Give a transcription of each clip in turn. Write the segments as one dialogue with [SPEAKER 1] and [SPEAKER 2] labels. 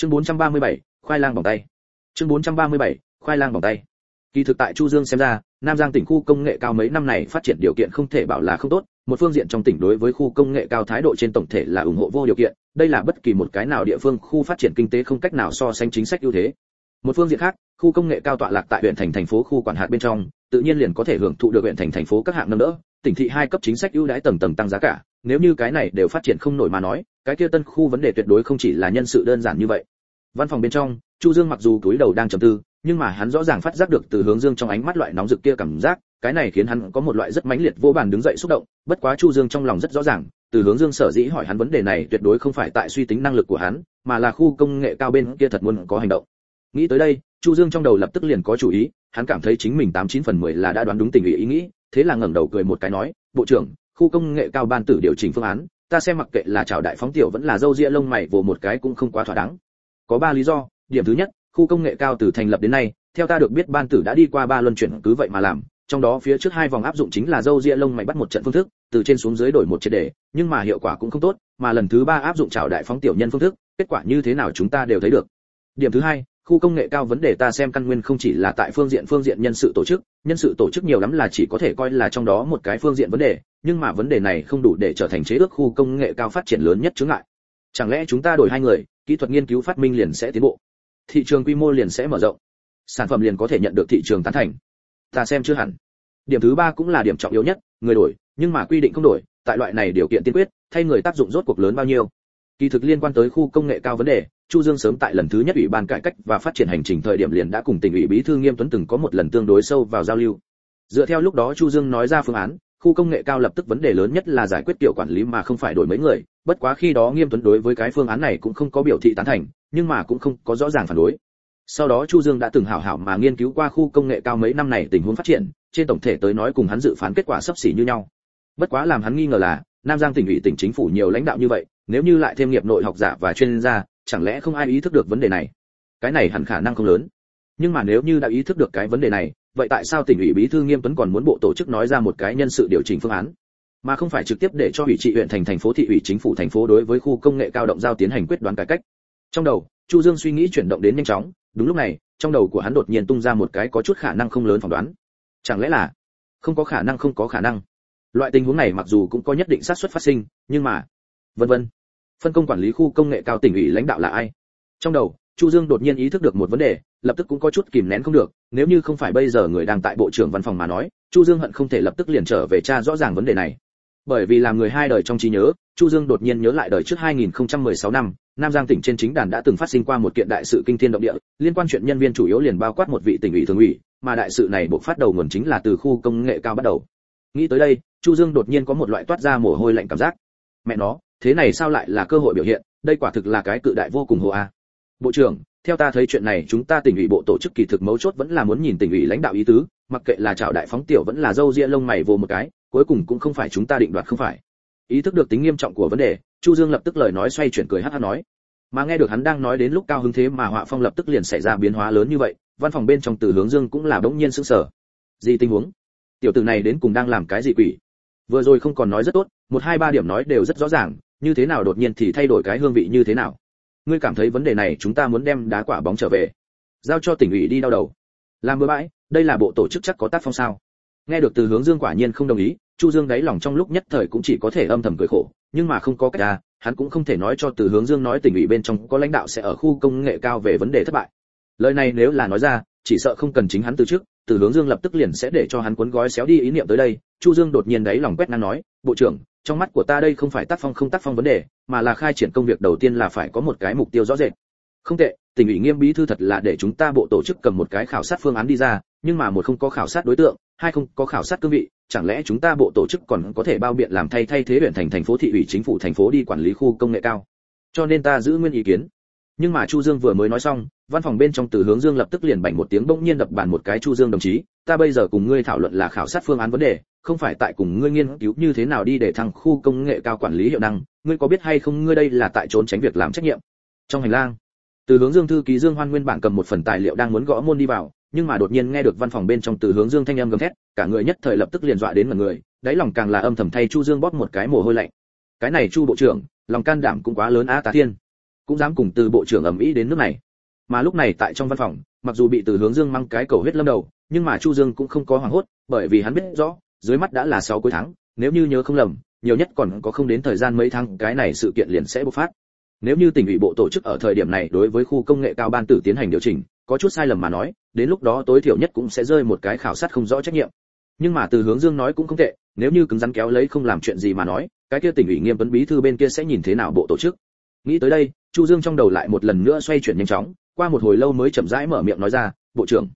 [SPEAKER 1] chương 437, khoai lang vòng tay. Chương 437, khoai lang vòng tay. Kỳ thực tại chu dương xem ra nam giang tỉnh khu công nghệ cao mấy năm này phát triển điều kiện không thể bảo là không tốt một phương diện trong tỉnh đối với khu công nghệ cao thái độ trên tổng thể là ủng hộ vô điều kiện đây là bất kỳ một cái nào địa phương khu phát triển kinh tế không cách nào so sánh chính sách ưu thế. Một phương diện khác khu công nghệ cao tọa lạc tại huyện thành thành phố khu quản hạt bên trong tự nhiên liền có thể hưởng thụ được huyện thành thành phố các hạng nâng đỡ tỉnh thị hai cấp chính sách ưu đãi tầng tầng tăng giá cả nếu như cái này đều phát triển không nổi mà nói cái kia tân khu vấn đề tuyệt đối không chỉ là nhân sự đơn giản như vậy. Văn phòng bên trong, chu dương mặc dù túi đầu đang trầm tư, nhưng mà hắn rõ ràng phát giác được từ hướng dương trong ánh mắt loại nóng rực kia cảm giác, cái này khiến hắn có một loại rất mãnh liệt vô bàn đứng dậy xúc động, bất quá chu dương trong lòng rất rõ ràng, từ hướng dương sở dĩ hỏi hắn vấn đề này tuyệt đối không phải tại suy tính năng lực của hắn, mà là khu công nghệ cao bên kia thật muốn có hành động. Nghĩ tới đây, chu dương trong đầu lập tức liền có chủ ý, hắn cảm thấy chính mình tám chín phần mười là đã đoán đúng tình ý ý nghĩ, thế là ngẩng đầu cười một cái nói, bộ trưởng, khu công nghệ cao ban tử điều chỉnh phương án ta xem mặc kệ là chào đại phóng tiểu vẫn là dâu ria lông mày vồ một cái cũng không quá thỏa đáng. Có ba lý do, điểm thứ nhất, khu công nghệ cao từ thành lập đến nay, theo ta được biết ban tử đã đi qua ba luân chuyển cứ vậy mà làm, trong đó phía trước hai vòng áp dụng chính là dâu ria lông mày bắt một trận phương thức, từ trên xuống dưới đổi một triệt đề nhưng mà hiệu quả cũng không tốt, mà lần thứ ba áp dụng chào đại phóng tiểu nhân phương thức, kết quả như thế nào chúng ta đều thấy được. Điểm thứ hai khu công nghệ cao vấn đề ta xem căn nguyên không chỉ là tại phương diện phương diện nhân sự tổ chức, nhân sự tổ chức nhiều lắm là chỉ có thể coi là trong đó một cái phương diện vấn đề, nhưng mà vấn đề này không đủ để trở thành chế ước khu công nghệ cao phát triển lớn nhất chướng ngại. Chẳng lẽ chúng ta đổi hai người, kỹ thuật nghiên cứu phát minh liền sẽ tiến bộ? Thị trường quy mô liền sẽ mở rộng? Sản phẩm liền có thể nhận được thị trường tán thành? Ta xem chưa hẳn. Điểm thứ ba cũng là điểm trọng yếu nhất, người đổi, nhưng mà quy định không đổi, tại loại này điều kiện tiên quyết, thay người tác dụng rốt cuộc lớn bao nhiêu? Kỳ thực liên quan tới khu công nghệ cao vấn đề, chu dương sớm tại lần thứ nhất ủy ban cải cách và phát triển hành trình thời điểm liền đã cùng tỉnh ủy bí thư nghiêm tuấn từng có một lần tương đối sâu vào giao lưu. Dựa theo lúc đó chu dương nói ra phương án, khu công nghệ cao lập tức vấn đề lớn nhất là giải quyết kiểu quản lý mà không phải đổi mấy người, bất quá khi đó nghiêm tuấn đối với cái phương án này cũng không có biểu thị tán thành, nhưng mà cũng không có rõ ràng phản đối. Sau đó chu dương đã từng hảo hảo mà nghiên cứu qua khu công nghệ cao mấy năm này tình huống phát triển, trên tổng thể tới nói cùng hắn dự phán kết quả sấp xỉ như nhau. Bất quá làm hắn nghi ngờ là nam giang tỉnh ủy tỉnh chính phủ nhiều lãnh đạo như vậy, nếu như lại thêm nghiệp nội học giả và chuyên gia, chẳng lẽ không ai ý thức được vấn đề này? Cái này hẳn khả năng không lớn. Nhưng mà nếu như đã ý thức được cái vấn đề này, vậy tại sao tỉnh ủy bí thư nghiêm tuấn còn muốn bộ tổ chức nói ra một cái nhân sự điều chỉnh phương án? Mà không phải trực tiếp để cho ủy trị huyện thành thành phố thị ủy chính phủ, thành phố đối với khu công nghệ cao động giao tiến hành quyết đoán cải cách. Trong đầu, chu dương suy nghĩ chuyển động đến nhanh chóng, đúng lúc này, trong đầu của hắn đột nhiên tung ra một cái có chút khả năng không lớn phỏng đoán. Chẳng lẽ là không có khả năng, không có khả năng? Loại tình huống này mặc dù cũng có nhất định xác suất phát sinh, nhưng mà, vân vân. Phân công quản lý khu công nghệ cao tỉnh ủy lãnh đạo là ai? Trong đầu, chu dương đột nhiên ý thức được một vấn đề, lập tức cũng có chút kìm nén không được, nếu như không phải bây giờ người đang tại bộ trưởng văn phòng mà nói, chu dương hận không thể lập tức liền trở về tra rõ ràng vấn đề này. Bởi vì làm người hai đời trong trí nhớ, chu dương đột nhiên nhớ lại đời trước 2016 năm, nam giang tỉnh trên chính đàn đã từng phát sinh qua một kiện đại sự kinh thiên động địa, liên quan chuyện nhân viên chủ yếu liền bao quát một vị tỉnh ủy thường ủy, mà đại sự này buộc phát đầu nguồn chính là từ khu công nghệ cao bắt đầu. Nghĩ tới đây chu dương đột nhiên có một loại toát ra mồ hôi lạnh cảm giác. Mẹ nó, thế này sao lại là cơ hội biểu hiện, đây quả thực là cái cự đại vô cùng hồ a. Bộ trưởng, theo ta thấy chuyện này, chúng ta tỉnh ủy bộ tổ chức kỳ thực mấu chốt vẫn là muốn nhìn tỉnh ủy lãnh đạo ý tứ, mặc kệ là chào đại phóng tiểu vẫn là dâu ria lông mày vô một cái, cuối cùng cũng không phải chúng ta định đoạt không phải. Ý thức được tính nghiêm trọng của vấn đề, chu dương lập tức lời nói xoay chuyển cười hát hát nói. Mà nghe được hắn đang nói đến lúc cao hứng thế mà họa phong lập tức liền xảy ra biến hóa lớn như vậy, văn phòng bên trong từ hướng dương cũng là đống nhiên sững sờ. Gì tình huống? Tiểu tử này đến cùng đang làm cái gì quỷ? Vừa rồi không còn nói rất tốt, một hai ba điểm nói đều rất rõ ràng, như thế nào đột nhiên thì thay đổi cái hương vị như thế nào? Ngươi cảm thấy vấn đề này chúng ta muốn đem đá quả bóng trở về. Giao cho tỉnh ủy đi đau đầu. Làm bừa bãi, đây là bộ tổ chức chắc có tác phong sao? Nghe được từ hướng dương quả nhiên không đồng ý, chu dương đáy lòng trong lúc nhất thời cũng chỉ có thể âm thầm cười khổ, nhưng mà không có cách ra hắn cũng không thể nói cho từ hướng dương nói tỉnh ủy bên trong có lãnh đạo sẽ ở khu công nghệ cao về vấn đề thất bại. Lời này nếu là nói ra, chỉ sợ không cần chính hắn từ trước từ hướng dương lập tức liền sẽ để cho hắn cuốn gói xéo đi ý niệm tới đây, chu dương đột nhiên đáy lòng quét ngang nói, bộ trưởng, trong mắt của ta đây không phải tác phong không tác phong vấn đề, mà là khai triển công việc đầu tiên là phải có một cái mục tiêu rõ rệt. Không tệ, tỉnh ủy nghiêm bí thư thật là để chúng ta bộ tổ chức cầm một cái khảo sát phương án đi ra, nhưng mà một không có khảo sát đối tượng, hai không có khảo sát cương vị, chẳng lẽ chúng ta bộ tổ chức còn có thể bao biện làm thay thay thế huyện thành thành phố thị ủy chính phủ thành phố đi quản lý khu công nghệ cao? Cho nên ta giữ nguyên ý kiến nhưng mà chu dương vừa mới nói xong, văn phòng bên trong từ hướng dương lập tức liền bảnh một tiếng bỗng nhiên đập bàn một cái, chu dương đồng chí, ta bây giờ cùng ngươi thảo luận là khảo sát phương án vấn đề, không phải tại cùng ngươi nghiên cứu như thế nào đi để thăng khu công nghệ cao quản lý hiệu năng, ngươi có biết hay không ngươi đây là tại trốn tránh việc làm trách nhiệm? Trong hành lang, từ hướng dương thư ký dương hoan nguyên bản cầm một phần tài liệu đang muốn gõ môn đi vào, nhưng mà đột nhiên nghe được văn phòng bên trong từ hướng dương thanh âm gầm thét, cả người nhất thời lập tức liền dọa đến mọi người, đáy lòng càng là âm thầm thay chu dương bóp một cái mồ hôi lạnh. Cái này chu bộ trưởng, lòng can đảm cũng quá lớn á tá thiên cũng dám cùng từ bộ trưởng ầm ĩ đến nước này. Mà lúc này tại trong văn phòng, mặc dù bị từ hướng dương mang cái cầu huyết lâm đầu, nhưng mà chu dương cũng không có hoảng hốt, bởi vì hắn biết rõ, dưới mắt đã là sáu cuối tháng, nếu như nhớ không lầm, nhiều nhất còn có không đến thời gian mấy tháng, cái này sự kiện liền sẽ bộc phát. Nếu như tỉnh ủy bộ tổ chức ở thời điểm này đối với khu công nghệ cao ban tử tiến hành điều chỉnh, có chút sai lầm mà nói, đến lúc đó tối thiểu nhất cũng sẽ rơi một cái khảo sát không rõ trách nhiệm. Nhưng mà từ hướng dương nói cũng không tệ, nếu như cứng rắn kéo lấy không làm chuyện gì mà nói, cái kia tỉnh ủy nghiêm tuấn bí thư bên kia sẽ nhìn thế nào bộ tổ chức. Nghĩ tới đây chu dương trong đầu lại một lần nữa xoay chuyển nhanh chóng, qua một hồi lâu mới chậm rãi mở miệng nói ra, bộ trưởng,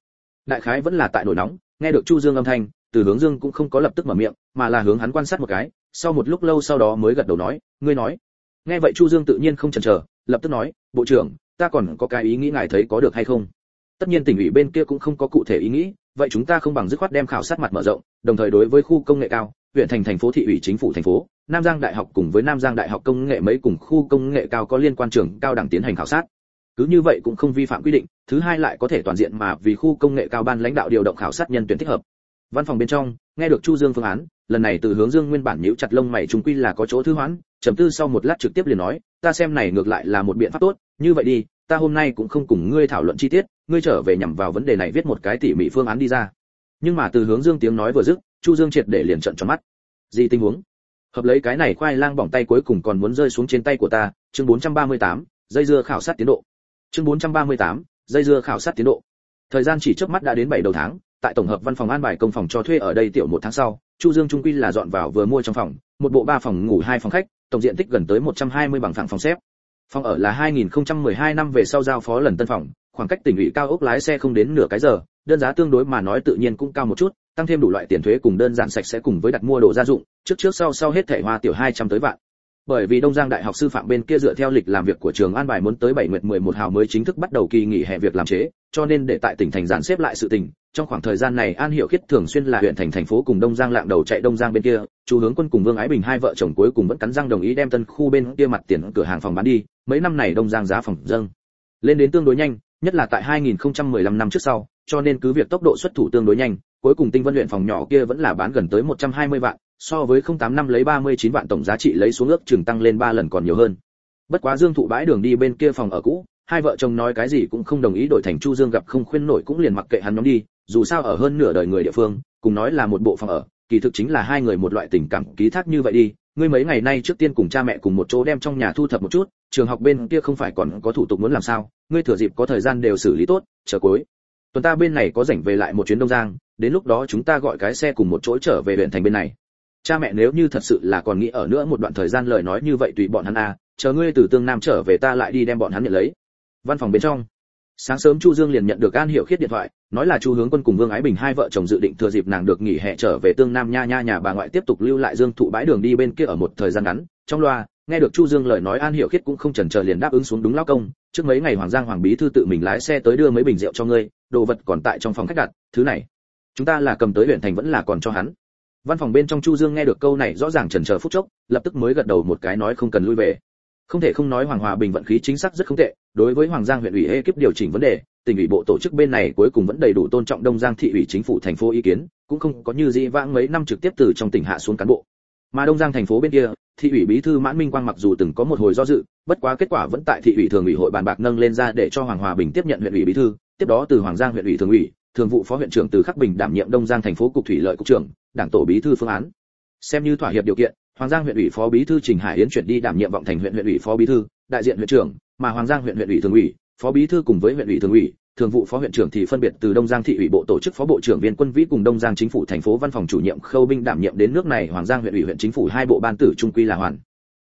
[SPEAKER 1] đại khái vẫn là tại nổi nóng. Nghe được chu dương âm thanh, từ hướng dương cũng không có lập tức mở miệng, mà là hướng hắn quan sát một cái, sau một lúc lâu sau đó mới gật đầu nói, ngươi nói. Nghe vậy chu dương tự nhiên không chần chờ, lập tức nói, bộ trưởng, ta còn có cái ý nghĩ ngài thấy có được hay không? Tất nhiên tỉnh ủy bên kia cũng không có cụ thể ý nghĩ, vậy chúng ta không bằng dứt khoát đem khảo sát mặt mở rộng, đồng thời đối với khu công nghệ cao huyện thành thành phố, thị ủy chính phủ thành phố, nam giang đại học cùng với nam giang đại học công nghệ mấy cùng khu công nghệ cao có liên quan trường cao đẳng tiến hành khảo sát. Cứ như vậy cũng không vi phạm quy định, thứ hai lại có thể toàn diện mà vì khu công nghệ cao ban lãnh đạo điều động khảo sát nhân tuyển thích hợp. Văn phòng bên trong, nghe được chu dương phương án, lần này từ hướng dương nguyên bản nhíu chặt lông mày chúng quy là có chỗ thư hoãn, trầm tư sau một lát trực tiếp liền nói, ta xem này ngược lại là một biện pháp tốt, như vậy đi, ta hôm nay cũng không cùng ngươi thảo luận chi tiết, ngươi trở về nhằm vào vấn đề này viết một cái tỉ mỉ phương án đi ra nhưng mà từ hướng dương tiếng nói vừa dứt chu dương triệt để liền trận tròn mắt. Gì tình huống? Hợp lấy cái này khoai lang bỏng tay cuối cùng còn muốn rơi xuống trên tay của ta chương 438, dây dưa khảo sát tiến độ. Chương 438, dây dưa khảo sát tiến độ. Thời gian chỉ chớp mắt đã đến 7 đầu tháng tại tổng hợp văn phòng an bài công phòng cho thuê ở đây tiểu một tháng sau chu dương trung quy là dọn vào vừa mua trong phòng một bộ ba phòng ngủ hai phòng khách tổng diện tích gần tới 120 bằng phẳng phòng xếp. Phòng ở là 2012 năm về sau giao phó lần tân phòng khoảng cách tỉnh ủy cao ốc lái xe không đến nửa cái giờ đơn giá tương đối mà nói tự nhiên cũng cao một chút, tăng thêm đủ loại tiền thuế cùng đơn giản sạch sẽ cùng với đặt mua đồ gia dụng, trước trước sau sau hết thẻ hoa tiểu 200 tới vạn. Bởi vì đông giang đại học sư phạm bên kia dựa theo lịch làm việc của trường an bài muốn tới bảy nguyệt 11 hào mới chính thức bắt đầu kỳ nghỉ hè việc làm chế, cho nên để tại tỉnh thành giản xếp lại sự tình, trong khoảng thời gian này an hiệu khiết thường xuyên là huyện thành thành phố cùng đông giang lạng đầu chạy đông giang bên kia, chu hướng quân cùng vương ái bình hai vợ chồng cuối cùng vẫn cắn răng đồng ý đem tân khu bên kia mặt tiền cửa hàng phòng bán đi, mấy năm này đông giang giá phòng dâng lên đến tương đối nhanh, nhất là tại 2015 năm trước sau cho nên cứ việc tốc độ xuất thủ tương đối nhanh, cuối cùng tinh vân luyện phòng nhỏ kia vẫn là bán gần tới 120 vạn, so với 08 năm lấy 39 vạn tổng giá trị lấy xuống ước chừng tăng lên 3 lần còn nhiều hơn. Bất quá dương thụ bãi đường đi bên kia phòng ở cũ, hai vợ chồng nói cái gì cũng không đồng ý đổi thành chu dương gặp không khuyên nổi cũng liền mặc kệ hắn nhóm đi, dù sao ở hơn nửa đời người địa phương, cùng nói là một bộ phòng ở, kỳ thực chính là hai người một loại tình cảm ký thác như vậy đi. Ngươi mấy ngày nay trước tiên cùng cha mẹ cùng một chỗ đem trong nhà thu thập một chút, trường học bên kia không phải còn có thủ tục muốn làm sao, ngươi thừa dịp có thời gian đều xử lý tốt, chờ cuối tuần ta bên này có rảnh về lại một chuyến đông giang, đến lúc đó chúng ta gọi cái xe cùng một chỗ trở về huyện thành bên này. Cha mẹ nếu như thật sự là còn nghĩ ở nữa một đoạn thời gian lời nói như vậy tùy bọn hắn à chờ ngươi từ tương nam trở về ta lại đi đem bọn hắn nhận lấy. Văn phòng bên trong. Sáng sớm chu dương liền nhận được an hiểu khiết điện thoại, nói là chu hướng quân cùng vương ái bình hai vợ chồng dự định thừa dịp nàng được nghỉ hè trở về tương nam nha nha nhà bà ngoại tiếp tục lưu lại dương thụ bãi đường đi bên kia ở một thời gian ngắn. Trong loa, nghe được chu dương lời nói an hiểu khiết cũng không chần chờ liền đáp ứng xuống đúng lao công, trước mấy ngày hoàng giang hoàng bí thư tự mình lái xe tới đưa mấy bình rượu cho ngươi đồ vật còn tại trong phòng khách đặt, thứ này. Chúng ta là cầm tới huyện thành vẫn là còn cho hắn. Văn phòng bên trong chu dương nghe được câu này rõ ràng chần chờ phút chốc, lập tức mới gật đầu một cái nói không cần lui về. Không thể không nói hoàng hòa bình vận khí chính xác rất không tệ, đối với hoàng giang huyện ủy ekip điều chỉnh vấn đề, tỉnh ủy bộ tổ chức bên này cuối cùng vẫn đầy đủ tôn trọng đông giang thị ủy chính phủ thành phố ý kiến, cũng không có như dĩ vãng mấy năm trực tiếp từ trong tỉnh hạ xuống cán bộ. Mà đông giang thành phố bên kia, thị ủy bí thư mãn minh quang mặc dù từng có một hồi do dự, bất quá kết quả vẫn tại thị ủy thường ủy hội bàn bạc nâng lên ra để cho hoàng hòa bình tiếp nhận huyện ủy bí thư tiếp đó từ hoàng giang huyện ủy thường ủy, thường vụ phó huyện trưởng từ khắc bình đảm nhiệm đông giang thành phố cục thủy lợi cục trưởng, đảng tổ bí thư phương án. Xem như thỏa hiệp điều kiện, hoàng giang huyện ủy phó bí thư trình hải yến chuyển đi đảm nhiệm vọng thành huyện huyện ủy phó bí thư, đại diện huyện trưởng, mà hoàng giang huyện huyện ủy thường ủy, phó bí thư cùng với huyện ủy thường ủy, thường vụ phó huyện trưởng thì phân biệt từ đông giang thị ủy bộ tổ chức phó bộ trưởng viên quân vĩ cùng đông giang chính phủ thành phố văn phòng chủ nhiệm khâu binh đảm nhiệm đến nước này hoàng giang huyện ủy huyện chính phủ hai bộ ban tử trung quy là hoàn.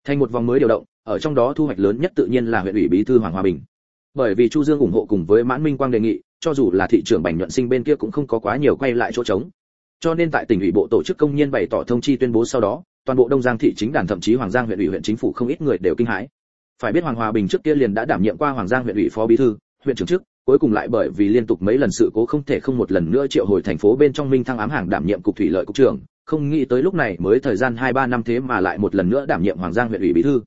[SPEAKER 1] Thành một vòng mới điều động, ở trong đó thu hoạch lớn nhất tự nhiên là huyện ủy bí thư hoàng hòa bình bởi vì chu dương ủng hộ cùng với mãn minh quang đề nghị, cho dù là thị trưởng bành nhuận sinh bên kia cũng không có quá nhiều quay lại chỗ trống. Cho nên tại tỉnh ủy bộ tổ chức công nhân bày tỏ thông chi tuyên bố sau đó, toàn bộ đông giang thị chính đàn thậm chí hoàng giang huyện ủy huyện chính phủ không ít người đều kinh hãi. Phải biết hoàng hòa bình trước kia liền đã đảm nhiệm qua hoàng giang huyện ủy phó bí thư, huyện trưởng chức, cuối cùng lại bởi vì liên tục mấy lần sự cố không thể không một lần nữa triệu hồi thành phố bên trong minh thăng ám hàng đảm nhiệm cục thủy lợi cục trưởng, không nghĩ tới lúc này mới thời gian hai ba năm thế mà lại một lần nữa đảm nhiệm hoàng giang huyện ủy bí thư.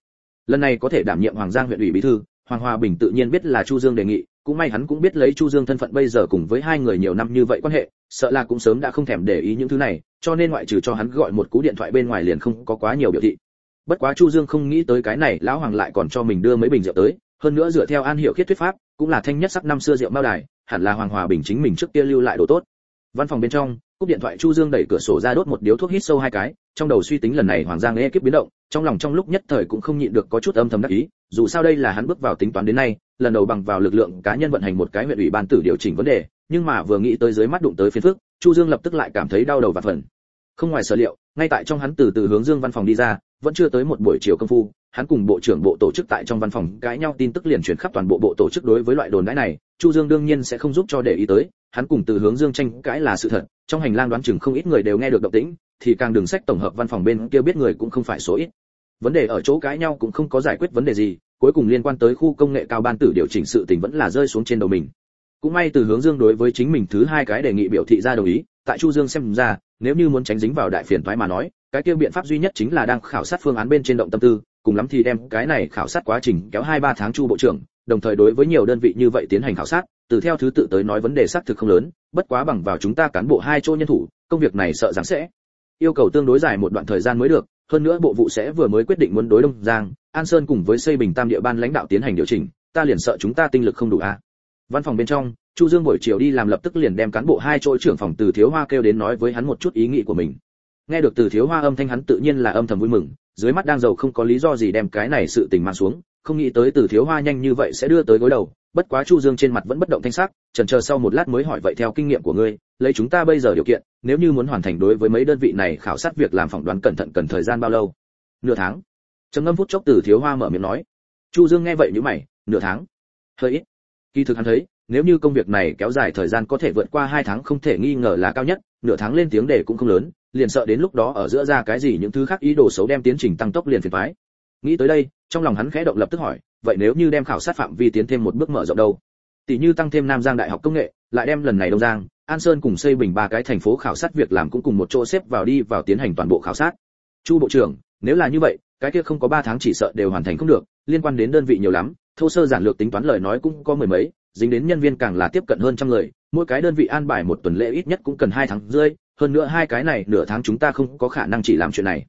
[SPEAKER 1] Lần này có thể đảm nhiệm hoàng giang huyện ủy bí thư hoàng hòa bình tự nhiên biết là chu dương đề nghị, cũng may hắn cũng biết lấy chu dương thân phận bây giờ cùng với hai người nhiều năm như vậy quan hệ, sợ là cũng sớm đã không thèm để ý những thứ này, cho nên ngoại trừ cho hắn gọi một cú điện thoại bên ngoài liền không có quá nhiều biểu thị. Bất quá chu dương không nghĩ tới cái này, lão hoàng lại còn cho mình đưa mấy bình rượu tới, hơn nữa dựa theo an Hiểu khiết thuyết pháp, cũng là thanh nhất sắc năm xưa rượu mao đài, hẳn là hoàng hòa bình chính mình trước kia lưu lại đồ tốt. Văn phòng bên trong cúp điện thoại chu dương đẩy cửa sổ ra đốt một điếu thuốc hít sâu hai cái, trong đầu suy tính lần này hoàng giang nghe kiếp biến động, trong lòng trong lúc nhất thời cũng không nhịn được có chút âm thầm đắc ý, dù sao đây là hắn bước vào tính toán đến nay, lần đầu bằng vào lực lượng cá nhân vận hành một cái huyện ủy ban tử điều chỉnh vấn đề, nhưng mà vừa nghĩ tới dưới mắt đụng tới phiền phức, chu dương lập tức lại cảm thấy đau đầu và phần không ngoài sở liệu, ngay tại trong hắn từ từ hướng dương văn phòng đi ra, vẫn chưa tới một buổi chiều công phu, hắn cùng bộ trưởng bộ tổ chức tại trong văn phòng cãi nhau tin tức liền truyền khắp toàn bộ bộ tổ chức đối với loại đồn đãi này, chu dương đương nhiên sẽ không giúp cho để ý tới hắn cùng từ hướng dương tranh cãi là sự thật, trong hành lang đoán chừng không ít người đều nghe được động tĩnh, thì càng đường sách tổng hợp văn phòng bên kia biết người cũng không phải số ít. Vấn đề ở chỗ cãi nhau cũng không có giải quyết vấn đề gì, cuối cùng liên quan tới khu công nghệ cao ban tử điều chỉnh sự tình vẫn là rơi xuống trên đầu mình. Cũng may từ hướng dương đối với chính mình thứ hai cái đề nghị biểu thị ra đồng ý, tại chu dương xem ra, nếu như muốn tránh dính vào đại phiền toái mà nói, cái kia biện pháp duy nhất chính là đang khảo sát phương án bên trên động tâm tư, cùng lắm thì đem cái này khảo sát quá trình kéo hai ba tháng chu bộ trưởng, đồng thời đối với nhiều đơn vị như vậy tiến hành khảo sát từ theo thứ tự tới nói vấn đề xác thực không lớn, bất quá bằng vào chúng ta cán bộ hai chỗ nhân thủ, công việc này sợ rằng sẽ yêu cầu tương đối dài một đoạn thời gian mới được, hơn nữa bộ vụ sẽ vừa mới quyết định muốn đối đông giang, an sơn cùng với xây bình tam địa ban lãnh đạo tiến hành điều chỉnh, ta liền sợ chúng ta tinh lực không đủ a. À. Văn phòng bên trong, chu dương buổi chiều đi làm lập tức liền đem cán bộ hai chỗ trưởng phòng từ thiếu hoa kêu đến nói với hắn một chút ý nghĩ của mình. Nghe được từ thiếu hoa âm thanh hắn tự nhiên là âm thầm vui mừng, dưới mắt đang giàu không có lý do gì đem cái này sự tình mang xuống không nghĩ tới từ thiếu hoa nhanh như vậy sẽ đưa tới gối đầu, bất quá chu dương trên mặt vẫn bất động thanh sắc chần chờ sau một lát mới hỏi vậy theo kinh nghiệm của ngươi, lấy chúng ta bây giờ điều kiện, nếu như muốn hoàn thành đối với mấy đơn vị này khảo sát việc làm phỏng đoán cẩn thận cần thời gian bao lâu? Nửa tháng. Trầm ngâm phút chốc từ thiếu hoa mở miệng nói. Chu dương nghe vậy như mày, nửa tháng. Hơi ít. Kỳ thực hắn thấy, nếu như công việc này kéo dài thời gian có thể vượt qua hai tháng không thể nghi ngờ là cao nhất, nửa tháng lên tiếng đề cũng không lớn, liền sợ đến lúc đó ở giữa ra cái gì những thứ khác ý đồ xấu đem tiến trình tăng tốc liền phiền phái nghĩ tới đây, trong lòng hắn khẽ động lập tức hỏi, vậy nếu như đem khảo sát phạm vi tiến thêm một bước mở rộng đâu? Tỷ như tăng thêm nam giang đại học công nghệ, lại đem lần này đông giang, an sơn cùng xây bình ba cái thành phố khảo sát việc làm cũng cùng một chỗ xếp vào đi vào tiến hành toàn bộ khảo sát. Chu bộ trưởng, nếu là như vậy, cái kia không có ba tháng chỉ sợ đều hoàn thành không được, liên quan đến đơn vị nhiều lắm, thô sơ giản lược tính toán lời nói cũng có mười mấy, dính đến nhân viên càng là tiếp cận hơn trăm người, mỗi cái đơn vị an bài một tuần lễ ít nhất cũng cần hai tháng rưỡi, hơn nữa hai cái này nửa tháng chúng ta không có khả năng chỉ làm chuyện này.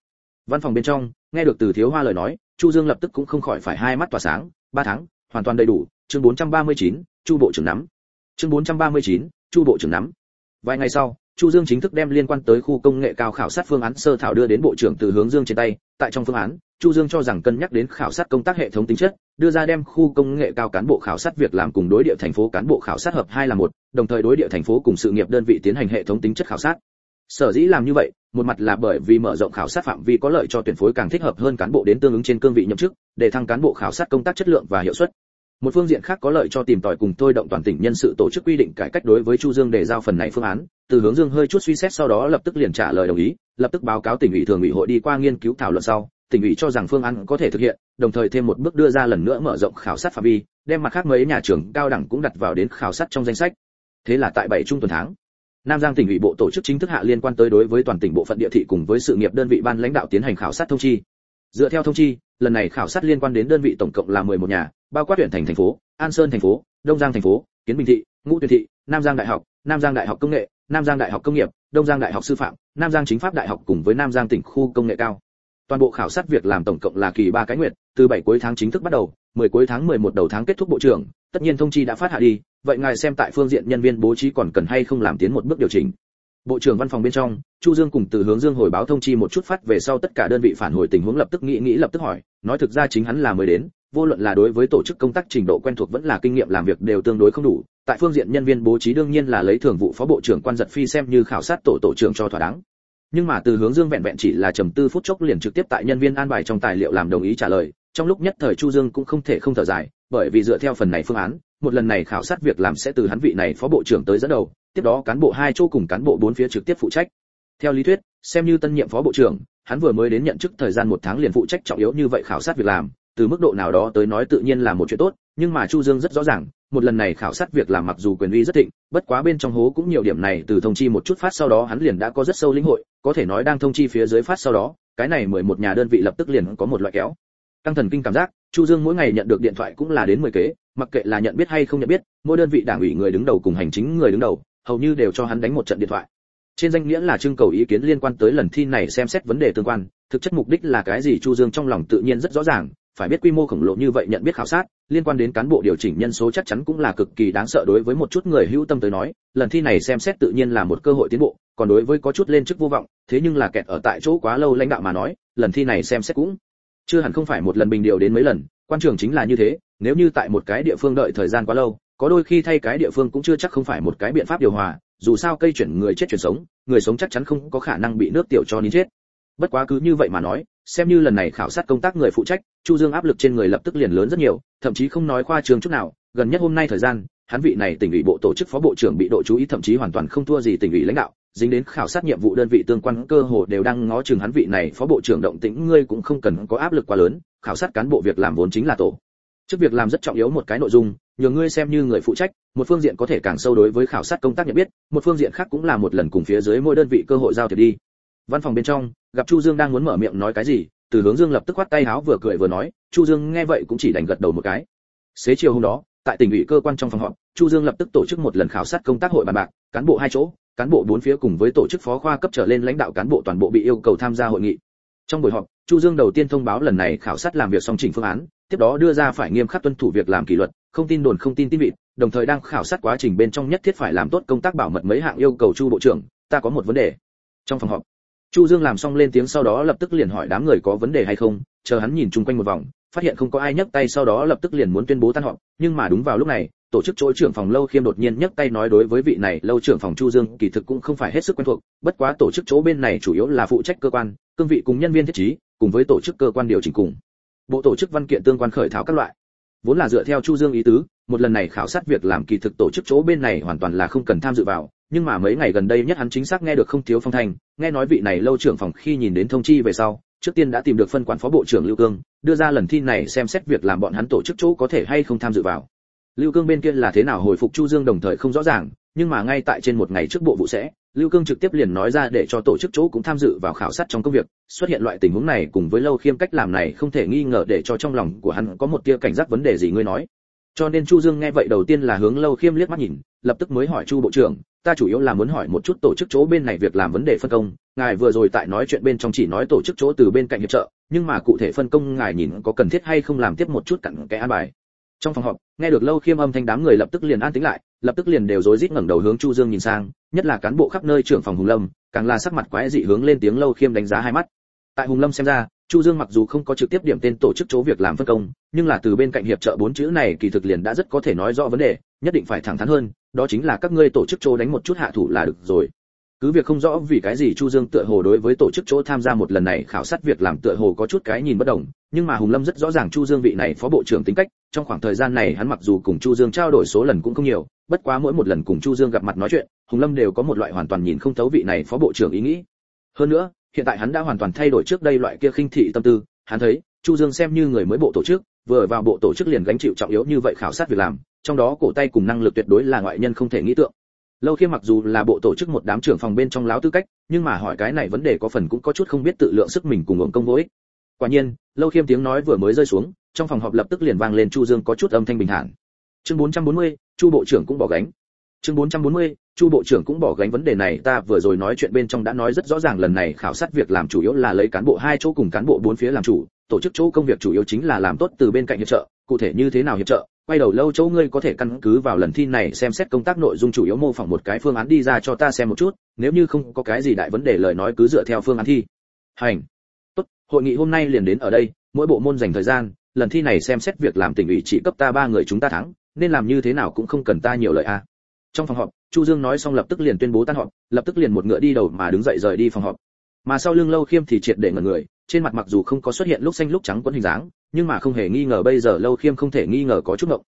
[SPEAKER 1] Văn phòng bên trong nghe được từ thiếu hoa lời nói chu dương lập tức cũng không khỏi phải hai mắt tỏa sáng. Ba tháng hoàn toàn đầy đủ. Chương 439, chu bộ trưởng nắm. Chương 439, chu bộ trưởng nắm. Vài ngày sau chu dương chính thức đem liên quan tới khu công nghệ cao khảo sát phương án sơ thảo đưa đến bộ trưởng từ hướng dương trên tay. Tại trong phương án chu dương cho rằng cân nhắc đến khảo sát công tác hệ thống tính chất đưa ra đem khu công nghệ cao cán bộ khảo sát việc làm cùng đối địa thành phố cán bộ khảo sát hợp hai là một đồng thời đối địa thành phố cùng sự nghiệp đơn vị tiến hành hệ thống tính chất khảo sát. Sở dĩ làm như vậy một mặt là bởi vì mở rộng khảo sát phạm vi có lợi cho tuyển phối càng thích hợp hơn cán bộ đến tương ứng trên cương vị nhậm chức, để thăng cán bộ khảo sát công tác chất lượng và hiệu suất. Một phương diện khác có lợi cho tìm tòi cùng thôi động toàn tỉnh nhân sự tổ chức quy định cải cách đối với chu dương để giao phần này phương án, từ hướng dương hơi chút suy xét sau đó lập tức liền trả lời đồng ý, lập tức báo cáo tỉnh ủy thường ủy hội đi qua nghiên cứu thảo luận sau, tỉnh ủy cho rằng phương án có thể thực hiện, đồng thời thêm một bước đưa ra lần nữa mở rộng khảo sát phạm vi, đem mặt khác mấy nhà trường cao đẳng cũng đặt vào đến khảo sát trong danh sách. Thế là tại bảy trung tuần tháng Nam Giang tỉnh ủy bộ tổ chức chính thức hạ liên quan tới đối với toàn tỉnh bộ phận địa thị cùng với sự nghiệp đơn vị ban lãnh đạo tiến hành khảo sát thông chi. Dựa theo thông chi, lần này khảo sát liên quan đến đơn vị tổng cộng là 11 nhà, bao quát huyện thành thành phố, An Sơn thành phố, Đông Giang thành phố, Kiến Bình thị, Ngũ Tuyển thị, Nam Giang đại học, Nam Giang đại học công nghệ, Nam Giang đại học công nghiệp, Đông Giang đại học sư phạm, Nam Giang chính pháp đại học cùng với Nam Giang tỉnh khu công nghệ cao. Toàn bộ khảo sát việc làm tổng cộng là kỳ 3 cái nguyệt, từ 7 cuối tháng chính thức bắt đầu, 10 cuối tháng 11 đầu tháng kết thúc bộ trưởng, tất nhiên thông chi đã phát hạ đi, vậy ngài xem tại phương diện nhân viên bố trí còn cần hay không làm tiến một bước điều chỉnh. Bộ trưởng văn phòng bên trong, chu dương cùng từ hướng dương hồi báo thông chi một chút phát về sau tất cả đơn vị phản hồi tình huống lập tức nghĩ nghĩ lập tức hỏi, nói thực ra chính hắn là mới đến, vô luận là đối với tổ chức công tác trình độ quen thuộc vẫn là kinh nghiệm làm việc đều tương đối không đủ, tại phương diện nhân viên bố trí đương nhiên là lấy thường vụ phó bộ trưởng quan giật phi xem như khảo sát tổ tổ trưởng cho thỏa đáng. Nhưng mà từ hướng dương vẹn vẹn chỉ là trầm tư phút chốc liền trực tiếp tại nhân viên an bài trong tài liệu làm đồng ý trả lời trong lúc nhất thời chu dương cũng không thể không thở dài, bởi vì dựa theo phần này phương án, một lần này khảo sát việc làm sẽ từ hắn vị này phó bộ trưởng tới dẫn đầu, tiếp đó cán bộ hai chỗ cùng cán bộ bốn phía trực tiếp phụ trách. Theo lý thuyết, xem như tân nhiệm phó bộ trưởng, hắn vừa mới đến nhận chức thời gian một tháng liền phụ trách trọng yếu như vậy khảo sát việc làm, từ mức độ nào đó tới nói tự nhiên là một chuyện tốt, nhưng mà chu dương rất rõ ràng, một lần này khảo sát việc làm mặc dù quyền uy rất thịnh, bất quá bên trong hố cũng nhiều điểm này từ thông chi một chút phát sau đó hắn liền đã có rất sâu lĩnh hội, có thể nói đang thông chi phía dưới phát sau đó, cái này mười một nhà đơn vị lập tức liền có một loại kéo căng thần kinh cảm giác, chu dương mỗi ngày nhận được điện thoại cũng là đến mười kế, mặc kệ là nhận biết hay không nhận biết, mỗi đơn vị đảng ủy người đứng đầu cùng hành chính người đứng đầu, hầu như đều cho hắn đánh một trận điện thoại. Trên danh nghĩa là trưng cầu ý kiến liên quan tới lần thi này xem xét vấn đề tương quan, thực chất mục đích là cái gì chu dương trong lòng tự nhiên rất rõ ràng, phải biết quy mô khổng lồ như vậy nhận biết khảo sát, liên quan đến cán bộ điều chỉnh nhân số chắc chắn cũng là cực kỳ đáng sợ đối với một chút người hữu tâm tới nói, lần thi này xem xét tự nhiên là một cơ hội tiến bộ, còn đối với có chút lên chức vô vọng, thế nhưng là kẹt ở tại chỗ quá lâu lãnh đạo mà nói, lần thi này xem xét cũng chưa hẳn không phải một lần bình điều đến mấy lần, quan trường chính là như thế, nếu như tại một cái địa phương đợi thời gian quá lâu, có đôi khi thay cái địa phương cũng chưa chắc không phải một cái biện pháp điều hòa, dù sao cây chuyển người chết chuyển sống, người sống chắc chắn không có khả năng bị nước tiểu cho nín chết. Bất quá cứ như vậy mà nói, xem như lần này khảo sát công tác người phụ trách, chu dương áp lực trên người lập tức liền lớn rất nhiều, thậm chí không nói khoa trường chút nào, gần nhất hôm nay thời gian, hắn vị này tỉnh ủy bộ tổ chức phó bộ trưởng bị độ chú ý thậm chí hoàn toàn không thua gì tỉnh ủy lãnh đạo dính đến khảo sát nhiệm vụ đơn vị tương quan cơ hồ đều đang ngó chừng hắn vị này phó bộ trưởng động tĩnh, ngươi cũng không cần có áp lực quá lớn, khảo sát cán bộ việc làm vốn chính là tổ. Chức việc làm rất trọng yếu một cái nội dung, nhờ ngươi xem như người phụ trách, một phương diện có thể càng sâu đối với khảo sát công tác nhận biết, một phương diện khác cũng là một lần cùng phía dưới mỗi đơn vị cơ hội giao thiệp đi. Văn phòng bên trong, gặp chu dương đang muốn mở miệng nói cái gì, từ hướng dương lập tức khoát tay áo vừa cười vừa nói, chu dương nghe vậy cũng chỉ đành gật đầu một cái. Xế chiều hôm đó, tại tỉnh ủy cơ quan trong phòng họp, chu dương lập tức tổ chức một lần khảo sát công tác hội bàn bạc, cán bộ hai chỗ cán bộ bốn phía cùng với tổ chức phó khoa cấp trở lên lãnh đạo cán bộ toàn bộ bị yêu cầu tham gia hội nghị. Trong buổi họp, chu dương đầu tiên thông báo lần này khảo sát làm việc song chỉnh phương án, tiếp đó đưa ra phải nghiêm khắc tuân thủ việc làm kỷ luật, không tin đồn, không tin tin vịt, đồng thời đang khảo sát quá trình bên trong nhất thiết phải làm tốt công tác bảo mật mấy hạng yêu cầu chu bộ trưởng, ta có một vấn đề. Trong phòng họp, chu dương làm xong lên tiếng sau đó lập tức liền hỏi đám người có vấn đề hay không, chờ hắn nhìn chung quanh một vòng phát hiện không có ai nhấc tay sau đó lập tức liền muốn tuyên bố tan họp, nhưng mà đúng vào lúc này, tổ chức chỗ trưởng phòng lâu khiêm đột nhiên nhấc tay nói đối với vị này lâu trưởng phòng chu dương, kỳ thực cũng không phải hết sức quen thuộc, bất quá tổ chức chỗ bên này chủ yếu là phụ trách cơ quan, cương vị cùng nhân viên thiết trí, cùng với tổ chức cơ quan điều chỉnh cùng. Bộ tổ chức văn kiện tương quan khởi thảo các loại. Vốn là dựa theo chu dương ý tứ, một lần này khảo sát việc làm kỳ thực tổ chức chỗ bên này hoàn toàn là không cần tham dự vào, nhưng mà mấy ngày gần đây nhất hắn chính xác nghe được không thiếu phong thành nghe nói vị này lâu trưởng phòng khi nhìn đến thông chi về sau trước tiên đã tìm được phân quản phó bộ trưởng lưu cương, đưa ra lần thi này xem xét việc làm bọn hắn tổ chức chỗ có thể hay không tham dự vào. Lưu cương bên kia là thế nào hồi phục chu dương đồng thời không rõ ràng, nhưng mà ngay tại trên một ngày trước bộ vụ sẽ, lưu cương trực tiếp liền nói ra để cho tổ chức chỗ cũng tham dự vào khảo sát trong công việc, xuất hiện loại tình huống này cùng với lâu khiêm cách làm này không thể nghi ngờ để cho trong lòng của hắn có một tia cảnh giác vấn đề gì ngươi nói cho nên chu dương nghe vậy đầu tiên là hướng lâu khiêm liếc mắt nhìn, lập tức mới hỏi chu bộ trưởng, ta chủ yếu là muốn hỏi một chút tổ chức chỗ bên này việc làm vấn đề phân công, ngài vừa rồi tại nói chuyện bên trong chỉ nói tổ chức chỗ từ bên cạnh hiệp trợ, nhưng mà cụ thể phân công ngài nhìn có cần thiết hay không làm tiếp một chút cặn cái an bài. Trong phòng họp, nghe được lâu khiêm âm thanh đám người lập tức liền an tĩnh lại, lập tức liền đều rối rít ngẩng đầu hướng chu dương nhìn sang, nhất là cán bộ khắp nơi trưởng phòng hùng lâm, càng là sắc mặt quái dị hướng lên tiếng lâu khiêm đánh giá hai mắt. Tại hùng lâm xem ra chu dương mặc dù không có trực tiếp điểm tên tổ chức chỗ việc làm phân công, nhưng là từ bên cạnh hiệp trợ bốn chữ này kỳ thực liền đã rất có thể nói rõ vấn đề, nhất định phải thẳng thắn hơn, đó chính là các ngươi tổ chức chỗ đánh một chút hạ thủ là được rồi. Cứ việc không rõ vì cái gì chu dương tựa hồ đối với tổ chức chỗ tham gia một lần này khảo sát việc làm tựa hồ có chút cái nhìn bất đồng, nhưng mà hùng lâm rất rõ ràng chu dương vị này phó bộ trưởng tính cách, trong khoảng thời gian này hắn mặc dù cùng chu dương trao đổi số lần cũng không nhiều, bất quá mỗi một lần cùng chu dương gặp mặt nói chuyện, hùng lâm đều có một loại hoàn toàn nhìn không thấu vị này phó bộ trưởng ý nghĩ. Hơn nữa hiện tại hắn đã hoàn toàn thay đổi trước đây loại kia khinh thị tâm tư. Hắn thấy chu dương xem như người mới bộ tổ chức vừa vào bộ tổ chức liền gánh chịu trọng yếu như vậy khảo sát việc làm trong đó cổ tay cùng năng lực tuyệt đối là ngoại nhân không thể nghĩ tượng. Lâu khiêm mặc dù là bộ tổ chức một đám trưởng phòng bên trong láo tư cách nhưng mà hỏi cái này vấn đề có phần cũng có chút không biết tự lượng sức mình cùng ổng công vô ích. Quả nhiên lâu khiêm tiếng nói vừa mới rơi xuống trong phòng họp lập tức liền vang lên chu dương có chút âm thanh bình thản. Chương 440, chu bộ trưởng cũng bỏ gánh chương 440, chu bộ trưởng cũng bỏ gánh vấn đề này. Ta vừa rồi nói chuyện bên trong đã nói rất rõ ràng lần này khảo sát việc làm chủ yếu là lấy cán bộ hai chỗ cùng cán bộ bốn phía làm chủ. Tổ chức chỗ công việc chủ yếu chính là làm tốt từ bên cạnh hiệp trợ. Cụ thể như thế nào hiệp trợ? Quay đầu lâu chỗ ngươi có thể căn cứ vào lần thi này xem xét công tác nội dung chủ yếu mô phỏng một cái phương án đi ra cho ta xem một chút. Nếu như không có cái gì đại vấn đề lời nói cứ dựa theo phương án thi. Hành. Tốt hội nghị hôm nay liền đến ở đây. Mỗi bộ môn dành thời gian lần thi này xem xét việc làm tỉnh ủy chỉ cấp ta ba người chúng ta thắng. Nên làm như thế nào cũng không cần ta nhiều lời a trong phòng họp, chu dương nói xong lập tức liền tuyên bố tan họp, lập tức liền một ngựa đi đầu mà đứng dậy rời đi phòng họp. Mà sau lưng lâu khiêm thì triệt để ngẩn người, trên mặt mặc dù không có xuất hiện lúc xanh lúc trắng quấn hình dáng, nhưng mà không hề nghi ngờ bây giờ lâu khiêm không thể nghi ngờ có chút ngộng.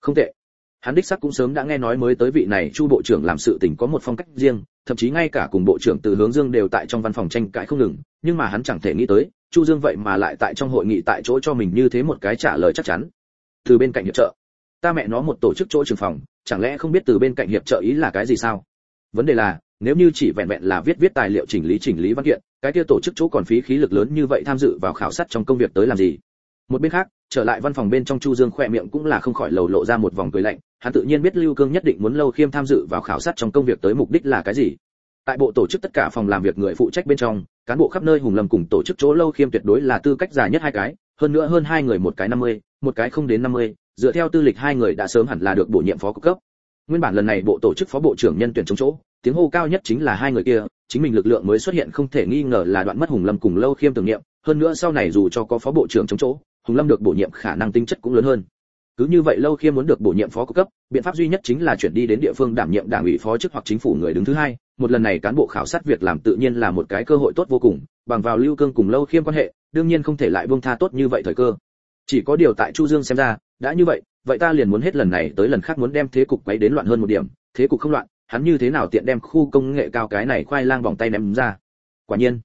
[SPEAKER 1] Không tệ. Hắn đích sắc cũng sớm đã nghe nói mới tới vị này chu bộ trưởng làm sự tình có một phong cách riêng, thậm chí ngay cả cùng bộ trưởng từ hướng dương đều tại trong văn phòng tranh cãi không ngừng, nhưng mà hắn chẳng thể nghĩ tới, chu dương vậy mà lại tại trong hội nghị tại chỗ cho mình như thế một cái trả lời chắc chắn. Từ bên cạnh hiệp trợ, ta mẹ nó một tổ chức chỗ trường phòng chẳng lẽ không biết từ bên cạnh hiệp trợ ý là cái gì sao? Vấn đề là nếu như chỉ vẹn vẹn là viết viết tài liệu chỉnh lý chỉnh lý văn kiện cái kia tổ chức chỗ còn phí khí lực lớn như vậy tham dự vào khảo sát trong công việc tới làm gì? Một bên khác trở lại văn phòng bên trong chu dương khoe miệng cũng là không khỏi lầu lộ ra một vòng cười lạnh hắn tự nhiên biết lưu cương nhất định muốn lâu khiêm tham dự vào khảo sát trong công việc tới mục đích là cái gì. Tại bộ tổ chức tất cả phòng làm việc người phụ trách bên trong cán bộ khắp nơi hùng lầm cùng tổ chức chỗ lâu khiêm tuyệt đối là tư cách già nhất hai cái hơn nữa hơn hai người một cái 50, một cái không đến 50, dựa theo tư lịch hai người đã sớm hẳn là được bổ nhiệm phó cấp cấp. Nguyên bản lần này bộ tổ chức phó bộ trưởng nhân tuyển chống chỗ, tiếng hô cao nhất chính là hai người kia, chính mình lực lượng mới xuất hiện không thể nghi ngờ là đoạn mất Hùng Lâm cùng Lâu Khiêm tưởng niệm, hơn nữa sau này dù cho có phó bộ trưởng chống chỗ, Hùng Lâm được bổ nhiệm khả năng tinh chất cũng lớn hơn. Cứ như vậy Lâu Khiêm muốn được bổ nhiệm phó cấp cấp, biện pháp duy nhất chính là chuyển đi đến địa phương đảm nhiệm đảng ủy phó chức hoặc chính phủ người đứng thứ hai, một lần này cán bộ khảo sát việc làm tự nhiên là một cái cơ hội tốt vô cùng, bằng vào Lưu Cương cùng Lâu Khiêm quan hệ, đương nhiên không thể lại buông tha tốt như vậy thời cơ. Chỉ có điều tại Chu Dương xem ra, đã như vậy, vậy ta liền muốn hết lần này tới lần khác muốn đem thế cục quấy đến loạn hơn một điểm, thế cục không loạn, hắn như thế nào tiện đem khu công nghệ cao cái này khoai lang vòng tay ném ra. Quả nhiên,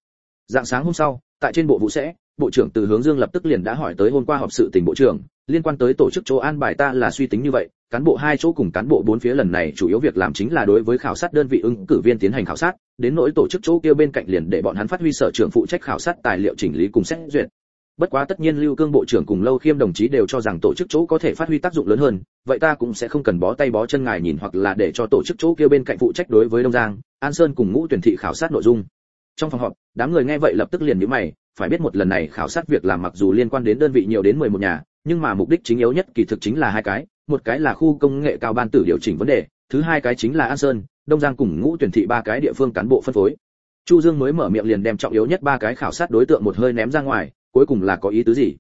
[SPEAKER 1] dạng sáng hôm sau, tại trên bộ vụ sẽ, bộ trưởng từ hướng dương lập tức liền đã hỏi tới hôm qua họp sự tình bộ trưởng liên quan tới tổ chức chỗ an bài ta là suy tính như vậy cán bộ hai chỗ cùng cán bộ bốn phía lần này chủ yếu việc làm chính là đối với khảo sát đơn vị ứng cử viên tiến hành khảo sát đến nỗi tổ chức chỗ kia bên cạnh liền để bọn hắn phát huy sở trưởng phụ trách khảo sát tài liệu chỉnh lý cùng xét duyệt bất quá tất nhiên lưu cương bộ trưởng cùng lâu khiêm đồng chí đều cho rằng tổ chức chỗ có thể phát huy tác dụng lớn hơn vậy ta cũng sẽ không cần bó tay bó chân ngài nhìn hoặc là để cho tổ chức chỗ kia bên cạnh phụ trách đối với đông giang an sơn cùng ngũ tuyển thị khảo sát nội dung trong phòng họp đám người nghe vậy lập tức liền nhíu mày phải biết một lần này khảo sát việc làm mặc dù liên quan đến đơn vị nhiều đến 11 nhà, nhưng mà mục đích chính yếu nhất kỳ thực chính là hai cái, một cái là khu công nghệ cao ban tử điều chỉnh vấn đề, thứ hai cái chính là An Sơn, Đông Giang cùng ngũ tuyển thị ba cái địa phương cán bộ phân phối. Chu Dương mới mở miệng liền đem trọng yếu nhất ba cái khảo sát đối tượng một hơi ném ra ngoài, cuối cùng là có ý tứ gì?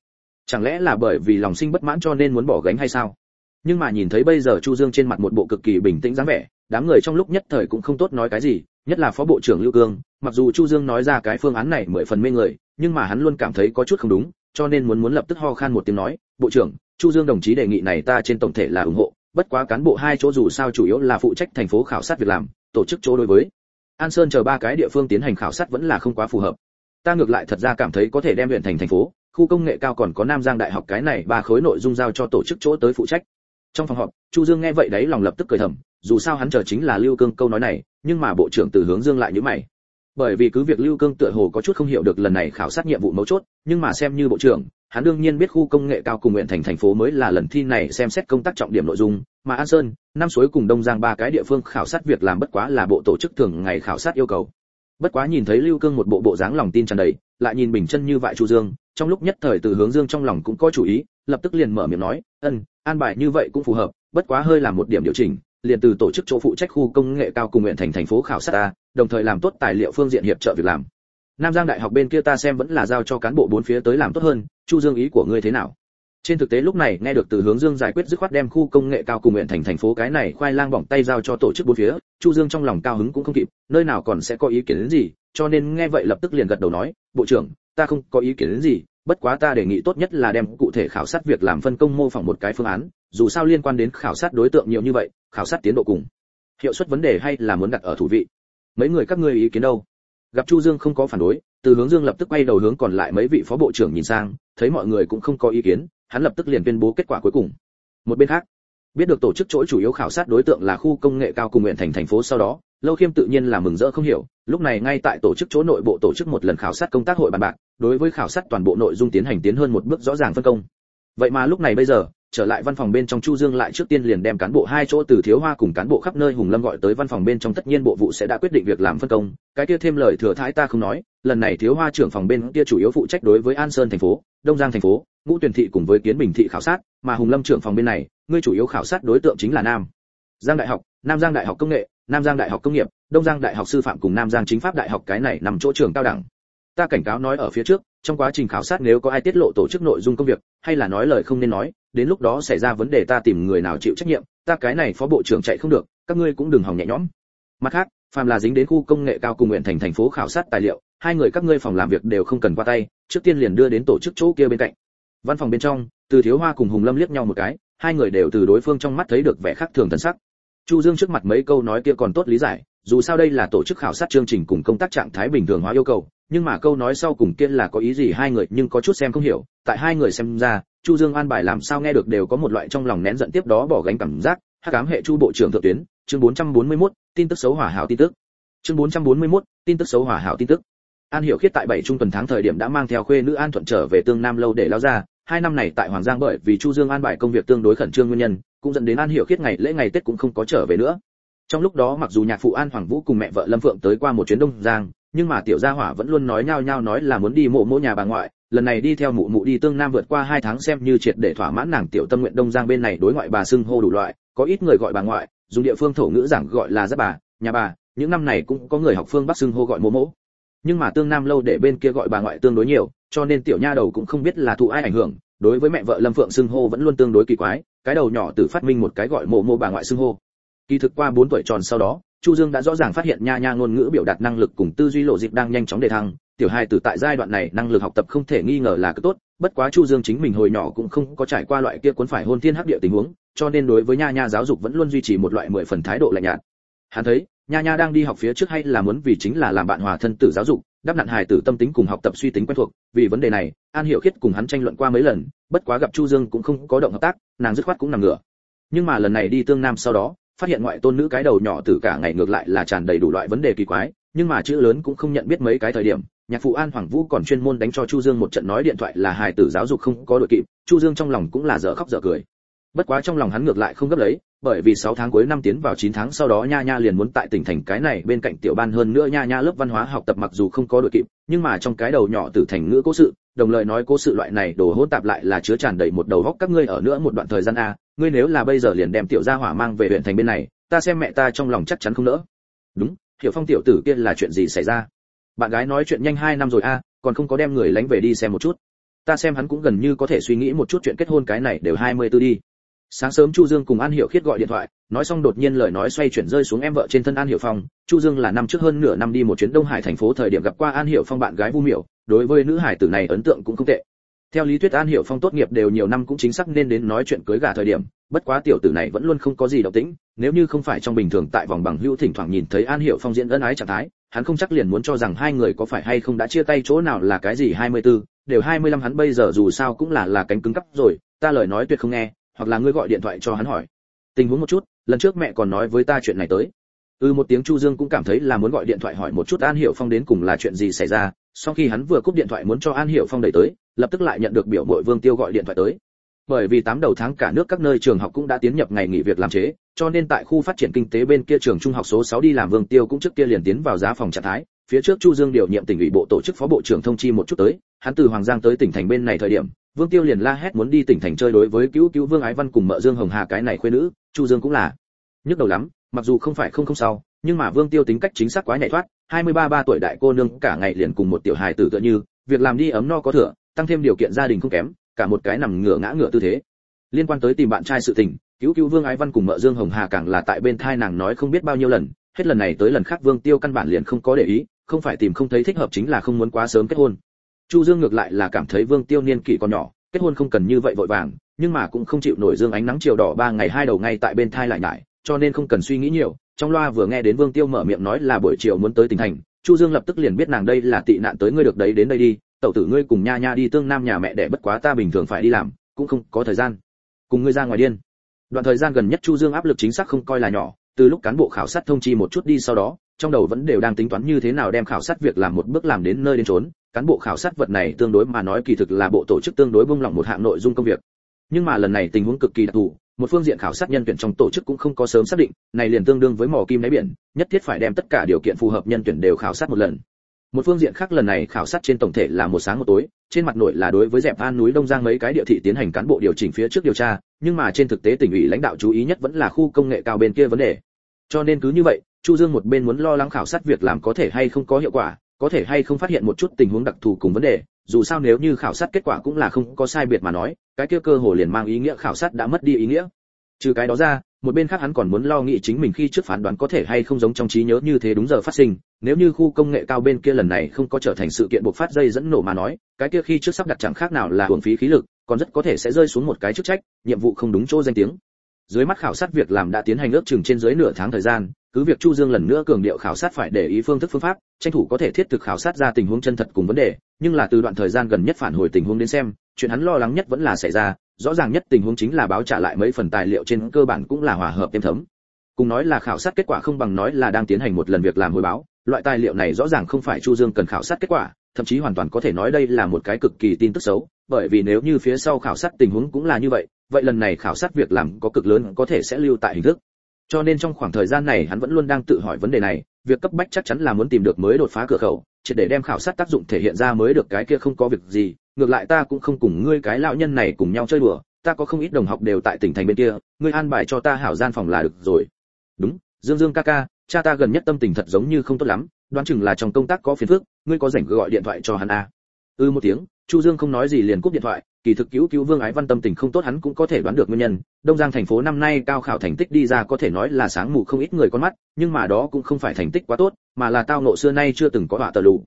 [SPEAKER 1] Chẳng lẽ là bởi vì lòng sinh bất mãn cho nên muốn bỏ gánh hay sao? Nhưng mà nhìn thấy bây giờ Chu Dương trên mặt một bộ cực kỳ bình tĩnh dáng vẻ, đám người trong lúc nhất thời cũng không tốt nói cái gì, nhất là phó bộ trưởng Lưu Cương, mặc dù Chu Dương nói ra cái phương án này mười phần mê người, nhưng mà hắn luôn cảm thấy có chút không đúng, cho nên muốn muốn lập tức ho khan một tiếng nói, "Bộ trưởng, Chu Dương đồng chí đề nghị này ta trên tổng thể là ủng hộ, bất quá cán bộ hai chỗ dù sao chủ yếu là phụ trách thành phố khảo sát việc làm, tổ chức chỗ đối với An Sơn chờ ba cái địa phương tiến hành khảo sát vẫn là không quá phù hợp. Ta ngược lại thật ra cảm thấy có thể đem huyện thành thành phố, khu công nghệ cao còn có Nam Giang Đại học cái này ba khối nội dung giao cho tổ chức chỗ tới phụ trách." Trong phòng họp, Chu Dương nghe vậy đấy lòng lập tức cười thầm, dù sao hắn chờ chính là Lưu Cương câu nói này, nhưng mà bộ trưởng Từ Hướng Dương lại như mày. Bởi vì cứ việc lưu cương tựa hồ có chút không hiểu được lần này khảo sát nhiệm vụ mấu chốt nhưng mà xem như bộ trưởng hắn đương nhiên biết khu công nghệ cao cùng nguyện thành thành phố mới là lần thi này xem xét công tác trọng điểm nội dung. Mà an sơn nam suối cùng đông giang ba cái địa phương khảo sát việc làm bất quá là bộ tổ chức thường ngày khảo sát yêu cầu bất quá nhìn thấy lưu cương một bộ bộ dáng lòng tin tràn đầy lại nhìn bình chân như vậy chu dương trong lúc nhất thời từ hướng dương trong lòng cũng có chủ ý lập tức liền mở miệng nói ân an bài như vậy cũng phù hợp bất quá hơi làm một điểm điều chỉnh liền từ tổ chức chỗ phụ trách khu công nghệ cao cùng nguyện thành thành phố khảo sát ta, đồng thời làm tốt tài liệu phương diện hiệp trợ việc làm. Nam Giang Đại học bên kia ta xem vẫn là giao cho cán bộ bốn phía tới làm tốt hơn, Chu Dương ý của ngươi thế nào? Trên thực tế lúc này nghe được từ hướng Dương giải quyết dứt khoát đem khu công nghệ cao cùng huyện thành thành phố cái này khoai lang bỏng tay giao cho tổ chức bốn phía, Chu Dương trong lòng cao hứng cũng không kịp, nơi nào còn sẽ có ý kiến đến gì, cho nên nghe vậy lập tức liền gật đầu nói, "Bộ trưởng, ta không có ý kiến đến gì, bất quá ta đề nghị tốt nhất là đem cụ thể khảo sát việc làm phân công mô phỏng một cái phương án, dù sao liên quan đến khảo sát đối tượng nhiều như vậy, khảo sát tiến độ cùng hiệu suất vấn đề hay là muốn đặt ở thủ vị. Mấy người các ngươi ý kiến đâu? Gặp chu dương không có phản đối từ hướng dương lập tức quay đầu hướng còn lại mấy vị phó bộ trưởng nhìn sang thấy mọi người cũng không có ý kiến hắn lập tức liền tuyên bố kết quả cuối cùng. Một bên khác, biết được tổ chức chỗ chủ yếu khảo sát đối tượng là khu công nghệ cao cùng nguyện thành thành phố sau đó, lâu khiêm tự nhiên là mừng rỡ không hiểu, lúc này ngay tại tổ chức chỗ nội bộ tổ chức một lần khảo sát công tác hội bàn bạc, đối với khảo sát toàn bộ nội dung tiến hành tiến hơn một bước rõ ràng phân công. Vậy mà lúc này bây giờ, trở lại văn phòng bên trong chu dương lại trước tiên liền đem cán bộ hai chỗ từ thiếu hoa cùng cán bộ khắp nơi hùng lâm gọi tới văn phòng bên trong tất nhiên bộ vụ sẽ đã quyết định việc làm phân công. Cái kia thêm lời thừa thái ta không nói, lần này thiếu hoa trưởng phòng bên kia chủ yếu phụ trách đối với an sơn thành phố, đông giang thành phố ngũ tuyển thị cùng với kiến bình thị khảo sát, mà hùng lâm trưởng phòng bên này, ngươi chủ yếu khảo sát đối tượng chính là nam. Giang đại học, nam giang đại học công nghệ, nam giang đại học công nghiệp, đông giang đại học sư phạm cùng nam giang chính pháp đại học cái này nằm chỗ trường cao đẳng. Ta cảnh cáo nói ở phía trước, trong quá trình khảo sát nếu có ai tiết lộ tổ chức nội dung công việc, hay là nói lời không nên nói, đến lúc đó xảy ra vấn đề ta tìm người nào chịu trách nhiệm, ta cái này phó bộ trưởng chạy không được, các ngươi cũng đừng hòng nhẹ nhõm. Mặt khác, phàm là dính đến khu công nghệ cao cùng nguyện thành thành phố khảo sát tài liệu, hai người các ngươi phòng làm việc đều không cần qua tay, trước tiên liền đưa đến tổ chức chỗ kia bên cạnh văn phòng bên trong từ thiếu hoa cùng hùng lâm liếc nhau một cái hai người đều từ đối phương trong mắt thấy được vẻ khác thường thần sắc. Chu dương trước mặt mấy câu nói kia còn tốt lý giải dù sao đây là tổ chức khảo sát chương trình cùng công tác trạng thái bình thường hóa yêu cầu nhưng mà câu nói sau cùng kia là có ý gì hai người nhưng có chút xem không hiểu tại hai người xem ra chu dương an bài làm sao nghe được đều có một loại trong lòng nén giận tiếp đó bỏ gánh cảm giác hắc ám hệ chu bộ trưởng thượng tuyến chương 441, tin tức xấu hỏa hảo tin tức. Chương 441, tin tức xấu hỏa hảo tin tức. An hiểu khiết tại bảy trung tuần tháng thời điểm đã mang theo khuê nữ an thuận trở về tương nam lâu để lao ra hai năm này tại hoàng giang bởi vì chu dương an bài công việc tương đối khẩn trương nguyên nhân, cũng dẫn đến an hiểu khiết ngày lễ ngày tết cũng không có trở về nữa. Trong lúc đó mặc dù nhạc phụ an hoàng vũ cùng mẹ vợ lâm phượng tới qua một chuyến đông giang, nhưng mà tiểu gia hỏa vẫn luôn nói nhao nhao nói là muốn đi mộ mộ nhà bà ngoại, lần này đi theo mụ mụ đi tương nam vượt qua hai tháng xem như triệt để thỏa mãn nàng tiểu tâm nguyện đông giang bên này đối ngoại bà xưng hô đủ loại, có ít người gọi bà ngoại, dùng địa phương thổ ngữ giảng gọi là giáp bà, nhà bà, những năm này cũng có người học phương bắc xưng hô gọi mộ mỗ nhưng mà tương nam lâu để bên kia gọi bà ngoại tương đối nhiều cho nên tiểu nha đầu cũng không biết là thụ ai ảnh hưởng, đối với mẹ vợ lâm phượng xưng hô vẫn luôn tương đối kỳ quái, cái đầu nhỏ tự phát minh một cái gọi mộ mô bà ngoại xưng hô. Kỳ thực qua 4 tuổi tròn sau đó, chu dương đã rõ ràng phát hiện nha nha ngôn ngữ biểu đạt năng lực cùng tư duy lộ dịp đang nhanh chóng đề thăng. Tiểu hai từ tại giai đoạn này năng lực học tập không thể nghi ngờ là cực tốt, bất quá chu dương chính mình hồi nhỏ cũng không có trải qua loại kia cuốn phải hôn thiên hấp địa tình huống, cho nên đối với nha nha giáo dục vẫn luôn duy trì một loại mười phần thái độ lạnh nhạt. Hắn thấy nha nha đang đi học phía trước hay là muốn vì chính là làm bạn hòa thân tử giáo dục, đáp nạn hài tử tâm tính cùng học tập suy tính quen thuộc, vì vấn đề này, an hiểu khiết cùng hắn tranh luận qua mấy lần, bất quá gặp chu dương cũng không có động hợp tác, nàng dứt khoát cũng nằm ngửa. Nhưng mà lần này đi tương nam sau đó, phát hiện ngoại tôn nữ cái đầu nhỏ từ cả ngày ngược lại là tràn đầy đủ loại vấn đề kỳ quái, nhưng mà chữ lớn cũng không nhận biết mấy cái thời điểm, nhạc phụ an hoàng vũ còn chuyên môn đánh cho chu dương một trận nói điện thoại là hài tử giáo dục không có đội kịp, chu dương trong lòng cũng là dở khóc dở cười. Bất quá trong lòng hắn ngược lại không gấp lấy bởi vì 6 tháng cuối năm tiến vào 9 tháng sau đó nha nha liền muốn tại tỉnh thành cái này bên cạnh tiểu ban hơn nữa nha nha lớp văn hóa học tập mặc dù không có đội kịp, nhưng mà trong cái đầu nhỏ tử thành ngữ cố sự, đồng lời nói cố sự loại này đồ hỗn tạp lại là chứa tràn đầy một đầu góc các ngươi ở nữa một đoạn thời gian a, ngươi nếu là bây giờ liền đem tiểu gia hỏa mang về huyện thành bên này, ta xem mẹ ta trong lòng chắc chắn không nỡ. Đúng, hiểu phong tiểu tử kia là chuyện gì xảy ra? Bạn gái nói chuyện nhanh hai năm rồi a, còn không có đem người lánh về đi xem một chút. Ta xem hắn cũng gần như có thể suy nghĩ một chút chuyện kết hôn cái này đều hai mươi tư đi sáng sớm chu dương cùng an hiểu khiết gọi điện thoại nói xong đột nhiên lời nói xoay chuyển rơi xuống em vợ trên thân an hiểu phong. Chu dương là năm trước hơn nửa năm đi một chuyến đông hải thành phố thời điểm gặp qua an hiểu phong bạn gái vu miểu đối với nữ hải tử này ấn tượng cũng không tệ. Theo lý thuyết an hiểu phong tốt nghiệp đều nhiều năm cũng chính xác nên đến nói chuyện cưới gà thời điểm bất quá tiểu tử này vẫn luôn không có gì động tĩnh nếu như không phải trong bình thường tại vòng bằng hữu thỉnh thoảng nhìn thấy an hiểu phong diễn ân ái trạng thái hắn không chắc liền muốn cho rằng hai người có phải hay không đã chia tay chỗ nào là cái gì 24, đều 25 hắn bây giờ dù sao cũng là là cánh cứng cắp rồi ta lời nói tuyệt không nghe hoặc là ngươi gọi điện thoại cho hắn hỏi. Tình huống một chút, lần trước mẹ còn nói với ta chuyện này tới. Ừ một tiếng chu dương cũng cảm thấy là muốn gọi điện thoại hỏi một chút an hiểu phong đến cùng là chuyện gì xảy ra. Sau khi hắn vừa cúp điện thoại muốn cho an hiểu phong đẩy tới, lập tức lại nhận được biểu mội vương tiêu gọi điện thoại tới. Bởi vì tám đầu tháng cả nước các nơi trường học cũng đã tiến nhập ngày nghỉ việc làm chế, cho nên tại khu phát triển kinh tế bên kia trường trung học số 6 đi làm vương tiêu cũng trước kia liền tiến vào giá phòng trạng thái. Phía trước chu dương điều nhiệm tỉnh ủy bộ tổ chức phó bộ trưởng thông chi một chút tới, hắn từ hoàng giang tới tỉnh thành bên này thời điểm vương tiêu liền la hét muốn đi tỉnh thành chơi đối với cứu cứu vương ái văn cùng mợ dương hồng hà cái này khuê nữ, chu dương cũng là nhức đầu lắm, mặc dù không phải không không sao, nhưng mà vương tiêu tính cách chính xác quá nhạy thoát 23 ba tuổi đại cô nương cả ngày liền cùng một tiểu hài tử tựa như, việc làm đi ấm no có thừa, tăng thêm điều kiện gia đình không kém, cả một cái nằm ngửa ngã ngửa tư thế. Liên quan tới tìm bạn trai sự tình, cứu cứu vương ái văn cùng mợ dương hồng hà càng là tại bên thai nàng nói không biết bao nhiêu lần, hết lần này tới lần khác vương tiêu căn bản liền không có để ý, không phải tìm không thấy thích hợp chính là không muốn quá sớm kết hôn chu dương ngược lại là cảm thấy vương tiêu niên kỷ còn nhỏ, kết hôn không cần như vậy vội vàng, nhưng mà cũng không chịu nổi dương ánh nắng chiều đỏ ba ngày hai đầu ngay tại bên thai lại nhải, cho nên không cần suy nghĩ nhiều. Trong loa vừa nghe đến vương tiêu mở miệng nói là buổi chiều muốn tới tỉnh thành, chu dương lập tức liền biết nàng đây là tị nạn tới ngươi được đấy đến đây đi, tẩu tử ngươi cùng nha nha đi tương nam nhà mẹ để bất quá ta bình thường phải đi làm, cũng không có thời gian. Cùng ngươi ra ngoài điên. Đoạn thời gian gần nhất chu dương áp lực chính xác không coi là nhỏ, từ lúc cán bộ khảo sát thông chi một chút đi sau đó trong đầu vẫn đều đang tính toán như thế nào đem khảo sát việc làm một bước làm đến nơi đến trốn cán bộ khảo sát vật này tương đối mà nói kỳ thực là bộ tổ chức tương đối buông lỏng một hạng nội dung công việc. Nhưng mà lần này tình huống cực kỳ đặc thù, một phương diện khảo sát nhân tuyển trong tổ chức cũng không có sớm xác định, này liền tương đương với mỏ kim đáy biển, nhất thiết phải đem tất cả điều kiện phù hợp nhân tuyển đều khảo sát một lần. Một phương diện khác lần này khảo sát trên tổng thể là một sáng một tối, trên mặt nội là đối với dẹp an núi đông giang mấy cái địa thị tiến hành cán bộ điều chỉnh phía trước điều tra, nhưng mà trên thực tế tỉnh ủy lãnh đạo chú ý nhất vẫn là khu công nghệ cao bên kia vấn đề. Cho nên cứ như vậy chu dương một bên muốn lo lắng khảo sát việc làm có thể hay không có hiệu quả, có thể hay không phát hiện một chút tình huống đặc thù cùng vấn đề, dù sao nếu như khảo sát kết quả cũng là không có sai biệt mà nói, cái kia cơ hồ liền mang ý nghĩa khảo sát đã mất đi ý nghĩa. Trừ cái đó ra, một bên khác hắn còn muốn lo nghĩ chính mình khi trước phán đoán có thể hay không giống trong trí nhớ như thế đúng giờ phát sinh, nếu như khu công nghệ cao bên kia lần này không có trở thành sự kiện bộc phát dây dẫn nổ mà nói, cái kia khi trước sắp đặt chẳng khác nào là hưởng phí khí lực, còn rất có thể sẽ rơi xuống một cái chức trách, nhiệm vụ không đúng chỗ danh tiếng dưới mắt khảo sát việc làm đã tiến hành ước chừng trên dưới nửa tháng thời gian, cứ việc chu dương lần nữa cường điệu khảo sát phải để ý phương thức phương pháp, tranh thủ có thể thiết thực khảo sát ra tình huống chân thật cùng vấn đề, nhưng là từ đoạn thời gian gần nhất phản hồi tình huống đến xem, chuyện hắn lo lắng nhất vẫn là xảy ra, rõ ràng nhất tình huống chính là báo trả lại mấy phần tài liệu trên cơ bản cũng là hòa hợp êm thấm. Cùng nói là khảo sát kết quả không bằng nói là đang tiến hành một lần việc làm hồi báo, loại tài liệu này rõ ràng không phải chu dương cần khảo sát kết quả, thậm chí hoàn toàn có thể nói đây là một cái cực kỳ tin tức xấu, bởi vì nếu như phía sau khảo sát tình huống cũng là như vậy vậy lần này khảo sát việc làm có cực lớn có thể sẽ lưu tại hình thức cho nên trong khoảng thời gian này hắn vẫn luôn đang tự hỏi vấn đề này, việc cấp bách chắc chắn là muốn tìm được mới đột phá cửa khẩu chỉ để đem khảo sát tác dụng thể hiện ra mới được cái kia không có việc gì, ngược lại ta cũng không cùng ngươi cái lão nhân này cùng nhau chơi đùa, ta có không ít đồng học đều tại tỉnh thành bên kia, ngươi an bài cho ta hảo gian phòng là được rồi đúng, dương dương ca ca, cha ta gần nhất tâm tình thật giống như không tốt lắm, đoán chừng là trong công tác có phiền phức, ngươi có rảnh gọi điện thoại cho hắn à. ư ừ một tiếng, chu dương không nói gì liền cúp điện thoại kỳ thực cứu cứu vương ái văn tâm tình không tốt hắn cũng có thể đoán được nguyên nhân. Đông giang thành phố năm nay cao khảo thành tích đi ra có thể nói là sáng mù không ít người con mắt, nhưng mà đó cũng không phải thành tích quá tốt, mà là tao nộ xưa nay chưa từng có họa tờ lụ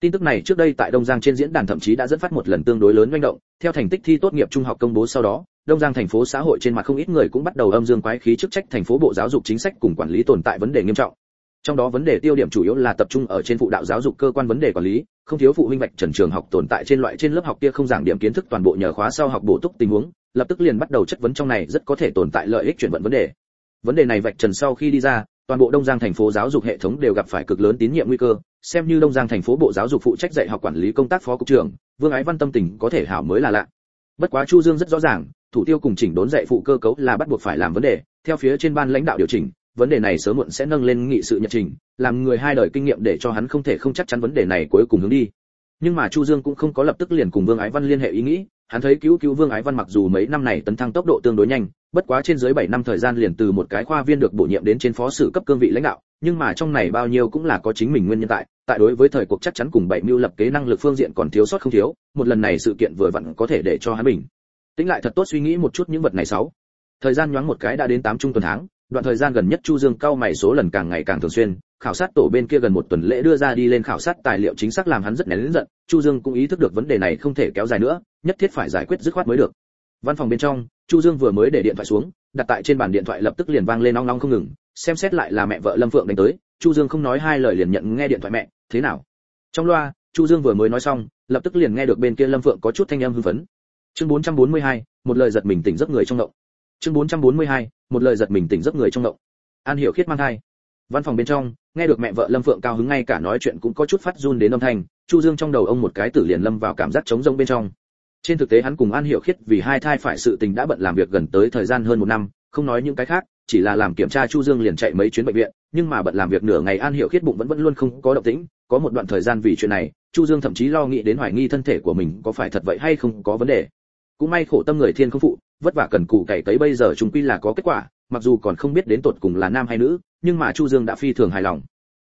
[SPEAKER 1] tin tức này trước đây tại đông giang trên diễn đàn thậm chí đã dẫn phát một lần tương đối lớn manh động. Theo thành tích thi tốt nghiệp trung học công bố sau đó, đông giang thành phố xã hội trên mặt không ít người cũng bắt đầu âm dương quái khí chức trách thành phố bộ giáo dục chính sách cùng quản lý tồn tại vấn đề nghiêm trọng trong đó vấn đề tiêu điểm chủ yếu là tập trung ở trên phụ đạo giáo dục cơ quan vấn đề quản lý, không thiếu phụ huynh bạch trần trường học tồn tại trên loại trên lớp học kia không giảng điểm kiến thức toàn bộ nhờ khóa sau học bổ túc tình huống, lập tức liền bắt đầu chất vấn trong này rất có thể tồn tại lợi ích chuyển vận vấn đề. Vấn đề này vạch trần sau khi đi ra, toàn bộ đông giang thành phố giáo dục hệ thống đều gặp phải cực lớn tín nhiệm nguy cơ, xem như đông giang thành phố bộ giáo dục phụ trách dạy học quản lý công tác phó cục trưởng, vương ái văn tâm tình có thể hảo mới là lạ. Bất quá chu dương rất rõ ràng, thủ tiêu cùng chỉnh đốn dạy phụ cơ cấu là bắt buộc phải làm vấn đề, theo phía trên ban lãnh đạo điều chỉnh vấn đề này sớm muộn sẽ nâng lên nghị sự nhật trình, làm người hai đời kinh nghiệm để cho hắn không thể không chắc chắn vấn đề này cuối cùng hướng đi. Nhưng mà chu dương cũng không có lập tức liền cùng vương ái văn liên hệ ý nghĩ, hắn thấy cứu cứu vương ái văn mặc dù mấy năm này tấn thăng tốc độ tương đối nhanh, bất quá trên dưới 7 năm thời gian liền từ một cái khoa viên được bổ nhiệm đến trên phó sử cấp cương vị lãnh đạo, nhưng mà trong này bao nhiêu cũng là có chính mình nguyên nhân tại tại đối với thời cuộc chắc chắn cùng bảy mưu lập kế năng lực phương diện còn thiếu sót không thiếu, một lần này sự kiện vừa vặn có thể để cho hắn bình. Tính lại thật tốt suy nghĩ một chút những vật này sáu. Thời gian nhoáng một cái đã đến 8 trung tuần tháng đoạn thời gian gần nhất chu dương cao mày số lần càng ngày càng thường xuyên khảo sát tổ bên kia gần một tuần lễ đưa ra đi lên khảo sát tài liệu chính xác làm hắn rất nén giận chu dương cũng ý thức được vấn đề này không thể kéo dài nữa nhất thiết phải giải quyết dứt khoát mới được. Văn phòng bên trong chu dương vừa mới để điện thoại xuống đặt tại trên bàn điện thoại lập tức liền vang lên nong nong không ngừng xem xét lại là mẹ vợ lâm phượng đánh tới chu dương không nói hai lời liền nhận nghe điện thoại mẹ thế nào? Trong loa chu dương vừa mới nói xong lập tức liền nghe được bên kia lâm phượng có chút thanh âm hưng phấn. Chương 442, một lời giật mình tỉnh giấc người trong động chương 442, một lời giật mình tỉnh giấc người trong động an hiểu khiết mang thai. Văn phòng bên trong nghe được mẹ vợ lâm phượng cao hứng ngay cả nói chuyện cũng có chút phát run đến âm thanh chu dương trong đầu ông một cái tử liền lâm vào cảm giác trống rỗng bên trong. Trên thực tế hắn cùng an hiểu khiết vì hai thai phải sự tình đã bận làm việc gần tới thời gian hơn một năm không nói những cái khác chỉ là làm kiểm tra chu dương liền chạy mấy chuyến bệnh viện nhưng mà bận làm việc nửa ngày an hiểu khiết bụng vẫn vẫn luôn không có động tĩnh có một đoạn thời gian vì chuyện này chu dương thậm chí lo nghĩ đến hoài nghi thân thể của mình có phải thật vậy hay không có vấn đề. Cũng may khổ tâm người thiên không phụ vất vả cần cù cày tới bây giờ chúng quy là có kết quả, mặc dù còn không biết đến tột cùng là nam hay nữ, nhưng mà chu dương đã phi thường hài lòng.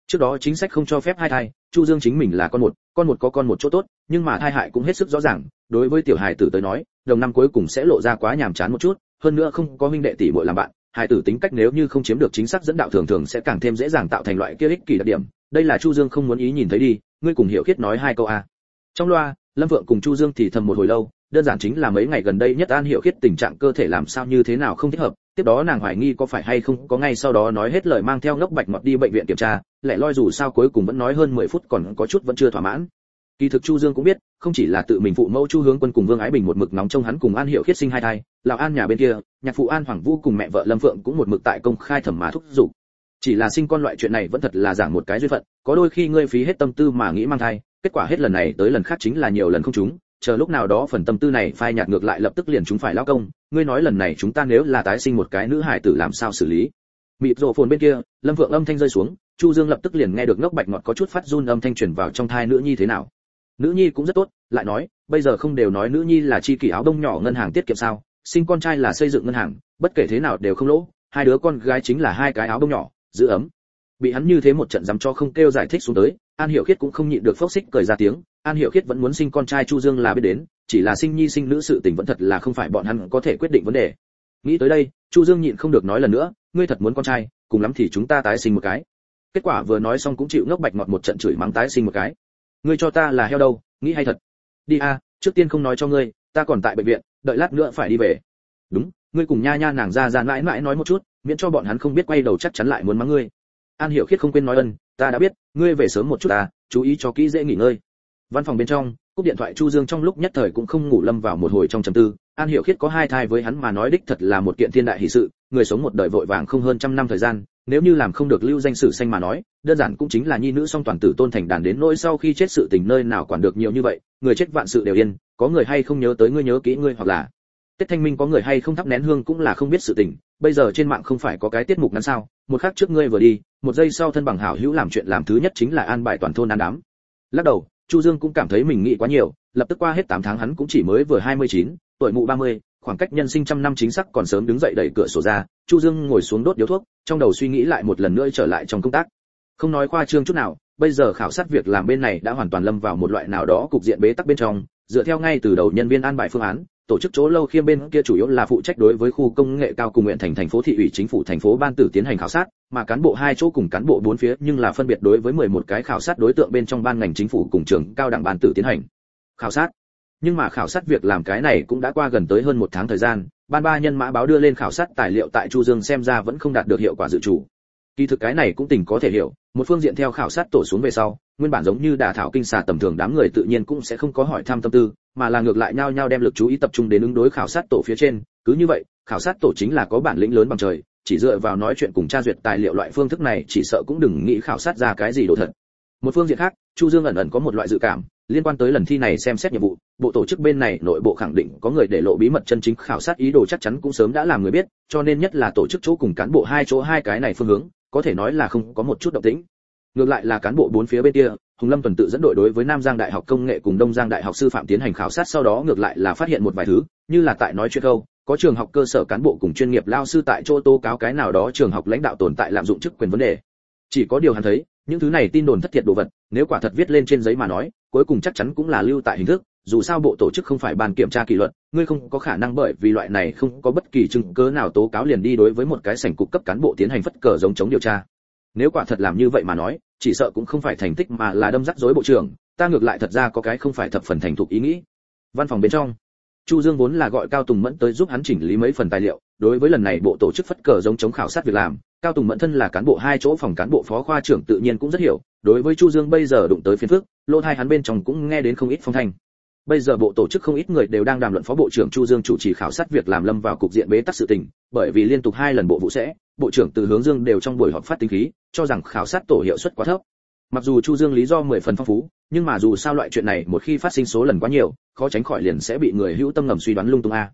[SPEAKER 1] Trước đó chính sách không cho phép hai thai, chu dương chính mình là con một con một có con một chỗ tốt, nhưng mà thai hại cũng hết sức rõ ràng, đối với tiểu hài tử tới nói đồng năm cuối cùng sẽ lộ ra quá nhàm chán một chút, hơn nữa không có huynh đệ tỷ muội làm bạn, hài tử tính cách nếu như không chiếm được chính xác dẫn đạo thường thường sẽ càng thêm dễ dàng tạo thành loại kia ích kỷ đặc điểm. Đây là chu dương không muốn ý nhìn thấy đi, ngươi cùng hiểu khiết nói hai câu a. Trong loa, lâm vượng cùng chu dương thì thầm một hồi lâu đơn giản chính là mấy ngày gần đây nhất an hiểu khiết tình trạng cơ thể làm sao như thế nào không thích hợp, tiếp đó nàng hoài nghi có phải hay không có ngay sau đó nói hết lời mang theo ngốc bạch ngọt đi bệnh viện kiểm tra lẽ loi dù sao cuối cùng vẫn nói hơn 10 phút còn có chút vẫn chưa thỏa mãn. Kỳ thực chu dương cũng biết, không chỉ là tự mình phụ mẫu chu hướng quân cùng vương ái bình một mực nóng trong hắn cùng an hiệu khiết sinh hai thai lão an nhà bên kia, nhạc phụ an hoàng vũ cùng mẹ vợ lâm phượng cũng một mực tại công khai thẩm mà thúc giục. Chỉ là sinh con loại chuyện này vẫn thật là giảng một cái duyên phận, có đôi khi ngươi phí hết tâm tư mà nghĩ mang thai, kết quả hết lần này tới lần khác chính là nhiều lần không trúng chờ lúc nào đó phần tâm tư này phai nhạt ngược lại lập tức liền chúng phải lao công, ngươi nói lần này chúng ta nếu là tái sinh một cái nữ hải tử làm sao xử lý? Mịt rộ phồn bên kia, lâm vượng âm thanh rơi xuống, chu dương lập tức liền nghe được ngốc bạch ngọt có chút phát run âm thanh truyền vào trong thai nữ nhi thế nào. Nữ nhi cũng rất tốt, lại nói, bây giờ không đều nói nữ nhi là chi kỷ áo đông nhỏ ngân hàng tiết kiệm sao, sinh con trai là xây dựng ngân hàng, bất kể thế nào đều không lỗ, hai đứa con gái chính là hai cái áo đông nhỏ, giữ ấm. Bị hắn như thế một trận dám cho không kêu giải thích xuống tới, an hiểu khiết cũng không nhịn được phốc xích cười ra tiếng an hiểu khiết vẫn muốn sinh con trai chu dương là biết đến, chỉ là sinh nhi sinh nữ sự tình vẫn thật là không phải bọn hắn có thể quyết định vấn đề. Nghĩ tới đây, chu dương nhịn không được nói lần nữa, ngươi thật muốn con trai, cùng lắm thì chúng ta tái sinh một cái. Kết quả vừa nói xong cũng chịu ngốc bạch ngọt một trận chửi mắng tái sinh một cái. Ngươi cho ta là heo đâu, nghĩ hay thật. Đi a, trước tiên không nói cho ngươi, ta còn tại bệnh viện, đợi lát nữa phải đi về. Đúng, ngươi cùng nha nha nàng ra ra mãi mãi nói một chút, miễn cho bọn hắn không biết quay đầu chắc chắn lại muốn mắng ngươi. An hiểu khiết không quên nói ân, ta đã biết, ngươi về sớm một chút ta, chú ý cho kỹ dễ nghỉ ngơi văn phòng bên trong, cúp điện thoại chu dương trong lúc nhất thời cũng không ngủ lâm vào một hồi trong trầm tư. An hiểu khiết có hai thai với hắn mà nói đích thật là một kiện thiên đại hỷ sự, người sống một đời vội vàng không hơn trăm năm thời gian, nếu như làm không được lưu danh sử xanh mà nói, đơn giản cũng chính là nhi nữ song toàn tử tôn thành đàn đến nỗi sau khi chết sự tình nơi nào quản được nhiều như vậy, người chết vạn sự đều yên, có người hay không nhớ tới ngươi nhớ kỹ ngươi hoặc là. Tết thanh minh có người hay không thắp nén hương cũng là không biết sự tình, bây giờ trên mạng không phải có cái tiết mục ngắn sao, một khắc trước ngươi vừa đi, một giây sau thân bằng hảo hữu làm chuyện làm thứ nhất chính là an bài toàn thôn an đám. Lắc đầu chu dương cũng cảm thấy mình nghĩ quá nhiều lập tức qua hết 8 tháng hắn cũng chỉ mới vừa 29, tuổi mụ 30, khoảng cách nhân sinh trăm năm chính xác còn sớm đứng dậy đẩy cửa sổ ra chu dương ngồi xuống đốt điếu thuốc trong đầu suy nghĩ lại một lần nữa trở lại trong công tác. Không nói khoa trương chút nào bây giờ khảo sát việc làm bên này đã hoàn toàn lâm vào một loại nào đó cục diện bế tắc bên trong dựa theo ngay từ đầu nhân viên an bài phương án tổ chức chỗ lâu khiêm bên kia chủ yếu là phụ trách đối với khu công nghệ cao cùng nguyện thành thành phố thị ủy chính phủ thành phố ban tử tiến hành khảo sát, mà cán bộ hai chỗ cùng cán bộ bốn phía nhưng là phân biệt đối với 11 cái khảo sát đối tượng bên trong ban ngành chính phủ cùng trường cao đẳng ban tử tiến hành. Khảo sát. Nhưng mà khảo sát việc làm cái này cũng đã qua gần tới hơn một tháng thời gian, ban ba nhân mã báo đưa lên khảo sát tài liệu tại chu dương xem ra vẫn không đạt được hiệu quả dự chủ kỳ thực cái này cũng tình có thể hiểu, một phương diện theo khảo sát tổ xuống về sau, nguyên bản giống như đả thảo kinh xà tầm thường đám người tự nhiên cũng sẽ không có hỏi thăm tâm tư mà là ngược lại nhau nhau đem lực chú ý tập trung đến ứng đối khảo sát tổ phía trên. Cứ như vậy, khảo sát tổ chính là có bản lĩnh lớn bằng trời, chỉ dựa vào nói chuyện cùng tra duyệt tài liệu loại phương thức này, chỉ sợ cũng đừng nghĩ khảo sát ra cái gì đồ thật. Một phương diện khác, chu dương ẩn ẩn có một loại dự cảm, liên quan tới lần thi này xem xét nhiệm vụ, bộ tổ chức bên này nội bộ khẳng định có người để lộ bí mật chân chính khảo sát ý đồ chắc chắn cũng sớm đã làm người biết, cho nên nhất là tổ chức chỗ cùng cán bộ hai chỗ hai cái này phương hướng, có thể nói là không có một chút động tĩnh. Ngược lại là cán bộ bốn phía bên kia hùng lâm tuần tự dẫn đội đối với nam giang đại học công nghệ cùng đông giang đại học sư phạm tiến hành khảo sát, sau đó ngược lại là phát hiện một vài thứ, như là tại nói chuyện câu, có trường học cơ sở cán bộ cùng chuyên nghiệp lao sư tại chỗ tố cáo cái nào đó trường học lãnh đạo tồn tại lạm dụng chức quyền vấn đề. Chỉ có điều hắn thấy, những thứ này tin đồn thất thiệt đồ vật, nếu quả thật viết lên trên giấy mà nói, cuối cùng chắc chắn cũng là lưu tại hình thức, dù sao bộ tổ chức không phải ban kiểm tra kỷ luật, ngươi không có khả năng bởi vì loại này không có bất kỳ chứng cứ nào tố cáo liền đi đối với một cái sảnh cục cấp cán bộ tiến hành phất cờ giống chống điều tra. Nếu quả thật làm như vậy mà nói chỉ sợ cũng không phải thành tích mà là đâm rắc rối bộ trưởng, ta ngược lại thật ra có cái không phải thập phần thành thục ý nghĩ. Văn phòng bên trong, chu dương vốn là gọi cao tùng mẫn tới giúp hắn chỉnh lý mấy phần tài liệu, đối với lần này bộ tổ chức phất cờ giống chống khảo sát việc làm, cao tùng mẫn thân là cán bộ hai chỗ phòng cán bộ phó khoa trưởng tự nhiên cũng rất hiểu, đối với chu dương bây giờ đụng tới phiên phước lô hai hắn bên trong cũng nghe đến không ít phong thanh. Bây giờ bộ tổ chức không ít người đều đang đàm luận phó bộ trưởng chu dương chủ trì khảo sát việc làm lâm vào cục diện bế tắc sự tình, bởi vì liên tục hai lần bộ vụ sẽ bộ trưởng từ hướng dương đều trong buổi họp phát tính khí, cho rằng khảo sát tổ hiệu suất quá thấp. Mặc dù chu dương lý do mười phần phong phú, nhưng mà dù sao loại chuyện này một khi phát sinh số lần quá nhiều, khó tránh khỏi liền sẽ bị người hữu tâm ngầm suy đoán lung tung a.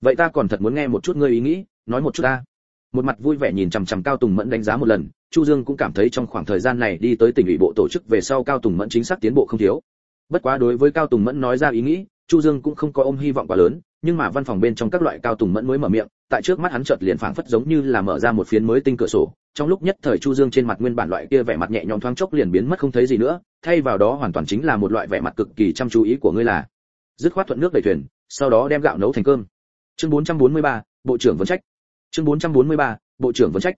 [SPEAKER 1] Vậy ta còn thật muốn nghe một chút ngươi ý nghĩ, nói một chút ta. Một mặt vui vẻ nhìn chằm chằm cao tùng mẫn đánh giá một lần, chu dương cũng cảm thấy trong khoảng thời gian này đi tới tỉnh ủy bộ tổ chức về sau cao tùng mẫn chính xác tiến bộ không thiếu. Bất quá đối với cao tùng mẫn nói ra ý nghĩ, chu dương cũng không có ôm hy vọng quá lớn nhưng mà văn phòng bên trong các loại cao tùng mẫn mới mở miệng tại trước mắt hắn chợt liền phảng phất giống như là mở ra một phiến mới tinh cửa sổ trong lúc nhất thời chu dương trên mặt nguyên bản loại kia vẻ mặt nhẹ nhõm thoáng chốc liền biến mất không thấy gì nữa thay vào đó hoàn toàn chính là một loại vẻ mặt cực kỳ chăm chú ý của ngươi là dứt khoát thuận nước đầy thuyền sau đó đem gạo nấu thành cơm. Chương 443, bộ trưởng vấn trách. Chương 443, bộ trưởng vấn trách.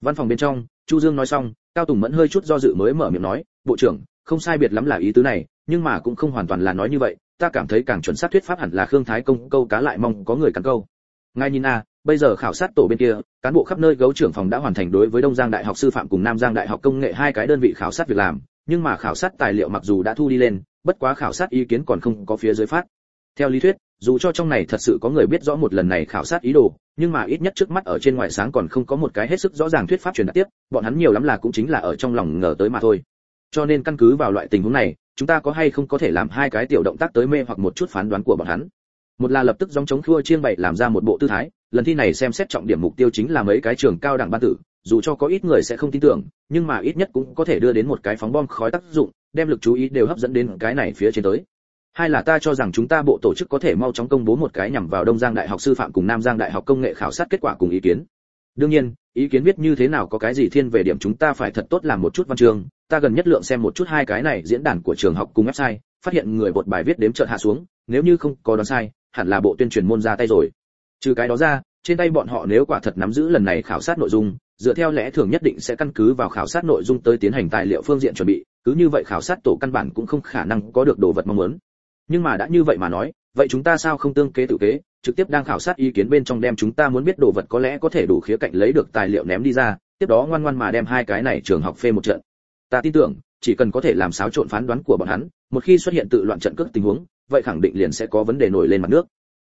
[SPEAKER 1] Văn phòng bên trong chu dương nói xong cao tùng mẫn hơi chút do dự mới mở miệng nói bộ trưởng không sai biệt lắm là ý tứ này nhưng mà cũng không hoàn toàn là nói như vậy, ta cảm thấy càng chuẩn xác thuyết pháp hẳn là khương thái công câu cá lại mong có người cắn câu. Ngay nhìn a bây giờ khảo sát tổ bên kia, cán bộ khắp nơi gấu trưởng phòng đã hoàn thành đối với đông giang đại học sư phạm cùng nam giang đại học công nghệ hai cái đơn vị khảo sát việc làm, nhưng mà khảo sát tài liệu mặc dù đã thu đi lên, bất quá khảo sát ý kiến còn không có phía dưới phát. Theo lý thuyết, dù cho trong này thật sự có người biết rõ một lần này khảo sát ý đồ, nhưng mà ít nhất trước mắt ở trên ngoại sáng còn không có một cái hết sức rõ ràng thuyết pháp truyền đạt tiếp, bọn hắn nhiều lắm là cũng chính là ở trong lòng ngờ tới mà thôi cho nên căn cứ vào loại tình huống này, chúng ta có hay không có thể làm hai cái tiểu động tác tới mê hoặc một chút phán đoán của bọn hắn. Một là lập tức dòng chống khua chiên bậy làm ra một bộ tư thái, lần thi này xem xét trọng điểm mục tiêu chính là mấy cái trường cao đẳng ban tử, dù cho có ít người sẽ không tin tưởng, nhưng mà ít nhất cũng có thể đưa đến một cái phóng bom khói tác dụng, đem lực chú ý đều hấp dẫn đến cái này phía trên tới. Hai là ta cho rằng chúng ta bộ tổ chức có thể mau chóng công bố một cái nhằm vào đông giang đại học sư phạm cùng nam giang đại học công nghệ khảo sát kết quả cùng ý kiến. Đương nhiên ý kiến viết như thế nào có cái gì thiên về điểm chúng ta phải thật tốt làm một chút văn chương. Ta gần nhất lượng xem một chút hai cái này diễn đàn của trường học cùng website, phát hiện người bột bài viết đếm chợt hạ xuống, nếu như không có đoán sai, hẳn là bộ tuyên truyền môn ra tay rồi. Trừ cái đó ra, trên tay bọn họ nếu quả thật nắm giữ lần này khảo sát nội dung, dựa theo lẽ thường nhất định sẽ căn cứ vào khảo sát nội dung tới tiến hành tài liệu phương diện chuẩn bị, cứ như vậy khảo sát tổ căn bản cũng không khả năng có được đồ vật mong muốn. Nhưng mà đã như vậy mà nói, vậy chúng ta sao không tương kế tự kế? Trực tiếp đang khảo sát ý kiến bên trong đem chúng ta muốn biết đồ vật có lẽ có thể đủ khía cạnh lấy được tài liệu ném đi ra, tiếp đó ngoan ngoan mà đem hai cái này trường học phê một trận. Ta tin tưởng, chỉ cần có thể làm xáo trộn phán đoán của bọn hắn, một khi xuất hiện tự loạn trận cước tình huống, vậy khẳng định liền sẽ có vấn đề nổi lên mặt nước.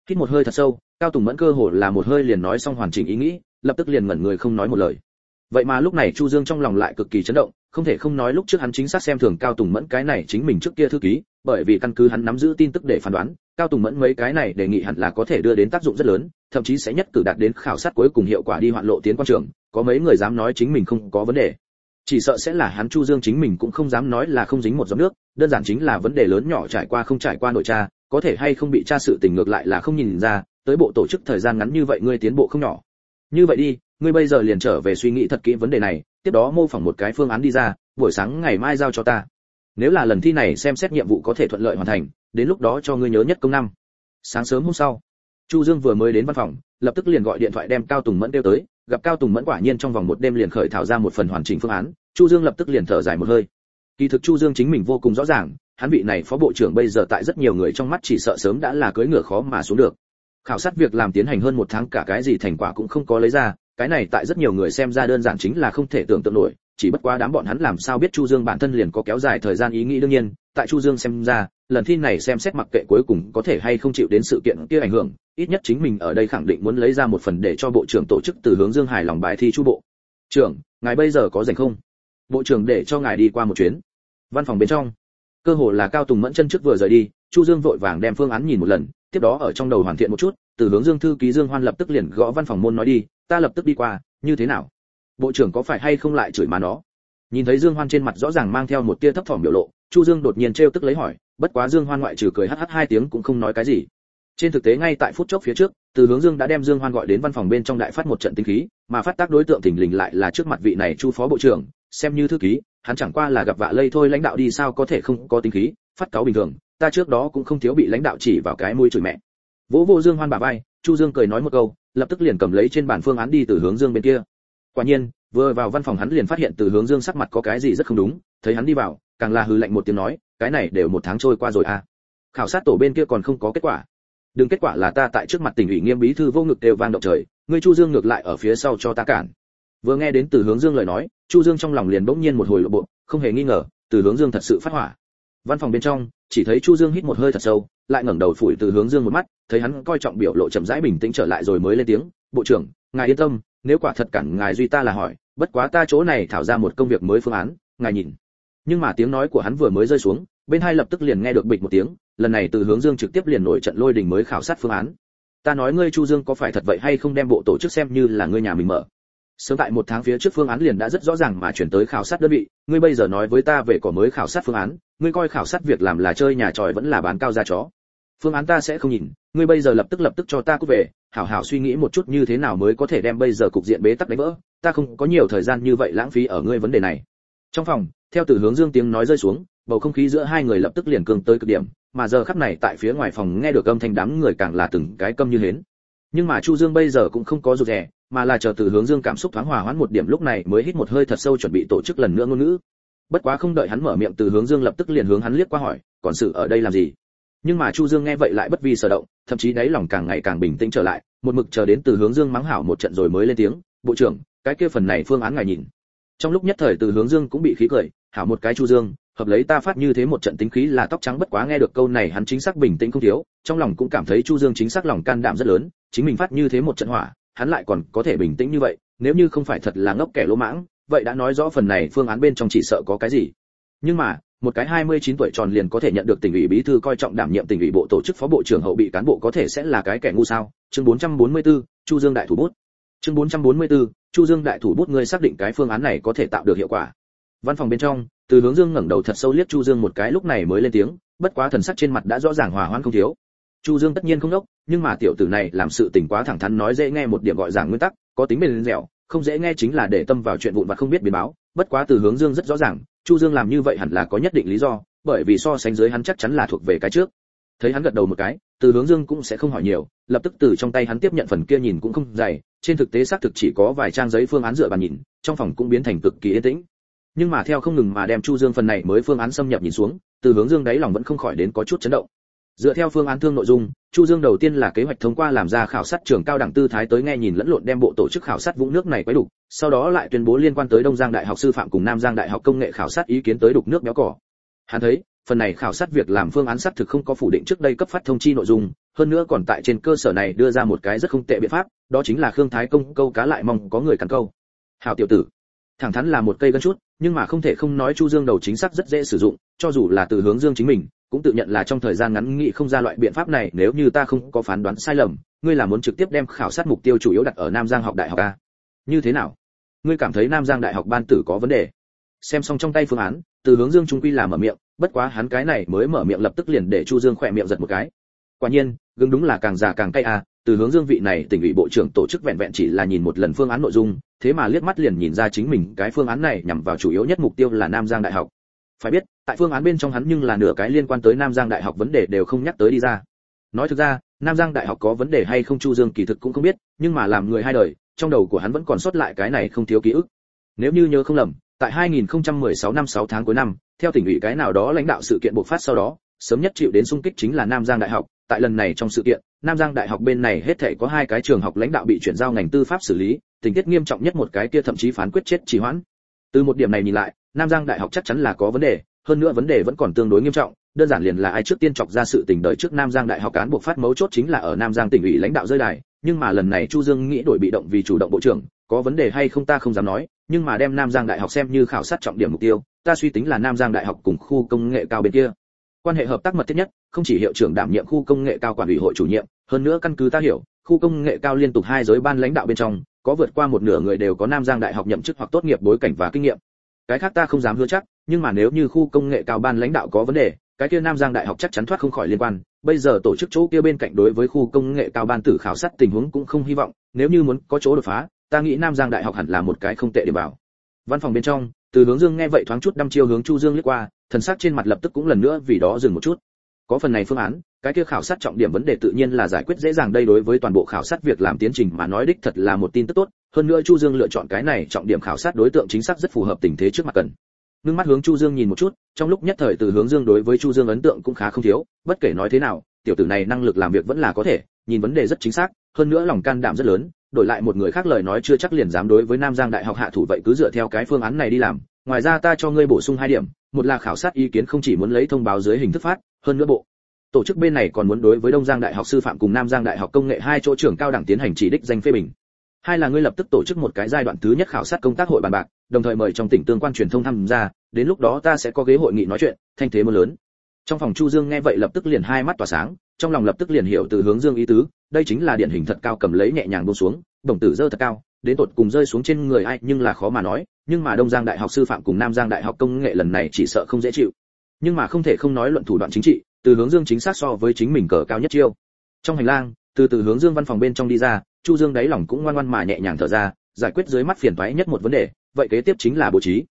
[SPEAKER 1] Hít một hơi thật sâu, cao tùng mẫn cơ hồ là một hơi liền nói xong hoàn chỉnh ý nghĩ, lập tức liền ngẩn người không nói một lời. Vậy mà lúc này chu dương trong lòng lại cực kỳ chấn động, không thể không nói lúc trước hắn chính xác xem thường cao tùng mẫn cái này chính mình trước kia thư ký, bởi vì căn cứ hắn nắm giữ tin tức để phán đoán cao tùng mẫn mấy cái này đề nghị hẳn là có thể đưa đến tác dụng rất lớn, thậm chí sẽ nhất cử đạt đến khảo sát cuối cùng hiệu quả đi hoạn lộ tiến quan trường, có mấy người dám nói chính mình không có vấn đề. Chỉ sợ sẽ là hắn chu dương chính mình cũng không dám nói là không dính một giọt nước, đơn giản chính là vấn đề lớn nhỏ trải qua không trải qua nội tra, có thể hay không bị tra sự tình ngược lại là không nhìn ra, tới bộ tổ chức thời gian ngắn như vậy ngươi tiến bộ không nhỏ. Như vậy đi, ngươi bây giờ liền trở về suy nghĩ thật kỹ vấn đề này, tiếp đó mô phỏng một cái phương án đi ra, buổi sáng ngày mai giao cho ta. Nếu là lần thi này xem xét nhiệm vụ có thể thuận lợi hoàn thành đến lúc đó cho ngươi nhớ nhất công năm sáng sớm hôm sau, chu dương vừa mới đến văn phòng, lập tức liền gọi điện thoại đem cao tùng mẫn kêu tới. Gặp cao tùng mẫn quả nhiên trong vòng một đêm liền khởi thảo ra một phần hoàn chỉnh phương án, chu dương lập tức liền thở dài một hơi. Kỳ thực chu dương chính mình vô cùng rõ ràng, hắn vị này phó bộ trưởng bây giờ tại rất nhiều người trong mắt chỉ sợ sớm đã là cưỡi ngựa khó mà xuống được. Khảo sát việc làm tiến hành hơn một tháng cả cái gì thành quả cũng không có lấy ra, cái này tại rất nhiều người xem ra đơn giản chính là không thể tưởng tượng nổi, chỉ bất quá đám bọn hắn làm sao biết chu dương bản thân liền có kéo dài thời gian ý nghĩ đương nhiên tại chu dương xem ra, lần thi này xem xét mặc kệ cuối cùng có thể hay không chịu đến sự kiện kia ảnh hưởng, ít nhất chính mình ở đây khẳng định muốn lấy ra một phần để cho bộ trưởng tổ chức từ hướng dương hài lòng bài thi chu bộ. Trưởng, ngài bây giờ có rảnh không? Bộ trưởng để cho ngài đi qua một chuyến. Văn phòng bên trong, cơ hồ là cao tùng mẫn chân trước vừa rời đi, chu dương vội vàng đem phương án nhìn một lần, tiếp đó ở trong đầu hoàn thiện một chút, từ hướng dương thư ký dương hoan lập tức liền gõ văn phòng môn nói đi, ta lập tức đi qua, như thế nào? Bộ trưởng có phải hay không lại chửi mà nó? Nhìn thấy dương hoan trên mặt rõ ràng mang theo một tia thấp thỏm biểu lộ chu dương đột nhiên trêu tức lấy hỏi, bất quá dương hoan ngoại trừ cười hắt hắt hai tiếng cũng không nói cái gì. Trên thực tế ngay tại phút chốc phía trước, từ hướng dương đã đem dương hoan gọi đến văn phòng bên trong đại phát một trận tinh khí, mà phát tác đối tượng thình lình lại là trước mặt vị này chu phó bộ trưởng, xem như thư ký, hắn chẳng qua là gặp vạ lây thôi lãnh đạo đi sao có thể không có tinh khí, phát cáo bình thường, ta trước đó cũng không thiếu bị lãnh đạo chỉ vào cái mũi chửi mẹ. Vỗ vô dương hoan bà vai, chu dương cười nói một câu, lập tức liền cầm lấy trên bàn phương án đi từ hướng dương bên kia. Quả nhiên, vừa vào văn phòng hắn liền phát hiện từ hướng dương sắc mặt có cái gì rất không đúng, thấy hắn đi vào càng là hừ lạnh một tiếng nói, cái này đều một tháng trôi qua rồi à. Khảo sát tổ bên kia còn không có kết quả. Đừng kết quả là ta tại trước mặt tỉnh ủy nghiêm bí thư vô ngực đều vang động trời, ngươi chu dương ngược lại ở phía sau cho ta cản. Vừa nghe đến từ hướng dương lời nói, chu dương trong lòng liền bỗng nhiên một hồi lộ bộ, không hề nghi ngờ, từ hướng dương thật sự phát hỏa. Văn phòng bên trong, chỉ thấy chu dương hít một hơi thật sâu, lại ngẩng đầu phủi từ hướng dương một mắt, thấy hắn coi trọng biểu lộ chậm rãi bình tĩnh trở lại rồi mới lên tiếng, bộ trưởng, ngài yên tâm, nếu quả thật cản ngài duy ta là hỏi, bất quá ta chỗ này thảo ra một công việc mới phương án, ngài nhìn nhưng mà tiếng nói của hắn vừa mới rơi xuống, bên hai lập tức liền nghe được bịch một tiếng, lần này từ hướng dương trực tiếp liền nổi trận lôi đình mới khảo sát phương án. Ta nói ngươi chu dương có phải thật vậy hay không đem bộ tổ chức xem như là ngươi nhà mình mở. Sớm tại một tháng phía trước phương án liền đã rất rõ ràng mà chuyển tới khảo sát đơn vị, ngươi bây giờ nói với ta về cỏ mới khảo sát phương án, ngươi coi khảo sát việc làm là chơi nhà tròi vẫn là bán cao ra chó. Phương án ta sẽ không nhìn, ngươi bây giờ lập tức lập tức cho ta cút về, hảo hảo suy nghĩ một chút như thế nào mới có thể đem bây giờ cục diện bế tắc đánh vỡ, ta không có nhiều thời gian như vậy lãng phí ở ngươi vấn đề này trong phòng, theo từ hướng dương tiếng nói rơi xuống, bầu không khí giữa hai người lập tức liền cường tới cực điểm, mà giờ khắc này tại phía ngoài phòng nghe được âm thanh đám người càng là từng cái câm như hến. Nhưng mà chu dương bây giờ cũng không có rụt rè, mà là chờ từ hướng dương cảm xúc thoáng hòa hoãn một điểm lúc này mới hít một hơi thật sâu chuẩn bị tổ chức lần nữa ngôn ngữ. Bất quá không đợi hắn mở miệng từ hướng dương lập tức liền hướng hắn liếc qua hỏi, còn sự ở đây làm gì? Nhưng mà chu dương nghe vậy lại bất vi sở động, thậm chí đáy lòng càng ngày càng bình tĩnh trở lại, một mực chờ đến từ hướng dương mắng hảo một trận rồi mới lên tiếng, bộ trưởng, cái kia phần này phương án ngài nhìn trong lúc nhất thời từ hướng dương cũng bị khí cười hảo một cái chu dương hợp lấy ta phát như thế một trận tính khí là tóc trắng bất quá nghe được câu này hắn chính xác bình tĩnh không thiếu trong lòng cũng cảm thấy chu dương chính xác lòng can đảm rất lớn chính mình phát như thế một trận hỏa hắn lại còn có thể bình tĩnh như vậy nếu như không phải thật là ngốc kẻ lỗ mãng vậy đã nói rõ phần này phương án bên trong chỉ sợ có cái gì. Nhưng mà một cái 29 tuổi tròn liền có thể nhận được tỉnh ủy bí thư coi trọng đảm nhiệm tỉnh ủy bộ tổ chức phó bộ trưởng hậu bị cán bộ có thể sẽ là cái kẻ ngu sao? Chương 444, chu dương đại thủ bút. Chương 444, chu dương đại thủ bút ngươi xác định cái phương án này có thể tạo được hiệu quả. Văn phòng bên trong, từ hướng dương ngẩng đầu thật sâu liếc chu dương một cái lúc này mới lên tiếng, bất quá thần sắc trên mặt đã rõ ràng hòa hoãn không thiếu. Chu dương tất nhiên không đốc, nhưng mà tiểu tử này làm sự tình quá thẳng thắn nói dễ nghe một điểm gọi giảng nguyên tắc, có tính bền dẻo, không dễ nghe chính là để tâm vào chuyện vụn vặt không biết biến báo. Bất quá từ hướng dương rất rõ ràng, chu dương làm như vậy hẳn là có nhất định lý do, bởi vì so sánh dưới hắn chắc chắn là thuộc về cái trước thấy hắn gật đầu một cái, từ hướng dương cũng sẽ không hỏi nhiều, lập tức từ trong tay hắn tiếp nhận phần kia nhìn cũng không dày, trên thực tế xác thực chỉ có vài trang giấy phương án dựa bàn nhìn, trong phòng cũng biến thành cực kỳ yên tĩnh. Nhưng mà theo không ngừng mà đem chu dương phần này mới phương án xâm nhập nhìn xuống, từ hướng dương đáy lòng vẫn không khỏi đến có chút chấn động. Dựa theo phương án thương nội dung, chu dương đầu tiên là kế hoạch thông qua làm ra khảo sát trường cao đẳng tư thái tới nghe nhìn lẫn lộn đem bộ tổ chức khảo sát vũng nước này quấy đủ sau đó lại tuyên bố liên quan tới đông giang đại học sư phạm cùng nam giang đại học công nghệ khảo sát ý kiến tới đục nước béo cỏ. Hắn thấy phần này khảo sát việc làm phương án xác thực không có phủ định trước đây cấp phát thông chi nội dung, hơn nữa còn tại trên cơ sở này đưa ra một cái rất không tệ biện pháp, đó chính là khương thái công câu cá lại mong có người cắn câu. Hảo tiểu tử, thẳng thắn là một cây gân chút, nhưng mà không thể không nói chu dương đầu chính xác rất dễ sử dụng, cho dù là từ hướng dương chính mình, cũng tự nhận là trong thời gian ngắn nghĩ không ra loại biện pháp này, nếu như ta không có phán đoán sai lầm, ngươi là muốn trực tiếp đem khảo sát mục tiêu chủ yếu đặt ở nam giang học đại học a. Như thế nào? Ngươi cảm thấy nam giang đại học ban tử có vấn đề? Xem xong trong tay phương án, từ hướng dương trung quy làm mở miệng, bất quá hắn cái này mới mở miệng lập tức liền để chu dương khỏe miệng giật một cái. Quả nhiên gừng đúng là càng già càng cay à từ hướng dương vị này tỉnh ủy bộ trưởng tổ chức vẹn vẹn chỉ là nhìn một lần phương án nội dung, thế mà liếc mắt liền nhìn ra chính mình cái phương án này nhằm vào chủ yếu nhất mục tiêu là nam giang đại học. Phải biết, tại phương án bên trong hắn nhưng là nửa cái liên quan tới nam giang đại học vấn đề đều không nhắc tới đi ra. Nói thực ra, nam giang đại học có vấn đề hay không chu dương kỳ thực cũng không biết, nhưng mà làm người hai đời, trong đầu của hắn vẫn còn sót lại cái này không thiếu ký ức. Nếu như nhớ không lầm tại 2016 năm 6 tháng cuối năm, theo tỉnh ủy cái nào đó lãnh đạo sự kiện bộc phát sau đó, sớm nhất chịu đến xung kích chính là nam giang đại học. Tại lần này trong sự kiện, nam giang đại học bên này hết thể có hai cái trường học lãnh đạo bị chuyển giao ngành tư pháp xử lý, tình tiết nghiêm trọng nhất một cái kia thậm chí phán quyết chết trì hoãn. Từ một điểm này nhìn lại, nam giang đại học chắc chắn là có vấn đề, hơn nữa vấn đề vẫn còn tương đối nghiêm trọng, đơn giản liền là ai trước tiên chọc ra sự tình đời trước nam giang đại học cán bộ phát mấu chốt chính là ở nam giang tỉnh ủy lãnh đạo rơi đài, nhưng mà lần này chu dương nghĩ đổi bị động vì chủ động bộ trưởng, có vấn đề hay không ta không dám nói nhưng mà đem nam giang đại học xem như khảo sát trọng điểm mục tiêu, ta suy tính là nam giang đại học cùng khu công nghệ cao bên kia. Quan hệ hợp tác mật thiết nhất, không chỉ hiệu trưởng đảm nhiệm khu công nghệ cao quản ủy hội chủ nhiệm, hơn nữa căn cứ ta hiểu, khu công nghệ cao liên tục hai giới ban lãnh đạo bên trong, có vượt qua một nửa người đều có nam giang đại học nhậm chức hoặc tốt nghiệp bối cảnh và kinh nghiệm. Cái khác ta không dám hứa chắc, nhưng mà nếu như khu công nghệ cao ban lãnh đạo có vấn đề, cái kia nam giang đại học chắc chắn thoát không khỏi liên quan. Bây giờ tổ chức chỗ kia bên cạnh đối với khu công nghệ cao ban tử khảo sát tình huống cũng không hy vọng, nếu như muốn có chỗ đột phá ta nghĩ nam giang đại học hẳn là một cái không tệ để bảo văn phòng bên trong, từ hướng dương nghe vậy thoáng chút đăm chiêu hướng chu dương liếc qua, thần sắc trên mặt lập tức cũng lần nữa vì đó dừng một chút. Có phần này phương án, cái kia khảo sát trọng điểm vấn đề tự nhiên là giải quyết dễ dàng đây đối với toàn bộ khảo sát việc làm tiến trình mà nói đích thật là một tin tức tốt. Hơn nữa chu dương lựa chọn cái này trọng điểm khảo sát đối tượng chính xác rất phù hợp tình thế trước mặt cần. Ngưng mắt hướng chu dương nhìn một chút, trong lúc nhất thời từ hướng dương đối với chu dương ấn tượng cũng khá không thiếu, bất kể nói thế nào, tiểu tử này năng lực làm việc vẫn là có thể, nhìn vấn đề rất chính xác, hơn nữa lòng can đảm rất lớn đổi lại một người khác lời nói chưa chắc liền dám đối với nam giang đại học hạ thủ vậy cứ dựa theo cái phương án này đi làm. Ngoài ra ta cho ngươi bổ sung hai điểm, một là khảo sát ý kiến không chỉ muốn lấy thông báo dưới hình thức phát, hơn nữa bộ. Tổ chức bên này còn muốn đối với đông giang đại học sư phạm cùng nam giang đại học công nghệ hai chỗ trưởng cao đẳng tiến hành chỉ đích danh phê bình. Hai là ngươi lập tức tổ chức một cái giai đoạn thứ nhất khảo sát công tác hội bàn bạc, đồng thời mời trong tỉnh tương quan truyền thông tham gia, đến lúc đó ta sẽ có ghế hội nghị nói chuyện, thanh thế mưa lớn. Trong phòng chu dương nghe vậy lập tức liền hai mắt tỏa sáng trong lòng lập tức liền hiểu từ hướng dương ý tứ, đây chính là điển hình thật cao cầm lấy nhẹ nhàng buông xuống, đồng tử rơi thật cao, đến tột cùng rơi xuống trên người ai, nhưng là khó mà nói, nhưng mà đông giang đại học sư phạm cùng nam giang đại học công nghệ lần này chỉ sợ không dễ chịu. Nhưng mà không thể không nói luận thủ đoạn chính trị, từ hướng dương chính xác so với chính mình cờ cao nhất chiêu. Trong hành lang, từ từ hướng dương văn phòng bên trong đi ra, chu dương đáy lòng cũng ngoan ngoan mà nhẹ nhàng thở ra, giải quyết dưới mắt phiền toái nhất một vấn đề, vậy kế tiếp chính là bố trí.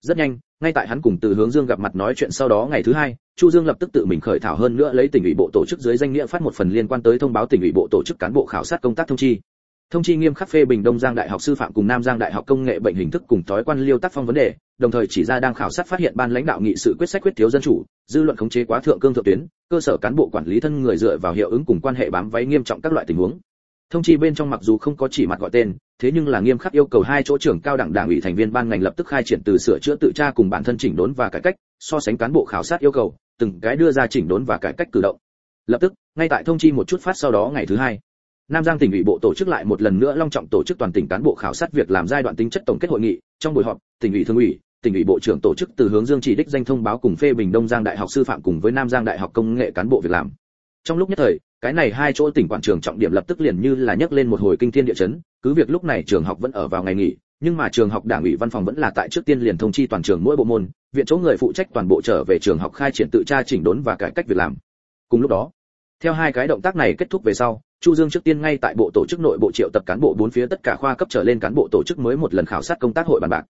[SPEAKER 1] Rất nhanh ngay tại hắn cùng từ hướng dương gặp mặt nói chuyện sau đó ngày thứ hai, chu dương lập tức tự mình khởi thảo hơn nữa lấy tỉnh ủy bộ tổ chức dưới danh nghĩa phát một phần liên quan tới thông báo tỉnh ủy bộ tổ chức cán bộ khảo sát công tác thông chi. Thông chi nghiêm khắc phê bình đông giang đại học sư phạm cùng nam giang đại học công nghệ bệnh hình thức cùng thói quan liêu tác phong vấn đề, đồng thời chỉ ra đang khảo sát phát hiện ban lãnh đạo nghị sự quyết sách quyết thiếu dân chủ, dư luận khống chế quá thượng cương thượng tuyến, cơ sở cán bộ quản lý thân người dựa vào hiệu ứng cùng quan hệ bám váy nghiêm trọng các loại tình huống thông chi bên trong mặc dù không có chỉ mặt gọi tên thế nhưng là nghiêm khắc yêu cầu hai chỗ trưởng cao đẳng đảng ủy thành viên ban ngành lập tức khai triển từ sửa chữa tự tra cùng bản thân chỉnh đốn và cải cách so sánh cán bộ khảo sát yêu cầu từng cái đưa ra chỉnh đốn và cải cách cử động lập tức ngay tại thông chi một chút phát sau đó ngày thứ hai Nam Giang tỉnh ủy bộ tổ chức lại một lần nữa long trọng tổ chức toàn tỉnh cán bộ khảo sát việc làm giai đoạn tính chất tổng kết hội nghị, trong buổi họp, tỉnh ủy thường ủy, tỉnh ủy bộ trưởng tổ chức từ hướng Dương chỉ đích danh thông báo cùng phê bình Đông Giang Đại học sư phạm cùng với Nam Giang Đại học công nghệ cán bộ việc làm. Trong lúc nhất thời, cái này hai chỗ tỉnh quản trường trọng điểm lập tức liền như là nhấc lên một hồi kinh thiên địa chấn, cứ việc lúc này trường học vẫn ở vào ngày nghỉ, nhưng mà trường học đảng ủy văn phòng vẫn là tại trước tiên liền thông chi toàn trường mỗi bộ môn, viện chỗ người phụ trách toàn bộ trở về trường học khai triển tự tra chỉnh đốn và cải cách việc làm. Cùng lúc đó, theo hai cái động tác này kết thúc về sau, Chu Dương trước tiên ngay tại bộ tổ chức nội bộ triệu tập cán bộ bốn phía tất cả khoa cấp trở lên cán bộ tổ chức mới một lần khảo sát công tác hội bàn bạc.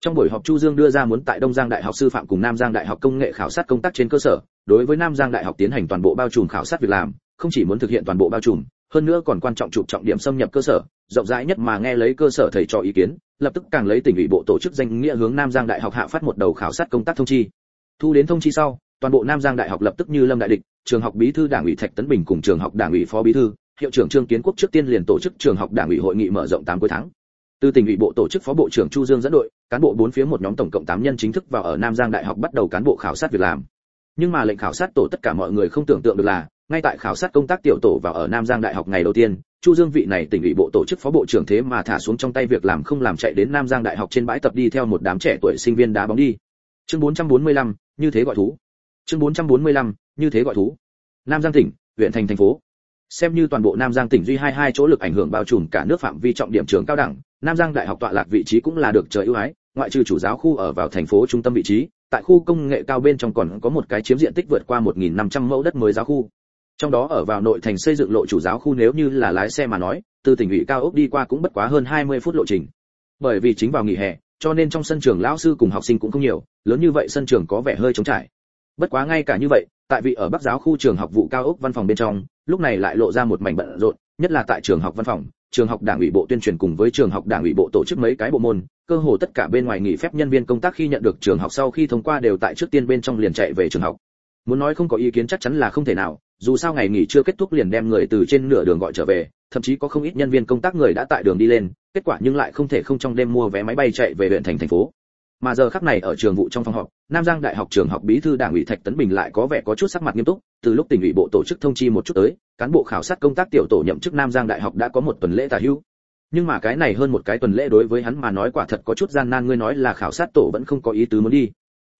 [SPEAKER 1] Trong buổi họp Chu Dương đưa ra muốn tại Đông Giang Đại học Sư phạm cùng Nam Giang Đại học Công nghệ khảo sát công tác trên cơ sở, đối với Nam Giang Đại học tiến hành toàn bộ bao trùm khảo sát việc làm, không chỉ muốn thực hiện toàn bộ bao trùm, hơn nữa còn quan trọng chụp trọng điểm xâm nhập cơ sở, rộng rãi nhất mà nghe lấy cơ sở thầy cho ý kiến, lập tức càng lấy tỉnh ủy bộ tổ chức danh nghĩa hướng Nam Giang Đại học hạ phát một đầu khảo sát công tác thông chi. Thu đến thông chi sau, toàn bộ Nam Giang Đại học lập tức như lâm đại địch, trường học bí thư đảng ủy Thạch Tấn Bình cùng trường học đảng ủy phó bí thư, hiệu trưởng Trương Kiến Quốc trước tiên liền tổ chức trường học đảng ủy hội nghị mở rộng tám cuối tháng. Từ tỉnh ủy bộ tổ chức phó bộ trưởng Chu Dương dẫn đội, cán bộ bốn phía một nhóm tổng cộng 8 nhân chính thức vào ở Nam Giang Đại học bắt đầu cán bộ khảo sát việc làm. Nhưng mà lệnh khảo sát tổ tất cả mọi người không tưởng tượng được là, ngay tại khảo sát công tác tiểu tổ vào ở Nam Giang Đại học ngày đầu tiên, Chu Dương vị này tỉnh ủy bộ tổ chức phó bộ trưởng thế mà thả xuống trong tay việc làm không làm chạy đến Nam Giang Đại học trên bãi tập đi theo một đám trẻ tuổi sinh viên đá bóng đi. Chương 445, như thế gọi thú. Chương 445, như thế gọi thú. Nam Giang tỉnh, huyện thành thành phố, xem như toàn bộ nam giang tỉnh duy hai hai chỗ lực ảnh hưởng bao trùm cả nước phạm vi trọng điểm trường cao đẳng nam giang đại học tọa lạc vị trí cũng là được trời ưu ái ngoại trừ chủ giáo khu ở vào thành phố trung tâm vị trí tại khu công nghệ cao bên trong còn có một cái chiếm diện tích vượt qua 1.500 mẫu đất mới giáo khu trong đó ở vào nội thành xây dựng lộ chủ giáo khu nếu như là lái xe mà nói, từ tỉnh ủy cao ốc đi qua cũng bất quá hơn 20 phút lộ trình. Bởi vì chính vào nghỉ hè, cho nên trong sân trường lão sư cùng học sinh cũng không nhiều, lớn như vậy sân trường có vẻ hơi trống trải. Bất quá ngay cả như vậy, tại vị ở bắc giáo khu trường học vụ cao ốc văn phòng bên trong, lúc này lại lộ ra một mảnh bận rộn, nhất là tại trường học văn phòng, trường học đảng ủy bộ tuyên truyền cùng với trường học đảng ủy bộ tổ chức mấy cái bộ môn, cơ hồ tất cả bên ngoài nghỉ phép nhân viên công tác khi nhận được trường học sau khi thông qua đều tại trước tiên bên trong liền chạy về trường học. Muốn nói không có ý kiến chắc chắn là không thể nào dù sao ngày nghỉ chưa kết thúc liền đem người từ trên nửa đường gọi trở về, thậm chí có không ít nhân viên công tác người đã tại đường đi lên, kết quả nhưng lại không thể không trong đêm mua vé máy bay chạy về huyện thành thành phố. Mà giờ khắc này ở trường vụ trong phòng họp, nam giang đại học trường học bí thư đảng ủy thạch tấn bình lại có vẻ có chút sắc mặt nghiêm túc, từ lúc tỉnh ủy bộ tổ chức thông chi một chút tới, cán bộ khảo sát công tác tiểu tổ nhậm chức nam giang đại học đã có một tuần lễ tả hữu. Nhưng mà cái này hơn một cái tuần lễ đối với hắn mà nói quả thật có chút gian nan, ngươi nói là khảo sát tổ vẫn không có ý tứ muốn đi.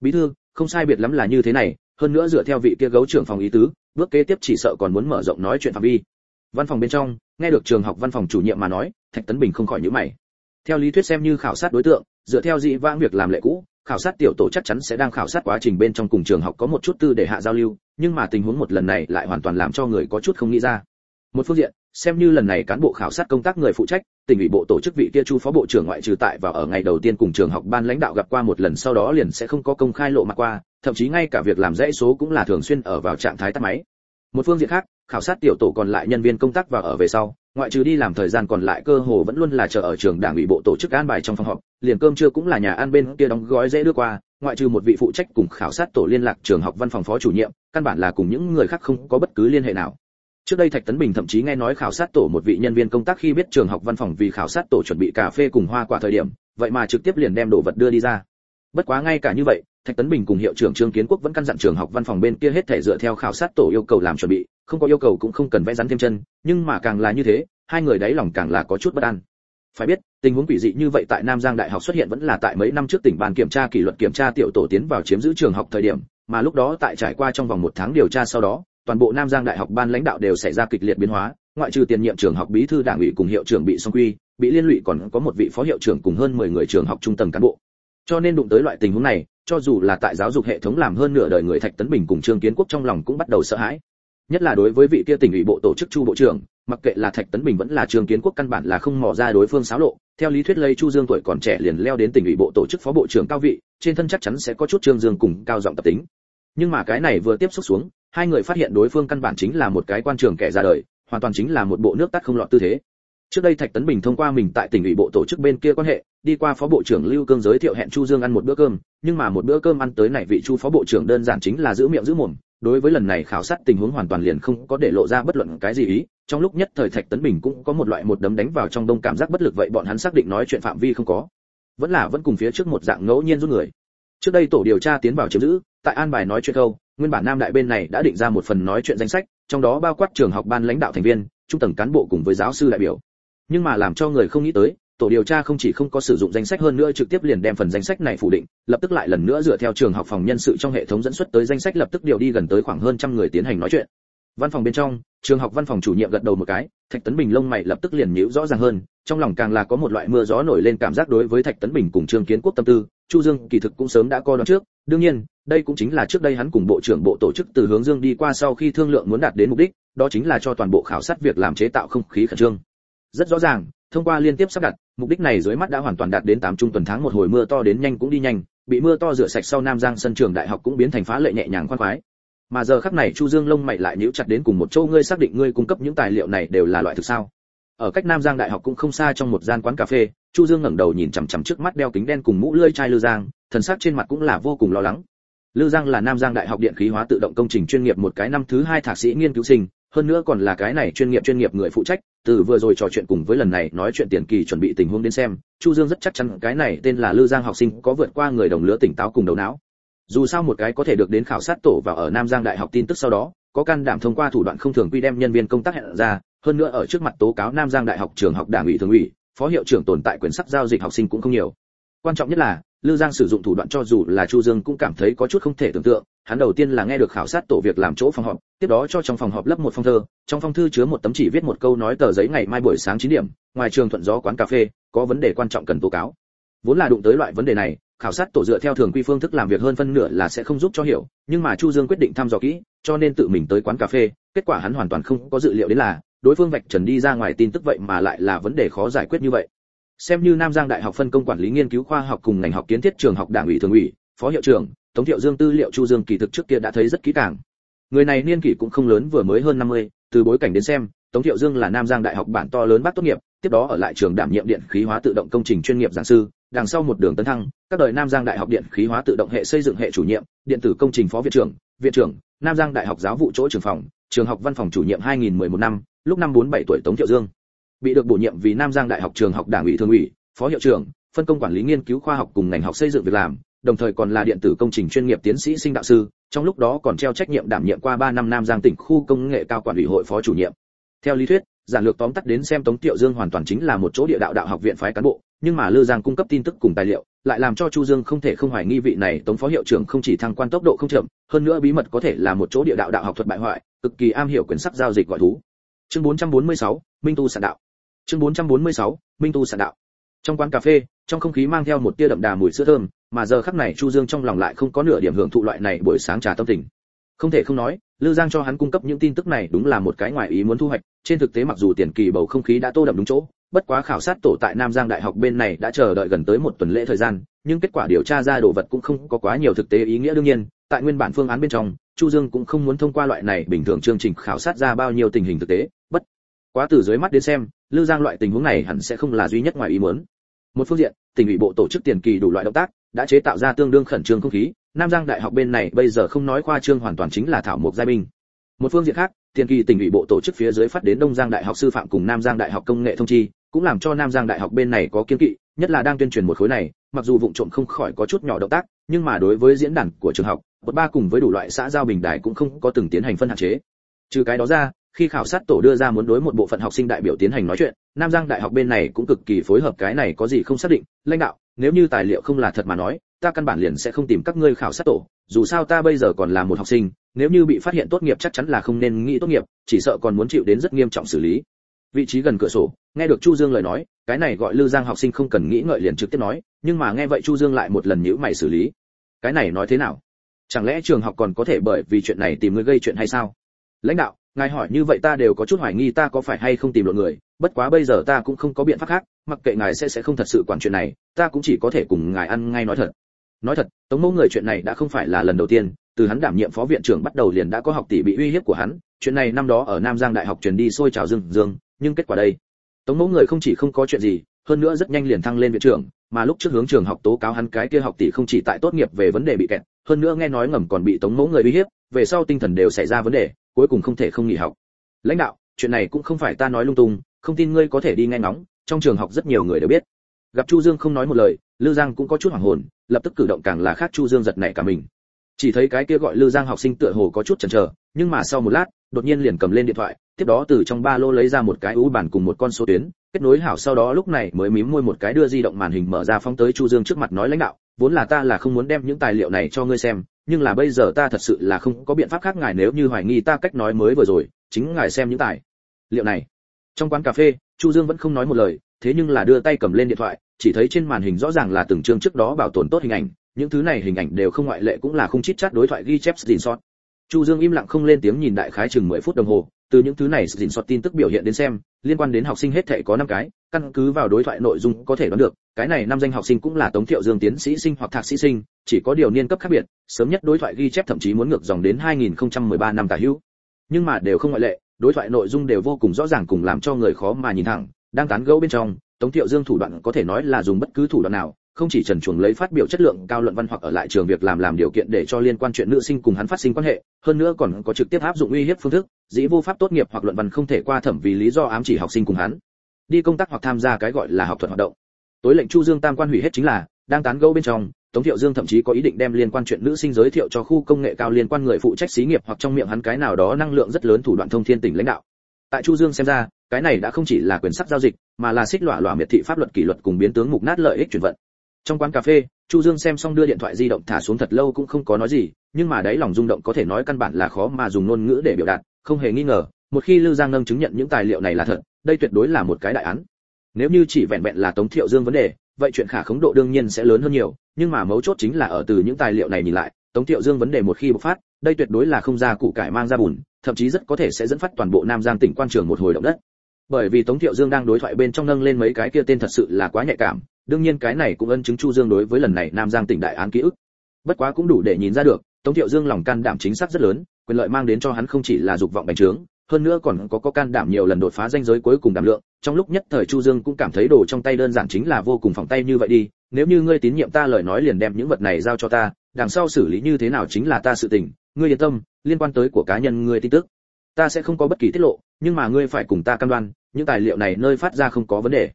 [SPEAKER 1] Bí thư, không sai biệt lắm là như thế này hơn nữa dựa theo vị kia gấu trưởng phòng ý tứ, bước kế tiếp chỉ sợ còn muốn mở rộng nói chuyện phạm vi. Văn phòng bên trong, nghe được trường học văn phòng chủ nhiệm mà nói, thạch tấn bình không khỏi nhíu mày. Theo lý thuyết xem như khảo sát đối tượng, dựa theo dị vãng việc làm lệ cũ, khảo sát tiểu tổ chắc chắn sẽ đang khảo sát quá trình bên trong cùng trường học có một chút tư để hạ giao lưu, nhưng mà tình huống một lần này lại hoàn toàn làm cho người có chút không nghĩ ra. Một phương diện xem như lần này cán bộ khảo sát công tác người phụ trách, tỉnh ủy bộ tổ chức vị kia chu phó bộ trưởng ngoại trừ tại và ở ngày đầu tiên cùng trường học ban lãnh đạo gặp qua một lần sau đó liền sẽ không có công khai lộ mặt qua, thậm chí ngay cả việc làm dãy số cũng là thường xuyên ở vào trạng thái tắt máy. Một phương diện khác, khảo sát tiểu tổ còn lại nhân viên công tác và ở về sau, ngoại trừ đi làm thời gian còn lại cơ hồ vẫn luôn là chờ ở trường đảng ủy bộ tổ chức an bài trong phòng họp, liền cơm trưa cũng là nhà ăn bên kia đóng gói dễ đưa qua, ngoại trừ một vị phụ trách cùng khảo sát tổ liên lạc trường học văn phòng phó chủ nhiệm, căn bản là cùng những người khác không có bất cứ liên hệ nào trước đây thạch tấn bình thậm chí nghe nói khảo sát tổ một vị nhân viên công tác khi biết trường học văn phòng vì khảo sát tổ chuẩn bị cà phê cùng hoa quả thời điểm, vậy mà trực tiếp liền đem đồ vật đưa đi ra. Bất quá ngay cả như vậy, thạch tấn bình cùng hiệu trưởng trương kiến quốc vẫn căn dặn trường học văn phòng bên kia hết thể dựa theo khảo sát tổ yêu cầu làm chuẩn bị, không có yêu cầu cũng không cần vẽ rắn thêm chân, nhưng mà càng là như thế, hai người đấy lòng càng là có chút bất an. Phải biết, tình huống quỷ dị như vậy tại nam giang đại học xuất hiện vẫn là tại mấy năm trước tỉnh bàn kiểm tra kỷ luật kiểm tra tiểu tổ tiến vào chiếm giữ trường học thời điểm, mà lúc đó tại trải qua trong vòng một tháng điều tra sau đó toàn bộ nam giang đại học ban lãnh đạo đều xảy ra kịch liệt biến hóa, ngoại trừ tiền nhiệm trường học bí thư đảng ủy cùng hiệu trưởng bị song quy, bị liên lụy còn có một vị phó hiệu trưởng cùng hơn 10 người trường học trung tầng cán bộ. Cho nên đụng tới loại tình huống này, cho dù là tại giáo dục hệ thống làm hơn nửa đời người thạch tấn bình cùng trương kiến quốc trong lòng cũng bắt đầu sợ hãi. Nhất là đối với vị kia tỉnh ủy bộ tổ chức chu bộ trưởng, mặc kệ là thạch tấn bình vẫn là trương kiến quốc căn bản là không mò ra đối phương xáo lộ, theo lý thuyết lây chu dương tuổi còn trẻ liền leo đến tỉnh ủy bộ tổ chức phó bộ trưởng cao vị, trên thân chắc chắn sẽ có chút trương dương cùng cao giọng tập tính. Nhưng mà cái này vừa tiếp xúc xuống hai người phát hiện đối phương căn bản chính là một cái quan trường kẻ ra đời, hoàn toàn chính là một bộ nước tắt không lọt tư thế. Trước đây thạch tấn bình thông qua mình tại tỉnh ủy bộ tổ chức bên kia quan hệ, đi qua phó bộ trưởng lưu cương giới thiệu hẹn chu dương ăn một bữa cơm, nhưng mà một bữa cơm ăn tới này vị chu phó bộ trưởng đơn giản chính là giữ miệng giữ mồm, đối với lần này khảo sát tình huống hoàn toàn liền không có để lộ ra bất luận cái gì ý, trong lúc nhất thời thạch tấn bình cũng có một loại một đấm đánh vào trong đông cảm giác bất lực vậy bọn hắn xác định nói chuyện phạm vi không có. Vẫn là vẫn cùng phía trước một dạng ngẫu nhiên rút người. Trước đây tổ điều tra tiến vào chiếm giữ tại an bài nói chuyện câu, nguyên bản nam đại bên này đã định ra một phần nói chuyện danh sách, trong đó bao quát trường học ban lãnh đạo thành viên, trung tầng cán bộ cùng với giáo sư đại biểu. Nhưng mà làm cho người không nghĩ tới, tổ điều tra không chỉ không có sử dụng danh sách hơn nữa trực tiếp liền đem phần danh sách này phủ định, lập tức lại lần nữa dựa theo trường học phòng nhân sự trong hệ thống dẫn xuất tới danh sách lập tức điều đi gần tới khoảng hơn trăm người tiến hành nói chuyện. Văn phòng bên trong, trường học văn phòng chủ nhiệm gật đầu một cái, thạch tấn bình lông mày lập tức liền nhíu rõ ràng hơn, trong lòng càng là có một loại mưa gió nổi lên cảm giác đối với thạch tấn bình cùng trương kiến quốc tâm tư, chu dương kỳ thực cũng sớm đã coi đó trước đương nhiên, đây cũng chính là trước đây hắn cùng bộ trưởng bộ tổ chức từ hướng dương đi qua sau khi thương lượng muốn đạt đến mục đích, đó chính là cho toàn bộ khảo sát việc làm chế tạo không khí khẩn trương. Rất rõ ràng, thông qua liên tiếp sắp đặt, mục đích này dưới mắt đã hoàn toàn đạt đến tám trung tuần tháng một hồi mưa to đến nhanh cũng đi nhanh, bị mưa to rửa sạch sau nam giang sân trường đại học cũng biến thành phá lệ nhẹ nhàng khoan khoái. Mà giờ khắc này chu dương lông mày lại nhíu chặt đến cùng một chỗ, ngươi xác định ngươi cung cấp những tài liệu này đều là loại thực sao? Ở cách nam giang đại học cũng không xa trong một gian quán cà phê chu dương ngẩng đầu nhìn chằm chằm trước mắt đeo kính đen cùng mũ lưỡi chai lư giang, thần sắc trên mặt cũng là vô cùng lo lắng. Lư giang là nam giang đại học điện khí hóa tự động công trình chuyên nghiệp một cái năm thứ hai thạc sĩ nghiên cứu sinh, hơn nữa còn là cái này chuyên nghiệp chuyên nghiệp người phụ trách, từ vừa rồi trò chuyện cùng với lần này nói chuyện tiền kỳ chuẩn bị tình huống đến xem, chu dương rất chắc chắn cái này tên là lư giang học sinh có vượt qua người đồng lứa tỉnh táo cùng đầu não. Dù sao một cái có thể được đến khảo sát tổ và ở nam giang đại học tin tức sau đó, có can đảm thông qua thủ đoạn không thường quy đem nhân viên công tác hẹn ra, hơn nữa ở trước mặt tố cáo nam giang đại học trường học đảng ủy thường ủy phó hiệu trưởng tồn tại quyền sắc giao dịch học sinh cũng không nhiều. Quan trọng nhất là, lư giang sử dụng thủ đoạn cho dù là chu dương cũng cảm thấy có chút không thể tưởng tượng, hắn đầu tiên là nghe được khảo sát tổ việc làm chỗ phòng họp, tiếp đó cho trong phòng họp lấp một phong thơ, trong phong thư chứa một tấm chỉ viết một câu nói tờ giấy ngày mai buổi sáng 9 điểm, ngoài trường thuận gió quán cà phê, có vấn đề quan trọng cần tố cáo. Vốn là đụng tới loại vấn đề này, khảo sát tổ dựa theo thường quy phương thức làm việc hơn phân nửa là sẽ không giúp cho hiểu, nhưng mà chu dương quyết định thăm dò kỹ, cho nên tự mình tới quán cà phê, kết quả hắn hoàn toàn không có dự liệu đến là đối phương vạch trần đi ra ngoài tin tức vậy mà lại là vấn đề khó giải quyết như vậy. Xem như nam giang đại học phân công quản lý nghiên cứu khoa học cùng ngành học kiến thiết trường học đảng ủy thường ủy phó hiệu trưởng tống thiệu dương tư liệu chu dương kỳ thực trước kia đã thấy rất kỹ càng. Người này niên kỷ cũng không lớn vừa mới hơn 50, từ bối cảnh đến xem tống thiệu dương là nam giang đại học bản to lớn bác tốt nghiệp tiếp đó ở lại trường đảm nhiệm điện khí hóa tự động công trình chuyên nghiệp giảng sư đằng sau một đường tấn thăng các đời nam giang đại học điện khí hóa tự động hệ xây dựng hệ chủ nhiệm điện tử công trình phó viện trưởng viện trưởng nam giang đại học giáo vụ chỗ trưởng phòng trường học văn phòng chủ nhiệm 2011 năm, lúc năm 47 tuổi tống thiệu dương. Bị được bổ nhiệm vì nam giang đại học trường học đảng ủy thường ủy, phó hiệu trưởng, phân công quản lý nghiên cứu khoa học cùng ngành học xây dựng việc làm, đồng thời còn là điện tử công trình chuyên nghiệp tiến sĩ sinh đạo sư, trong lúc đó còn treo trách nhiệm đảm nhiệm qua 3 năm nam giang tỉnh khu công nghệ cao quản ủy hội phó chủ nhiệm. Theo lý thuyết, giản lược tóm tắt đến xem tống tiệu dương hoàn toàn chính là một chỗ địa đạo đạo học viện phái cán bộ, nhưng mà lư giang cung cấp tin tức cùng tài liệu lại làm cho chu dương không thể không hoài nghi vị này tống phó hiệu trưởng không chỉ thăng quan tốc độ không chậm hơn nữa bí mật có thể là một chỗ địa đạo đạo học thuật bại hoại cực kỳ am hiểu quyển sắc giao dịch gọi thú. Chương 446, minh tu sản đạo. Chương 446, minh tu sản đạo. Trong quán cà phê trong không khí mang theo một tia đậm đà mùi sữa thơm mà giờ khắc này chu dương trong lòng lại không có nửa điểm hưởng thụ loại này buổi sáng trà tâm tình. Không thể không nói lư giang cho hắn cung cấp những tin tức này đúng là một cái ngoài ý muốn thu hoạch trên thực tế mặc dù tiền kỳ bầu không khí đã tô đậm đúng chỗ bất quá khảo sát tổ tại nam giang đại học bên này đã chờ đợi gần tới một tuần lễ thời gian, nhưng kết quả điều tra ra đồ vật cũng không có quá nhiều thực tế ý nghĩa đương nhiên. Tại nguyên bản phương án bên trong, chu dương cũng không muốn thông qua loại này bình thường chương trình khảo sát ra bao nhiêu tình hình thực tế. Bất quá từ dưới mắt đến xem, Lưu giang loại tình huống này hẳn sẽ không là duy nhất ngoài ý muốn. Một phương diện, tỉnh ủy bộ tổ chức tiền kỳ đủ loại động tác, đã chế tạo ra tương đương khẩn trương không khí. Nam giang đại học bên này bây giờ không nói khoa trương hoàn toàn chính là thảo mục giai binh. Một phương diện khác, tiền kỳ tỉnh ủy bộ tổ chức phía dưới phát đến đông giang đại học sư phạm cùng nam giang đại học công nghệ thông chi cũng làm cho nam giang đại học bên này có kiên kỵ, nhất là đang tuyên truyền một khối này, mặc dù vụng trộm không khỏi có chút nhỏ động tác, nhưng mà đối với diễn đàn của trường học một ba cùng với đủ loại xã giao bình đại cũng không có từng tiến hành phân hạn chế. Trừ cái đó ra, khi khảo sát tổ đưa ra muốn đối một bộ phận học sinh đại biểu tiến hành nói chuyện, nam giang đại học bên này cũng cực kỳ phối hợp cái này có gì không xác định, lãnh đạo, nếu như tài liệu không là thật mà nói, ta căn bản liền sẽ không tìm các ngươi khảo sát tổ, dù sao ta bây giờ còn là một học sinh, nếu như bị phát hiện tốt nghiệp chắc chắn là không nên nghĩ tốt nghiệp, chỉ sợ còn muốn chịu đến rất nghiêm trọng xử lý vị trí gần cửa sổ, nghe được chu dương lời nói, cái này gọi lư giang học sinh không cần nghĩ ngợi liền trực tiếp nói, nhưng mà nghe vậy chu dương lại một lần nhíu mày xử lý. Cái này nói thế nào? Chẳng lẽ trường học còn có thể bởi vì chuyện này tìm người gây chuyện hay sao? Lãnh đạo, ngài hỏi như vậy ta đều có chút hoài nghi ta có phải hay không tìm lộn người, bất quá bây giờ ta cũng không có biện pháp khác, mặc kệ ngài sẽ sẽ không thật sự quản chuyện này, ta cũng chỉ có thể cùng ngài ăn ngay nói thật. Nói thật, tống mẫu người chuyện này đã không phải là lần đầu tiên, từ hắn đảm nhiệm phó viện trưởng bắt đầu liền đã có học tỷ bị uy hiếp của hắn, chuyện này năm đó ở nam giang đại học truyền đi sôi trào dương dương nhưng kết quả đây. Tống mẫu người không chỉ không có chuyện gì, hơn nữa rất nhanh liền thăng lên viện trưởng, mà lúc trước hướng trường học tố cáo hắn cái kia học tỷ không chỉ tại tốt nghiệp về vấn đề bị kẹt, hơn nữa nghe nói ngầm còn bị tống mẫu người uy hiếp, về sau tinh thần đều xảy ra vấn đề, cuối cùng không thể không nghỉ học. Lãnh đạo, chuyện này cũng không phải ta nói lung tung, không tin ngươi có thể đi nghe ngóng, trong trường học rất nhiều người đều biết. Gặp chu dương không nói một lời, lư giang cũng có chút hoảng hồn, lập tức cử động càng là khác chu dương giật nảy cả mình. Chỉ thấy cái kia gọi lư giang học sinh tựa hồ có chút chần chờ, nhưng mà sau một lát đột nhiên liền cầm lên điện thoại, tiếp đó từ trong ba lô lấy ra một cái ú bản cùng một con số tuyến, kết nối hảo sau đó lúc này mới mím môi một cái đưa di động màn hình mở ra phóng tới chu dương trước mặt nói lãnh đạo, vốn là ta là không muốn đem những tài liệu này cho ngươi xem, nhưng là bây giờ ta thật sự là không có biện pháp khác ngài nếu như hoài nghi ta cách nói mới vừa rồi, chính ngài xem những tài liệu này. Trong quán cà phê, chu dương vẫn không nói một lời, thế nhưng là đưa tay cầm lên điện thoại, chỉ thấy trên màn hình rõ ràng là từng chương trước đó bảo tồn tốt hình ảnh, những thứ này hình ảnh đều không ngoại lệ cũng là không chít chát đối thoại ghi chép dình sót chu dương im lặng không lên tiếng nhìn đại khái chừng 10 phút đồng hồ, từ những thứ này dình sót tin tức biểu hiện đến xem, liên quan đến học sinh hết thảy có 5 cái, căn cứ vào đối thoại nội dung có thể đoán được, cái này năm danh học sinh cũng là tống thiệu dương tiến sĩ sinh hoặc thạc sĩ sinh, chỉ có điều niên cấp khác biệt, sớm nhất đối thoại ghi chép thậm chí muốn ngược dòng đến 2013 năm tả hữu. Nhưng mà đều không ngoại lệ, đối thoại nội dung đều vô cùng rõ ràng cùng làm cho người khó mà nhìn thẳng, đang tán gẫu bên trong, tống thiệu dương thủ đoạn có thể nói là dùng bất cứ thủ đoạn nào không chỉ trần chuồng lấy phát biểu chất lượng cao luận văn hoặc ở lại trường việc làm làm điều kiện để cho liên quan chuyện nữ sinh cùng hắn phát sinh quan hệ hơn nữa còn có trực tiếp áp dụng uy hiếp phương thức dĩ vô pháp tốt nghiệp hoặc luận văn không thể qua thẩm vì lý do ám chỉ học sinh cùng hắn đi công tác hoặc tham gia cái gọi là học thuật hoạt động tối lệnh chu dương tam quan hủy hết chính là đang tán gẫu bên trong Tống Thiệu Dương thậm chí có ý định đem liên quan chuyện nữ sinh giới thiệu cho khu công nghệ cao liên quan người phụ trách xí nghiệp hoặc trong miệng hắn cái nào đó năng lượng rất lớn thủ đoạn thông thiên tỉnh lãnh đạo. Tại Chu Dương xem ra, cái này đã không chỉ là quyền sắc giao dịch, mà là xích lọa lọa miệt thị pháp luật kỷ luật cùng biến tướng mục nát lợi ích chuyển vận. Trong quán cà phê, Chu Dương xem xong đưa điện thoại di động thả xuống thật lâu cũng không có nói gì, nhưng mà đấy lòng rung động có thể nói căn bản là khó mà dùng ngôn ngữ để biểu đạt, không hề nghi ngờ, một khi Lưu Giang Nâng chứng nhận những tài liệu này là thật, đây tuyệt đối là một cái đại án. Nếu như chỉ vẹn vẹn là Tống Thiệu Dương vấn đề, vậy chuyện khả khống độ đương nhiên sẽ lớn hơn nhiều nhưng mà mấu chốt chính là ở từ những tài liệu này nhìn lại tống thiệu dương vấn đề một khi bộc phát đây tuyệt đối là không ra củ cải mang ra bùn thậm chí rất có thể sẽ dẫn phát toàn bộ nam giang tỉnh quan trường một hồi động đất bởi vì tống thiệu dương đang đối thoại bên trong nâng lên mấy cái kia tên thật sự là quá nhạy cảm đương nhiên cái này cũng ân chứng chu dương đối với lần này nam giang tỉnh đại án ký ức. Bất quá cũng đủ để nhìn ra được, tống thiệu dương lòng can đảm chính xác rất lớn, quyền lợi mang đến cho hắn không chỉ là dục vọng bành trướng, hơn nữa còn có có can đảm nhiều lần đột phá danh giới cuối cùng đảm lượng. Trong lúc nhất thời chu dương cũng cảm thấy đồ trong tay đơn giản chính là vô cùng phòng tay như vậy đi, nếu như ngươi tín nhiệm ta lời nói liền đem những vật này giao cho ta, đằng sau xử lý như thế nào chính là ta sự tình, ngươi yên tâm, liên quan tới của cá nhân ngươi tin tức, ta sẽ không có bất kỳ tiết lộ, nhưng mà ngươi phải cùng ta cam đoan, những tài liệu này nơi phát ra không có vấn đề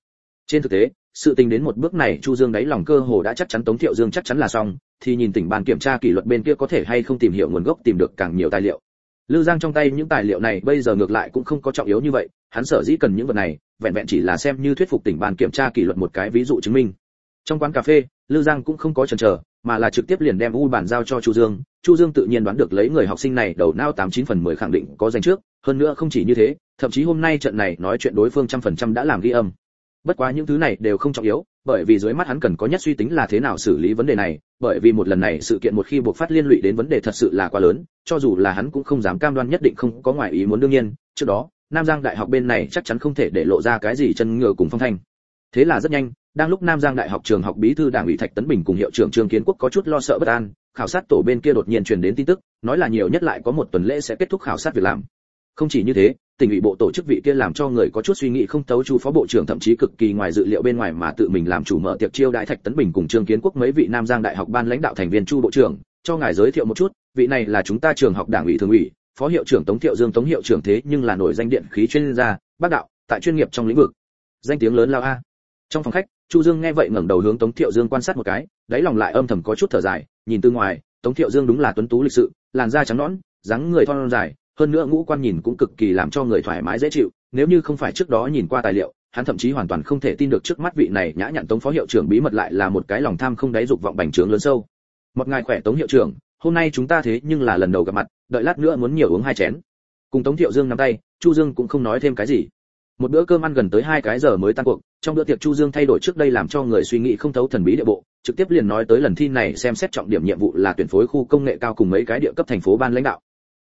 [SPEAKER 1] trên thực tế, sự tình đến một bước này, chu dương đáy lòng cơ hồ đã chắc chắn tống thiệu dương chắc chắn là xong, thì nhìn tỉnh ban kiểm tra kỷ luật bên kia có thể hay không tìm hiểu nguồn gốc tìm được càng nhiều tài liệu. Lư giang trong tay những tài liệu này bây giờ ngược lại cũng không có trọng yếu như vậy, hắn sở dĩ cần những vật này, vẹn vẹn chỉ là xem như thuyết phục tỉnh ban kiểm tra kỷ luật một cái ví dụ chứng minh. Trong quán cà phê, lư giang cũng không có chần chờ, mà là trực tiếp liền đem u bản giao cho chu dương. Chu dương tự nhiên đoán được lấy người học sinh này đầu não tám chín phần mười khẳng định có danh trước, hơn nữa không chỉ như thế, thậm chí hôm nay trận này nói chuyện đối phương trăm phần trăm đã làm ghi âm bất quá những thứ này đều không trọng yếu, bởi vì dưới mắt hắn cần có nhất suy tính là thế nào xử lý vấn đề này, bởi vì một lần này sự kiện một khi buộc phát liên lụy đến vấn đề thật sự là quá lớn, cho dù là hắn cũng không dám cam đoan nhất định không có ngoại ý muốn đương nhiên, trước đó, nam giang đại học bên này chắc chắn không thể để lộ ra cái gì chân ngựa cùng phong thanh. Thế là rất nhanh, đang lúc nam giang đại học trường học bí thư đảng ủy thạch tấn bình cùng hiệu trưởng trương kiến quốc có chút lo sợ bất an, khảo sát tổ bên kia đột nhiên truyền đến tin tức, nói là nhiều nhất lại có một tuần lễ sẽ kết thúc khảo sát việc làm. Không chỉ như thế tỉnh ủy bộ tổ chức vị kia làm cho người có chút suy nghĩ không tấu chu phó bộ trưởng thậm chí cực kỳ ngoài dự liệu bên ngoài mà tự mình làm chủ mở tiệc chiêu đại thạch tấn bình cùng trương kiến quốc mấy vị nam giang đại học ban lãnh đạo thành viên chu bộ trưởng. Cho ngài giới thiệu một chút, vị này là chúng ta trường học đảng ủy thường ủy, phó hiệu trưởng tống thiệu dương tống hiệu trưởng thế nhưng là nổi danh điện khí chuyên gia, bác đạo, tại chuyên nghiệp trong lĩnh vực. Danh tiếng lớn lao a. Trong phòng khách, chu dương nghe vậy ngẩng đầu hướng tống thiệu dương quan sát một cái, đáy lòng lại âm thầm có chút thở dài, nhìn từ ngoài, tống thiệu dương đúng là tuấn tú lịch sự, làn da trắng nõn, dáng người thon dài hơn nữa ngũ quan nhìn cũng cực kỳ làm cho người thoải mái dễ chịu, nếu như không phải trước đó nhìn qua tài liệu, hắn thậm chí hoàn toàn không thể tin được trước mắt vị này nhã nhặn tống phó hiệu trưởng bí mật lại là một cái lòng tham không đáy dục vọng bành trướng lớn sâu. Một ngài khỏe tống hiệu trưởng, hôm nay chúng ta thế nhưng là lần đầu gặp mặt, đợi lát nữa muốn nhiều uống hai chén. Cùng tống thiệu dương nắm tay, chu dương cũng không nói thêm cái gì. Một bữa cơm ăn gần tới hai cái giờ mới tan cuộc, trong bữa tiệc chu dương thay đổi trước đây làm cho người suy nghĩ không thấu thần bí địa bộ, trực tiếp liền nói tới lần thi này xem xét trọng điểm nhiệm vụ là tuyển phối khu công nghệ cao cùng mấy cái địa cấp thành phố ban lãnh đạo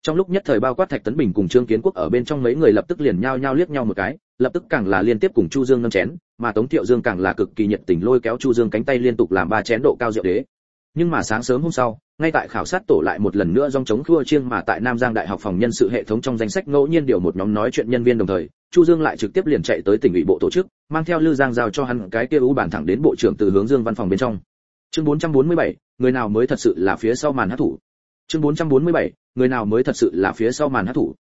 [SPEAKER 1] trong lúc nhất thời bao quát thạch tấn bình cùng trương kiến quốc ở bên trong mấy người lập tức liền nhao nhao liếc nhau một cái lập tức càng là liên tiếp cùng chu dương nâng chén mà tống thiệu dương càng là cực kỳ nhiệt tình lôi kéo chu dương cánh tay liên tục làm ba chén độ cao rượu đế. Nhưng mà sáng sớm hôm sau ngay tại khảo sát tổ lại một lần nữa dòng chống khua chiêng mà tại nam giang đại học phòng nhân sự hệ thống trong danh sách ngẫu nhiên điều một nhóm nói chuyện nhân viên đồng thời chu dương lại trực tiếp liền chạy tới tỉnh ủy bộ tổ chức mang theo lư giang giao cho hắn cái kia ưu bản thẳng đến bộ trưởng từ hướng dương văn phòng bên trong. Chương 447, người nào mới thật sự là phía sau màn hát thủ? Chương 447, người nào mới thật sự là phía sau màn hát thủ?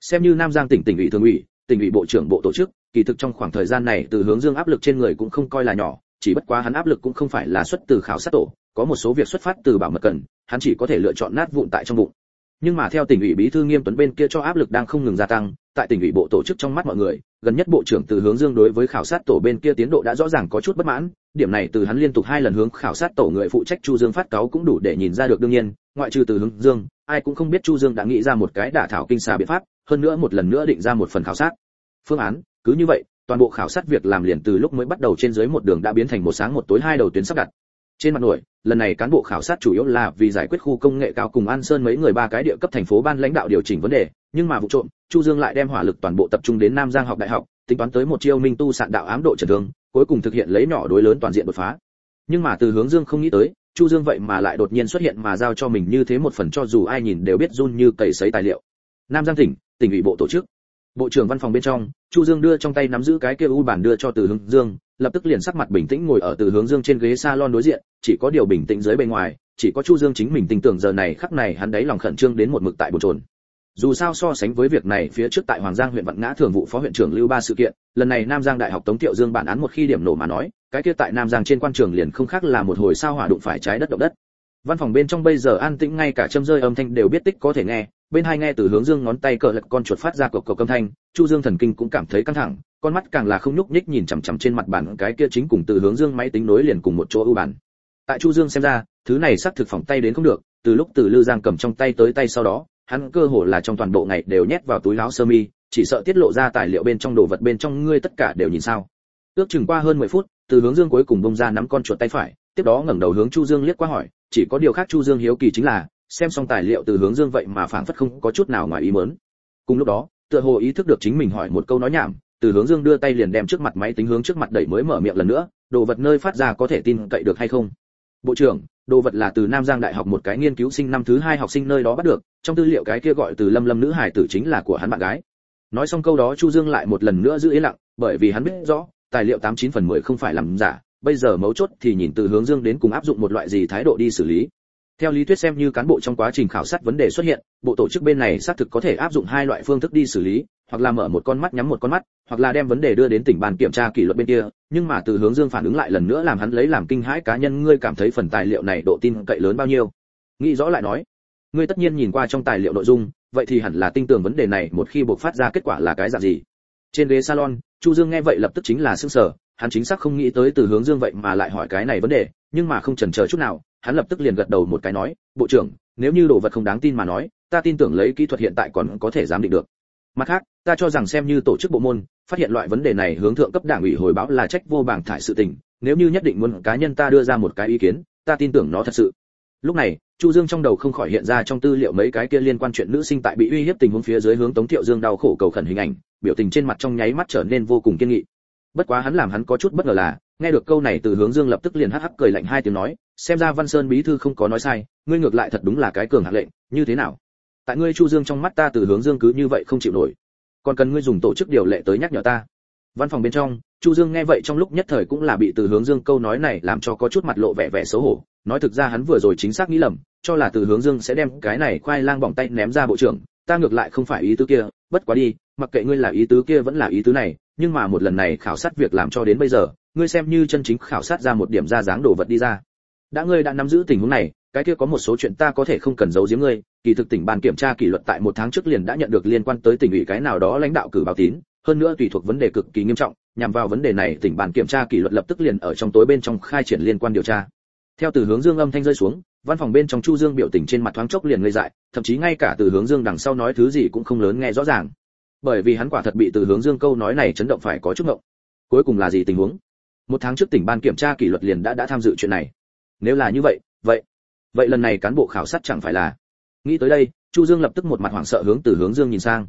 [SPEAKER 1] Xem như nam giang tỉnh tỉnh ủy thường ủy tỉnh ủy bộ trưởng bộ tổ chức kỳ thực trong khoảng thời gian này từ hướng dương áp lực trên người cũng không coi là nhỏ chỉ bất quá hắn áp lực cũng không phải là xuất từ khảo sát tổ có một số việc xuất phát từ bảo mật cần hắn chỉ có thể lựa chọn nát vụn tại trong bụng. Nhưng mà theo tỉnh ủy bí thư nghiêm tuấn bên kia cho áp lực đang không ngừng gia tăng tại tỉnh ủy bộ tổ chức trong mắt mọi người gần nhất bộ trưởng từ hướng dương đối với khảo sát tổ bên kia tiến độ đã rõ ràng có chút bất mãn điểm này từ hắn liên tục hai lần hướng khảo sát tổ người phụ trách chu dương phát cáo cũng đủ để nhìn ra được đương nhiên ngoại trừ từ hướng dương, ai cũng không biết chu dương đã nghĩ ra một cái đả thảo kinh xà biện pháp, hơn nữa một lần nữa định ra một phần khảo sát. Phương án, cứ như vậy, toàn bộ khảo sát việc làm liền từ lúc mới bắt đầu trên dưới một đường đã biến thành một sáng một tối hai đầu tuyến sắp đặt. Trên mặt nổi, lần này cán bộ khảo sát chủ yếu là vì giải quyết khu công nghệ cao cùng an sơn mấy người ba cái địa cấp thành phố ban lãnh đạo điều chỉnh vấn đề, nhưng mà vụ trộm, chu dương lại đem hỏa lực toàn bộ tập trung đến nam giang học đại học, tính toán tới một chiêu minh tu sạn đạo ám độ trần thương cuối cùng thực hiện lấy nhỏ đối lớn toàn diện đột phá. Nhưng mà từ hướng dương không nghĩ tới chu dương vậy mà lại đột nhiên xuất hiện mà giao cho mình như thế một phần cho dù ai nhìn đều biết run như cầy sấy tài liệu. Nam giang tỉnh tỉnh ủy bộ tổ chức. Bộ trưởng văn phòng bên trong, chu dương đưa trong tay nắm giữ cái kia u bản đưa cho từ hướng dương, lập tức liền sắc mặt bình tĩnh ngồi ở từ hướng dương trên ghế salon đối diện, chỉ có điều bình tĩnh dưới bề ngoài, chỉ có chu dương chính mình tin tưởng giờ này khắc này hắn đấy lòng khẩn trương đến một mực tại bồn trồn dù sao so sánh với việc này, phía trước tại hoàng giang huyện vạn ngã thường vụ phó huyện trưởng lưu ba sự kiện, lần này nam giang đại học tống tiệu dương bản án một khi điểm nổ mà nói cái kia tại nam giang trên quan trường liền không khác là một hồi sao hỏa đụng phải trái đất động đất. Văn phòng bên trong bây giờ an tĩnh ngay cả châm rơi âm thanh đều biết tích có thể nghe, bên hai nghe từ hướng dương ngón tay cờ lật con chuột phát ra cộc cộc âm thanh, chu dương thần kinh cũng cảm thấy căng thẳng, con mắt càng là không nhúc nhích nhìn chằm chằm trên mặt bàn cái kia chính cùng từ hướng dương máy tính nối liền cùng một chỗ ưu bản tại chu dương xem ra, thứ này xác thực phòng tay đến không được, từ lúc từ lư giang cầm trong tay tới tay sau đó, hắn cơ hồ là trong toàn bộ ngày đều nhét vào túi láo sơ mi, chỉ sợ tiết lộ ra tài liệu bên trong đồ vật bên trong ngươi tất cả đều nhìn sao. Ước chừng qua hơn 10 phút từ hướng dương cuối cùng bông ra nắm con chuột tay phải, tiếp đó ngẩng đầu hướng chu dương liếc qua hỏi, chỉ có điều khác chu dương hiếu kỳ chính là, xem xong tài liệu từ hướng dương vậy mà phảng phất không có chút nào ngoài ý muốn. Cùng lúc đó, tựa hồ ý thức được chính mình hỏi một câu nói nhảm, từ hướng dương đưa tay liền đem trước mặt máy tính hướng trước mặt đẩy mới mở miệng lần nữa, đồ vật nơi phát ra có thể tin cậy được hay không? Bộ trưởng, đồ vật là từ nam giang đại học một cái nghiên cứu sinh năm thứ hai học sinh nơi đó bắt được, trong tư liệu cái kia gọi từ lâm lâm nữ hải tử chính là của hắn bạn gái. Nói xong câu đó chu dương lại một lần nữa giữ ý lặng, bởi vì hắn biết rõ tài liệu tám chín phần mười không phải làm giả, bây giờ mấu chốt thì nhìn từ hướng dương đến cùng áp dụng một loại gì thái độ đi xử lý. Theo lý thuyết xem như cán bộ trong quá trình khảo sát vấn đề xuất hiện, bộ tổ chức bên này xác thực có thể áp dụng hai loại phương thức đi xử lý, hoặc là mở một con mắt nhắm một con mắt, hoặc là đem vấn đề đưa đến tỉnh ban kiểm tra kỷ luật bên kia, nhưng mà từ hướng dương phản ứng lại lần nữa làm hắn lấy làm kinh hãi cá nhân, ngươi cảm thấy phần tài liệu này độ tin cậy lớn bao nhiêu? Nghĩ rõ lại nói, ngươi tất nhiên nhìn qua trong tài liệu nội dung, vậy thì hẳn là tin tưởng vấn đề này một khi buộc phát ra kết quả là cái dạng gì? Trên ghế salon chu dương nghe vậy lập tức chính là sững sờ, hắn chính xác không nghĩ tới từ hướng dương vậy mà lại hỏi cái này vấn đề nhưng mà không chần chờ chút nào hắn lập tức liền gật đầu một cái nói bộ trưởng nếu như đồ vật không đáng tin mà nói ta tin tưởng lấy kỹ thuật hiện tại còn có thể giám định được. Mặt khác ta cho rằng xem như tổ chức bộ môn phát hiện loại vấn đề này hướng thượng cấp đảng ủy hồi báo là trách vô bảng thải sự tình nếu như nhất định muốn cá nhân ta đưa ra một cái ý kiến ta tin tưởng nó thật sự. Lúc này chu dương trong đầu không khỏi hiện ra trong tư liệu mấy cái kia liên quan chuyện nữ sinh tại bị uy hiếp tình huống phía dưới hướng tống thiệu dương đau khổ cầu khẩn hình ảnh, biểu tình trên mặt trong nháy mắt trở nên vô cùng kiên nghị. Bất quá hắn làm hắn có chút bất ngờ là, nghe được câu này từ hướng dương lập tức liền hắc hắc cười lạnh hai tiếng nói, xem ra văn sơn bí thư không có nói sai, ngươi ngược lại thật đúng là cái cường hạ lệnh, như thế nào? Tại ngươi chu dương trong mắt ta từ hướng dương cứ như vậy không chịu nổi. Còn cần ngươi dùng tổ chức điều lệ tới nhắc nhở ta. Văn phòng bên trong, chu dương nghe vậy trong lúc nhất thời cũng là bị từ hướng dương câu nói này làm cho có chút mặt lộ vẻ vẻ xấu hổ. Nói thực ra hắn vừa rồi chính xác nghĩ lầm cho là từ hướng dương sẽ đem cái này khoai lang bỏng tay ném ra bộ trưởng, ta ngược lại không phải ý tứ kia, bất quá đi, mặc kệ ngươi là ý tứ kia vẫn là ý tứ này, nhưng mà một lần này khảo sát việc làm cho đến bây giờ, ngươi xem như chân chính khảo sát ra một điểm ra dáng đồ vật đi ra. Đã ngươi đã nắm giữ tình huống này, cái kia có một số chuyện ta có thể không cần giấu giếm ngươi, kỳ thực tỉnh ban kiểm tra kỷ luật tại một tháng trước liền đã nhận được liên quan tới tỉnh ủy cái nào đó lãnh đạo cử báo tín, hơn nữa tùy thuộc vấn đề cực kỳ nghiêm trọng, nhằm vào vấn đề này tỉnh ban kiểm tra kỷ luật lập tức liền ở trong tối bên trong khai triển liên quan điều tra. Theo từ hướng dương âm thanh rơi xuống văn phòng bên trong chu dương biểu tình trên mặt thoáng chốc liền ngây dại, thậm chí ngay cả từ hướng dương đằng sau nói thứ gì cũng không lớn nghe rõ ràng. Bởi vì hắn quả thật bị từ hướng dương câu nói này chấn động phải có chút ngộng. Cuối cùng là gì tình huống? Một tháng trước tỉnh ban kiểm tra kỷ luật liền đã đã tham dự chuyện này. Nếu là như vậy vậy vậy lần này cán bộ khảo sát chẳng phải là? Nghĩ tới đây, chu dương lập tức một mặt hoảng sợ hướng từ hướng dương nhìn sang.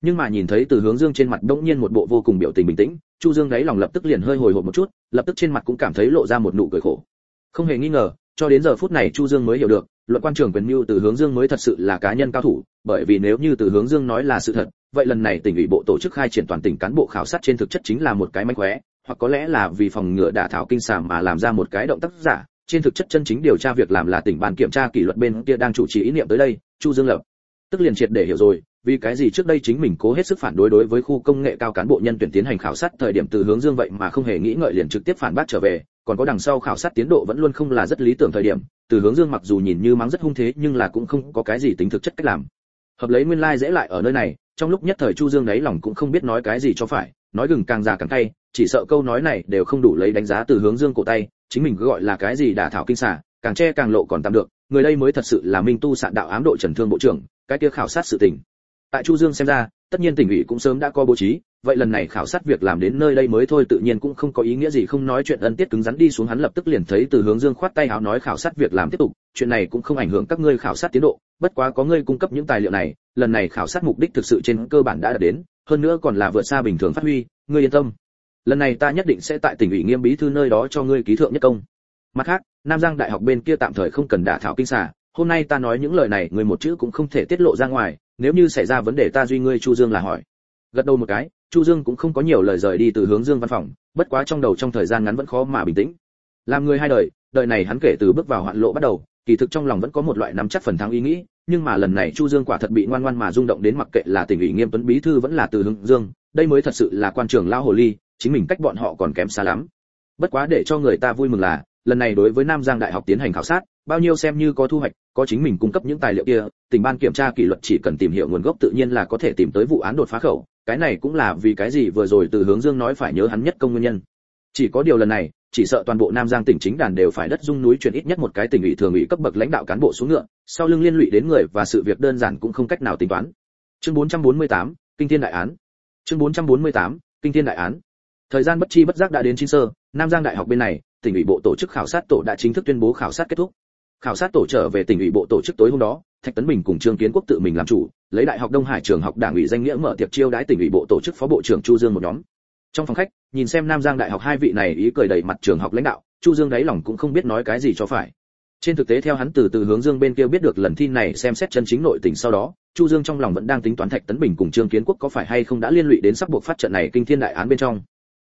[SPEAKER 1] Nhưng mà nhìn thấy từ hướng dương trên mặt đống nhiên một bộ vô cùng biểu tình bình tĩnh, chu dương đáy lòng lập tức liền hơi hồi hộp một chút, lập tức trên mặt cũng cảm thấy lộ ra một nụ cười khổ. Không hề nghi ngờ cho đến giờ phút này chu dương mới hiểu được, luận quan trưởng quyền mưu từ hướng dương mới thật sự là cá nhân cao thủ, bởi vì nếu như từ hướng dương nói là sự thật, vậy lần này tỉnh ủy bộ tổ chức khai triển toàn tỉnh cán bộ khảo sát trên thực chất chính là một cái manh khóe, hoặc có lẽ là vì phòng ngừa đả thảo kinh sàm mà làm ra một cái động tác giả. Trên thực chất chân chính điều tra việc làm là tỉnh ban kiểm tra kỷ luật bên kia đang chủ trì ý niệm tới đây, chu dương lập tức liền triệt để hiểu rồi, vì cái gì trước đây chính mình cố hết sức phản đối đối với khu công nghệ cao cán bộ nhân tuyển tiến hành khảo sát thời điểm từ hướng dương vậy mà không hề nghĩ ngợi liền trực tiếp phản bác trở về còn có đằng sau khảo sát tiến độ vẫn luôn không là rất lý tưởng thời điểm, từ hướng dương mặc dù nhìn như mắng rất hung thế nhưng là cũng không có cái gì tính thực chất cách làm. Hợp lấy nguyên lai like dễ lại ở nơi này, trong lúc nhất thời chu dương đấy lòng cũng không biết nói cái gì cho phải, nói gừng càng già càng cay, chỉ sợ câu nói này đều không đủ lấy đánh giá từ hướng dương cổ tay, chính mình cứ gọi là cái gì đả thảo kinh xả càng che càng lộ còn tạm được, người đây mới thật sự là minh tu sạn đạo ám độ trần thương bộ trưởng, cái kia khảo sát sự tình. Tại chu dương xem ra, tất nhiên tỉnh ủy cũng sớm đã có bố trí vậy lần này khảo sát việc làm đến nơi đây mới thôi tự nhiên cũng không có ý nghĩa gì, không nói chuyện ân tiết cứng rắn đi xuống, hắn lập tức liền thấy từ hướng dương khoát tay áo nói khảo sát việc làm tiếp tục, chuyện này cũng không ảnh hưởng các ngươi khảo sát tiến độ, bất quá có ngươi cung cấp những tài liệu này, lần này khảo sát mục đích thực sự trên cơ bản đã đạt đến, hơn nữa còn là vượt xa bình thường phát huy, ngươi yên tâm. Lần này ta nhất định sẽ tại tỉnh ủy nghiêm bí thư nơi đó cho ngươi ký thượng nhất công. Mặt khác, nam giang đại học bên kia tạm thời không cần đả thảo kinh xả hôm nay ta nói những lời này người một chữ cũng không thể tiết lộ ra ngoài, nếu như xảy ra vấn đề ta duy ngươi chu dương là hỏi. Gật đầu một cái chu dương cũng không có nhiều lời rời đi từ hướng dương văn phòng, bất quá trong đầu trong thời gian ngắn vẫn khó mà bình tĩnh. Làm người hai đời đời này hắn kể từ bước vào hoạn lộ bắt đầu, kỳ thực trong lòng vẫn có một loại nắm chắc phần thắng ý nghĩ, nhưng mà lần này chu dương quả thật bị ngoan ngoan mà rung động đến mặc kệ là tỉnh ủy nghiêm tuấn bí thư vẫn là từ hướng dương, đây mới thật sự là quan trường lao hồ ly, chính mình cách bọn họ còn kém xa lắm. Bất quá để cho người ta vui mừng là, lần này đối với nam giang đại học tiến hành khảo sát, bao nhiêu xem như có thu hoạch, có chính mình cung cấp những tài liệu kia, tỉnh ban kiểm tra kỷ luật chỉ cần tìm hiểu nguồn gốc tự nhiên là có thể tìm tới vụ án đột phá khẩu cái này cũng là vì cái gì vừa rồi từ hướng dương nói phải nhớ hắn nhất công nguyên nhân. Chỉ có điều lần này chỉ sợ toàn bộ nam giang tỉnh chính đàn đều phải đất dung núi chuyển ít nhất một cái tỉnh ủy thường ủy cấp bậc lãnh đạo cán bộ xuống ngựa sau lưng liên lụy đến người và sự việc đơn giản cũng không cách nào tính toán. Chương 448, kinh thiên đại án. Chương 448, kinh thiên đại án. Thời gian bất chi bất giác đã đến chín sơ nam giang đại học bên này tỉnh ủy bộ tổ chức khảo sát tổ đã chính thức tuyên bố khảo sát kết thúc. Khảo sát tổ trở về tỉnh ủy bộ tổ chức tối hôm đó thạch tấn bình cùng trương kiến quốc tự mình làm chủ, lấy đại học đông hải trường học đảng ủy danh nghĩa mở tiệc chiêu đãi tỉnh ủy bộ tổ chức phó bộ trưởng chu dương một nhóm. Trong phòng khách, nhìn xem nam giang đại học hai vị này ý cười đầy mặt trường học lãnh đạo, chu dương đáy lòng cũng không biết nói cái gì cho phải. Trên thực tế theo hắn từ từ hướng dương bên kia biết được lần thi này xem xét chân chính nội tình sau đó, chu dương trong lòng vẫn đang tính toán thạch tấn bình cùng trương kiến quốc có phải hay không đã liên lụy đến sắp buộc phát trận này kinh thiên đại án bên trong.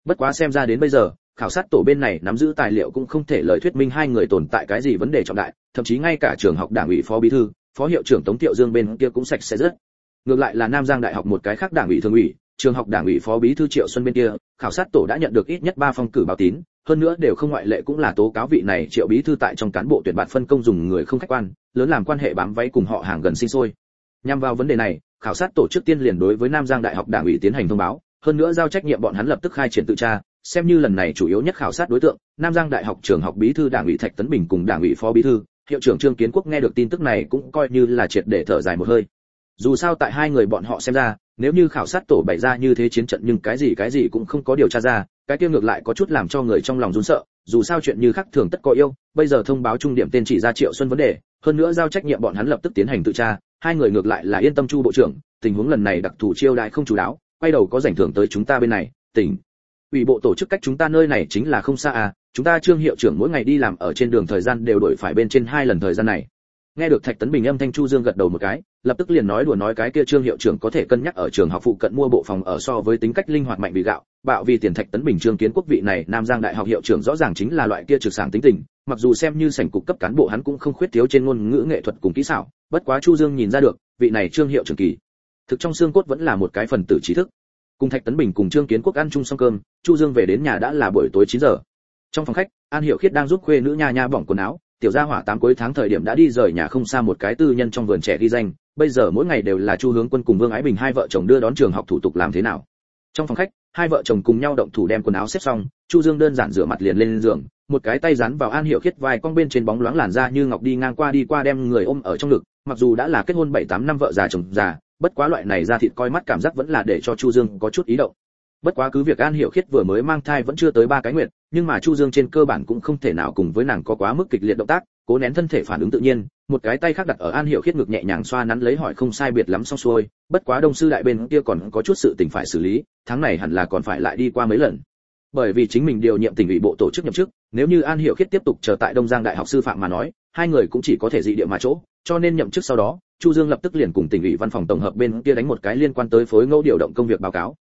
[SPEAKER 1] Bất quá xem ra đến bây giờ, khảo sát tổ bên này nắm giữ tài liệu cũng không thể lời thuyết minh hai người tồn tại cái gì vấn đề trọng đại, thậm chí ngay cả trường học đảng ủy phó bí thư phó hiệu trưởng tống tiệu dương bên kia cũng sạch sẽ rất. Ngược lại là nam giang đại học một cái khác đảng ủy thường ủy, trường học đảng ủy phó bí thư triệu xuân bên kia, khảo sát tổ đã nhận được ít nhất ba phong cử báo tín, hơn nữa đều không ngoại lệ cũng là tố cáo vị này triệu bí thư tại trong cán bộ tuyển bạt phân công dùng người không khách quan, lớn làm quan hệ bám váy cùng họ hàng gần sinh sôi. Nhằm vào vấn đề này, khảo sát tổ chức tiên liền đối với nam giang đại học đảng ủy tiến hành thông báo, hơn nữa giao trách nhiệm bọn hắn lập tức khai triển tự tra, xem như lần này chủ yếu nhất khảo sát đối tượng, nam giang đại học trường học bí thư đảng ủy thạch tấn bình cùng đảng ủy phó bí thư hiệu trưởng trương kiến quốc nghe được tin tức này cũng coi như là triệt để thở dài một hơi. Dù sao tại hai người bọn họ xem ra, nếu như khảo sát tổ bày ra như thế chiến trận nhưng cái gì cái gì cũng không có điều tra ra, cái kia ngược lại có chút làm cho người trong lòng run sợ. Dù sao chuyện như khác thường tất có yêu, bây giờ thông báo trung điểm tên chỉ ra triệu xuân vấn đề, hơn nữa giao trách nhiệm bọn hắn lập tức tiến hành tự tra, hai người ngược lại là yên tâm chu bộ trưởng, tình huống lần này đặc thù chiêu đại không chủ đáo, quay đầu có rảnh thưởng tới chúng ta bên này, tỉnh. Ủy bộ tổ chức cách chúng ta nơi này chính là không xa à chúng ta trương hiệu trưởng mỗi ngày đi làm ở trên đường thời gian đều đổi phải bên trên hai lần thời gian này. Nghe được thạch tấn bình âm thanh chu dương gật đầu một cái, lập tức liền nói đùa nói cái kia trương hiệu trưởng có thể cân nhắc ở trường học phụ cận mua bộ phòng ở so với tính cách linh hoạt mạnh bị gạo, bạo vì tiền thạch tấn bình trương kiến quốc vị này, nam giang đại học hiệu trưởng rõ ràng chính là loại kia trực sảng tính tình, mặc dù xem như sảnh cục cấp cán bộ hắn cũng không khuyết thiếu trên ngôn ngữ nghệ thuật cùng kỹ xảo, bất quá chu dương nhìn ra được, vị này trương hiệu trưởng kỳ, thực trong xương cốt vẫn là một cái phần tử trí thức. Cùng thạch tấn bình cùng trương kiến quốc ăn chung xong cơm, chu dương về đến nhà đã là buổi tối 9 giờ trong phòng khách, an hiệu khiết đang giúp khuê nữ nha nha bỏng quần áo. Tiểu gia hỏa tám cuối tháng thời điểm đã đi rời nhà không xa một cái tư nhân trong vườn trẻ ghi danh. Bây giờ mỗi ngày đều là chu hướng quân cùng vương ái bình hai vợ chồng đưa đón trường học thủ tục làm thế nào. Trong phòng khách, hai vợ chồng cùng nhau động thủ đem quần áo xếp xong. Chu dương đơn giản rửa mặt liền lên giường, một cái tay dán vào an hiệu khiết vai cong bên trên bóng loáng làn da như ngọc đi ngang qua đi qua đem người ôm ở trong ngực. Mặc dù đã là kết hôn bảy tám năm vợ già chồng già, bất quá loại này ra thịt coi mắt cảm giác vẫn là để cho chu dương có chút ý động. Bất quá cứ việc an hiểu khiết vừa mới mang thai vẫn chưa tới ba cái nguyện nhưng mà chu dương trên cơ bản cũng không thể nào cùng với nàng có quá mức kịch liệt động tác, cố nén thân thể phản ứng tự nhiên, một cái tay khác đặt ở an hiểu khiết ngực nhẹ nhàng xoa nắn lấy hỏi không sai biệt lắm xong xuôi, bất quá đông sư đại bên kia còn có chút sự tình phải xử lý, tháng này hẳn là còn phải lại đi qua mấy lần. Bởi vì chính mình điều nhiệm tỉnh ủy bộ tổ chức nhậm chức, nếu như an hiểu khiết tiếp tục chờ tại đông giang đại học sư phạm mà nói, hai người cũng chỉ có thể dị địa mà chỗ, cho nên nhậm chức sau đó, chu dương lập tức liền cùng tỉnh ủy văn phòng tổng hợp bên kia đánh một cái liên quan tới phối ngẫu điều động công việc báo cáo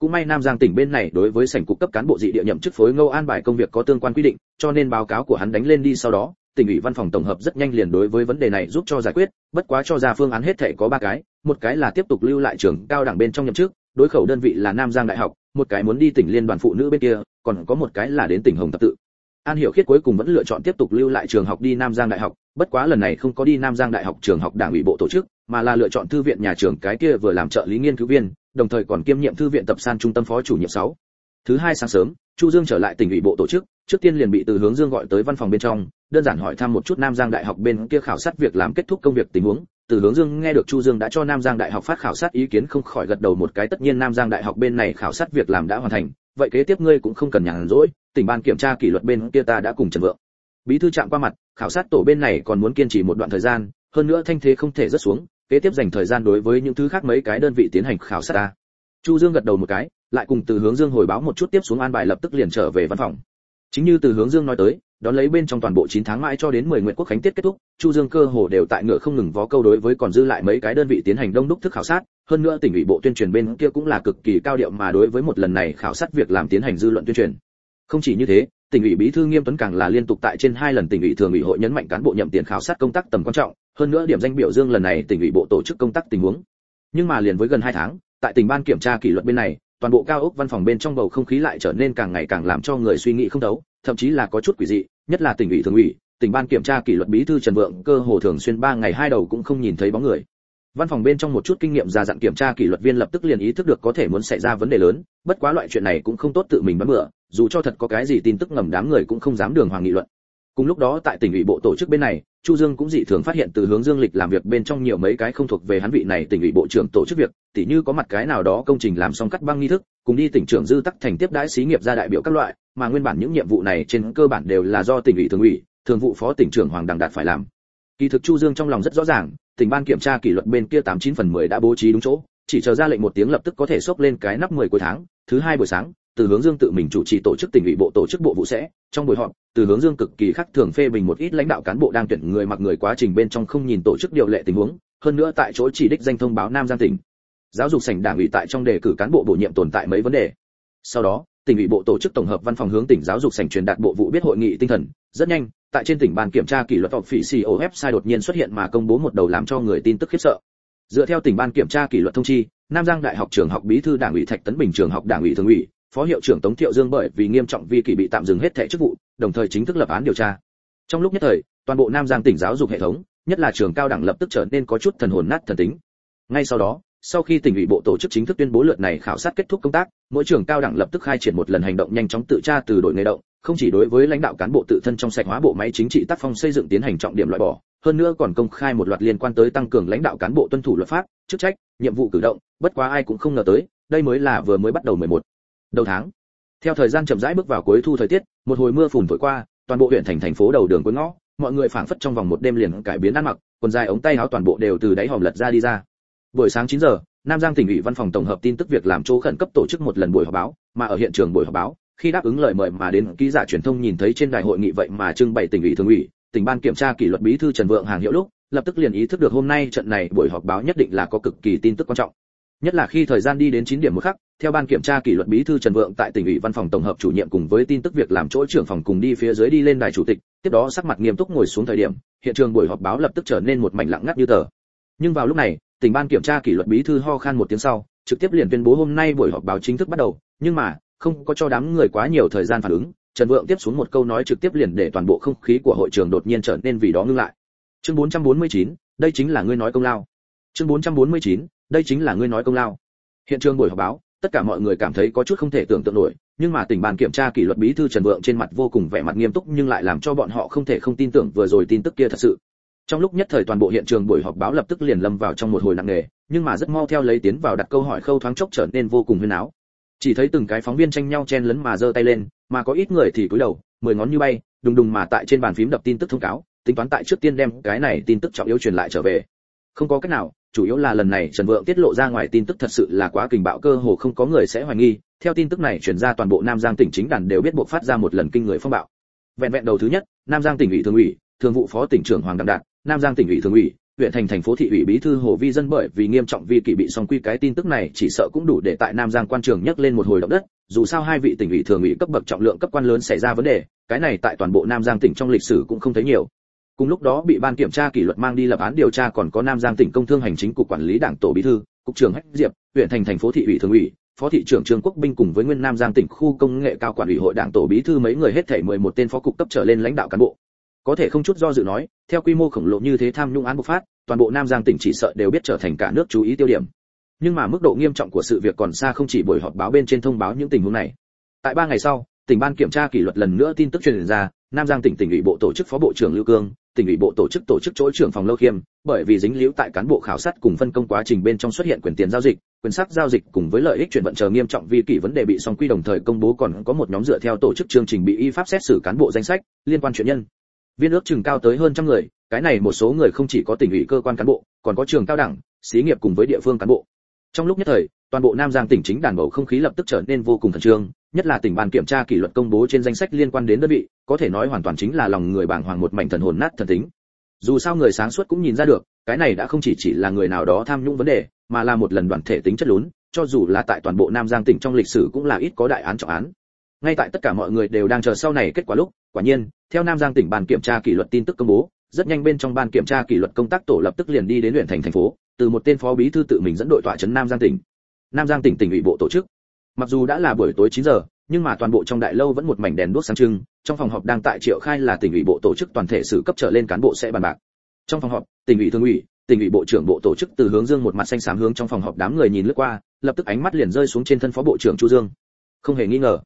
[SPEAKER 1] cũng may nam giang tỉnh bên này đối với sảnh cục cấp cán bộ dị địa nhậm chức phối Ngô an bài công việc có tương quan quy định, cho nên báo cáo của hắn đánh lên đi sau đó, tỉnh ủy văn phòng tổng hợp rất nhanh liền đối với vấn đề này giúp cho giải quyết, bất quá cho ra phương án hết thể có ba cái, một cái là tiếp tục lưu lại trường cao đẳng bên trong nhậm chức, đối khẩu đơn vị là nam giang đại học, một cái muốn đi tỉnh liên đoàn phụ nữ bên kia, còn có một cái là đến tỉnh hồng tập tự. An hiểu khiết cuối cùng vẫn lựa chọn tiếp tục lưu lại trường học đi nam giang đại học, bất quá lần này không có đi nam giang đại học trường học đảng ủy bộ tổ chức, mà là lựa chọn thư viện nhà trường cái kia vừa làm trợ lý nghiên cứu viên đồng thời còn kiêm nhiệm thư viện tập san trung tâm phó chủ nhiệm 6. Thứ hai sáng sớm, Chu Dương trở lại tỉnh ủy bộ tổ chức, trước tiên liền bị từ hướng Dương gọi tới văn phòng bên trong, đơn giản hỏi thăm một chút Nam Giang Đại học bên kia khảo sát việc làm kết thúc công việc tình huống. Từ hướng Dương nghe được Chu Dương đã cho Nam Giang Đại học phát khảo sát ý kiến không khỏi gật đầu một cái, tất nhiên Nam Giang Đại học bên này khảo sát việc làm đã hoàn thành, vậy kế tiếp ngươi cũng không cần nhàn rỗi, tỉnh ban kiểm tra kỷ luật bên kia ta đã cùng Trần Vượng. Bí thư chạm qua mặt, khảo sát tổ bên này còn muốn kiên trì một đoạn thời gian, hơn nữa thanh thế không thể rất xuống, kế tiếp dành thời gian đối với những thứ khác mấy cái đơn vị tiến hành khảo sát ta. Chu dương gật đầu một cái, lại cùng từ hướng dương hồi báo một chút tiếp xuống an bài lập tức liền trở về văn phòng. Chính như từ hướng dương nói tới, đón lấy bên trong toàn bộ 9 tháng mãi cho đến 10 nguyện quốc khánh tiết kết thúc, chu dương cơ hồ đều tại ngựa không ngừng vó câu đối với còn dư lại mấy cái đơn vị tiến hành đông đúc thức khảo sát, hơn nữa tỉnh ủy bộ tuyên truyền bên kia cũng là cực kỳ cao điệu mà đối với một lần này khảo sát việc làm tiến hành dư luận tuyên truyền. Không chỉ như thế tỉnh ủy bí thư nghiêm tuấn càng là liên tục tại trên hai lần tỉnh ủy thường ủy hội nhấn mạnh cán bộ nhậm tiền khảo sát công tác tầm quan trọng, hơn nữa điểm danh biểu dương lần này tỉnh ủy bộ tổ chức công tác tình huống. Nhưng mà liền với gần hai tháng, tại tỉnh ban kiểm tra kỷ luật bên này, toàn bộ cao ốc văn phòng bên trong bầu không khí lại trở nên càng ngày càng làm cho người suy nghĩ không thấu, thậm chí là có chút quỷ dị, nhất là tỉnh ủy thường ủy, tỉnh ban kiểm tra kỷ luật bí thư trần vượng cơ hồ thường xuyên ba ngày hai đầu cũng không nhìn thấy bóng người văn phòng bên trong một chút kinh nghiệm già dặn kiểm tra kỷ luật viên lập tức liền ý thức được có thể muốn xảy ra vấn đề lớn, bất quá loại chuyện này cũng không tốt tự mình bắn bựa dù cho thật có cái gì tin tức ngầm đám người cũng không dám đường hoàng nghị luận. Cùng lúc đó tại tỉnh ủy bộ tổ chức bên này, chu dương cũng dị thường phát hiện từ hướng dương lịch làm việc bên trong nhiều mấy cái không thuộc về hắn vị này tỉnh ủy bộ trưởng tổ chức việc, tỉ như có mặt cái nào đó công trình làm xong cắt băng nghi thức, cùng đi tỉnh trưởng dư tắc thành tiếp đãi xí nghiệp ra đại biểu các loại, mà nguyên bản những nhiệm vụ này trên cơ bản đều là do tỉnh ủy thường ủy, thường vụ phó tỉnh trưởng hoàng đằng đạt phải làm. Kỳ thực chu dương trong lòng rất rõ ràng tỉnh ban kiểm tra kỷ luật bên kia tám chín phần mười đã bố trí đúng chỗ, chỉ chờ ra lệnh một tiếng lập tức có thể xốc lên cái nắp 10 cuối tháng, thứ hai buổi sáng, từ hướng dương tự mình chủ trì tổ chức tỉnh ủy bộ tổ chức bộ vụ sẽ. Trong buổi họp, từ hướng dương cực kỳ khắc thường phê bình một ít lãnh đạo cán bộ đang tuyển người mặc người quá trình bên trong không nhìn tổ chức điều lệ tình huống, hơn nữa tại chỗ chỉ đích danh thông báo nam giang tỉnh. Giáo dục sảnh đảng ủy tại trong đề cử cán bộ bổ nhiệm tồn tại mấy vấn đề. Sau đó, tỉnh ủy bộ tổ chức tổng hợp văn phòng hướng tỉnh giáo dục sảnh truyền đạt bộ vụ biết hội nghị tinh thần rất nhanh, tại trên tỉnh ban kiểm tra kỷ luật họp phỉ xì ổ website đột nhiên xuất hiện mà công bố một đầu làm cho người tin tức khiếp sợ. Dựa theo tỉnh ban kiểm tra kỷ luật thông chi, nam giang đại học trường học bí thư đảng ủy thạch tấn bình trường học đảng ủy thường ủy, phó hiệu trưởng tống thiệu dương bởi vì nghiêm trọng vi kỷ bị tạm dừng hết thẻ chức vụ, đồng thời chính thức lập án điều tra. Trong lúc nhất thời, toàn bộ nam giang tỉnh giáo dục hệ thống, nhất là trường cao đẳng lập tức trở nên có chút thần hồn nát thần tính. Ngay sau đó, sau khi tỉnh ủy bộ tổ chức chính thức tuyên bố lượt này khảo sát kết thúc công tác, mỗi trường cao đẳng lập tức khai triển một lần hành động nhanh chóng tự tra từ đội nghề động không chỉ đối với lãnh đạo cán bộ tự thân trong sạch hóa bộ máy chính trị tác phong xây dựng tiến hành trọng điểm loại bỏ, hơn nữa còn công khai một loạt liên quan tới tăng cường lãnh đạo cán bộ tuân thủ luật pháp, chức trách, nhiệm vụ cử động, bất quá ai cũng không ngờ tới, đây mới là vừa mới bắt đầu 11. đầu tháng, theo thời gian chậm rãi bước vào cuối thu thời tiết, một hồi mưa phùn thổi qua, toàn bộ huyện thành thành phố đầu đường cuối ngõ, mọi người phảng phất trong vòng một đêm liền cải biến ăn mặc, quần dài ống tay áo toàn bộ đều từ đáy hòm lật ra đi ra buổi sáng 9 giờ, nam giang tỉnh ủy văn phòng tổng hợp tin tức việc làm chỗ khẩn cấp tổ chức một lần buổi họp báo, mà ở hiện trường buổi họp báo khi đáp ứng lời mời mà đến ký giả truyền thông nhìn thấy trên đài hội nghị vậy mà trưng bày tỉnh ủy thường ủy, tỉnh ban kiểm tra kỷ luật bí thư trần vượng hàng hiệu lúc, lập tức liền ý thức được hôm nay trận này buổi họp báo nhất định là có cực kỳ tin tức quan trọng. Nhất là khi thời gian đi đến 9 điểm một khắc, theo ban kiểm tra kỷ luật bí thư trần vượng tại tỉnh ủy văn phòng tổng hợp chủ nhiệm cùng với tin tức việc làm chỗ trưởng phòng cùng đi phía dưới đi lên đài chủ tịch, tiếp đó sắc mặt nghiêm túc ngồi xuống thời điểm, hiện trường buổi họp báo lập tức trở nên một mảnh lặng ngắt như tờ. Nhưng vào lúc này, tỉnh ban kiểm tra kỷ luật bí thư ho khan một tiếng sau, trực tiếp liền tuyên bố hôm nay buổi họp báo chính thức bắt đầu, nhưng mà không có cho đám người quá nhiều thời gian phản ứng trần vượng tiếp xuống một câu nói trực tiếp liền để toàn bộ không khí của hội trường đột nhiên trở nên vì đó ngưng lại. Chương 449, đây chính là ngươi nói công lao. Chương 449, đây chính là ngươi nói công lao. Hiện trường buổi họp báo tất cả mọi người cảm thấy có chút không thể tưởng tượng nổi nhưng mà tỉnh bàn kiểm tra kỷ luật bí thư trần vượng trên mặt vô cùng vẻ mặt nghiêm túc nhưng lại làm cho bọn họ không thể không tin tưởng vừa rồi tin tức kia thật sự. Trong lúc nhất thời toàn bộ hiện trường buổi họp báo lập tức liền lâm vào trong một hồi nặng nề nhưng mà rất mau theo lấy tiến vào đặt câu hỏi khâu thoáng chốc trở nên vô cùng huyên áo chỉ thấy từng cái phóng viên tranh nhau chen lấn mà giơ tay lên, mà có ít người thì cúi đầu, mười ngón như bay, đùng đùng mà tại trên bàn phím đập tin tức thông cáo, tính toán tại trước tiên đem cái này tin tức trọng yếu truyền lại trở về. Không có cách nào, chủ yếu là lần này trần vượng tiết lộ ra ngoài tin tức thật sự là quá kình bạo cơ hồ không có người sẽ hoài nghi, theo tin tức này truyền ra toàn bộ nam giang tỉnh chính đàn đều biết buộc phát ra một lần kinh người phong bạo. Vẹn vẹn đầu thứ nhất, nam giang tỉnh ủy thường ủy, thường vụ phó tỉnh trưởng hoàng đặng đạt, nam giang tỉnh ủy thường ủy huyện thành thành phố thị ủy bí thư hồ vi dân bởi vì nghiêm trọng vi kỷ bị song quy, cái tin tức này chỉ sợ cũng đủ để tại nam giang quan trường nhắc lên một hồi động đất. Dù sao hai vị tỉnh ủy thường ủy cấp bậc trọng lượng cấp quan lớn xảy ra vấn đề, cái này tại toàn bộ nam giang tỉnh trong lịch sử cũng không thấy nhiều. Cùng lúc đó bị ban kiểm tra kỷ luật mang đi lập án điều tra còn có nam giang tỉnh công thương hành chính cục quản lý đảng tổ bí thư, cục trưởng hách diệp, huyện thành thành phố thị ủy thường ủy, phó thị trưởng trương quốc binh cùng với nguyên nam giang tỉnh khu công nghệ cao quản ủy hội đảng tổ bí thư mấy người hết thảy 11 tên phó cục cấp trở lên lãnh đạo cán bộ. Có thể không chút do dự nói, theo quy mô khổng lồ như thế tham nhũng án bộc phát toàn bộ nam giang tỉnh chỉ sợ đều biết trở thành cả nước chú ý tiêu điểm. Nhưng mà mức độ nghiêm trọng của sự việc còn xa không chỉ buổi họp báo bên trên thông báo những tình huống này. Tại ba ngày sau, tỉnh ban kiểm tra kỷ luật lần nữa tin tức truyền ra, nam giang tỉnh tỉnh ủy bộ tổ chức phó bộ trưởng lưu cương, tỉnh ủy bộ tổ chức tổ chức chỗ trưởng phòng lâu khiêm, bởi vì dính líu tại cán bộ khảo sát cùng phân công quá trình bên trong xuất hiện quyền tiền giao dịch, quyền sắc giao dịch cùng với lợi ích chuyển vận chờ nghiêm trọng vi kỷ vấn đề bị song quy đồng thời công bố còn có một nhóm dựa theo tổ chức chương trình bị y pháp xét xử cán bộ danh sách liên quan chuyện nhân viên ước chừng cao tới hơn trăm người, cái này một số người không chỉ có tỉnh ủy cơ quan cán bộ, còn có trường cao đẳng, xí nghiệp cùng với địa phương cán bộ. Trong lúc nhất thời, toàn bộ nam giang tỉnh chính đàn bầu không khí lập tức trở nên vô cùng khẩn trương, nhất là tỉnh ban kiểm tra kỷ luật công bố trên danh sách liên quan đến đơn vị, có thể nói hoàn toàn chính là lòng người bàng hoàng một mảnh thần hồn nát thần tính. Dù sao người sáng suốt cũng nhìn ra được, cái này đã không chỉ chỉ là người nào đó tham nhũng vấn đề, mà là một lần đoàn thể tính chất lún, cho dù là tại toàn bộ nam giang tỉnh trong lịch sử cũng là ít có đại án trọng án ngay tại tất cả mọi người đều đang chờ sau này kết quả lúc, quả nhiên, theo nam giang tỉnh ban kiểm tra kỷ luật tin tức công bố, rất nhanh bên trong ban kiểm tra kỷ luật công tác tổ lập tức liền đi đến huyện thành thành phố, từ một tên phó bí thư tự mình dẫn đội tọa trấn nam giang tỉnh. Nam giang tỉnh tỉnh ủy bộ tổ chức. Mặc dù đã là buổi tối 9 giờ, nhưng mà toàn bộ trong đại lâu vẫn một mảnh đèn đuốc sáng trưng, trong phòng họp đang tại triệu khai là tỉnh ủy bộ tổ chức toàn thể sự cấp trở lên cán bộ sẽ bàn bạc. Trong phòng họp, tỉnh ủy thường ủy, tỉnh ủy bộ trưởng bộ tổ chức từ hướng dương một mặt xanh xám hướng trong phòng họp đám người nhìn lướt qua, lập tức ánh mắt liền rơi xuống trên thân phó bộ trưởng chu dương. Không hề nghi ngờ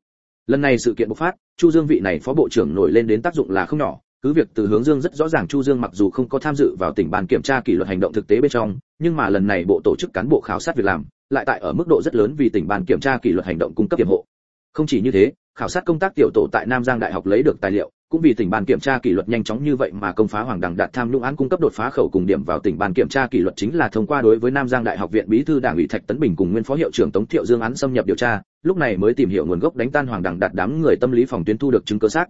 [SPEAKER 1] lần này sự kiện bộc phát, chu dương vị này phó bộ trưởng nổi lên đến tác dụng là không nhỏ, cứ việc từ hướng dương rất rõ ràng chu dương mặc dù không có tham dự vào tỉnh ban kiểm tra kỷ luật hành động thực tế bên trong, nhưng mà lần này bộ tổ chức cán bộ khảo sát việc làm, lại tại ở mức độ rất lớn vì tỉnh ban kiểm tra kỷ luật hành động cung cấp tiềm hộ. Không chỉ như thế, khảo sát công tác tiểu tổ tại nam giang đại học lấy được tài liệu cũng vì tỉnh ban kiểm tra kỷ luật nhanh chóng như vậy mà công phá hoàng đẳng đạt tham nhũng án cung cấp đột phá khẩu cùng điểm vào tỉnh ban kiểm tra kỷ luật chính là thông qua đối với nam giang đại học viện bí thư đảng ủy thạch tấn bình cùng nguyên phó hiệu trưởng tống thiệu dương án xâm nhập điều tra, lúc này mới tìm hiểu nguồn gốc đánh tan hoàng đẳng đạt đám người tâm lý phòng tuyến thu được chứng cứ xác.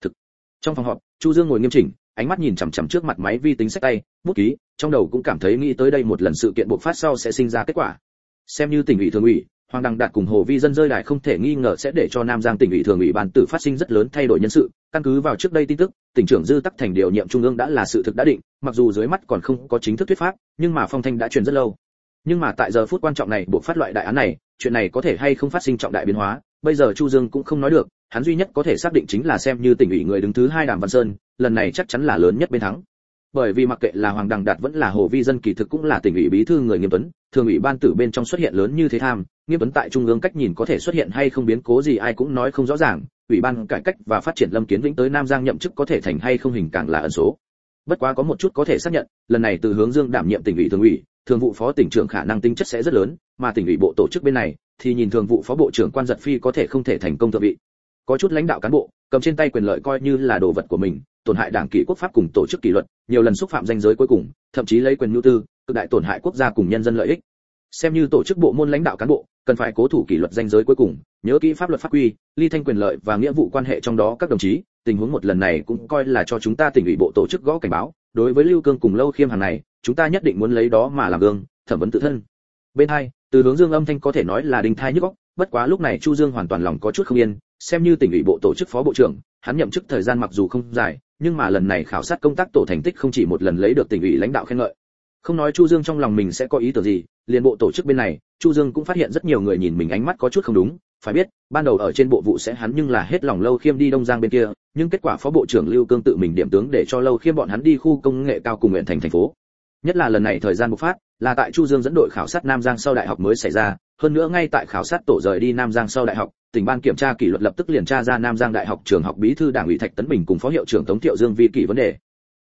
[SPEAKER 1] Thực, trong phòng họp, chu dương ngồi nghiêm chỉnh, ánh mắt nhìn chằm chằm trước mặt máy vi tính sách tay, bút ký, trong đầu cũng cảm thấy nghĩ tới đây một lần sự kiện bộc phát sau sẽ sinh ra kết quả. Xem như tỉnh ủy thường ủy hoàng đằng đạt cùng hồ vi dân rơi đài không thể nghi ngờ sẽ để cho nam giang tỉnh ủy thường ủy ban tử phát sinh rất lớn thay đổi nhân sự. Căn cứ vào trước đây tin tức, tỉnh trưởng dư tắc thành điều nhiệm trung ương đã là sự thực đã định, mặc dù dưới mắt còn không có chính thức thuyết pháp, nhưng mà phong thanh đã truyền rất lâu. Nhưng mà tại giờ phút quan trọng này, buộc phát loại đại án này, chuyện này có thể hay không phát sinh trọng đại biến hóa, bây giờ chu dương cũng không nói được. Hắn duy nhất có thể xác định chính là xem như tỉnh ủy người đứng thứ hai đàm văn sơn, lần này chắc chắn là lớn nhất bên thắng bởi vì mặc kệ là hoàng đằng đạt vẫn là hồ vi dân kỳ thực cũng là tỉnh ủy bí thư người nghiêm tuấn, thường ủy ban tử bên trong xuất hiện lớn như thế tham, nghiêm tuấn tại trung ương cách nhìn có thể xuất hiện hay không biến cố gì ai cũng nói không rõ ràng, ủy ban cải cách và phát triển lâm kiến vĩnh tới nam giang nhậm chức có thể thành hay không hình càng là ẩn số. Bất quá có một chút có thể xác nhận, lần này từ hướng dương đảm nhiệm tỉnh ủy thường ủy, thường vụ phó tỉnh trưởng khả năng tính chất sẽ rất lớn, mà tỉnh ủy bộ tổ chức bên này thì nhìn thường vụ phó bộ trưởng quan giật phi có thể không thể thành công thượng vị. Có chút lãnh đạo cán bộ cầm trên tay quyền lợi coi như là đồ vật của mình tổn hại đảng kỷ quốc pháp cùng tổ chức kỷ luật, nhiều lần xúc phạm danh giới cuối cùng, thậm chí lấy quyền nhu tư, cực đại tổn hại quốc gia cùng nhân dân lợi ích. Xem như tổ chức bộ môn lãnh đạo cán bộ, cần phải cố thủ kỷ luật danh giới cuối cùng, nhớ kỹ pháp luật pháp quy, ly thanh quyền lợi và nghĩa vụ quan hệ trong đó các đồng chí, tình huống một lần này cũng coi là cho chúng ta tỉnh ủy bộ tổ chức gõ cảnh báo, đối với lưu cương cùng lâu khiêm hàng này, chúng ta nhất định muốn lấy đó mà làm gương, thẩm vấn tự thân. Bên hai, từ hướng dương âm thanh có thể nói là đình thai nhức óc, bất quá lúc này chu dương hoàn toàn lòng có chút không yên, xem như tỉnh ủy bộ tổ chức phó bộ trưởng, hắn nhậm chức thời gian mặc dù không dài nhưng mà lần này khảo sát công tác tổ thành tích không chỉ một lần lấy được tỉnh ủy lãnh đạo khen ngợi. Không nói chu dương trong lòng mình sẽ có ý tưởng gì liên bộ tổ chức bên này, chu dương cũng phát hiện rất nhiều người nhìn mình ánh mắt có chút không đúng. Phải biết, ban đầu ở trên bộ vụ sẽ hắn nhưng là hết lòng lâu khiêm đi đông giang bên kia, nhưng kết quả phó bộ trưởng lưu cương tự mình điểm tướng để cho lâu khiêm bọn hắn đi khu công nghệ cao cùng nguyện thành thành phố. Nhất là lần này thời gian bộc phát là tại chu dương dẫn đội khảo sát nam giang sau đại học mới xảy ra, hơn nữa ngay tại khảo sát tổ rời đi nam giang sau đại học, tỉnh ban kiểm tra kỷ luật lập tức liền tra ra nam giang đại học trường học bí thư đảng ủy thạch tấn bình cùng phó hiệu trưởng tống thiệu dương vi kỷ vấn đề.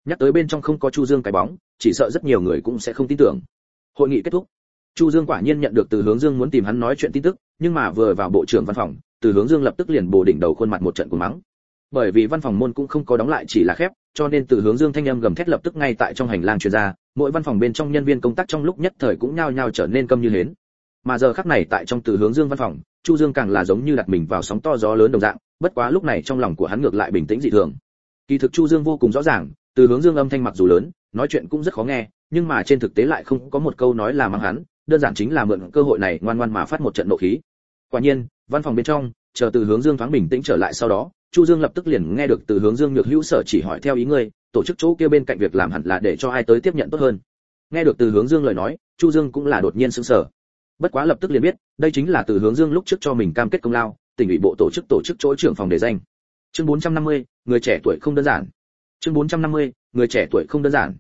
[SPEAKER 1] Nhắc tới bên trong không có chu dương cái bóng, chỉ sợ rất nhiều người cũng sẽ không tin tưởng. Hội nghị kết thúc. Chu dương quả nhiên nhận được từ hướng dương muốn tìm hắn nói chuyện tin tức, nhưng mà vừa vào bộ trưởng văn phòng, từ hướng dương lập tức liền bổ đỉnh đầu khuôn mặt một trận cuồng mắng. Bởi vì văn phòng môn cũng không có đóng lại chỉ là khép, cho nên từ hướng dương thanh âm gầm thét lập tức ngay tại trong hành lang truyền ra mỗi văn phòng bên trong nhân viên công tác trong lúc nhất thời cũng nhao nhao trở nên câm như hến. Mà giờ khắc này tại trong từ hướng dương văn phòng, chu dương càng là giống như đặt mình vào sóng to gió lớn đồng dạng, bất quá lúc này trong lòng của hắn ngược lại bình tĩnh dị thường. Kỳ thực chu dương vô cùng rõ ràng, từ hướng dương âm thanh mặc dù lớn, nói chuyện cũng rất khó nghe, nhưng mà trên thực tế lại không có một câu nói là mang hắn, đơn giản chính là mượn cơ hội này ngoan ngoan mà phát một trận nộ khí. Quả nhiên, văn phòng bên trong, chờ từ hướng dương thoáng bình tĩnh trở lại sau đó, chu dương lập tức liền nghe được từ hướng dương nhược hữu sở chỉ hỏi theo ý ngươi tổ chức chỗ kia bên cạnh việc làm hẳn là để cho ai tới tiếp nhận tốt hơn. Nghe được từ hướng dương lời nói chu dương cũng là đột nhiên sững sờ. Bất quá lập tức liền biết đây chính là từ hướng dương lúc trước cho mình cam kết công lao tỉnh ủy bộ tổ chức tổ chức chỗ trưởng phòng để danh. Chương 450, người trẻ tuổi không đơn giản. Chương 450, người trẻ tuổi không đơn giản.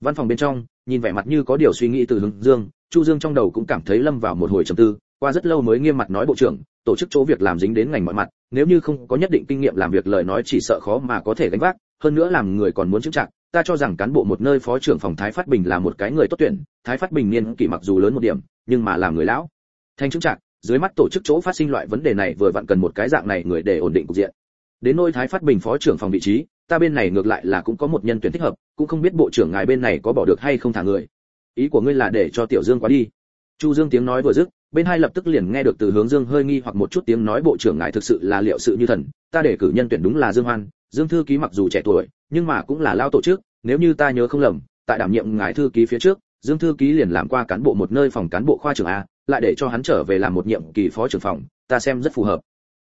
[SPEAKER 1] Văn phòng bên trong nhìn vẻ mặt như có điều suy nghĩ từ hướng dương chu dương trong đầu cũng cảm thấy lâm vào một hồi trầm tư qua rất lâu mới nghiêm mặt nói bộ trưởng tổ chức chỗ việc làm dính đến ngành mọi mặt nếu như không có nhất định kinh nghiệm làm việc lời nói chỉ sợ khó mà có thể gánh vác hơn nữa làm người còn muốn chứng trạng ta cho rằng cán bộ một nơi phó trưởng phòng thái phát bình là một cái người tốt tuyển, thái phát bình niên kỷ mặc dù lớn một điểm, nhưng mà làm người lão. Thanh chứng trạng dưới mắt tổ chức chỗ phát sinh loại vấn đề này vừa vặn cần một cái dạng này người để ổn định cục diện. Đến nơi thái phát bình phó trưởng phòng vị trí, ta bên này ngược lại là cũng có một nhân tuyển thích hợp, cũng không biết bộ trưởng ngài bên này có bỏ được hay không thả người. Ý của ngươi là để cho tiểu dương qua đi. Chu dương tiếng nói vừa dứt, bên hai lập tức liền nghe được từ hướng dương hơi nghi hoặc một chút tiếng nói bộ trưởng ngài thực sự là liệu sự như thần, ta để cử nhân tuyển đúng là dương hoan dương thư ký mặc dù trẻ tuổi, nhưng mà cũng là lao tổ chức, nếu như ta nhớ không lầm, tại đảm nhiệm ngài thư ký phía trước, dương thư ký liền làm qua cán bộ một nơi phòng cán bộ khoa trưởng a, lại để cho hắn trở về làm một nhiệm kỳ phó trưởng phòng, ta xem rất phù hợp.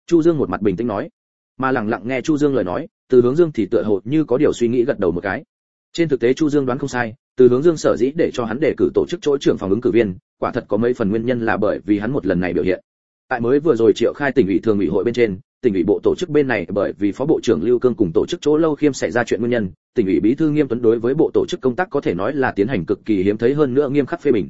[SPEAKER 1] Chu dương một mặt bình tĩnh nói. Mà lặng lặng nghe chu dương lời nói, từ hướng dương thì tựa hồ như có điều suy nghĩ gật đầu một cái. Trên thực tế chu dương đoán không sai, từ hướng dương sở dĩ để cho hắn đề cử tổ chức chỗ trưởng phòng ứng cử viên, quả thật có mấy phần nguyên nhân là bởi vì hắn một lần này biểu hiện. Tại mới vừa rồi triệu khai tỉnh ủy thường ủy hội bên trên tỉnh ủy bộ tổ chức bên này bởi vì phó bộ trưởng lưu cương cùng tổ chức chỗ lâu khiêm xảy ra chuyện nguyên nhân, tỉnh ủy bí thư nghiêm tuấn đối với bộ tổ chức công tác có thể nói là tiến hành cực kỳ hiếm thấy hơn nữa nghiêm khắc phê bình.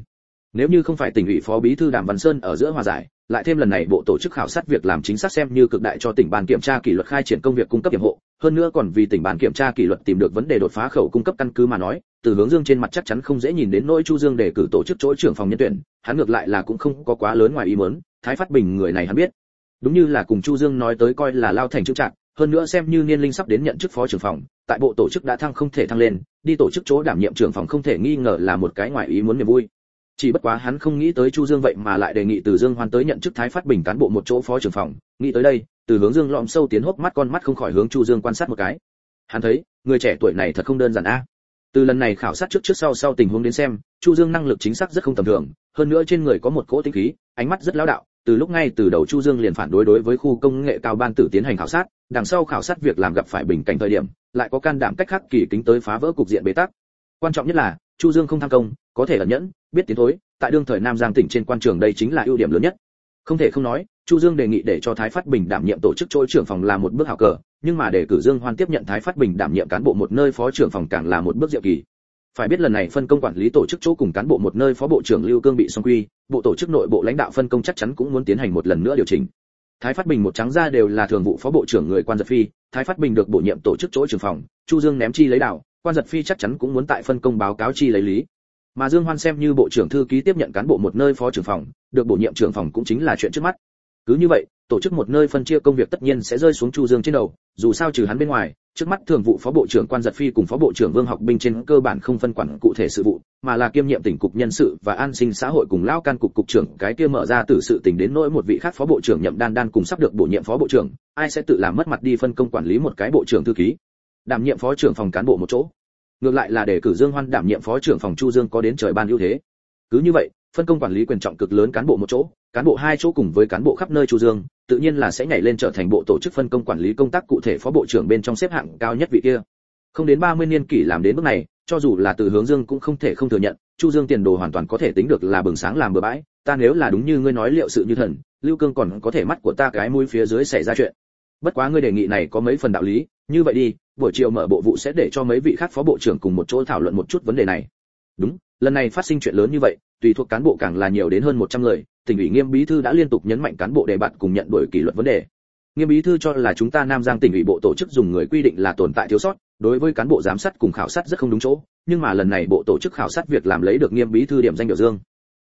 [SPEAKER 1] Nếu như không phải tỉnh ủy phó bí thư đàm văn sơn ở giữa hòa giải, lại thêm lần này bộ tổ chức khảo sát việc làm chính xác xem như cực đại cho tỉnh ban kiểm tra kỷ luật khai triển công việc cung cấp nhiệm hộ hơn nữa còn vì tỉnh ban kiểm tra kỷ luật tìm được vấn đề đột phá khẩu cung cấp căn cứ mà nói, từ hướng dương trên mặt chắc chắn không dễ nhìn đến nỗi chu dương để cử tổ chức chỗ trưởng phòng nhân tuyển, hắn ngược lại là cũng không có quá lớn ngoài ý muốn, thái phát bình người này hắn biết đúng như là cùng chu dương nói tới coi là lao thành chức trạng hơn nữa xem như niên linh sắp đến nhận chức phó trưởng phòng, tại bộ tổ chức đã thăng không thể thăng lên, đi tổ chức chỗ đảm nhiệm trưởng phòng không thể nghi ngờ là một cái ngoài ý muốn niềm vui. Chỉ bất quá hắn không nghĩ tới chu dương vậy mà lại đề nghị từ dương hoan tới nhận chức thái phát bình cán bộ một chỗ phó trưởng phòng, nghĩ tới đây, từ hướng dương lõm sâu tiến hốc mắt con mắt không khỏi hướng chu dương quan sát một cái. Hắn thấy, người trẻ tuổi này thật không đơn giản a. Từ lần này khảo sát trước trước sau sau tình huống đến xem, chu dương năng lực chính xác rất không tầm thường, hơn nữa trên người có một cỗ tinh khí, ánh mắt rất lão đạo từ lúc ngay từ đầu chu dương liền phản đối đối với khu công nghệ cao ban tử tiến hành khảo sát, đằng sau khảo sát việc làm gặp phải bình cảnh thời điểm, lại có can đảm cách khắc kỳ kính tới phá vỡ cục diện bế tắc. Quan trọng nhất là, chu dương không tham công, có thể ẩn nhẫn, biết tiến thối, tại đương thời nam giang tỉnh trên quan trường đây chính là ưu điểm lớn nhất. Không thể không nói, chu dương đề nghị để cho thái phát bình đảm nhiệm tổ chức chỗ trưởng phòng là một bước hảo cờ, nhưng mà để cử dương hoan tiếp nhận thái phát bình đảm nhiệm cán bộ một nơi phó trưởng phòng càng là một bước diệu kỳ phải biết lần này phân công quản lý tổ chức chỗ cùng cán bộ một nơi phó bộ trưởng lưu cương bị song quy, bộ tổ chức nội bộ lãnh đạo phân công chắc chắn cũng muốn tiến hành một lần nữa điều chỉnh. Thái phát bình một trắng ra đều là thường vụ phó bộ trưởng người quan giật phi, thái phát bình được bổ nhiệm tổ chức chỗ trưởng phòng, chu dương ném chi lấy đạo, quan giật phi chắc chắn cũng muốn tại phân công báo cáo chi lấy lý. Mà dương hoan xem như bộ trưởng thư ký tiếp nhận cán bộ một nơi phó trưởng phòng, được bổ nhiệm trưởng phòng cũng chính là chuyện trước mắt cứ như vậy, tổ chức một nơi phân chia công việc tất nhiên sẽ rơi xuống chu dương trên đầu, dù sao trừ hắn bên ngoài, trước mắt thường vụ phó bộ trưởng quan giật phi cùng phó bộ trưởng vương học binh trên cơ bản không phân quản cụ thể sự vụ, mà là kiêm nhiệm tỉnh cục nhân sự và an sinh xã hội cùng lao can cục cục trưởng, cái kia mở ra từ sự tình đến nỗi một vị khác phó bộ trưởng nhậm đan đan cùng sắp được bổ nhiệm phó bộ trưởng, ai sẽ tự làm mất mặt đi phân công quản lý một cái bộ trưởng thư ký. Đảm nhiệm phó trưởng phòng cán bộ một chỗ. Ngược lại là để cử dương hoan đảm nhiệm phó trưởng phòng chu dương có đến trời ban ưu thế. Cứ như vậy phân công quản lý quyền trọng cực lớn cán bộ một chỗ, cán bộ hai chỗ cùng với cán bộ khắp nơi chu dương, tự nhiên là sẽ nhảy lên trở thành bộ tổ chức phân công quản lý công tác cụ thể phó bộ trưởng bên trong xếp hạng cao nhất vị kia. Không đến 30 niên kỷ làm đến bước này, cho dù là từ hướng dương cũng không thể không thừa nhận, chu dương tiền đồ hoàn toàn có thể tính được là bừng sáng làm bừa bãi, ta nếu là đúng như ngươi nói liệu sự như thần, lưu cương còn có thể mắt của ta cái mũi phía dưới xảy ra chuyện. Bất quá ngươi đề nghị này có mấy phần đạo lý, như vậy đi, buổi chiều mở bộ vụ sẽ để cho mấy vị khác phó bộ trưởng cùng một chỗ thảo luận một chút vấn đề này. Đúng lần này phát sinh chuyện lớn như vậy, tùy thuộc cán bộ càng là nhiều đến hơn 100 người, tỉnh ủy nghiêm bí thư đã liên tục nhấn mạnh cán bộ đề bạt cùng nhận đổi kỷ luật vấn đề. Nghiêm bí thư cho là chúng ta nam giang tỉnh ủy bộ tổ chức dùng người quy định là tồn tại thiếu sót, đối với cán bộ giám sát cùng khảo sát rất không đúng chỗ, nhưng mà lần này bộ tổ chức khảo sát việc làm lấy được nghiêm bí thư điểm danh biểu dương.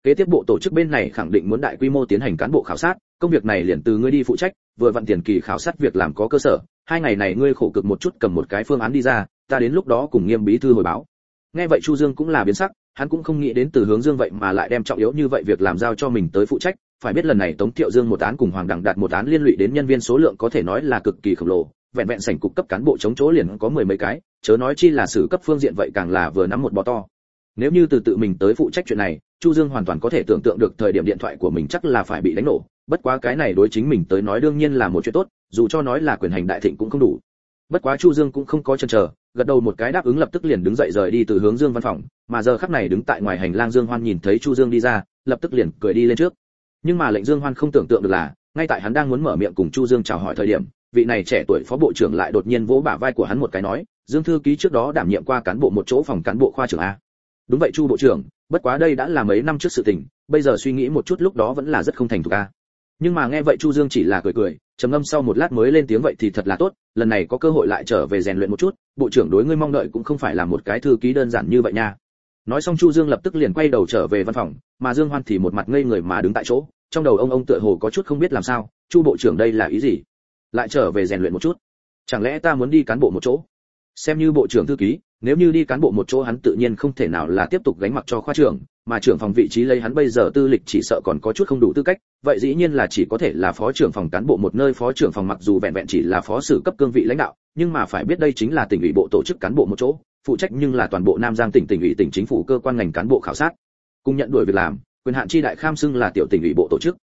[SPEAKER 1] Kế tiếp bộ tổ chức bên này khẳng định muốn đại quy mô tiến hành cán bộ khảo sát, công việc này liền từ ngươi đi phụ trách, vừa vặn tiền kỳ khảo sát việc làm có cơ sở, hai ngày này ngươi khổ cực một chút cầm một cái phương án đi ra, ta đến lúc đó cùng nghiêm bí thư hồi báo. Nghe vậy chu dương cũng là biến sắc hắn cũng không nghĩ đến từ hướng dương vậy mà lại đem trọng yếu như vậy việc làm giao cho mình tới phụ trách. Phải biết lần này tống thiệu dương một án cùng hoàng đẳng đạt một án liên lụy đến nhân viên số lượng có thể nói là cực kỳ khổng lồ. Vẹn vẹn sảnh cục cấp cán bộ chống chỗ liền có mười mấy cái, chớ nói chi là xử cấp phương diện vậy càng là vừa nắm một bò to. Nếu như từ tự mình tới phụ trách chuyện này, chu dương hoàn toàn có thể tưởng tượng được thời điểm điện thoại của mình chắc là phải bị đánh nổ. Bất quá cái này đối chính mình tới nói đương nhiên là một chuyện tốt, dù cho nói là quyền hành đại thịnh cũng không đủ bất quá chu dương cũng không có chần chờ, gật đầu một cái đáp ứng lập tức liền đứng dậy rời đi từ hướng dương văn phòng, mà giờ khắc này đứng tại ngoài hành lang dương hoan nhìn thấy chu dương đi ra, lập tức liền cười đi lên trước. Nhưng mà lệnh dương hoan không tưởng tượng được là, ngay tại hắn đang muốn mở miệng cùng chu dương chào hỏi thời điểm, vị này trẻ tuổi phó bộ trưởng lại đột nhiên vỗ bả vai của hắn một cái nói, dương thư ký trước đó đảm nhiệm qua cán bộ một chỗ phòng cán bộ khoa trưởng a. Đúng vậy chu bộ trưởng, bất quá đây đã là mấy năm trước sự tình, bây giờ suy nghĩ một chút lúc đó vẫn là rất không thành thục a nhưng mà nghe vậy chu dương chỉ là cười cười, trầm ngâm sau một lát mới lên tiếng vậy thì thật là tốt, lần này có cơ hội lại trở về rèn luyện một chút, bộ trưởng đối ngươi mong đợi cũng không phải là một cái thư ký đơn giản như vậy nha. Nói xong chu dương lập tức liền quay đầu trở về văn phòng, mà dương hoan thì một mặt ngây người mà đứng tại chỗ, trong đầu ông ông tựa hồ có chút không biết làm sao, chu bộ trưởng đây là ý gì? Lại trở về rèn luyện một chút? Chẳng lẽ ta muốn đi cán bộ một chỗ? Xem như bộ trưởng thư ký, nếu như đi cán bộ một chỗ hắn tự nhiên không thể nào là tiếp tục gánh mặc cho khoa trưởng mà trưởng phòng vị trí lấy hắn bây giờ tư lịch chỉ sợ còn có chút không đủ tư cách, vậy dĩ nhiên là chỉ có thể là phó trưởng phòng cán bộ một nơi phó trưởng phòng mặc dù vẹn vẹn chỉ là phó sử cấp cương vị lãnh đạo, nhưng mà phải biết đây chính là tỉnh ủy bộ tổ chức cán bộ một chỗ, phụ trách nhưng là toàn bộ nam giang tỉnh tỉnh ủy tỉnh chính phủ cơ quan ngành cán bộ khảo sát, cùng nhận đuổi việc làm, quyền hạn chi đại kham xưng là tiểu tỉnh ủy bộ tổ chức.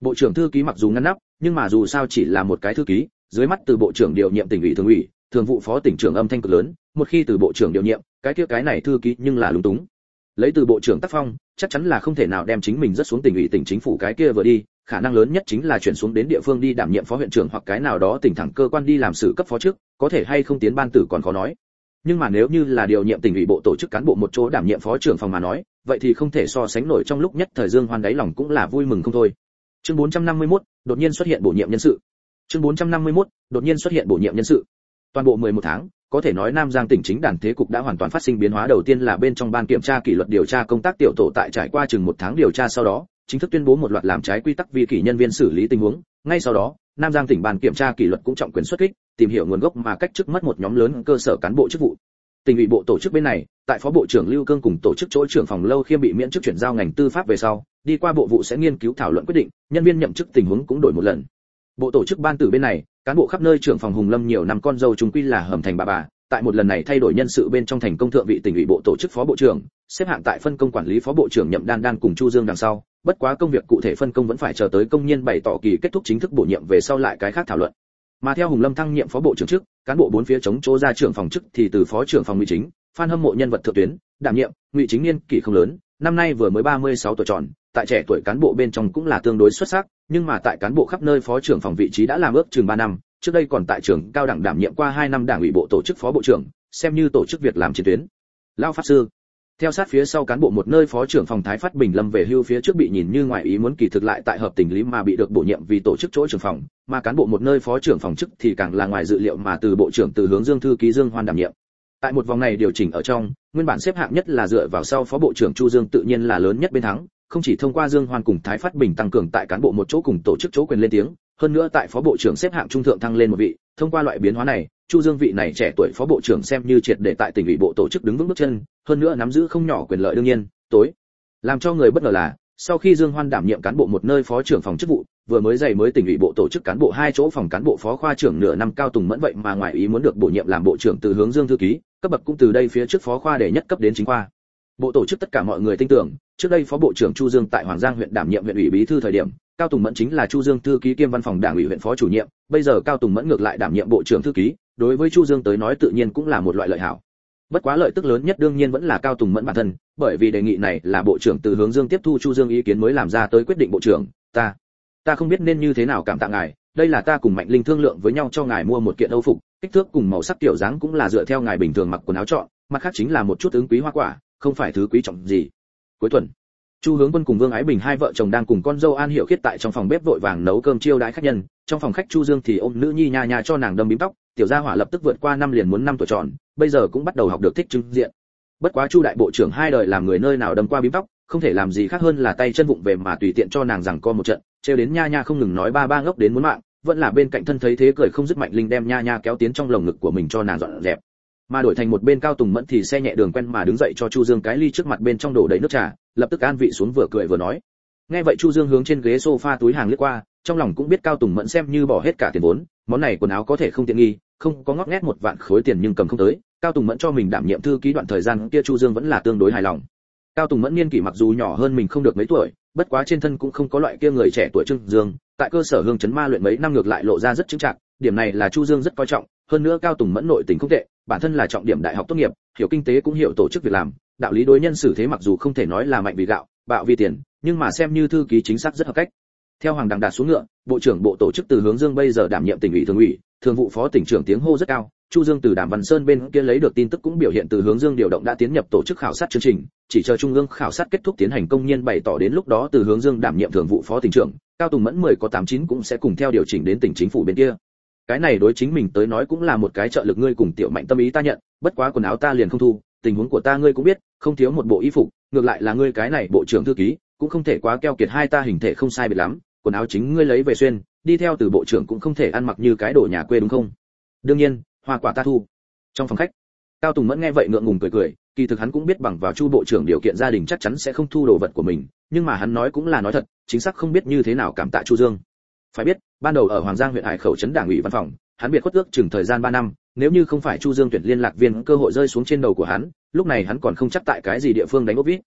[SPEAKER 1] Bộ trưởng thư ký mặc dù ngăn nắp, nhưng mà dù sao chỉ là một cái thư ký, dưới mắt từ bộ trưởng điều nhiệm tỉnh ủy thường ủy, thường vụ phó tỉnh trưởng âm thanh cực lớn, một khi từ bộ trưởng điều nhiệm, cái kia cái này thư ký nhưng là lúng túng lấy từ bộ trưởng tác phong chắc chắn là không thể nào đem chính mình rất xuống tỉnh ủy tỉnh chính phủ cái kia vừa đi khả năng lớn nhất chính là chuyển xuống đến địa phương đi đảm nhiệm phó huyện trưởng hoặc cái nào đó tỉnh thẳng cơ quan đi làm sự cấp phó trước có thể hay không tiến ban tử còn khó nói. Nhưng mà nếu như là điều nhiệm tỉnh ủy bộ tổ chức cán bộ một chỗ đảm nhiệm phó trưởng phòng mà nói vậy thì không thể so sánh nổi trong lúc nhất thời dương hoan đáy lòng cũng là vui mừng không thôi. Chương 451, đột nhiên xuất hiện bổ nhiệm nhân sự. Chương 451, đột nhiên xuất hiện bổ nhiệm nhân sự. Toàn bộ 11 tháng có thể nói Nam Giang tỉnh chính đàn thế cục đã hoàn toàn phát sinh biến hóa đầu tiên là bên trong ban kiểm tra kỷ luật điều tra công tác tiểu tổ tại trải qua chừng một tháng điều tra sau đó, chính thức tuyên bố một loạt làm trái quy tắc vi kỷ nhân viên xử lý tình huống, ngay sau đó, Nam Giang tỉnh ban kiểm tra kỷ luật cũng trọng quyền xuất kích, tìm hiểu nguồn gốc mà cách chức mất một nhóm lớn cơ sở cán bộ chức vụ. Tỉnh ủy bộ tổ chức bên này, tại phó bộ trưởng Lưu Cương cùng tổ chức chỗ trưởng phòng lâu khiêm bị miễn chức chuyển giao ngành tư pháp về sau, đi qua bộ vụ sẽ nghiên cứu thảo luận quyết định, nhân viên nhậm chức tình huống cũng đổi một lần. Bộ tổ chức ban tử bên này, cán bộ khắp nơi trưởng phòng Hùng Lâm nhiều năm con dâu chúng quy là hầm thành bà bà, tại một lần này thay đổi nhân sự bên trong thành công thượng vị tỉnh ủy bộ tổ chức phó bộ trưởng, xếp hạng tại phân công quản lý phó bộ trưởng nhậm đan đan cùng Chu Dương đằng sau, bất quá công việc cụ thể phân công vẫn phải chờ tới công nhân bày tỏ kỳ kết thúc chính thức bổ nhiệm về sau lại cái khác thảo luận. Mà theo Hùng Lâm thăng nhiệm phó bộ trưởng chức, cán bộ bốn phía chống chỗ ra trưởng phòng chức thì từ phó trưởng phòng ngụy chính, Phan Hâm mộ nhân vật thượng tuyến, đảm nhiệm, ngụy chính niên kỷ không lớn, năm nay vừa mới 36 tuổi tròn, tại trẻ tuổi cán bộ bên trong cũng là tương đối xuất sắc, nhưng mà tại cán bộ khắp nơi phó trưởng phòng vị trí đã làm ước chừng 3 năm, trước đây còn tại trường cao đẳng đảm nhiệm qua 2 năm đảng ủy bộ tổ chức phó bộ trưởng, xem như tổ chức việc làm chiến tuyến. Lao pháp sư. Theo sát phía sau cán bộ một nơi phó trưởng phòng Thái Phát Bình Lâm về hưu phía trước bị nhìn như ngoại ý muốn kỳ thực lại tại hợp tình lý mà bị được bổ nhiệm vì tổ chức chỗ trưởng phòng, mà cán bộ một nơi phó trưởng phòng chức thì càng là ngoài dự liệu mà từ bộ trưởng từ hướng Dương thư ký Dương Hoan đảm nhiệm. Tại một vòng này điều chỉnh ở trong, nguyên bản xếp hạng nhất là dựa vào sau phó bộ trưởng Chu Dương tự nhiên là lớn nhất bên thắng, không chỉ thông qua Dương Hoan cùng Thái Phát Bình tăng cường tại cán bộ một chỗ cùng tổ chức chỗ quyền lên tiếng, hơn nữa tại phó bộ trưởng xếp hạng trung thượng thăng lên một vị, thông qua loại biến hóa này, Chu Dương vị này trẻ tuổi phó bộ trưởng xem như triệt để tại tỉnh ủy bộ tổ chức đứng vững bước chân, hơn nữa nắm giữ không nhỏ quyền lợi đương nhiên, tối. Làm cho người bất ngờ là, sau khi Dương Hoan đảm nhiệm cán bộ một nơi phó trưởng phòng chức vụ, vừa mới dày mới tỉnh ủy bộ tổ chức cán bộ hai chỗ phòng cán bộ phó khoa trưởng nửa năm cao tùng mẫn vậy mà ngoài ý muốn được bổ nhiệm làm bộ trưởng từ hướng Dương thư ký, cấp bậc cũng từ đây phía trước phó khoa để nhất cấp đến chính khoa. Bộ tổ chức tất cả mọi người tin tưởng, trước đây phó bộ trưởng Chu Dương tại Hoàng Giang huyện đảm nhiệm huyện ủy bí thư thời điểm, Cao Tùng Mẫn chính là Chu Dương thư ký kiêm văn phòng đảng ủy huyện phó chủ nhiệm, bây giờ Cao Tùng Mẫn ngược lại đảm nhiệm bộ trưởng thư ký, đối với Chu Dương tới nói tự nhiên cũng là một loại lợi hảo. Bất quá lợi tức lớn nhất đương nhiên vẫn là Cao Tùng Mẫn bản thân, bởi vì đề nghị này là bộ trưởng từ hướng Dương tiếp thu Chu Dương ý kiến mới làm ra tới quyết định bộ trưởng, ta, ta không biết nên như thế nào cảm tạ ngài, đây là ta cùng Mạnh Linh thương lượng với nhau cho ngài mua một kiện âu phục, kích thước cùng màu sắc kiểu dáng cũng là dựa theo ngài bình thường mặc quần áo chọn, mặt khác chính là một chút ứng quý hoa quả, không phải thứ quý trọng gì. Cuối tuần, Chu Hướng Quân cùng Vương Ái Bình hai vợ chồng đang cùng con dâu An Hiểu Khiết tại trong phòng bếp vội vàng nấu cơm chiêu đãi khách nhân, trong phòng khách Chu Dương thì ôm nữ nhi nha nha cho nàng đâm bím tóc, tiểu gia hỏa lập tức vượt qua năm liền muốn năm tuổi tròn, bây giờ cũng bắt đầu học được thích trưng diện. Bất quá Chu đại bộ trưởng hai đời làm người nơi nào đâm qua bím tóc, không thể làm gì khác hơn là tay chân vụng về mà tùy tiện cho nàng rằng co một trận, trêu đến nha nha không ngừng nói ba ba ngốc đến muốn mạng, vẫn là bên cạnh thân thấy thế cười không dứt mạnh linh đem nha nha kéo tiến trong lồng ngực của mình cho nàng dọn dẹp. Mà đổi thành một bên cao tùng mẫn thì xe nhẹ đường quen mà đứng dậy cho chu dương cái ly trước mặt bên trong đổ đầy nước trà lập tức an vị xuống vừa cười vừa nói. Nghe vậy chu dương hướng trên ghế sofa túi hàng lướt qua trong lòng cũng biết cao tùng mẫn xem như bỏ hết cả tiền vốn món này quần áo có thể không tiện nghi không có ngót nghét một vạn khối tiền nhưng cầm không tới. Cao tùng mẫn cho mình đảm nhiệm thư ký đoạn thời gian kia chu dương vẫn là tương đối hài lòng cao tùng mẫn niên kỷ mặc dù nhỏ hơn mình không được mấy tuổi, bất quá trên thân cũng không có loại kia người trẻ tuổi trưng dương, tại cơ sở hương chấn ma luyện mấy năm ngược lại lộ ra rất chứng trạng điểm này là chu dương rất coi trọng, hơn nữa cao tùng mẫn nội tình không tệ, bản thân là trọng điểm đại học tốt nghiệp, hiểu kinh tế cũng hiểu tổ chức việc làm, đạo lý đối nhân xử thế mặc dù không thể nói là mạnh vì gạo, bạo vì tiền, nhưng mà xem như thư ký chính xác rất hợp cách. Theo hoàng đằng đạt xuống ngựa, bộ trưởng bộ tổ chức từ hướng dương bây giờ đảm nhiệm tỉnh ủy thường ủy, thường vụ phó tỉnh trưởng tiếng hô rất cao chu dương từ đàm văn sơn bên kia lấy được tin tức cũng biểu hiện từ hướng dương điều động đã tiến nhập tổ chức khảo sát chương trình, chỉ chờ trung ương khảo sát kết thúc tiến hành công nhân bày tỏ đến lúc đó từ hướng dương đảm nhiệm thường vụ phó tỉnh trưởng, cao tùng mẫn 10 có 89 cũng sẽ cùng theo điều chỉnh đến tỉnh chính phủ bên kia. Cái này đối chính mình tới nói cũng là một cái trợ lực ngươi cùng tiểu mạnh tâm ý ta nhận, bất quá quần áo ta liền không thu, tình huống của ta ngươi cũng biết, không thiếu một bộ y phục, ngược lại là ngươi cái này bộ trưởng thư ký, cũng không thể quá keo kiệt hai ta hình thể không sai biệt lắm, quần áo chính ngươi lấy về xuyên, đi theo từ bộ trưởng cũng không thể ăn mặc như cái đồ nhà quê đúng không? Đương nhiên hoa quả ta thu. Trong phòng khách, cao tùng mẫn nghe vậy ngượng ngùng cười cười, kỳ thực hắn cũng biết bằng vào chu bộ trưởng điều kiện gia đình chắc chắn sẽ không thu đồ vật của mình, nhưng mà hắn nói cũng là nói thật, chính xác không biết như thế nào cảm tạ chu dương. Phải biết, ban đầu ở hoàng giang huyện hải khẩu trấn đảng ủy văn phòng, hắn biệt khuất ước chừng thời gian 3 năm, nếu như không phải chu dương tuyển liên lạc viên cơ hội rơi xuống trên đầu của hắn, lúc này hắn còn không chắc tại cái gì địa phương đánh ốc vít.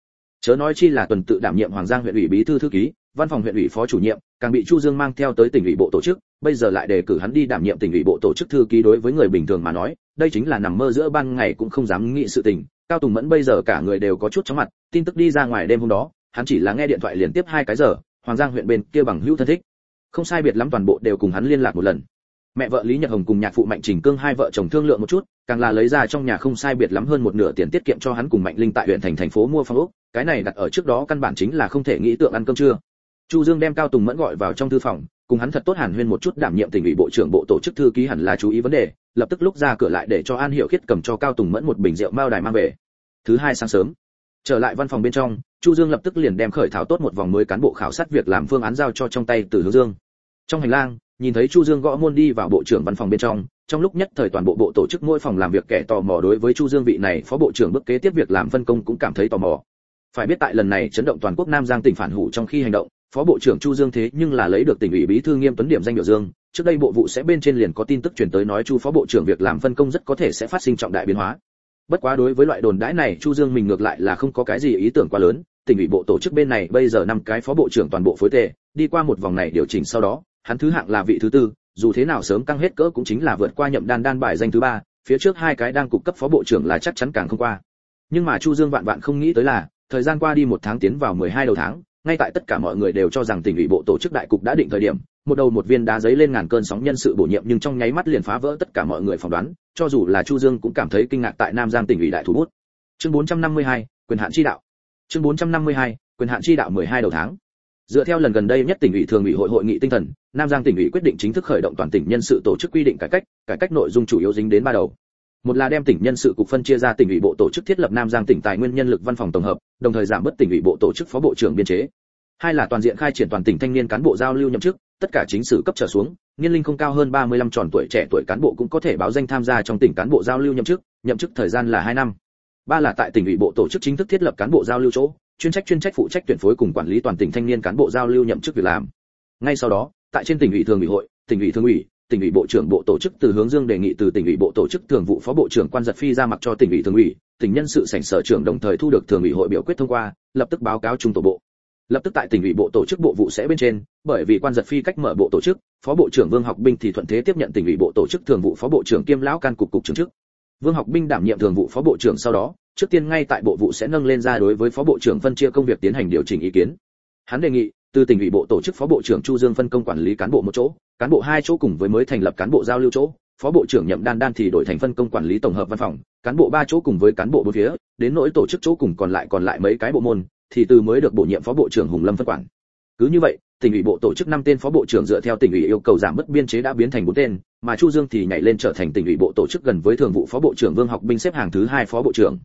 [SPEAKER 1] Chớ nói chi là tuần tự đảm nhiệm hoàng giang huyện ủy bí thư thư ký văn phòng huyện ủy phó chủ nhiệm, càng bị chu dương mang theo tới tỉnh ủy bộ tổ chức, bây giờ lại đề cử hắn đi đảm nhiệm tỉnh ủy bộ tổ chức thư ký đối với người bình thường mà nói, đây chính là nằm mơ giữa ban ngày cũng không dám nghĩ sự tình. Cao tùng mẫn bây giờ cả người đều có chút chóng mặt, tin tức đi ra ngoài đêm hôm đó, hắn chỉ là nghe điện thoại liên tiếp hai cái giờ, hoàng giang huyện bên kia bằng hữu thân thích. Không sai biệt lắm toàn bộ đều cùng hắn liên lạc một lần. Mẹ vợ lý nhật hồng cùng nhạc phụ mạnh trình cương hai vợ chồng thương lượng một chút, càng là lấy ra trong nhà không sai biệt lắm hơn một nửa tiền tiết kiệm cho hắn cùng mạnh linh tại huyện thành thành phố mua phòng ốc. Cái này đặt ở trước đó căn bản chính là không thể nghĩ tượng ăn cơm trưa chu dương đem cao tùng mẫn gọi vào trong thư phòng, cùng hắn thật tốt hàn huyên một chút đảm nhiệm tỉnh ủy bộ trưởng bộ tổ chức thư ký hẳn là chú ý vấn đề, lập tức lúc ra cửa lại để cho an hiểu khiết cầm cho cao tùng mẫn một bình rượu mao đài mang về. Thứ hai sáng sớm, trở lại văn phòng bên trong, chu dương lập tức liền đem khởi thảo tốt một vòng mới cán bộ khảo sát việc làm phương án giao cho trong tay từ hướng dương. Trong hành lang, nhìn thấy chu dương gõ môn đi vào bộ trưởng văn phòng bên trong trong lúc nhất thời toàn bộ bộ tổ chức mỗi phòng làm việc kẻ tò mò đối với chu dương vị này phó bộ trưởng bước kế tiếp việc làm phân công cũng cảm thấy tò mò. Phải biết tại lần này chấn động toàn quốc nam giang tỉnh phản hủ trong khi hành động phó bộ trưởng chu dương thế nhưng là lấy được tỉnh ủy bí thư nghiêm tuấn điểm danh biểu dương. Trước đây bộ vụ sẽ bên trên liền có tin tức truyền tới nói chu phó bộ trưởng việc làm phân công rất có thể sẽ phát sinh trọng đại biến hóa. Bất quá đối với loại đồn đãi này, chu dương mình ngược lại là không có cái gì ý tưởng quá lớn. Tỉnh ủy bộ tổ chức bên này bây giờ năm cái phó bộ trưởng toàn bộ phối tề, đi qua một vòng này điều chỉnh sau đó, hắn thứ hạng là vị thứ tư, dù thế nào sớm tăng hết cỡ cũng chính là vượt qua nhậm đan đan bài danh thứ ba, phía trước hai cái đang cục cấp phó bộ trưởng là chắc chắn càng không qua. Nhưng mà chu dương vạn vạn không nghĩ tới là, thời gian qua đi một tháng tiến vào 12 đầu tháng ngay tại tất cả mọi người đều cho rằng tỉnh ủy bộ tổ chức đại cục đã định thời điểm một đầu một viên đá giấy lên ngàn cơn sóng nhân sự bổ nhiệm nhưng trong nháy mắt liền phá vỡ tất cả mọi người phỏng đoán cho dù là chu dương cũng cảm thấy kinh ngạc tại nam giang tỉnh ủy đại thủ bút. Chương 452, quyền hạn chi đạo. Chương 452, quyền hạn chi đạo 12 đầu tháng. Dựa theo lần gần đây nhất tỉnh ủy thường ủy hội hội nghị tinh thần nam giang tỉnh ủy quyết định chính thức khởi động toàn tỉnh nhân sự tổ chức quy định cải cách cải cách nội dung chủ yếu dính đến ba đầu. Một là đem tỉnh nhân sự cục phân chia ra tỉnh ủy bộ tổ chức thiết lập nam giang tỉnh tài nguyên nhân lực văn phòng tổng hợp đồng thời giảm bớt tỉnh ủy bộ tổ chức phó bộ trưởng biên chế hai là toàn diện khai triển toàn tỉnh thanh niên cán bộ giao lưu nhậm chức, tất cả chính sử cấp trở xuống, niên linh không cao hơn 35 tròn tuổi trẻ tuổi cán bộ cũng có thể báo danh tham gia trong tỉnh cán bộ giao lưu nhậm chức nhậm chức thời gian là 2 năm. Ba là tại tỉnh ủy bộ tổ chức chính thức thiết lập cán bộ giao lưu chỗ, chuyên trách chuyên trách phụ trách tuyển phối cùng quản lý toàn tỉnh thanh niên cán bộ giao lưu nhậm chức việc làm. Ngay sau đó, tại trên tỉnh ủy thường ủy hội, tỉnh ủy thường ủy, tỉnh ủy bộ trưởng bộ tổ chức từ hướng dương đề nghị từ tỉnh ủy bộ tổ chức thường vụ phó bộ trưởng quan giật phi ra mặt cho tỉnh ủy thường ủy, tỉnh nhân sự sảnh sở trưởng đồng thời thu được thường ủy hội biểu quyết thông qua, lập tức báo cáo trung tổ bộ lập tức tại tỉnh ủy bộ tổ chức bộ vụ sẽ bên trên, bởi vì quan giật phi cách mở bộ tổ chức, phó bộ trưởng vương học binh thì thuận thế tiếp nhận tỉnh ủy bộ tổ chức thường vụ phó bộ trưởng kiêm lão can cục cục trưởng chức vương học binh đảm nhiệm thường vụ phó bộ trưởng sau đó, trước tiên ngay tại bộ vụ sẽ nâng lên ra đối với phó bộ trưởng phân chia công việc tiến hành điều chỉnh ý kiến. Hắn đề nghị, từ tỉnh ủy bộ tổ chức phó bộ trưởng chu dương phân công quản lý cán bộ một chỗ, cán bộ hai chỗ cùng với mới thành lập cán bộ giao lưu chỗ, phó bộ trưởng nhậm đan đan thì đổi thành phân công quản lý tổng hợp văn phòng, cán bộ ba chỗ cùng với cán bộ bốn phía, đến nỗi tổ chức chỗ cùng còn lại còn lại mấy cái bộ môn thì từ mới được bổ nhiệm phó bộ trưởng hùng lâm phân quản. Cứ như vậy, tỉnh ủy bộ tổ chức năm tên phó bộ trưởng dựa theo tỉnh ủy yêu cầu giảm mất biên chế đã biến thành bốn tên, mà chu dương thì nhảy lên trở thành tỉnh ủy bộ tổ chức gần với thường vụ phó bộ trưởng vương học binh xếp hàng thứ hai phó bộ trưởng.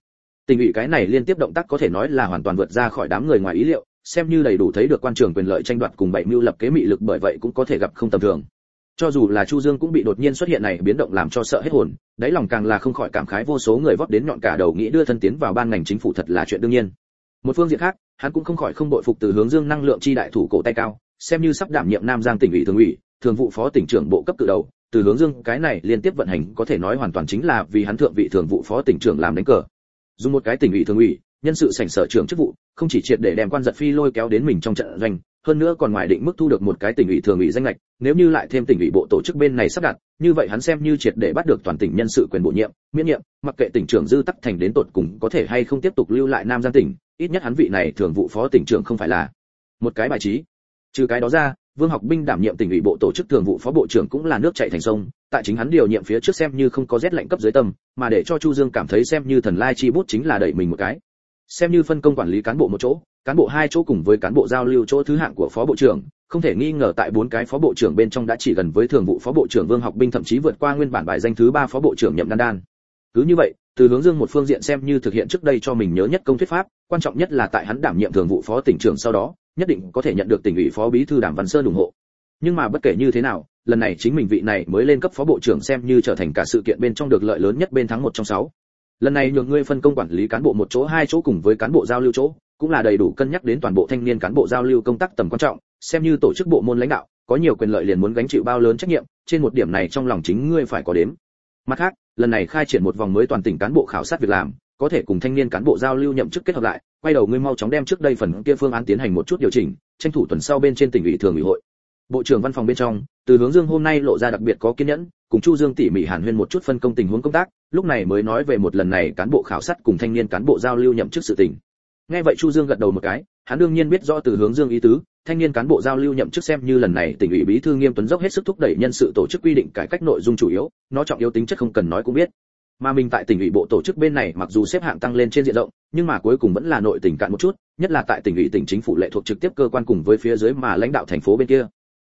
[SPEAKER 1] Tỉnh ủy cái này liên tiếp động tác có thể nói là hoàn toàn vượt ra khỏi đám người ngoài ý liệu, xem như đầy đủ thấy được quan trường quyền lợi tranh đoạt cùng bảy mưu lập kế mị lực bởi vậy cũng có thể gặp không tầm thường. Cho dù là chu dương cũng bị đột nhiên xuất hiện này biến động làm cho sợ hết hồn, đáy lòng càng là không khỏi cảm khái vô số người vót đến nhọn cả đầu nghĩ đưa thân tiến vào ban ngành chính phủ thật là chuyện đương nhiên một phương diện khác, hắn cũng không khỏi không bội phục từ hướng dương năng lượng chi đại thủ cổ tay cao, xem như sắp đảm nhiệm nam giang tỉnh ủy thường ủy, thường vụ phó tỉnh trưởng bộ cấp cự đầu, từ hướng dương cái này liên tiếp vận hành có thể nói hoàn toàn chính là vì hắn thượng vị thường vụ phó tỉnh trưởng làm đánh cờ. Dùng một cái tỉnh ủy thường ủy, nhân sự sảnh sở trưởng chức vụ, không chỉ triệt để đem quan giật phi lôi kéo đến mình trong trận doanh, hơn nữa còn ngoài định mức thu được một cái tỉnh ủy thường ủy danh lệch, nếu như lại thêm tỉnh ủy bộ tổ chức bên này sắp đặt, như vậy hắn xem như triệt để bắt được toàn tỉnh nhân sự quyền bổ nhiệm, miễn nhiệm, mặc kệ tỉnh trưởng dư tắc thành đến tột cùng có thể hay không tiếp tục lưu lại nam giang tỉnh ít nhất hắn vị này thường vụ phó tỉnh trưởng không phải là một cái bài trí. Trừ cái đó ra, vương học binh đảm nhiệm tỉnh ủy bộ tổ chức thường vụ phó bộ trưởng cũng là nước chảy thành sông, tại chính hắn điều nhiệm phía trước xem như không có rét lạnh cấp dưới tâm, mà để cho chu dương cảm thấy xem như thần lai chi bút chính là đẩy mình một cái. Xem như phân công quản lý cán bộ một chỗ, cán bộ hai chỗ cùng với cán bộ giao lưu chỗ thứ hạng của phó bộ trưởng, không thể nghi ngờ tại bốn cái phó bộ trưởng bên trong đã chỉ gần với thường vụ phó bộ trưởng vương học binh thậm chí vượt qua nguyên bản bài danh thứ ba phó bộ trưởng nhậm đan đan cứ như vậy, từ hướng dương một phương diện xem như thực hiện trước đây cho mình nhớ nhất công thuyết pháp, quan trọng nhất là tại hắn đảm nhiệm thường vụ phó tỉnh trưởng sau đó, nhất định có thể nhận được tỉnh ủy phó bí thư đàm văn sơn ủng hộ. Nhưng mà bất kể như thế nào, lần này chính mình vị này mới lên cấp phó bộ trưởng xem như trở thành cả sự kiện bên trong được lợi lớn nhất bên thắng một trong sáu. Lần này nhường ngươi phân công quản lý cán bộ một chỗ, hai chỗ cùng với cán bộ giao lưu chỗ, cũng là đầy đủ cân nhắc đến toàn bộ thanh niên cán bộ giao lưu công tác tầm quan trọng, xem như tổ chức bộ môn lãnh đạo, có nhiều quyền lợi liền muốn gánh chịu bao lớn trách nhiệm, trên một điểm này trong lòng chính ngươi phải có đếm mặt khác, lần này khai triển một vòng mới toàn tỉnh cán bộ khảo sát việc làm, có thể cùng thanh niên cán bộ giao lưu nhậm chức kết hợp lại, quay đầu ngươi mau chóng đem trước đây phần kia phương án tiến hành một chút điều chỉnh, tranh thủ tuần sau bên trên tỉnh ủy thường ủy hội. Bộ trưởng văn phòng bên trong, từ hướng dương hôm nay lộ ra đặc biệt có kiên nhẫn, cùng chu dương tỉ mỉ hàn huyên một chút phân công tình huống công tác, lúc này mới nói về một lần này cán bộ khảo sát cùng thanh niên cán bộ giao lưu nhậm chức sự tình nghe vậy chu dương gật đầu một cái, hắn đương nhiên biết rõ từ hướng dương ý tứ, thanh niên cán bộ giao lưu nhậm chức xem như lần này tỉnh ủy bí thư nghiêm tuấn dốc hết sức thúc đẩy nhân sự tổ chức quy định cải cách nội dung chủ yếu, nó trọng yếu tính chất không cần nói cũng biết. Mà mình tại tỉnh ủy bộ tổ chức bên này mặc dù xếp hạng tăng lên trên diện rộng, nhưng mà cuối cùng vẫn là nội tỉnh cạn một chút, nhất là tại tỉnh ủy tỉnh chính phủ lệ thuộc trực tiếp cơ quan cùng với phía dưới mà lãnh đạo thành phố bên kia.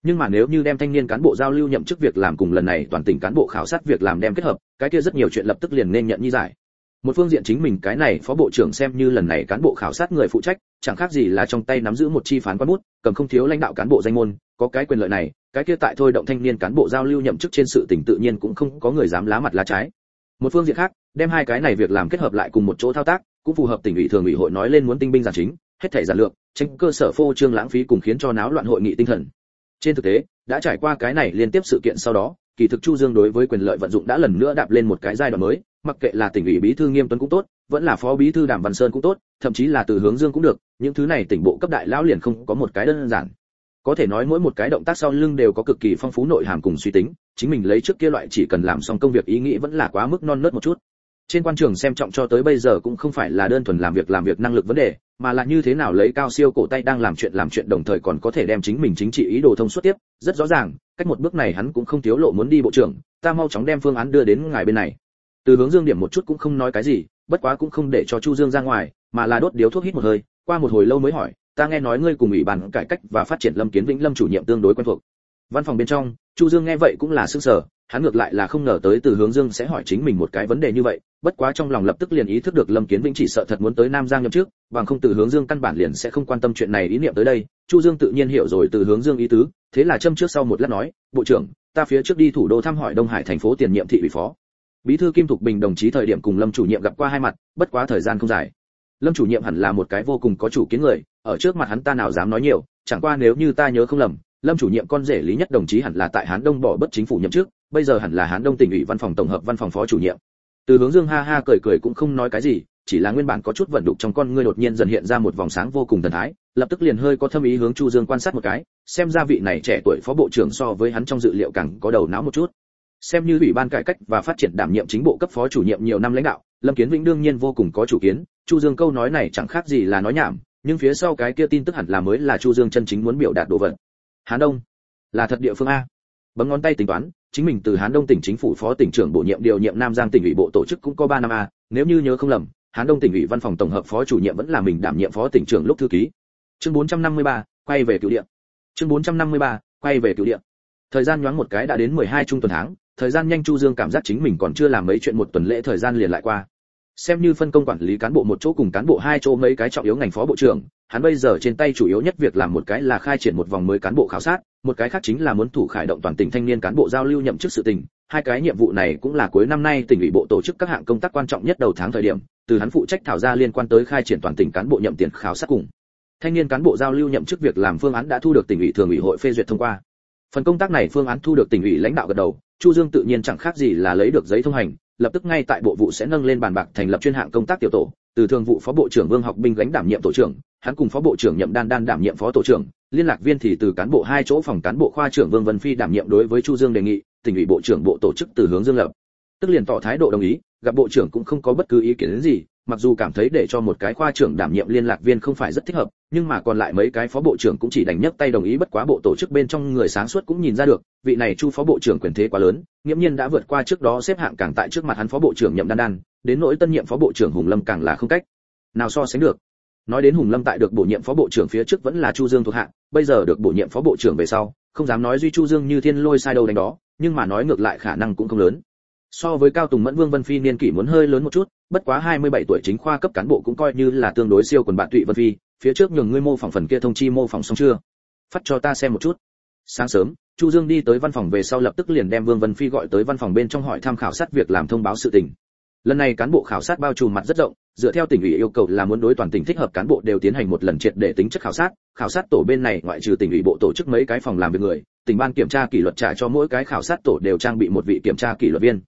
[SPEAKER 1] Nhưng mà nếu như đem thanh niên cán bộ giao lưu nhậm chức việc làm cùng lần này toàn tỉnh cán bộ khảo sát việc làm đem kết hợp, cái kia rất nhiều chuyện lập tức liền nên nhận như giải một phương diện chính mình cái này phó bộ trưởng xem như lần này cán bộ khảo sát người phụ trách, chẳng khác gì là trong tay nắm giữ một chi phán quan bút, cầm không thiếu lãnh đạo cán bộ danh môn, có cái quyền lợi này, cái kia tại thôi động thanh niên cán bộ giao lưu nhậm chức trên sự tỉnh tự nhiên cũng không có người dám lá mặt lá trái. Một phương diện khác, đem hai cái này việc làm kết hợp lại cùng một chỗ thao tác, cũng phù hợp tỉnh ủy thường ủy hội nói lên muốn tinh binh giản chính, hết thảy giản lược tránh cơ sở phô trương lãng phí cùng khiến cho náo loạn hội nghị tinh thần. Trên thực tế, đã trải qua cái này liên tiếp sự kiện sau đó, kỳ thực chu dương đối với quyền lợi vận dụng đã lần nữa đạp lên một cái giai đoạn mới mặc kệ là tỉnh ủy bí thư nghiêm tuấn cũng tốt, vẫn là phó bí thư đàm văn sơn cũng tốt, thậm chí là từ hướng dương cũng được, những thứ này tỉnh bộ cấp đại lão liền không có một cái đơn giản. Có thể nói mỗi một cái động tác sau lưng đều có cực kỳ phong phú nội hàm cùng suy tính, chính mình lấy trước kia loại chỉ cần làm xong công việc ý nghĩ vẫn là quá mức non nớt một chút. Trên quan trường xem trọng cho tới bây giờ cũng không phải là đơn thuần làm việc làm việc năng lực vấn đề, mà là như thế nào lấy cao siêu cổ tay đang làm chuyện làm chuyện đồng thời còn có thể đem chính mình chính trị ý đồ thông suốt tiếp, rất rõ ràng, cách một bước này hắn cũng không thiếu lộ muốn đi bộ trưởng, ta mau chóng đem phương án đưa đến ngài bên này từ hướng dương điểm một chút cũng không nói cái gì, bất quá cũng không để cho chu dương ra ngoài, mà là đốt điếu thuốc hít một hơi, qua một hồi lâu mới hỏi, ta nghe nói ngươi cùng ủy ban cải cách và phát triển lâm kiến vĩnh lâm chủ nhiệm tương đối quen thuộc. Văn phòng bên trong, chu dương nghe vậy cũng là sững sờ, hắn ngược lại là không ngờ tới từ hướng dương sẽ hỏi chính mình một cái vấn đề như vậy, bất quá trong lòng lập tức liền ý thức được lâm kiến vĩnh chỉ sợ thật muốn tới nam giang nhậm trước bằng không từ hướng dương căn bản liền sẽ không quan tâm chuyện này ý niệm tới đây. Chu dương tự nhiên hiểu rồi từ hướng dương ý tứ, thế là châm trước sau một lát nói, bộ trưởng, ta phía trước đi thủ đô thăm hỏi đông hải thành phố tiền nhiệm thị ủy phó bí thư kim thục bình đồng chí thời điểm cùng lâm chủ nhiệm gặp qua hai mặt, bất quá thời gian không dài. Lâm chủ nhiệm hẳn là một cái vô cùng có chủ kiến người, ở trước mặt hắn ta nào dám nói nhiều, chẳng qua nếu như ta nhớ không lầm, lâm chủ nhiệm con rể lý nhất đồng chí hẳn là tại hán đông bỏ bất chính phủ nhậm chức, bây giờ hẳn là hán đông tỉnh ủy văn phòng tổng hợp văn phòng phó chủ nhiệm. Từ hướng dương ha ha cười cười cũng không nói cái gì, chỉ là nguyên bản có chút vận đục trong con ngươi đột nhiên dần hiện ra một vòng sáng vô cùng thần thái, lập tức liền hơi có thâm ý hướng chu dương quan sát một cái, xem ra vị này trẻ tuổi phó bộ trưởng so với hắn trong dự liệu càng có đầu não một chút xem như ủy ban cải cách và phát triển đảm nhiệm chính bộ cấp phó chủ nhiệm nhiều năm lãnh đạo lâm kiến vĩnh đương nhiên vô cùng có chủ kiến. Chu dương câu nói này chẳng khác gì là nói nhảm nhưng phía sau cái kia tin tức hẳn là mới là chu dương chân chính muốn biểu đạt đồ vật. Hán đông là thật địa phương a. Bấm ngón tay tính toán chính mình từ hán đông tỉnh chính phủ phó tỉnh trưởng bổ nhiệm điều nhiệm nam giang tỉnh ủy bộ tổ chức cũng có 3 năm a. Nếu như nhớ không lầm hán đông tỉnh ủy văn phòng tổng hợp phó chủ nhiệm vẫn là mình đảm nhiệm phó tỉnh trưởng lúc thư ký. Chương 453, quay về cựu điện chương 453, quay về cựu điện thời gian nhoáng một cái đã đến 12 trung tuần tháng thời gian nhanh chu dương cảm giác chính mình còn chưa làm mấy chuyện một tuần lễ thời gian liền lại qua. Xem như phân công quản lý cán bộ một chỗ cùng cán bộ hai chỗ mấy cái trọng yếu ngành phó bộ trưởng, hắn bây giờ trên tay chủ yếu nhất việc làm một cái là khai triển một vòng mới cán bộ khảo sát, một cái khác chính là muốn thủ khải động toàn tỉnh thanh niên cán bộ giao lưu nhậm chức sự tình. Hai cái nhiệm vụ này cũng là cuối năm nay tỉnh ủy bộ tổ chức các hạng công tác quan trọng nhất đầu tháng thời điểm, từ hắn phụ trách thảo ra liên quan tới khai triển toàn tỉnh cán bộ nhậm tiền khảo sát cùng. Thanh niên cán bộ giao lưu nhậm chức việc làm phương án đã thu được tỉnh ủy thường ủy hội phê duyệt thông qua. Phần công tác này phương án thu được tỉnh ủy lãnh đạo gật đầu chu dương tự nhiên chẳng khác gì là lấy được giấy thông hành, lập tức ngay tại bộ vụ sẽ nâng lên bàn bạc thành lập chuyên hạng công tác tiểu tổ, từ thường vụ phó bộ trưởng vương học binh gánh đảm nhiệm tổ trưởng, hắn cùng phó bộ trưởng nhậm đan đan đảm nhiệm phó tổ trưởng, liên lạc viên thì từ cán bộ hai chỗ phòng cán bộ khoa trưởng vương vân phi đảm nhiệm đối với chu dương đề nghị, tỉnh ủy bộ trưởng bộ tổ chức từ hướng dương lập. Tức liền tỏ thái độ đồng ý, gặp bộ trưởng cũng không có bất cứ ý kiến gì mặc dù cảm thấy để cho một cái khoa trưởng đảm nhiệm liên lạc viên không phải rất thích hợp, nhưng mà còn lại mấy cái phó bộ trưởng cũng chỉ đành nhấc tay đồng ý bất quá bộ tổ chức bên trong người sáng suốt cũng nhìn ra được, vị này chu phó bộ trưởng quyền thế quá lớn, nghiễm nhiên đã vượt qua trước đó xếp hạng càng tại trước mặt hắn phó bộ trưởng nhậm đan đan, đến nỗi tân nhiệm phó bộ trưởng hùng lâm càng là không cách nào so sánh được. Nói đến hùng lâm tại được bổ nhiệm phó bộ trưởng phía trước vẫn là chu dương thuộc hạ, bây giờ được bổ nhiệm phó bộ trưởng về sau, không dám nói duy chu dương như thiên lôi sai đâu đánh đó, nhưng mà nói ngược lại khả năng cũng không lớn so với cao tùng mẫn vương vân phi niên kỷ muốn hơi lớn một chút, bất quá 27 tuổi chính khoa cấp cán bộ cũng coi như là tương đối siêu quần bạn tụy vân phi, phía trước nhường ngươi mô phỏng phần kia thông chi mô phỏng xong chưa? Phát cho ta xem một chút. Sáng sớm, chu dương đi tới văn phòng về sau lập tức liền đem vương vân phi gọi tới văn phòng bên trong hỏi tham khảo sát việc làm thông báo sự tình. Lần này cán bộ khảo sát bao trùm mặt rất rộng, dựa theo tỉnh ủy yêu cầu là muốn đối toàn tỉnh thích hợp cán bộ đều tiến hành một lần triệt để tính chất khảo sát khảo sát tổ bên này ngoại trừ tỉnh ủy bộ tổ chức mấy cái phòng làm việc người, tỉnh ban kiểm tra kỷ luật trả cho mỗi cái khảo sát tổ đều trang bị một vị kiểm tra kỷ luật viên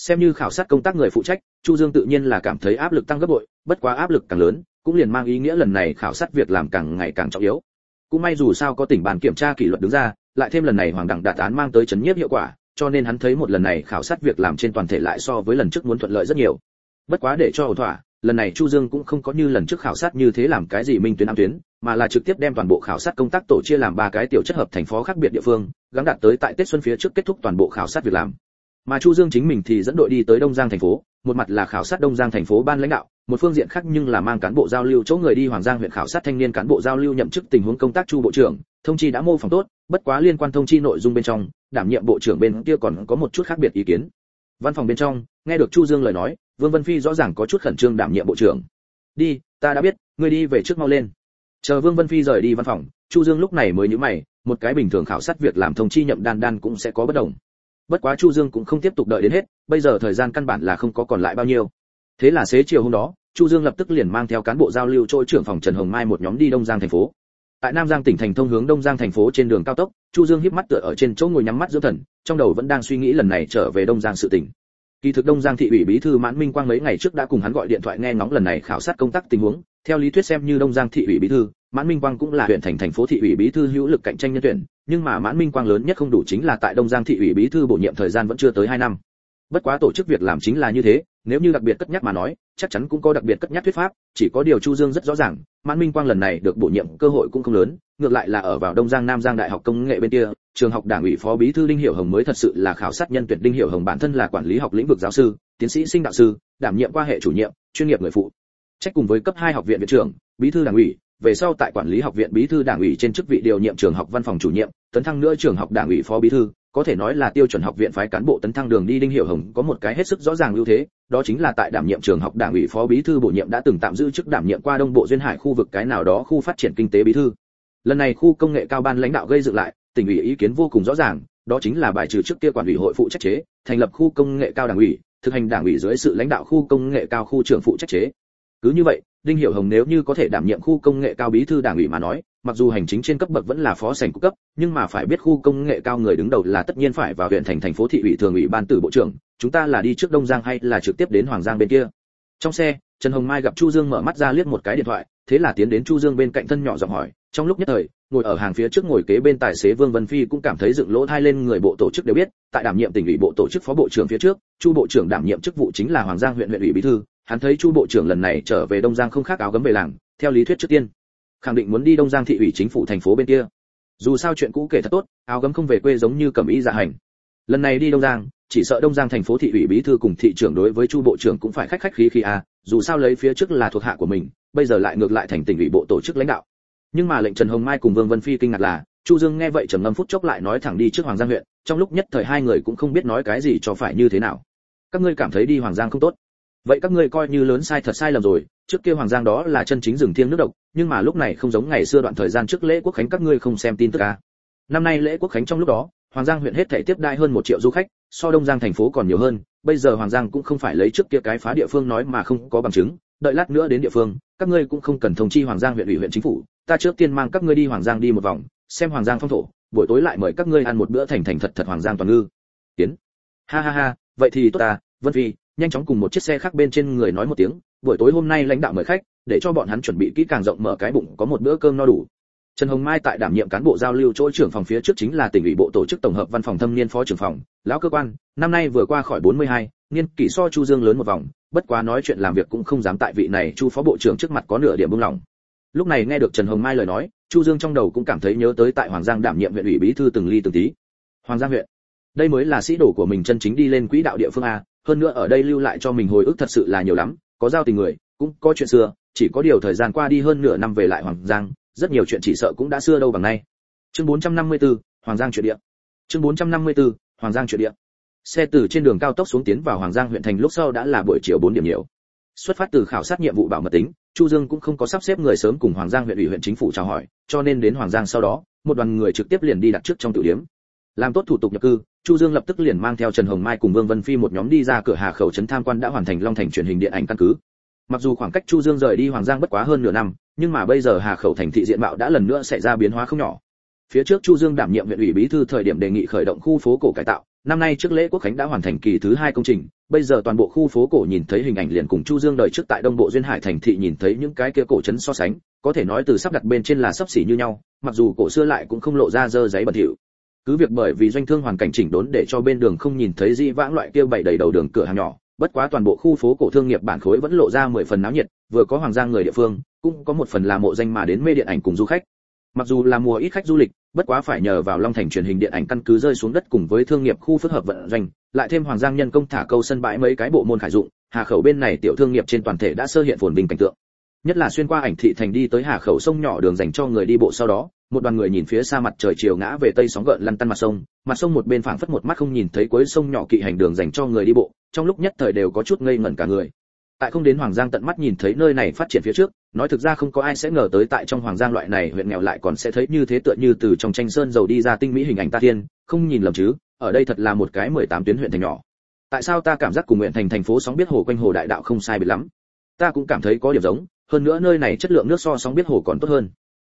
[SPEAKER 1] xem như khảo sát công tác người phụ trách, chu dương tự nhiên là cảm thấy áp lực tăng gấp bội, bất quá áp lực càng lớn, cũng liền mang ý nghĩa lần này khảo sát việc làm càng ngày càng trọng yếu. Cũng may dù sao có tỉnh bàn kiểm tra kỷ luật đứng ra, lại thêm lần này hoàng đẳng đạt án mang tới chấn nhiếp hiệu quả, cho nên hắn thấy một lần này khảo sát việc làm trên toàn thể lại so với lần trước muốn thuận lợi rất nhiều. Bất quá để cho ổn thỏa, lần này chu dương cũng không có như lần trước khảo sát như thế làm cái gì minh tuyến ám tuyến, mà là trực tiếp đem toàn bộ khảo sát công tác tổ chia làm ba cái tiểu chất hợp thành phố khác biệt địa phương gắn đạt tới tại tết xuân phía trước kết thúc toàn bộ khảo sát việc làm mà chu dương chính mình thì dẫn đội đi tới đông giang thành phố, một mặt là khảo sát đông giang thành phố ban lãnh đạo, một phương diện khác nhưng là mang cán bộ giao lưu, chỗ người đi hoàng giang huyện khảo sát thanh niên cán bộ giao lưu nhậm chức tình huống công tác chu bộ trưởng, thông chi đã mô phỏng tốt, bất quá liên quan thông chi nội dung bên trong, đảm nhiệm bộ trưởng bên kia còn có một chút khác biệt ý kiến. Văn phòng bên trong, nghe được chu dương lời nói, vương vân phi rõ ràng có chút khẩn trương đảm nhiệm bộ trưởng. Đi, ta đã biết, ngươi đi về trước mau lên. Chờ vương vân phi rời đi văn phòng, chu dương lúc này mới nhíu mày, một cái bình thường khảo sát việc làm thông chi nhậm đan đan cũng sẽ có bất đồng bất quá chu dương cũng không tiếp tục đợi đến hết, bây giờ thời gian căn bản là không có còn lại bao nhiêu. Thế là xế chiều hôm đó, chu dương lập tức liền mang theo cán bộ giao lưu chỗ trưởng phòng trần hồng mai một nhóm đi đông giang thành phố. Tại nam giang tỉnh thành thông hướng đông giang thành phố trên đường cao tốc, chu dương híp mắt tựa ở trên chỗ ngồi nhắm mắt dưỡng thần, trong đầu vẫn đang suy nghĩ lần này trở về đông giang sự tỉnh kỳ thực đông giang thị ủy bí thư mãn minh quang mấy ngày trước đã cùng hắn gọi điện thoại nghe ngóng lần này khảo sát công tác tình huống, theo lý thuyết xem như đông giang thị ủy bí thư mãn minh quang cũng là huyện thành thành phố thị ủy bí thư hữu lực cạnh tranh nhân tuyển, nhưng mà mãn minh quang lớn nhất không đủ chính là tại đông giang thị ủy bí thư bổ nhiệm thời gian vẫn chưa tới 2 năm. Bất quá tổ chức việc làm chính là như thế, nếu như đặc biệt cất nhắc mà nói, chắc chắn cũng có đặc biệt cất nhắc thuyết pháp, chỉ có điều chu dương rất rõ ràng, mãn minh quang lần này được bổ nhiệm cơ hội cũng không lớn, ngược lại là ở vào đông giang nam giang đại học công nghệ bên kia, trường học đảng ủy phó bí thư đinh hiểu hồng mới thật sự là khảo sát nhân tuyển đinh hiểu hồng bản thân là quản lý học lĩnh vực giáo sư, tiến sĩ sinh đạo sư, đảm nhiệm qua hệ chủ nhiệm, chuyên nghiệp người phụ. Trách cùng với cấp 2 học viện viện trưởng, bí thư đảng ủy về sau tại quản lý học viện bí thư đảng ủy trên chức vị điều nhiệm trường học văn phòng chủ nhiệm, tấn thăng nữa trường học đảng ủy phó bí thư, có thể nói là tiêu chuẩn học viện phái cán bộ tấn thăng đường đi đinh hiểu hồng có một cái hết sức rõ ràng ưu thế, đó chính là tại đảm nhiệm trường học đảng ủy phó bí thư bổ nhiệm đã từng tạm giữ chức đảm nhiệm qua đông bộ duyên hải khu vực cái nào đó khu phát triển kinh tế bí thư. Lần này khu công nghệ cao ban lãnh đạo gây dựng lại, tỉnh ủy ý kiến vô cùng rõ ràng, đó chính là bài trừ trước kia quản ủy hội phụ trách chế, thành lập khu công nghệ cao đảng ủy, thực hành đảng ủy dưới sự lãnh đạo khu công nghệ cao khu trưởng phụ trách chế. Cứ như vậy đinh hiểu hồng nếu như có thể đảm nhiệm khu công nghệ cao bí thư đảng ủy mà nói, mặc dù hành chính trên cấp bậc vẫn là phó sảnh cấp, nhưng mà phải biết khu công nghệ cao người đứng đầu là tất nhiên phải vào huyện thành thành phố thị ủy thường ủy ban tử bộ trưởng, chúng ta là đi trước đông giang hay là trực tiếp đến hoàng giang bên kia? Trong xe, trần hồng mai gặp chu dương mở mắt ra liếc một cái điện thoại, thế là tiến đến chu dương bên cạnh thân nhỏ giọng hỏi, trong lúc nhất thời, ngồi ở hàng phía trước ngồi kế bên tài xế vương vân phi cũng cảm thấy dựng lỗ thai lên người bộ tổ chức đều biết, tại đảm nhiệm tỉnh ủy bộ tổ chức phó bộ trưởng phía trước, chu bộ trưởng đảm nhiệm chức vụ chính là hoàng giang huyện huyện ủy bí thư hắn thấy chu bộ trưởng lần này trở về đông giang không khác áo gấm về làng, theo lý thuyết trước tiên, khẳng định muốn đi đông giang thị ủy chính phủ thành phố bên kia. Dù sao chuyện cũ kể thật tốt, áo gấm không về quê giống như cầm ý dạ hành. Lần này đi đông giang, chỉ sợ đông giang thành phố thị ủy bí thư cùng thị trưởng đối với chu bộ trưởng cũng phải khách khách khí khí à dù sao lấy phía trước là thuộc hạ của mình, bây giờ lại ngược lại thành tỉnh ủy bộ tổ chức lãnh đạo. Nhưng mà lệnh trần hồng mai cùng vương vân phi kinh ngạc là, chu dương nghe vậy trầm ngâm phút chốc lại nói thẳng đi trước hoàng giang huyện, trong lúc nhất thời hai người cũng không biết nói cái gì cho phải như thế nào. Các ngươi cảm thấy đi hoàng giang không tốt? Vậy các ngươi coi như lớn sai thật sai lầm rồi, trước kia hoàng giang đó là chân chính rừng thiêng nước độc, nhưng mà lúc này không giống ngày xưa đoạn thời gian trước lễ quốc khánh các ngươi không xem tin tức à. năm nay lễ quốc khánh trong lúc đó, hoàng giang huyện hết thể tiếp đai hơn một triệu du khách, so đông giang thành phố còn nhiều hơn, bây giờ hoàng giang cũng không phải lấy trước kia cái phá địa phương nói mà không có bằng chứng, đợi lát nữa đến địa phương, các ngươi cũng không cần thông chi hoàng giang huyện ủy huyện chính phủ, ta trước tiên mang các ngươi đi hoàng giang đi một vòng, xem hoàng giang phong thổ, buổi tối lại mời các ngươi ăn một bữa thành thành thật thật hoàng giang toàn ngư tiến ha ha ha, vậy thì tốt ta, vân phi nhanh chóng cùng một chiếc xe khác bên trên người nói một tiếng buổi tối hôm nay lãnh đạo mời khách để cho bọn hắn chuẩn bị kỹ càng rộng mở cái bụng có một bữa cơm no đủ Trần Hồng Mai tại đảm nhiệm cán bộ giao lưu chỗ trưởng phòng phía trước chính là tỉnh ủy bộ tổ chức tổng hợp văn phòng thâm niên phó trưởng phòng, lão cơ quan, năm nay vừa qua khỏi 42, niên kỷ so Chu Dương lớn một vòng, bất quá nói chuyện làm việc cũng không dám tại vị này Chu phó bộ trưởng trước mặt có nửa điểm buông lỏng. Lúc này nghe được Trần Hồng Mai lời nói, Chu Dương trong đầu cũng cảm thấy nhớ tới tại Hoàng Giang đảm nhiệm huyện ủy bí thư từng ly từng tí. Hoàng Giang huyện, đây mới là sĩ đồ của mình chân chính đi lên quỹ đạo địa phương a, hơn nữa ở đây lưu lại cho mình hồi ức thật sự là nhiều lắm, có giao tình người, cũng có chuyện xưa, chỉ có điều thời gian qua đi hơn nửa năm về lại Hoàng Giang, rất nhiều chuyện chỉ sợ cũng đã xưa đâu bằng nay. Chương 454, Hoàng Giang chuyện địa. Chương 454, Hoàng Giang chuyện địa. Xe từ trên đường cao tốc xuống tiến vào Hoàng Giang huyện thành lúc sau đã là buổi chiều 4 điểm nhiều. Xuất phát từ khảo sát nhiệm vụ bảo mật tính, Chu Dương cũng không có sắp xếp người sớm cùng Hoàng Giang huyện ủy huyện chính phủ chào hỏi, cho nên đến Hoàng Giang sau đó, một đoàn người trực tiếp liền đi đặt trước trong tiểu điểm. Làm tốt thủ tục nhập cư, Chu Dương lập tức liền mang theo Trần Hồng Mai cùng Vương Vân Phi một nhóm đi ra cửa Hà Khẩu trấn tham quan đã hoàn thành Long Thành truyền hình điện ảnh căn cứ. Mặc dù khoảng cách Chu Dương rời đi Hoàng Giang bất quá hơn nửa năm, nhưng mà bây giờ Hà Khẩu thành thị diện mạo đã lần nữa xảy ra biến hóa không nhỏ. Phía trước Chu Dương đảm nhiệm huyện ủy bí thư thời điểm đề nghị khởi động khu phố cổ cải tạo, năm nay trước lễ quốc khánh đã hoàn thành kỳ thứ hai công trình, bây giờ toàn bộ khu phố cổ nhìn thấy hình ảnh liền cùng Chu Dương đời trước tại Đông Bộ duyên hải thành thị nhìn thấy những cái kia cổ trấn so sánh, có thể nói từ sắp đặt bên trên là sắp xỉ như nhau, mặc dù cổ xưa lại cũng không lộ ra dơ giấy bẩn thỉu. Cứ việc bởi vì doanh thương hoàn cảnh chỉnh đốn để cho bên đường không nhìn thấy di vãng loại kia bày đầy đầu đường cửa hàng nhỏ, bất quá toàn bộ khu phố cổ thương nghiệp bản khối vẫn lộ ra mười phần náo nhiệt, vừa có hoàng giang người địa phương, cũng có một phần là mộ danh mà đến mê điện ảnh cùng du khách. Mặc dù là mùa ít khách du lịch, bất quá phải nhờ vào Long Thành truyền hình điện ảnh căn cứ rơi xuống đất cùng với thương nghiệp khu phức hợp vận doanh, lại thêm Hoàng Giang nhân công thả câu sân bãi mấy cái bộ môn khải dụng, Hà Khẩu bên này tiểu thương nghiệp trên toàn thể đã sơ hiện phồn bình cảnh tượng. Nhất là xuyên qua ảnh thị thành đi tới Hà Khẩu sông nhỏ đường dành cho người đi bộ sau đó, một đoàn người nhìn phía xa mặt trời chiều ngã về tây sóng gợn lăn tăn mặt sông mặt sông một bên phảng phất một mắt không nhìn thấy cuối sông nhỏ kỵ hành đường dành cho người đi bộ, trong lúc nhất thời đều có chút ngây ngẩn cả người. Tại không đến hoàng giang tận mắt nhìn thấy nơi này phát triển phía trước, nói thực ra không có ai sẽ ngờ tới tại trong hoàng giang loại này huyện nghèo lại còn sẽ thấy như thế tựa như từ trong tranh sơn dầu đi ra tinh mỹ hình ảnh ta thiên, không nhìn lầm chứ, ở đây thật là một cái 18 tuyến huyện thành nhỏ. Tại sao ta cảm giác cùng huyện thành thành phố sóng biết hồ quanh hồ đại đạo không sai biệt lắm? Ta cũng cảm thấy có điểm giống, hơn nữa nơi này chất lượng nước so sóng biết hồ còn tốt hơn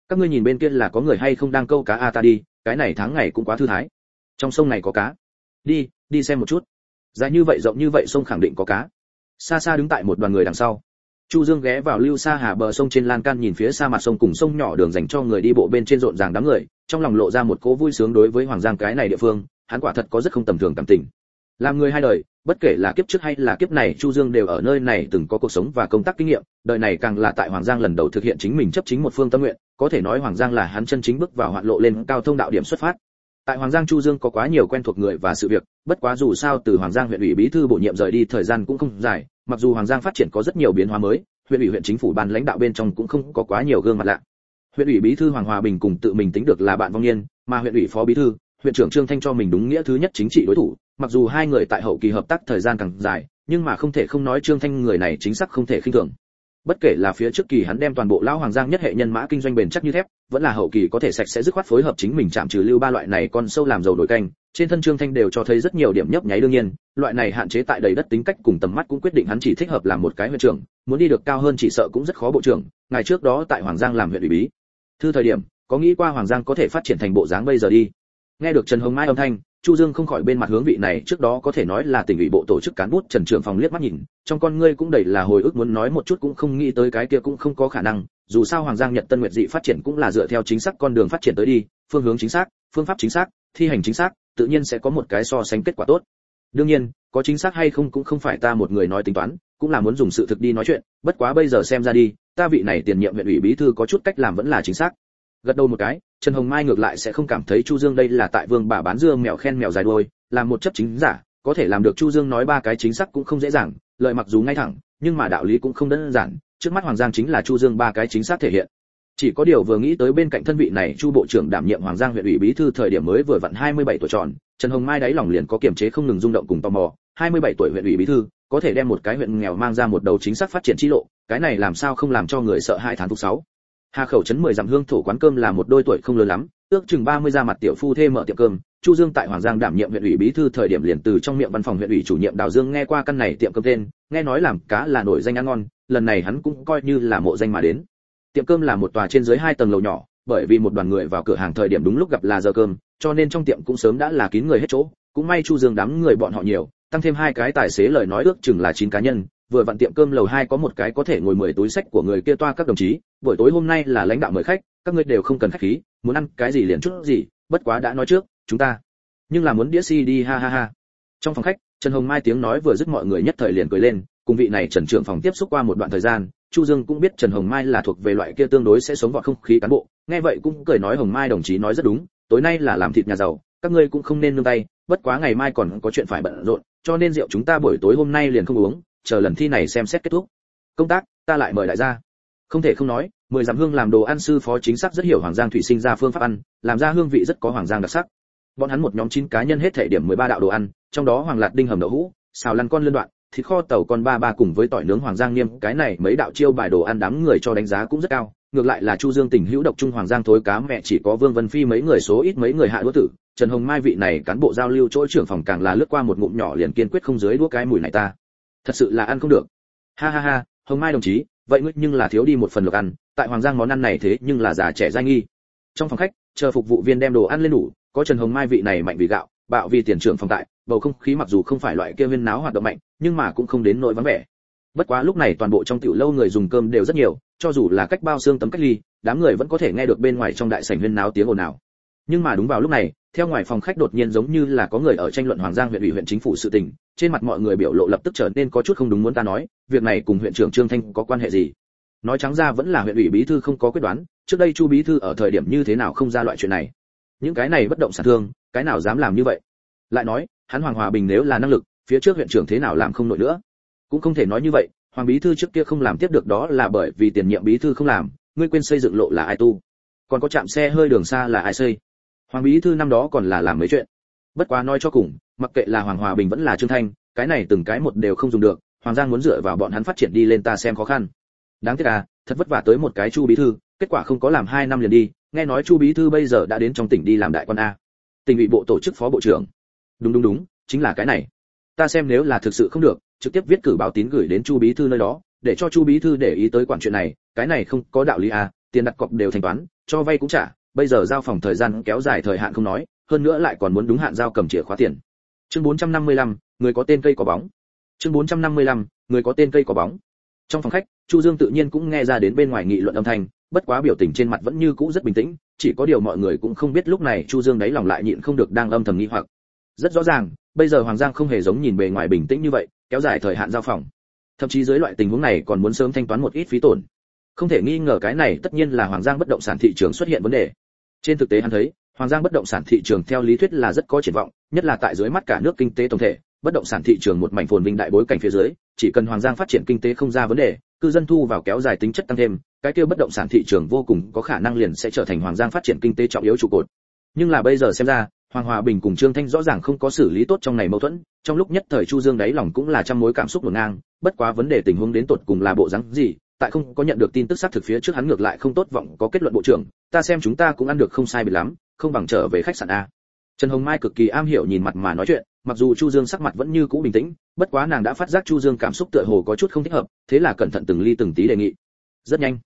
[SPEAKER 1] các ngươi nhìn bên kia là có người hay không đang câu cá a ta đi, cái này tháng ngày cũng quá thư thái. Trong sông này có cá. Đi đi xem một chút. Dài như vậy, rộng như vậy, sông khẳng định có cá. Xa xa đứng tại một đoàn người đằng sau. Chu dương ghé vào lưu xa hà bờ sông trên lan can nhìn phía xa mặt sông cùng sông nhỏ đường dành cho người đi bộ bên trên rộn ràng đám người, trong lòng lộ ra một cố vui sướng đối với hoàng giang cái này địa phương, hắn quả thật có rất không tầm thường cảm tình làm người hai đời, bất kể là kiếp trước hay là kiếp này, chu dương đều ở nơi này từng có cuộc sống và công tác kinh nghiệm. Đời này càng là tại hoàng giang lần đầu thực hiện chính mình chấp chính một phương tâm nguyện, có thể nói hoàng giang là hắn chân chính bước vào hoạn lộ lên cao thông đạo điểm xuất phát. Tại hoàng giang chu dương có quá nhiều quen thuộc người và sự việc, bất quá dù sao từ hoàng giang huyện ủy bí thư bổ nhiệm rời đi thời gian cũng không dài, mặc dù hoàng giang phát triển có rất nhiều biến hóa mới, huyện ủy huyện chính phủ ban lãnh đạo bên trong cũng không có quá nhiều gương mặt lạ. Huyện ủy bí thư hoàng hòa bình cùng tự mình tính được là bạn vong niên, mà huyện ủy phó bí thư, huyện trưởng trương thanh cho mình đúng nghĩa thứ nhất chính trị đối thủ mặc dù hai người tại hậu kỳ hợp tác thời gian càng dài, nhưng mà không thể không nói trương thanh người này chính xác không thể khinh thường. Bất kể là phía trước kỳ hắn đem toàn bộ lão hoàng giang nhất hệ nhân mã kinh doanh bền chắc như thép, vẫn là hậu kỳ có thể sạch sẽ dứt khoát phối hợp chính mình chạm trừ lưu ba loại này con sâu làm dầu đổi canh, trên thân trương thanh đều cho thấy rất nhiều điểm nhấp nháy đương nhiên, loại này hạn chế tại đầy đất tính cách cùng tầm mắt cũng quyết định hắn chỉ thích hợp làm một cái huyện trưởng, muốn đi được cao hơn chỉ sợ cũng rất khó bộ trưởng, ngày trước đó tại hoàng giang làm huyện ủy bí. Thư thời điểm, có nghĩ qua hoàng giang có thể phát triển thành bộ dáng bây giờ đi. Nghe được trần hồng mai âm thanh chu dương không khỏi bên mặt hướng vị này, trước đó có thể nói là tỉnh ủy bộ tổ chức cán bút trần trưởng phòng liếc mắt nhìn, trong con ngươi cũng đầy là hồi ức muốn nói một chút cũng không nghĩ tới cái kia cũng không có khả năng, dù sao hoàng giang nhật tân nguyệt dị phát triển cũng là dựa theo chính xác con đường phát triển tới đi, phương hướng chính xác, phương pháp chính xác, thi hành chính xác, tự nhiên sẽ có một cái so sánh kết quả tốt. Đương nhiên, có chính xác hay không cũng không phải ta một người nói tính toán, cũng là muốn dùng sự thực đi nói chuyện, bất quá bây giờ xem ra đi, ta vị này tiền nhiệm huyện ủy bí thư có chút cách làm vẫn là chính xác. Gật đầu một cái trần hồng mai ngược lại sẽ không cảm thấy chu dương đây là tại vương bà bán dưa mèo khen mèo dài đuôi làm một chấp chính giả, có thể làm được chu dương nói ba cái chính xác cũng không dễ dàng, lợi mặc dù ngay thẳng, nhưng mà đạo lý cũng không đơn giản, trước mắt hoàng giang chính là chu dương ba cái chính xác thể hiện. Chỉ có điều vừa nghĩ tới bên cạnh thân vị này chu bộ trưởng đảm nhiệm hoàng giang huyện ủy bí thư thời điểm mới vừa vặn 27 tuổi tròn, trần hồng mai đáy lòng liền có kiềm chế không ngừng rung động cùng tò mò 27 tuổi huyện ủy bí thư, có thể đem một cái huyện nghèo mang ra một đầu chính xác phát triển chi lộ, cái này làm sao không làm cho người sợ hai tháng phục sáu. Hà khẩu trấn mười dặm hương thổ quán cơm là một đôi tuổi không lớn lắm, ước chừng 30 ra mặt tiểu phu thê mở tiệm cơm, Chu Dương tại Hoàng Giang đảm nhiệm huyện ủy bí thư thời điểm liền từ trong miệng văn phòng huyện ủy chủ nhiệm Đào Dương nghe qua căn này tiệm cơm tên, nghe nói làm cá là nổi danh ăn ngon, lần này hắn cũng coi như là mộ danh mà đến. Tiệm cơm là một tòa trên dưới hai tầng lầu nhỏ, bởi vì một đoàn người vào cửa hàng thời điểm đúng lúc gặp là giờ cơm, cho nên trong tiệm cũng sớm đã là kín người hết chỗ, cũng may Chu Dương đám người bọn họ nhiều, tăng thêm hai cái tài xế lời nói ước chừng là chín cá nhân, vừa vặn tiệm cơm lầu hai có một cái có thể ngồi mười túi sách của người kia toa các đồng chí, buổi tối hôm nay là lãnh đạo mời khách, các ngươi đều không cần khách khí, muốn ăn cái gì liền chút gì, bất quá đã nói trước, chúng ta. Nhưng là muốn đĩa CD ha ha ha. Trong phòng khách, Trần Hồng Mai tiếng nói vừa dứt mọi người nhất thời liền cười lên, cùng vị này Trần trưởng phòng tiếp xúc qua một đoạn thời gian, Chu Dương cũng biết Trần Hồng Mai là thuộc về loại kia tương đối sẽ sống vào không khí cán bộ, nghe vậy cũng cười nói Hồng Mai đồng chí nói rất đúng, tối nay là làm thịt nhà giàu, các ngươi cũng không nên nương tay, bất quá ngày mai còn có chuyện phải bận rộn, cho nên rượu chúng ta buổi tối hôm nay liền không uống, chờ lần thi này xem xét kết thúc. Công tác, ta lại mời đại gia. Không thể không nói, mười dặm hương làm đồ ăn sư phó chính xác rất hiểu hoàng giang thủy sinh ra phương pháp ăn, làm ra hương vị rất có hoàng giang đặc sắc. Bọn hắn một nhóm chín cá nhân hết thể điểm 13 đạo đồ ăn, trong đó hoàng lạt đinh hầm đậu hũ, xào lăn con lươn đoạn, thịt kho tàu con ba ba cùng với tỏi nướng hoàng giang niêm, cái này mấy đạo chiêu bài đồ ăn đám người cho đánh giá cũng rất cao. Ngược lại là chu dương tình hữu độc trung hoàng giang thối cá, mẹ chỉ có vương vân phi mấy người số ít mấy người hạ đũa tử. Trần hồng mai vị này cán bộ giao lưu chỗ trưởng phòng càng là lướt qua một ngụm nhỏ liền kiên quyết không dưới đũa cái mùi này ta thật sự là ăn không được. Ha ha ha, hồng mai đồng chí, vậy ngươi nhưng là thiếu đi một phần lộc ăn, tại hoàng giang món ăn này thế nhưng là già trẻ dai nghi. Trong phòng khách, chờ phục vụ viên đem đồ ăn lên đủ, có trần hồng mai vị này mạnh vì gạo, bạo vì tiền trưởng phòng tại, bầu không khí mặc dù không phải loại kia viên náo hoạt động mạnh, nhưng mà cũng không đến nỗi vắng vẻ. Bất quá lúc này toàn bộ trong tiểu lâu người dùng cơm đều rất nhiều, cho dù là cách bao xương tấm cách ly, đám người vẫn có thể nghe được bên ngoài trong đại sảnh viên náo tiếng ồn ào. Nhưng mà đúng vào lúc này theo ngoài phòng khách đột nhiên giống như là có người ở tranh luận hoàng giang huyện ủy huyện chính phủ sự tình, trên mặt mọi người biểu lộ lập tức trở nên có chút không đúng muốn ta nói, việc này cùng huyện trưởng trương thanh có quan hệ gì? Nói trắng ra vẫn là huyện ủy bí thư không có quyết đoán, trước đây chu bí thư ở thời điểm như thế nào không ra loại chuyện này. Những cái này bất động sản thương, cái nào dám làm như vậy? Lại nói, hắn hoàng hòa bình nếu là năng lực, phía trước huyện trưởng thế nào làm không nổi nữa? Cũng không thể nói như vậy, hoàng bí thư trước kia không làm tiếp được đó là bởi vì tiền nhiệm bí thư không làm, ngươi quên xây dựng lộ là ai tu? Còn có trạm xe hơi đường xa là ai xây? Hoàng bí thư năm đó còn là làm mấy chuyện. Bất quá nói cho cùng, mặc kệ là hoàng hòa bình vẫn là trương thanh, cái này từng cái một đều không dùng được, hoàng giang muốn dựa vào bọn hắn phát triển đi lên ta xem khó khăn. Đáng tiếc à thật vất vả tới một cái chu bí thư, kết quả không có làm hai năm liền đi, nghe nói chu bí thư bây giờ đã đến trong tỉnh đi làm đại quan a. Tỉnh ủy bộ tổ chức phó bộ trưởng. Đúng đúng đúng, chính là cái này. Ta xem nếu là thực sự không được, trực tiếp viết cử báo tín gửi đến chu bí thư nơi đó, để cho chu bí thư để ý tới quản chuyện này, cái này không có đạo lý à tiền đặt cọc đều thanh toán, cho vay cũng trả bây giờ giao phòng thời gian kéo dài thời hạn không nói hơn nữa lại còn muốn đúng hạn giao cầm chìa khóa tiền. Chương 455, người có tên cây có bóng. Chương 455, người có tên cây có bóng. Trong phòng khách chu dương tự nhiên cũng nghe ra đến bên ngoài nghị luận âm thanh bất quá biểu tình trên mặt vẫn như cũ rất bình tĩnh chỉ có điều mọi người cũng không biết lúc này chu dương đáy lòng lại nhịn không được đang âm thầm nghi hoặc. Rất rõ ràng bây giờ hoàng giang không hề giống nhìn bề ngoài bình tĩnh như vậy kéo dài thời hạn giao phòng. Thậm chí dưới loại tình huống này còn muốn sớm thanh toán một ít phí tổn. Không thể nghi ngờ cái này tất nhiên là hoàng giang bất động sản thị trường xuất hiện vấn đề trên thực tế hắn thấy, hoàng giang bất động sản thị trường theo lý thuyết là rất có triển vọng, nhất là tại dưới mắt cả nước kinh tế tổng thể, bất động sản thị trường một mảnh phồn vinh đại bối cảnh phía dưới, chỉ cần hoàng giang phát triển kinh tế không ra vấn đề, cư dân thu vào kéo dài tính chất tăng thêm, cái kia bất động sản thị trường vô cùng có khả năng liền sẽ trở thành hoàng giang phát triển kinh tế trọng yếu trụ cột. Nhưng là bây giờ xem ra, hoàng hòa bình cùng trương thanh rõ ràng không có xử lý tốt trong này mâu thuẫn, trong lúc nhất thời chu dương đáy lòng cũng là trăm mối cảm xúc ngổn ngang, bất quá vấn đề tình huống đến tột cùng là bộ rắn gì tại không có nhận được tin tức xác thực phía trước hắn ngược lại không tốt vọng có kết luận bộ trưởng, ta xem chúng ta cũng ăn được không sai biệt lắm, không bằng trở về khách sạn a. Trần hồng mai cực kỳ am hiểu nhìn mặt mà nói chuyện, mặc dù chu dương sắc mặt vẫn như cũ bình tĩnh, bất quá nàng đã phát giác chu dương cảm xúc tựa hồ có chút không thích hợp, thế là cẩn thận từng ly từng tí đề nghị. Rất nhanh,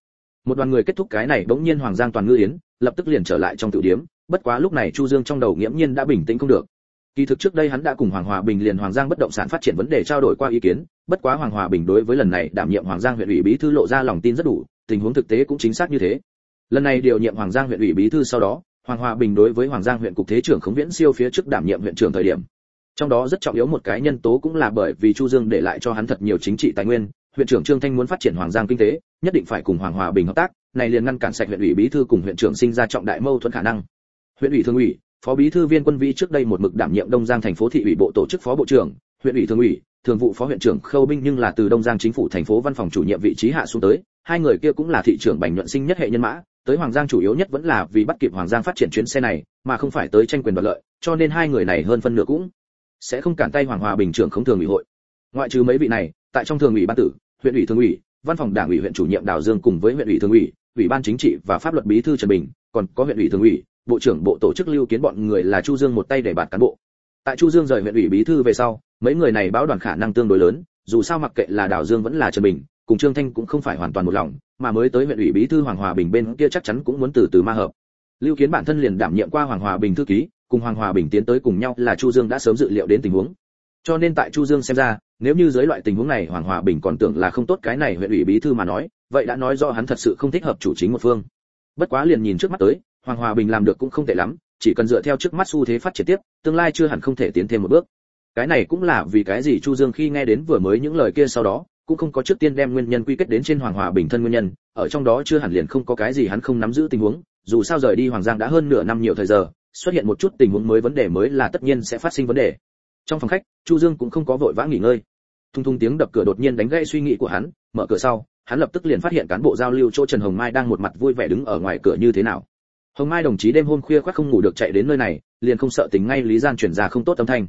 [SPEAKER 1] một đoàn người kết thúc cái này bỗng nhiên hoàng giang toàn ngư yến, lập tức liền trở lại trong tự điếm, bất quá lúc này chu dương trong đầu nghiễm nhiên đã bình tĩnh không được kỳ thực trước đây hắn đã cùng hoàng hòa bình liền hoàng giang bất động sản phát triển vấn đề trao đổi qua ý kiến, bất quá hoàng hòa bình đối với lần này đảm nhiệm hoàng giang huyện ủy bí thư lộ ra lòng tin rất đủ, tình huống thực tế cũng chính xác như thế. Lần này điều nhiệm hoàng giang huyện ủy bí thư sau đó, hoàng hòa bình đối với hoàng giang huyện cục thế trưởng khống viễn siêu phía trước đảm nhiệm huyện trưởng thời điểm. Trong đó rất trọng yếu một cái nhân tố cũng là bởi vì chu dương để lại cho hắn thật nhiều chính trị tài nguyên, huyện trưởng trương thanh muốn phát triển hoàng giang kinh tế, nhất định phải cùng hoàng hòa bình hợp tác, này liền ngăn cản sạch huyện ủy bí thư cùng huyện trưởng sinh ra trọng đại mâu thuẫn khả năng. Huyện ủy thường ủy phó bí thư viên quân vĩ trước đây một mực đảm nhiệm đông giang thành phố thị ủy bộ tổ chức phó bộ trưởng, huyện ủy thường ủy, thường vụ phó huyện trưởng khâu binh nhưng là từ đông giang chính phủ thành phố văn phòng chủ nhiệm vị trí hạ xuống tới. Hai người kia cũng là thị trưởng bành nhuận sinh nhất hệ nhân mã, tới hoàng giang chủ yếu nhất vẫn là vì bắt kịp hoàng giang phát triển chuyến xe này, mà không phải tới tranh quyền đoạt lợi, cho nên hai người này hơn phân nửa cũng sẽ không cản tay hoàng hòa bình trưởng không thường ủy hội. Ngoại trừ mấy vị này, tại trong thường ủy ban tử, huyện ủy thường ủy, văn phòng đảng ủy huyện chủ nhiệm đào dương cùng với huyện ủy thường ủy ủy ban chính trị và pháp luật bí thư trần bình, còn có huyện ủy thường ủy bộ trưởng bộ tổ chức lưu kiến bọn người là chu dương một tay để bạt cán bộ. Tại chu dương rời huyện ủy bí thư về sau, mấy người này báo đoàn khả năng tương đối lớn, dù sao mặc kệ là đào dương vẫn là trần bình, cùng trương thanh cũng không phải hoàn toàn một lòng, mà mới tới huyện ủy bí thư hoàng hòa bình bên kia chắc chắn cũng muốn từ từ ma hợp. Lưu kiến bản thân liền đảm nhiệm qua hoàng hòa bình thư ký, cùng hoàng hòa bình tiến tới cùng nhau là chu dương đã sớm dự liệu đến tình huống. Cho nên tại chu dương xem ra, nếu như dưới loại tình huống này hoàng hòa bình còn tưởng là không tốt cái này huyện ủy bí thư mà nói, vậy đã nói rõ hắn thật sự không thích hợp chủ chính một phương. Bất quá liền nhìn trước mắt tới hoàng hòa bình làm được cũng không tệ lắm, chỉ cần dựa theo trước mắt xu thế phát triển tiếp, tương lai chưa hẳn không thể tiến thêm một bước. Cái này cũng là vì cái gì chu dương khi nghe đến vừa mới những lời kia sau đó, cũng không có trước tiên đem nguyên nhân quy kết đến trên hoàng hòa bình thân nguyên nhân, ở trong đó chưa hẳn liền không có cái gì hắn không nắm giữ tình huống, dù sao rời đi hoàng giang đã hơn nửa năm nhiều thời giờ, xuất hiện một chút tình huống mới vấn đề mới là tất nhiên sẽ phát sinh vấn đề. Trong phòng khách, chu dương cũng không có vội vã nghỉ ngơi. Thung thung tiếng đập cửa đột nhiên đánh gãy suy nghĩ của hắn, mở cửa sau, hắn lập tức liền phát hiện cán bộ giao lưu chỗ trần hồng mai đang một mặt vui vẻ đứng ở ngoài cửa như thế nào hồng mai đồng chí đêm hôm khuya khoác không ngủ được chạy đến nơi này, liền không sợ tính ngay lý gian chuyển ra không tốt âm thanh.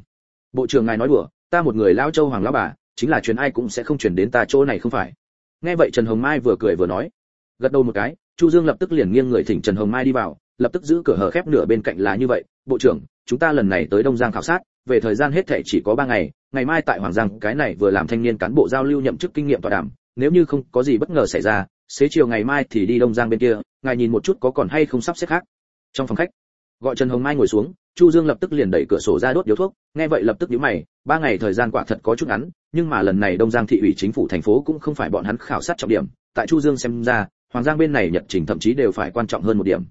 [SPEAKER 1] Bộ trưởng ngài nói đùa, ta một người lão châu hoàng lão bà, chính là truyền ai cũng sẽ không chuyển đến ta chỗ này không phải. Nghe vậy trần hồng mai vừa cười vừa nói. Gật đầu một cái, chu dương lập tức liền nghiêng người thỉnh trần hồng mai đi vào, lập tức giữ cửa hở khép nửa bên cạnh là như vậy, bộ trưởng, chúng ta lần này tới đông giang khảo sát, về thời gian hết thể chỉ có 3 ngày ngày mai tại hoàng giang, cái này vừa làm thanh niên cán bộ giao lưu nhậm chức kinh nghiệm tọa đàm, nếu như không có gì bất ngờ xảy ra, xế chiều ngày mai thì đi đông giang bên kia ngài nhìn một chút có còn hay không sắp xếp khác. Trong phòng khách, gọi trần hồng mai ngồi xuống, chu dương lập tức liền đẩy cửa sổ ra đốt điếu thuốc, nghe vậy lập tức nhíu mày, ba ngày thời gian quả thật có chút ngắn, nhưng mà lần này đông giang thị ủy chính phủ thành phố cũng không phải bọn hắn khảo sát trọng điểm, tại chu dương xem ra, hoàng giang bên này nhật trình thậm chí đều phải quan trọng hơn một điểm.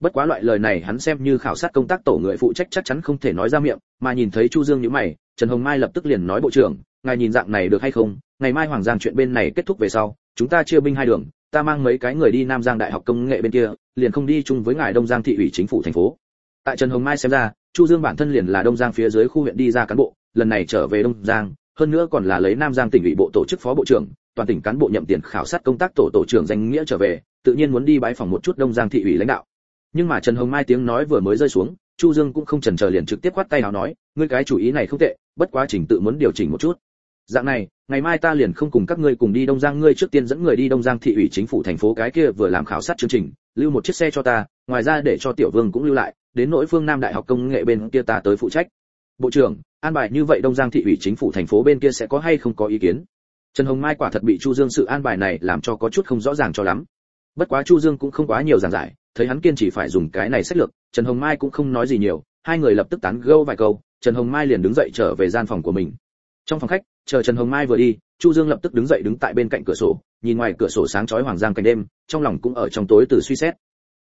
[SPEAKER 1] Bất quá loại lời này hắn xem như khảo sát công tác tổ người phụ trách chắc chắn không thể nói ra miệng, mà nhìn thấy chu dương nhíu mày, trần hồng mai lập tức liền nói bộ trưởng, ngài nhìn dạng này được hay không? Ngày mai hoàng giang chuyện bên này kết thúc về sau, chúng ta chia binh hai đường ta mang mấy cái người đi nam giang đại học công nghệ bên kia, liền không đi chung với ngài đông giang thị ủy chính phủ thành phố. Tại trần hồng mai xem ra, chu dương bản thân liền là đông giang phía dưới khu huyện đi ra cán bộ, lần này trở về đông giang, hơn nữa còn là lấy nam giang tỉnh ủy bộ tổ chức phó bộ trưởng, toàn tỉnh cán bộ nhậm tiền khảo sát công tác tổ tổ trưởng danh nghĩa trở về, tự nhiên muốn đi bái phòng một chút đông giang thị ủy lãnh đạo. Nhưng mà trần hồng mai tiếng nói vừa mới rơi xuống, chu dương cũng không chần chờ liền trực tiếp quát tay nào nói, ngươi cái chủ ý này không tệ, bất quá trình tự muốn điều chỉnh một chút. Dạng này ngày mai ta liền không cùng các ngươi cùng đi đông giang, ngươi trước tiên dẫn người đi đông giang thị ủy chính phủ thành phố cái kia vừa làm khảo sát chương trình, lưu một chiếc xe cho ta, ngoài ra để cho tiểu vương cũng lưu lại, đến nỗi phương nam đại học công nghệ bên kia ta tới phụ trách. Bộ trưởng, an bài như vậy đông giang thị ủy chính phủ thành phố bên kia sẽ có hay không có ý kiến? Trần hồng mai quả thật bị chu dương sự an bài này làm cho có chút không rõ ràng cho lắm. Bất quá chu dương cũng không quá nhiều giảng giải, thấy hắn kiên chỉ phải dùng cái này sách lược, trần hồng mai cũng không nói gì nhiều, hai người lập tức tán gẫu vài câu, trần hồng mai liền đứng dậy trở về gian phòng của mình trong phòng khách, chờ trần hồng mai vừa đi, chu dương lập tức đứng dậy đứng tại bên cạnh cửa sổ, nhìn ngoài cửa sổ sáng chói hoàng giang cảnh đêm, trong lòng cũng ở trong tối từ suy xét.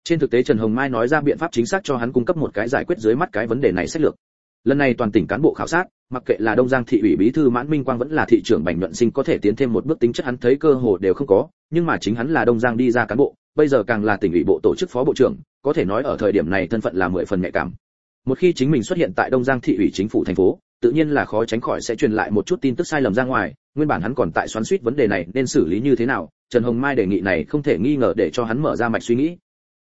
[SPEAKER 1] Trên thực tế trần hồng mai nói ra biện pháp chính xác cho hắn cung cấp một cái giải quyết dưới mắt cái vấn đề này sách lược. Lần này toàn tỉnh cán bộ khảo sát, mặc kệ là đông giang thị ủy bí thư mãn minh quang vẫn là thị trưởng bành nhuận sinh có thể tiến thêm một bước tính chất hắn thấy cơ hồ đều không có, nhưng mà chính hắn là đông giang đi ra cán bộ, bây giờ càng là tỉnh ủy bộ tổ chức phó bộ trưởng, có thể nói ở thời điểm này thân phận là mười phần nhạy cảm. Một khi chính mình xuất hiện tại đông giang thị ủy chính phủ thành phố tự nhiên là khó tránh khỏi sẽ truyền lại một chút tin tức sai lầm ra ngoài, nguyên bản hắn còn tại xoắn suýt vấn đề này nên xử lý như thế nào, trần hồng mai đề nghị này không thể nghi ngờ để cho hắn mở ra mạch suy nghĩ.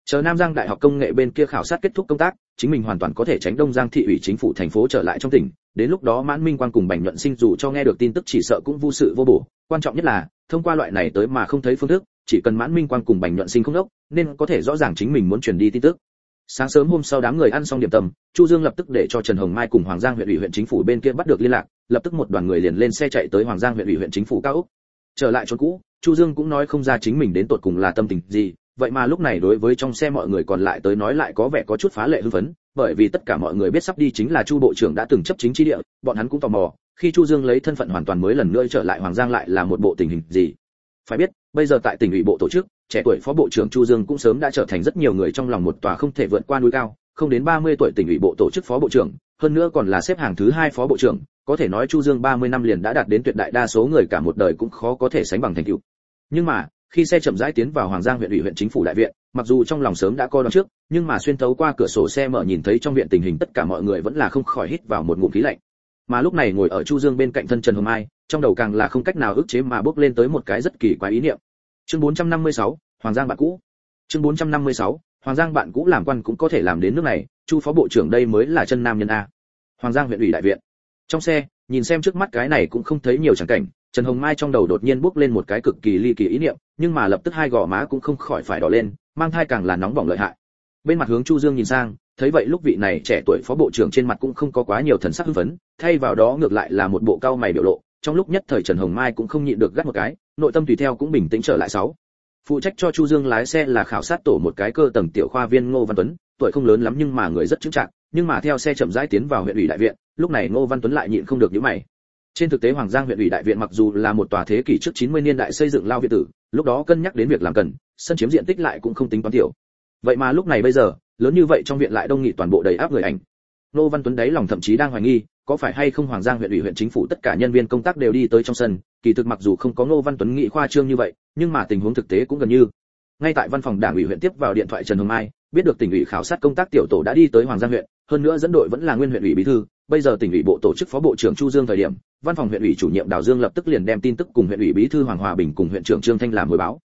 [SPEAKER 1] Chờ nam giang đại học công nghệ bên kia khảo sát kết thúc công tác, chính mình hoàn toàn có thể tránh đông giang thị ủy chính phủ thành phố trở lại trong tỉnh. Đến lúc đó mãn minh quan cùng bành nhuận sinh dù cho nghe được tin tức chỉ sợ cũng vô sự vô bổ. Quan trọng nhất là, thông qua loại này tới mà không thấy phương thức, chỉ cần mãn minh quan cùng bành nhuận sinh không đốc, nên có thể rõ ràng chính mình muốn truyền đi tin tức sáng sớm hôm sau đám người ăn xong điểm tâm, chu dương lập tức để cho trần hồng mai cùng hoàng giang huyện ủy huyện chính phủ bên kia bắt được liên lạc, lập tức một đoàn người liền lên xe chạy tới hoàng giang huyện ủy huyện chính phủ cao úc trở lại chỗ cũ, chu dương cũng nói không ra chính mình đến tột cùng là tâm tình gì, vậy mà lúc này đối với trong xe mọi người còn lại tới nói lại có vẻ có chút phá lệ hưng phấn, bởi vì tất cả mọi người biết sắp đi chính là chu bộ trưởng đã từng chấp chính chi địa, bọn hắn cũng tò mò, khi chu dương lấy thân phận hoàn toàn mới lần nữa trở lại hoàng giang lại là một bộ tình hình gì. Phải biết, bây giờ tại tỉnh ủy bộ tổ chức trẻ tuổi phó bộ trưởng chu dương cũng sớm đã trở thành rất nhiều người trong lòng một tòa không thể vượt qua núi cao, không đến 30 tuổi tỉnh ủy bộ tổ chức phó bộ trưởng, hơn nữa còn là xếp hàng thứ hai phó bộ trưởng, có thể nói chu dương 30 năm liền đã đạt đến tuyệt đại đa số người cả một đời cũng khó có thể sánh bằng thành tựu. Nhưng mà, khi xe chậm rãi tiến vào hoàng giang huyện ủy huyện chính phủ đại viện, mặc dù trong lòng sớm đã coi đoán trước, nhưng mà xuyên thấu qua cửa sổ xe mở nhìn thấy trong viện tình hình tất cả mọi người vẫn là không khỏi hít vào một ngụm khí lạnh. Mà lúc này ngồi ở chu dương bên cạnh thân trần hồng mai, trong đầu càng là không cách nào ức chế mà bước lên tới một cái rất kỳ quái ý niệm chương 456, hoàng giang bạn cũ. Chương 456, hoàng giang bạn cũ làm quan cũng có thể làm đến nước này chu phó bộ trưởng đây mới là chân nam nhân a. Hoàng giang huyện ủy đại viện. Trong xe nhìn xem trước mắt cái này cũng không thấy nhiều chẳng cảnh trần hồng mai trong đầu đột nhiên bước lên một cái cực kỳ ly kỳ ý niệm nhưng mà lập tức hai gò má cũng không khỏi phải đỏ lên mang thai càng là nóng bỏng lợi hại. Bên mặt hướng chu dương nhìn sang thấy vậy lúc vị này trẻ tuổi phó bộ trưởng trên mặt cũng không có quá nhiều thần sắc hưng phấn thay vào đó ngược lại là một bộ cao mày biểu lộ trong lúc nhất thời trần hồng mai cũng không nhịn được gắt một cái, nội tâm tùy theo cũng bình tĩnh trở lại sáu. Phụ trách cho chu dương lái xe là khảo sát tổ một cái cơ tầng tiểu khoa viên ngô văn tuấn, tuổi không lớn lắm nhưng mà người rất chững chạc, nhưng mà theo xe chậm rãi tiến vào huyện ủy đại viện, lúc này ngô văn tuấn lại nhịn không được những mày. Trên thực tế hoàng giang huyện ủy đại viện mặc dù là một tòa thế kỷ trước 90 niên đại xây dựng lao viện tử, lúc đó cân nhắc đến việc làm cần, sân chiếm diện tích lại cũng không tính toán tiểu. Vậy mà lúc này bây giờ, lớn như vậy trong viện lại đông nghị toàn bộ đầy áp người ảnh nô văn tuấn đấy lòng thậm chí đang hoài nghi, có phải hay không hoàng giang huyện ủy huyện chính phủ tất cả nhân viên công tác đều đi tới trong sân, kỳ thực mặc dù không có nô văn tuấn nghị khoa trương như vậy, nhưng mà tình huống thực tế cũng gần như. Ngay tại văn phòng đảng ủy huyện tiếp vào điện thoại trần hồng mai, biết được tỉnh ủy khảo sát công tác tiểu tổ đã đi tới hoàng giang huyện, hơn nữa dẫn đội vẫn là nguyên huyện ủy bí thư, bây giờ tỉnh ủy bộ tổ chức phó bộ trưởng chu dương thời điểm, văn phòng huyện ủy chủ nhiệm đào dương lập tức liền đem tin tức cùng huyện ủy bí thư hoàng hòa bình cùng huyện trưởng trương thanh làm hồi báo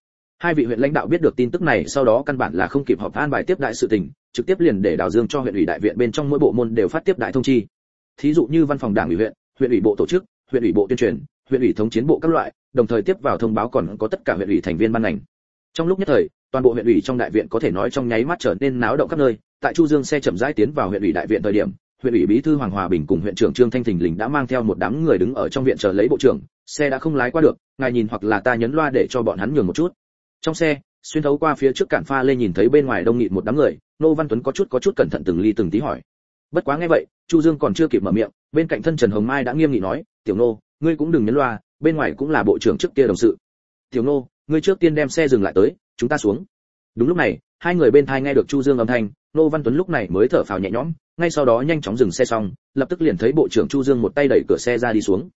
[SPEAKER 1] hai vị huyện lãnh đạo biết được tin tức này, sau đó căn bản là không kịp họp an bài tiếp đại sự tình, trực tiếp liền để đào dương cho huyện ủy đại viện bên trong mỗi bộ môn đều phát tiếp đại thông chi. Thí dụ như văn phòng đảng ủy huyện huyện ủy bộ tổ chức, huyện ủy bộ tuyên truyền, huyện ủy thống chiến bộ các loại, đồng thời tiếp vào thông báo còn có tất cả huyện ủy thành viên ban ngành. Trong lúc nhất thời, toàn bộ huyện ủy trong đại viện có thể nói trong nháy mắt trở nên náo động khắp nơi. Tại chu dương xe chậm rãi tiến vào huyện ủy đại viện thời điểm, huyện ủy bí thư hoàng hòa bình cùng huyện trưởng trương thanh thình lình đã mang theo một đám người đứng ở trong viện chờ lấy bộ trưởng. Xe đã không lái qua được, ngài nhìn hoặc là ta nhấn loa để cho bọn hắn nhường một chút trong xe, xuyên thấu qua phía trước cản pha lê nhìn thấy bên ngoài đông nghịt một đám người, nô văn tuấn có chút có chút cẩn thận từng ly từng tí hỏi. Bất quá nghe vậy, chu dương còn chưa kịp mở miệng, bên cạnh thân trần hồng mai đã nghiêm nghị nói, tiểu nô, ngươi cũng đừng nhấn loa, bên ngoài cũng là bộ trưởng trước kia đồng sự. Tiểu nô, ngươi trước tiên đem xe dừng lại tới, chúng ta xuống. Đúng lúc này, hai người bên thai nghe được chu dương âm thanh, nô văn tuấn lúc này mới thở phào nhẹ nhõm, ngay sau đó nhanh chóng dừng xe xong, lập tức liền thấy bộ trưởng chu dương một tay đẩy cửa xe ra đi xuống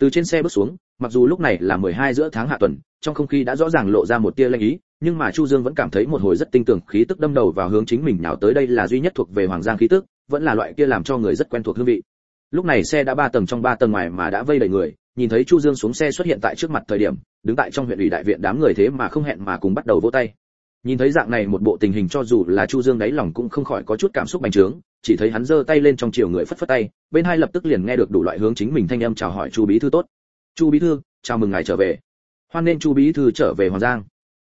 [SPEAKER 1] từ trên xe bước xuống, mặc dù lúc này là 12 giữa tháng hạ tuần, trong không khí đã rõ ràng lộ ra một tia lanh ý, nhưng mà chu dương vẫn cảm thấy một hồi rất tinh tường, khí tức đâm đầu vào hướng chính mình nhào tới đây là duy nhất thuộc về hoàng giang khí tức, vẫn là loại kia làm cho người rất quen thuộc hương vị. Lúc này xe đã ba tầng trong ba tầng ngoài mà đã vây đầy người, nhìn thấy chu dương xuống xe xuất hiện tại trước mặt thời điểm, đứng tại trong huyện ủy đại viện đám người thế mà không hẹn mà cùng bắt đầu vỗ tay nhìn thấy dạng này một bộ tình hình cho dù là chu dương đáy lòng cũng không khỏi có chút cảm xúc bành trướng, chỉ thấy hắn giơ tay lên trong chiều người phất phất tay, bên hai lập tức liền nghe được đủ loại hướng chính mình thanh âm chào hỏi chu bí thư tốt. Chu bí thư, chào mừng ngài trở về. Hoan nên chu bí thư trở về hoàng giang.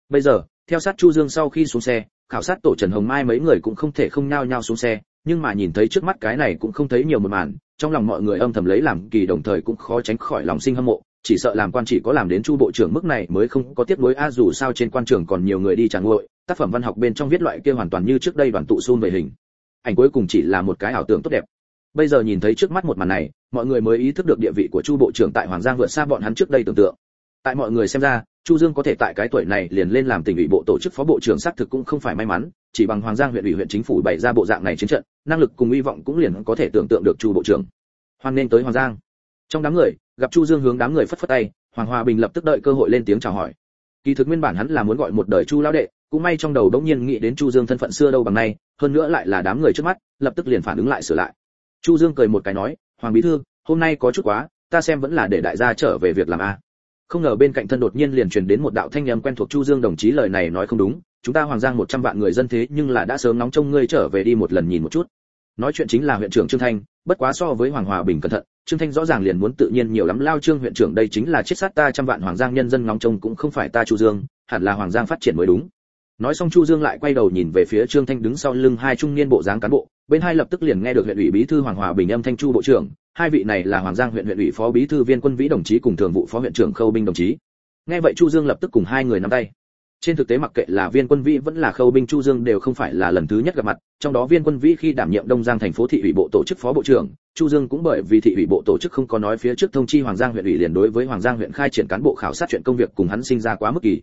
[SPEAKER 1] Bây giờ, theo sát chu dương sau khi xuống xe, khảo sát tổ trần hồng mai mấy người cũng không thể không nhao nhao xuống xe, nhưng mà nhìn thấy trước mắt cái này cũng không thấy nhiều một màn, trong lòng mọi người âm thầm lấy làm kỳ đồng thời cũng khó tránh khỏi lòng sinh hâm mộ chỉ sợ làm quan chỉ có làm đến chu bộ trưởng mức này mới không có tiếc nối a, dù sao trên quan trường còn nhiều người đi chẳng nguội, tác phẩm văn học bên trong viết loại kia hoàn toàn như trước đây đoàn tụ xung về hình. Ảnh cuối cùng chỉ là một cái ảo tưởng tốt đẹp. Bây giờ nhìn thấy trước mắt một màn này, mọi người mới ý thức được địa vị của chu bộ trưởng tại hoàng giang vượt xa bọn hắn trước đây tưởng tượng. Tại mọi người xem ra, chu dương có thể tại cái tuổi này liền lên làm tỉnh ủy bộ tổ chức phó bộ trưởng xác thực cũng không phải may mắn, chỉ bằng hoàng giang huyện ủy huyện chính phủ bày ra bộ dạng này chiến trận, năng lực cùng hy vọng cũng liền có thể tưởng tượng được chu bộ trưởng. Hoan nên tới hoàng giang trong đám người, gặp chu dương hướng đám người phất phất tay, hoàng hòa bình lập tức đợi cơ hội lên tiếng chào hỏi. Kỳ thực nguyên bản hắn là muốn gọi một đời chu lão đệ, cũng may trong đầu đống nhiên nghĩ đến chu dương thân phận xưa đâu bằng nay, hơn nữa lại là đám người trước mắt, lập tức liền phản ứng lại sửa lại. Chu dương cười một cái nói, hoàng bí thư, hôm nay có chút quá, ta xem vẫn là để đại gia trở về việc làm a. Không ngờ bên cạnh thân đột nhiên liền truyền đến một đạo thanh âm quen thuộc chu dương đồng chí lời này nói không đúng, chúng ta hoàng giang một trăm vạn người dân thế nhưng là đã sớm nóng trông ngươi trở về đi một lần nhìn một chút nói chuyện chính là huyện trưởng trương thanh, bất quá so với hoàng hòa bình cẩn thận, trương thanh rõ ràng liền muốn tự nhiên nhiều lắm. Lao trương huyện trưởng đây chính là chết sát ta trăm vạn hoàng giang nhân dân ngóng trông cũng không phải ta chu dương, hẳn là hoàng giang phát triển mới đúng. Nói xong chu dương lại quay đầu nhìn về phía trương thanh đứng sau lưng hai trung niên bộ dáng cán bộ, bên hai lập tức liền nghe được huyện ủy bí thư hoàng hòa bình âm thanh chu bộ trưởng, hai vị này là hoàng giang huyện huyện ủy phó bí thư viên quân vĩ đồng chí cùng thường vụ phó huyện trưởng khâu binh đồng chí. Nghe vậy chu dương lập tức cùng hai người nắm tay trên thực tế mặc kệ là viên quân vĩ vẫn là khâu binh chu dương đều không phải là lần thứ nhất gặp mặt, trong đó viên quân vĩ khi đảm nhiệm đông giang thành phố thị ủy bộ tổ chức phó bộ trưởng, chu dương cũng bởi vì thị ủy bộ tổ chức không có nói phía trước thông chi hoàng giang huyện ủy liền đối với hoàng giang huyện khai triển cán bộ khảo sát chuyện công việc cùng hắn sinh ra quá mức kỳ.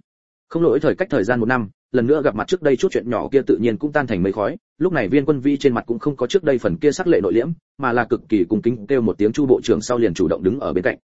[SPEAKER 1] Không lỗi thời cách thời gian một năm, lần nữa gặp mặt trước đây chút chuyện nhỏ kia tự nhiên cũng tan thành mây khói, lúc này viên quân vĩ trên mặt cũng không có trước đây phần kia sắc lệ nội liễm, mà là cực kỳ cung kính kêu một tiếng chu bộ trưởng sau liền chủ động đứng ở bên cạnh.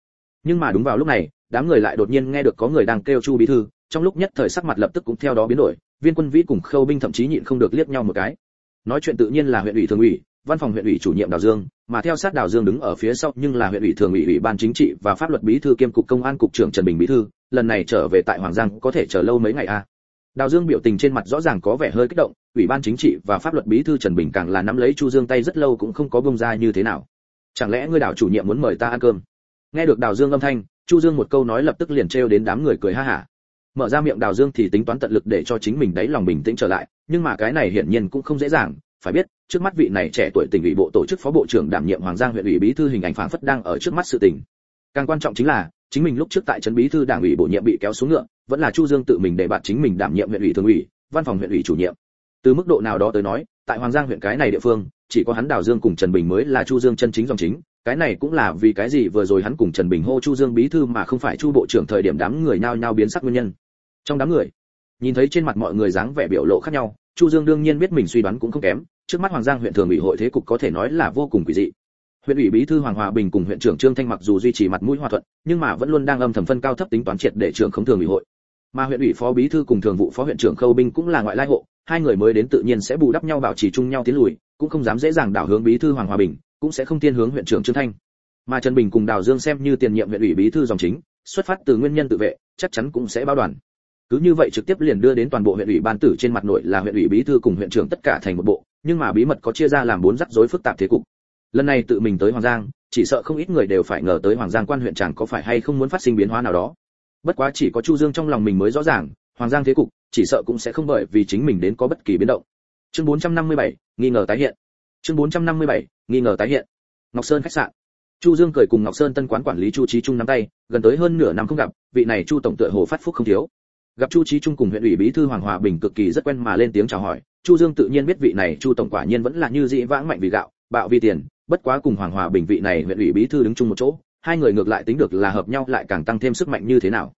[SPEAKER 1] Nhưng mà đúng vào lúc này, đám người lại đột nhiên nghe được có người đang kêu chu bí thư trong lúc nhất thời sắc mặt lập tức cũng theo đó biến đổi, viên quân vĩ cùng khâu binh thậm chí nhịn không được liếc nhau một cái. Nói chuyện tự nhiên là huyện ủy thường ủy, văn phòng huyện ủy chủ nhiệm đào dương, mà theo sát đào dương đứng ở phía sau nhưng là huyện ủy thường ủy ủy ban chính trị và pháp luật bí thư kiêm cục công an cục trưởng trần bình bí thư, lần này trở về tại hoàng giang, có thể chờ lâu mấy ngày a à. đào dương biểu tình trên mặt rõ ràng có vẻ hơi kích động, ủy ban chính trị và pháp luật bí thư trần bình càng là nắm lấy chu dương tay rất lâu cũng không có bông ra như thế nào. Chẳng lẽ ngươi đào chủ nhiệm muốn mời ta ăn cơm? Nghe được đào dương âm thanh, chu dương một câu nói lập tức liền trêu đến đám người cười ha hả mở ra miệng đào dương thì tính toán tận lực để cho chính mình đáy lòng bình tĩnh trở lại, nhưng mà cái này hiển nhiên cũng không dễ dàng. Phải biết, trước mắt vị này trẻ tuổi tỉnh ủy bộ tổ chức phó bộ trưởng đảm nhiệm hoàng giang huyện ủy bí thư hình ảnh phảng phất đang ở trước mắt sự tình. Càng quan trọng chính là, chính mình lúc trước tại trấn bí thư đảng ủy bổ nhiệm bị kéo xuống ngựa, vẫn là chu dương tự mình để bạt chính mình đảm nhiệm huyện ủy thường ủy, văn phòng huyện ủy chủ nhiệm. Từ mức độ nào đó tới nói, tại hoàng giang huyện cái này địa phương, chỉ có hắn đào dương cùng trần bình mới là chu dương chân chính dòng chính, cái này cũng là vì cái gì vừa rồi hắn cùng trần bình hô chu dương bí thư mà không phải chu bộ trưởng thời điểm đám người nhao nhao biến sắc nguyên nhân trong đám người. Nhìn thấy trên mặt mọi người dáng vẻ biểu lộ khác nhau, chu dương đương nhiên biết mình suy đoán cũng không kém, trước mắt hoàng giang huyện thường ủy hội thế cục có thể nói là vô cùng quỷ dị. Huyện ủy bí thư hoàng hòa bình cùng huyện trưởng trương thanh mặc dù duy trì mặt mũi hòa thuận, nhưng mà vẫn luôn đang âm thầm phân cao thấp tính toán triệt để trưởng không thường ủy hội. Mà huyện ủy phó bí thư cùng thường vụ phó huyện trưởng khâu binh cũng là ngoại lai hộ, hai người mới đến tự nhiên sẽ bù đắp nhau bảo trì chung nhau tiến lùi, cũng không dám dễ dàng đảo hướng bí thư hoàng hòa bình, cũng sẽ không tiên hướng huyện trưởng trương thanh. Mà trần bình cùng đào dương xem như tiền nhiệm huyện ủy bí thư dòng chính, xuất phát từ nguyên nhân tự vệ, chắc chắn cũng sẽ báo đoàn cứ như vậy trực tiếp liền đưa đến toàn bộ huyện ủy ban tử trên mặt nội là huyện ủy bí thư cùng huyện trưởng tất cả thành một bộ nhưng mà bí mật có chia ra làm bốn rắc rối phức tạp thế cục. Lần này tự mình tới hoàng giang chỉ sợ không ít người đều phải ngờ tới hoàng giang quan huyện chẳng có phải hay không muốn phát sinh biến hóa nào đó. Bất quá chỉ có chu dương trong lòng mình mới rõ ràng hoàng giang thế cục chỉ sợ cũng sẽ không bởi vì chính mình đến có bất kỳ biến động. Chương 457, nghi ngờ tái hiện. Chương 457, nghi ngờ tái hiện. Ngọc sơn khách sạn. Chu dương cười cùng ngọc sơn tân quán quản lý chu trí trung nắm tay gần tới hơn nửa năm không gặp vị này chu tổng tựa hồ phát phúc không thiếu gặp chu trí trung cùng huyện ủy bí thư hoàng hòa bình cực kỳ rất quen mà lên tiếng chào hỏi. Chu dương tự nhiên biết vị này chu tổng quả nhiên vẫn là như dĩ vãng mạnh vì gạo, bạo vì tiền, bất quá cùng hoàng hòa bình vị này huyện ủy bí thư đứng chung một chỗ, hai người ngược lại tính được là hợp nhau lại càng tăng thêm sức mạnh như thế nào.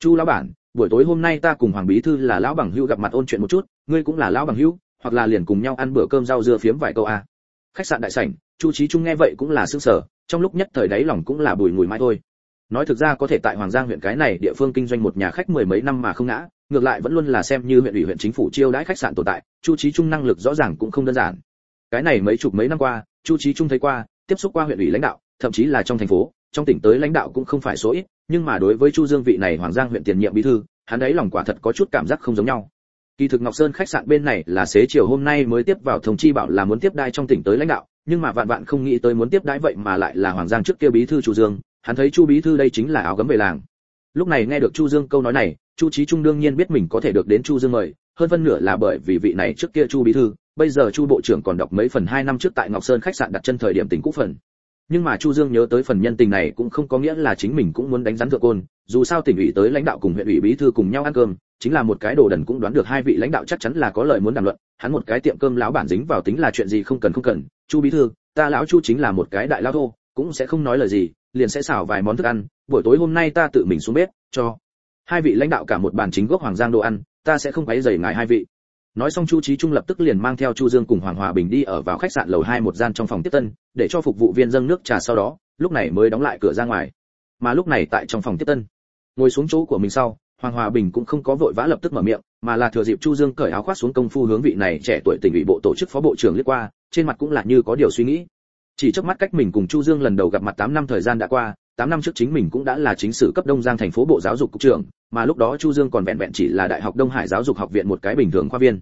[SPEAKER 1] Chu lão bản, buổi tối hôm nay ta cùng hoàng bí thư là lão bằng hữu gặp mặt ôn chuyện một chút, ngươi cũng là lão bằng hữu, hoặc là liền cùng nhau ăn bữa cơm rau dưa phiếm vài câu a. Khách sạn đại sảnh, chu trí trung nghe vậy cũng là sững sờ, trong lúc nhất thời đáy lòng cũng là bùi ngùi mãi thôi nói thực ra có thể tại hoàng giang huyện cái này địa phương kinh doanh một nhà khách mười mấy năm mà không ngã, ngược lại vẫn luôn là xem như huyện ủy huyện chính phủ chiêu đãi khách sạn tồn tại, chu trí trung năng lực rõ ràng cũng không đơn giản. Cái này mấy chục mấy năm qua, chu trí trung thấy qua, tiếp xúc qua huyện ủy lãnh đạo, thậm chí là trong thành phố, trong tỉnh tới lãnh đạo cũng không phải số ít, nhưng mà đối với chu dương vị này hoàng giang huyện tiền nhiệm bí thư, hắn ấy lòng quả thật có chút cảm giác không giống nhau. Kỳ thực ngọc sơn khách sạn bên này là xế chiều hôm nay mới tiếp vào thông chi bảo là muốn tiếp đai trong tỉnh tới lãnh đạo, nhưng mà vạn vạn không nghĩ tới muốn tiếp đãi vậy mà lại là hoàng giang trước kia bí thư chu dương hắn thấy chu bí thư đây chính là áo gấm về làng. Lúc này nghe được chu dương câu nói này, chu trí trung đương nhiên biết mình có thể được đến chu dương mời, hơn phân nửa là bởi vì vị này trước kia chu bí thư, bây giờ chu bộ trưởng còn đọc mấy phần hai năm trước tại ngọc sơn khách sạn đặt chân thời điểm tỉnh cũ phần. Nhưng mà chu dương nhớ tới phần nhân tình này cũng không có nghĩa là chính mình cũng muốn đánh rắn thượng côn, dù sao tỉnh ủy tới lãnh đạo cùng huyện ủy bí thư cùng nhau ăn cơm, chính là một cái đồ đần cũng đoán được hai vị lãnh đạo chắc chắn là có lời muốn đàm luận, hắn một cái tiệm cơm lão bản dính vào tính là chuyện gì không cần không cần, chu bí thư, ta lão chu chính là một cái đại lao thô cũng sẽ không nói lời gì, liền sẽ xào vài món thức ăn, buổi tối hôm nay ta tự mình xuống bếp, cho hai vị lãnh đạo cả một bàn chính gốc hoàng giang đồ ăn, ta sẽ không quấy rầy ngài hai vị. Nói xong chu trí trung lập tức liền mang theo chu dương cùng hoàng hòa bình đi ở vào khách sạn lầu hai một gian trong phòng tiếp tân, để cho phục vụ viên dâng nước trà sau đó, lúc này mới đóng lại cửa ra ngoài. Mà lúc này tại trong phòng tiếp tân, ngồi xuống chỗ của mình sau, hoàng hòa bình cũng không có vội vã lập tức mở miệng, mà là thừa dịp chu dương cởi áo khoác xuống công phu hướng vị này trẻ tuổi tỉnh ủy bộ tổ chức phó bộ trưởng liếc qua, trên mặt cũng là như có điều suy nghĩ chỉ trước mắt cách mình cùng chu dương lần đầu gặp mặt 8 năm thời gian đã qua 8 năm trước chính mình cũng đã là chính sử cấp đông giang thành phố bộ giáo dục cục trưởng, mà lúc đó chu dương còn vẹn vẹn chỉ là đại học đông hải giáo dục học viện một cái bình thường khoa viên.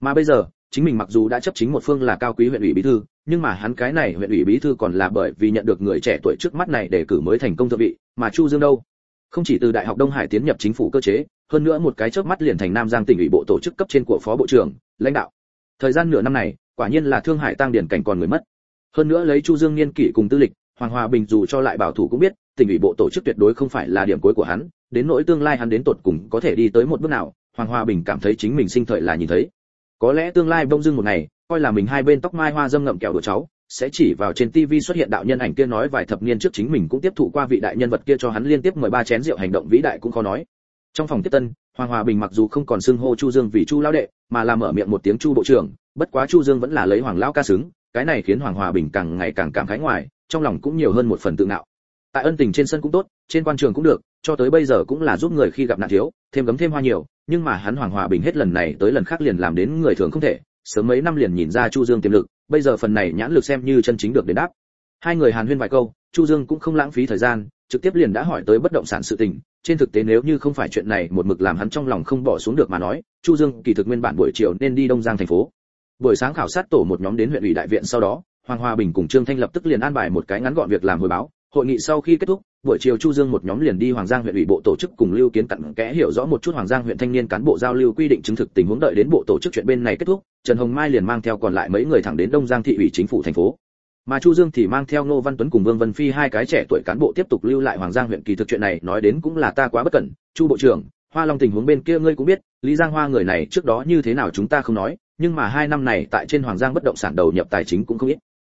[SPEAKER 1] Mà bây giờ, chính mình mặc dù đã chấp chính một phương là cao quý huyện ủy bí thư, nhưng mà hắn cái này huyện ủy bí thư còn là bởi vì nhận được người trẻ tuổi trước mắt này để cử mới thành công thượng vị, mà chu dương đâu? Không chỉ từ đại học đông hải tiến nhập chính phủ cơ chế, hơn nữa một cái chớp mắt liền thành nam giang tỉnh ủy bộ tổ chức cấp trên của phó bộ trưởng, lãnh đạo. Thời gian nửa năm này, quả nhiên là thương Hải tăng điển cảnh còn người mất hơn nữa lấy chu dương niên kỷ cùng tư lịch hoàng hòa bình dù cho lại bảo thủ cũng biết tỉnh ủy bộ tổ chức tuyệt đối không phải là điểm cuối của hắn đến nỗi tương lai hắn đến tột cùng có thể đi tới một bước nào hoàng hòa bình cảm thấy chính mình sinh thời là nhìn thấy có lẽ tương lai bông dưng một ngày coi là mình hai bên tóc mai hoa dâm ngậm kẹo đùa cháu sẽ chỉ vào trên TV xuất hiện đạo nhân ảnh kia nói vài thập niên trước chính mình cũng tiếp thụ qua vị đại nhân vật kia cho hắn liên tiếp mời ba chén rượu hành động vĩ đại cũng khó nói. Trong phòng tiếp tân, Hoàng Hòa Bình mặc dù không còn xưng hô Chu Dương vì Chu lão đệ, mà là mở miệng một tiếng Chu bộ trưởng, bất quá Chu Dương vẫn là lấy Hoàng lão ca xứng, cái này khiến Hoàng Hòa Bình càng ngày càng cảm khái ngoài, trong lòng cũng nhiều hơn một phần tự ngạo. Tại ân tình trên sân cũng tốt, trên quan trường cũng được, cho tới bây giờ cũng là giúp người khi gặp nạn thiếu, thêm gấm thêm hoa nhiều, nhưng mà hắn Hoàng Hòa Bình hết lần này tới lần khác liền làm đến người thường không thể, sớm mấy năm liền nhìn ra Chu Dương tiềm lực, bây giờ phần này nhãn lực xem như chân chính được đền đáp. Hai người hàn huyên vài câu, Chu Dương cũng không lãng phí thời gian, trực tiếp liền đã hỏi tới bất động sản sự tình, trên thực tế nếu như không phải chuyện này một mực làm hắn trong lòng không bỏ xuống được mà nói, Chu Dương kỳ thực nguyên bản buổi chiều nên đi Đông Giang thành phố. Buổi sáng khảo sát tổ một nhóm đến huyện ủy đại viện sau đó, Hoàng Hoa Bình cùng Trương Thanh lập tức liền an bài một cái ngắn gọn việc làm hồi báo, hội nghị sau khi kết thúc, buổi chiều Chu Dương một nhóm liền đi Hoàng Giang huyện ủy bộ tổ chức cùng Lưu Kiến cặn kẽ hiểu rõ một chút Hoàng Giang huyện thanh niên cán bộ giao lưu quy định chứng thực tình huống đợi đến bộ tổ chức chuyện bên này kết thúc, Trần Hồng Mai liền mang theo còn lại mấy người thẳng đến Đông Giang thị ủy chính phủ thành phố. Mà Chu Dương thì mang theo Ngô Văn Tuấn cùng Vương Vân Phi hai cái trẻ tuổi cán bộ tiếp tục lưu lại Hoàng Giang huyện kỳ thực chuyện này nói đến cũng là ta quá bất cẩn, Chu bộ trưởng, Hoa Long tình huống bên kia ngươi cũng biết, Lý Giang Hoa người này trước đó như thế nào chúng ta không nói, nhưng mà hai năm này tại trên Hoàng Giang bất động sản đầu nhập tài chính cũng không ít.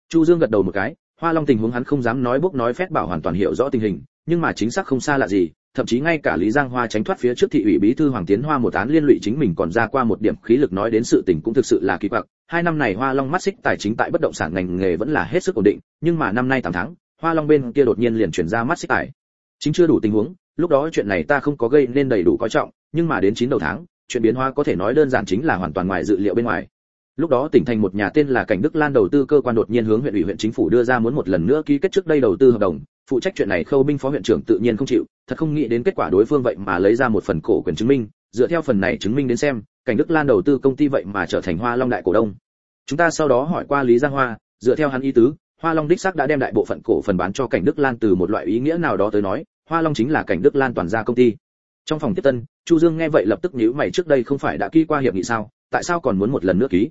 [SPEAKER 1] Chu Dương gật đầu một cái, Hoa Long tình huống hắn không dám nói bốc nói phét bảo hoàn toàn hiểu rõ tình hình, nhưng mà chính xác không xa lạ gì, thậm chí ngay cả Lý Giang Hoa tránh thoát phía trước thị ủy bí thư Hoàng Tiến Hoa một án liên lụy chính mình còn ra qua một điểm khí lực nói đến sự tình cũng thực sự là kỳ quặc. Hai năm này Hoa Long mắt xích tài chính tại bất động sản ngành nghề vẫn là hết sức ổn định, nhưng mà năm nay 8 tháng, Hoa Long bên kia đột nhiên liền chuyển ra mắt xích tài. Chính chưa đủ tình huống, lúc đó chuyện này ta không có gây nên đầy đủ coi trọng, nhưng mà đến 9 đầu tháng, chuyện biến hóa có thể nói đơn giản chính là hoàn toàn ngoài dự liệu bên ngoài. Lúc đó tỉnh thành một nhà tên là cảnh đức lan đầu tư cơ quan đột nhiên hướng huyện ủy huyện chính phủ đưa ra muốn một lần nữa ký kết trước đây đầu tư hợp đồng, phụ trách chuyện này khâu binh phó huyện trưởng tự nhiên không chịu, thật không nghĩ đến kết quả đối phương vậy mà lấy ra một phần cổ quyền chứng minh, dựa theo phần này chứng minh đến xem, cảnh đức lan đầu tư công ty vậy mà trở thành hoa long đại cổ đông. Chúng ta sau đó hỏi qua lý giang hoa, dựa theo hắn ý tứ, hoa long đích xác đã đem đại bộ phận cổ phần bán cho cảnh đức lan từ một loại ý nghĩa nào đó tới nói, hoa long chính là cảnh đức lan toàn gia công ty. Trong phòng tiếp tân chu dương nghe vậy lập tức nhíu mày trước đây không phải đã ký qua hiệp nghị sao, tại sao còn muốn một lần nữa ký?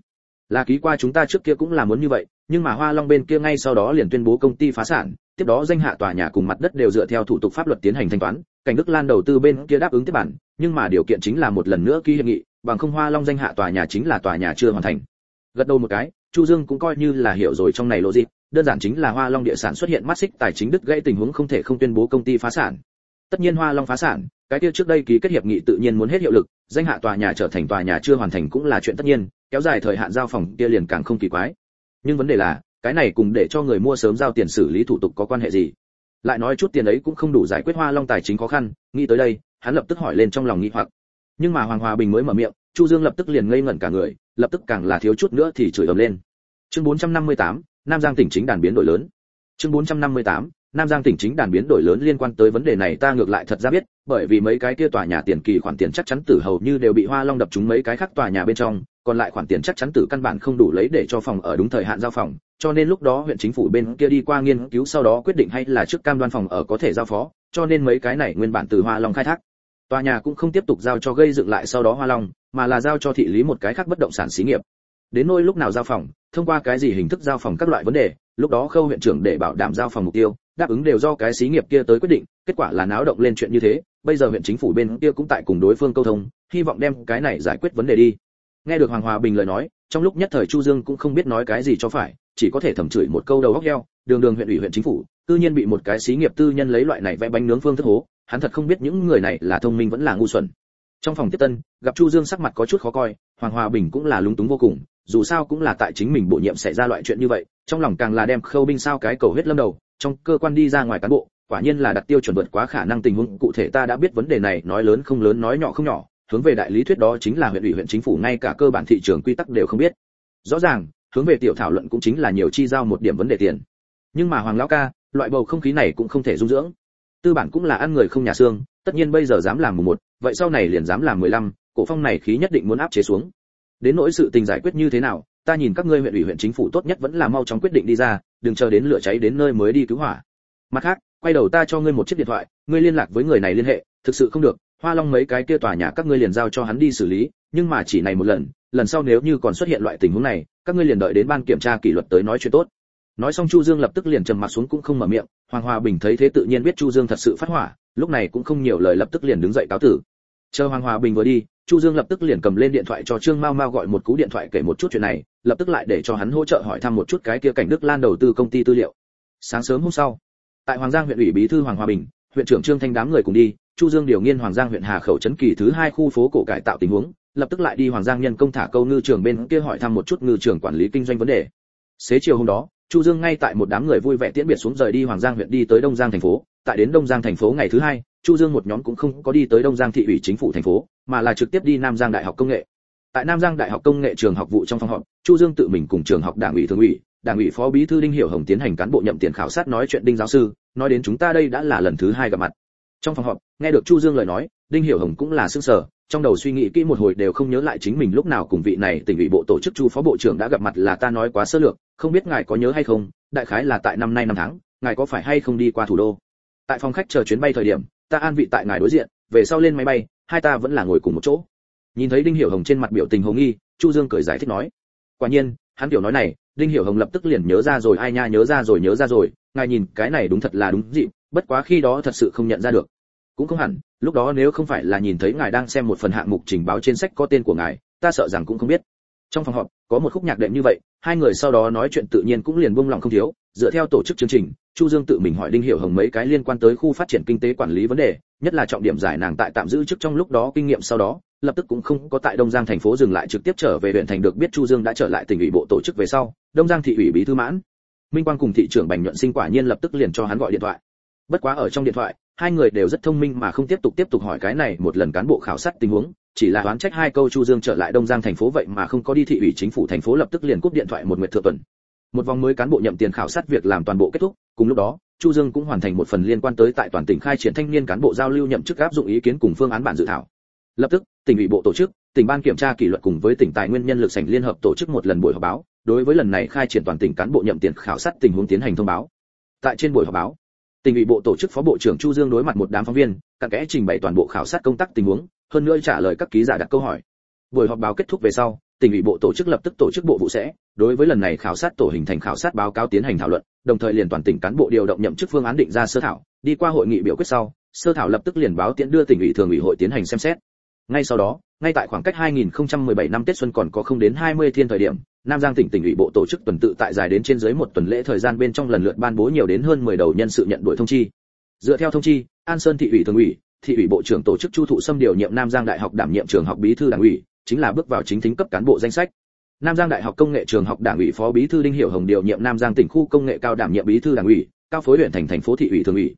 [SPEAKER 1] Là ký qua chúng ta trước kia cũng là muốn như vậy, nhưng mà hoa long bên kia ngay sau đó liền tuyên bố công ty phá sản, tiếp đó danh hạ tòa nhà cùng mặt đất đều dựa theo thủ tục pháp luật tiến hành thanh toán, cảnh đức lan đầu tư bên kia đáp ứng tiếp bản, nhưng mà điều kiện chính là một lần nữa ký hiệp nghị, bằng không hoa long danh hạ tòa nhà chính là tòa nhà chưa hoàn thành. Gật đầu một cái, chu dương cũng coi như là hiểu rồi trong này lộ gì, đơn giản chính là hoa long địa sản xuất hiện mắt xích tài chính đứt gãy tình huống không thể không tuyên bố công ty phá sản tất nhiên hoa long phá sản cái kia trước đây ký kết hiệp nghị tự nhiên muốn hết hiệu lực danh hạ tòa nhà trở thành tòa nhà chưa hoàn thành cũng là chuyện tất nhiên kéo dài thời hạn giao phòng kia liền càng không kỳ quái. Nhưng vấn đề là cái này cùng để cho người mua sớm giao tiền xử lý thủ tục có quan hệ gì? Lại nói chút tiền ấy cũng không đủ giải quyết hoa long tài chính khó khăn nghĩ tới đây hắn lập tức hỏi lên trong lòng nghi hoặc. Nhưng mà hoàng hòa bình mới mở miệng chu dương lập tức liền ngây ngẩn cả người lập tức càng là thiếu chút nữa thì chửi ầm lên. Chương 458, nam giang tỉnh chính đàn biến đổi lớn. Chương 458, nam giang tỉnh chính đàn biến đổi lớn liên quan tới vấn đề này ta ngược lại thật ra biết, bởi vì mấy cái kia tòa nhà tiền kỳ khoản tiền chắc chắn tử hầu như đều bị hoa long đập trúng mấy cái khác tòa nhà bên trong, còn lại khoản tiền chắc chắn tử căn bản không đủ lấy để cho phòng ở đúng thời hạn giao phòng, cho nên lúc đó huyện chính phủ bên kia đi qua nghiên cứu sau đó quyết định hay là trước cam đoan phòng ở có thể giao phó, cho nên mấy cái này nguyên bản từ hoa long khai thác. Tòa nhà cũng không tiếp tục giao cho gây dựng lại sau đó hoa long, mà là giao cho thị lý một cái khác bất động sản xí nghiệp. Đến nơi lúc nào giao phòng, thông qua cái gì hình thức giao phòng các loại vấn đề, lúc đó khâu huyện trưởng để bảo đảm giao phòng mục tiêu đáp ứng đều do cái xí nghiệp kia tới quyết định, kết quả là náo động lên chuyện như thế, bây giờ huyện chính phủ bên kia cũng tại cùng đối phương câu thông, hy vọng đem cái này giải quyết vấn đề đi. Nghe được hoàng hòa bình lời nói, trong lúc nhất thời chu dương cũng không biết nói cái gì cho phải, chỉ có thể thầm chửi một câu đầu óc heo đường đường huyện ủy huyện chính phủ tự nhiên bị một cái xí nghiệp tư nhân lấy loại này vẽ bánh nướng phương thức hố, hắn thật không biết những người này là thông minh vẫn là ngu xuẩn. Trong phòng tiếp tân, gặp chu dương sắc mặt có chút khó coi, hoàng hòa bình cũng là lúng túng vô cùng, dù sao cũng là tại chính mình bổ nhiệm xảy ra loại chuyện như vậy, trong lòng càng là đem khâu binh sao cái cầu huyết lâm đầu trong cơ quan đi ra ngoài cán bộ, quả nhiên là đặt tiêu chuẩn vượt quá khả năng tình huống. Cụ thể ta đã biết vấn đề này, nói lớn không lớn, nói nhỏ không nhỏ, hướng về đại lý thuyết đó chính là huyện ủy, huyện chính phủ, ngay cả cơ bản thị trường quy tắc đều không biết. Rõ ràng, hướng về tiểu thảo luận cũng chính là nhiều chi giao một điểm vấn đề tiền. Nhưng mà hoàng lão ca, loại bầu không khí này cũng không thể dung dưỡng. Tư bản cũng là ăn người không nhà xương, tất nhiên bây giờ dám làm mùng một, vậy sau này liền dám làm mười lăm, cổ phong này khí nhất định muốn áp chế xuống. Đến nỗi sự tình giải quyết như thế nào, ta nhìn các ngươi huyện ủy, huyện chính phủ tốt nhất vẫn là mau chóng quyết định đi ra đừng chờ đến lửa cháy đến nơi mới đi cứu hỏa. Mặt khác, quay đầu ta cho ngươi một chiếc điện thoại, ngươi liên lạc với người này liên hệ, thực sự không được, hoa long mấy cái kia tòa nhà các ngươi liền giao cho hắn đi xử lý, nhưng mà chỉ này một lần lần sau nếu như còn xuất hiện loại tình huống này, các ngươi liền đợi đến ban kiểm tra kỷ luật tới nói chuyện tốt. Nói xong chu dương lập tức liền trầm mặt xuống cũng không mở miệng, hoàng hòa bình thấy thế tự nhiên biết chu dương thật sự phát hỏa, lúc này cũng không nhiều lời lập tức liền đứng dậy cáo tử chờ hoàng hòa bình vừa đi, chu dương lập tức liền cầm lên điện thoại cho trương mao mao gọi một cú điện thoại kể một chút chuyện này, lập tức lại để cho hắn hỗ trợ hỏi thăm một chút cái kia cảnh đức lan đầu tư công ty tư liệu. Sáng sớm hôm sau, tại hoàng giang huyện ủy bí thư hoàng hòa bình, huyện trưởng trương thanh đám người cùng đi, chu dương điều nghiên hoàng giang huyện hà khẩu trấn kỳ thứ hai khu phố cổ cải tạo tình huống, lập tức lại đi hoàng giang nhân công thả câu ngư trường bên kia hỏi thăm một chút ngư trường quản lý kinh doanh vấn đề. Xế chiều hôm đó, chu dương ngay tại một đám người vui vẻ tiễn biệt xuống rời đi hoàng giang huyện đi tới đông giang thành phố, tại đến đông giang thành phố ngày thứ hai chu dương một nhóm cũng không có đi tới đông giang thị ủy chính phủ thành phố, mà là trực tiếp đi nam giang đại học công nghệ. Tại nam giang đại học công nghệ trường học vụ trong phòng họp, chu dương tự mình cùng trường học đảng ủy thường ủy, đảng ủy phó bí thư đinh hiểu hồng tiến hành cán bộ nhậm tiền khảo sát nói chuyện đinh giáo sư, nói đến chúng ta đây đã là lần thứ hai gặp mặt. Trong phòng họp, nghe được chu dương lời nói, đinh hiểu hồng cũng là sững sờ, trong đầu suy nghĩ kỹ một hồi đều không nhớ lại chính mình lúc nào cùng vị này tỉnh ủy bộ tổ chức chu phó bộ trưởng đã gặp mặt là ta nói quá sơ lược, không biết ngài có nhớ hay không, đại khái là tại năm nay năm tháng, ngài có phải hay không đi qua thủ đô. Tại phòng khách chờ chuyến bay thời điểm ta an vị tại ngài đối diện, về sau lên máy bay, hai ta vẫn là ngồi cùng một chỗ. Nhìn thấy đinh hiểu hồng trên mặt biểu tình hồng nghi, chu dương cười giải thích nói. Quả nhiên, hắn tiểu nói này, đinh hiểu hồng lập tức liền nhớ ra rồi, ai nha, nhớ ra rồi, nhớ ra rồi, ngài nhìn, cái này đúng thật là đúng dịp, bất quá khi đó thật sự không nhận ra được. Cũng không hẳn, lúc đó nếu không phải là nhìn thấy ngài đang xem một phần hạng mục trình báo trên sách có tên của ngài, ta sợ rằng cũng không biết. Trong phòng họp, có một khúc nhạc đệm như vậy, hai người sau đó nói chuyện tự nhiên cũng liền buông lòng không thiếu dựa theo tổ chức chương trình, chu dương tự mình hỏi đinh hiểu hồng mấy cái liên quan tới khu phát triển kinh tế quản lý vấn đề, nhất là trọng điểm giải nàng tại tạm giữ chức trong lúc đó kinh nghiệm sau đó, lập tức cũng không có tại đông giang thành phố dừng lại trực tiếp trở về huyện thành được biết chu dương đã trở lại tỉnh ủy bộ tổ chức về sau, đông giang thị ủy bí thư mãn. Minh quang cùng thị trưởng bành nhuận sinh quả nhiên lập tức liền cho hắn gọi điện thoại. Bất quá ở trong điện thoại, hai người đều rất thông minh mà không tiếp tục tiếp tục hỏi cái này một lần cán bộ khảo sát tình huống, chỉ là đoán trách hai câu chu dương trở lại đông giang thành phố vậy mà không có đi thị ủy chính phủ thành phố lập tức liền cúp điện thoại một nguyệt thượng tuần một vòng mới cán bộ nhậm tiền khảo sát việc làm toàn bộ kết thúc, cùng lúc đó, chu dương cũng hoàn thành một phần liên quan tới tại toàn tỉnh khai triển thanh niên cán bộ giao lưu nhậm chức áp dụng ý kiến cùng phương án bản dự thảo. Lập tức, tỉnh ủy bộ tổ chức, tỉnh ban kiểm tra kỷ luật cùng với tỉnh tài nguyên nhân lực sảnh liên hợp tổ chức một lần buổi họp báo, đối với lần này khai triển toàn tỉnh cán bộ nhậm tiền khảo sát tình huống tiến hành thông báo. Tại trên buổi họp báo, tỉnh ủy bộ tổ chức phó bộ trưởng chu dương đối mặt một đám phóng viên, cặn kẽ trình bày toàn bộ khảo sát công tác tình huống, hơn nữa trả lời các ký giả đặt câu hỏi. Buổi họp báo kết thúc về sau tỉnh ủy bộ tổ chức lập tức tổ chức bộ vụ sẽ đối với lần này khảo sát tổ hình thành khảo sát báo cáo tiến hành thảo luận đồng thời liền toàn tỉnh cán bộ điều động nhậm chức phương án định ra sơ thảo đi qua hội nghị biểu quyết sau sơ thảo lập tức liền báo tiễn đưa tỉnh ủy thường ủy hội tiến hành xem xét ngay sau đó ngay tại khoảng cách 2017 năm Tết xuân còn có không đến 20 thiên thời điểm Nam Giang tỉnh tỉnh ủy bộ tổ chức tuần tự tại dài đến trên dưới một tuần lễ thời gian bên trong lần lượt ban bố nhiều đến hơn 10 đầu nhân sự nhận đuổi thông chi. Dựa theo thông chi, An Sơn thị ủy thường ủy, thị ủy bộ trưởng tổ chức Chu Thụ Sâm điều nhiệm Nam Giang Đại học đảm nhiệm trường học bí thư đảng ủy, chính là bước vào chính thính cấp cán bộ danh sách. Nam Giang Đại học Công nghệ trường học đảng ủy phó bí thư Đinh Hiểu Hồng điều nhiệm Nam Giang tỉnh khu công nghệ cao đảm nhiệm bí thư đảng ủy, cao phối huyện thành thành phố thị ủy thường ủy.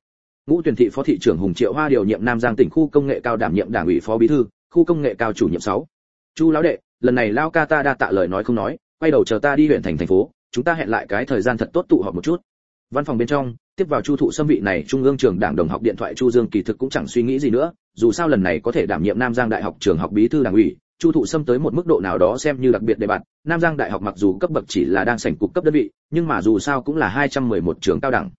[SPEAKER 1] Ngũ tuyển thị phó thị trưởng Hùng Triệu Hoa điều nhiệm Nam Giang tỉnh khu công nghệ cao đảm nhiệm đảng ủy phó bí thư, khu công nghệ cao chủ nhiệm 6. Chu lão đệ, lần này lao ca ta đa tạ lời nói không nói, quay đầu chờ ta đi huyện thành thành phố chúng ta hẹn lại cái thời gian thật tốt tụ họp một chút văn phòng bên trong tiếp vào chu thụ xâm vị này trung ương trường đảng đồng học điện thoại chu dương kỳ thực cũng chẳng suy nghĩ gì nữa dù sao lần này có thể đảm nhiệm nam giang đại học trường học bí thư đảng ủy chu thụ xâm tới một mức độ nào đó xem như đặc biệt đề bạt, nam giang đại học mặc dù cấp bậc chỉ là đang sảnh cục cấp đơn vị, nhưng mà dù sao cũng là 211 trường cao đẳng.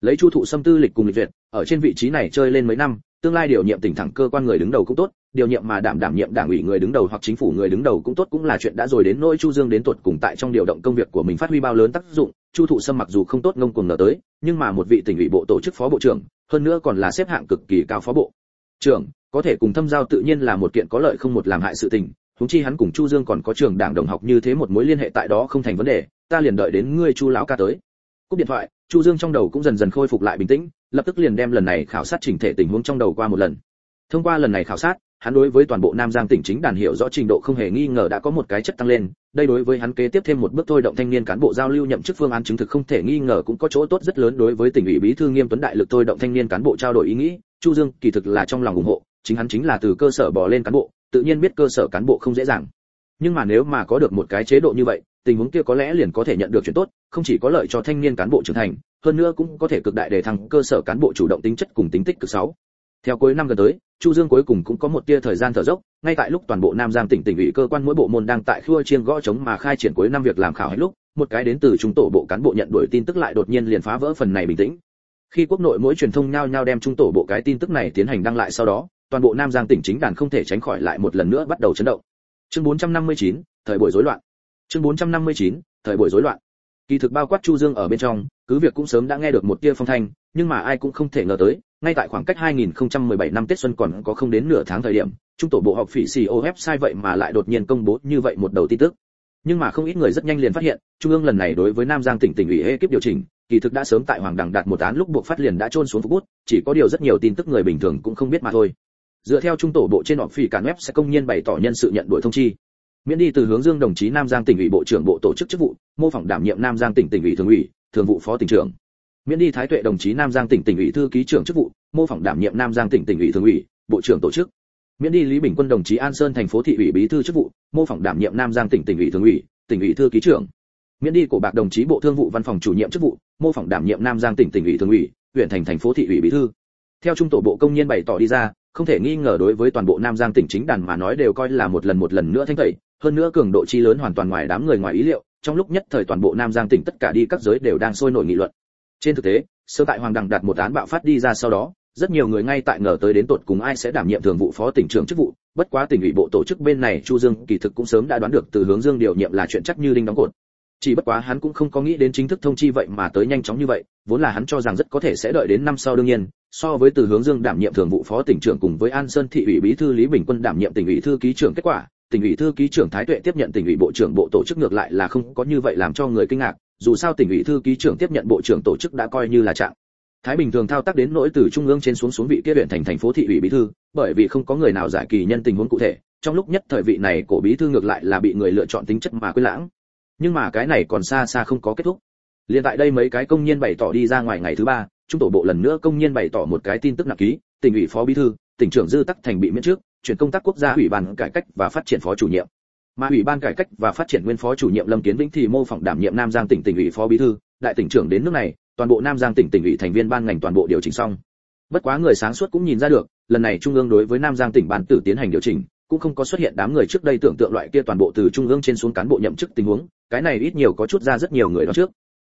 [SPEAKER 1] Lấy chu thụ xâm tư lịch cùng lịch duyệt, ở trên vị trí này chơi lên mấy năm, tương lai điều nhiệm tỉnh thẳng cơ quan người đứng đầu cũng tốt, điều nhiệm mà đảm đảm nhiệm đảng ủy người đứng đầu hoặc chính phủ người đứng đầu cũng tốt cũng là chuyện đã rồi đến nỗi chu dương đến tuột cùng tại trong điều động công việc của mình phát huy bao lớn tác dụng, chu thụ sâm mặc dù không tốt ngông cuồng nở tới, nhưng mà một vị tỉnh ủy bộ tổ chức phó bộ trưởng, hơn nữa còn là xếp hạng cực kỳ cao phó bộ. Trưởng có thể cùng thâm giao tự nhiên là một kiện có lợi không một làm hại sự tình, huống chi hắn cùng chu dương còn có trường đảng đồng học như thế một mối liên hệ tại đó không thành vấn đề, ta liền đợi đến ngươi chu lão ca tới. Cúp điện thoại, chu dương trong đầu cũng dần dần khôi phục lại bình tĩnh, lập tức liền đem lần này khảo sát chỉnh thể tình huống trong đầu qua một lần. Thông qua lần này khảo sát, hắn đối với toàn bộ nam giang tỉnh chính đàn hiểu rõ trình độ không hề nghi ngờ đã có một cái chất tăng lên, đây đối với hắn kế tiếp thêm một bước thôi động thanh niên cán bộ giao lưu nhậm chức phương án chứng thực không thể nghi ngờ cũng có chỗ tốt rất lớn đối với tỉnh ủy bí thư nghiêm tuấn đại lực thôi động thanh niên cán bộ trao đổi ý nghĩ, chu dương kỳ thực là trong lòng ủng hộ chính hắn chính là từ cơ sở bỏ lên cán bộ, tự nhiên biết cơ sở cán bộ không dễ dàng. Nhưng mà nếu mà có được một cái chế độ như vậy, tình huống kia có lẽ liền có thể nhận được chuyện tốt, không chỉ có lợi cho thanh niên cán bộ trưởng thành, hơn nữa cũng có thể cực đại để thăng cơ sở cán bộ chủ động tính chất cùng tính tích cực sáu. Theo cuối năm gần tới, chu dương cuối cùng cũng có một tia thời gian thở dốc, ngay tại lúc toàn bộ nam giang tỉnh tỉnh ủy cơ quan mỗi bộ môn đang tại khua chiên gõ chống mà khai triển cuối năm việc làm khảo hết lúc, một cái đến từ trung tổ bộ cán bộ nhận đuổi tin tức lại đột nhiên liền phá vỡ phần này bình tĩnh. Khi quốc nội mỗi truyền thông nhao nhao đem trung tổ bộ cái tin tức này tiến hành đăng lại sau đó toàn bộ nam giang tỉnh chính đàn không thể tránh khỏi lại một lần nữa bắt đầu chấn động chương 459, thời buổi rối loạn chương 459, thời buổi rối loạn kỳ thực bao quát chu dương ở bên trong cứ việc cũng sớm đã nghe được một tia phong thanh nhưng mà ai cũng không thể ngờ tới ngay tại khoảng cách 2017 năm Tết xuân còn có không đến nửa tháng thời điểm, trung tổ bộ học phỉ CEO website vậy mà lại đột nhiên công bố như vậy một đầu tin tức. Nhưng mà không ít người rất nhanh liền phát hiện, trung ương lần này đối với Nam Giang tỉnh tỉnh ủy ekip điều chỉnh, kỳ thực đã sớm tại Hoàng đẳng đạt một án lúc buộc phát liền đã trôn xuống phục bút, chỉ có điều rất nhiều tin tức người bình thường cũng không biết mà thôi. Dựa theo trung tổ bộ trên họp phỉ cản web sẽ công nhiên bày tỏ nhân sự nhận đổi thông chi. Miễn đi từ hướng Dương đồng chí Nam Giang tỉnh ủy bộ trưởng bộ tổ chức chức vụ, mô phỏng đảm nhiệm Nam Giang tỉnh tỉnh ủy thường ủy, thường vụ phó tỉnh trưởng. Miễn đi thái tuệ đồng chí nam giang tỉnh tỉnh ủy thư ký trưởng chức vụ mô phỏng đảm nhiệm nam giang tỉnh tỉnh ủy thường ủy bộ trưởng tổ chức. Miễn đi lý bình quân đồng chí an sơn thành phố thị ủy bí thư chức vụ mô phỏng đảm nhiệm nam giang tỉnh tỉnh ủy thường ủy tỉnh ủy thư ký trưởng. Miễn đi cổ bạc đồng chí bộ thương vụ văn phòng chủ nhiệm chức vụ mô phỏng đảm nhiệm nam giang tỉnh tỉnh ủy thường ủy huyện thành thành phố thị ủy bí thư. Theo trung tổ bộ công nhân bày tỏ đi ra không thể nghi ngờ đối với toàn bộ nam giang tỉnh chính đàn mà nói đều coi là một lần một lần nữa thanh tẩy, hơn nữa cường độ chi lớn hoàn toàn ngoài đám người ngoài ý liệu, trong lúc nhất thời toàn bộ nam giang tỉnh tất cả đi các giới đều đang sôi nổi nghị luận. Trên thực tế, sơ tại hoàng đằng đặt một án bạo phát đi ra sau đó, rất nhiều người ngay tại ngờ tới đến tột cùng ai sẽ đảm nhiệm thường vụ phó tỉnh trưởng chức vụ, bất quá tỉnh ủy bộ tổ chức bên này chu dương kỳ thực cũng sớm đã đoán được từ hướng dương điều nhiệm là chuyện chắc như đinh đóng cột chỉ bất quá hắn cũng không có nghĩ đến chính thức thông chi vậy mà tới nhanh chóng như vậy, vốn là hắn cho rằng rất có thể sẽ đợi đến năm sau đương nhiên, so với từ hướng dương đảm nhiệm thường vụ phó tỉnh trưởng cùng với an sơn thị ủy bí thư lý bình quân đảm nhiệm tỉnh ủy thư ký trưởng kết quả, tỉnh ủy thư ký trưởng thái tuệ tiếp nhận tỉnh ủy bộ trưởng bộ tổ chức ngược lại là không có như vậy làm cho người kinh ngạc, dù sao tỉnh ủy thư ký trưởng tiếp nhận bộ trưởng tổ chức đã coi như là trạng thái bình thường thao tác đến nỗi từ trung ương trên xuống xuống vị kia huyện thành thành phố thị ủy bí thư, bởi vì không có người nào giải kỳ nhân tình huống cụ thể, trong lúc nhất thời vị này cổ bí thư ngược lại là bị người lựa chọn tính chất mà quên lãng nhưng mà cái này còn xa xa không có kết thúc. Liền tại đây mấy cái công nhân bày tỏ đi ra ngoài ngày thứ ba, trung tổ bộ lần nữa công nhân bày tỏ một cái tin tức nặng ký, tỉnh ủy phó bí thư, tỉnh trưởng dư tắc thành bị miễn trước, chuyển công tác quốc gia ủy ban cải cách và phát triển phó chủ nhiệm. Mà ủy ban cải cách và phát triển nguyên phó chủ nhiệm lâm kiến vĩnh thì mô phỏng đảm nhiệm nam giang tỉnh tỉnh ủy phó bí thư, đại tỉnh trưởng đến nước này, toàn bộ nam giang tỉnh tỉnh ủy thành viên ban ngành toàn bộ điều chỉnh xong. Bất quá người sáng suốt cũng nhìn ra được, lần này trung ương đối với nam giang tỉnh ban tử tiến hành điều chỉnh cũng không có xuất hiện đám người trước đây tưởng tượng loại kia toàn bộ từ trung ương trên xuống cán bộ nhậm chức tình huống, cái này ít nhiều có chút ra rất nhiều người đó trước.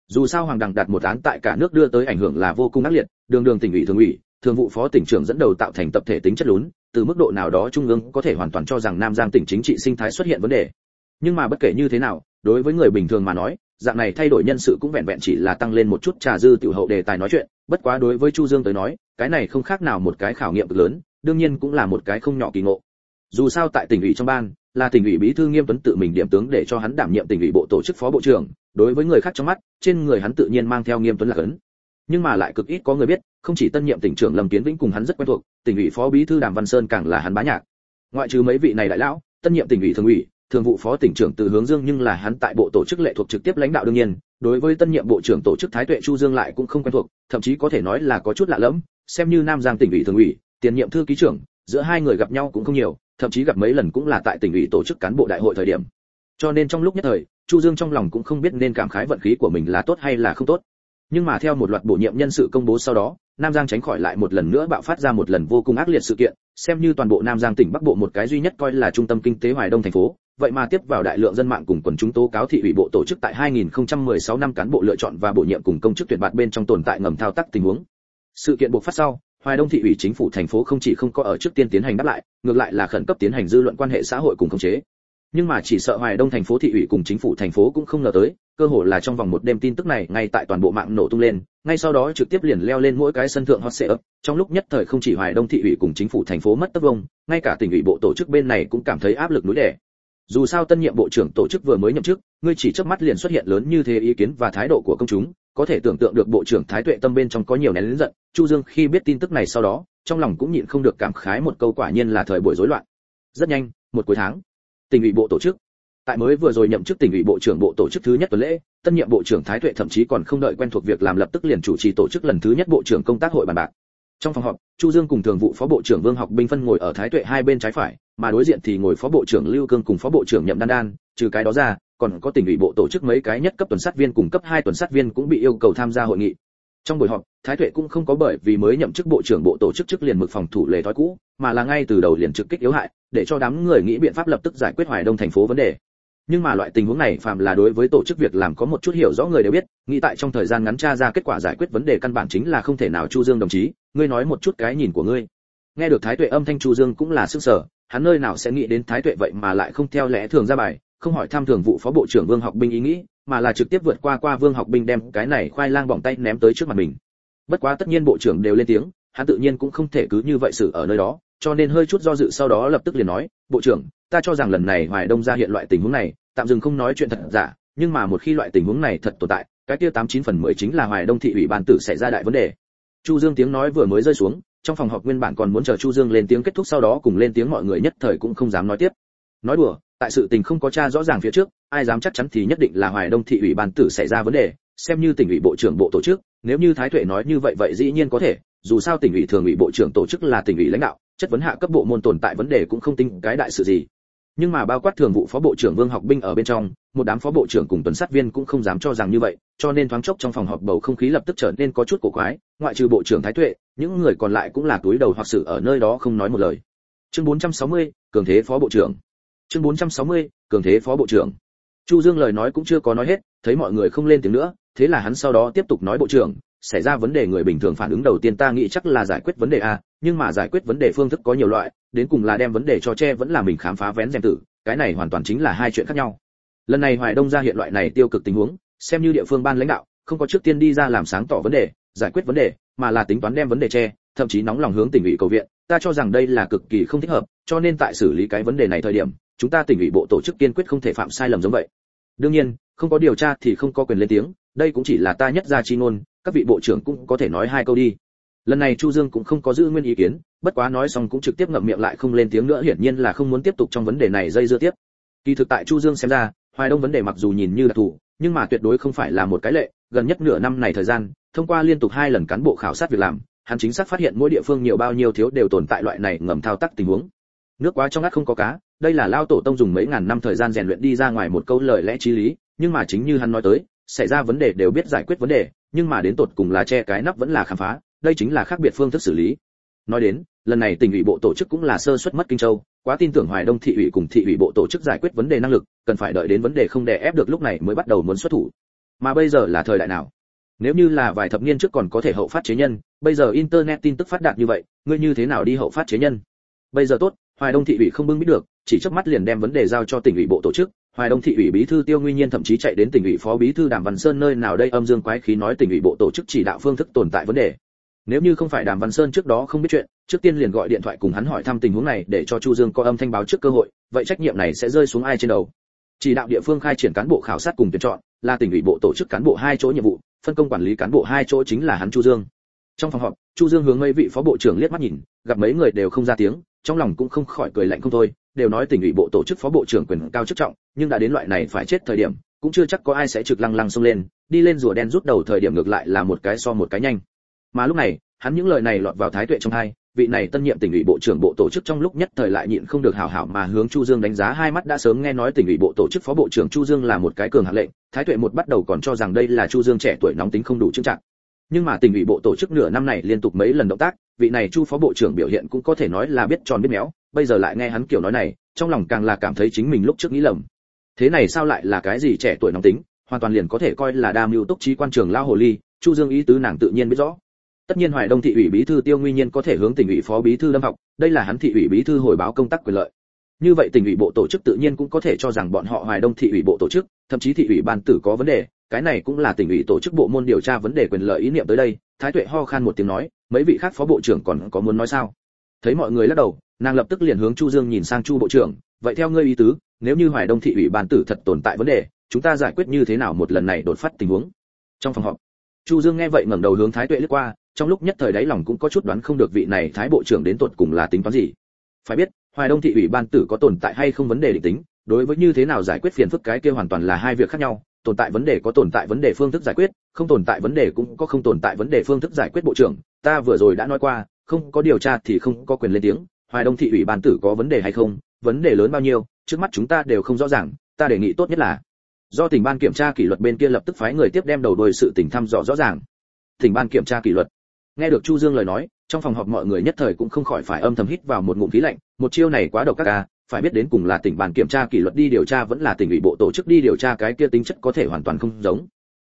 [SPEAKER 1] Dù sao hoàng đằng đặt một án tại cả nước đưa tới ảnh hưởng là vô cùng ác liệt, đường đường tỉnh ủy thường ủy, thường vụ phó tỉnh trưởng dẫn đầu tạo thành tập thể tính chất lún, từ mức độ nào đó trung ương có thể hoàn toàn cho rằng nam giang tỉnh chính trị sinh thái xuất hiện vấn đề. Nhưng mà bất kể như thế nào, đối với người bình thường mà nói, dạng này thay đổi nhân sự cũng vẹn vẹn chỉ là tăng lên một chút trà dư tiểu hậu đề tài nói chuyện, bất quá đối với chu dương tới nói, cái này không khác nào một cái khảo nghiệm cực lớn, đương nhiên cũng là một cái không nhỏ kỳ ngộ dù sao tại tỉnh ủy trong ban, là tỉnh ủy bí thư nghiêm tuấn tự mình điểm tướng để cho hắn đảm nhiệm tỉnh ủy bộ tổ chức phó bộ trưởng, đối với người khác trong mắt, trên người hắn tự nhiên mang theo nghiêm tuấn là cấn. Nhưng mà lại cực ít có người biết, không chỉ tân nhiệm tỉnh trưởng lâm kiến vĩnh cùng hắn rất quen thuộc, tỉnh ủy phó bí thư đàm văn sơn càng là hắn bá nhạc. Ngoại trừ mấy vị này đại lão, tân nhiệm tỉnh ủy thường ủy, thường vụ phó tỉnh trưởng từ hướng dương nhưng là hắn tại bộ tổ chức lệ thuộc trực tiếp lãnh đạo đương nhiên, đối với tân nhiệm bộ trưởng tổ chức thái tuệ chu dương lại cũng không quen thuộc, thậm chí có thể nói là có chút lạ lẫm, xem như nam giang tỉnh ủy thường ủy, tiền nhiệm thư ký trưởng giữa hai người gặp nhau cũng không nhiều, thậm chí gặp mấy lần cũng là tại tỉnh ủy tổ chức cán bộ đại hội thời điểm. Cho nên trong lúc nhất thời, chu dương trong lòng cũng không biết nên cảm khái vận khí của mình là tốt hay là không tốt. Nhưng mà theo một loạt bổ nhiệm nhân sự công bố sau đó, nam giang tránh khỏi lại một lần nữa bạo phát ra một lần vô cùng ác liệt sự kiện, xem như toàn bộ nam giang tỉnh bắc bộ một cái duy nhất coi là trung tâm kinh tế hoài đông thành phố. Vậy mà tiếp vào đại lượng dân mạng cùng quần chúng tố cáo thị ủy bộ tổ chức tại 2016 năm cán bộ lựa chọn và bổ nhiệm cùng công chức tuyển bạt bên trong tồn tại ngầm thao tác tình huống. Sự kiện buộc phát sau hoài đông thị ủy chính phủ thành phố không chỉ không có ở trước tiên tiến hành đáp lại, ngược lại là khẩn cấp tiến hành dư luận quan hệ xã hội cùng khống chế. Nhưng mà chỉ sợ hoài đông thành phố thị ủy cùng chính phủ thành phố cũng không ngờ tới, cơ hội là trong vòng một đêm tin tức này ngay tại toàn bộ mạng nổ tung lên, ngay sau đó trực tiếp liền leo lên mỗi cái sân thượng hot sệ ấp trong lúc nhất thời không chỉ hoài đông thị ủy cùng chính phủ thành phố mất tất vông ngay cả tỉnh ủy bộ tổ chức bên này cũng cảm thấy áp lực núi đè. Dù sao tân nhiệm bộ trưởng tổ chức vừa mới nhậm chức, ngươi chỉ chớp mắt liền xuất hiện lớn như thế ý kiến và thái độ của công chúng có thể tưởng tượng được bộ trưởng thái tuệ tâm bên trong có nhiều nén lớn giận, chu dương khi biết tin tức này sau đó, trong lòng cũng nhịn không được cảm khái một câu quả nhiên là thời buổi rối loạn. Rất nhanh, một cuối tháng, tỉnh ủy bộ tổ chức. Tại mới vừa rồi nhậm chức tỉnh ủy bộ trưởng bộ tổ chức thứ nhất tuần lễ, tân nhiệm bộ trưởng thái tuệ thậm chí còn không đợi quen thuộc việc làm lập tức liền chủ trì tổ chức lần thứ nhất bộ trưởng công tác hội bàn bạc. Trong phòng họp, chu dương cùng thường vụ phó bộ trưởng vương học binh phân ngồi ở thái tuệ hai bên trái phải, mà đối diện thì ngồi phó bộ trưởng lưu cương cùng phó bộ trưởng nhậm đan đan, trừ cái đó ra còn có tỉnh ủy bộ tổ chức mấy cái nhất cấp tuần sát viên cùng cấp hai tuần sát viên cũng bị yêu cầu tham gia hội nghị. Trong buổi họp, thái tuệ cũng không có bởi vì mới nhậm chức bộ trưởng bộ tổ chức chức liền mực phòng thủ lề thói cũ, mà là ngay từ đầu liền trực kích yếu hại, để cho đám người nghĩ biện pháp lập tức giải quyết hoài đông thành phố vấn đề. Nhưng mà loại tình huống này phạm là đối với tổ chức việc làm có một chút hiểu rõ người đều biết, nghĩ tại trong thời gian ngắn tra ra kết quả giải quyết vấn đề căn bản chính là không thể nào chu dương đồng chí, ngươi nói một chút cái nhìn của ngươi. Nghe được thái tuệ âm thanh chu dương cũng là sức sở hắn nơi nào sẽ nghĩ đến thái tuệ vậy mà lại không theo lẽ thường ra bài không hỏi tham thường vụ phó bộ trưởng vương học binh ý nghĩ, mà là trực tiếp vượt qua qua vương học binh đem cái này khoai lang bỏng tay ném tới trước mặt mình. Bất quá tất nhiên bộ trưởng đều lên tiếng, hắn tự nhiên cũng không thể cứ như vậy xử ở nơi đó, cho nên hơi chút do dự sau đó lập tức liền nói, bộ trưởng, ta cho rằng lần này hoài đông ra hiện loại tình huống này, tạm dừng không nói chuyện thật giả, nhưng mà một khi loại tình huống này thật tồn tại, cái kia tám chín phần mười chính là hoài đông thị ủy ban tử xảy ra đại vấn đề. Chu dương tiếng nói vừa mới rơi xuống, trong phòng họp nguyên bản còn muốn chờ chu dương lên tiếng kết thúc sau đó cùng lên tiếng mọi người nhất thời cũng không dám nói tiếp. Nói đùa tại sự tình không có tra rõ ràng phía trước ai dám chắc chắn thì nhất định là hoài đông thị ủy ban tử xảy ra vấn đề xem như tỉnh ủy bộ trưởng bộ tổ chức nếu như thái tuệ nói như vậy vậy dĩ nhiên có thể dù sao tỉnh ủy thường ủy bộ trưởng tổ chức là tỉnh ủy lãnh đạo chất vấn hạ cấp bộ môn tồn tại vấn đề cũng không tính cái đại sự gì. Nhưng mà bao quát thường vụ phó bộ trưởng vương học binh ở bên trong một đám phó bộ trưởng cùng tuần sát viên cũng không dám cho rằng như vậy cho nên thoáng chốc trong phòng họp bầu không khí lập tức trở nên có chút cổ quái ngoại trừ bộ trưởng thái tuệ những người còn lại cũng là túi đầu hoặc sự ở nơi đó không nói một lời. Chương 460, cường thế phó bộ trưởng chương 460, cường thế phó bộ trưởng. Chu dương lời nói cũng chưa có nói hết thấy mọi người không lên tiếng nữa thế là hắn sau đó tiếp tục nói bộ trưởng xảy ra vấn đề người bình thường phản ứng đầu tiên ta nghĩ chắc là giải quyết vấn đề a nhưng mà giải quyết vấn đề phương thức có nhiều loại đến cùng là đem vấn đề cho che vẫn là mình khám phá vén rèm tử cái này hoàn toàn chính là hai chuyện khác nhau. Lần này hoài đông ra hiện loại này tiêu cực tình huống xem như địa phương ban lãnh đạo không có trước tiên đi ra làm sáng tỏ vấn đề giải quyết vấn đề mà là tính toán đem vấn đề che thậm chí nóng lòng hướng tỉnh ủy cầu viện ta cho rằng đây là cực kỳ không thích hợp cho nên tại xử lý cái vấn đề này thời điểm chúng ta tỉnh ủy bộ tổ chức kiên quyết không thể phạm sai lầm giống vậy. Đương nhiên, không có điều tra thì không có quyền lên tiếng, đây cũng chỉ là ta nhất ra chi ngôn, các vị bộ trưởng cũng có thể nói hai câu đi. Lần này chu dương cũng không có giữ nguyên ý kiến, bất quá nói xong cũng trực tiếp ngậm miệng lại không lên tiếng nữa, hiển nhiên là không muốn tiếp tục trong vấn đề này dây dưa tiếp. Kỳ thực tại chu dương xem ra, hoài đông vấn đề mặc dù nhìn như là thủ, nhưng mà tuyệt đối không phải là một cái lệ. Gần nhất nửa năm này thời gian, thông qua liên tục hai lần cán bộ khảo sát việc làm, hắn chính xác phát hiện mỗi địa phương nhiều bao nhiêu thiếu đều tồn tại loại này ngầm thao tác tình huống. Nước quá trong ngắt không có cá đây là lao tổ tông dùng mấy ngàn năm thời gian rèn luyện đi ra ngoài một câu lời lẽ trí lý, nhưng mà chính như hắn nói tới, xảy ra vấn đề đều biết giải quyết vấn đề, nhưng mà đến tột cùng là che cái nắp vẫn là khám phá, đây chính là khác biệt phương thức xử lý. Nói đến, lần này tỉnh ủy bộ tổ chức cũng là sơ suất mất kinh châu, quá tin tưởng hoài đông thị ủy cùng thị ủy bộ tổ chức giải quyết vấn đề năng lực, cần phải đợi đến vấn đề không đè ép được lúc này mới bắt đầu muốn xuất thủ. Mà bây giờ là thời đại nào? Nếu như là vài thập niên trước còn có thể hậu phát chế nhân, bây giờ internet tin tức phát đạt như vậy, ngươi như thế nào đi hậu phát chế nhân? Bây giờ tốt, hoài đông thị ủy không bưng biết được chỉ chớp mắt liền đem vấn đề giao cho tỉnh ủy bộ tổ chức. Hoài đông thị ủy bí thư tiêu nguyên nhiên thậm chí chạy đến tỉnh ủy phó bí thư đàm văn sơn nơi nào đây âm dương quái khí nói tỉnh ủy bộ tổ chức chỉ đạo phương thức tồn tại vấn đề. Nếu như không phải đàm văn sơn trước đó không biết chuyện, trước tiên liền gọi điện thoại cùng hắn hỏi thăm tình huống này để cho chu dương có âm thanh báo trước cơ hội, vậy trách nhiệm này sẽ rơi xuống ai trên đầu? Chỉ đạo địa phương khai triển cán bộ khảo sát cùng tuyển chọn, là tỉnh ủy bộ tổ chức cán bộ hai chỗ nhiệm vụ, phân công quản lý cán bộ hai chỗ chính là hắn chu dương. Trong phòng họp, chu dương hướng mấy vị phó bộ trưởng liếc mắt nhìn, gặp mấy người đều không ra tiếng, trong lòng cũng không khỏi cười lạnh không thôi đều nói tỉnh ủy bộ tổ chức phó bộ trưởng quyền cao chức trọng, nhưng đã đến loại này phải chết thời điểm, cũng chưa chắc có ai sẽ trực lăng lăng xông lên, đi lên rùa đen rút đầu thời điểm ngược lại là một cái so một cái nhanh. Mà lúc này, hắn những lời này lọt vào thái tuệ trong hai, vị này tân nhiệm tỉnh ủy bộ trưởng bộ tổ chức trong lúc nhất thời lại nhịn không được hảo hảo mà hướng chu dương đánh giá, hai mắt đã sớm nghe nói tỉnh ủy bộ tổ chức phó bộ trưởng chu dương là một cái cường hạng lệnh, thái tuệ một bắt đầu còn cho rằng đây là chu dương trẻ tuổi nóng tính không đủ chứng trạng nhưng mà tỉnh ủy bộ tổ chức nửa năm này liên tục mấy lần động tác, vị này chu phó bộ trưởng biểu hiện cũng có thể nói là biết tròn biết méo, bây giờ lại nghe hắn kiểu nói này, trong lòng càng là cảm thấy chính mình lúc trước nghĩ lầm. Thế này sao lại là cái gì trẻ tuổi nóng tính, hoàn toàn liền có thể coi là đa mưu túc trí quan trường lao hồ ly, chu dương ý tứ nàng tự nhiên biết rõ. Tất nhiên hoài đông thị ủy bí thư tiêu nguyên nhiên có thể hướng tỉnh ủy phó bí thư lâm học, đây là hắn thị ủy bí thư hồi báo công tác quyền lợi. Như vậy tỉnh ủy bộ tổ chức tự nhiên cũng có thể cho rằng bọn họ hoài đông thị ủy bộ tổ chức, thậm chí thị ủy ban tử có vấn đề cái này cũng là tỉnh ủy tổ chức bộ môn điều tra vấn đề quyền lợi ý niệm tới đây, thái tuệ ho khan một tiếng nói, mấy vị khác phó bộ trưởng còn có muốn nói sao? Thấy mọi người lắc đầu, nàng lập tức liền hướng chu dương nhìn sang chu bộ trưởng, vậy theo ngươi ý tứ, nếu như hoài đông thị ủy ban tử thật tồn tại vấn đề, chúng ta giải quyết như thế nào một lần này đột phát tình huống? Trong phòng họp, chu dương nghe vậy ngẩng đầu hướng thái tuệ lướt qua, trong lúc nhất thời đáy lòng cũng có chút đoán không được vị này thái bộ trưởng đến tuột cùng là tính toán gì. Phải biết, hoài đông thị ủy ban tử có tồn tại hay không vấn đề định tính, đối với như thế nào giải quyết phiền phức cái kia hoàn toàn là hai việc khác nhau tồn tại vấn đề có tồn tại vấn đề phương thức giải quyết, không tồn tại vấn đề cũng có không tồn tại vấn đề phương thức giải quyết bộ trưởng. Ta vừa rồi đã nói qua, không có điều tra thì không có quyền lên tiếng. Hoài đông thị ủy ban tử có vấn đề hay không, vấn đề lớn bao nhiêu, trước mắt chúng ta đều không rõ ràng. Ta đề nghị tốt nhất là, do tỉnh ban kiểm tra kỷ luật bên kia lập tức phái người tiếp đem đầu đuôi sự tình thăm dò rõ ràng. Tỉnh ban kiểm tra kỷ luật. Nghe được chu dương lời nói, trong phòng họp mọi người nhất thời cũng không khỏi phải âm thầm hít vào một ngụm khí lạnh. Một chiêu này quá độc các ca à, phải biết đến cùng là tỉnh ban kiểm tra kỷ luật đi điều tra vẫn là tỉnh ủy bộ tổ chức đi điều tra cái kia tính chất có thể hoàn toàn không giống.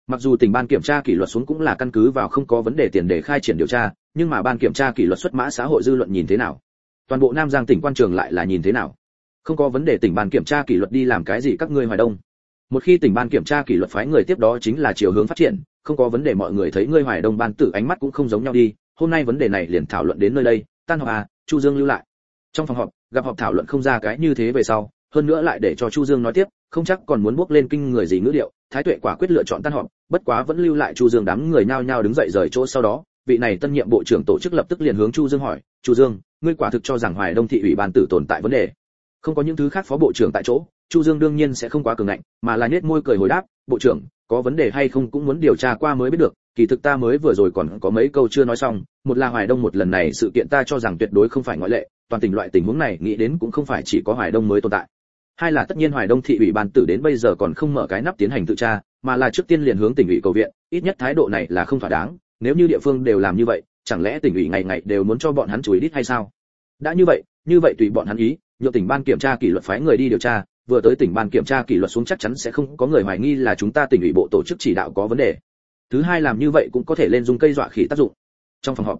[SPEAKER 1] Mặc dù tỉnh ban kiểm tra kỷ luật xuống cũng là căn cứ vào không có vấn đề tiền để khai triển điều tra, nhưng mà ban kiểm tra kỷ luật xuất mã xã hội dư luận nhìn thế nào? Toàn bộ nam giang tỉnh quan trường lại là nhìn thế nào? Không có vấn đề tỉnh ban kiểm tra kỷ luật đi làm cái gì các ngươi hoài đông. Một khi tỉnh ban kiểm tra kỷ luật phái người tiếp đó chính là chiều hướng phát triển, không có vấn đề mọi người thấy ngươi hoài đông ban tử ánh mắt cũng không giống nhau đi. Hôm nay vấn đề này liền thảo luận đến nơi đây. Tan họp à chu dương lưu lại. Trong phòng họp gặp họp thảo luận không ra cái như thế về sau, hơn nữa lại để cho chu dương nói tiếp, không chắc còn muốn bước lên kinh người gì ngữ điệu, thái tuệ quả quyết lựa chọn tan họp, bất quá vẫn lưu lại chu dương đám người nhao nhao đứng dậy rời chỗ sau đó, vị này tân nhiệm bộ trưởng tổ chức lập tức liền hướng chu dương hỏi, chu dương, ngươi quả thực cho rằng hoài đông thị ủy ban tử tồn tại vấn đề? Không có những thứ khác phó bộ trưởng tại chỗ, chu dương đương nhiên sẽ không quá cường ngạnh, mà là nhếch môi cười hồi đáp, bộ trưởng, có vấn đề hay không cũng muốn điều tra qua mới biết được, kỳ thực ta mới vừa rồi còn có mấy câu chưa nói xong, một là hoài đông một lần này sự kiện ta cho rằng tuyệt đối không phải ngoại lệ toàn tình loại tình huống này nghĩ đến cũng không phải chỉ có hoài đông mới tồn tại. Hai là tất nhiên hoài đông thị ủy ban tử đến bây giờ còn không mở cái nắp tiến hành tự tra, mà là trước tiên liền hướng tỉnh ủy cầu viện, ít nhất thái độ này là không thỏa đáng, nếu như địa phương đều làm như vậy, chẳng lẽ tỉnh ủy ngày ngày đều muốn cho bọn hắn chùi đít hay sao? Đã như vậy như vậy tùy bọn hắn ý, nhượng tỉnh ban kiểm tra kỷ luật phái người đi điều tra, vừa tới tỉnh ban kiểm tra kỷ luật xuống chắc chắn sẽ không có người hoài nghi là chúng ta tỉnh ủy bộ tổ chức chỉ đạo có vấn đề. Thứ hai làm như vậy cũng có thể lên dung cây dọa khỉ tác dụng. Trong phòng họp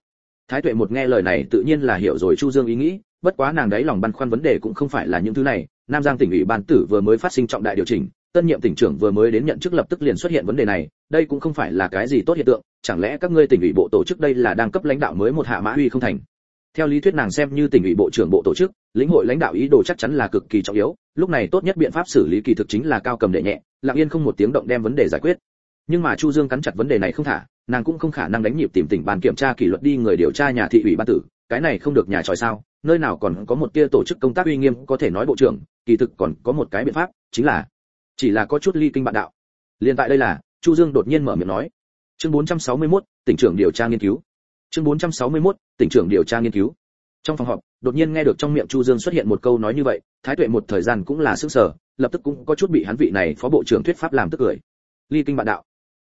[SPEAKER 1] thái tuệ một nghe lời này tự nhiên là hiểu rồi chu dương ý nghĩ, bất quá nàng đấy lòng băn khoăn vấn đề cũng không phải là những thứ này. Nam giang tỉnh ủy ban tử vừa mới phát sinh trọng đại điều chỉnh, tân nhiệm tỉnh trưởng vừa mới đến nhận chức lập tức liền xuất hiện vấn đề này, đây cũng không phải là cái gì tốt hiện tượng, chẳng lẽ các ngươi tỉnh ủy bộ tổ chức đây là đang cấp lãnh đạo mới một hạ mã huy không thành? Theo lý thuyết nàng xem như tỉnh ủy bộ trưởng bộ tổ chức, lĩnh hội lãnh đạo ý đồ chắc chắn là cực kỳ trọng yếu, lúc này tốt nhất biện pháp xử lý kỳ thực chính là cao cầm đệ nhẹ, lặng yên không một tiếng động đem vấn đề giải quyết nhưng mà chu dương cắn chặt vấn đề này không thả nàng cũng không khả năng đánh nhịp tìm tỉnh ban kiểm tra kỷ luật đi người điều tra nhà thị ủy ban tử cái này không được nhà tròi sao nơi nào còn có một tia tổ chức công tác uy nghiêm có thể nói bộ trưởng kỳ thực còn có một cái biện pháp chính là chỉ là có chút ly kinh bạn đạo. Liên tại đây là chu dương đột nhiên mở miệng nói chương 461, tỉnh trưởng điều tra nghiên cứu. Chương 461, tỉnh trưởng điều tra nghiên cứu. Trong phòng họp đột nhiên nghe được trong miệng chu dương xuất hiện một câu nói như vậy thái tuệ một thời gian cũng là sức sở lập tức cũng có chút bị hắn vị này phó bộ trưởng thuyết pháp làm tức cười. Ly kinh bạn đạo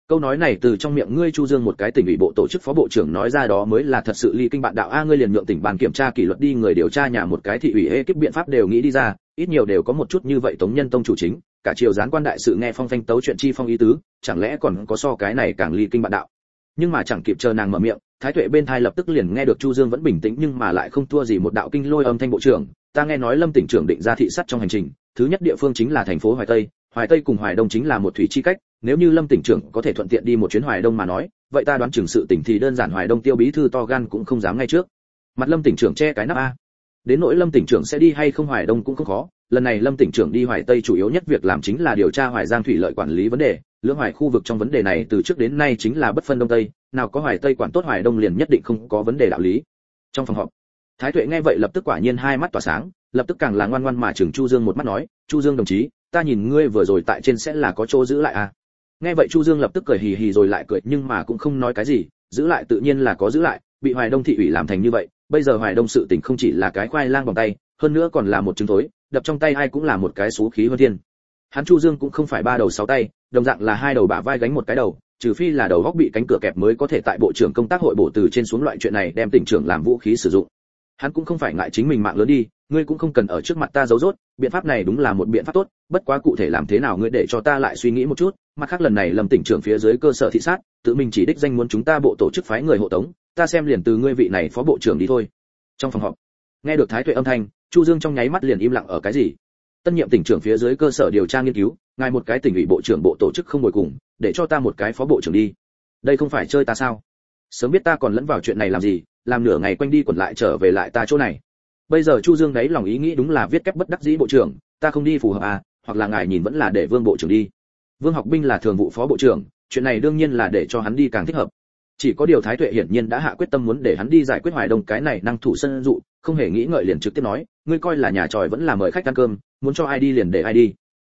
[SPEAKER 1] câu nói này từ trong miệng ngươi chu dương một cái tỉnh ủy bộ tổ chức phó bộ trưởng nói ra đó mới là thật sự ly kinh bạn đạo. A, ngươi liền nhượng tỉnh bàn kiểm tra kỷ luật đi, người điều tra nhà một cái thị ủy ê kiếp biện pháp đều nghĩ đi ra, ít nhiều đều có một chút như vậy tống nhân tông chủ chính, cả triều gián quan đại sự nghe phong phanh tấu chuyện chi phong ý tứ, chẳng lẽ còn có so cái này càng ly kinh bạn đạo? Nhưng mà chẳng kịp chờ nàng mở miệng, thái tuệ bên thai lập tức liền nghe được chu dương vẫn bình tĩnh nhưng mà lại không thua gì một đạo kinh lôi âm thanh bộ trưởng. Ta nghe nói lâm tỉnh trưởng định ra thị sát trong hành trình, thứ nhất địa phương chính là thành phố hoài tây hoài tây cùng hoài đông chính là một thủy chi cách, nếu như lâm tỉnh trưởng có thể thuận tiện đi một chuyến hoài đông mà nói, vậy ta đoán chừng sự tỉnh thì đơn giản hoài đông tiêu bí thư to gan cũng không dám ngay trước. Mặt lâm tỉnh trưởng che cái nắp a. Đến nỗi lâm tỉnh trưởng sẽ đi hay không hoài đông cũng không khó, lần này lâm tỉnh trưởng đi hoài tây chủ yếu nhất việc làm chính là điều tra hoài giang thủy lợi quản lý vấn đề, lưỡng hoài khu vực trong vấn đề này từ trước đến nay chính là bất phân đông tây, nào có hoài tây quản tốt hoài đông liền nhất định không có vấn đề đạo lý. Trong phòng họp, thái tuệ nghe vậy lập tức quả nhiên hai mắt tỏa sáng, lập tức càng là ngoan ngoan mà trưởng chu dương một mắt nói, chu dương đồng chí ta nhìn ngươi vừa rồi tại trên sẽ là có chỗ giữ lại à. Nghe vậy chu dương lập tức cười hì hì rồi lại cười, nhưng mà cũng không nói cái gì, giữ lại tự nhiên là có giữ lại, bị hoài đông thị ủy làm thành như vậy, bây giờ hoài đông sự tình không chỉ là cái khoai lang bằng tay, hơn nữa còn là một chứng thối, đập trong tay ai cũng là một cái số khí hơn thiên. Hắn chu dương cũng không phải ba đầu sáu tay, đồng dạng là hai đầu bả vai gánh một cái đầu, trừ phi là đầu góc bị cánh cửa kẹp mới có thể tại bộ trưởng công tác hội bộ từ trên xuống loại chuyện này đem tỉnh trưởng làm vũ khí sử dụng hắn cũng không phải ngại chính mình mạng lớn đi, ngươi cũng không cần ở trước mặt ta giấu rốt, biện pháp này đúng là một biện pháp tốt, bất quá cụ thể làm thế nào ngươi để cho ta lại suy nghĩ một chút, mặt khác lần này lâm tỉnh trưởng phía dưới cơ sở thị sát, tự mình chỉ đích danh muốn chúng ta bộ tổ chức phái người hộ tống, ta xem liền từ ngươi vị này phó bộ trưởng đi thôi. Trong phòng họp, nghe được thái tuệ âm thanh, chu dương trong nháy mắt liền im lặng ở cái gì? Tân nhiệm tỉnh trưởng phía dưới cơ sở điều tra nghiên cứu, ngài một cái tỉnh ủy bộ trưởng bộ tổ chức không ngồi cùng, để cho ta một cái phó bộ trưởng đi. Đây không phải chơi ta sao? Sớm biết ta còn lẫn vào chuyện này làm gì làm nửa ngày quanh đi quẩn lại trở về lại ta chỗ này. Bây giờ chu dương đấy lòng ý nghĩ đúng là viết kép bất đắc dĩ bộ trưởng, ta không đi phù hợp à hoặc là ngài nhìn vẫn là để vương bộ trưởng đi. Vương học binh là thường vụ phó bộ trưởng, chuyện này đương nhiên là để cho hắn đi càng thích hợp. Chỉ có điều thái tuệ hiển nhiên đã hạ quyết tâm muốn để hắn đi giải quyết hoài đông cái này năng thủ sân dụ, không hề nghĩ ngợi liền trực tiếp nói, ngươi coi là nhà tròi vẫn là mời khách ăn cơm, muốn cho ai đi liền để ai đi.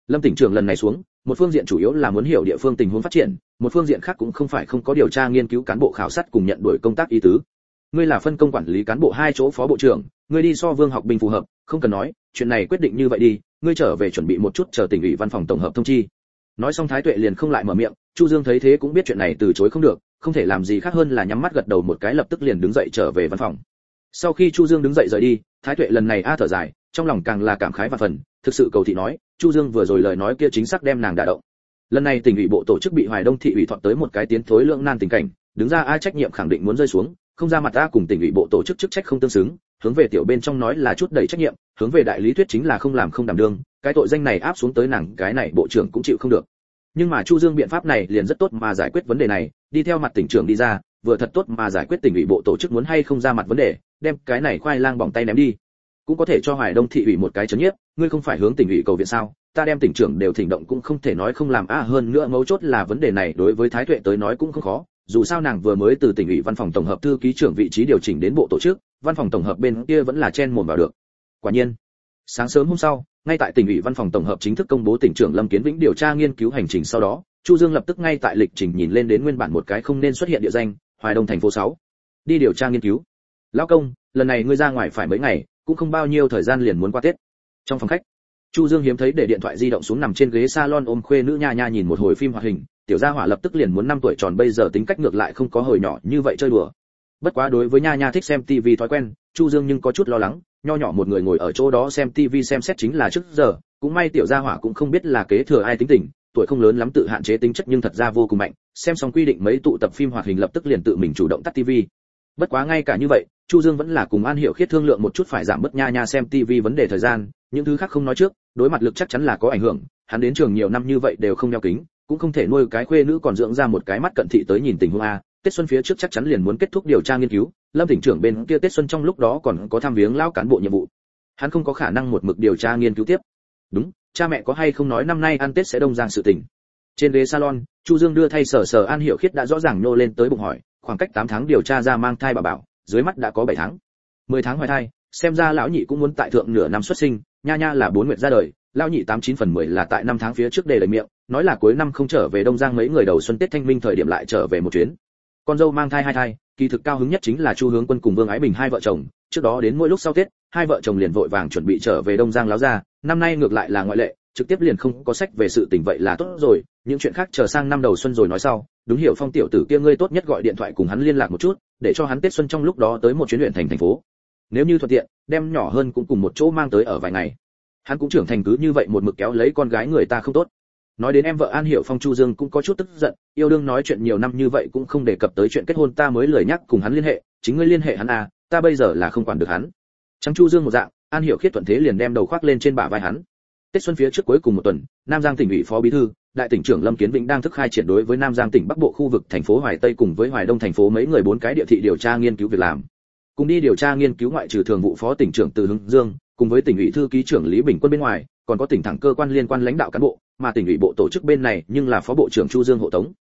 [SPEAKER 1] Lâm tỉnh trưởng lần này xuống, một phương diện chủ yếu là muốn hiểu địa phương tình huống phát triển, một phương diện khác cũng không phải không có điều tra nghiên cứu cán bộ khảo sát cùng nhận đuổi công tác ý tứ ngươi là phân công quản lý cán bộ hai chỗ phó bộ trưởng, ngươi đi so vương học binh phù hợp, không cần nói, chuyện này quyết định như vậy đi, ngươi trở về chuẩn bị một chút chờ tỉnh ủy văn phòng tổng hợp thông chi. Nói xong thái tuệ liền không lại mở miệng, chu dương thấy thế cũng biết chuyện này từ chối không được, không thể làm gì khác hơn là nhắm mắt gật đầu một cái lập tức liền đứng dậy trở về văn phòng. Sau khi chu dương đứng dậy rời đi, thái tuệ lần này a thở dài, trong lòng càng là cảm khái và phần, thực sự cầu thị nói, chu dương vừa rồi lời nói kia chính xác đem nàng đả động. Lần này tỉnh ủy bộ tổ chức bị hoài đông thị ủy thuận tới một cái tiến thối lượng nan tình cảnh, đứng ra ai trách nhiệm khẳng định muốn rơi xuống không ra mặt ta cùng tỉnh ủy bộ tổ chức chức trách không tương xứng, hướng về tiểu bên trong nói là chút đầy trách nhiệm, hướng về đại lý thuyết chính là không làm không đảm đương, cái tội danh này áp xuống tới nàng, cái này bộ trưởng cũng chịu không được. Nhưng mà chu dương biện pháp này liền rất tốt mà giải quyết vấn đề này, đi theo mặt tỉnh trưởng đi ra, vừa thật tốt mà giải quyết tỉnh ủy bộ tổ chức muốn hay không ra mặt vấn đề, đem cái này khoai lang bỏng tay ném đi. Cũng có thể cho hoài đông thị ủy một cái chấn nhiếp, ngươi không phải hướng tỉnh ủy cầu viện sao, ta đem tỉnh trưởng đều thỉnh động cũng không thể nói không làm a hơn nữa mấu chốt là vấn đề này đối với thái tuệ tới nói cũng không khó dù sao nàng vừa mới từ tỉnh ủy văn phòng tổng hợp thư ký trưởng vị trí điều chỉnh đến bộ tổ chức, văn phòng tổng hợp bên kia vẫn là chen mồm vào được. Quả nhiên, sáng sớm hôm sau, ngay tại tỉnh ủy văn phòng tổng hợp chính thức công bố tỉnh trưởng lâm kiến vĩnh điều tra nghiên cứu hành trình sau đó, chu dương lập tức ngay tại lịch trình nhìn lên đến nguyên bản một cái không nên xuất hiện địa danh, hoài đông thành phố 6. đi điều tra nghiên cứu. Lão công, lần này ngươi ra ngoài phải mấy ngày, cũng không bao nhiêu thời gian liền muốn qua tết. Trong phòng khách, chu dương hiếm thấy để điện thoại di động xuống nằm trên ghế salon ôm khuê nữ nha nha nhìn một hồi phim hoạt hình tiểu gia hỏa lập tức liền muốn năm tuổi tròn bây giờ tính cách ngược lại không có hồi nhỏ như vậy chơi đùa. Bất quá đối với nha nha thích xem tivi thói quen, chu dương nhưng có chút lo lắng, nho nhỏ một người ngồi ở chỗ đó xem tivi xem xét chính là trước giờ, cũng may tiểu gia hỏa cũng không biết là kế thừa ai tính tình, tuổi không lớn lắm tự hạn chế tính chất nhưng thật ra vô cùng mạnh, xem xong quy định mấy tụ tập phim hoạt hình lập tức liền tự mình chủ động tắt tivi bất quá ngay cả như vậy, chu dương vẫn là cùng an hiểu khiết thương lượng một chút phải giảm bớt nha nha xem tivi vấn đề thời gian, những thứ khác không nói trước, đối mặt lực chắc chắn là có ảnh hưởng, hắn đến trường nhiều năm như vậy đều không đeo kính cũng không thể nuôi cái khuê nữ còn dưỡng ra một cái mắt cận thị tới nhìn tình huống a. Tết xuân phía trước chắc chắn liền muốn kết thúc điều tra nghiên cứu, lâm tỉnh trưởng bên kia tết xuân trong lúc đó còn có tham viếng lão cán bộ nhiệm vụ. Hắn không có khả năng một mực điều tra nghiên cứu tiếp. Đúng, cha mẹ có hay không nói năm nay ăn tết sẽ đông giang sự tình. Trên ghế salon, chu dương đưa thay sở sở an hiểu khiết đã rõ ràng nô lên tới bụng hỏi, khoảng cách 8 tháng điều tra ra mang thai bà bảo, dưới mắt đã có 7 tháng. 10 tháng hoài thai, xem ra lão nhị cũng muốn tại thượng nửa năm xuất sinh, nha nha là bốn nguyệt ra đời lão nhị tám chín phần mười là tại năm tháng phía trước đề lời miệng, nói là cuối năm không trở về đông giang mấy người đầu xuân tết thanh minh thời điểm lại trở về một chuyến. Con dâu mang thai hai thai, kỳ thực cao hứng nhất chính là chu hướng quân cùng vương ái bình hai vợ chồng. Trước đó đến mỗi lúc sau tết, hai vợ chồng liền vội vàng chuẩn bị trở về đông giang láo ra. Năm nay ngược lại là ngoại lệ, trực tiếp liền không có sách về sự tình vậy là tốt rồi. Những chuyện khác chờ sang năm đầu xuân rồi nói sau. Đúng hiểu phong tiểu tử kia ngươi tốt nhất gọi điện thoại cùng hắn liên lạc một chút, để cho hắn tết xuân trong lúc đó tới một chuyến huyện thành thành phố. Nếu như thuận tiện, đem nhỏ hơn cũng cùng một chỗ mang tới ở vài ngày hắn cũng trưởng thành cứ như vậy một mực kéo lấy con gái người ta không tốt. Nói đến em vợ an hiểu phong chu dương cũng có chút tức giận, yêu đương nói chuyện nhiều năm như vậy cũng không đề cập tới chuyện kết hôn ta mới lời nhắc cùng hắn liên hệ, chính ngươi liên hệ hắn à ta bây giờ là không quản được hắn. Trắng chu dương một dạng, an hiểu khiết thuận thế liền đem đầu khoác lên trên bả vai hắn. Tết xuân phía trước cuối cùng một tuần, nam giang tỉnh ủy phó bí thư, đại tỉnh trưởng lâm kiến vĩnh đang thức khai triển đối với nam giang tỉnh bắc bộ khu vực thành phố hoài tây cùng với hoài đông thành phố mấy người bốn cái địa thị điều tra nghiên cứu việc làm. Cùng đi điều tra nghiên cứu ngoại trừ thường vụ phó tỉnh trưởng từ hưng dương cùng với tỉnh ủy thư ký trưởng lý bình quân bên ngoài còn có tỉnh thẳng cơ quan liên quan lãnh đạo cán bộ mà tỉnh ủy bộ tổ chức bên này nhưng là phó bộ trưởng chu dương hộ tống.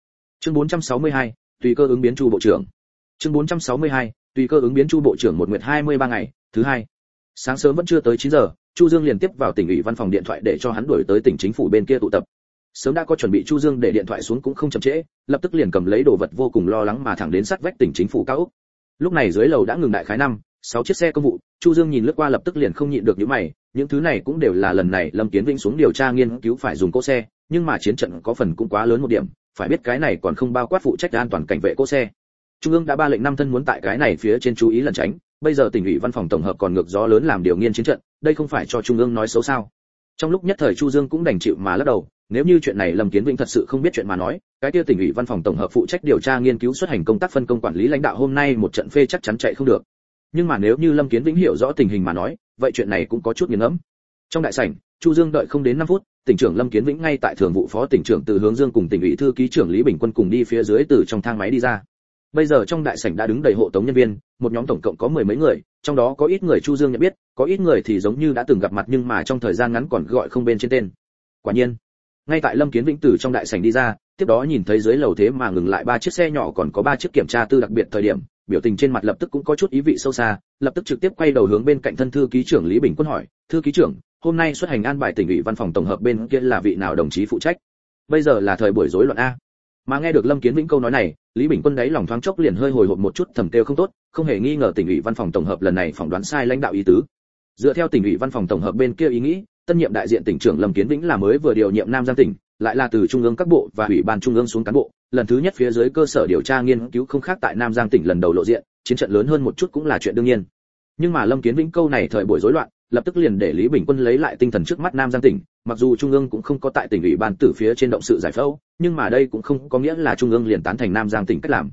[SPEAKER 1] Chương 462, tùy cơ ứng biến chu bộ trưởng. Chương 462, tùy cơ ứng biến chu bộ trưởng một nguyệt 23 ngày thứ hai. Sáng sớm vẫn chưa tới 9 giờ chu dương liền tiếp vào tỉnh ủy văn phòng điện thoại để cho hắn đuổi tới tỉnh chính phủ bên kia tụ tập. Sớm đã có chuẩn bị chu dương để điện thoại xuống cũng không chậm trễ lập tức liền cầm lấy đồ vật vô cùng lo lắng mà thẳng đến sát vách tỉnh chính phủ cao úc. Lúc này dưới lầu đã ngừng đại khái năm sáu chiếc xe công vụ, chu dương nhìn lướt qua lập tức liền không nhịn được những mày, những thứ này cũng đều là lần này lâm kiến vĩnh xuống điều tra nghiên cứu phải dùng cỗ xe, nhưng mà chiến trận có phần cũng quá lớn một điểm, phải biết cái này còn không bao quát phụ trách an toàn cảnh vệ cỗ xe. Trung ương đã ba lệnh năm thân muốn tại cái này phía trên chú ý lần tránh, bây giờ tỉnh ủy văn phòng tổng hợp còn ngược gió lớn làm điều nghiên chiến trận, đây không phải cho trung ương nói xấu sao. Trong lúc nhất thời chu dương cũng đành chịu mà lắc đầu, nếu như chuyện này lâm kiến vĩnh thật sự không biết chuyện mà nói, cái kia tỉnh ủy văn phòng tổng hợp phụ trách điều tra nghiên cứu xuất hành công tác phân công quản lý lãnh đạo hôm nay một trận phê chắc chắn chạy không được nhưng mà nếu như lâm kiến vĩnh hiểu rõ tình hình mà nói, vậy chuyện này cũng có chút nghiền ngẫm. Trong đại sảnh, chu dương đợi không đến 5 phút, tỉnh trưởng lâm kiến vĩnh ngay tại thường vụ phó tỉnh trưởng từ hướng dương cùng tỉnh ủy thư ký trưởng lý bình quân cùng đi phía dưới từ trong thang máy đi ra. Bây giờ trong đại sảnh đã đứng đầy hộ tống nhân viên, một nhóm tổng cộng có mười mấy người, trong đó có ít người chu dương nhận biết, có ít người thì giống như đã từng gặp mặt nhưng mà trong thời gian ngắn còn gọi không bên trên tên. Quả nhiên ngay tại lâm kiến vĩnh từ trong đại sảnh đi ra, tiếp đó nhìn thấy dưới lầu thế mà ngừng lại ba chiếc xe nhỏ còn có ba chiếc kiểm tra tư đặc biệt thời điểm, biểu tình trên mặt lập tức cũng có chút ý vị sâu xa, lập tức trực tiếp quay đầu hướng bên cạnh thân thư ký trưởng lý bình quân hỏi, thư ký trưởng, hôm nay xuất hành an bài tỉnh ủy văn phòng tổng hợp bên kia là vị nào đồng chí phụ trách? Bây giờ là thời buổi rối loạn a. Mà nghe được lâm kiến vĩnh câu nói này, lý bình quân đấy lòng thoáng chốc liền hơi hồi hộp một chút, thầm kêu không tốt, không hề nghi ngờ tỉnh ủy văn phòng tổng hợp lần này phỏng đoán sai lãnh đạo ý tứ. Dựa theo tỉnh ủy văn phòng tổng hợp bên kia ý nghĩ tân nhiệm đại diện tỉnh trưởng lâm kiến vĩnh là mới vừa điều nhiệm nam giang tỉnh, lại là từ trung ương các bộ và ủy ban trung ương xuống cán bộ. Lần thứ nhất phía dưới cơ sở điều tra nghiên cứu không khác tại nam giang tỉnh lần đầu lộ diện, chiến trận lớn hơn một chút cũng là chuyện đương nhiên. Nhưng mà lâm kiến vĩnh câu này thời buổi rối loạn, lập tức liền để lý bình quân lấy lại tinh thần trước mắt nam giang tỉnh, mặc dù trung ương cũng không có tại tỉnh ủy ban tử phía trên động sự giải phẫu, nhưng mà đây cũng không có nghĩa là trung ương liền tán thành nam giang tỉnh cách làm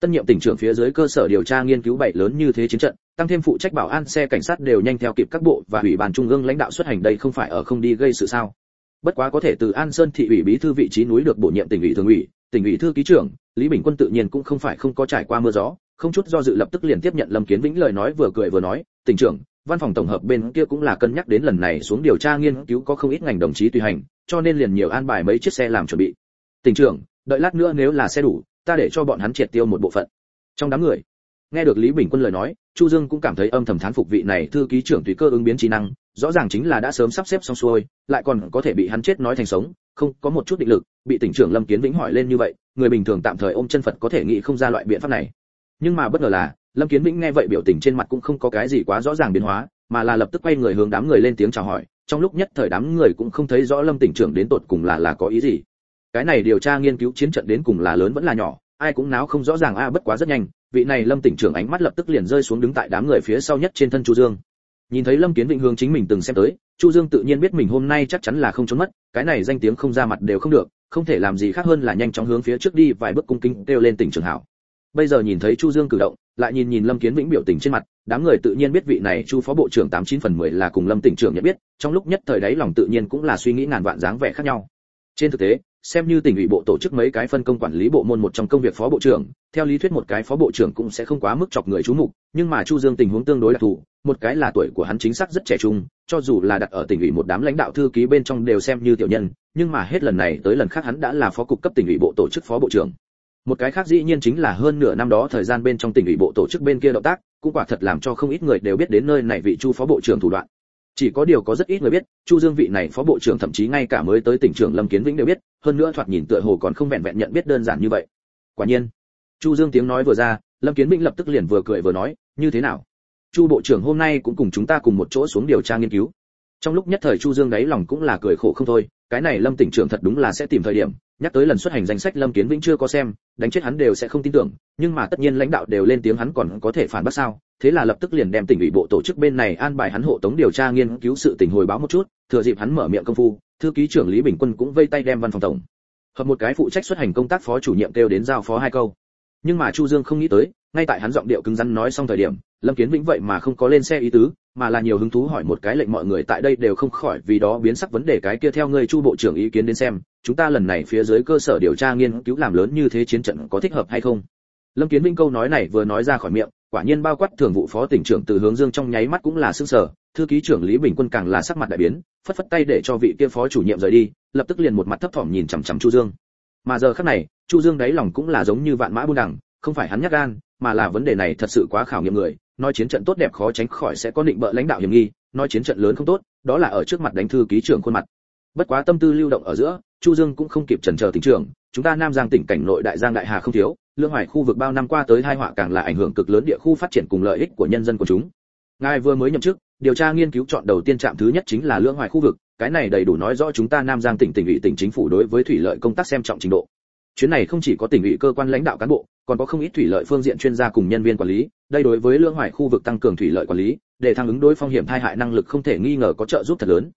[SPEAKER 1] tân nhiệm tỉnh trưởng phía dưới cơ sở điều tra nghiên cứu bảy lớn như thế chiến trận, tăng thêm phụ trách bảo an xe cảnh sát đều nhanh theo kịp các bộ và ủy ban trung ương lãnh đạo xuất hành đây không phải ở không đi gây sự sao? Bất quá có thể từ an sơn thị ủy bí thư vị trí núi được bổ nhiệm tỉnh ủy thường ủy, tỉnh ủy thư ký trưởng, lý bình quân tự nhiên cũng không phải không có trải qua mưa gió, không chút do dự lập tức liền tiếp nhận lâm kiến vĩnh lời nói vừa cười vừa nói, tỉnh trưởng, văn phòng tổng hợp bên kia cũng là cân nhắc đến lần này xuống điều tra nghiên cứu có không ít ngành đồng chí tùy hành, cho nên liền nhiều an bài mấy chiếc xe làm chuẩn bị. Tỉnh trưởng, đợi lát nữa nếu là xe đủ ta để cho bọn hắn triệt tiêu một bộ phận. Trong đám người, nghe được lý bình quân lời nói, chu dương cũng cảm thấy âm thầm thán phục vị này thư ký trưởng tùy cơ ứng biến trí năng, rõ ràng chính là đã sớm sắp xếp xong xuôi, lại còn có thể bị hắn chết nói thành sống, không có một chút định lực, bị tỉnh trưởng lâm kiến vĩnh hỏi lên như vậy, người bình thường tạm thời ôm chân phật có thể nghĩ không ra loại biện pháp này. Nhưng mà bất ngờ là, lâm kiến vĩnh nghe vậy biểu tình trên mặt cũng không có cái gì quá rõ ràng biến hóa, mà là lập tức quay người hướng đám người lên tiếng chào hỏi, trong lúc nhất thời đám người cũng không thấy rõ lâm tỉnh trưởng đến tột cùng là là có ý gì cái này điều tra nghiên cứu chiến trận đến cùng là lớn vẫn là nhỏ, ai cũng náo không rõ ràng, a, bất quá rất nhanh, vị này lâm tỉnh trưởng ánh mắt lập tức liền rơi xuống đứng tại đám người phía sau nhất trên thân chu dương. Nhìn thấy lâm kiến vịnh hướng chính mình từng xem tới, chu dương tự nhiên biết mình hôm nay chắc chắn là không trốn mất, cái này danh tiếng không ra mặt đều không được, không thể làm gì khác hơn là nhanh chóng hướng phía trước đi, vài bước cung kính kêu lên tỉnh trưởng hảo. Bây giờ nhìn thấy chu dương cử động, lại nhìn nhìn lâm kiến vĩnh biểu tình trên mặt, đám người tự nhiên biết vị này chu phó bộ trưởng tám chín phần mười là cùng lâm tỉnh trưởng nhận biết, trong lúc nhất thời đấy lòng tự nhiên cũng là suy nghĩ ngàn vạn dáng vẻ khác nhau. Trên thực tế xem như tỉnh ủy bộ tổ chức mấy cái phân công quản lý bộ môn một trong công việc phó bộ trưởng, theo lý thuyết một cái phó bộ trưởng cũng sẽ không quá mức chọc người chú mục, nhưng mà chu dương tình huống tương đối đặc thù, một cái là tuổi của hắn chính xác rất trẻ trung, cho dù là đặt ở tỉnh ủy một đám lãnh đạo thư ký bên trong đều xem như tiểu nhân, nhưng mà hết lần này tới lần khác hắn đã là phó cục cấp tỉnh ủy bộ tổ chức phó bộ trưởng. Một cái khác dĩ nhiên chính là hơn nửa năm đó thời gian bên trong tỉnh ủy bộ tổ chức bên kia động tác, cũng quả thật làm cho không ít người đều biết đến nơi này vị chu phó bộ trưởng thủ đoạn chỉ có điều có rất ít người biết, chu dương vị này phó bộ trưởng thậm chí ngay cả mới tới tỉnh trưởng lâm kiến vĩnh đều biết, hơn nữa thoạt nhìn tựa hồ còn không vẹn vẹn nhận biết đơn giản như vậy. Quả nhiên, chu dương tiếng nói vừa ra, lâm kiến vĩnh lập tức liền vừa cười vừa nói, như thế nào? Chu bộ trưởng hôm nay cũng cùng chúng ta cùng một chỗ xuống điều tra nghiên cứu. Trong lúc nhất thời chu dương đáy lòng cũng là cười khổ không thôi cái này lâm tỉnh trưởng thật đúng là sẽ tìm thời điểm, nhắc tới lần xuất hành danh sách lâm kiến vĩnh chưa có xem, đánh chết hắn đều sẽ không tin tưởng, nhưng mà tất nhiên lãnh đạo đều lên tiếng hắn còn có thể phản bác sao, thế là lập tức liền đem tỉnh ủy bộ tổ chức bên này an bài hắn hộ tống điều tra nghiên cứu sự tình hồi báo một chút, thừa dịp hắn mở miệng công phu, thư ký trưởng lý bình quân cũng vây tay đem văn phòng tổng. Hợp một cái phụ trách xuất hành công tác phó chủ nhiệm kêu đến giao phó hai câu nhưng mà chu dương không nghĩ tới, ngay tại hắn giọng điệu cứng rắn nói xong thời điểm, lâm kiến vĩnh vậy mà không có lên xe ý tứ, mà là nhiều hứng thú hỏi một cái lệnh mọi người tại đây đều không khỏi vì đó biến sắc vấn đề cái kia theo ngươi chu bộ trưởng ý kiến đến xem, chúng ta lần này phía dưới cơ sở điều tra nghiên cứu làm lớn như thế chiến trận có thích hợp hay không? Lâm kiến vĩnh câu nói này vừa nói ra khỏi miệng, quả nhiên bao quát thường vụ phó tỉnh trưởng từ hướng dương trong nháy mắt cũng là sương sở, thư ký trưởng lý bình quân càng là sắc mặt đại biến, phất phất tay để cho vị kia phó chủ nhiệm rời đi, lập tức liền một mặt thấp thỏm nhìn chằm chằm chu dương. Mà giờ khắc này chu dương đáy lòng cũng là giống như vạn mã buôn đằng, không phải hắn nhắc gan mà là vấn đề này thật sự quá khảo nghiệm người nói chiến trận tốt đẹp khó tránh khỏi sẽ có định bợ lãnh đạo hiểm nghi nói chiến trận lớn không tốt đó là ở trước mặt đánh thư ký trưởng khuôn mặt bất quá tâm tư lưu động ở giữa chu dương cũng không kịp chần chờ tỉnh trường. chúng ta nam giang tỉnh cảnh nội đại giang đại hà không thiếu lương hoài khu vực bao năm qua tới hai họa càng là ảnh hưởng cực lớn địa khu phát triển cùng lợi ích của nhân dân của chúng ngài vừa mới nhậm chức điều tra nghiên cứu chọn đầu tiên trạm thứ nhất chính là lương hoài khu vực cái này đầy đủ nói rõ chúng ta nam giang tỉnh tỉnh ủy tỉnh chính phủ đối với thủy lợi công tác xem trọng trình độ chuyến này không chỉ có tỉnh ủy cơ quan lãnh đạo cán bộ còn có không ít thủy lợi phương diện chuyên gia cùng nhân viên quản lý đây đối với lương hoài khu vực tăng cường thủy lợi quản lý để thăng ứng đối phong hiểm tai hại năng lực không thể nghi ngờ có trợ giúp thật lớn.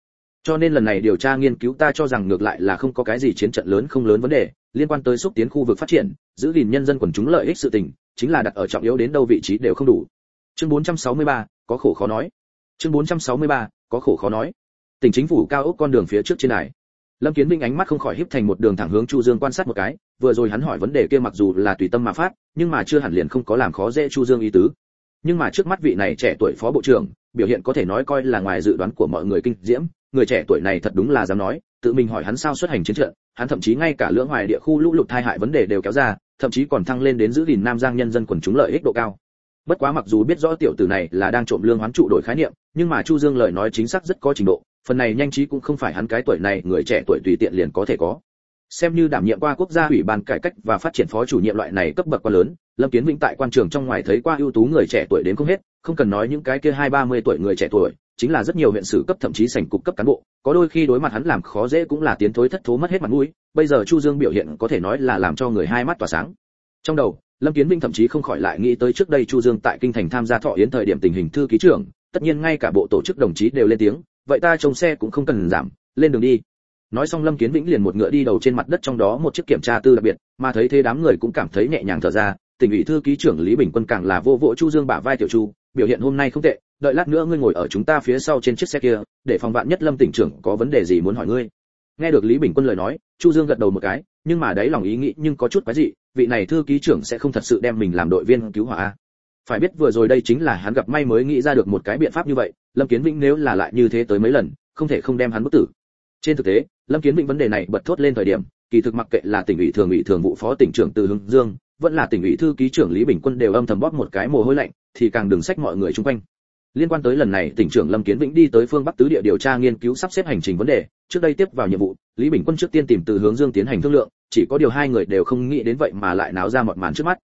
[SPEAKER 1] Cho nên lần này điều tra nghiên cứu ta cho rằng ngược lại là không có cái gì chiến trận lớn không lớn vấn đề liên quan tới xúc tiến khu vực phát triển giữ gìn nhân dân quần chúng lợi ích sự tình chính là đặt ở trọng yếu đến đâu vị trí đều không đủ. Chương 463, có khổ khó nói. Chương 463, có khổ khó nói. Tỉnh chính phủ cao ốc con đường phía trước trên này. Lâm kiến minh ánh mắt không khỏi híp thành một đường thẳng hướng chu dương quan sát một cái vừa rồi hắn hỏi vấn đề kia mặc dù là tùy tâm mà phát, nhưng mà chưa hẳn liền không có làm khó dễ chu dương ý tứ. Nhưng mà trước mắt vị này trẻ tuổi phó bộ trưởng, biểu hiện có thể nói coi là ngoài dự đoán của mọi người kinh diễm. Người trẻ tuổi này thật đúng là dám nói, tự mình hỏi hắn sao xuất hành chiến trận, hắn thậm chí ngay cả lưỡng hoài địa khu lũ lụt tai hại vấn đề đều kéo ra, thậm chí còn thăng lên đến giữ gìn nam giang nhân dân quần chúng lợi ích độ cao. Bất quá mặc dù biết rõ tiểu tử này là đang trộm lương hoán trụ đổi khái niệm, nhưng mà chu dương lời nói chính xác rất có trình độ, phần này nhanh trí cũng không phải hắn cái tuổi này, người trẻ tuổi tùy tiện liền có thể có xem như đảm nhiệm qua quốc gia ủy ban cải cách và phát triển phó chủ nhiệm loại này cấp bậc quá lớn, lâm kiến vĩnh tại quan trường trong ngoài thấy qua ưu tú người trẻ tuổi đến không hết, không cần nói những cái kia hai ba mươi tuổi người trẻ tuổi, chính là rất nhiều huyện sử cấp thậm chí sảnh cục cấp cán bộ. Có đôi khi đối mặt hắn làm khó dễ cũng là tiến thối thất thố mất hết mặt mũi, bây giờ chu dương biểu hiện có thể nói là làm cho người hai mắt tỏa sáng. Trong đầu, lâm kiến vinh thậm chí không khỏi lại nghĩ tới trước đây chu dương tại kinh thành tham gia thọ yến thời điểm tình hình thư ký trưởng, tất nhiên ngay cả bộ tổ chức đồng chí đều lên tiếng, vậy ta trông xe cũng không cần giảm, lên đường đi nói xong lâm kiến vĩnh liền một ngựa đi đầu trên mặt đất trong đó một chiếc kiểm tra tư đặc biệt, mà thấy thế đám người cũng cảm thấy nhẹ nhàng thở ra, tỉnh ủy thư ký trưởng lý bình quân càng là vô vỗ chu dương bả vai tiểu chu, biểu hiện hôm nay không tệ, đợi lát nữa ngươi ngồi ở chúng ta phía sau trên chiếc xe kia, để phòng vạn nhất lâm tỉnh trưởng có vấn đề gì muốn hỏi ngươi. Nghe được lý bình quân lời nói, chu dương gật đầu một cái, nhưng mà đấy lòng ý nghĩ nhưng có chút quái dị, vị này thư ký trưởng sẽ không thật sự đem mình làm đội viên cứu hỏa phải biết vừa rồi đây chính là hắn gặp may mới nghĩ ra được một cái biện pháp như vậy, lâm kiến vĩnh nếu là lại như thế tới mấy lần, không thể không đem hắn bức tử. Trên thực tế lâm kiến vĩnh vấn đề này bật thốt lên thời điểm, kỳ thực mặc kệ là tỉnh ủy thường ủy thường vụ phó tỉnh trưởng từ hưng dương, vẫn là tỉnh ủy thư ký trưởng lý bình quân đều âm thầm bóp một cái mồ hôi lạnh, thì càng đừng sách mọi người chung quanh. Liên quan tới lần này, tỉnh trưởng lâm kiến vĩnh đi tới phương bắc tứ địa điều tra nghiên cứu sắp xếp hành trình vấn đề, trước đây tiếp vào nhiệm vụ, lý bình quân trước tiên tìm từ hướng dương tiến hành thương lượng, chỉ có điều hai người đều không nghĩ đến vậy mà lại náo ra một màn trước mắt.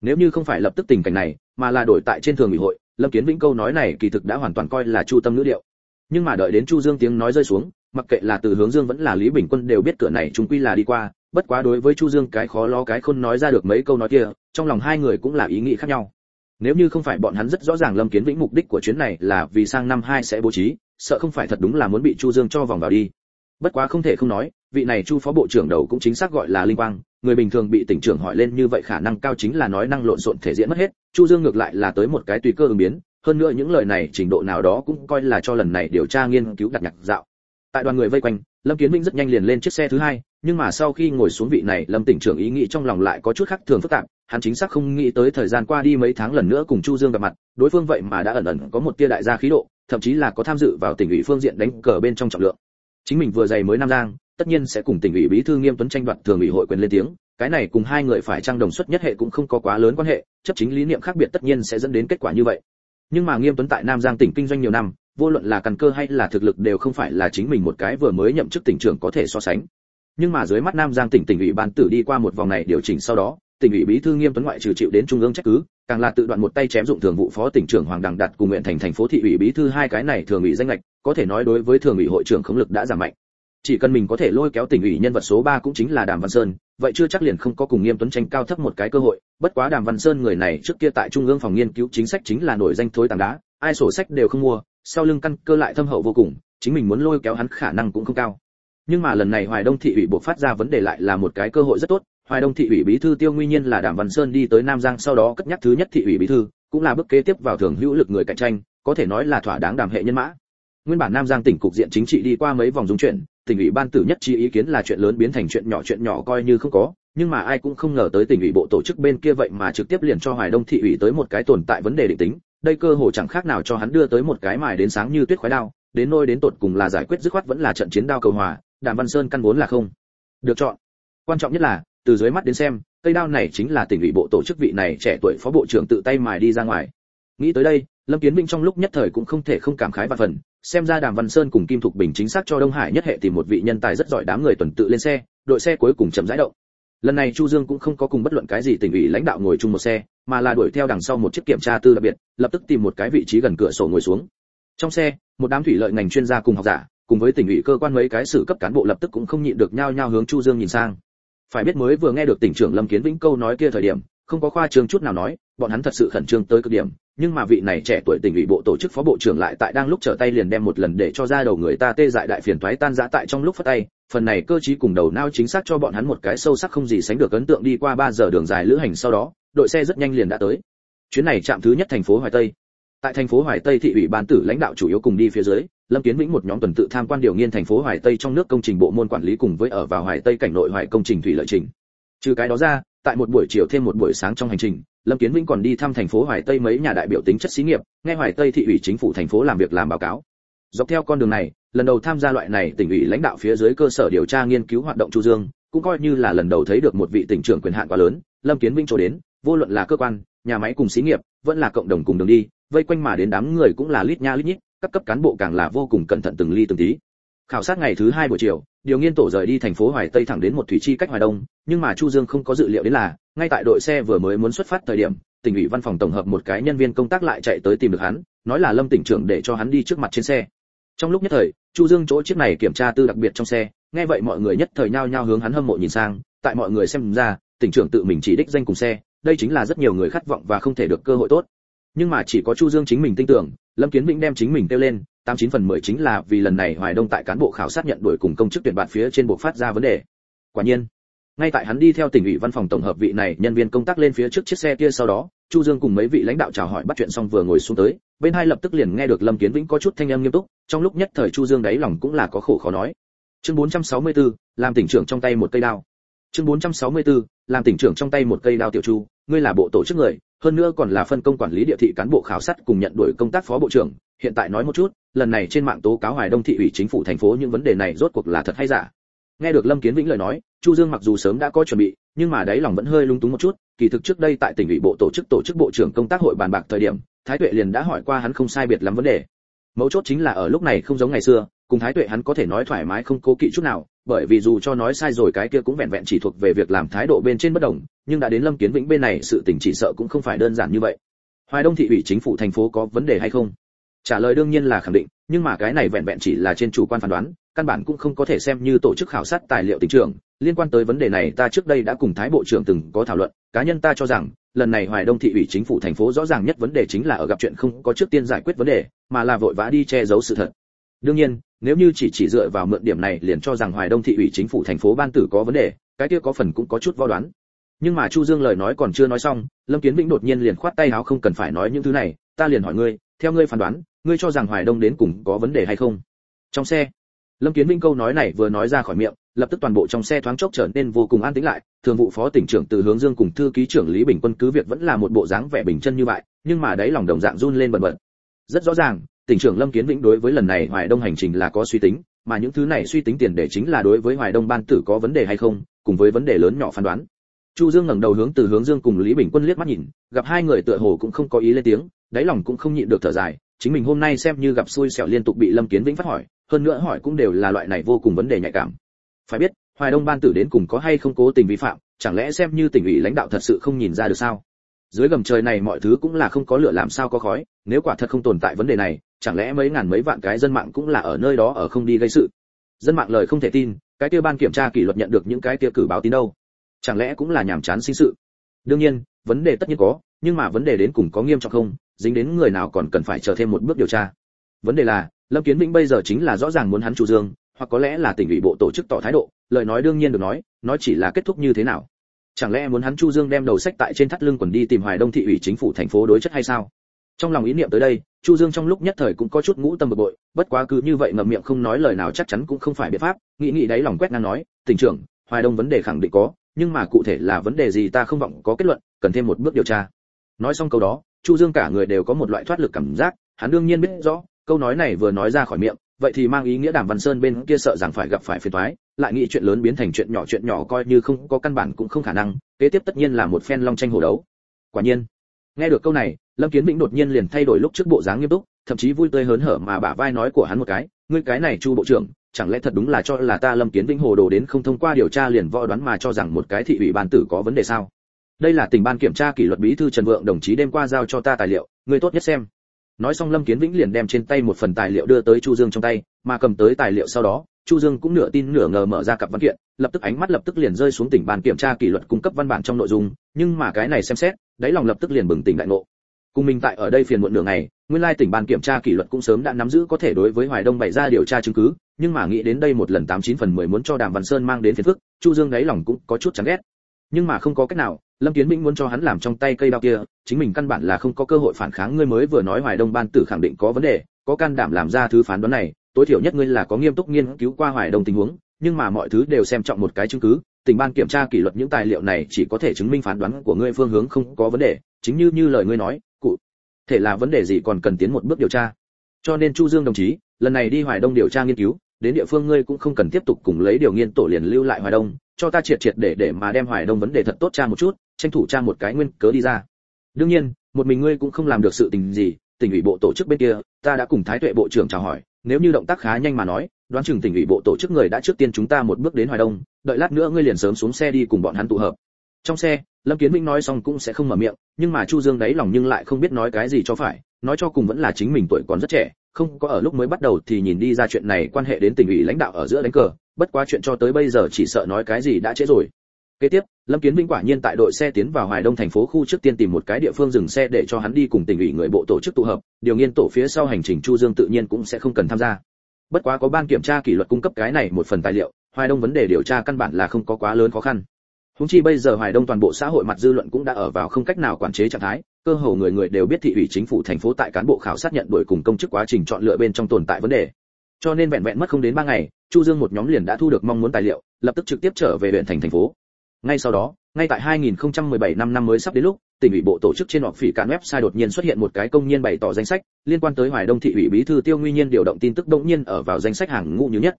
[SPEAKER 1] Nếu như không phải lập tức tình cảnh này, mà là đổi tại trên thường ủy hội, lâm kiến vĩnh câu nói này kỳ thực đã hoàn toàn coi là chu tâm ngữ điệu. Nhưng mà đợi đến chu dương tiếng nói rơi xuống mặc kệ là từ hướng dương vẫn là lý bình quân đều biết cửa này chúng quy là đi qua, bất quá đối với chu dương cái khó lo cái khôn nói ra được mấy câu nói kia, trong lòng hai người cũng là ý nghĩ khác nhau. Nếu như không phải bọn hắn rất rõ ràng lâm kiến vĩnh mục đích của chuyến này là vì sang năm hai sẽ bố trí, sợ không phải thật đúng là muốn bị chu dương cho vòng vào đi. Bất quá không thể không nói, vị này chu phó bộ trưởng đầu cũng chính xác gọi là linh quang, người bình thường bị tỉnh trưởng hỏi lên như vậy khả năng cao chính là nói năng lộn xộn thể diễn mất hết, chu dương ngược lại là tới một cái tùy cơ ứng biến, hơn nữa những lời này trình độ nào đó cũng coi là cho lần này điều tra nghiên cứu đặt nhạc dạo tại đoàn người vây quanh, lâm kiến minh rất nhanh liền lên chiếc xe thứ hai, nhưng mà sau khi ngồi xuống vị này, lâm tỉnh trưởng ý nghĩ trong lòng lại có chút khác thường phức tạp, hắn chính xác không nghĩ tới thời gian qua đi mấy tháng lần nữa cùng chu dương gặp mặt, đối phương vậy mà đã ẩn ẩn có một tia đại gia khí độ, thậm chí là có tham dự vào tỉnh ủy phương diện đánh cờ bên trong trọng lượng. Chính mình vừa dày mới nam giang, tất nhiên sẽ cùng tỉnh ủy bí thư nghiêm tuấn tranh đoạt thường ủy hội quyền lên tiếng, cái này cùng hai người phải trang đồng xuất nhất hệ cũng không có quá lớn quan hệ, chấp chính lý niệm khác biệt tất nhiên sẽ dẫn đến kết quả như vậy. Nhưng mà nghiêm tuấn tại nam giang tỉnh kinh doanh nhiều năm vô luận là căn cơ hay là thực lực đều không phải là chính mình một cái vừa mới nhậm chức tỉnh trưởng có thể so sánh. Nhưng mà dưới mắt nam giang tỉnh tỉnh ủy ban tử đi qua một vòng này điều chỉnh sau đó, tỉnh ủy bí thư nghiêm tuấn ngoại trừ chịu đến trung ương trách cứ, càng là tự đoạn một tay chém dụng thường vụ phó tỉnh trưởng hoàng đằng đạt cùng nguyện thành thành phố thị ủy bí thư hai cái này thường ủy danh lệch có thể nói đối với thường ủy hội trưởng khống lực đã giảm mạnh. Chỉ cần mình có thể lôi kéo tỉnh ủy nhân vật số 3 cũng chính là đàm văn sơn, vậy chưa chắc liền không có cùng nghiêm tuấn tranh cao thấp một cái cơ hội. Bất quá đàm văn sơn người này trước kia tại trung ương phòng nghiên cứu chính sách chính là nổi danh thối tàng đá, ai sổ sách đều không mua sau lưng căn cơ lại thâm hậu vô cùng, chính mình muốn lôi kéo hắn khả năng cũng không cao. Nhưng mà lần này hoài đông thị ủy buộc phát ra vấn đề lại là một cái cơ hội rất tốt, hoài đông thị ủy bí thư tiêu nguyên nhiên là đàm văn sơn đi tới nam giang sau đó cất nhắc thứ nhất thị ủy bí thư, cũng là bước kế tiếp vào thường hữu lực người cạnh tranh, có thể nói là thỏa đáng đàm hệ nhân mã. Nguyên bản nam giang tỉnh cục diện chính trị đi qua mấy vòng dung chuyển, tỉnh ủy ban tử nhất chi ý kiến là chuyện lớn biến thành chuyện nhỏ chuyện nhỏ coi như không có, nhưng mà ai cũng không ngờ tới tỉnh ủy bộ tổ chức bên kia vậy mà trực tiếp liền cho hoài đông thị ủy tới một cái tồn tại vấn đề định tính đây cơ hồ chẳng khác nào cho hắn đưa tới một cái mài đến sáng như tuyết khoái đao, đến nôi đến tột cùng là giải quyết dứt khoát vẫn là trận chiến đao cầu hòa, đàm văn sơn căn vốn là không được chọn. Quan trọng nhất là, từ dưới mắt đến xem, cây đao này chính là tỉnh ủy bộ tổ chức vị này trẻ tuổi phó bộ trưởng tự tay mài đi ra ngoài. Nghĩ tới đây, lâm kiến minh trong lúc nhất thời cũng không thể không cảm khái và phần, xem ra đàm văn sơn cùng kim thục bình chính xác cho đông hải nhất hệ tìm một vị nhân tài rất giỏi đám người tuần tự lên xe, đội xe cuối cùng chậm rãi động lần này chu dương cũng không có cùng bất luận cái gì tỉnh ủy lãnh đạo ngồi chung một xe, mà là đuổi theo đằng sau một chiếc kiểm tra tư đặc biệt, lập tức tìm một cái vị trí gần cửa sổ ngồi xuống. Trong xe, một đám thủy lợi ngành chuyên gia cùng học giả, cùng với tỉnh ủy cơ quan mấy cái xử cấp cán bộ lập tức cũng không nhịn được nhao nhao hướng chu dương nhìn sang. Phải biết mới vừa nghe được tỉnh trưởng lâm kiến vĩnh câu nói kia thời điểm, không có khoa trương chút nào nói bọn hắn thật sự khẩn trương tới cực điểm, nhưng mà vị này trẻ tuổi tỉnh ủy bộ tổ chức phó bộ trưởng lại tại đang lúc trở tay liền đem một lần để cho ra đầu người ta tê dại đại phiền toái tan rã tại trong lúc phát tay, phần này cơ trí cùng đầu não chính xác cho bọn hắn một cái sâu sắc không gì sánh được ấn tượng đi qua 3 giờ đường dài lữ hành sau đó, đội xe rất nhanh liền đã tới. Chuyến này chạm thứ nhất thành phố hoài tây. Tại thành phố hoài tây thị ủy ban tử lãnh đạo chủ yếu cùng đi phía dưới, lâm kiến vĩnh một nhóm tuần tự tham quan điều nghiên thành phố hoài tây trong nước công trình bộ môn quản lý cùng với ở vào hoài tây cảnh nội hoài công trình thủy lợi trình. Trừ cái đó ra, tại một buổi chiều thêm một buổi sáng trong hành trình lâm kiến vĩnh còn đi thăm thành phố hoài tây mấy nhà đại biểu tính chất xí nghiệp, nghe hoài tây thị ủy chính phủ thành phố làm việc làm báo cáo. Dọc theo con đường này, lần đầu tham gia loại này tỉnh ủy lãnh đạo phía dưới cơ sở điều tra nghiên cứu hoạt động chu dương, cũng coi như là lần đầu thấy được một vị tỉnh trưởng quyền hạn quá lớn, lâm kiến vĩnh chỗ đến, vô luận là cơ quan, nhà máy cùng xí nghiệp, vẫn là cộng đồng cùng đường đi, vây quanh mà đến đám người cũng là lít nha lít nhít, các cấp cán bộ càng là vô cùng cẩn thận từng ly từng tí khảo sát ngày thứ hai buổi chiều, điều nghiên tổ rời đi thành phố hoài tây thẳng đến một thủy chi cách hoài đông, nhưng mà chu dương không có dự liệu đến là, ngay tại đội xe vừa mới muốn xuất phát thời điểm, tỉnh ủy văn phòng tổng hợp một cái nhân viên công tác lại chạy tới tìm được hắn, nói là lâm tỉnh trưởng để cho hắn đi trước mặt trên xe. Trong lúc nhất thời, chu dương chỗ chiếc này kiểm tra tư đặc biệt trong xe, nghe vậy mọi người nhất thời nhao nhao hướng hắn hâm mộ nhìn sang, tại mọi người xem ra, tỉnh trưởng tự mình chỉ đích danh cùng xe, đây chính là rất nhiều người khát vọng và không thể được cơ hội tốt. Nhưng mà chỉ có chu dương chính mình tin tưởng, lâm kiến vĩnh đem chính mình tiêu lên tám chín phần mười chính là vì lần này hoài đông tại cán bộ khảo sát nhận đuổi cùng công chức tuyển bạn phía trên bộ phát ra vấn đề. Quả nhiên ngay tại hắn đi theo tỉnh ủy văn phòng tổng hợp vị này nhân viên công tác lên phía trước chiếc xe kia sau đó chu dương cùng mấy vị lãnh đạo chào hỏi bắt chuyện xong vừa ngồi xuống tới bên hai lập tức liền nghe được lâm kiến vĩnh có chút thanh âm nghiêm túc trong lúc nhất thời chu dương đáy lòng cũng là có khổ khó nói. Chương 464, làm tỉnh trưởng trong tay một cây đao. Chương 464, làm tỉnh trưởng trong tay một cây đao tiểu chu ngươi là bộ tổ chức người hơn nữa còn là phân công quản lý địa thị cán bộ khảo sát cùng nhận đuổi công tác phó bộ trưởng hiện tại nói một chút, lần này trên mạng tố cáo hoài đông thị ủy chính phủ thành phố những vấn đề này rốt cuộc là thật hay giả. Nghe được lâm kiến vĩnh lời nói, chu dương mặc dù sớm đã có chuẩn bị, nhưng mà đáy lòng vẫn hơi lung túng một chút, kỳ thực trước đây tại tỉnh ủy bộ tổ chức tổ chức bộ trưởng công tác hội bàn bạc thời điểm, thái tuệ liền đã hỏi qua hắn không sai biệt lắm vấn đề. Mấu chốt chính là ở lúc này không giống ngày xưa, cùng thái tuệ hắn có thể nói thoải mái không cố kỵ chút nào, bởi vì dù cho nói sai rồi cái kia cũng vẹn vẹn chỉ thuộc về việc làm thái độ bên trên bất đồng, nhưng đã đến lâm kiến vĩnh bên này sự tình chỉ sợ cũng không phải đơn giản như vậy. Hoài đông thị ủy chính phủ thành phố có vấn đề hay không? Trả lời đương nhiên là khẳng định, nhưng mà cái này vẹn vẹn chỉ là trên chủ quan phán đoán, căn bản cũng không có thể xem như tổ chức khảo sát tài liệu tỉnh trường. Liên quan tới vấn đề này, ta trước đây đã cùng thái bộ trưởng từng có thảo luận, cá nhân ta cho rằng, lần này hoài đông thị ủy chính phủ thành phố rõ ràng nhất vấn đề chính là ở gặp chuyện không có trước tiên giải quyết vấn đề, mà là vội vã đi che giấu sự thật. Đương nhiên, nếu như chỉ chỉ dựa vào mượn điểm này liền cho rằng hoài đông thị ủy chính phủ thành phố ban tử có vấn đề, cái kia có phần cũng có chút vo đoán. Nhưng mà chu dương lời nói còn chưa nói xong, lâm kiến vĩnh đột nhiên liền khoát tay áo không cần phải nói những thứ này, ta liền hỏi ngươi theo ngươi phán đoán, ngươi cho rằng hoài đông đến cùng có vấn đề hay không? Trong xe, lâm kiến Vinh câu nói này vừa nói ra khỏi miệng, lập tức toàn bộ trong xe thoáng chốc trở nên vô cùng an tĩnh lại. Thường vụ phó tỉnh trưởng từ hướng dương cùng thư ký trưởng lý bình quân cứ việc vẫn là một bộ dáng vẻ bình chân như vậy, nhưng mà đấy lòng đồng dạng run lên bần bật. Rất rõ ràng, tỉnh trưởng lâm kiến vĩnh đối với lần này hoài đông hành trình là có suy tính, mà những thứ này suy tính tiền để chính là đối với hoài đông ban tử có vấn đề hay không, cùng với vấn đề lớn nhỏ phán đoán. Chu dương ngẩng đầu hướng từ hướng dương cùng lý bình quân liếc mắt nhìn, gặp hai người tựa hồ cũng không có ý lên tiếng đáy lòng cũng không nhịn được thở dài, chính mình hôm nay xem như gặp xui xẻo liên tục bị lâm kiến vĩnh phát hỏi, hơn nữa hỏi cũng đều là loại này vô cùng vấn đề nhạy cảm. Phải biết, hoài đông ban tử đến cùng có hay không cố tình vi phạm, chẳng lẽ xem như tỉnh ủy lãnh đạo thật sự không nhìn ra được sao? Dưới gầm trời này mọi thứ cũng là không có lửa làm sao có khói, nếu quả thật không tồn tại vấn đề này, chẳng lẽ mấy ngàn mấy vạn cái dân mạng cũng là ở nơi đó ở không đi gây sự? Dân mạng lời không thể tin, cái kia ban kiểm tra kỷ luật nhận được những cái kia cử báo tin đâu? Chẳng lẽ cũng là nhàm chán sinh sự? Đương nhiên, vấn đề tất nhiên có, nhưng mà vấn đề đến cùng có nghiêm trọng không? Dính đến người nào còn cần phải chờ thêm một bước điều tra. Vấn đề là, lâm kiến vĩnh bây giờ chính là rõ ràng muốn hắn chủ dương, hoặc có lẽ là tỉnh ủy bộ tổ chức tỏ thái độ, lời nói đương nhiên được nói nói chỉ là kết thúc như thế nào. Chẳng lẽ muốn hắn chu dương đem đầu sách tại trên thắt lưng quần đi tìm hoài đông thị ủy chính phủ thành phố đối chất hay sao? Trong lòng ý niệm tới đây, chu dương trong lúc nhất thời cũng có chút ngũ tâm bực bội, bất quá cứ như vậy ngậm miệng không nói lời nào chắc chắn cũng không phải biện pháp, nghĩ nghĩ đấy lòng quét ngang nói, tỉnh trưởng, hoài đông vấn đề khẳng định có, nhưng mà cụ thể là vấn đề gì ta không vọng có kết luận, cần thêm một bước điều tra. Nói xong câu đó chu dương cả người đều có một loại thoát lực cảm giác, hắn đương nhiên biết rõ, câu nói này vừa nói ra khỏi miệng, vậy thì mang ý nghĩa đàm văn sơn bên kia sợ rằng phải gặp phải phiền toái, lại nghĩ chuyện lớn biến thành chuyện nhỏ chuyện nhỏ coi như không có căn bản cũng không khả năng, kế tiếp tất nhiên là một phen long tranh hổ đấu. Quả nhiên, nghe được câu này, lâm kiến vĩnh đột nhiên liền thay đổi lúc trước bộ dáng nghiêm túc, thậm chí vui tươi hớn hở mà bả vai nói của hắn một cái, ngươi cái này chu bộ trưởng, chẳng lẽ thật đúng là cho là ta lâm kiến vĩnh hồ đồ đến không thông qua điều tra liền võ đoán mà cho rằng một cái thị ủy ban tử có vấn đề sao? Đây là tỉnh ban kiểm tra kỷ luật bí thư trần vượng, đồng chí đêm qua giao cho ta tài liệu người tốt nhất xem. Nói xong lâm kiến vĩnh liền đem trên tay một phần tài liệu đưa tới chu dương trong tay, mà cầm tới tài liệu sau đó, chu dương cũng nửa tin nửa ngờ mở ra cặp văn kiện, lập tức ánh mắt lập tức liền rơi xuống tỉnh ban kiểm tra kỷ luật cung cấp văn bản trong nội dung, nhưng mà cái này xem xét, đáy lòng lập tức liền bừng tỉnh đại ngộ. Cùng mình tại ở đây phiền muộn nửa ngày, nguyên lai tỉnh ban kiểm tra kỷ luật cũng sớm đã nắm giữ có thể đối với hoài đông bày ra điều tra chứng cứ, nhưng mà nghĩ đến đây một lần tám chín phần mười muốn cho đàm văn sơn mang đến phiền phức, chu dương đáy lòng cũng có chút chán ghét nhưng mà không có cách nào, lâm kiến minh muốn cho hắn làm trong tay cây đao kia, chính mình căn bản là không có cơ hội phản kháng. Ngươi mới vừa nói hoài đông ban tử khẳng định có vấn đề, có can đảm làm ra thứ phán đoán này, tối thiểu nhất ngươi là có nghiêm túc nghiên cứu qua hoài đông tình huống, nhưng mà mọi thứ đều xem trọng một cái chứng cứ. Tỉnh ban kiểm tra kỷ luật những tài liệu này chỉ có thể chứng minh phán đoán của ngươi phương hướng không có vấn đề. Chính như như lời ngươi nói, cụ thể là vấn đề gì còn cần tiến một bước điều tra. Cho nên chu dương đồng chí, lần này đi hoài đông điều tra nghiên cứu đến địa phương ngươi cũng không cần tiếp tục cùng lấy điều nghiên tổ liền lưu lại hoài đông, cho ta triệt triệt để để mà đem hoài đông vấn đề thật tốt tra một chút, tranh thủ tra một cái nguyên cớ đi ra. Đương nhiên, một mình ngươi cũng không làm được sự tình gì, tỉnh ủy bộ tổ chức bên kia, ta đã cùng thái tuệ bộ trưởng chào hỏi, nếu như động tác khá nhanh mà nói, đoán chừng tỉnh ủy bộ tổ chức người đã trước tiên chúng ta một bước đến hoài đông, đợi lát nữa ngươi liền sớm xuống xe đi cùng bọn hắn tụ hợp. Trong xe, lâm kiến minh nói xong cũng sẽ không mở miệng, nhưng mà chu dương đáy lòng nhưng lại không biết nói cái gì cho phải, nói cho cùng vẫn là chính mình tuổi còn rất trẻ không có ở lúc mới bắt đầu thì nhìn đi ra chuyện này quan hệ đến tình ủy lãnh đạo ở giữa đánh cờ, bất quá chuyện cho tới bây giờ chỉ sợ nói cái gì đã trễ rồi. Kế tiếp, lâm kiến vinh quả nhiên tại đội xe tiến vào hoài đông thành phố khu trước tiên tìm một cái địa phương dừng xe để cho hắn đi cùng tỉnh ủy người bộ tổ chức tụ hợp, điều nghiên tổ phía sau hành trình chu dương tự nhiên cũng sẽ không cần tham gia. Bất quá có ban kiểm tra kỷ luật cung cấp cái này một phần tài liệu, hoài đông vấn đề điều tra căn bản là không có quá lớn khó khăn. Húng chi bây giờ Hoài Đông toàn bộ xã hội mặt dư luận cũng đã ở vào không cách nào quản chế trạng thái, cơ hồ người người đều biết thị ủy chính phủ thành phố tại cán bộ khảo sát nhận đuổi cùng công chức quá trình chọn lựa bên trong tồn tại vấn đề. Cho nên vẹn vẹn mất không đến 3 ngày, Chu Dương một nhóm liền đã thu được mong muốn tài liệu, lập tức trực tiếp trở về huyện thành thành phố. Ngay sau đó, ngay tại 2017 năm năm mới sắp đến lúc, tỉnh ủy bộ tổ chức trên họp phỉ cản website đột nhiên xuất hiện một cái công nhân bày tỏ danh sách, liên quan tới Hoài Đông thị ủy bí thư Tiêu Nguyên Nhiên điều động tin tức đột nhiên ở vào danh sách hàng ngũ như nhất.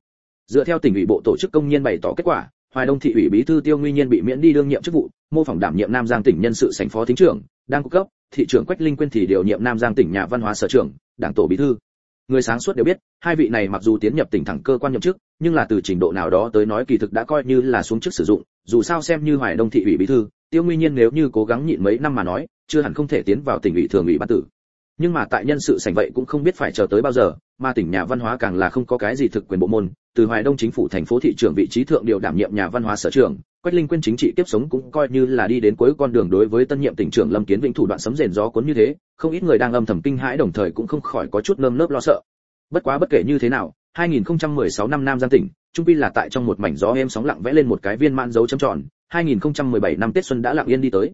[SPEAKER 1] Dựa theo tỉnh ủy bộ tổ chức công nhân bày tỏ kết quả, Hoài Đông thị ủy bí thư Tiêu Nguy Nhiên bị miễn đi đương nhiệm chức vụ, mô phỏng đảm nhiệm Nam Giang tỉnh nhân sự sảnh phó thính trưởng, đang cấp, thị trưởng Quách Linh Quyên thì điều nhiệm Nam Giang tỉnh nhà văn hóa sở trưởng, đảng tổ bí thư. Người sáng suốt đều biết, hai vị này mặc dù tiến nhập tỉnh thẳng cơ quan nhậm chức, nhưng là từ trình độ nào đó tới nói kỳ thực đã coi như là xuống chức sử dụng, dù sao xem như Hoài Đông thị ủy bí thư, Tiêu Nguy Nhiên nếu như cố gắng nhịn mấy năm mà nói, chưa hẳn không thể tiến vào tỉnh ủy thường ủy ban tử. Nhưng mà tại nhân sự sảnh vậy cũng không biết phải chờ tới bao giờ, mà tỉnh nhà văn hóa càng là không có cái gì thực quyền bộ môn, từ Hoài Đông chính phủ thành phố thị trưởng vị trí thượng điều đảm nhiệm nhà văn hóa sở trưởng, Quách Linh Quyên chính trị tiếp sống cũng coi như là đi đến cuối con đường đối với tân nhiệm tỉnh trưởng Lâm Kiến Vĩnh thủ đoạn sấm rền gió cuốn như thế, không ít người đang âm thầm kinh hãi đồng thời cũng không khỏi có chút nơm nớp lo sợ. Bất quá bất kể như thế nào, 2016 năm Nam Giang tỉnh, trung quy là tại trong một mảnh gió êm sóng lặng vẽ lên một cái viên mãn dấu chấm tròn, 2017 năm Tết xuân đã lặng yên đi tới.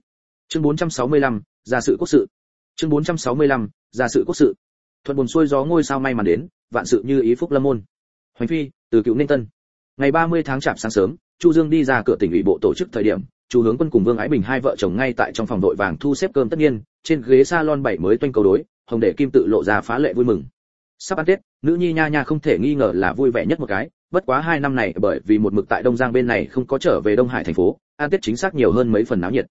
[SPEAKER 1] Chương 465, ra sự quốc sự. Chương 465, ra sự quốc sự. Thuận buồn xuôi gió ngôi sao may mắn đến, vạn sự như ý phúc lâm môn. Hoành phi, từ cựu Ninh Tân. Ngày 30 tháng chạp sáng sớm, Chu Dương đi ra cửa tỉnh ủy bộ tổ chức thời điểm, Chu Hướng Quân cùng Vương Ái Bình hai vợ chồng ngay tại trong phòng đội vàng thu xếp cơm tất nhiên, trên ghế salon bảy mới toanh cầu đối, hồng để kim tự lộ ra phá lệ vui mừng. Sắp ăn Tết, nữ nhi nha nha không thể nghi ngờ là vui vẻ nhất một cái, bất quá hai năm này bởi vì một mực tại Đông Giang bên này không có trở về Đông Hải thành phố, ăn Tết chính xác nhiều hơn mấy phần náo nhiệt.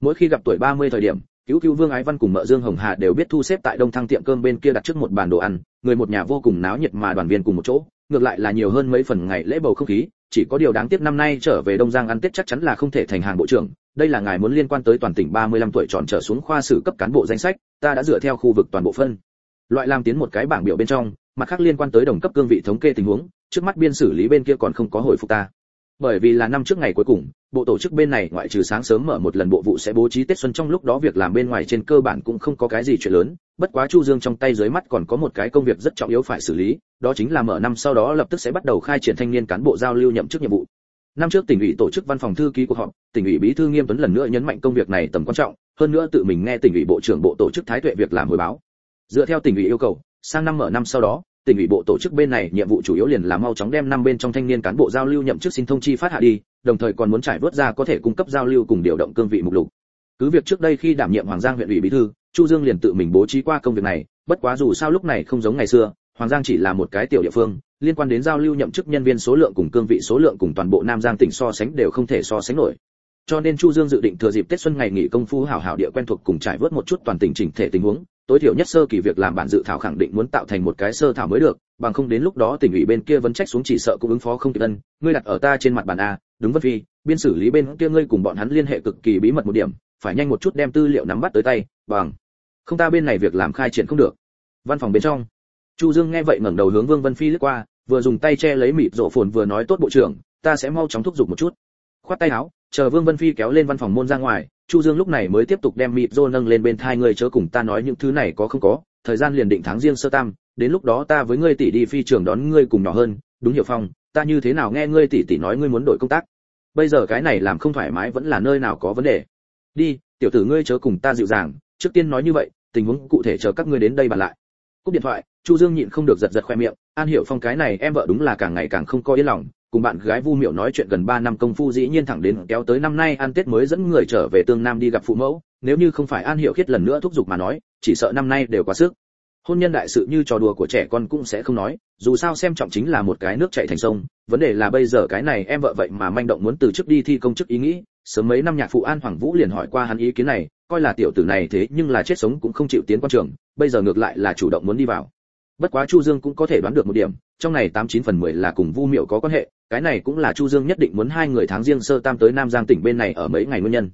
[SPEAKER 1] Mỗi khi gặp tuổi 30 thời điểm, cứu cứu Vương Ái Văn cùng mợ Dương Hồng Hà đều biết thu xếp tại Đông Thăng tiệm cơm bên kia đặt trước một bàn đồ ăn, người một nhà vô cùng náo nhiệt mà đoàn viên cùng một chỗ, ngược lại là nhiều hơn mấy phần ngày lễ bầu không khí, chỉ có điều đáng tiếc năm nay trở về Đông Giang ăn Tết chắc chắn là không thể thành hàng bộ trưởng, đây là ngài muốn liên quan tới toàn tỉnh 35 tuổi tròn trở xuống khoa sử cấp cán bộ danh sách, ta đã dựa theo khu vực toàn bộ phân. Loại làm tiến một cái bảng biểu bên trong, mặt khác liên quan tới đồng cấp cương vị thống kê tình huống, trước mắt biên xử lý bên kia còn không có hồi phục ta. Bởi vì là năm trước ngày cuối cùng, bộ tổ chức bên này ngoại trừ sáng sớm mở một lần bộ vụ sẽ bố trí Tết xuân trong lúc đó việc làm bên ngoài trên cơ bản cũng không có cái gì chuyện lớn, bất quá Chu Dương trong tay dưới mắt còn có một cái công việc rất trọng yếu phải xử lý, đó chính là mở năm sau đó lập tức sẽ bắt đầu khai triển thanh niên cán bộ giao lưu nhậm chức nhiệm vụ. Năm trước tỉnh ủy tổ chức văn phòng thư ký cuộc họp, tỉnh ủy bí thư Nghiêm Tuấn lần nữa nhấn mạnh công việc này tầm quan trọng, hơn nữa tự mình nghe tỉnh ủy bộ trưởng bộ tổ chức thái tuệ việc làm hồi báo. Dựa theo tỉnh ủy yêu cầu, sang năm mở năm sau đó, tỉnh ủy bộ tổ chức bên này nhiệm vụ chủ yếu liền là mau chóng đem năm bên trong thanh niên cán bộ giao lưu nhậm chức xin thông chi phát hạ đi, đồng thời còn muốn trải vớt ra có thể cung cấp giao lưu cùng điều động cương vị mục lục. Cứ việc trước đây khi đảm nhiệm Hoàng Giang huyện ủy bí thư, Chu Dương liền tự mình bố trí qua công việc này, bất quá dù sao lúc này không giống ngày xưa, Hoàng Giang chỉ là một cái tiểu địa phương, liên quan đến giao lưu nhậm chức nhân viên số lượng cùng cương vị số lượng cùng toàn bộ Nam Giang tỉnh so sánh đều không thể so sánh nổi. Cho nên Chu Dương dự định thừa dịp Tết xuân ngày nghỉ công phu hảo hảo địa quen thuộc cùng trải vớt một chút toàn tỉnh chỉnh thể tình huống, tối thiểu nhất sơ kỳ việc làm bản dự thảo khẳng định muốn tạo thành một cái sơ thảo mới được, bằng không đến lúc đó tỉnh ủy bên kia vẫn trách xuống chỉ sợ cũng ứng phó không kịp ân, ngươi đặt ở ta trên mặt bàn a, đúng vân phi, biên xử lý bên kia ngươi cùng bọn hắn liên hệ cực kỳ bí mật một điểm, phải nhanh một chút đem tư liệu nắm bắt tới tay, bằng không ta bên này việc làm khai triển không được. Văn phòng bên trong, Chu Dương nghe vậy ngẩng đầu hướng Vương Vân Phi lướt qua, vừa dùng tay che lấy mịt rộ phồn vừa nói tốt bộ trưởng ta sẽ mau chóng thúc giục một chút khoát tay áo, chờ vương vân phi kéo lên văn phòng môn ra ngoài, chu dương lúc này mới tiếp tục đem mịt rô nâng lên bên thai người chớ cùng ta nói những thứ này có không có, thời gian liền định tháng riêng sơ tam, đến lúc đó ta với ngươi tỷ đi phi trường đón ngươi cùng nhỏ hơn, đúng hiểu phong, ta như thế nào nghe ngươi tỷ tỷ nói ngươi muốn đổi công tác? Bây giờ cái này làm không thoải mái vẫn là nơi nào có vấn đề. Đi, tiểu tử ngươi chớ cùng ta dịu dàng, trước tiên nói như vậy, tình huống cụ thể chờ các ngươi đến đây bàn lại. Cúp điện thoại, chu dương nhịn không được giật giật khoe miệng, an hiểu phong cái này em vợ đúng là càng ngày càng không có yên lòng cùng bạn gái vu miệu nói chuyện gần 3 năm công phu dĩ nhiên thẳng đến kéo tới năm nay ăn tết mới dẫn người trở về tương nam đi gặp phụ mẫu, nếu như không phải an hiểu khiết lần nữa thúc giục mà nói, chỉ sợ năm nay đều quá sức. Hôn nhân đại sự như trò đùa của trẻ con cũng sẽ không nói, dù sao xem trọng chính là một cái nước chảy thành sông, vấn đề là bây giờ cái này em vợ vậy mà manh động muốn từ chức đi thi công chức ý nghĩ, sớm mấy năm nhạc phụ an hoàng vũ liền hỏi qua hắn ý kiến này, coi là tiểu tử này thế nhưng là chết sống cũng không chịu tiến quan trường, bây giờ ngược lại là chủ động muốn đi vào bất quá chu dương cũng có thể đoán được một điểm, trong này tám chín phần mười là cùng vu miệu có quan hệ, cái này cũng là chu dương nhất định muốn hai người tháng riêng sơ tam tới nam giang tỉnh bên này ở mấy ngày nguyên nhân.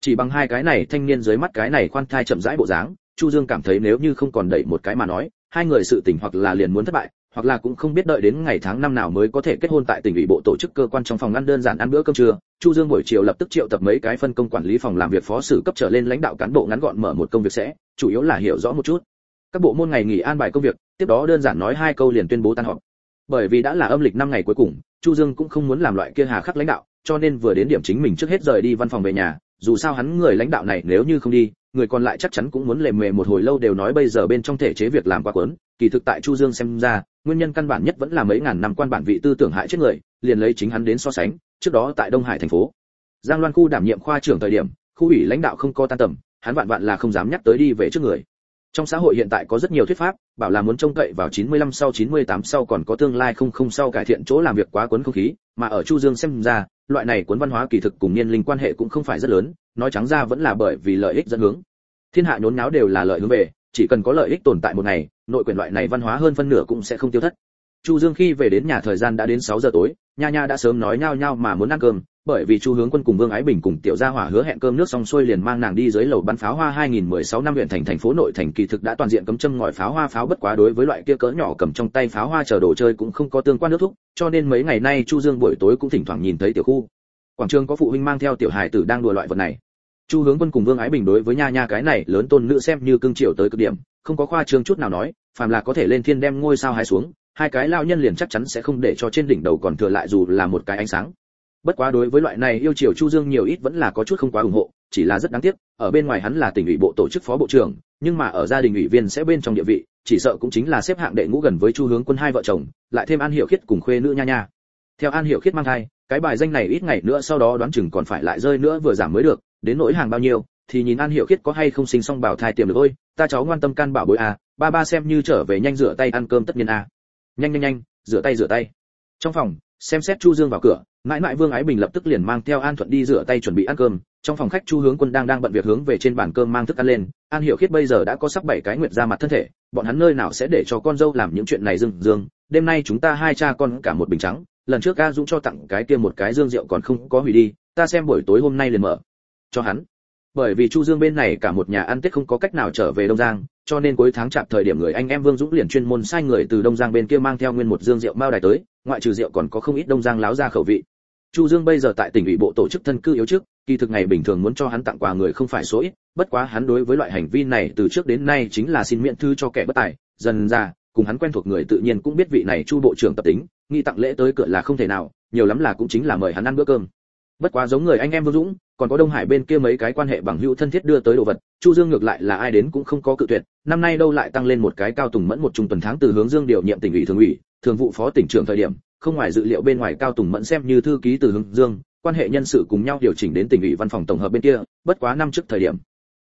[SPEAKER 1] Chỉ bằng hai cái này, thanh niên dưới mắt cái này khoan thai chậm rãi bộ dáng, chu dương cảm thấy nếu như không còn đẩy một cái mà nói, hai người sự tình hoặc là liền muốn thất bại, hoặc là cũng không biết đợi đến ngày tháng năm nào mới có thể kết hôn tại tỉnh ủy bộ tổ chức cơ quan trong phòng ăn đơn giản ăn bữa cơm trưa. Chu dương buổi chiều lập tức triệu tập mấy cái phân công quản lý phòng làm việc phó sử cấp trở lên lãnh đạo cán bộ ngắn gọn mở một công việc sẽ, chủ yếu là hiểu rõ một chút. Các bộ môn ngày nghỉ an bài công việc tiếp đó đơn giản nói hai câu liền tuyên bố tan họp. Bởi vì đã là âm lịch năm ngày cuối cùng, chu dương cũng không muốn làm loại kia hà khắc lãnh đạo, cho nên vừa đến điểm chính mình trước hết rời đi văn phòng về nhà, dù sao hắn người lãnh đạo này nếu như không đi, người còn lại chắc chắn cũng muốn lề mề một hồi lâu đều nói bây giờ bên trong thể chế việc làm quá quấn kỳ thực tại chu dương xem ra, nguyên nhân căn bản nhất vẫn là mấy ngàn năm quan bản vị tư tưởng hại chết người, liền lấy chính hắn đến so sánh, trước đó tại đông hải thành phố. Giang loan khu đảm nhiệm khoa trưởng thời điểm, khu ủy lãnh đạo không có tan tầm, hắn vạn vạn là không dám nhắc tới đi về trước người. Trong xã hội hiện tại có rất nhiều thuyết pháp bảo là muốn trông cậy vào 95 sau 98 sau còn có tương lai không không sau cải thiện chỗ làm việc quá cuốn không khí, mà ở chu dương xem ra, loại này cuốn văn hóa kỳ thực cùng niên linh quan hệ cũng không phải rất lớn, nói trắng ra vẫn là bởi vì lợi ích dẫn hướng. Thiên hạ nhốn nháo đều là lợi hướng về, chỉ cần có lợi ích tồn tại một ngày, nội quyền loại này văn hóa hơn phân nửa cũng sẽ không tiêu thất. Chu dương khi về đến nhà thời gian đã đến 6 giờ tối, nha nha đã sớm nói nhau nhau mà muốn ăn cơm bởi vì chu hướng quân cùng vương ái bình cùng tiểu gia hỏa hứa hẹn cơm nước xong xuôi liền mang nàng đi dưới lầu bắn pháo hoa 2016 năm huyện thành thành phố nội thành, kỳ thực đã toàn diện cấm châm ngòi pháo hoa pháo bất quá đối với loại kia cỡ nhỏ cầm trong tay pháo hoa chờ đồ chơi cũng không có tương quan nước thúc, cho nên mấy ngày nay chu dương buổi tối cũng thỉnh thoảng nhìn thấy tiểu khu. Quảng trường có phụ huynh mang theo tiểu hài tử đang đùa loại vật này. Chu hướng quân cùng vương ái bình đối với nha nha cái này lớn tôn nữ xem như cương triều tới cực điểm, không có khoa trương chút nào nói, phàm là có thể lên thiên đem ngôi sao hai xuống, hai cái lao nhân liền chắc chắn sẽ không để cho trên đỉnh đầu còn thừa lại dù là một cái ánh sáng bất quá đối với loại này yêu chiều chu dương nhiều ít vẫn là có chút không quá ủng hộ, chỉ là rất đáng tiếc, ở bên ngoài hắn là tỉnh ủy bộ tổ chức phó bộ trưởng, nhưng mà ở gia đình ủy viên sẽ bên trong địa vị, chỉ sợ cũng chính là xếp hạng đệ ngũ gần với chu hướng quân hai vợ chồng, lại thêm an hiểu khiết cùng khuê nữ nha nha. Theo an hiểu khiết mang thai, cái bài danh này ít ngày nữa sau đó đoán chừng còn phải lại rơi nữa vừa giảm mới được, đến nỗi hàng bao nhiêu, thì nhìn an hiểu khiết có hay không sinh xong bảo thai tiềm được ôi ta cháu ngoan tâm can bảo bối à ba ba xem như trở về nhanh rửa tay ăn cơm tất nhiên à. Nhanh nhanh nhanh, rửa tay rửa tay. Trong phòng, xem xét chu dương vào cửa mãi mãi vương ái bình lập tức liền mang theo an thuận đi rửa tay chuẩn bị ăn cơm. Trong phòng khách chu hướng quân đang đang bận việc hướng về trên bàn cơm mang thức ăn lên. An hiểu khiết bây giờ đã có sắp bảy cái nguyệt ra mặt thân thể. Bọn hắn nơi nào sẽ để cho con dâu làm những chuyện này dương dương? Đêm nay chúng ta hai cha con cả một bình trắng. Lần trước ca dũng cho tặng cái kia một cái dương rượu còn không có hủy đi. Ta xem buổi tối hôm nay liền mở. Cho hắn. Bởi vì chu dương bên này cả một nhà ăn tết không có cách nào trở về đông giang, cho nên cuối tháng chạm thời điểm người anh em vương dũng liền chuyên môn sai người từ đông giang bên kia mang theo nguyên một dương rượu mao đài tới. Ngoại trừ rượu còn có không ít đông giang láo ra khẩu vị chu dương bây giờ tại tỉnh ủy bộ tổ chức thân cư yếu trước, kỳ thực ngày bình thường muốn cho hắn tặng quà người không phải số ít, bất quá hắn đối với loại hành vi này từ trước đến nay chính là xin miễn thư cho kẻ bất tài, dần ra, cùng hắn quen thuộc người tự nhiên cũng biết vị này chu bộ trưởng tập tính, nghi tặng lễ tới cửa là không thể nào, nhiều lắm là cũng chính là mời hắn ăn bữa cơm. Bất quá giống người anh em vương dũng, còn có đông hải bên kia mấy cái quan hệ bằng hữu thân thiết đưa tới đồ vật, chu dương ngược lại là ai đến cũng không có cự tuyệt, năm nay đâu lại tăng lên một cái cao tùng mẫn một trung tuần tháng từ hướng dương điều nhiệm tỉnh ủy thường ủy, thường vụ phó tỉnh trưởng thời điểm không ngoài dự liệu bên ngoài cao tùng mẫn xem như thư ký từ hướng dương, quan hệ nhân sự cùng nhau điều chỉnh đến tỉnh ủy văn phòng tổng hợp bên kia, bất quá năm trước thời điểm,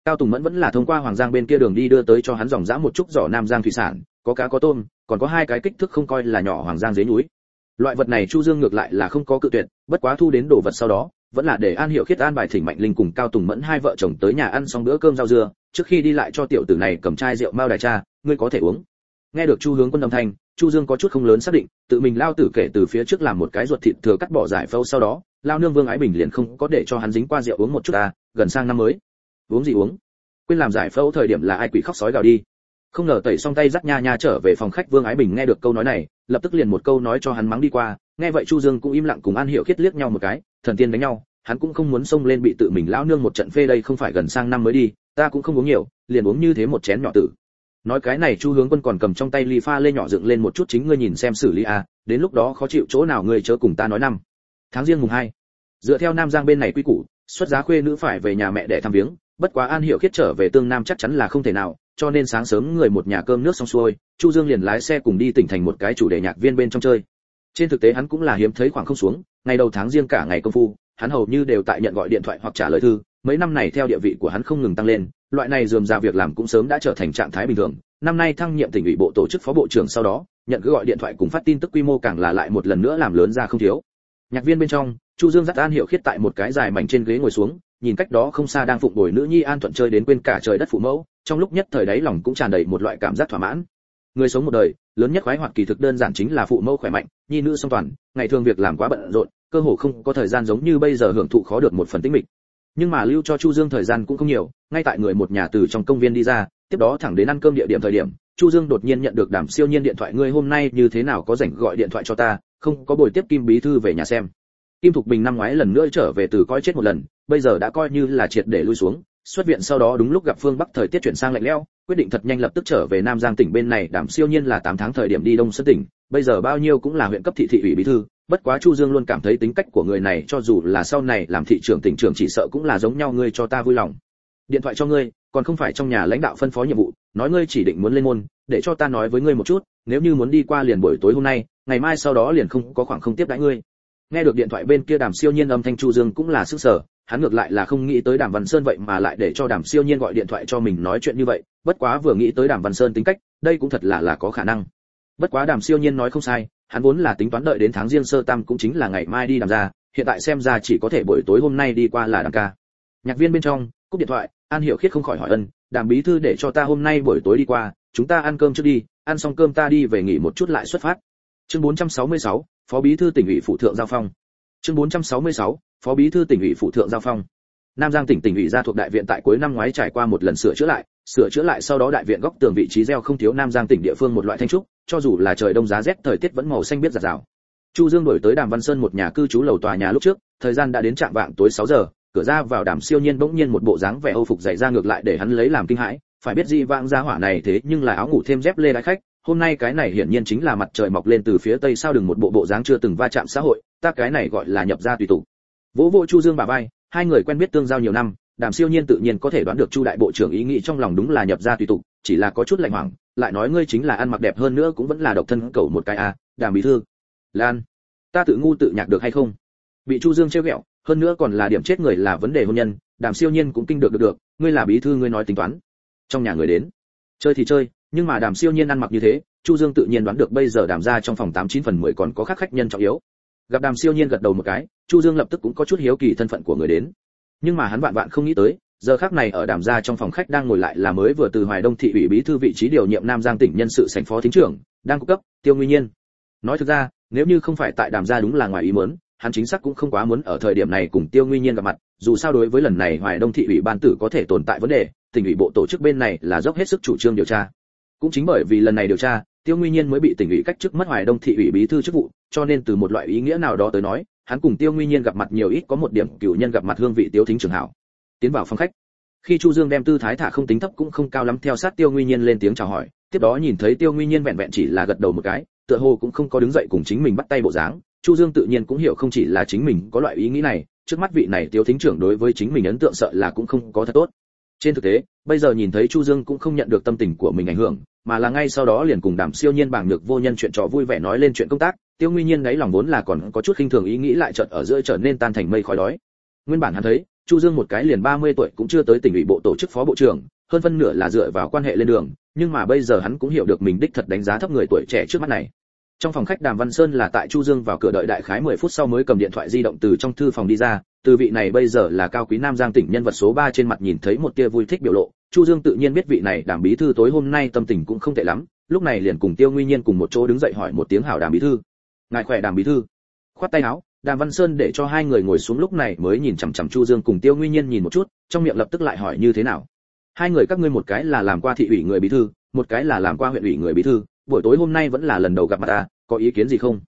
[SPEAKER 1] cao tùng mẫn vẫn là thông qua hoàng giang bên kia đường đi đưa tới cho hắn dòng dã một chút giỏ nam giang thủy sản, có cá có tôm, còn có hai cái kích thước không coi là nhỏ hoàng giang dưới núi. Loại vật này chu dương ngược lại là không có cự tuyệt, bất quá thu đến đồ vật sau đó, vẫn là để an hiệu khiết an bài thỉnh mạnh linh cùng cao tùng mẫn hai vợ chồng tới nhà ăn xong bữa cơm rau dưa, trước khi đi lại cho tiểu tử này cầm chai rượu mao đài cha, ngươi có thể uống. Nghe được chu hướng quân âm thanh chu dương có chút không lớn xác định, tự mình lao tử kể từ phía trước làm một cái ruột thịt thừa cắt bỏ giải phâu sau đó, lao nương vương ái bình liền không có để cho hắn dính qua rượu uống một chút ta, gần sang năm mới. Uống gì uống? Quên làm giải phẫu thời điểm là ai quỷ khóc sói gào đi. Không ngờ tẩy xong tay rắc nha nha trở về phòng khách, vương ái bình nghe được câu nói này, lập tức liền một câu nói cho hắn mắng đi qua. Nghe vậy chu dương cũng im lặng cùng an hiểu khiết liếc nhau một cái, thần tiên đánh nhau, hắn cũng không muốn xông lên bị tự mình lão nương một trận phê đây không phải gần sang năm mới đi, ta cũng không uống nhiều, liền uống như thế một chén nhỏ tử nói cái này chu hướng quân còn cầm trong tay ly pha lê nhỏ dựng lên một chút chính ngươi nhìn xem xử lý a đến lúc đó khó chịu chỗ nào ngươi chớ cùng ta nói năm. Tháng riêng mùng hai. Dựa theo nam giang bên này quy củ, xuất giá khuê nữ phải về nhà mẹ để thăm viếng, bất quá an hiệu khiết trở về tương nam chắc chắn là không thể nào, cho nên sáng sớm người một nhà cơm nước xong xuôi, chu dương liền lái xe cùng đi tỉnh thành một cái chủ đề nhạc viên bên trong chơi. Trên thực tế hắn cũng là hiếm thấy khoảng không xuống, ngày đầu tháng riêng cả ngày công phu, hắn hầu như đều tại nhận gọi điện thoại hoặc trả lời thư, mấy năm này theo địa vị của hắn không ngừng tăng lên loại này dườm ra việc làm cũng sớm đã trở thành trạng thái bình thường. Năm nay thăng nhiệm tỉnh ủy bộ tổ chức phó bộ trưởng sau đó, nhận cứ gọi điện thoại cùng phát tin tức quy mô càng là lại một lần nữa làm lớn ra không thiếu. Nhạc viên bên trong, chu dương dắt an hiệu khiết tại một cái dài mảnh trên ghế ngồi xuống, nhìn cách đó không xa đang phụng bồi nữ nhi an thuận chơi đến quên cả trời đất phụ mẫu, trong lúc nhất thời đấy lòng cũng tràn đầy một loại cảm giác thỏa mãn. Người sống một đời, lớn nhất khoái hoạt kỳ thực đơn giản chính là phụ mẫu khỏe mạnh, nhi nữ song toàn, ngày thường việc làm quá bận rộn, cơ hồ không có thời gian giống như bây giờ hưởng thụ khó được một phần tĩnh mịch nhưng mà lưu cho chu dương thời gian cũng không nhiều, ngay tại người một nhà từ trong công viên đi ra, tiếp đó thẳng đến ăn cơm địa điểm thời điểm, chu dương đột nhiên nhận được đảm siêu nhiên điện thoại, ngươi hôm nay như thế nào có rảnh gọi điện thoại cho ta, không có buổi tiếp kim bí thư về nhà xem. Kim thục bình năm ngoái lần nữa trở về từ coi chết một lần, bây giờ đã coi như là triệt để lui xuống, xuất viện sau đó đúng lúc gặp phương bắc thời tiết chuyển sang lạnh lẽo, quyết định thật nhanh lập tức trở về nam giang tỉnh. Bên này đảm siêu nhiên là 8 tháng thời điểm đi đông sơn tỉnh, bây giờ bao nhiêu cũng là huyện cấp thị thị ủy bí thư bất quá chu dương luôn cảm thấy tính cách của người này cho dù là sau này làm thị trưởng tỉnh trưởng chỉ sợ cũng là giống nhau, ngươi cho ta vui lòng. Điện thoại cho ngươi, còn không phải trong nhà lãnh đạo phân phó nhiệm vụ, nói ngươi chỉ định muốn lên môn, để cho ta nói với ngươi một chút, nếu như muốn đi qua liền buổi tối hôm nay, ngày mai sau đó liền không có khoảng không tiếp đãi ngươi. Nghe được điện thoại bên kia đàm siêu nhiên âm thanh chu dương cũng là sức sở, hắn ngược lại là không nghĩ tới đàm văn sơn vậy mà lại để cho đàm siêu nhiên gọi điện thoại cho mình nói chuyện như vậy, bất quá vừa nghĩ tới đàm văn sơn tính cách, đây cũng thật là là có khả năng. Bất quá đàm siêu nhiên nói không sai hắn vốn là tính toán đợi đến tháng riêng sơ tam cũng chính là ngày mai đi đàm ra hiện tại xem ra chỉ có thể buổi tối hôm nay đi qua là đàm ca. Nhạc viên bên trong cúp điện thoại an hiểu khiết không khỏi hỏi ân đàm bí thư để cho ta hôm nay buổi tối đi qua chúng ta ăn cơm trước đi ăn xong cơm ta đi về nghỉ một chút lại xuất phát. Chương 466, phó bí thư tỉnh ủy phụ thượng giao phong. Chương 466, phó bí thư tỉnh ủy phụ thượng giao phong. Nam giang tỉnh tỉnh ủy ra thuộc đại viện tại cuối năm ngoái trải qua một lần sửa chữa lại sửa chữa lại sau đó đại viện góc tường vị trí gieo không thiếu nam giang tỉnh địa phương một loại thanh trúc, cho dù là trời đông giá rét, thời tiết vẫn màu xanh biết giặt rào. Chu dương đổi tới đàm văn sơn một nhà cư trú lầu tòa nhà lúc trước, thời gian đã đến trạng vạng tối 6 giờ, cửa ra vào đàm siêu nhiên bỗng nhiên một bộ dáng vẻ âu phục dày ra ngược lại để hắn lấy làm kinh hãi, phải biết gì vãng gia hỏa này thế nhưng là áo ngủ thêm dép lê đái khách, hôm nay cái này hiển nhiên chính là mặt trời mọc lên từ phía tây sao đừng một bộ bộ dáng chưa từng va chạm xã hội, ta cái này gọi là nhập gia tùy tụ. Vỗ vỗ chu dương bà vai, hai người quen biết tương giao nhiều năm đàm siêu nhiên tự nhiên có thể đoán được chu đại bộ trưởng ý nghĩ trong lòng đúng là nhập gia tùy tục chỉ là có chút lạnh hoảng lại nói ngươi chính là ăn mặc đẹp hơn nữa cũng vẫn là độc thân cầu một cái a à, đàm bí thư. Lan ta tự ngu tự nhạc được hay không? Bị chu dương trêu ghẹo hơn nữa còn là điểm chết người là vấn đề hôn nhân đàm siêu nhiên cũng kinh được được được ngươi là bí thư ngươi nói tính toán. Trong nhà người đến. Chơi thì chơi nhưng mà đàm siêu nhiên ăn mặc như thế chu dương tự nhiên đoán được bây giờ đàm ra trong phòng tám chín phần mười còn có khác khách nhân trọng yếu. Gặp đàm siêu nhiên gật đầu một cái chu dương lập tức cũng có chút hiếu kỳ thân phận của người đến nhưng mà hắn vạn vạn không nghĩ tới, giờ khác này ở đàm gia trong phòng khách đang ngồi lại là mới vừa từ hoài đông thị ủy bí thư vị trí điều nhiệm nam giang tỉnh nhân sự sành phó thính trưởng, đang cung cấp, tiêu nguyên nhiên. Nói thực ra, nếu như không phải tại đàm gia đúng là ngoài ý muốn, hắn chính xác cũng không quá muốn ở thời điểm này cùng tiêu nguyên nhiên gặp mặt, dù sao đối với lần này hoài đông thị ủy ban tử có thể tồn tại vấn đề, tỉnh ủy bộ tổ chức bên này là dốc hết sức chủ trương điều tra. Cũng chính bởi vì lần này điều tra, tiêu nguyên nhiên mới bị tỉnh ủy cách chức mất hoài đông thị ủy bí thư chức vụ, cho nên từ một loại ý nghĩa nào đó tới nói hắn cùng tiêu nguy nhiên gặp mặt nhiều ít có một điểm cựu nhân gặp mặt hương vị tiêu thính trường hảo. Tiến vào phòng khách, khi chu dương đem tư thái thả không tính thấp cũng không cao lắm theo sát tiêu nguy nhiên lên tiếng chào hỏi, tiếp đó nhìn thấy tiêu nguy nhiên vẹn vẹn chỉ là gật đầu một cái, tựa hồ cũng không có đứng dậy cùng chính mình bắt tay bộ dáng. Chu dương tự nhiên cũng hiểu không chỉ là chính mình có loại ý nghĩ này, trước mắt vị này tiêu thính trưởng đối với chính mình ấn tượng sợ là cũng không có thật tốt. Trên thực tế, bây giờ nhìn thấy chu dương cũng không nhận được tâm tình của mình ảnh hưởng, mà là ngay sau đó liền cùng đàm siêu nhiên bảng được vô nhân chuyện trò vui vẻ nói lên chuyện công tác tiêu nguy nhiên đấy lòng vốn là còn có chút khinh thường ý nghĩ lại chợt ở giữa trở nên tan thành mây khói đói. Nguyên bản hắn thấy, chu dương một cái liền 30 tuổi cũng chưa tới tỉnh ủy bộ tổ chức phó bộ trưởng, hơn phân nửa là dựa vào quan hệ lên đường, nhưng mà bây giờ hắn cũng hiểu được mình đích thật đánh giá thấp người tuổi trẻ trước mắt này. Trong phòng khách đàm văn sơn là tại chu dương vào cửa đợi đại khái 10 phút sau mới cầm điện thoại di động từ trong thư phòng đi ra, từ vị này bây giờ là cao quý nam giang tỉnh nhân vật số 3 trên mặt nhìn thấy một tia vui thích biểu lộ, chu dương tự nhiên biết vị này đàm bí thư tối hôm nay tâm tình cũng không tệ lắm, lúc này liền cùng tiêu nguy nhiên cùng một chỗ đứng dậy hỏi một tiếng hảo đàm bí thư ngài khỏe đàm bí thư. Khoát tay áo, đàm văn sơn để cho hai người ngồi xuống lúc này mới nhìn chằm chằm chu dương cùng tiêu Nguyên nhiên nhìn một chút, trong miệng lập tức lại hỏi như thế nào. Hai người các ngươi một cái là làm qua thị ủy người bí thư, một cái là làm qua huyện ủy người bí thư, buổi tối hôm nay vẫn là lần đầu gặp mặt ta, có ý kiến gì không?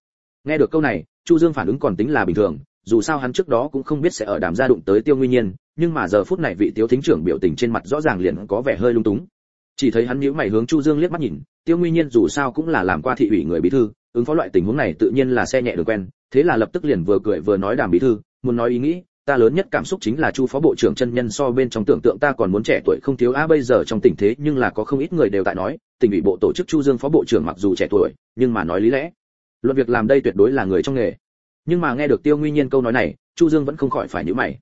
[SPEAKER 1] Nghe được câu này, chu dương phản ứng còn tính là bình thường, dù sao hắn trước đó cũng không biết sẽ ở đàm gia đụng tới tiêu nguyên nhiên, nhưng mà giờ phút này vị Tiêu thính trưởng biểu tình trên mặt rõ ràng liền có vẻ hơi lung túng. Chỉ thấy hắn nhíu mày hướng chu dương liếc mắt nhìn, tiêu nguyên nhiên dù sao cũng là làm qua thị ủy người bí thư ứng phó loại tình huống này tự nhiên là xe nhẹ đường quen, thế là lập tức liền vừa cười vừa nói đàm bí thư, muốn nói ý nghĩ, ta lớn nhất cảm xúc chính là chu phó bộ trưởng chân nhân so bên trong tưởng tượng ta còn muốn trẻ tuổi không thiếu. A, bây giờ trong tình thế nhưng là có không ít người đều tại nói, tỉnh ủy bộ tổ chức chu dương phó bộ trưởng mặc dù trẻ tuổi, nhưng mà nói lý lẽ. Luận việc làm đây tuyệt đối là người trong nghề. Nhưng mà nghe được tiêu nguyên nhiên câu nói này, chu dương vẫn không khỏi phải nhíu mày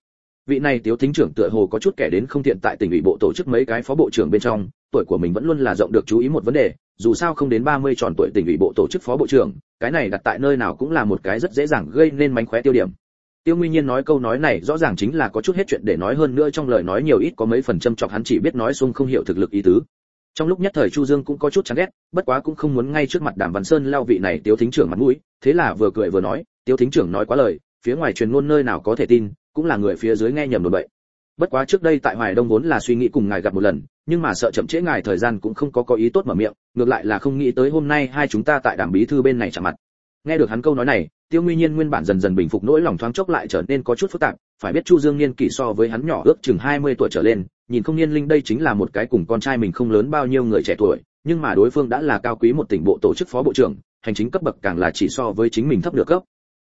[SPEAKER 1] vị này tiếu thính trưởng tựa hồ có chút kẻ đến không tiện tại tỉnh ủy bộ tổ chức mấy cái phó bộ trưởng bên trong, tuổi của mình vẫn luôn là rộng được chú ý một vấn đề, dù sao không đến 30 tròn tuổi tỉnh ủy bộ tổ chức phó bộ trưởng, cái này đặt tại nơi nào cũng là một cái rất dễ dàng gây nên mánh khóe tiêu điểm. Tiêu nguyên nhiên nói câu nói này rõ ràng chính là có chút hết chuyện để nói hơn nữa trong lời nói nhiều ít có mấy phần châm chọc hắn chỉ biết nói xung không hiểu thực lực ý tứ. Trong lúc nhất thời chu dương cũng có chút chán ghét, bất quá cũng không muốn ngay trước mặt đàm văn sơn lao vị này tiếu thính trưởng mặt mũi, thế là vừa cười vừa nói, tiếu thính trưởng nói quá lời, phía ngoài truyền ngôn nơi nào có thể tin cũng là người phía dưới nghe nhầm đồn bậy. Bất quá trước đây tại hoài đông vốn là suy nghĩ cùng ngài gặp một lần, nhưng mà sợ chậm trễ ngài thời gian cũng không có có ý tốt mở miệng, ngược lại là không nghĩ tới hôm nay hai chúng ta tại đàm bí thư bên này chạm mặt. Nghe được hắn câu nói này, tiêu nguyên nhiên nguyên bản dần dần bình phục nỗi lòng thoáng chốc lại trở nên có chút phức tạp, phải biết chu dương niên kỷ so với hắn nhỏ ước chừng 20 tuổi trở lên, nhìn không niên linh đây chính là một cái cùng con trai mình không lớn bao nhiêu người trẻ tuổi, nhưng mà đối phương đã là cao quý một tỉnh bộ tổ chức phó bộ trưởng, hành chính cấp bậc càng là chỉ so với chính mình thấp được cấp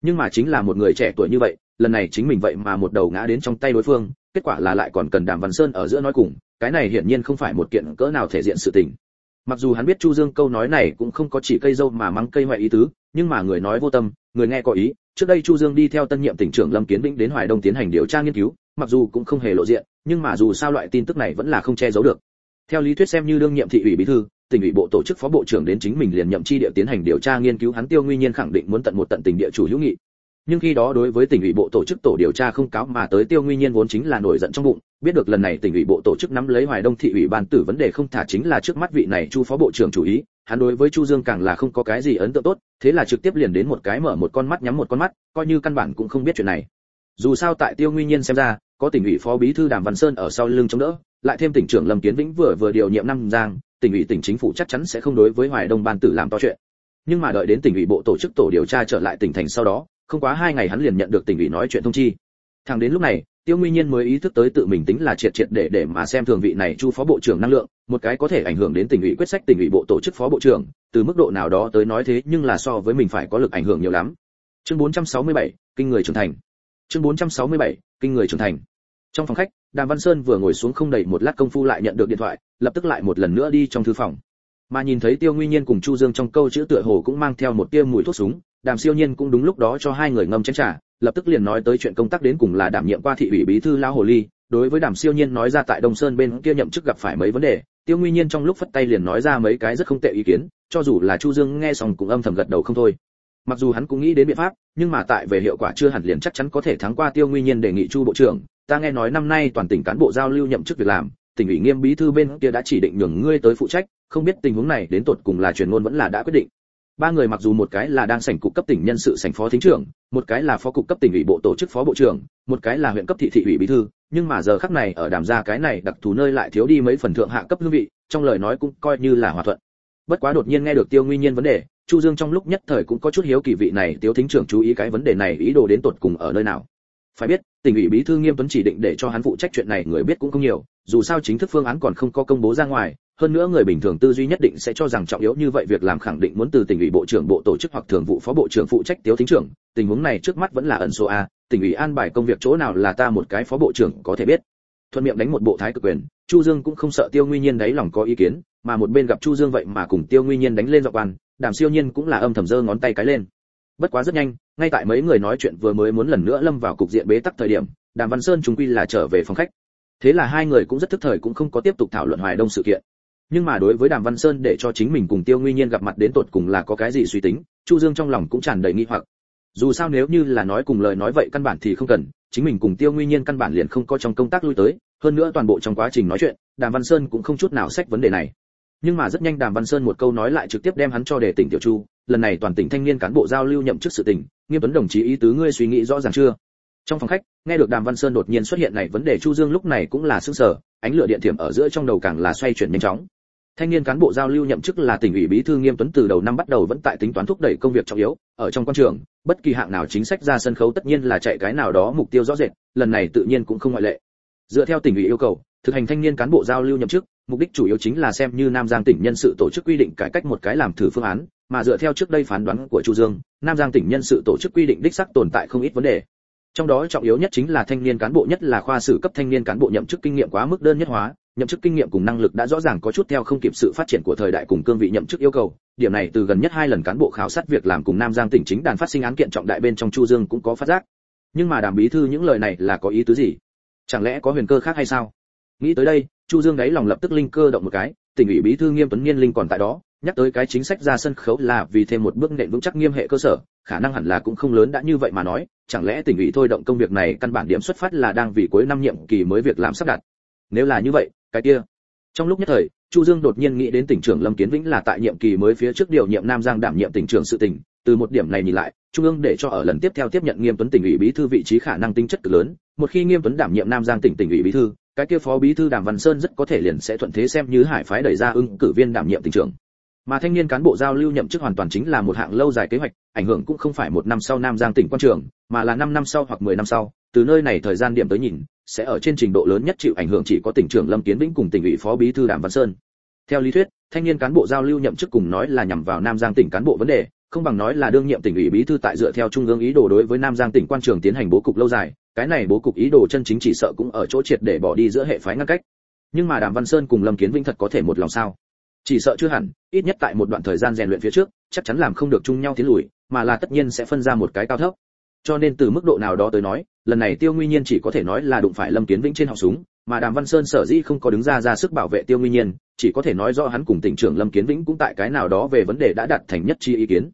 [SPEAKER 1] nhưng mà chính là một người trẻ tuổi như vậy, lần này chính mình vậy mà một đầu ngã đến trong tay đối phương, kết quả là lại còn cần đàm văn sơn ở giữa nói cùng, cái này hiển nhiên không phải một kiện cỡ nào thể diện sự tình. Mặc dù hắn biết chu dương câu nói này cũng không có chỉ cây dâu mà mắng cây ngoại ý tứ, nhưng mà người nói vô tâm, người nghe có ý, trước đây chu dương đi theo tân nhiệm tỉnh trưởng lâm kiến vĩnh đến hoài đông tiến hành điều tra nghiên cứu, mặc dù cũng không hề lộ diện, nhưng mà dù sao loại tin tức này vẫn là không che giấu được. Theo lý thuyết xem như đương nhiệm thị ủy bí thư tỉnh ủy bộ tổ chức phó bộ trưởng đến chính mình liền nhậm chi địa tiến hành điều tra nghiên cứu, hắn tiêu nguyên nhiên khẳng định muốn tận một tận tình địa chủ hữu nghị. Nhưng khi đó đối với tỉnh ủy bộ tổ chức tổ điều tra không cáo mà tới, tiêu nguyên nhiên vốn chính là nổi giận trong bụng, biết được lần này tỉnh ủy bộ tổ chức nắm lấy hoài đông thị ủy ban tử vấn đề không thả chính là trước mắt vị này chu phó bộ trưởng chủ ý, hắn đối với chu dương càng là không có cái gì ấn tượng tốt, thế là trực tiếp liền đến một cái mở một con mắt, nhắm một con mắt, coi như căn bản cũng không biết chuyện này. Dù sao tại tiêu nguyên nhiên xem ra, có tỉnh ủy phó bí thư đàm văn sơn ở sau lưng chống đỡ lại thêm tỉnh trưởng lâm kiến vĩnh vừa vừa điều nhiệm năm giang tỉnh ủy tỉnh chính phủ chắc chắn sẽ không đối với hoài đông ban tử làm to chuyện. Nhưng mà đợi đến tỉnh ủy bộ tổ chức tổ điều tra trở lại tỉnh thành sau đó không quá hai ngày hắn liền nhận được tỉnh ủy nói chuyện thông chi. Thẳng đến lúc này tiêu nguyên nhiên mới ý thức tới tự mình tính là triệt triệt để để mà xem thường vị này chu phó bộ trưởng năng lượng một cái có thể ảnh hưởng đến tỉnh ủy quyết sách tỉnh ủy bộ tổ chức phó bộ trưởng từ mức độ nào đó tới nói thế nhưng là so với mình phải có lực ảnh hưởng nhiều lắm. Chương 467, kinh người trưởng thành. Chương 467, kinh người trưởng thành. Trong phòng khách đàm văn sơn vừa ngồi xuống không đầy một lát công phu lại nhận được điện thoại, lập tức lại một lần nữa đi trong thư phòng. Mà nhìn thấy tiêu nguyên nhiên cùng chu dương trong câu chữ tựa hồ cũng mang theo một tia mùi thuốc súng, đàm siêu nhiên cũng đúng lúc đó cho hai người ngâm chén trà, lập tức liền nói tới chuyện công tác đến cùng là đảm nhiệm qua thị ủy bí thư lão hồ ly. Đối với đàm siêu nhiên nói ra tại đông sơn bên kia nhậm chức gặp phải mấy vấn đề, tiêu nguyên nhiên trong lúc phất tay liền nói ra mấy cái rất không tệ ý kiến, cho dù là chu dương nghe xong cũng âm thầm gật đầu không thôi. Mặc dù hắn cũng nghĩ đến biện pháp, nhưng mà tại về hiệu quả chưa hẳn liền chắc chắn có thể thắng qua tiêu nguyên nhiên đề nghị chu bộ trưởng ta nghe nói năm nay toàn tỉnh cán bộ giao lưu nhậm chức việc làm, tỉnh ủy nghiêm bí thư bên kia đã chỉ định nhường ngươi tới phụ trách, không biết tình huống này đến tột cùng là truyền ngôn vẫn là đã quyết định. Ba người mặc dù một cái là đang sảnh cục cấp tỉnh nhân sự sảnh phó thính trưởng, một cái là phó cục cấp tỉnh ủy bộ tổ chức phó bộ trưởng, một cái là huyện cấp thị thị ủy bí thư, nhưng mà giờ khắc này ở đàm gia cái này đặc thù nơi lại thiếu đi mấy phần thượng hạ cấp hương vị, trong lời nói cũng coi như là hòa thuận. Bất quá đột nhiên nghe được tiêu nguyên nhiên vấn đề, chu dương trong lúc nhất thời cũng có chút hiếu kỳ vị này tiêu thính trưởng chú ý cái vấn đề này ý đồ đến tột cùng ở nơi nào. Phải biết tỉnh ủy bí thư nghiêm tuấn chỉ định để cho hắn phụ trách chuyện này người biết cũng không nhiều, dù sao chính thức phương án còn không có công bố ra ngoài, hơn nữa người bình thường tư duy nhất định sẽ cho rằng trọng yếu như vậy việc làm khẳng định muốn từ tỉnh ủy bộ trưởng bộ tổ chức hoặc thường vụ phó bộ trưởng phụ trách tiếu thính trưởng, tình huống này trước mắt vẫn là ẩn số a, tỉnh ủy an bài công việc chỗ nào là ta một cái phó bộ trưởng có thể biết. Thuận miệng đánh một bộ thái cực quyền, chu dương cũng không sợ tiêu nguyên nhiên đấy lòng có ý kiến, mà một bên gặp chu dương vậy mà cùng tiêu nguyên nhiên đánh lên dọc quan đàm siêu nhiên cũng là âm thầm giơ ngón tay cái lên bất quá rất nhanh, ngay tại mấy người nói chuyện vừa mới muốn lần nữa lâm vào cục diện bế tắc thời điểm, đàm văn sơn chúng quy là trở về phòng khách. Thế là hai người cũng rất thức thời cũng không có tiếp tục thảo luận hoài đông sự kiện. Nhưng mà đối với đàm văn sơn để cho chính mình cùng tiêu nguy nhiên gặp mặt đến tột cùng là có cái gì suy tính, chu dương trong lòng cũng tràn đầy nghi hoặc. Dù sao nếu như là nói cùng lời nói vậy căn bản thì không cần, chính mình cùng tiêu nguy nhiên căn bản liền không có trong công tác lui tới, hơn nữa toàn bộ trong quá trình nói chuyện, đàm văn sơn cũng không chút nào xét vấn đề này. Nhưng mà rất nhanh đàm văn sơn một câu nói lại trực tiếp đem hắn cho đề tỉnh tiểu chu lần này toàn tỉnh thanh niên cán bộ giao lưu nhậm chức sự tỉnh nghiêm tuấn đồng chí ý tứ ngươi suy nghĩ rõ ràng chưa? Trong phòng khách, nghe được đàm văn sơn đột nhiên xuất hiện này, vấn đề chu dương lúc này cũng là sững sờ, ánh lửa điện thiểm ở giữa trong đầu càng là xoay chuyển nhanh chóng. Thanh niên cán bộ giao lưu nhậm chức là tỉnh ủy bí thư nghiêm tuấn từ đầu năm bắt đầu vẫn tại tính toán thúc đẩy công việc trọng yếu, ở trong quan trường, bất kỳ hạng nào chính sách ra sân khấu tất nhiên là chạy cái nào đó mục tiêu rõ rệt, lần này tự nhiên cũng không ngoại lệ. Dựa theo tỉnh ủy yêu cầu, thực hành thanh niên cán bộ giao lưu nhậm chức mục đích chủ yếu chính là xem như nam giang tỉnh nhân sự tổ chức quy định cải cách một cái làm thử phương án, mà dựa theo trước đây phán đoán của chu dương, nam giang tỉnh nhân sự tổ chức quy định đích xác tồn tại không ít vấn đề. Trong đó trọng yếu nhất chính là thanh niên cán bộ nhất là khoa sử cấp thanh niên cán bộ nhậm chức kinh nghiệm quá mức đơn nhất hóa, nhậm chức kinh nghiệm cùng năng lực đã rõ ràng có chút theo không kịp sự phát triển của thời đại cùng cương vị nhậm chức yêu cầu. Điểm này từ gần nhất hai lần cán bộ khảo sát việc làm cùng nam giang tỉnh chính đàn phát sinh án kiện trọng đại bên trong chu dương cũng có phát giác. Nhưng mà đàm bí thư những lời này là có ý tứ gì? Chẳng lẽ có huyền cơ khác hay sao? Nghĩ tới đây, chu dương đáy lòng lập tức linh cơ động một cái, tỉnh ủy bí thư nghiêm tuấn niên linh còn tại đó, nhắc tới cái chính sách ra sân khấu là vì thêm một bước nền vững chắc nghiêm hệ cơ sở, khả năng hẳn là cũng không lớn đã như vậy mà nói, chẳng lẽ tỉnh ủy thôi động công việc này căn bản điểm xuất phát là đang vì cuối năm nhiệm kỳ mới việc làm sắp đặt? Nếu là như vậy, cái kia. Trong lúc nhất thời, chu dương đột nhiên nghĩ đến tỉnh trưởng lâm kiến vĩnh là tại nhiệm kỳ mới phía trước điều nhiệm nam giang đảm nhiệm tỉnh trưởng sự tỉnh, từ một điểm này nhìn lại, trung ương để cho ở lần tiếp theo tiếp nhận nghiêm tuấn tỉnh ủy bí thư vị trí khả năng tính chất cực lớn, một khi nghiêm tuấn đảm nhiệm nam giang tỉnh tỉnh ủy bí thư cái kia phó bí thư đàm văn sơn rất có thể liền sẽ thuận thế xem như hải phái đẩy ra ưng cử viên đảm nhiệm tỉnh trưởng. Mà thanh niên cán bộ giao lưu nhậm chức hoàn toàn chính là một hạng lâu dài kế hoạch, ảnh hưởng cũng không phải một năm sau nam giang tỉnh quan trường, mà là 5 năm sau hoặc 10 năm sau. Từ nơi này thời gian điểm tới nhìn, sẽ ở trên trình độ lớn nhất chịu ảnh hưởng chỉ có tỉnh trưởng lâm kiến vĩnh cùng tỉnh ủy phó bí thư đàm văn sơn. Theo lý thuyết, thanh niên cán bộ giao lưu nhậm chức cùng nói là nhằm vào nam giang tỉnh cán bộ vấn đề, không bằng nói là đương nhiệm tỉnh ủy bí thư tại dựa theo trung ương ý đồ đối với nam giang tỉnh quan trường tiến hành bố cục lâu dài cái này bố cục ý đồ chân chính chỉ sợ cũng ở chỗ triệt để bỏ đi giữa hệ phái ngăn cách. Nhưng mà đàm văn sơn cùng lâm kiến vĩnh thật có thể một lòng sao? Chỉ sợ chưa hẳn, ít nhất tại một đoạn thời gian rèn luyện phía trước, chắc chắn làm không được chung nhau tiến lùi, mà là tất nhiên sẽ phân ra một cái cao thấp. Cho nên từ mức độ nào đó tới nói, lần này tiêu nguy nhiên chỉ có thể nói là đụng phải lâm kiến vĩnh trên họng súng, mà đàm văn sơn sở dĩ không có đứng ra ra sức bảo vệ tiêu nguy nhiên, chỉ có thể nói rõ hắn cùng tỉnh trưởng lâm kiến vĩnh cũng tại cái nào đó về vấn đề đã đặt thành nhất chi ý kiến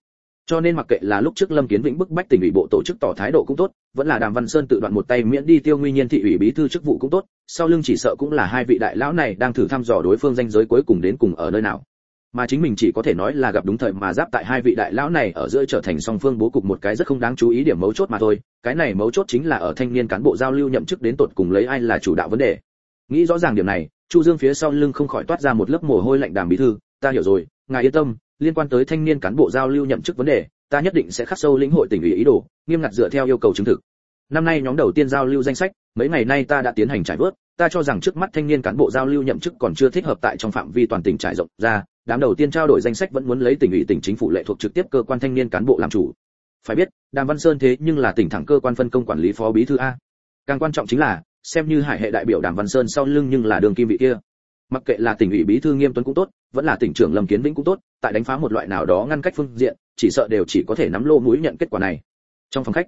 [SPEAKER 1] cho nên mặc kệ là lúc trước lâm kiến vĩnh bức bách tỉnh ủy bộ tổ chức tỏ thái độ cũng tốt, vẫn là đàm văn sơn tự đoạn một tay miễn đi tiêu nguy nhiên thị ủy bí thư chức vụ cũng tốt, sau lưng chỉ sợ cũng là hai vị đại lão này đang thử thăm dò đối phương danh giới cuối cùng đến cùng ở nơi nào. Mà chính mình chỉ có thể nói là gặp đúng thời mà giáp tại hai vị đại lão này ở giữa trở thành song phương bố cục một cái rất không đáng chú ý điểm mấu chốt mà thôi, cái này mấu chốt chính là ở thanh niên cán bộ giao lưu nhậm chức đến tột cùng lấy ai là chủ đạo vấn đề. Nghĩ rõ ràng điểm này, chu dương phía sau lưng không khỏi toát ra một lớp mồ hôi lạnh đàm bí thư, ta hiểu rồi, ngài yên tâm liên quan tới thanh niên cán bộ giao lưu nhậm chức vấn đề, ta nhất định sẽ khắc sâu lĩnh hội tỉnh ủy ý đồ, nghiêm ngặt dựa theo yêu cầu chứng thực. Năm nay nhóm đầu tiên giao lưu danh sách, mấy ngày nay ta đã tiến hành trải vớt, ta cho rằng trước mắt thanh niên cán bộ giao lưu nhậm chức còn chưa thích hợp tại trong phạm vi toàn tỉnh trải rộng ra, đám đầu tiên trao đổi danh sách vẫn muốn lấy tỉnh ủy tỉnh chính phủ lệ thuộc trực tiếp cơ quan thanh niên cán bộ làm chủ. Phải biết, đàm văn sơn thế nhưng là tỉnh thẳng cơ quan phân công quản lý phó bí thư a. Càng quan trọng chính là, xem như hải hệ đại biểu đàm văn sơn sau lưng nhưng là đường kim vị kia. Mặc kệ là tỉnh ủy bí thư nghiêm tuấn cũng tốt, vẫn là tỉnh trưởng lâm kiến vĩnh cũng tốt tại đánh phá một loại nào đó ngăn cách phương diện, chỉ sợ đều chỉ có thể nắm lô mũi nhận kết quả này. Trong phòng khách,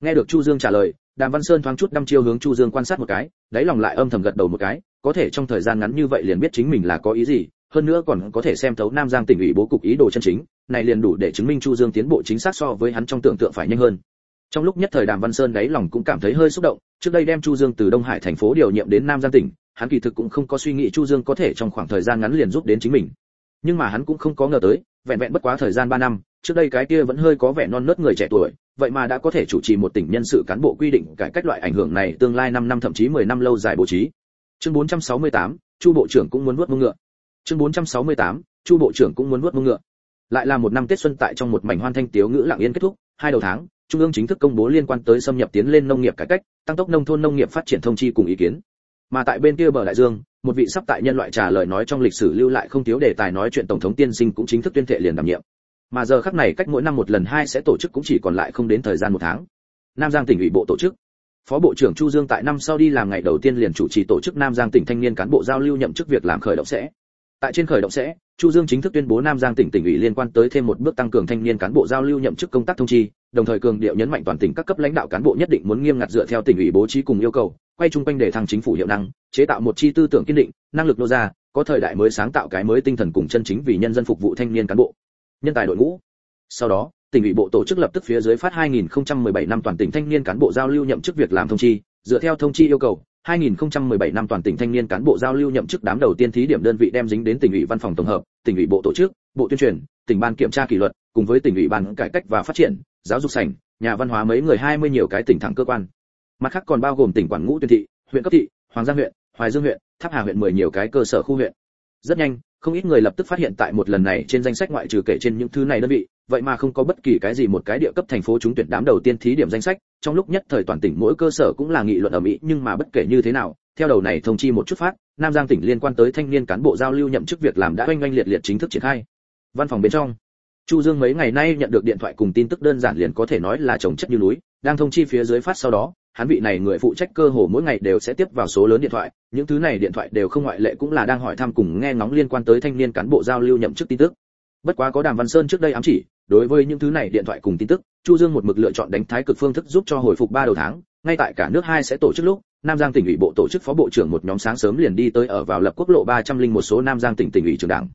[SPEAKER 1] nghe được chu dương trả lời, đàm văn sơn thoáng chút đăm chiêu hướng chu dương quan sát một cái, đáy lòng lại âm thầm gật đầu một cái, có thể trong thời gian ngắn như vậy liền biết chính mình là có ý gì, hơn nữa còn có thể xem thấu nam giang tỉnh ủy bố cục ý đồ chân chính, này liền đủ để chứng minh chu dương tiến bộ chính xác so với hắn trong tưởng tượng phải nhanh hơn. Trong lúc nhất thời đàm văn sơn đáy lòng cũng cảm thấy hơi xúc động, trước đây đem chu dương từ đông hải thành phố điều nhiệm đến nam giang tỉnh, hắn kỳ thực cũng không có suy nghĩ chu dương có thể trong khoảng thời gian ngắn liền giúp đến chính mình nhưng mà hắn cũng không có ngờ tới vẹn vẹn bất quá thời gian ba năm trước đây cái kia vẫn hơi có vẻ non nớt người trẻ tuổi vậy mà đã có thể chủ trì một tỉnh nhân sự cán bộ quy định cải cách loại ảnh hưởng này tương lai 5 năm thậm chí 10 năm lâu dài bố trí. Chương 468, chu bộ trưởng cũng muốn vuốt mông ngựa. Chương 468, chu bộ trưởng cũng muốn vuốt mông ngựa. Lại là một năm tết xuân tại trong một mảnh hoan thanh tiếu ngữ lặng yên kết thúc hai đầu tháng trung ương chính thức công bố liên quan tới xâm nhập tiến lên nông nghiệp cải cách tăng tốc nông thôn nông nghiệp phát triển thông chi cùng ý kiến. Mà tại bên kia bờ đại dương một vị sắp tại nhân loại trả lời nói trong lịch sử lưu lại không thiếu đề tài nói chuyện tổng thống tiên sinh cũng chính thức tuyên thệ liền đảm nhiệm. Mà giờ khắc này cách mỗi năm một lần hai sẽ tổ chức cũng chỉ còn lại không đến thời gian một tháng. Nam giang tỉnh ủy bộ tổ chức. Phó bộ trưởng chu dương tại năm sau đi làm ngày đầu tiên liền chủ trì tổ chức nam giang tỉnh thanh niên cán bộ giao lưu nhậm chức việc làm khởi động sẽ. Tại trên khởi động sẽ chu dương chính thức tuyên bố nam giang tỉnh tỉnh ủy liên quan tới thêm một bước tăng cường thanh niên cán bộ giao lưu nhậm chức công tác thông chi, đồng thời cường điệu nhấn mạnh toàn tỉnh các cấp lãnh đạo cán bộ nhất định muốn nghiêm ngặt dựa theo tỉnh ủy bố trí cùng yêu cầu, quay chung quanh để thăng chính phủ hiệu năng, chế tạo một chi tư tưởng kiên định, năng lực nô ra, có thời đại mới sáng tạo cái mới tinh thần cùng chân chính vì nhân dân phục vụ thanh niên cán bộ. Nhân tài đội ngũ. Sau đó, tỉnh ủy bộ tổ chức lập tức phía dưới phát 2017 năm toàn tỉnh thanh niên cán bộ giao lưu nhậm chức việc làm thông chi, dựa theo thông chi yêu cầu 2017 năm toàn tỉnh thanh niên cán bộ giao lưu nhậm chức đám đầu tiên thí điểm đơn vị đem dính đến tỉnh ủy văn phòng tổng hợp, tỉnh ủy bộ tổ chức, bộ tuyên truyền, tỉnh ban kiểm tra kỷ luật, cùng với tỉnh ủy ban cải cách và phát triển, giáo dục sảnh, nhà văn hóa mấy người 20 nhiều cái tỉnh thẳng cơ quan. Mặt khác còn bao gồm tỉnh quản ngũ tuyên thị, huyện cấp thị, hoàng giang huyện, hoài dương huyện, tháp hà huyện 10 nhiều cái cơ sở khu huyện rất nhanh, không ít người lập tức phát hiện tại một lần này trên danh sách ngoại trừ kể trên những thứ này đơn vị, vậy mà không có bất kỳ cái gì một cái địa cấp thành phố trúng tuyển đám đầu tiên thí điểm danh sách. Trong lúc nhất thời toàn tỉnh mỗi cơ sở cũng là nghị luận ở mỹ, nhưng mà bất kể như thế nào, theo đầu này thông chi một chút phát, nam giang tỉnh liên quan tới thanh niên cán bộ giao lưu nhậm chức việc làm đã oanh oanh liệt liệt chính thức triển khai. Văn phòng bên trong, chu dương mấy ngày nay nhận được điện thoại cùng tin tức đơn giản liền có thể nói là chồng chất như núi, đang thông chi phía dưới phát sau đó hắn vị này người phụ trách cơ hồ mỗi ngày đều sẽ tiếp vào số lớn điện thoại, những thứ này điện thoại đều không ngoại lệ cũng là đang hỏi thăm cùng nghe ngóng liên quan tới thanh niên cán bộ giao lưu nhậm chức tin tức bất quá có đàm văn sơn trước đây ám chỉ, đối với những thứ này điện thoại cùng tin tức, chu dương một mực lựa chọn đánh thái cực phương thức giúp cho hồi phục ba đầu tháng, ngay tại cả nước hai sẽ tổ chức lúc, Nam Giang tỉnh ủy bộ tổ chức phó bộ trưởng một nhóm sáng sớm liền đi tới ở vào lập quốc lộ 301 số Nam Giang tỉnh tỉnh ủy trường đảng.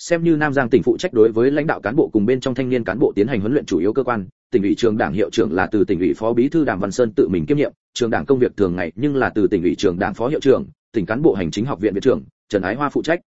[SPEAKER 1] Xem như Nam Giang tỉnh phụ trách đối với lãnh đạo cán bộ cùng bên trong thanh niên cán bộ tiến hành huấn luyện chủ yếu cơ quan, tỉnh ủy trường đảng hiệu trưởng là từ tỉnh ủy phó bí thư Đàm Văn Sơn tự mình kiêm nhiệm, trường đảng công việc thường ngày nhưng là từ tỉnh ủy trường đảng phó hiệu trưởng, tỉnh cán bộ hành chính học viện viện trưởng, Trần Ái Hoa phụ trách.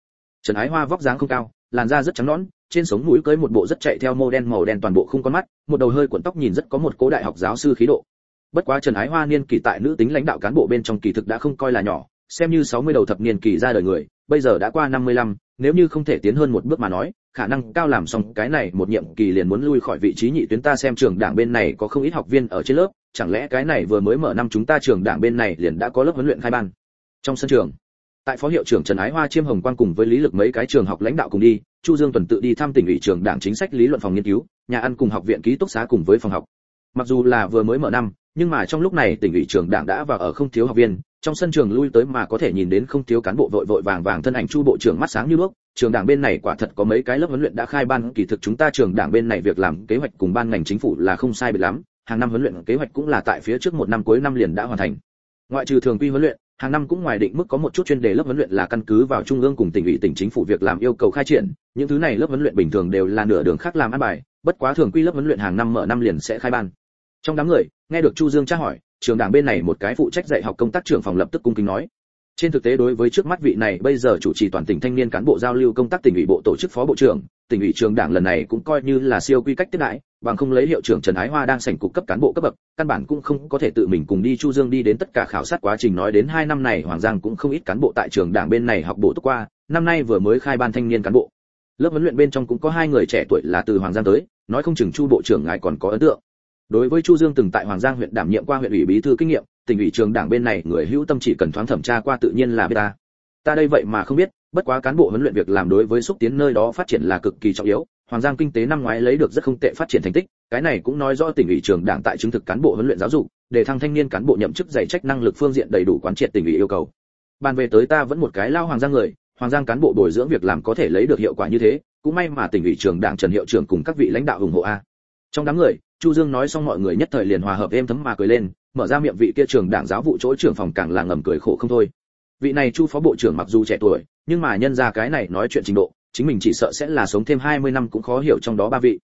[SPEAKER 1] Trần Ái Hoa vóc dáng không cao, làn da rất trắng nõn, trên sống mũi cưới một bộ rất chạy theo mô đen màu đen toàn bộ không con mắt, một đầu hơi cuộn tóc nhìn rất có một cố đại học giáo sư khí độ, bất quá trần ái hoa niên kỳ tại nữ tính lãnh đạo cán bộ bên trong kỳ thực đã không coi là nhỏ xem như 60 đầu thập niên kỳ ra đời người bây giờ đã qua 55, nếu như không thể tiến hơn một bước mà nói khả năng cao làm xong cái này một nhiệm kỳ liền muốn lui khỏi vị trí nhị tuyến ta xem trường đảng bên này có không ít học viên ở trên lớp chẳng lẽ cái này vừa mới mở năm chúng ta trường đảng bên này liền đã có lớp huấn luyện khai ban? Trong sân trường tại phó hiệu trưởng trần ái hoa chiêm hồng quang cùng với lý lực mấy cái trường học lãnh đạo cùng đi chu dương tuần tự đi thăm tỉnh ủy trường đảng chính sách lý luận phòng nghiên cứu nhà ăn cùng học viện ký túc xá cùng với phòng học. Mặc dù là vừa mới mở năm nhưng mà trong lúc này tỉnh ủy trường đảng đã vào ở không thiếu học viên trong sân trường lui tới mà có thể nhìn đến không thiếu cán bộ vội vội vàng vàng thân ảnh chu bộ trưởng mắt sáng như đuốc trường đảng bên này quả thật có mấy cái lớp huấn luyện đã khai ban, kỳ thực chúng ta trường đảng bên này việc làm kế hoạch cùng ban ngành chính phủ là không sai biệt lắm. Hàng năm huấn luyện kế hoạch cũng là tại phía trước một năm cuối năm liền đã hoàn thành. Ngoại trừ thường quy huấn luyện, hàng năm cũng ngoài định mức có một chút chuyên đề lớp huấn luyện là căn cứ vào trung ương cùng tỉnh ủy, tỉnh chính phủ việc làm yêu cầu khai triển. Những thứ này lớp huấn luyện bình thường đều là nửa đường khác làm ăn bài, bất quá thường quy lớp huấn luyện hàng năm mở năm liền sẽ khai ban. Trong đám người, nghe được chu dương tra hỏi trường đảng bên này một cái phụ trách dạy học công tác trưởng phòng lập tức cung kính nói. Trên thực tế đối với trước mắt vị này, bây giờ chủ trì toàn tỉnh thanh niên cán bộ giao lưu công tác tỉnh ủy bộ tổ chức phó bộ trưởng, tỉnh ủy trường đảng lần này cũng coi như là siêu quy cách tiếp đãi, bằng không lấy hiệu trưởng trần ái hoa đang sảnh cục cấp cán bộ cấp bậc, căn bản cũng không có thể tự mình cùng đi chu dương đi đến tất cả khảo sát quá trình nói đến hai năm này, hoàng giang cũng không ít cán bộ tại trường đảng bên này học bổ túc qua, năm nay vừa mới khai ban thanh niên cán bộ. Lớp huấn luyện bên trong cũng có hai người trẻ tuổi là từ hoàng giang tới, nói không chừng chu bộ trưởng ngài còn có ấn tượng đối với chu dương từng tại hoàng giang huyện đảm nhiệm qua huyện ủy bí thư kinh nghiệm, tỉnh ủy trường đảng bên này người hữu tâm chỉ cần thoáng thẩm tra qua tự nhiên là biết ta ta đây vậy mà không biết, bất quá cán bộ huấn luyện việc làm đối với xúc tiến nơi đó phát triển là cực kỳ trọng yếu. Hoàng giang kinh tế năm ngoái lấy được rất không tệ phát triển thành tích, cái này cũng nói rõ tỉnh ủy trường đảng tại chứng thực cán bộ huấn luyện giáo dục, để thăng thanh niên cán bộ nhậm chức dạy trách năng lực phương diện đầy đủ quán triệt tỉnh ủy yêu cầu. Bàn về tới ta vẫn một cái lao hoàng giang người, hoàng giang cán bộ bồi dưỡng việc làm có thể lấy được hiệu quả như thế, cũng may mà tỉnh ủy trường đảng trần hiệu trưởng cùng các vị lãnh đạo ủng hộ a. Trong đám người chu dương nói xong mọi người nhất thời liền hòa hợp êm thấm mà cười lên, mở ra miệng vị kia trưởng đảng giáo vụ chỗ trưởng phòng càng là ngầm cười khổ không thôi. Vị này chu phó bộ trưởng mặc dù trẻ tuổi, nhưng mà nhân ra cái này nói chuyện trình độ, chính mình chỉ sợ sẽ là sống thêm 20 năm cũng khó hiểu trong đó ba vị.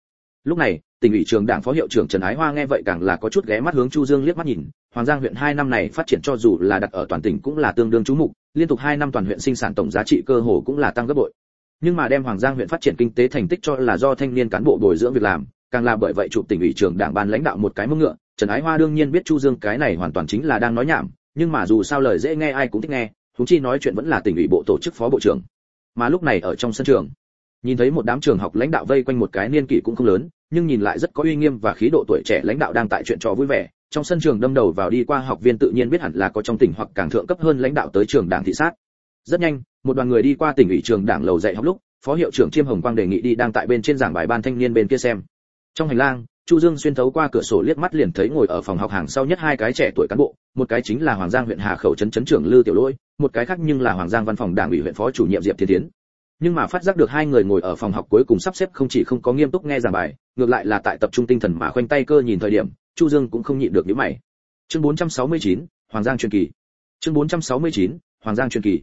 [SPEAKER 1] Lúc này, tỉnh ủy trường đảng phó hiệu trưởng trần ái hoa nghe vậy càng là có chút ghé mắt hướng chu dương liếc mắt nhìn, hoàng giang huyện hai năm này phát triển cho dù là đặt ở toàn tỉnh cũng là tương đương chú mục, liên tục hai năm toàn huyện sinh sản tổng giá trị cơ hồ cũng là tăng gấp bội. Nhưng mà đem hoàng giang huyện phát triển kinh tế thành tích cho là do thanh niên cán bộ bồi dưỡng việc làm càng là bởi vậy chụp tỉnh ủy trưởng đảng ban lãnh đạo một cái mông ngựa, trần ái hoa đương nhiên biết chu dương cái này hoàn toàn chính là đang nói nhảm, nhưng mà dù sao lời dễ nghe ai cũng thích nghe chúng chi nói chuyện vẫn là tỉnh ủy bộ tổ chức phó bộ trưởng. Mà lúc này ở trong sân trường, nhìn thấy một đám trường học lãnh đạo vây quanh một cái niên kỷ cũng không lớn, nhưng nhìn lại rất có uy nghiêm và khí độ tuổi trẻ lãnh đạo đang tại chuyện trò vui vẻ, trong sân trường đâm đầu vào đi qua học viên tự nhiên biết hẳn là có trong tỉnh hoặc càng thượng cấp hơn lãnh đạo tới trường đảng thị sát. Rất nhanh, một đoàn người đi qua tỉnh ủy trường đảng lầu dạy học lúc, phó hiệu trưởng chiêm hồng quang đề nghị đi đang tại bên trên giảng bài ban thanh niên bên kia xem trong hành lang chu dương xuyên thấu qua cửa sổ liếc mắt liền thấy ngồi ở phòng học hàng sau nhất hai cái trẻ tuổi cán bộ một cái chính là hoàng giang huyện hà khẩu trấn trấn trưởng lư tiểu lỗi một cái khác nhưng là hoàng giang văn phòng đảng ủy huyện phó chủ nhiệm diệp thiên tiến. Nhưng mà phát giác được hai người ngồi ở phòng học cuối cùng sắp xếp không chỉ không có nghiêm túc nghe giảng bài ngược lại là tại tập trung tinh thần mà khoanh tay cơ nhìn thời điểm chu dương cũng không nhịn được những mày. Chương 469, hoàng giang truyền kỳ. Chương 469, hoàng giang truyền kỳ.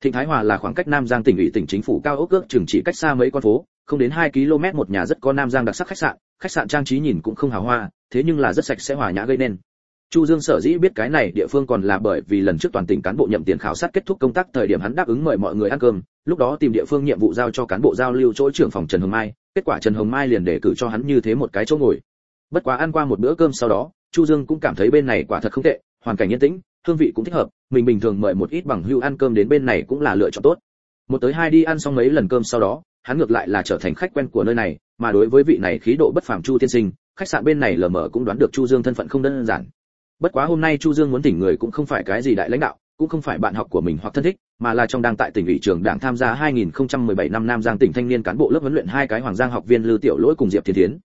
[SPEAKER 1] Thịnh thái hòa là khoảng cách nam giang tỉnh ủy tỉnh chính phủ cao ốc ước chừng chỉ cách xa mấy con phố không đến 2 km một nhà rất có nam giang đặc sắc khách sạn khách sạn trang trí nhìn cũng không hào hoa thế nhưng là rất sạch sẽ hòa nhã gây nên Chu Dương sở dĩ biết cái này địa phương còn là bởi vì lần trước toàn tỉnh cán bộ nhậm tiền khảo sát kết thúc công tác thời điểm hắn đáp ứng mời mọi người ăn cơm, lúc đó tìm địa phương nhiệm vụ giao cho cán bộ giao lưu chỗ trưởng phòng Trần Hồng Mai, kết quả Trần Hồng Mai liền đề cử cho hắn như thế một cái chỗ ngồi. Bất quá ăn qua một bữa cơm sau đó, Chu Dương cũng cảm thấy bên này quả thật không tệ, hoàn cảnh yên tĩnh, hương vị cũng thích hợp, mình bình thường mời một ít bằng hưu ăn cơm đến bên này cũng là lựa chọn tốt. một tới hai đi ăn xong mấy lần cơm sau đó hắn ngược lại là trở thành khách quen của nơi này mà đối với vị này khí độ bất phàm chu tiên sinh khách sạn bên này lờ mờ cũng đoán được chu dương thân phận không đơn giản bất quá hôm nay chu dương muốn tỉnh người cũng không phải cái gì đại lãnh đạo cũng không phải bạn học của mình hoặc thân thích mà là trong đang tại tỉnh ủy trường đảng tham gia 2017 năm Nam Giang tỉnh thanh niên cán bộ lớp huấn luyện hai cái Hoàng Giang học viên Lưu Tiểu Lỗi cùng Diệp Thiên Thiến.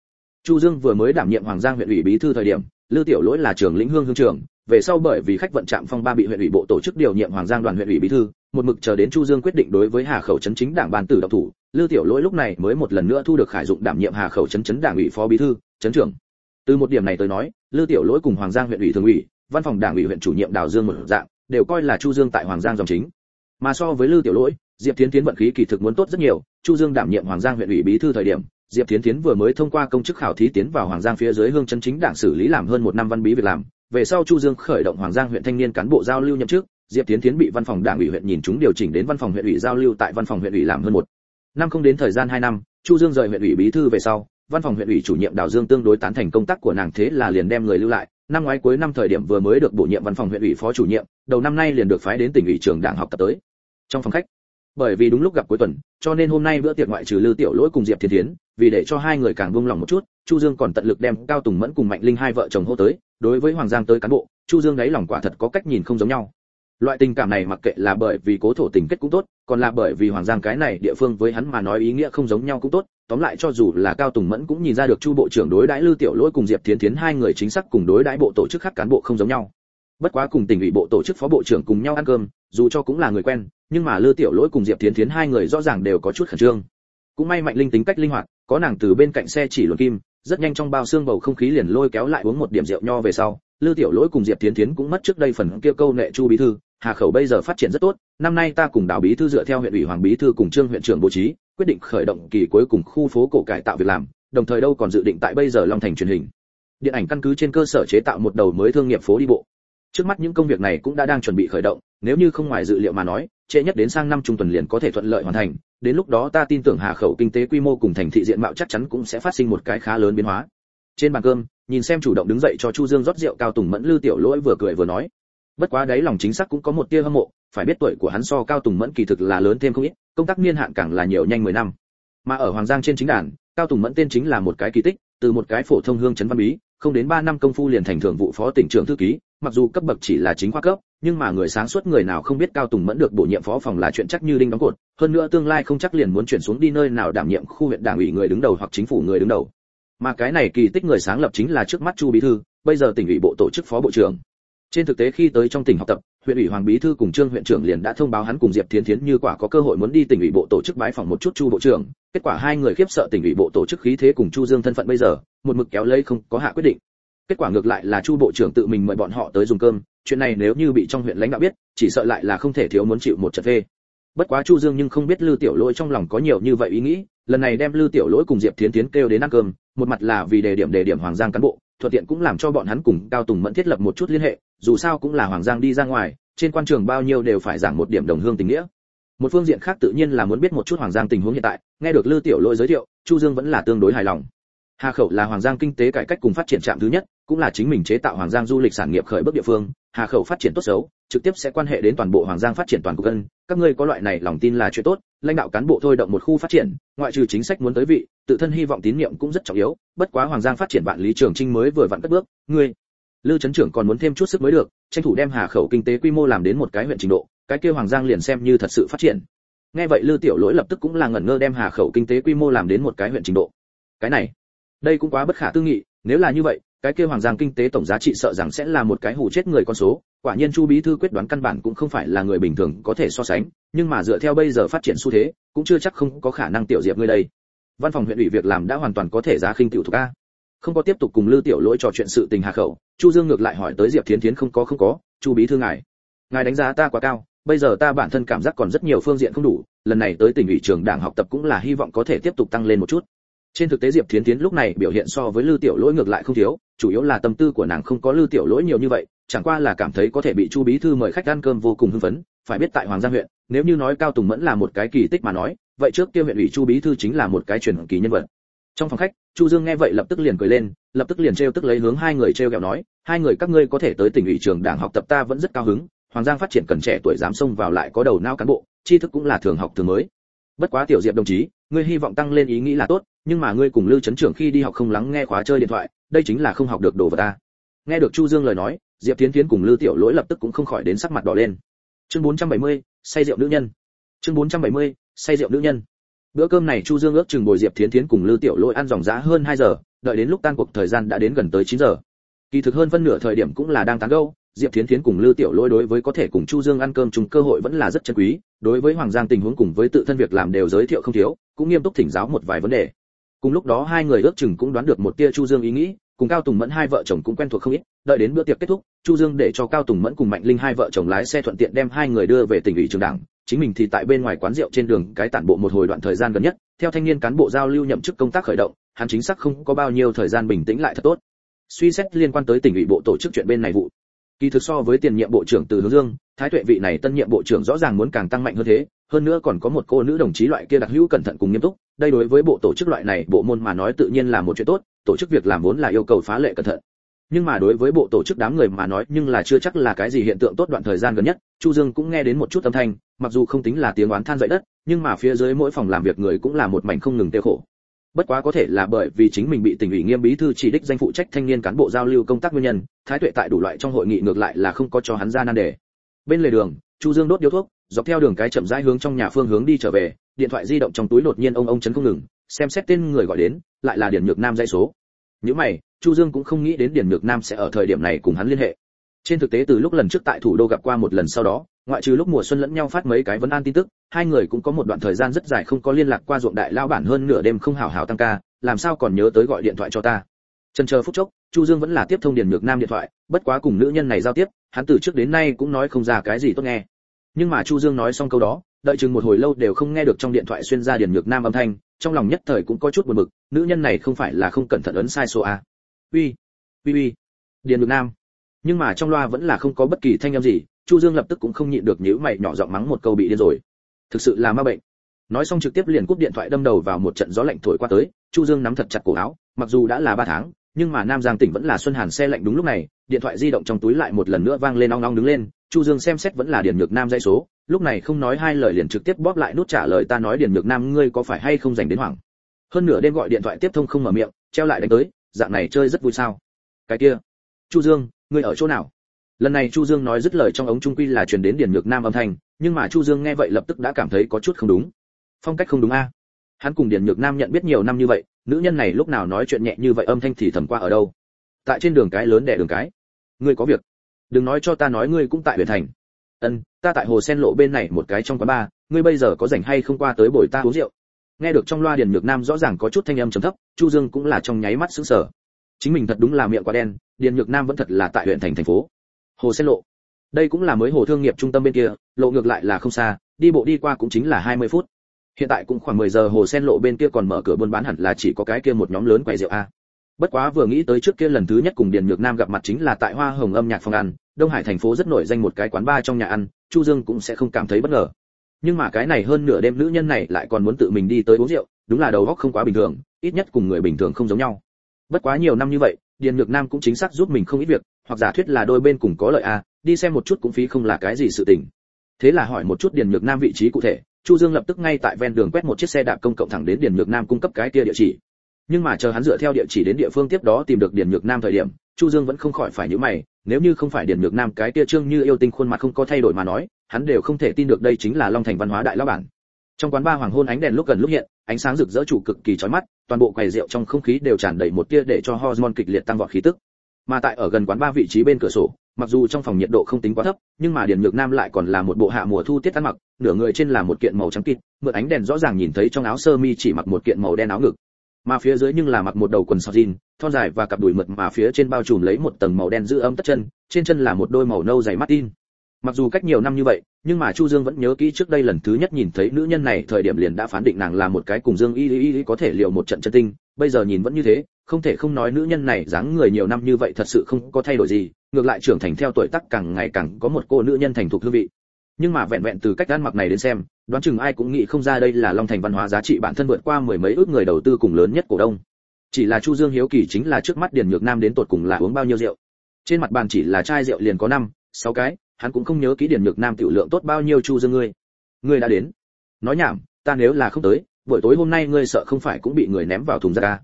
[SPEAKER 1] Chu Dương vừa mới đảm nhiệm Hoàng Giang huyện ủy bí thư thời điểm, Lưu Tiểu Lỗi là trường lĩnh hương hương trưởng, về sau bởi vì khách vận trạm phong ba bị huyện ủy bộ tổ chức điều nhiệm Hoàng Giang đoàn huyện ủy bí thư, một mực chờ đến Chu Dương quyết định đối với Hà Khẩu trấn chính đảng ban tử độc thủ, Lưu Tiểu Lỗi lúc này mới một lần nữa thu được khải dụng đảm nhiệm Hà Khẩu trấn trấn đảng ủy phó bí thư, trấn trưởng. Từ một điểm này tới nói, Lưu Tiểu Lỗi cùng Hoàng Giang huyện ủy thường ủy, văn phòng đảng ủy huyện chủ nhiệm Đào Dương một dạng, đều coi là Chu Dương tại Hoàng Giang dòng chính. Mà so với Lưu Tiểu Lỗi, Diệp tiến tiến vận khí kỳ thực muốn tốt rất nhiều, Chu Dương đảm nhiệm Hoàng Giang huyện ủy bí thư thời điểm, Diệp tiến tiến vừa mới thông qua công chức khảo thí tiến vào Hoàng Giang phía dưới hương chân chính đảng xử lý làm hơn một năm văn bí việc làm, về sau Chu Dương khởi động Hoàng Giang huyện thanh niên cán bộ giao lưu nhậm chức, Diệp tiến Thiến bị văn phòng đảng ủy huyện nhìn chúng điều chỉnh đến văn phòng huyện ủy giao lưu tại văn phòng huyện ủy làm hơn một năm không đến thời gian 2 năm, Chu Dương rời huyện ủy bí thư về sau, văn phòng huyện ủy chủ nhiệm Đào Dương tương đối tán thành công tác của nàng thế là liền đem người lưu lại, năm ngoái cuối năm thời điểm vừa mới được bổ nhiệm văn phòng huyện ủy phó chủ nhiệm, đầu năm nay liền được phái đến tỉnh ủy trường đảng học tập tới. Trong phòng khách, bởi vì đúng lúc gặp cuối tuần, cho nên hôm nay bữa tiệc ngoại trừ Lưu Tiểu Lỗi cùng Diệp Thiên Thiến, vì để cho hai người càng buông lòng một chút, Chu Dương còn tận lực đem Cao Tùng Mẫn cùng Mạnh Linh hai vợ chồng hô tới, đối với Hoàng Giang tới cán bộ, Chu Dương đáy lòng quả thật có cách nhìn không giống nhau. Loại tình cảm này mặc kệ là bởi vì cố thổ tình kết cũng tốt, còn là bởi vì Hoàng Giang cái này địa phương với hắn mà nói ý nghĩa không giống nhau cũng tốt, tóm lại cho dù là Cao Tùng Mẫn cũng nhìn ra được Chu bộ trưởng đối đãi Lưu Tiểu Lỗi cùng Diệp Thiến Thiến hai người chính xác cùng đối đãi bộ tổ chức khác cán bộ không giống nhau. Bất quá cùng tỉnh ủy bộ tổ chức phó bộ trưởng cùng nhau ăn cơm, dù cho cũng là người quen, nhưng mà Lưu Tiểu Lỗi cùng Diệp Thiến Thiến hai người rõ ràng đều có chút khẩn trương. Cũng may Mạnh Linh tính cách linh hoạt, có nàng từ bên cạnh xe chỉ luận kim, rất nhanh trong bao xương bầu không khí liền lôi kéo lại uống một điểm rượu nho về sau, Lưu Tiểu Lỗi cùng Diệp Tiến Tiến cũng mất trước đây phần kia câu nệ Chu bí thư, Hà Khẩu bây giờ phát triển rất tốt, năm nay ta cùng Đào bí thư dựa theo huyện ủy Hoàng bí thư cùng Trương huyện trưởng bố trí, quyết định khởi động kỳ cuối cùng khu phố cổ cải tạo việc làm, đồng thời đâu còn dự định tại bây giờ Long Thành truyền hình. Điện ảnh căn cứ trên cơ sở chế tạo một đầu mới thương nghiệp phố đi bộ. Trước mắt những công việc này cũng đã đang chuẩn bị khởi động, nếu như không ngoài dự liệu mà nói, trễ nhất đến sang năm trung tuần liền có thể thuận lợi hoàn thành, đến lúc đó ta tin tưởng Hà Khẩu kinh tế quy mô cùng thành thị diện mạo chắc chắn cũng sẽ phát sinh một cái khá lớn biến hóa. Trên bàn cơm, nhìn xem chủ động đứng dậy cho Chu Dương rót rượu cao tùng mẫn lư tiểu lỗi vừa cười vừa nói, bất quá đấy lòng chính xác cũng có một tia hâm mộ phải biết tuổi của hắn so cao tùng mẫn kỳ thực là lớn thêm không ít công tác niên hạn càng là nhiều nhanh 10 năm mà ở hoàng giang trên chính đàn cao tùng mẫn tên chính là một cái kỳ tích từ một cái phổ thông hương chấn văn bí không đến 3 năm công phu liền thành thường vụ phó tỉnh trưởng thư ký mặc dù cấp bậc chỉ là chính khoa cấp, nhưng mà người sáng suốt người nào không biết cao tùng mẫn được bổ nhiệm phó phòng là chuyện chắc như đinh đóng cột. Hơn nữa tương lai không chắc liền muốn chuyển xuống đi nơi nào đảm nhiệm khu huyện đảng ủy người đứng đầu hoặc chính phủ người đứng đầu. Mà cái này kỳ tích người sáng lập chính là trước mắt chu bí thư, bây giờ tỉnh ủy bộ tổ chức phó bộ trưởng. Trên thực tế khi tới trong tỉnh học tập, huyện ủy hoàng bí thư cùng trương huyện trưởng liền đã thông báo hắn cùng diệp thiến thiến như quả có cơ hội muốn đi tỉnh ủy bộ tổ chức bái phỏng một chút chu bộ trưởng. Kết quả hai người khiếp sợ tỉnh ủy bộ tổ chức khí thế cùng chu dương thân phận bây giờ, một mực kéo lấy không có hạ quyết định kết quả ngược lại là chu bộ trưởng tự mình mời bọn họ tới dùng cơm, chuyện này nếu như bị trong huyện lãnh đạo biết, chỉ sợ lại là không thể thiếu muốn chịu một trận phê. Bất quá chu dương nhưng không biết lưu tiểu lỗi trong lòng có nhiều như vậy ý nghĩ, lần này đem lưu tiểu lỗi cùng diệp thiến thiến kêu đến ăn cơm, một mặt là vì đề điểm đề điểm hoàng giang cán bộ, thuận tiện cũng làm cho bọn hắn cùng cao tùng mẫn thiết lập một chút liên hệ, dù sao cũng là hoàng giang đi ra ngoài, trên quan trường bao nhiêu đều phải giảng một điểm đồng hương tình nghĩa. Một phương diện khác tự nhiên là muốn biết một chút hoàng giang tình huống hiện tại, nghe được lư tiểu lỗi giới thiệu, chu dương vẫn là tương đối hài lòng hà khẩu là hoàng giang kinh tế cải cách cùng phát triển trạm thứ nhất cũng là chính mình chế tạo hoàng giang du lịch sản nghiệp khởi bước địa phương hà khẩu phát triển tốt xấu trực tiếp sẽ quan hệ đến toàn bộ hoàng giang phát triển toàn cục dân, các ngươi có loại này lòng tin là chuyện tốt lãnh đạo cán bộ thôi động một khu phát triển ngoại trừ chính sách muốn tới vị tự thân hy vọng tín nhiệm cũng rất trọng yếu bất quá hoàng giang phát triển bạn lý trường trinh mới vừa vặn cất bước ngươi Lưu trấn trưởng còn muốn thêm chút sức mới được, tranh thủ đem Hà Khẩu kinh tế quy mô làm đến một cái huyện trình độ, cái kia Hoàng Giang liền xem như thật sự phát triển. Nghe vậy Lưu Tiểu Lỗi lập tức cũng là ngẩn ngơ đem Hà Khẩu kinh tế quy mô làm đến một cái huyện trình độ. Cái này, đây cũng quá bất khả tư nghị, nếu là như vậy, cái kia Hoàng Giang kinh tế tổng giá trị sợ rằng sẽ là một cái hủ chết người con số, quả nhiên Chu bí thư quyết đoán căn bản cũng không phải là người bình thường có thể so sánh, nhưng mà dựa theo bây giờ phát triển xu thế, cũng chưa chắc không có khả năng tiểu diệp ngươi đây. Văn phòng huyện ủy việc làm đã hoàn toàn có thể giá khinh tiểu thuộc a không có tiếp tục cùng lưu tiểu lỗi trò chuyện sự tình hà khẩu chu dương ngược lại hỏi tới diệp thiến thiến không có không có chu bí thư ngài ngài đánh giá ta quá cao bây giờ ta bản thân cảm giác còn rất nhiều phương diện không đủ lần này tới tỉnh ủy trường đảng học tập cũng là hy vọng có thể tiếp tục tăng lên một chút trên thực tế diệp thiến thiến lúc này biểu hiện so với lư tiểu lỗi ngược lại không thiếu, chủ yếu là tâm tư của nàng không có lư tiểu lỗi nhiều như vậy, chẳng qua là cảm thấy có thể bị chu bí thư mời khách ăn cơm vô cùng hưng phấn, phải biết tại hoàng giang huyện, nếu như nói cao tùng mẫn là một cái kỳ tích mà nói, vậy trước kia huyện ủy chu bí thư chính là một cái truyền kỳ nhân vật. Trong phòng khách, chu dương nghe vậy lập tức liền cười lên, lập tức liền trêu tức lấy hướng hai người trêu ghẹo nói, hai người các ngươi có thể tới tỉnh ủy trường đảng học tập ta vẫn rất cao hứng, hoàng giang phát triển cần trẻ tuổi dám xông vào lại có đầu não cán bộ, tri thức cũng là thường học thường mới. Bất quá tiểu diệp đồng chí ngươi hy vọng tăng lên ý nghĩ là tốt nhưng mà ngươi cùng lưu chấn trưởng khi đi học không lắng nghe khóa chơi điện thoại đây chính là không học được đồ vật ta. Nghe được chu dương lời nói diệp tiến tiến cùng lưu tiểu lỗi lập tức cũng không khỏi đến sắc mặt đỏ lên. Chương 470, say rượu nữ nhân. Chương 470, say rượu nữ nhân. Bữa cơm này chu dương ước chừng bồi diệp thiến thiến cùng lưu tiểu lỗi ăn dòng giá hơn 2 giờ đợi đến lúc tan cuộc thời gian đã đến gần tới 9 giờ. Kỳ thực hơn phân nửa thời điểm cũng là đang tán gẫu diệp thiến thiến cùng lưu tiểu lỗi đối với có thể cùng chu dương ăn cơm chung cơ hội vẫn là rất chân quý, đối với hoàng giang tình huống cùng với tự thân việc làm đều giới thiệu không thiếu, cũng nghiêm túc thỉnh giáo một vài vấn đề. Cùng lúc đó hai người ước chừng cũng đoán được một tia chu dương ý nghĩ, cùng cao tùng mẫn hai vợ chồng cũng quen thuộc không ít, đợi đến bữa tiệc kết thúc, chu dương để cho cao tùng mẫn cùng mạnh linh hai vợ chồng lái xe thuận tiện đem hai người đưa về tỉnh ủy trường đảng, chính mình thì tại bên ngoài quán rượu trên đường cái tản bộ một hồi đoạn thời gian gần nhất, theo thanh niên cán bộ giao lưu nhậm chức công tác khởi động, hắn chính xác không có bao nhiêu thời gian bình tĩnh lại thật tốt. Suy xét liên quan tới tỉnh ủy bộ tổ chức chuyện bên này vụ kỳ thực so với tiền nhiệm bộ trưởng từ hướng dương, thái tuệ vị này tân nhiệm bộ trưởng rõ ràng muốn càng tăng mạnh hơn thế, hơn nữa còn có một cô nữ đồng chí loại kia đặc hữu cẩn thận cùng nghiêm túc, đây đối với bộ tổ chức loại này, bộ môn mà nói tự nhiên là một chuyện tốt, tổ chức việc làm vốn là yêu cầu phá lệ cẩn thận. Nhưng mà đối với bộ tổ chức đám người mà nói, nhưng là chưa chắc là cái gì hiện tượng tốt đoạn thời gian gần nhất, chu dương cũng nghe đến một chút âm thanh, mặc dù không tính là tiếng oán than dậy đất, nhưng mà phía dưới mỗi phòng làm việc người cũng là một mảnh không ngừng tiêu khổ bất quá có thể là bởi vì chính mình bị tỉnh ủy nghiêm bí thư chỉ đích danh phụ trách thanh niên cán bộ giao lưu công tác nguyên nhân, thái tuệ tại đủ loại trong hội nghị ngược lại là không có cho hắn ra nan đề. Bên lề đường, chu dương đốt điếu thuốc, dọc theo đường cái chậm rãi hướng trong nhà phương hướng đi trở về, điện thoại di động trong túi đột nhiên ông ông chấn không ngừng, xem xét tên người gọi đến, lại là điển nhược nam dây số. Những mày, chu dương cũng không nghĩ đến điển nhược nam sẽ ở thời điểm này cùng hắn liên hệ. Trên thực tế từ lúc lần trước tại thủ đô gặp qua một lần sau đó ngoại trừ lúc mùa xuân lẫn nhau phát mấy cái vấn an tin tức, hai người cũng có một đoạn thời gian rất dài không có liên lạc qua ruộng đại lao bản hơn nửa đêm không hào hào tăng ca, làm sao còn nhớ tới gọi điện thoại cho ta. Chân chờ phút chốc, chu dương vẫn là tiếp thông điền ngược nam điện thoại, bất quá cùng nữ nhân này giao tiếp, hắn từ trước đến nay cũng nói không ra cái gì tốt nghe. Nhưng mà chu dương nói xong câu đó, đợi chừng một hồi lâu đều không nghe được trong điện thoại xuyên ra điền ngược nam âm thanh, trong lòng nhất thời cũng có chút buồn bực, nữ nhân này không phải là không cẩn thận ấn sai số a. Uy uy uy. Điền ngược nam. Nhưng mà trong loa vẫn là không có bất kỳ thanh âm gì chu dương lập tức cũng không nhịn được nhíu mày nhỏ giọng mắng một câu bị điên rồi. Thực sự là ma bệnh. Nói xong trực tiếp liền cúp điện thoại đâm đầu vào một trận gió lạnh thổi qua tới, chu dương nắm thật chặt cổ áo, mặc dù đã là ba tháng, nhưng mà nam giang tỉnh vẫn là xuân hàn xe lạnh đúng lúc này, điện thoại di động trong túi lại một lần nữa vang lên ong ong đứng lên, chu dương xem xét vẫn là điền nhược nam dây số, lúc này không nói hai lời liền trực tiếp bóp lại nút trả lời ta nói điền nhược nam ngươi có phải hay không dành đến hoảng. Hơn nửa đêm gọi điện thoại tiếp thông không mở miệng, treo lại đánh tới, dạng này chơi rất vui sao. Cái kia, chu dương, ngươi ở chỗ nào? Lần này chu dương nói dứt lời trong ống trung quy là truyền đến điền nhược nam âm thanh, nhưng mà chu dương nghe vậy lập tức đã cảm thấy có chút không đúng. Phong cách không đúng a. Hắn cùng điền nhược nam nhận biết nhiều năm như vậy, nữ nhân này lúc nào nói chuyện nhẹ như vậy âm thanh thì thầm qua ở đâu. Tại trên đường cái lớn đẻ đường cái. Ngươi có việc. Đừng nói cho ta nói ngươi cũng tại huyện thành. Ân, ta tại hồ sen lộ bên này một cái trong quán bar, ngươi bây giờ có rảnh hay không qua tới bồi ta uống rượu? Nghe được trong loa điền nhược nam rõ ràng có chút thanh âm trầm thấp, chu dương cũng là trong nháy mắt sững sờ. Chính mình thật đúng là miệng quá đen, điền nhược nam vẫn thật là tại huyện thành thành phố hồ sen lộ. Đây cũng là mới hồ thương nghiệp trung tâm bên kia, lộ ngược lại là không xa, đi bộ đi qua cũng chính là 20 phút. Hiện tại cũng khoảng 10 giờ, hồ sen lộ bên kia còn mở cửa buôn bán hẳn là chỉ có cái kia một nhóm lớn quầy rượu a. Bất quá vừa nghĩ tới trước kia lần thứ nhất cùng điền nhược nam gặp mặt chính là tại hoa hồng âm nhạc phòng ăn, đông hải thành phố rất nổi danh một cái quán bar trong nhà ăn, chu dương cũng sẽ không cảm thấy bất ngờ. Nhưng mà cái này hơn nửa đêm nữ nhân này lại còn muốn tự mình đi tới uống rượu, đúng là đầu óc không quá bình thường, ít nhất cùng người bình thường không giống nhau. Bất quá nhiều năm như vậy điền nhược nam cũng chính xác giúp mình không ít việc, hoặc giả thuyết là đôi bên cùng có lợi a đi xem một chút cũng phí không là cái gì sự tình. Thế là hỏi một chút điền nhược nam vị trí cụ thể, chu dương lập tức ngay tại ven đường quét một chiếc xe đạp công cộng thẳng đến điền nhược nam cung cấp cái kia địa chỉ. Nhưng mà chờ hắn dựa theo địa chỉ đến địa phương tiếp đó tìm được điền nhược nam thời điểm, chu dương vẫn không khỏi phải nhíu mày, nếu như không phải điền nhược nam cái kia trương như yêu tinh khuôn mặt không có thay đổi mà nói, hắn đều không thể tin được đây chính là long thành văn hóa đại lão bản. Trong quán ba hoàng hôn ánh đèn lúc gần lúc hiện ánh sáng rực rỡ chủ cực kỳ chói mắt, toàn bộ quầy rượu trong không khí đều tràn đầy một tia để cho hormone kịch liệt tăng vọt khí tức. Mà tại ở gần quán ba vị trí bên cửa sổ, mặc dù trong phòng nhiệt độ không tính quá thấp, nhưng mà điền nhược nam lại còn là một bộ hạ mùa thu tiết ăn mặc, nửa người trên là một kiện màu trắng kịt, mượn ánh đèn rõ ràng nhìn thấy trong áo sơ mi chỉ mặc một kiện màu đen áo ngực. Mà phía dưới nhưng là mặc một đầu quần sọc jean, thon dài và cặp đùi mượt mà phía trên bao trùm lấy một tầng màu đen giữ ấm tất chân, trên chân là một đôi màu nâu dày martin mặc dù cách nhiều năm như vậy, nhưng mà chu dương vẫn nhớ kỹ trước đây lần thứ nhất nhìn thấy nữ nhân này, thời điểm liền đã phán định nàng là một cái cùng dương y y y có thể liệu một trận chân tinh. Bây giờ nhìn vẫn như thế, không thể không nói nữ nhân này dáng người nhiều năm như vậy thật sự không có thay đổi gì, ngược lại trưởng thành theo tuổi tác càng ngày càng có một cô nữ nhân thành thục hương vị. Nhưng mà vẹn vẹn từ cách ăn mặc này đến xem, đoán chừng ai cũng nghĩ không ra đây là long thành văn hóa giá trị bản thân vượt qua mười mấy ước người đầu tư cùng lớn nhất cổ đông. Chỉ là chu dương hiếu kỳ chính là trước mắt điền nhược nam đến tột cùng là uống bao nhiêu rượu. Trên mặt bàn chỉ là chai rượu liền có năm, sáu cái hắn cũng không nhớ kỹ điển nhược nam tiểu lượng tốt bao nhiêu chu dương ngươi. Ngươi đã đến. Nói nhảm, ta nếu là không tới, buổi tối hôm nay ngươi sợ không phải cũng bị người ném vào thùng rác à?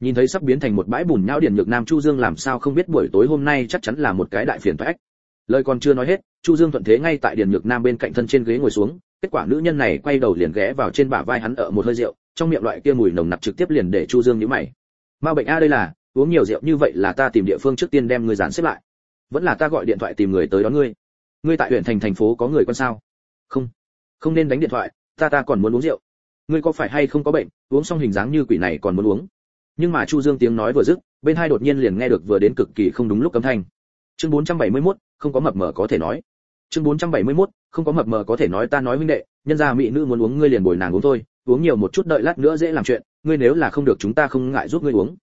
[SPEAKER 1] nhìn thấy sắp biến thành một bãi bùn nhão điển nhược nam chu dương làm sao không biết buổi tối hôm nay chắc chắn là một cái đại phiền toái. Lời còn chưa nói hết, chu dương thuận thế ngay tại điển nhược nam bên cạnh thân trên ghế ngồi xuống, kết quả nữ nhân này quay đầu liền ghé vào trên bả vai hắn ở một hơi rượu, trong miệng loại kia mùi nồng nặc trực tiếp liền để chu dương nhíu mày. Ma bệnh a, đây là, uống nhiều rượu như vậy là ta tìm địa phương trước tiên đem ngươi dàn xếp lại. Vẫn là ta gọi điện thoại tìm người tới đón ngươi ngươi tại huyện thành thành phố có người con sao? Không. Không nên đánh điện thoại ta ta còn muốn uống rượu. Ngươi có phải hay không có bệnh uống xong hình dáng như quỷ này còn muốn uống? Nhưng mà chu dương tiếng nói vừa dứt bên hai đột nhiên liền nghe được vừa đến cực kỳ không đúng lúc cấm thanh. Chương 471, không có mập mờ có thể nói. Chương 471, không có mập mờ có thể nói ta nói huynh đệ nhân gia mỹ nữ muốn uống ngươi liền bồi nàng uống thôi uống nhiều một chút đợi lát nữa dễ làm chuyện ngươi nếu là không được chúng ta không ngại giúp ngươi uống.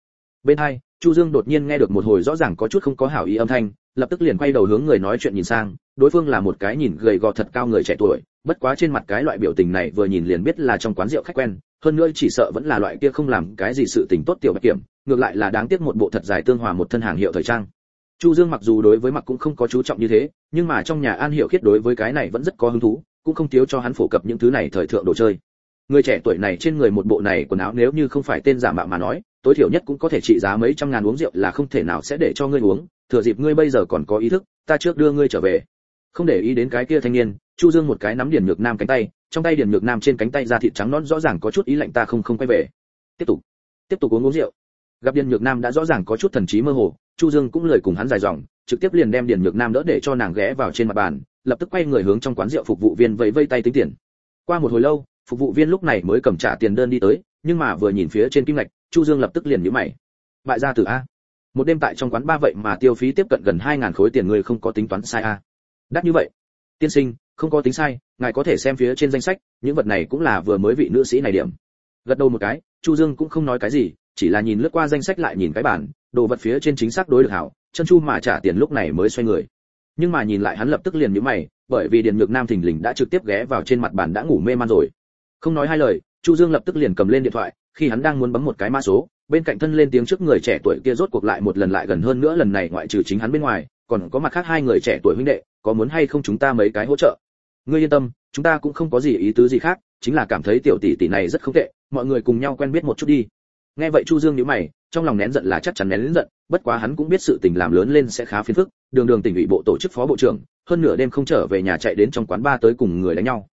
[SPEAKER 1] Bên hai chu dương đột nhiên nghe được một hồi rõ ràng có chút không có hảo ý âm thanh lập tức liền quay đầu hướng người nói chuyện nhìn sang, đối phương là một cái nhìn gầy gò thật cao người trẻ tuổi, bất quá trên mặt cái loại biểu tình này vừa nhìn liền biết là trong quán rượu khách quen, hơn nữa chỉ sợ vẫn là loại kia không làm cái gì sự tình tốt tiểu bạch kiểm, ngược lại là đáng tiếc một bộ thật dài tương hòa một thân hàng hiệu thời trang. Chu dương mặc dù đối với mặc cũng không có chú trọng như thế, nhưng mà trong nhà an hiệu khiết đối với cái này vẫn rất có hứng thú, cũng không thiếu cho hắn phổ cập những thứ này thời thượng đồ chơi. Người trẻ tuổi này trên người một bộ này quần áo nếu như không phải tên giả mạo mà nói, tối thiểu nhất cũng có thể trị giá mấy trăm ngàn uống rượu là không thể nào sẽ để cho ngươi uống thừa dịp ngươi bây giờ còn có ý thức, ta trước đưa ngươi trở về. Không để ý đến cái kia thanh niên, chu dương một cái nắm điền nhược nam cánh tay, trong tay điền nhược nam trên cánh tay da thịt trắng nõn rõ ràng có chút ý lạnh ta không không quay về. Tiếp tục tiếp tục uống uống rượu. Gặp điền nhược nam đã rõ ràng có chút thần trí mơ hồ, chu dương cũng lời cùng hắn dài dòng, trực tiếp liền đem điền nhược nam đỡ để cho nàng ghé vào trên mặt bàn, lập tức quay người hướng trong quán rượu phục vụ viên vẫy vây tay tính tiền. Qua một hồi lâu, phục vụ viên lúc này mới cầm trả tiền đơn đi tới, nhưng mà vừa nhìn phía trên kim ngạch, chu dương lập tức liền nhíu mày. Bại gia tử a một đêm tại trong quán ba vậy mà tiêu phí tiếp cận gần hai ngàn khối tiền người không có tính toán sai a đắt như vậy. Tiên sinh, không có tính sai, ngài có thể xem phía trên danh sách, những vật này cũng là vừa mới vị nữ sĩ này điểm. Gật đầu một cái, chu dương cũng không nói cái gì, chỉ là nhìn lướt qua danh sách lại nhìn cái bản, đồ vật phía trên chính xác đối được hảo, chân chu mà trả tiền lúc này mới xoay người. Nhưng mà nhìn lại hắn lập tức liền nhíu mày, bởi vì điền nhược nam thình lình đã trực tiếp ghé vào trên mặt bàn đã ngủ mê man rồi. Không nói hai lời, chu dương lập tức liền cầm lên điện thoại, khi hắn đang muốn bấm một cái mã số bên cạnh thân lên tiếng trước người trẻ tuổi kia rốt cuộc lại một lần lại gần hơn nữa lần này ngoại trừ chính hắn bên ngoài, còn có mặt khác hai người trẻ tuổi huynh đệ, có muốn hay không chúng ta mấy cái hỗ trợ? Ngươi yên tâm, chúng ta cũng không có gì ý tứ gì khác, chính là cảm thấy tiểu tỷ tỷ này rất không tệ, mọi người cùng nhau quen biết một chút đi. Nghe vậy chu dương nhíu mày, trong lòng nén giận là chắc chắn nén lớn giận, bất quá hắn cũng biết sự tình làm lớn lên sẽ khá phiền phức, đường đường tỉnh ủy bộ tổ chức phó bộ trưởng, hơn nửa đêm không trở về nhà chạy đến trong quán ba tới cùng người đánh nhau.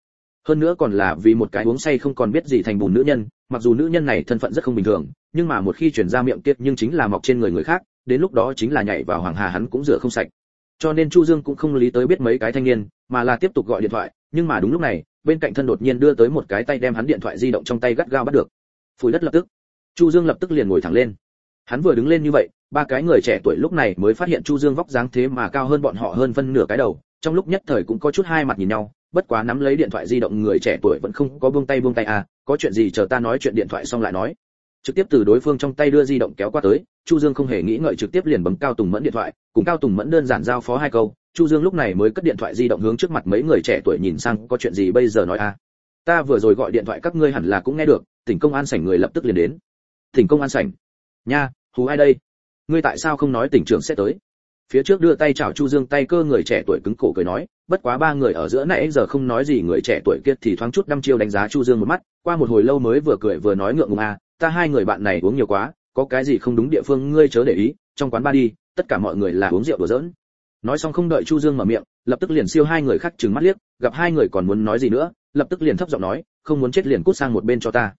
[SPEAKER 1] Hơn nữa còn là vì một cái uống say không còn biết gì thành bùn nữ nhân, mặc dù nữ nhân này thân phận rất không bình thường nhưng mà một khi chuyển ra miệng tiết nhưng chính là mọc trên người người khác, đến lúc đó chính là nhảy vào hoàng hà hắn cũng rửa không sạch. Cho nên chu dương cũng không lý tới biết mấy cái thanh niên, mà là tiếp tục gọi điện thoại, nhưng mà đúng lúc này, bên cạnh thân đột nhiên đưa tới một cái tay đem hắn điện thoại di động trong tay gắt gao bắt được. Phủi đất lập tức. Chu dương lập tức liền ngồi thẳng lên. Hắn vừa đứng lên như vậy, ba cái người trẻ tuổi lúc này mới phát hiện chu dương vóc dáng thế mà cao hơn bọn họ hơn phân nửa cái đầu, trong lúc nhất thời cũng có chút hai mặt nhìn nhau, bất quá nắm lấy điện thoại di động người trẻ tuổi vẫn không có buông tay buông tay à có chuyện gì chờ ta nói chuyện điện thoại xong lại nói trực tiếp từ đối phương trong tay đưa di động kéo qua tới, chu dương không hề nghĩ ngợi trực tiếp liền bấm cao tùng mẫn điện thoại, cùng cao tùng mẫn đơn giản giao phó hai câu, chu dương lúc này mới cất điện thoại di động hướng trước mặt mấy người trẻ tuổi nhìn sang, có chuyện gì bây giờ nói à ta vừa rồi gọi điện thoại các ngươi hẳn là cũng nghe được, tỉnh công an sảnh người lập tức liền đến. Tỉnh công an sảnh? Nha hú ai đây? Ngươi tại sao không nói tỉnh trưởng sẽ tới? Phía trước đưa tay chào chu dương tay cơ người trẻ tuổi cứng cổ cười nói, bất quá ba người ở giữa nãy giờ không nói gì người trẻ tuổi kia thì thoáng chút đăm chiêu đánh giá chu dương một mắt, qua một hồi lâu mới vừa cười vừa nói ngượng ngùng à ta hai người bạn này uống nhiều quá, có cái gì không đúng địa phương ngươi chớ để ý, trong quán ba đi, tất cả mọi người là uống rượu đùa giỡn. Nói xong không đợi chu dương mở miệng, lập tức liền siêu hai người khác trừng mắt liếc, gặp hai người còn muốn nói gì nữa, lập tức liền thấp giọng nói, không muốn chết liền cút sang một bên cho ta.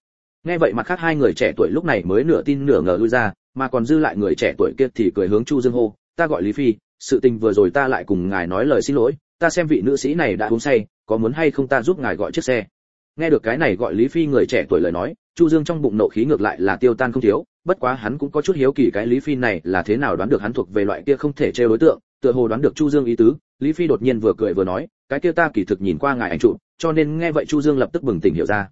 [SPEAKER 1] Nghe vậy mặt khác hai người trẻ tuổi lúc này mới nửa tin nửa ngờ lui ra, mà còn dư lại người trẻ tuổi kia thì cười hướng chu dương hô, ta gọi lý phi, sự tình vừa rồi ta lại cùng ngài nói lời xin lỗi, ta xem vị nữ sĩ này đã uống say, có muốn hay không ta giúp ngài gọi chiếc xe nghe được cái này gọi lý phi người trẻ tuổi lời nói, chu dương trong bụng nộ khí ngược lại là tiêu tan không thiếu, bất quá hắn cũng có chút hiếu kỳ cái lý phi này là thế nào đoán được hắn thuộc về loại kia không thể trêu đối tượng, tựa hồ đoán được chu dương ý tứ, lý phi đột nhiên vừa cười vừa nói, cái kia ta kỳ thực nhìn qua ngài ảnh trụ cho nên nghe vậy chu dương lập tức bừng tỉnh hiểu ra.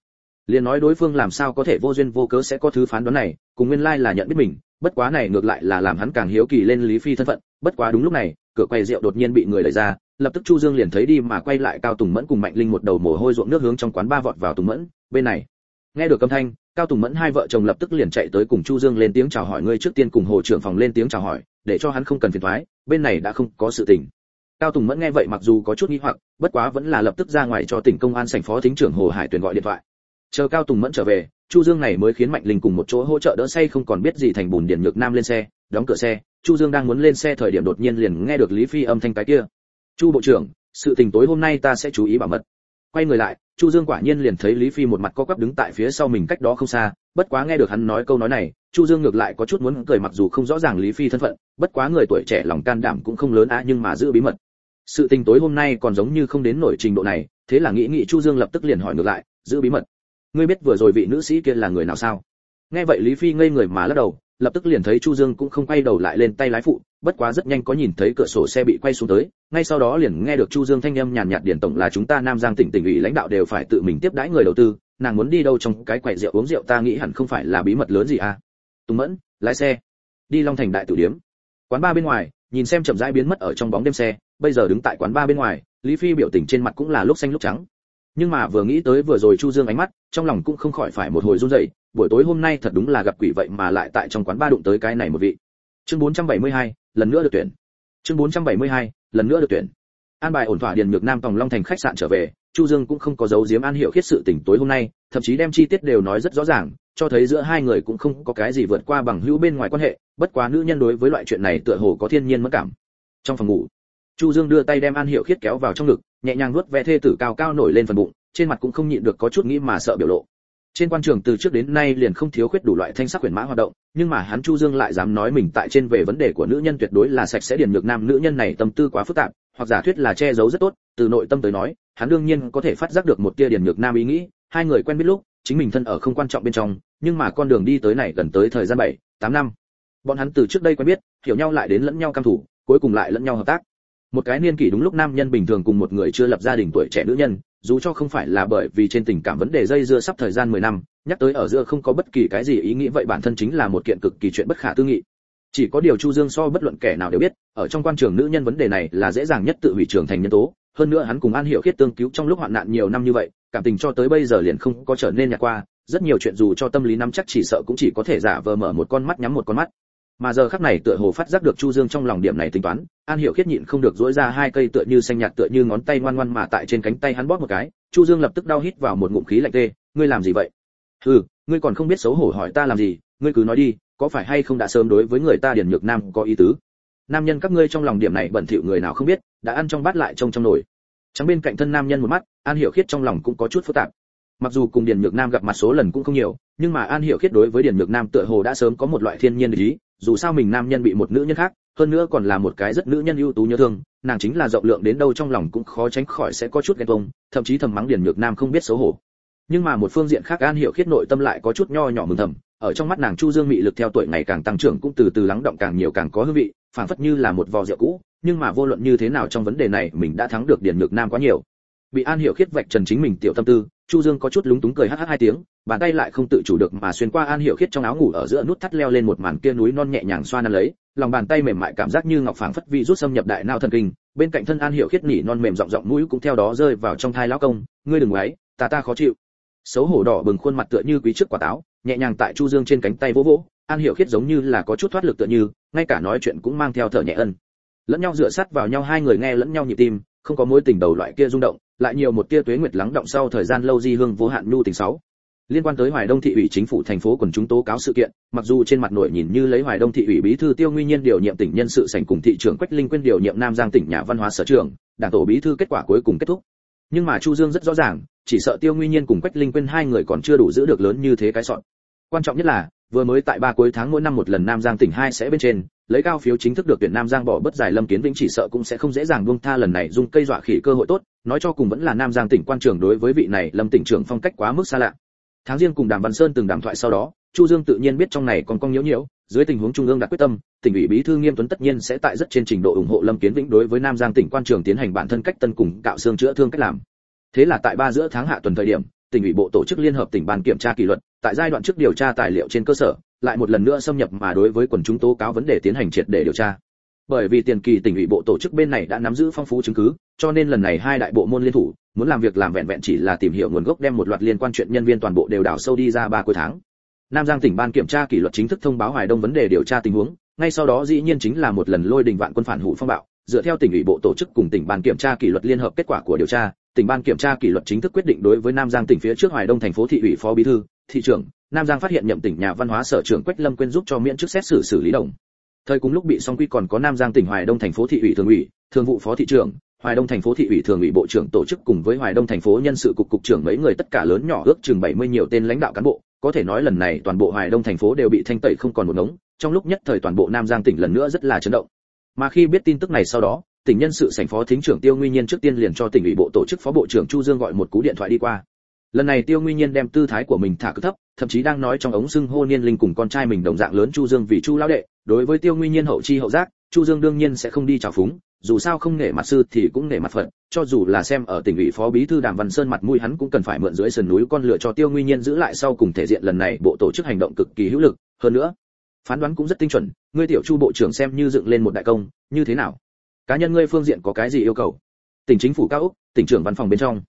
[SPEAKER 1] Liền nói đối phương làm sao có thể vô duyên vô cớ sẽ có thứ phán đoán này, cùng nguyên lai là nhận biết mình, bất quá này ngược lại là làm hắn càng hiếu kỳ lên lý phi thân phận, bất quá đúng lúc này, cửa quầy rượu đột nhiên bị người đẩy ra lập tức chu dương liền thấy đi mà quay lại cao tùng mẫn cùng mạnh linh một đầu mồ hôi ruộng nước hướng trong quán ba vọt vào tùng mẫn, bên này. Nghe được âm thanh, cao tùng mẫn hai vợ chồng lập tức liền chạy tới cùng chu dương lên tiếng chào hỏi ngươi trước tiên cùng hồ trưởng phòng lên tiếng chào hỏi, để cho hắn không cần phiền thoái bên này đã không có sự tình. Cao tùng mẫn nghe vậy mặc dù có chút nghi hoặc, bất quá vẫn là lập tức ra ngoài cho tỉnh công an sảnh phó thính trưởng hồ hải tuyền gọi điện thoại. Chờ cao tùng mẫn trở về, chu dương này mới khiến mạnh linh cùng một chỗ hỗ trợ đỡ say không còn biết gì thành bùn điện nhược nam lên xe, đóng cửa xe, chu dương đang muốn lên xe thời điểm đột nhiên liền nghe được lý phi âm thanh cái kia chu bộ trưởng, sự tình tối hôm nay ta sẽ chú ý bảo mật. Quay người lại, chu dương quả nhiên liền thấy lý phi một mặt co quắp đứng tại phía sau mình cách đó không xa, bất quá nghe được hắn nói câu nói này, chu dương ngược lại có chút muốn cười mặc dù không rõ ràng lý phi thân phận, bất quá người tuổi trẻ lòng can đảm cũng không lớn á, nhưng mà giữ bí mật. Sự tình tối hôm nay còn giống như không đến nổi trình độ này, thế là nghĩ nghĩ chu dương lập tức liền hỏi ngược lại, giữ bí mật. Ngươi biết vừa rồi vị nữ sĩ kia là người nào sao? Nghe vậy lý phi ngây người mà lắc đầu lập tức liền thấy chu dương cũng không quay đầu lại lên tay lái phụ, bất quá rất nhanh có nhìn thấy cửa sổ xe bị quay xuống tới, ngay sau đó liền nghe được chu dương thanh âm nhàn nhạt điển tổng là chúng ta nam giang tỉnh tỉnh ủy lãnh đạo đều phải tự mình tiếp đãi người đầu tư, nàng muốn đi đâu trong cái quầy rượu uống rượu ta nghĩ hẳn không phải là bí mật lớn gì à? Tùng mẫn, lái xe. Đi long thành đại tử điếm. Quán ba bên ngoài, nhìn xem chậm rãi biến mất ở trong bóng đêm xe, bây giờ đứng tại quán ba bên ngoài, lý phi biểu tình trên mặt cũng là lúc xanh lúc trắng. Nhưng mà vừa nghĩ tới vừa rồi chu dương ánh mắt, trong lòng cũng không khỏi phải một hồi run rẩy buổi tối hôm nay thật đúng là gặp quỷ vậy mà lại tại trong quán ba đụng tới cái này một vị. Chương 472, lần nữa được tuyển. Chương 472, lần nữa được tuyển. An bài ổn thỏa điền nhược nam tòng long thành khách sạn trở về chu dương cũng không có giấu giếm an hiểu khiết sự tình tối hôm nay thậm chí đem chi tiết đều nói rất rõ ràng cho thấy giữa hai người cũng không có cái gì vượt qua bằng hữu bên ngoài quan hệ bất quá nữ nhân đối với loại chuyện này tựa hồ có thiên nhiên mất cảm. Trong phòng ngủ chu dương đưa tay đem an hiểu khiết kéo vào trong ngực nhẹ nhàng nuốt ve thê tử cao cao nổi lên phần bụng trên mặt cũng không nhịn được có chút nghĩ mà sợ biểu lộ trên quan trường từ trước đến nay liền không thiếu khuyết đủ loại thanh sắc quyền mã hoạt động, nhưng mà hắn chu dương lại dám nói mình tại trên về vấn đề của nữ nhân tuyệt đối là sạch sẽ điển ngược nam nữ nhân này tâm tư quá phức tạp, hoặc giả thuyết là che giấu rất tốt, từ nội tâm tới nói, hắn đương nhiên có thể phát giác được một tia điển ngược nam ý nghĩ, hai người quen biết lúc, chính mình thân ở không quan trọng bên trong, nhưng mà con đường đi tới này gần tới thời gian bảy, tám năm. Bọn hắn từ trước đây quen biết, hiểu nhau lại đến lẫn nhau cam thủ, cuối cùng lại lẫn nhau hợp tác. Một cái niên kỷ đúng lúc nam nhân bình thường cùng một người chưa lập gia đình tuổi trẻ nữ nhân dù cho không phải là bởi vì trên tình cảm vấn đề dây dưa sắp thời gian 10 năm, nhắc tới ở giữa không có bất kỳ cái gì ý nghĩ vậy bản thân chính là một kiện cực kỳ chuyện bất khả tư nghị. Chỉ có điều chu dương so bất luận kẻ nào đều biết, ở trong quan trường nữ nhân vấn đề này là dễ dàng nhất tự hủy trưởng thành nhân tố, hơn nữa hắn cùng an hiểu khiết tương cứu trong lúc hoạn nạn nhiều năm như vậy, cảm tình cho tới bây giờ liền không có trở nên nhạt qua, rất nhiều chuyện dù cho tâm lý nắm chắc chỉ sợ cũng chỉ có thể giả vờ mở một con mắt nhắm một con mắt mà giờ khắc này tựa hồ phát giác được chu dương trong lòng điểm này tính toán, an hiểu khiết nhịn không được dỗi ra hai cây tựa như xanh nhạt tựa như ngón tay ngoan ngoan mà tại trên cánh tay hắn bóp một cái, chu dương lập tức đau hít vào một ngụm khí lạnh tê, ngươi làm gì vậy? Ừ ngươi còn không biết xấu hổ hỏi ta làm gì, ngươi cứ nói đi, có phải hay không đã sớm đối với người ta điển nhược nam có ý tứ? Nam nhân các ngươi trong lòng điểm này bẩn thỉu người nào không biết, đã ăn trong bát lại trông trong nồi. Trắng bên cạnh thân nam nhân một mắt, an hiểu khiết trong lòng cũng có chút phức tạp. Mặc dù cùng điển nhược nam gặp mặt số lần cũng không nhiều, nhưng mà an hiểu khiết đối với điển nhược nam tựa hồ đã sớm có một loại thiên nhiên lý dù sao mình nam nhân bị một nữ nhân khác, hơn nữa còn là một cái rất nữ nhân ưu tú nhớ thương, nàng chính là rộng lượng đến đâu trong lòng cũng khó tránh khỏi sẽ có chút ghen tuông, thậm chí thầm mắng điển nhược nam không biết xấu hổ. Nhưng mà một phương diện khác, an hiểu khiết nội tâm lại có chút nho nhỏ mừng thầm, ở trong mắt nàng chu dương mị lực theo tuổi ngày càng tăng trưởng cũng từ từ lắng động càng nhiều càng có hương vị, phảng phất như là một vò rượu cũ, nhưng mà vô luận như thế nào trong vấn đề này mình đã thắng được điển nhược nam quá nhiều bị an hiểu khiết vạch trần chính mình tiểu tâm tư, chu dương có chút lúng túng cười hắt hắt hai tiếng, bàn tay lại không tự chủ được mà xuyên qua an hiểu khiết trong áo ngủ ở giữa nút thắt leo lên một màn kia núi non nhẹ nhàng xoa nắn lấy, lòng bàn tay mềm mại cảm giác như ngọc phảng phất vi rút xâm nhập đại não thần kinh, bên cạnh thân an hiểu khiết nỉ non mềm giọng giọng mũi cũng theo đó rơi vào trong thai lão công, ngươi đừng ngoáy ta ta khó chịu. Xấu hổ đỏ bừng khuôn mặt tựa như quý trước quả táo, nhẹ nhàng tại chu dương trên cánh tay vỗ vỗ, an hiểu khiết giống như là có chút thoát lực tựa như, ngay cả nói chuyện cũng mang theo thở nhẹ ân. Lẫn nhau dựa sát vào nhau, hai người nghe lẫn nhau nhịp tim, không có mối tình đầu loại kia rung động lại nhiều một tia tuế nguyệt lắng động sau thời gian lâu di hương vô hạn nhu tình sáu. Liên quan tới hoài đông thị ủy chính phủ thành phố quần chúng tố cáo sự kiện, mặc dù trên mặt nội nhìn như lấy hoài đông thị ủy bí thư tiêu nguyên nhiên điều nhiệm tỉnh nhân sự sảnh cùng thị trưởng quách linh quyên điều nhiệm nam giang tỉnh nhà văn hóa sở trưởng đảng tổ bí thư kết quả cuối cùng kết thúc. Nhưng mà chu dương rất rõ ràng, chỉ sợ tiêu nguyên nhiên cùng quách linh quyên hai người còn chưa đủ giữ được lớn như thế cái sọn. Quan trọng nhất là, vừa mới tại ba cuối tháng mỗi năm một lần nam giang tỉnh hai sẽ bên trên, lấy cao phiếu chính thức được tuyển nam giang bỏ bất giải lâm kiến vĩnh chỉ sợ cũng sẽ không dễ dàng buông tha lần này dùng cây dọa khỉ cơ hội tốt nói cho cùng vẫn là nam giang tỉnh quan trường đối với vị này lâm tỉnh trưởng phong cách quá mức xa lạ. Tháng riêng cùng đàm văn sơn từng đàm thoại sau đó, chu dương tự nhiên biết trong này còn cong nhiễu nhiễu, dưới tình huống trung ương đặt quyết tâm, tỉnh ủy bí thư nghiêm tuấn tất nhiên sẽ tại rất trên trình độ ủng hộ lâm kiến vĩnh đối với nam giang tỉnh quan trường tiến hành bản thân cách tân cùng cạo xương chữa thương cách làm. Thế là tại ba giữa tháng hạ tuần thời điểm, tỉnh ủy bộ tổ chức liên hợp tỉnh ban kiểm tra kỷ luật, tại giai đoạn trước điều tra tài liệu trên cơ sở, lại một lần nữa xâm nhập mà đối với quần chúng tố cáo vấn đề tiến hành triệt để điều tra bởi vì tiền kỳ tỉnh ủy bộ tổ chức bên này đã nắm giữ phong phú chứng cứ, cho nên lần này hai đại bộ môn liên thủ, muốn làm việc làm vẹn vẹn chỉ là tìm hiểu nguồn gốc đem một loạt liên quan chuyện nhân viên toàn bộ đều đào sâu đi ra ba cuối tháng. Nam giang tỉnh ban kiểm tra kỷ luật chính thức thông báo hoài đông vấn đề điều tra tình huống, ngay sau đó dĩ nhiên chính là một lần lôi đình vạn quân phản hủ phong bạo. Dựa theo tỉnh ủy bộ tổ chức cùng tỉnh ban kiểm tra kỷ luật liên hợp kết quả của điều tra, tỉnh ban kiểm tra kỷ luật chính thức quyết định đối với nam giang tỉnh phía trước hoài đông thành phố thị ủy phó bí thư, thị trưởng, nam giang phát hiện nhậm tỉnh nhà văn hóa sở trưởng quách lâm quyên giúp cho miễn chức xét xử xử lý đồng thời cùng lúc bị song quy còn có nam giang tỉnh hoài đông thành phố thị ủy thường ủy, thường vụ phó thị trưởng, hoài đông thành phố thị ủy thường ủy bộ trưởng tổ chức cùng với hoài đông thành phố nhân sự cục cục trưởng mấy người tất cả lớn nhỏ ước chừng 70 nhiều tên lãnh đạo cán bộ. Có thể nói lần này toàn bộ hoài đông thành phố đều bị thanh tẩy không còn một ngống, trong lúc nhất thời toàn bộ nam giang tỉnh lần nữa rất là chấn động. Mà khi biết tin tức này sau đó, tỉnh nhân sự sảnh phó thính trưởng tiêu nguyên nhiên trước tiên liền cho tỉnh ủy bộ tổ chức phó bộ trưởng chu dương gọi một cú điện thoại đi qua lần này tiêu nguyên nhiên đem tư thái của mình thả cực thấp, thậm chí đang nói trong ống xưng hô niên linh cùng con trai mình đồng dạng lớn chu dương vì chu lão đệ. Đối với tiêu nguyên nhiên hậu chi hậu giác, chu dương đương nhiên sẽ không đi chào phúng, dù sao không nể mặt sư thì cũng nể mặt phận cho dù là xem ở tỉnh ủy phó bí thư đàm văn sơn mặt mũi hắn cũng cần phải mượn dưới sườn núi con lựa cho tiêu nguyên nhiên giữ lại sau cùng thể diện lần này bộ tổ chức hành động cực kỳ hữu lực. Hơn nữa, phán đoán cũng rất tinh chuẩn, ngươi tiểu chu bộ trưởng xem như dựng lên một đại công, như thế nào? Cá nhân ngươi phương diện có cái gì yêu cầu? Tỉnh chính phủ cao úc tỉnh trưởng văn phòng bên trong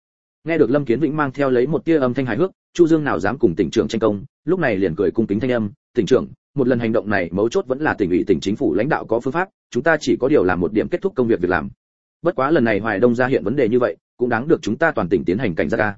[SPEAKER 1] nghe được lâm kiến vĩnh mang theo lấy một tia âm thanh hài hước, chu dương nào dám cùng tỉnh trưởng tranh công, lúc này liền cười cung kính thanh âm, tỉnh trưởng, một lần hành động này mấu chốt vẫn là tỉnh ủy, tỉnh chính phủ lãnh đạo có phương pháp, chúng ta chỉ có điều làm một điểm kết thúc công việc việc làm. Bất quá lần này hoài đông ra hiện vấn đề như vậy, cũng đáng được chúng ta toàn tỉnh tiến hành cảnh giác ca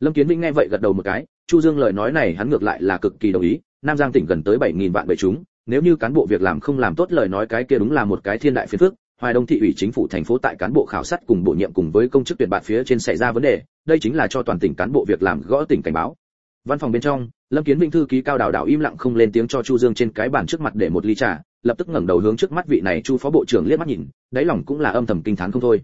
[SPEAKER 1] lâm kiến vĩnh nghe vậy gật đầu một cái, chu dương lời nói này hắn ngược lại là cực kỳ đồng ý, nam giang tỉnh gần tới 7.000 vạn bệ chúng, nếu như cán bộ việc làm không làm tốt lời nói cái kia đúng là một cái thiên đại phiền phức Hoài Đông thị ủy chính phủ thành phố tại cán bộ khảo sát cùng bổ nhiệm cùng với công chức tuyển bạt phía trên xảy ra vấn đề, đây chính là cho toàn tỉnh cán bộ việc làm gõ tỉnh cảnh báo. Văn phòng bên trong, Lâm Kiến Vinh thư ký cao đảo đảo im lặng không lên tiếng cho Chu Dương trên cái bàn trước mặt để một ly trà, lập tức ngẩng đầu hướng trước mắt vị này Chu phó bộ trưởng liếc mắt nhìn, đáy lòng cũng là âm thầm kinh thán không thôi.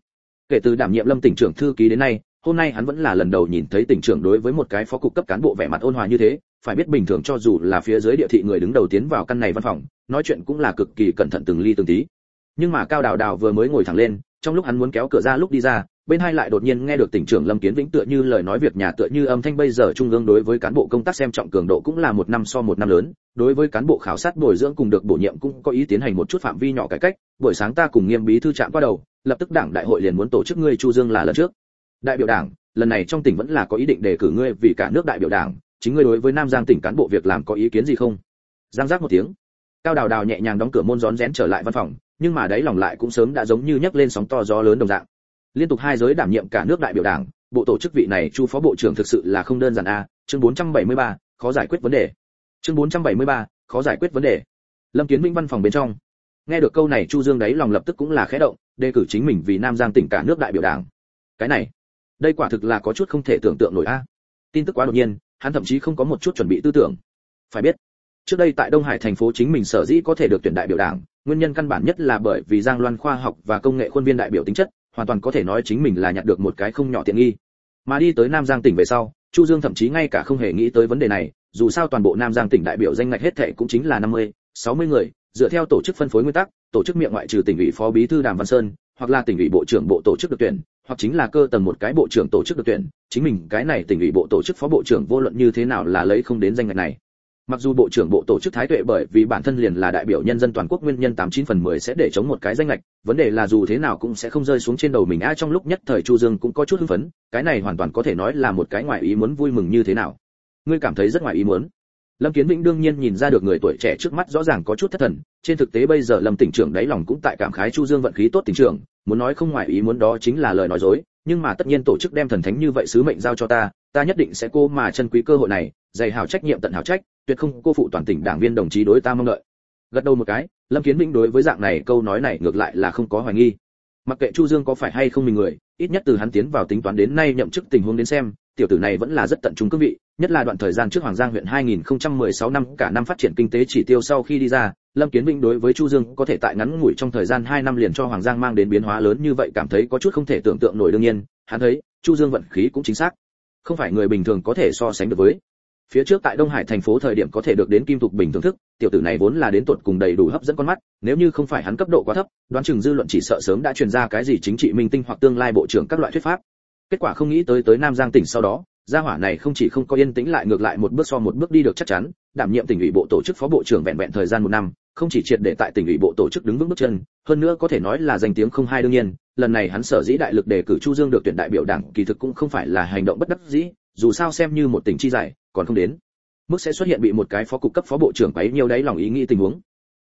[SPEAKER 1] Kể từ đảm nhiệm Lâm tỉnh trưởng thư ký đến nay, hôm nay hắn vẫn là lần đầu nhìn thấy tỉnh trưởng đối với một cái phó cục cấp cán bộ vẻ mặt ôn hòa như thế, phải biết bình thường cho dù là phía dưới địa thị người đứng đầu tiến vào căn này văn phòng, nói chuyện cũng là cực kỳ cẩn thận từng ly từng tí nhưng mà cao đào đào vừa mới ngồi thẳng lên, trong lúc hắn muốn kéo cửa ra lúc đi ra, bên hai lại đột nhiên nghe được tỉnh trưởng lâm kiến vĩnh tựa như lời nói việc nhà tựa như âm thanh bây giờ trung ương đối với cán bộ công tác xem trọng cường độ cũng là một năm so một năm lớn, đối với cán bộ khảo sát bồi dưỡng cùng được bổ nhiệm cũng có ý tiến hành một chút phạm vi nhỏ cải cách, buổi sáng ta cùng nghiêm bí thư trạm qua đầu, lập tức đảng đại hội liền muốn tổ chức ngươi chu dương là lần trước. Đại biểu đảng, lần này trong tỉnh vẫn là có ý định đề cử ngươi vì cả nước đại biểu đảng, chính ngươi đối với nam giang tỉnh cán bộ việc làm có ý kiến gì không? Giang giác một tiếng. Cao đào đào nhẹ nhàng đóng cửa môn rón rén trở lại văn phòng nhưng mà đấy lòng lại cũng sớm đã giống như nhấc lên sóng to gió lớn đồng dạng. Liên tục hai giới đảm nhiệm cả nước đại biểu đảng bộ tổ chức vị này chu phó bộ trưởng thực sự là không đơn giản a. Chương 473, khó giải quyết vấn đề. Chương 473, khó giải quyết vấn đề. Lâm kiến minh văn phòng bên trong. Nghe được câu này chu dương đấy lòng lập tức cũng là khẽ động đề cử chính mình vì nam giang tỉnh cả nước đại biểu đảng. Cái này đây quả thực là có chút không thể tưởng tượng nổi a. Tin tức quá đột nhiên hắn thậm chí không có một chút chuẩn bị tư tưởng. Phải biết trước đây tại đông hải thành phố chính mình sở dĩ có thể được tuyển đại biểu đảng nguyên nhân căn bản nhất là bởi vì giang loan khoa học và công nghệ khuôn viên đại biểu tính chất hoàn toàn có thể nói chính mình là nhặt được một cái không nhỏ tiện nghi. Mà đi tới nam giang tỉnh về sau chu dương thậm chí ngay cả không hề nghĩ tới vấn đề này dù sao toàn bộ nam giang tỉnh đại biểu danh ngạch hết thệ cũng chính là 50, 60 người dựa theo tổ chức phân phối nguyên tắc tổ chức miệng ngoại trừ tỉnh ủy phó bí thư đàm văn sơn hoặc là tỉnh ủy bộ trưởng bộ tổ chức được tuyển hoặc chính là cơ tầng một cái bộ trưởng tổ chức được tuyển chính mình cái này tỉnh ủy bộ tổ chức phó bộ trưởng vô luận như thế nào là lấy không đến danh ngạch này. Mặc dù bộ trưởng bộ tổ chức thái tuệ bởi vì bản thân liền là đại biểu nhân dân toàn quốc nguyên nhân 89 phần 10 sẽ để chống một cái danh lệch, vấn đề là dù thế nào cũng sẽ không rơi xuống trên đầu mình ai trong lúc nhất thời Chu Dương cũng có chút hưng phấn, cái này hoàn toàn có thể nói là một cái ngoài ý muốn vui mừng như thế nào. Ngươi cảm thấy rất ngoài ý muốn. Lâm Kiến Vĩnh đương nhiên nhìn ra được người tuổi trẻ trước mắt rõ ràng có chút thất thần, trên thực tế bây giờ Lâm tỉnh trưởng đáy lòng cũng tại cảm khái Chu Dương vận khí tốt tỉnh trưởng, muốn nói không ngoài ý muốn đó chính là lời nói dối, nhưng mà tất nhiên tổ chức đem thần thánh như vậy sứ mệnh giao cho ta, ta nhất định sẽ cô mà chân quý cơ hội này, dày hảo trách nhiệm tận hảo trách, tuyệt không cô phụ toàn tỉnh đảng viên đồng chí đối ta mong đợi. Gật đầu một cái lâm kiến vĩnh đối với dạng này câu nói này ngược lại là không có hoài nghi. Mặc kệ chu dương có phải hay không mình người ít nhất từ hắn tiến vào tính toán đến nay nhậm chức tình huống đến xem tiểu tử này vẫn là rất tận trung cương vị nhất là đoạn thời gian trước hoàng giang huyện 2016 năm cả năm phát triển kinh tế chỉ tiêu sau khi đi ra lâm kiến vĩnh đối với chu dương có thể tại ngắn ngủi trong thời gian 2 năm liền cho hoàng giang mang đến biến hóa lớn như vậy cảm thấy có chút không thể tưởng tượng nổi đương nhiên, hắn thấy, chu dương vận khí cũng chính xác. Không phải người bình thường có thể so sánh được với. Phía trước tại đông hải thành phố thời điểm có thể được đến kim tục bình thưởng thức, tiểu tử này vốn là đến tuột cùng đầy đủ hấp dẫn con mắt, nếu như không phải hắn cấp độ quá thấp, đoán chừng dư luận chỉ sợ sớm đã truyền ra cái gì chính trị minh tinh hoặc tương lai bộ trưởng các loại thuyết pháp. Kết quả không nghĩ tới tới nam giang tỉnh sau đó, gia hỏa này không chỉ không có yên tĩnh lại ngược lại một bước so một bước đi được chắc chắn, đảm nhiệm tỉnh ủy bộ tổ chức phó bộ trưởng vẹn vẹn thời gian một năm không chỉ triệt để tại tỉnh ủy bộ tổ chức đứng vững bước chân, hơn nữa có thể nói là danh tiếng không hai đương nhiên, lần này hắn sở dĩ đại lực đề cử chu dương được tuyển đại biểu đảng kỳ thực cũng không phải là hành động bất đắc dĩ, dù sao xem như một tỉnh chi giải, còn không đến. Mức sẽ xuất hiện bị một cái phó cục cấp phó bộ trưởng quấy nhiều đấy lòng ý nghĩ tình huống.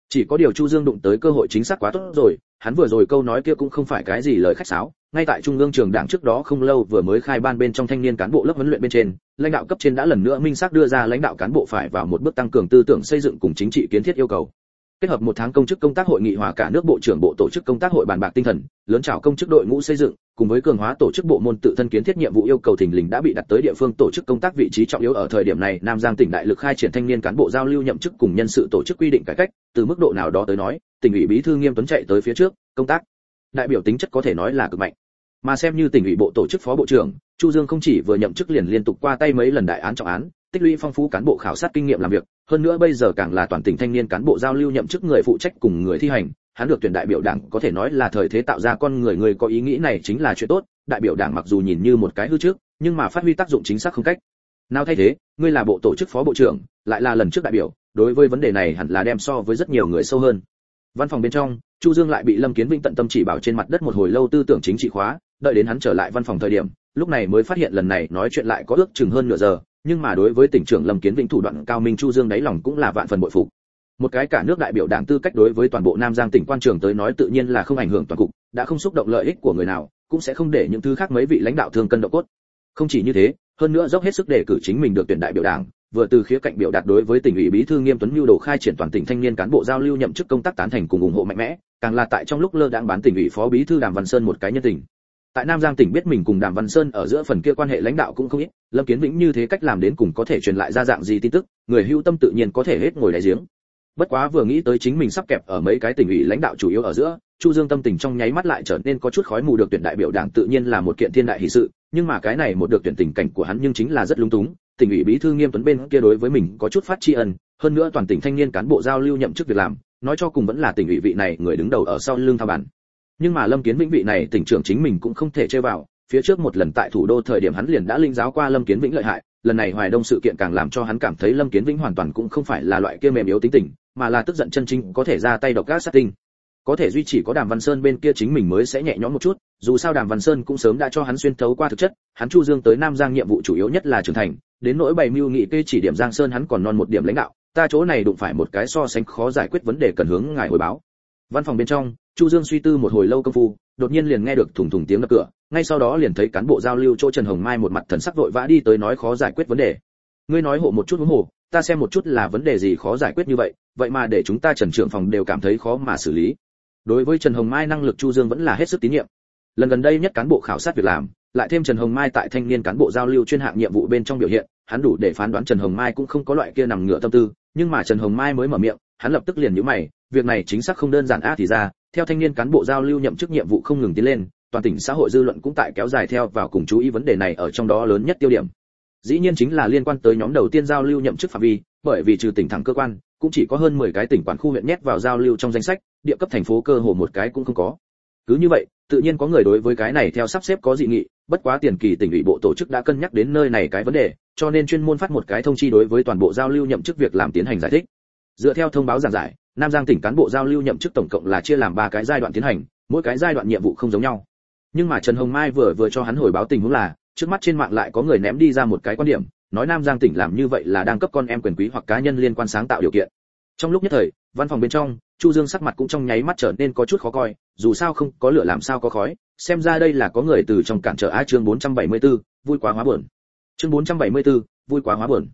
[SPEAKER 1] Chỉ có điều chu dương đụng tới cơ hội chính xác quá tốt rồi, hắn vừa rồi câu nói kia cũng không phải cái gì lời khách sáo, ngay tại trung ương trường đảng trước đó không lâu vừa mới khai ban bên trong thanh niên cán bộ lớp huấn luyện bên trên, lãnh đạo cấp trên đã lần nữa minh xác đưa ra lãnh đạo cán bộ phải vào một bước tăng cường tư tưởng xây dựng cùng chính trị kiến thiết yêu cầu kết hợp một tháng công chức công tác hội nghị hòa cả nước bộ trưởng bộ tổ chức công tác hội bàn bạc tinh thần, lớn chào công chức đội ngũ xây dựng, cùng với cường hóa tổ chức bộ môn tự thân kiến thiết nhiệm vụ yêu cầu thình lình đã bị đặt tới địa phương tổ chức công tác vị trí trọng yếu ở thời điểm này, nam giang tỉnh đại lực khai triển thanh niên cán bộ giao lưu nhậm chức cùng nhân sự tổ chức quy định cải cách, từ mức độ nào đó tới nói, tỉnh ủy bí thư nghiêm tuấn chạy tới phía trước, công tác, đại biểu tính chất có thể nói là cực mạnh. Mà xem như tỉnh ủy bộ tổ chức phó bộ trưởng, chu dương không chỉ vừa nhậm chức liền liên tục qua tay mấy lần đại án trọng án tích lũy phong phú cán bộ khảo sát kinh nghiệm làm việc, hơn nữa bây giờ càng là toàn tỉnh thanh niên cán bộ giao lưu nhậm chức người phụ trách cùng người thi hành, hắn được tuyển đại biểu đảng có thể nói là thời thế tạo ra con người người có ý nghĩ này chính là chuyện tốt, đại biểu đảng mặc dù nhìn như một cái hư trước, nhưng mà phát huy tác dụng chính xác không cách. Nào thay thế, ngươi là bộ tổ chức phó bộ trưởng, lại là lần trước đại biểu, đối với vấn đề này hẳn là đem so với rất nhiều người sâu hơn. Văn phòng bên trong, chu dương lại bị lâm kiến vĩnh tận tâm chỉ bảo trên mặt đất một hồi lâu tư tưởng chính trị khóa, đợi đến hắn trở lại văn phòng thời điểm, lúc này mới phát hiện lần này nói chuyện lại có ước chừng hơn nửa giờ nhưng mà đối với tỉnh trưởng lâm kiến vĩnh thủ đoạn cao minh chu dương đáy lòng cũng là vạn phần bội phục. Một cái cả nước đại biểu đảng tư cách đối với toàn bộ nam giang tỉnh quan trường tới nói tự nhiên là không ảnh hưởng toàn cục, đã không xúc động lợi ích của người nào, cũng sẽ không để những thứ khác mấy vị lãnh đạo thương cân độ cốt. Không chỉ như thế, hơn nữa dốc hết sức để cử chính mình được tuyển đại biểu đảng, vừa từ khía cạnh biểu đạt đối với tỉnh ủy bí thư nghiêm tuấn lưu đồ khai triển toàn tỉnh thanh niên cán bộ giao lưu nhậm chức công tác tán thành cùng ủng hộ mạnh mẽ, càng là tại trong lúc lơ đãng bán tỉnh ủy phó bí thư đàm văn sơn một cái nhân tình tại nam giang tỉnh biết mình cùng đàm văn sơn ở giữa phần kia quan hệ lãnh đạo cũng không ít, lâm kiến vĩnh như thế cách làm đến cùng có thể truyền lại ra dạng gì tin tức, người hưu tâm tự nhiên có thể hết ngồi đáy giếng. Bất quá vừa nghĩ tới chính mình sắp kẹp ở mấy cái tỉnh ủy lãnh đạo chủ yếu ở giữa, chu dương tâm tình trong nháy mắt lại trở nên có chút khói mù được tuyển đại biểu đảng tự nhiên là một kiện thiên đại hỷ sự, nhưng mà cái này một được tuyển tình cảnh của hắn nhưng chính là rất lung túng, tỉnh ủy bí thư nghiêm tuấn bên kia đối với mình có chút phát tri ân, hơn nữa toàn tỉnh thanh niên cán bộ giao lưu nhậm chức việc làm, nói cho cùng vẫn là tỉnh ủy vị này người đứng đầu ở sau lưng thao bản nhưng mà lâm kiến vĩnh vị này tỉnh trưởng chính mình cũng không thể chơi vào. Phía trước một lần tại thủ đô thời điểm hắn liền đã linh giáo qua lâm kiến vĩnh lợi hại. Lần này hoài đông sự kiện càng làm cho hắn cảm thấy lâm kiến vĩnh hoàn toàn cũng không phải là loại kia mềm yếu tính tình, mà là tức giận chân chính, có thể ra tay độc ác sát tinh. Có thể duy chỉ có đàm văn sơn bên kia chính mình mới sẽ nhẹ nhõm một chút, dù sao đàm văn sơn cũng sớm đã cho hắn xuyên thấu qua thực chất, hắn chu dương tới nam giang nhiệm vụ chủ yếu nhất là trưởng thành, đến nỗi bày mưu nghị kê chỉ điểm giang sơn hắn còn non một điểm lãnh đạo, ta chỗ này đụng phải một cái so sánh khó giải quyết vấn đề cần hướng ngài hồi báo văn phòng bên trong, chu dương suy tư một hồi lâu công phu, đột nhiên liền nghe được thùng thùng tiếng đập cửa, ngay sau đó liền thấy cán bộ giao lưu chỗ trần hồng mai một mặt thần sắc vội vã đi tới nói khó giải quyết vấn đề. Ngươi nói hộ một chút huống hồ, ta xem một chút là vấn đề gì khó giải quyết như vậy vậy mà để chúng ta trần trưởng phòng đều cảm thấy khó mà xử lý. Đối với trần hồng mai năng lực chu dương vẫn là hết sức tín nhiệm. Lần gần đây nhất cán bộ khảo sát việc làm, lại thêm trần hồng mai tại thanh niên cán bộ giao lưu chuyên hạng nhiệm vụ bên trong biểu hiện, hắn đủ để phán đoán trần hồng mai cũng không có loại kia nằm ngửa tâm tư, nhưng mà trần hồng mai mới mở miệng, hắn lập tức liền nhíu mày việc này chính xác không đơn giản a thì ra, theo thanh niên cán bộ giao lưu nhậm chức nhiệm vụ không ngừng tiến lên, toàn tỉnh xã hội dư luận cũng tại kéo dài theo vào cùng chú ý vấn đề này ở trong đó lớn nhất tiêu điểm. Dĩ nhiên chính là liên quan tới nhóm đầu tiên giao lưu nhậm chức phạm vi, bởi vì trừ tỉnh thẳng cơ quan, cũng chỉ có hơn 10 cái tỉnh quản khu huyện nhét vào giao lưu trong danh sách, địa cấp thành phố cơ hồ một cái cũng không có. Cứ như vậy, tự nhiên có người đối với cái này theo sắp xếp có dị nghị, bất quá tiền kỳ tỉnh ủy bộ tổ chức đã cân nhắc đến nơi này cái vấn đề, cho nên chuyên môn phát một cái thông chi đối với toàn bộ giao lưu nhậm chức việc làm tiến hành giải thích. Dựa theo thông báo giảng giải nam giang tỉnh cán bộ giao lưu nhậm chức tổng cộng là chia làm ba cái giai đoạn tiến hành mỗi cái giai đoạn nhiệm vụ không giống nhau. Nhưng mà trần hồng mai vừa vừa cho hắn hồi báo tình huống là trước mắt trên mạng lại có người ném đi ra một cái quan điểm nói nam giang tỉnh làm như vậy là đang cấp con em quyền quý hoặc cá nhân liên quan sáng tạo điều kiện. Trong lúc nhất thời văn phòng bên trong chu dương sắc mặt cũng trong nháy mắt trở nên có chút khó coi dù sao không có lửa làm sao có khói xem ra đây là có người từ trong cản trở a chương 474, vui quá hóa buồn. Chương 474, vui quá hóa buồn.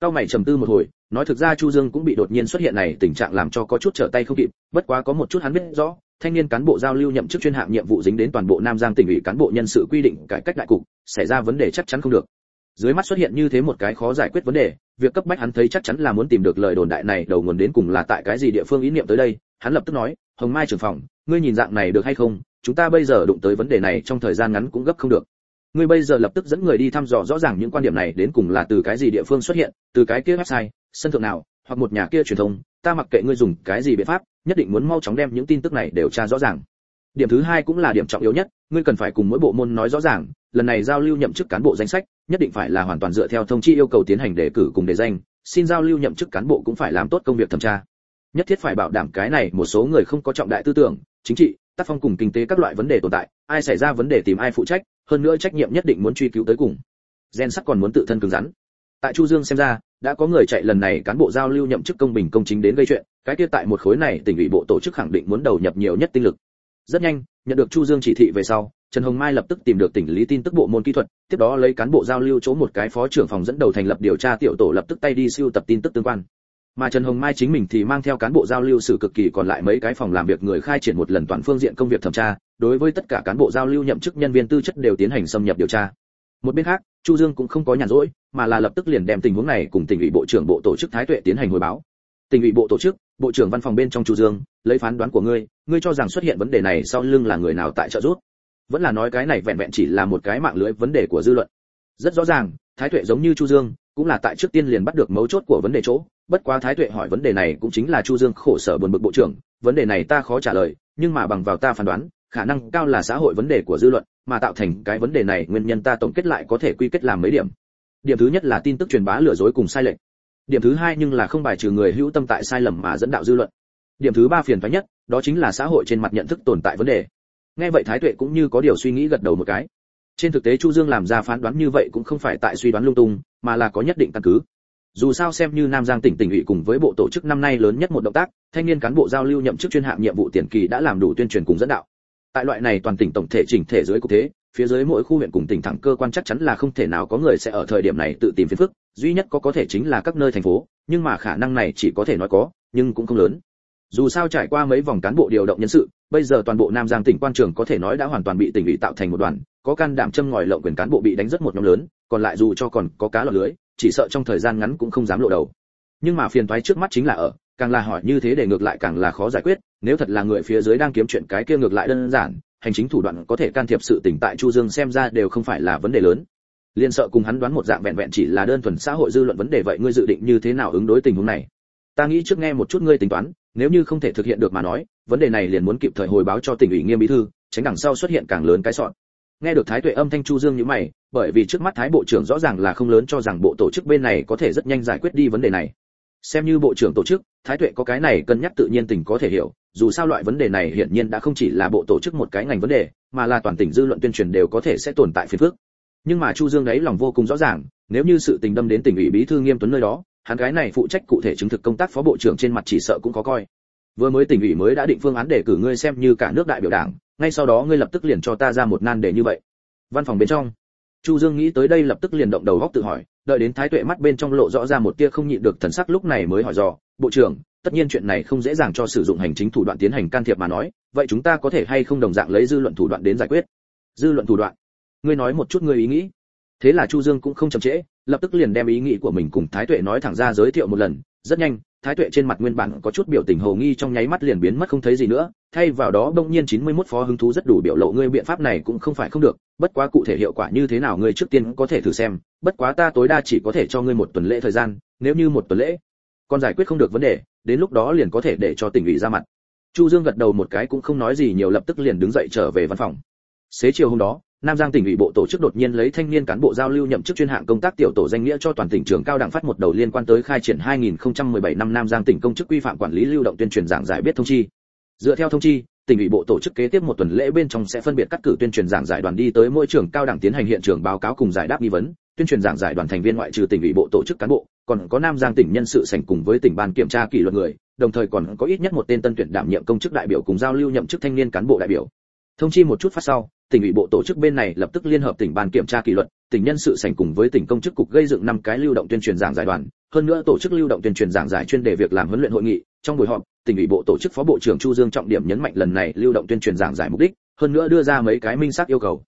[SPEAKER 1] Cao mày trầm tư một hồi nói thực ra chu dương cũng bị đột nhiên xuất hiện này, tình trạng làm cho có chút trở tay không kịp, bất quá có một chút hắn biết rõ, thanh niên cán bộ giao lưu nhậm chức chuyên hạng nhiệm vụ dính đến toàn bộ nam giang tỉnh ủy cán bộ nhân sự quy định cải cách đại cục, xảy ra vấn đề chắc chắn không được. Dưới mắt xuất hiện như thế một cái khó giải quyết vấn đề, việc cấp bách hắn thấy chắc chắn là muốn tìm được lời đồn đại này, đầu nguồn đến cùng là tại cái gì địa phương ý niệm tới đây, hắn lập tức nói, hồng mai trưởng phòng, ngươi nhìn dạng này được hay không? Chúng ta bây giờ đụng tới vấn đề này trong thời gian ngắn cũng gấp không được. Ngươi bây giờ lập tức dẫn người đi thăm dò rõ ràng những quan điểm này đến cùng là từ cái gì địa phương xuất hiện, từ cái kia website sân thượng nào, hoặc một nhà kia truyền thông, ta mặc kệ ngươi dùng cái gì biện pháp, nhất định muốn mau chóng đem những tin tức này đều tra rõ ràng. Điểm thứ hai cũng là điểm trọng yếu nhất, ngươi cần phải cùng mỗi bộ môn nói rõ ràng, lần này giao lưu nhậm chức cán bộ danh sách, nhất định phải là hoàn toàn dựa theo thông chi yêu cầu tiến hành đề cử cùng đề danh, xin giao lưu nhậm chức cán bộ cũng phải làm tốt công việc thẩm tra. Nhất thiết phải bảo đảm cái này một số người không có trọng đại tư tưởng, chính trị, tác phong cùng kinh tế các loại vấn đề tồn tại, ai xảy ra vấn đề tìm ai phụ trách, hơn nữa trách nhiệm nhất định muốn truy cứu tới cùng. Gen sắt còn muốn tự thân cứng rắn. Tại chu dương xem ra đã có người chạy lần này cán bộ giao lưu nhậm chức công bình công chính đến gây chuyện, cái kia tại một khối này tỉnh ủy bộ tổ chức khẳng định muốn đầu nhập nhiều nhất tinh lực. Rất nhanh, nhận được chu dương chỉ thị về sau, trần hồng mai lập tức tìm được tỉnh lý tin tức bộ môn kỹ thuật, tiếp đó lấy cán bộ giao lưu chỗ một cái phó trưởng phòng dẫn đầu thành lập điều tra tiểu tổ lập tức tay đi siêu tập tin tức tương quan. Mà trần hồng mai chính mình thì mang theo cán bộ giao lưu sự cực kỳ còn lại mấy cái phòng làm việc người khai triển một lần toàn phương diện công việc thẩm tra, đối với tất cả cán bộ giao lưu nhậm chức nhân viên tư chất đều tiến hành xâm nhập điều tra một bên khác, chu dương cũng không có nhàn rỗi, mà là lập tức liền đem tình huống này cùng tỉnh ủy bộ trưởng bộ tổ chức thái tuệ tiến hành hồi báo. Tỉnh ủy bộ tổ chức, bộ trưởng văn phòng bên trong chu dương, lấy phán đoán của ngươi ngươi cho rằng xuất hiện vấn đề này sau lưng là người nào tại trợ giúp? Vẫn là nói cái này vẹn vẹn chỉ là một cái mạng lưới vấn đề của dư luận. Rất rõ ràng, thái tuệ giống như chu dương, cũng là tại trước tiên liền bắt được mấu chốt của vấn đề chỗ. Bất quá thái tuệ hỏi vấn đề này cũng chính là chu dương khổ sở buồn bực bộ trưởng, vấn đề này ta khó trả lời, nhưng mà bằng vào ta phán đoán, khả năng cao là xã hội vấn đề của dư luận mà tạo thành cái vấn đề này nguyên nhân ta tổng kết lại có thể quy kết làm mấy điểm. Điểm thứ nhất là tin tức truyền bá lừa dối cùng sai lệch. Điểm thứ hai nhưng là không bài trừ người hữu tâm tại sai lầm mà dẫn đạo dư luận. Điểm thứ ba phiền toái nhất, đó chính là xã hội trên mặt nhận thức tồn tại vấn đề. Nghe vậy thái tuệ cũng như có điều suy nghĩ gật đầu một cái. Trên thực tế chu dương làm ra phán đoán như vậy cũng không phải tại suy đoán lung tung, mà là có nhất định căn cứ. Dù sao xem như nam giang tỉnh tỉnh ủy cùng với bộ tổ chức năm nay lớn nhất một động tác, thanh niên cán bộ giao lưu nhậm chức chuyên hạng nhiệm vụ tiền kỳ đã làm đủ tuyên truyền cùng dẫn đạo tại loại này toàn tỉnh tổng thể chỉnh thể dưới cục thế, phía dưới mỗi khu huyện cùng tỉnh thẳng cơ quan chắc chắn là không thể nào có người sẽ ở thời điểm này tự tìm phiền phức, duy nhất có có thể chính là các nơi thành phố, nhưng mà khả năng này chỉ có thể nói có, nhưng cũng không lớn. Dù sao trải qua mấy vòng cán bộ điều động nhân sự, bây giờ toàn bộ nam giang tỉnh quan trường có thể nói đã hoàn toàn bị tỉnh ủy tạo thành một đoàn, có can đảm châm ngòi lộng quyền cán bộ bị đánh rất một nhóm lớn, còn lại dù cho còn có cá lọt lưới, chỉ sợ trong thời gian ngắn cũng không dám lộ đầu. Nhưng mà phiền toái trước mắt chính là ở càng là hỏi như thế để ngược lại càng là khó giải quyết, nếu thật là người phía dưới đang kiếm chuyện cái kia ngược lại đơn giản, hành chính thủ đoạn có thể can thiệp sự tỉnh tại chu dương xem ra đều không phải là vấn đề lớn. Liên sợ cùng hắn đoán một dạng vẹn vẹn chỉ là đơn thuần xã hội dư luận vấn đề vậy ngươi dự định như thế nào ứng đối tình huống này? Ta nghĩ trước nghe một chút ngươi tính toán, nếu như không thể thực hiện được mà nói, vấn đề này liền muốn kịp thời hồi báo cho tỉnh ủy nghiêm bí thư, tránh đằng sau xuất hiện càng lớn cái sọn. Nghe được thái tuệ âm thanh chu dương như mày, bởi vì trước mắt thái bộ trưởng rõ ràng là không lớn cho rằng bộ tổ chức bên này có thể rất nhanh giải quyết đi vấn đề này xem như bộ trưởng tổ chức, thái tuệ có cái này cân nhắc tự nhiên tỉnh có thể hiểu, dù sao loại vấn đề này hiển nhiên đã không chỉ là bộ tổ chức một cái ngành vấn đề, mà là toàn tỉnh dư luận tuyên truyền đều có thể sẽ tồn tại phiền phức. Nhưng mà chu dương đấy lòng vô cùng rõ ràng, nếu như sự tình đâm đến tỉnh ủy bí thư nghiêm tuấn nơi đó, hắn cái này phụ trách cụ thể chứng thực công tác phó bộ trưởng trên mặt chỉ sợ cũng có coi. Vừa mới tỉnh ủy mới đã định phương án để cử ngươi xem như cả nước đại biểu đảng, ngay sau đó ngươi lập tức liền cho ta ra một nan đề như vậy. Văn phòng bên trong chu dương nghĩ tới đây lập tức liền động đầu góc tự hỏi, đợi đến thái tuệ mắt bên trong lộ rõ ra một tia không nhịn được thần sắc lúc này mới hỏi dò, bộ trưởng, tất nhiên chuyện này không dễ dàng cho sử dụng hành chính thủ đoạn tiến hành can thiệp mà nói, vậy chúng ta có thể hay không đồng dạng lấy dư luận thủ đoạn đến giải quyết? Dư luận thủ đoạn? Ngươi nói một chút ngươi ý nghĩ. Thế là chu dương cũng không chậm trễ, lập tức liền đem ý nghĩ của mình cùng thái tuệ nói thẳng ra giới thiệu một lần rất nhanh, thái tuệ trên mặt nguyên bản có chút biểu tình hồ nghi trong nháy mắt liền biến mất không thấy gì nữa, thay vào đó bỗng nhiên 91 phó hứng thú rất đủ biểu lộ ngươi biện pháp này cũng không phải không được, bất quá cụ thể hiệu quả như thế nào ngươi trước tiên có thể thử xem, bất quá ta tối đa chỉ có thể cho ngươi một tuần lễ thời gian, nếu như một tuần lễ, còn giải quyết không được vấn đề, đến lúc đó liền có thể để cho tỉnh ủy ra mặt. Chu dương gật đầu một cái cũng không nói gì, nhiều lập tức liền đứng dậy trở về văn phòng. Xế chiều hôm đó Nam Giang tỉnh ủy bộ tổ chức đột nhiên lấy thanh niên cán bộ giao lưu nhậm chức chuyên hạng công tác tiểu tổ danh nghĩa cho toàn tỉnh trường cao đẳng phát một đầu liên quan tới khai triển 2017 năm Nam Giang tỉnh công chức quy phạm quản lý lưu động tuyên truyền giảng giải biết thông chi. Dựa theo thông chi, tỉnh ủy bộ tổ chức kế tiếp một tuần lễ bên trong sẽ phân biệt cắt cử tuyên truyền giảng giải đoàn đi tới mỗi trường cao đẳng tiến hành hiện trường báo cáo cùng giải đáp nghi vấn, tuyên truyền giảng giải đoàn thành viên ngoại trừ tỉnh ủy bộ tổ chức cán bộ, còn có Nam Giang tỉnh nhân sự sảnh cùng với tỉnh ban kiểm tra kỷ luật người, đồng thời còn có ít nhất một tên tân tuyển đảm nhiệm công chức đại biểu cùng giao lưu nhậm chức thanh niên cán bộ đại biểu. Thông chi một chút phát sau, tỉnh ủy bộ tổ chức bên này lập tức liên hợp tỉnh ban kiểm tra kỷ luật, tỉnh nhân sự sảnh cùng với tỉnh công chức cục gây dựng năm cái lưu động tuyên truyền giảng giải đoàn, hơn nữa tổ chức lưu động tuyên truyền giảng giải chuyên đề việc làm huấn luyện hội nghị. Trong buổi họp, tỉnh ủy bộ tổ chức phó bộ trưởng Chu Dương trọng điểm nhấn mạnh lần này lưu động tuyên truyền giảng giải mục đích, hơn nữa đưa ra mấy cái minh xác yêu cầu.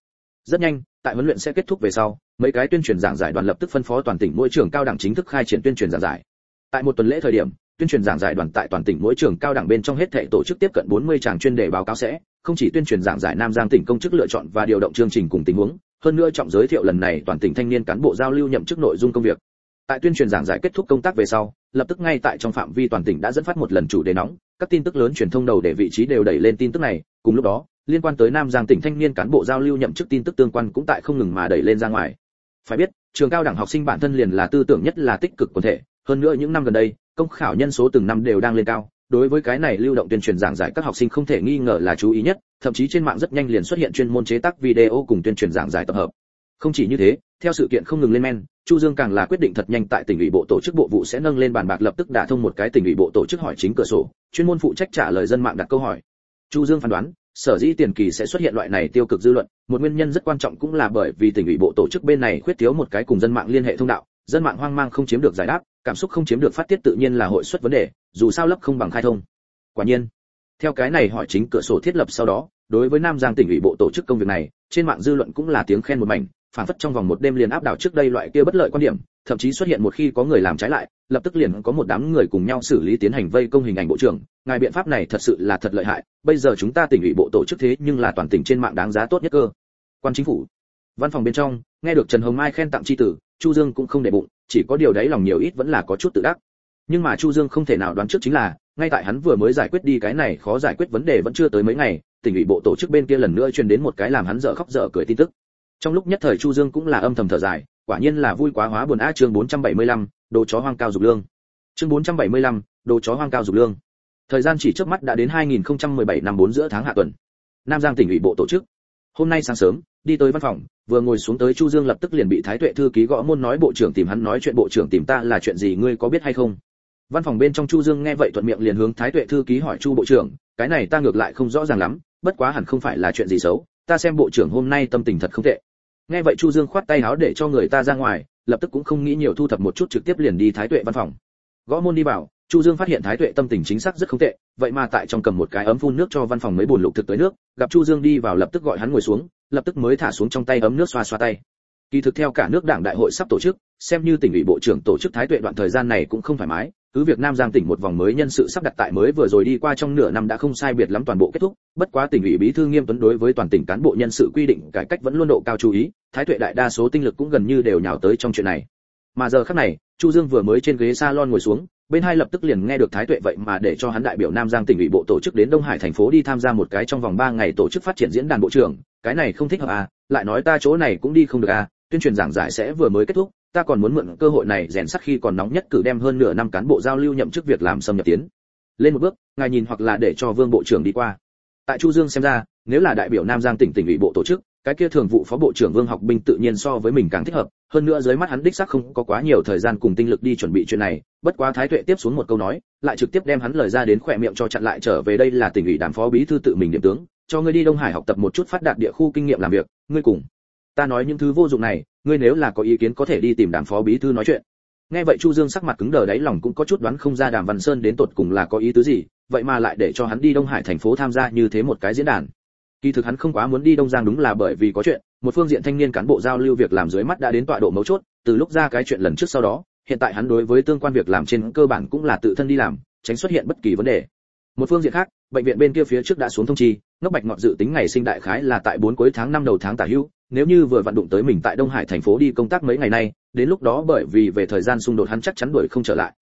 [SPEAKER 1] Rất nhanh, tại huấn luyện sẽ kết thúc về sau, mấy cái tuyên truyền giảng giải đoàn lập tức phân phó toàn tỉnh mỗi trường cao đẳng chính thức khai triển tuyên truyền giảng giải. Tại một tuần lễ thời điểm, tuyên truyền giảng giải đoàn tại toàn tỉnh mỗi trường cao đẳng bên trong hết thảy tổ chức tiếp cận 40 tràng chuyên đề báo cáo sẽ, không chỉ tuyên truyền giảng giải Nam Giang tỉnh công chức lựa chọn và điều động chương trình cùng tình huống, hơn nữa trọng giới thiệu lần này toàn tỉnh thanh niên cán bộ giao lưu nhậm chức nội dung công việc. Tại tuyên truyền giảng giải kết thúc công tác về sau, lập tức ngay tại trong phạm vi toàn tỉnh đã dẫn phát một lần chủ đề nóng, các tin tức lớn truyền thông đầu để vị trí đều đẩy lên tin tức này, cùng lúc đó, liên quan tới Nam Giang tỉnh thanh niên cán bộ giao lưu nhậm chức tin tức tương quan cũng tại không ngừng mà đẩy lên ra ngoài. Phải biết, trường cao đẳng học sinh bản thân liền là tư tưởng nhất là tích cực quần thể, hơn nữa những năm gần đây, công khảo nhân số từng năm đều đang lên cao, đối với cái này lưu động tuyên truyền giảng giải các học sinh không thể nghi ngờ là chú ý nhất, thậm chí trên mạng rất nhanh liền xuất hiện chuyên môn chế tác video cùng tuyên truyền giảng giải tập hợp. Không chỉ như thế, theo sự kiện không ngừng lên men, Chu Dương càng là quyết định thật nhanh tại tỉnh ủy bộ tổ chức bộ vụ sẽ nâng lên bàn bạc lập tức đả thông một cái tỉnh ủy bộ tổ chức hỏi chính cửa sổ, chuyên môn phụ trách trả lời dân mạng đặt câu hỏi. Chu Dương phán đoán, sở dĩ tiền kỳ sẽ xuất hiện loại này tiêu cực dư luận một nguyên nhân rất quan trọng cũng là bởi vì tỉnh ủy bộ tổ chức bên này khuyết thiếu một cái cùng dân mạng liên hệ thông đạo dân mạng hoang mang không chiếm được giải đáp cảm xúc không chiếm được phát tiết tự nhiên là hội xuất vấn đề, dù sao lấp không bằng khai thông. Quả nhiên, theo cái này hỏi chính cửa sổ thiết lập sau đó, đối với nam giang tỉnh ủy bộ tổ chức công việc này, trên mạng dư luận cũng là tiếng khen một mảnh, phản phất trong vòng một đêm liền áp đảo trước đây loại kia bất lợi quan điểm, thậm chí xuất hiện một khi có người làm trái lại, lập tức liền có một đám người cùng nhau xử lý tiến hành vây công hình ảnh bộ trưởng. Ngài biện pháp này thật sự là thật lợi hại, bây giờ chúng ta tỉnh ủy bộ tổ chức thế nhưng là toàn tỉnh trên mạng đáng giá tốt nhất cơ. Quan chính phủ, văn phòng bên trong, nghe được trần hồng mai khen tặng tri tử, chu dương cũng không để bụng chỉ có điều đấy lòng nhiều ít vẫn là có chút tự đắc. Nhưng mà chu dương không thể nào đoán trước chính là ngay tại hắn vừa mới giải quyết đi cái này khó giải quyết vấn đề vẫn chưa tới mấy ngày tỉnh ủy bộ tổ chức bên kia lần nữa truyền đến một cái làm hắn dở khóc dở cười tin tức. Trong lúc nhất thời chu dương cũng là âm thầm thở dài quả nhiên là vui quá hóa buồn a chương 475, đồ chó hoang cao dục lương. Chương 475, đồ chó hoang cao dục lương. Thời gian chỉ trước mắt đã đến 2017 năm 4 giữa tháng hạ tuần. Nam giang tỉnh ủy bộ tổ chức hôm nay sáng sớm, đi tới văn phòng, vừa ngồi xuống tới chu dương lập tức liền bị thái tuệ thư ký gõ môn nói bộ trưởng tìm hắn nói chuyện, bộ trưởng tìm ta là chuyện gì, ngươi có biết hay không? Văn phòng bên trong chu dương nghe vậy thuận miệng liền hướng thái tuệ thư ký hỏi, chu bộ trưởng, cái này ta ngược lại không rõ ràng lắm, bất quá hẳn không phải là chuyện gì xấu, ta xem bộ trưởng hôm nay tâm tình thật không tệ. Nghe vậy chu dương khoát tay áo để cho người ta ra ngoài, lập tức cũng không nghĩ nhiều thu thập một chút trực tiếp liền đi thái tuệ văn phòng. Gõ môn đi vào chu dương phát hiện thái tuệ tâm tình chính xác rất không tệ, vậy mà tại trong cầm một cái ấm phun nước cho văn phòng mấy buồn lục thực tới nước, gặp chu dương đi vào lập tức gọi hắn ngồi xuống, lập tức mới thả xuống trong tay ấm nước xoa xoa tay. Kỳ thực theo cả nước đảng đại hội sắp tổ chức, xem như tỉnh ủy bộ trưởng tổ chức thái tuệ đoạn thời gian này cũng không thoải mái, cứ việc nam giang tỉnh một vòng mới nhân sự sắp đặt tại mới vừa rồi đi qua trong nửa năm đã không sai biệt lắm toàn bộ kết thúc, bất quá tỉnh ủy bí thư nghiêm tuấn đối với toàn tỉnh cán bộ nhân sự quy định cải cách vẫn luôn độ cao chú ý, thái tuệ đại đa số tinh lực cũng gần như đều nhào tới trong chuyện này. Mà giờ khắc này, chu dương vừa mới trên ghế salon ngồi xuống bên hai lập tức liền nghe được thái tuệ vậy mà để cho hắn đại biểu nam giang tỉnh ủy bộ tổ chức đến đông hải thành phố đi tham gia một cái trong vòng 3 ngày tổ chức phát triển diễn đàn bộ trưởng. Cái này không thích hợp à lại nói ta chỗ này cũng đi không được à tuyên truyền giảng giải sẽ vừa mới kết thúc, ta còn muốn mượn cơ hội này rèn sắt khi còn nóng nhất cử đem hơn nửa năm cán bộ giao lưu nhậm chức việc làm xâm nhập tiến. Lên một bước, ngài nhìn hoặc là để cho vương bộ trưởng đi qua. Tại chu dương xem ra, nếu là đại biểu nam giang tỉnh tỉnh ủy bộ tổ chức cái kia thường vụ phó bộ trưởng vương học binh tự nhiên so với mình càng thích hợp, hơn nữa dưới mắt hắn đích xác không có quá nhiều thời gian cùng tinh lực đi chuẩn bị chuyện này, bất quá thái tuệ tiếp xuống một câu nói, lại trực tiếp đem hắn lời ra đến khỏe miệng cho chặn lại trở về đây là tỉnh ủy đàm phó bí thư tự mình điểm tướng, cho ngươi đi đông hải học tập một chút phát đạt địa khu kinh nghiệm làm việc, ngươi cùng ta nói những thứ vô dụng này, ngươi nếu là có ý kiến có thể đi tìm đàm phó bí thư nói chuyện. Nghe vậy chu dương sắc mặt cứng đờ đáy lòng cũng có chút đoán không ra đàm văn sơn đến tột cùng là có ý tứ gì, vậy mà lại để cho hắn đi đông hải thành phố tham gia như thế một cái diễn đàn kỳ thực hắn không quá muốn đi đông giang đúng là bởi vì có chuyện, một phương diện thanh niên cán bộ giao lưu việc làm dưới mắt đã đến tọa độ mấu chốt, từ lúc ra cái chuyện lần trước sau đó, hiện tại hắn đối với tương quan việc làm trên cơ bản cũng là tự thân đi làm, tránh xuất hiện bất kỳ vấn đề. Một phương diện khác, bệnh viện bên kia phía trước đã xuống thông chi, ngốc bạch ngọt dự tính ngày sinh đại khái là tại bốn cuối tháng năm đầu tháng tả hữu nếu như vừa vận động tới mình tại đông hải thành phố đi công tác mấy ngày nay, đến lúc đó bởi vì về thời gian xung đột hắn chắc chắn đuổi không trở lại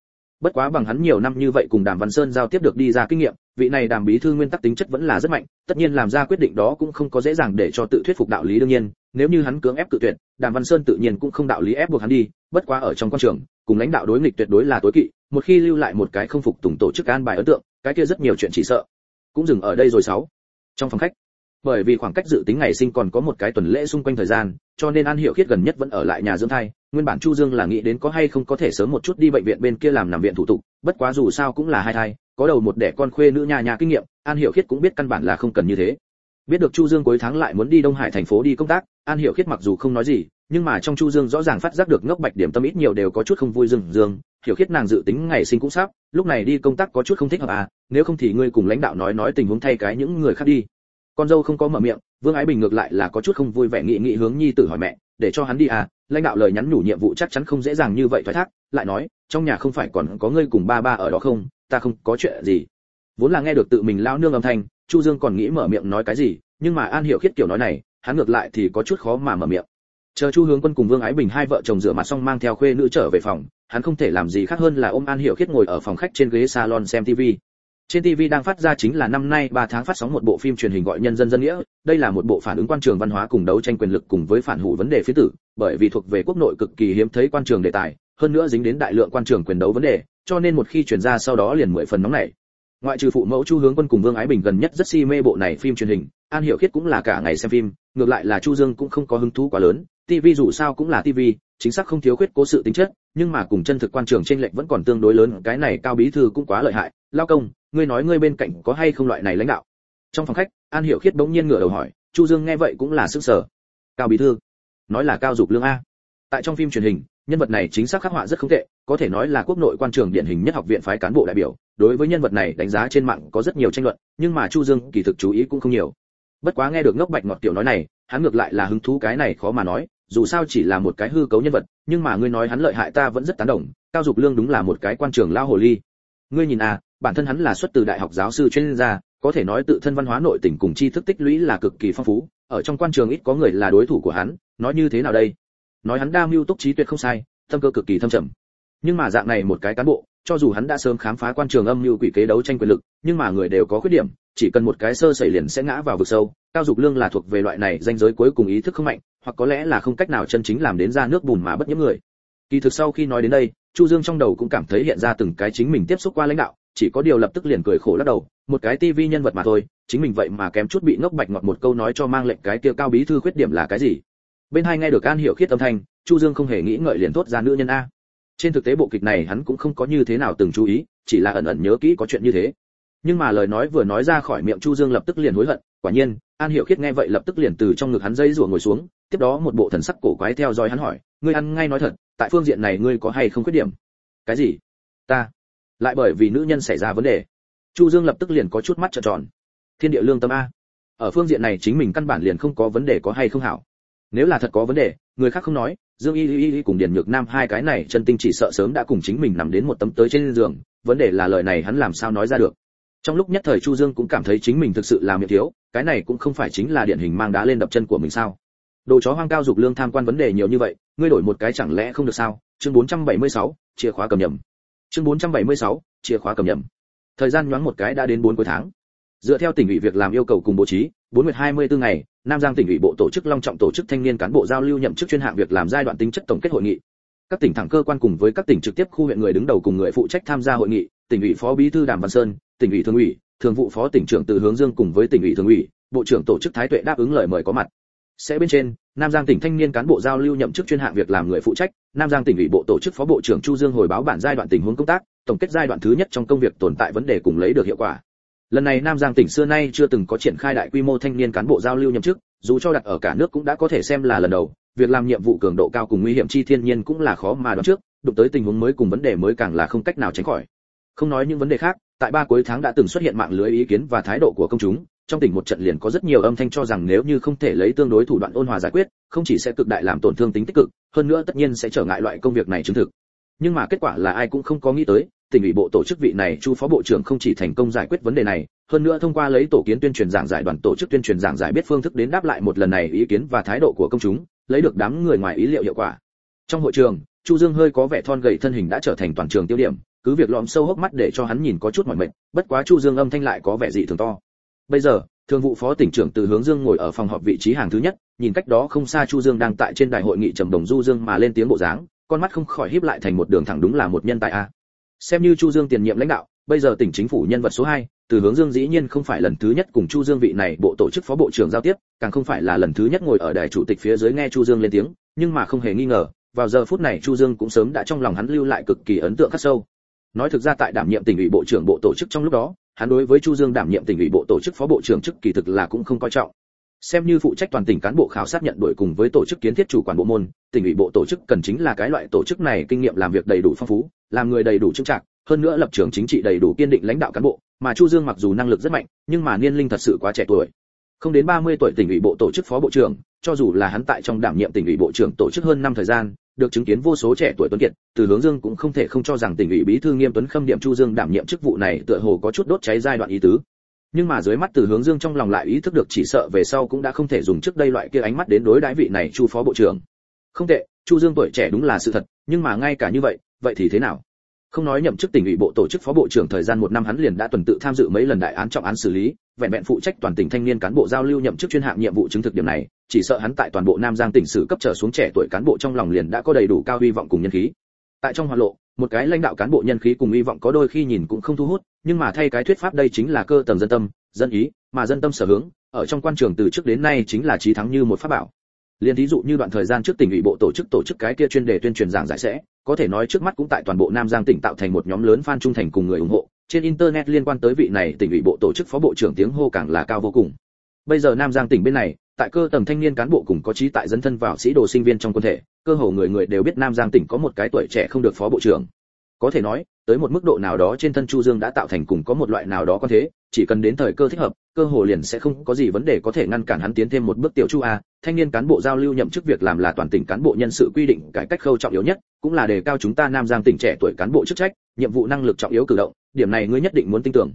[SPEAKER 1] bất quá bằng hắn nhiều năm như vậy cùng đàm văn sơn giao tiếp được đi ra kinh nghiệm, vị này đàm bí thư nguyên tắc tính chất vẫn là rất mạnh, tất nhiên làm ra quyết định đó cũng không có dễ dàng để cho tự thuyết phục đạo lý đương nhiên, nếu như hắn cưỡng ép tự tuyệt, đàm văn sơn tự nhiên cũng không đạo lý ép buộc hắn đi, bất quá ở trong quan trường, cùng lãnh đạo đối nghịch tuyệt đối là tối kỵ, một khi lưu lại một cái không phục tùng tổ chức an bài ấn tượng, cái kia rất nhiều chuyện chỉ sợ cũng dừng ở đây rồi sáu. Trong phòng khách, bởi vì khoảng cách dự tính ngày sinh còn có một cái tuần lễ xung quanh thời gian, cho nên an hiệu khiết gần nhất vẫn ở lại nhà dưỡng thai nguyên bản chu dương là nghĩ đến có hay không có thể sớm một chút đi bệnh viện bên kia làm nằm viện thủ tục, bất quá dù sao cũng là hai thai, có đầu một đẻ con khuê nữ nhà nhà kinh nghiệm, an hiểu khiết cũng biết căn bản là không cần như thế. Biết được chu dương cuối tháng lại muốn đi đông hải thành phố đi công tác, an hiểu khiết mặc dù không nói gì, nhưng mà trong chu dương rõ ràng phát giác được ngốc bạch điểm tâm ít nhiều đều có chút không vui dừng dương hiểu khiết nàng dự tính ngày sinh cũng sắp, lúc này đi công tác có chút không thích hợp à nếu không thì ngươi cùng lãnh đạo nói nói tình huống thay cái những người khác đi. Con dâu không có mở miệng, vương ái bình ngược lại là có chút không vui vẻ nghị nghị hướng nhi tử hỏi mẹ để cho hắn đi à lãnh đạo lời nhắn nhủ nhiệm vụ chắc chắn không dễ dàng như vậy thoái thác, lại nói, trong nhà không phải còn có ngươi cùng ba ba ở đó không, ta không có chuyện gì. Vốn là nghe được tự mình lao nương âm thanh, chu dương còn nghĩ mở miệng nói cái gì, nhưng mà an hiểu khiết kiểu nói này, hắn ngược lại thì có chút khó mà mở miệng. Chờ chu hướng quân cùng vương ái bình hai vợ chồng rửa mặt xong mang theo khuê nữ trở về phòng, hắn không thể làm gì khác hơn là ôm an hiểu khiết ngồi ở phòng khách trên ghế salon xem tv trên TV đang phát ra chính là năm nay 3 tháng phát sóng một bộ phim truyền hình gọi Nhân dân dân nghĩa, đây là một bộ phản ứng quan trường văn hóa cùng đấu tranh quyền lực cùng với phản hủ vấn đề phía tử, bởi vì thuộc về quốc nội cực kỳ hiếm thấy quan trường đề tài, hơn nữa dính đến đại lượng quan trường quyền đấu vấn đề, cho nên một khi truyền ra sau đó liền mười phần nóng nảy. Ngoại trừ phụ mẫu Chu Hướng Quân cùng Vương Ái Bình gần nhất rất si mê bộ này phim truyền hình, An Hiểu Khiết cũng là cả ngày xem phim, ngược lại là Chu Dương cũng không có hứng thú quá lớn, TV dù sao cũng là TV, chính xác không thiếu khuyết cố sự tính chất, nhưng mà cùng chân thực quan trường trên lệnh vẫn còn tương đối lớn, cái này cao bí thư cũng quá lợi hại, lao công, ngươi nói ngươi bên cạnh có hay không loại này lãnh đạo? Trong phòng khách, an hiểu khiết bỗng nhiên ngửa đầu hỏi, chu dương nghe vậy cũng là sức sở. Cao bí thư, nói là cao dục lương a. Tại trong phim truyền hình, nhân vật này chính xác khắc họa rất không tệ, có thể nói là quốc nội quan trường điển hình nhất học viện phái cán bộ đại biểu, đối với nhân vật này đánh giá trên mạng có rất nhiều tranh luận, nhưng mà chu dương kỳ thực chú ý cũng không nhiều. Bất quá nghe được ngốc bạch ngọt tiểu nói này, hắn ngược lại là hứng thú cái này khó mà nói, dù sao chỉ là một cái hư cấu nhân vật, nhưng mà ngươi nói hắn lợi hại ta vẫn rất tán đồng, cao dục lương đúng là một cái quan trường lao hồ ly. Ngươi nhìn à bản thân hắn là xuất từ đại học giáo sư chuyên gia, có thể nói tự thân văn hóa nội tình cùng tri thức tích lũy là cực kỳ phong phú, ở trong quan trường ít có người là đối thủ của hắn, nói như thế nào đây? Nói hắn đa mưu túc trí tuyệt không sai, tâm cơ cực kỳ thâm trầm. Nhưng mà dạng này một cái cán bộ, cho dù hắn đã sớm khám phá quan trường âm mưu quỷ kế đấu tranh quyền lực, nhưng mà người đều có khuyết điểm, chỉ cần một cái sơ sẩy liền sẽ ngã vào vực sâu, cao dục lương là thuộc về loại này danh giới cuối cùng ý thức không mạnh, hoặc có lẽ là không cách nào chân chính làm đến ra nước bùn mà bất nhiễm người. Kỳ thực sau khi nói đến đây, chu dương trong đầu cũng cảm thấy hiện ra từng cái chính mình tiếp xúc qua lãnh đạo chỉ có điều lập tức liền cười khổ lắc đầu, một cái tivi nhân vật mà thôi, chính mình vậy mà kém chút bị ngốc bạch ngọt một câu nói cho mang lệnh cái kia cao bí thư khuyết điểm là cái gì? Bên hai nghe được an hiểu khiết âm thanh, chu dương không hề nghĩ ngợi liền thốt ra nữ nhân a. Trên thực tế bộ kịch này hắn cũng không có như thế nào từng chú ý, chỉ là ẩn ẩn nhớ kỹ có chuyện như thế. Nhưng mà lời nói vừa nói ra khỏi miệng chu dương lập tức liền hối hận, quả nhiên, an hiểu khiết nghe vậy lập tức liền từ trong ngực hắn dây rủa ngồi xuống, tiếp đó một bộ thần sắc cổ quái theo dõi hắn hỏi, ngươi ăn ngay nói thật, tại phương diện này ngươi có hay không khuyết điểm? Cái gì? Ta lại bởi vì nữ nhân xảy ra vấn đề. Chu dương lập tức liền có chút mắt trợn tròn. Thiên địa lương tâm a. Ở phương diện này chính mình căn bản liền không có vấn đề có hay không hảo. Nếu là thật có vấn đề người khác không nói dương y y y cùng điền nhược nam hai cái này chân tinh chỉ sợ sớm đã cùng chính mình nằm đến một tấm tới trên giường vấn đề là lời này hắn làm sao nói ra được. Trong lúc nhất thời chu dương cũng cảm thấy chính mình thực sự là miệng thiếu cái này cũng không phải chính là điển hình mang đá lên đập chân của mình sao? Đồ chó hoang cao dục lương tham quan vấn đề nhiều như vậy ngươi đổi một cái chẳng lẽ không được sao? Chương 476, chìa khóa cầm nhầm chương 476, chìa khóa cầm nhầm. Thời gian nhoáng một cái đã đến bốn cuối tháng. Dựa theo tỉnh ủy việc làm yêu cầu cùng bố trí bốn nguyệt hai mươi bốn ngày nam giang tỉnh ủy bộ tổ chức long trọng tổ chức thanh niên cán bộ giao lưu nhậm chức chuyên hạng việc làm giai đoạn tính chất tổng kết hội nghị. Các tỉnh thẳng cơ quan cùng với các tỉnh trực tiếp khu huyện người đứng đầu cùng người phụ trách tham gia hội nghị tỉnh ủy phó bí thư đàm văn sơn tỉnh ủy thường ủy thường vụ phó tỉnh trưởng từ hướng dương cùng với tỉnh ủy thường ủy bộ trưởng tổ chức thái tuệ đáp ứng lời mời có mặt sẽ bên trên, nam giang tỉnh thanh niên cán bộ giao lưu nhậm chức chuyên hạng việc làm người phụ trách, nam giang tỉnh ủy bộ tổ chức phó bộ trưởng chu dương hồi báo bản giai đoạn tình huống công tác, tổng kết giai đoạn thứ nhất trong công việc tồn tại vấn đề cùng lấy được hiệu quả. Lần này nam giang tỉnh xưa nay chưa từng có triển khai đại quy mô thanh niên cán bộ giao lưu nhậm chức, dù cho đặt ở cả nước cũng đã có thể xem là lần đầu, việc làm nhiệm vụ cường độ cao cùng nguy hiểm chi thiên nhiên cũng là khó mà đoán trước, đụng tới tình huống mới cùng vấn đề mới càng là không cách nào tránh khỏi. Không nói những vấn đề khác, tại ba cuối tháng đã từng xuất hiện mạng lưới ý kiến và thái độ của công chúng trong tỉnh một trận liền có rất nhiều âm thanh cho rằng nếu như không thể lấy tương đối thủ đoạn ôn hòa giải quyết, không chỉ sẽ cực đại làm tổn thương tính tích cực, hơn nữa tất nhiên sẽ trở ngại loại công việc này chứng thực. Nhưng mà kết quả là ai cũng không có nghĩ tới, tỉnh ủy bộ tổ chức vị này chu phó bộ trưởng không chỉ thành công giải quyết vấn đề này, hơn nữa thông qua lấy tổ kiến tuyên truyền giảng giải đoàn tổ chức tuyên truyền giảng giải biết phương thức đến đáp lại một lần này ý kiến và thái độ của công chúng, lấy được đám người ngoài ý liệu hiệu quả. Trong hội trường, chu dương hơi có vẻ thon gầy thân hình đã trở thành toàn trường tiêu điểm, cứ việc lõm sâu hốc mắt để cho hắn nhìn có chút mỏi mệt, bất quá chu dương âm thanh lại có vẻ dị thường to bây giờ thường vụ phó tỉnh trưởng từ hướng dương ngồi ở phòng họp vị trí hàng thứ nhất nhìn cách đó không xa chu dương đang tại trên đài hội nghị trầm đồng du dương mà lên tiếng bộ dáng con mắt không khỏi híp lại thành một đường thẳng đúng là một nhân tài a. Xem như chu dương tiền nhiệm lãnh đạo bây giờ tỉnh chính phủ nhân vật số 2, từ hướng dương dĩ nhiên không phải lần thứ nhất cùng chu dương vị này bộ tổ chức phó bộ trưởng giao tiếp càng không phải là lần thứ nhất ngồi ở đài chủ tịch phía dưới nghe chu dương lên tiếng nhưng mà không hề nghi ngờ vào giờ phút này chu dương cũng sớm đã trong lòng hắn lưu lại cực kỳ ấn tượng khắc sâu. Nói thực ra tại đảm nhiệm tỉnh ủy bộ trưởng bộ tổ chức trong lúc đó hắn đối với chu dương đảm nhiệm tỉnh ủy bộ tổ chức phó bộ trưởng chức kỳ thực là cũng không coi trọng. Xem như phụ trách toàn tỉnh cán bộ khảo sát nhận đổi cùng với tổ chức kiến thiết chủ quản bộ môn, tỉnh ủy bộ tổ chức cần chính là cái loại tổ chức này kinh nghiệm làm việc đầy đủ phong phú, làm người đầy đủ chứng trạng hơn nữa lập trường chính trị đầy đủ kiên định lãnh đạo cán bộ, mà chu dương mặc dù năng lực rất mạnh, nhưng mà niên linh thật sự quá trẻ tuổi. Không đến 30 tuổi tỉnh ủy bộ tổ chức phó bộ trưởng, cho dù là hắn tại trong đảm nhiệm tỉnh ủy bộ trưởng tổ chức hơn năm thời gian được chứng kiến vô số trẻ tuổi tuấn kiệt, từ hướng dương cũng không thể không cho rằng tỉnh ủy bí thư nghiêm tuấn khâm điểm chu dương đảm nhiệm chức vụ này tựa hồ có chút đốt cháy giai đoạn ý tứ. Nhưng mà dưới mắt từ hướng dương trong lòng lại ý thức được chỉ sợ về sau cũng đã không thể dùng trước đây loại kia ánh mắt đến đối đãi vị này chu phó bộ trưởng. Không tệ, chu dương tuổi trẻ đúng là sự thật, nhưng mà ngay cả như vậy vậy thì thế nào? Không nói nhậm chức tỉnh ủy bộ tổ chức phó bộ trưởng thời gian một năm hắn liền đã tuần tự tham dự mấy lần đại án trọng án xử lý vẹn vẹn phụ trách toàn tỉnh thanh niên cán bộ giao lưu nhậm chức chuyên hạng nhiệm vụ chứng thực điểm này, chỉ sợ hắn tại toàn bộ nam giang tỉnh sử cấp trở xuống trẻ tuổi cán bộ trong lòng liền đã có đầy đủ cao hy vọng cùng nhân khí. Tại trong hoa lộ, một cái lãnh đạo cán bộ nhân khí cùng hy vọng có đôi khi nhìn cũng không thu hút, nhưng mà thay cái thuyết pháp đây chính là cơ tầng dân tâm, dân ý, mà dân tâm sở hướng, ở trong quan trường từ trước đến nay chính là trí thắng như một pháp bảo. Liên thí dụ như đoạn thời gian trước tỉnh ủy bộ tổ chức tổ chức cái kia chuyên đề tuyên truyền giảng giải sẽ, có thể nói trước mắt cũng tại toàn bộ nam giang tỉnh tạo thành một nhóm lớn fan trung thành cùng người ủng hộ trên internet liên quan tới vị này tỉnh ủy bộ tổ chức phó bộ trưởng tiếng hô càng là cao vô cùng. Bây giờ nam giang tỉnh bên này, tại cơ tầng thanh niên cán bộ cùng có trí tại dân thân vào sĩ đồ sinh viên trong quân thể, cơ hồ người người đều biết nam giang tỉnh có một cái tuổi trẻ không được phó bộ trưởng. Có thể nói, tới một mức độ nào đó trên thân chu dương đã tạo thành cùng có một loại nào đó quan thế, chỉ cần đến thời cơ thích hợp, cơ hồ liền sẽ không có gì vấn đề có thể ngăn cản hắn tiến thêm một bước tiểu chu a. Thanh niên cán bộ giao lưu nhậm chức việc làm là toàn tỉnh cán bộ nhân sự quy định cải cách khâu trọng yếu nhất, cũng là đề cao chúng ta nam giang tỉnh trẻ tuổi cán bộ chức trách, nhiệm vụ năng lực trọng yếu cử động điểm này ngươi nhất định muốn tin tưởng.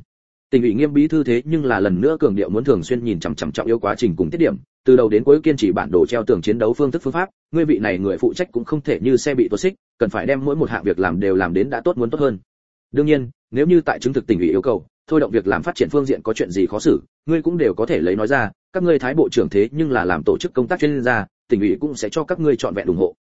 [SPEAKER 1] Tỉnh ủy nghiêm bí thư thế nhưng là lần nữa cường điệu muốn thường xuyên nhìn chằm chằm trọng yếu quá trình cùng tiết điểm, từ đầu đến cuối kiên trì bản đồ treo tường chiến đấu phương thức phương pháp, ngươi vị này người phụ trách cũng không thể như xe bị tuột xích, cần phải đem mỗi một hạng việc làm đều làm đến đã tốt muốn tốt hơn. Đương nhiên, nếu như tại chứng thực tỉnh ủy yêu cầu, thôi động việc làm phát triển phương diện có chuyện gì khó xử, ngươi cũng đều có thể lấy nói ra, các ngươi thái bộ trưởng thế nhưng là làm tổ chức công tác chuyên gia tỉnh ủy cũng sẽ cho các ngươi chọn vẹn ủng hộ.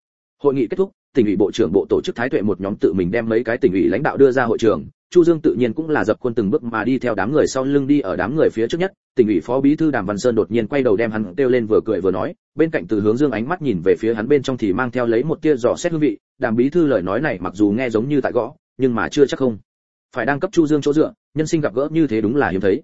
[SPEAKER 1] Hội nghị kết thúc tỉnh ủy bộ trưởng bộ tổ chức thái tuệ một nhóm tự mình đem mấy cái tỉnh ủy lãnh đạo đưa ra hội trường chu dương tự nhiên cũng là dập quân từng bước mà đi theo đám người sau lưng đi ở đám người phía trước nhất tỉnh ủy phó bí thư đàm văn sơn đột nhiên quay đầu đem hắn kêu lên vừa cười vừa nói, bên cạnh từ hướng dương ánh mắt nhìn về phía hắn bên trong thì mang theo lấy một tia dò xét hương vị, đàm bí thư lời nói này mặc dù nghe giống như tại gõ, nhưng mà chưa chắc không phải đang cấp chu dương chỗ dựa, nhân sinh gặp gỡ như thế đúng là hiếm thấy.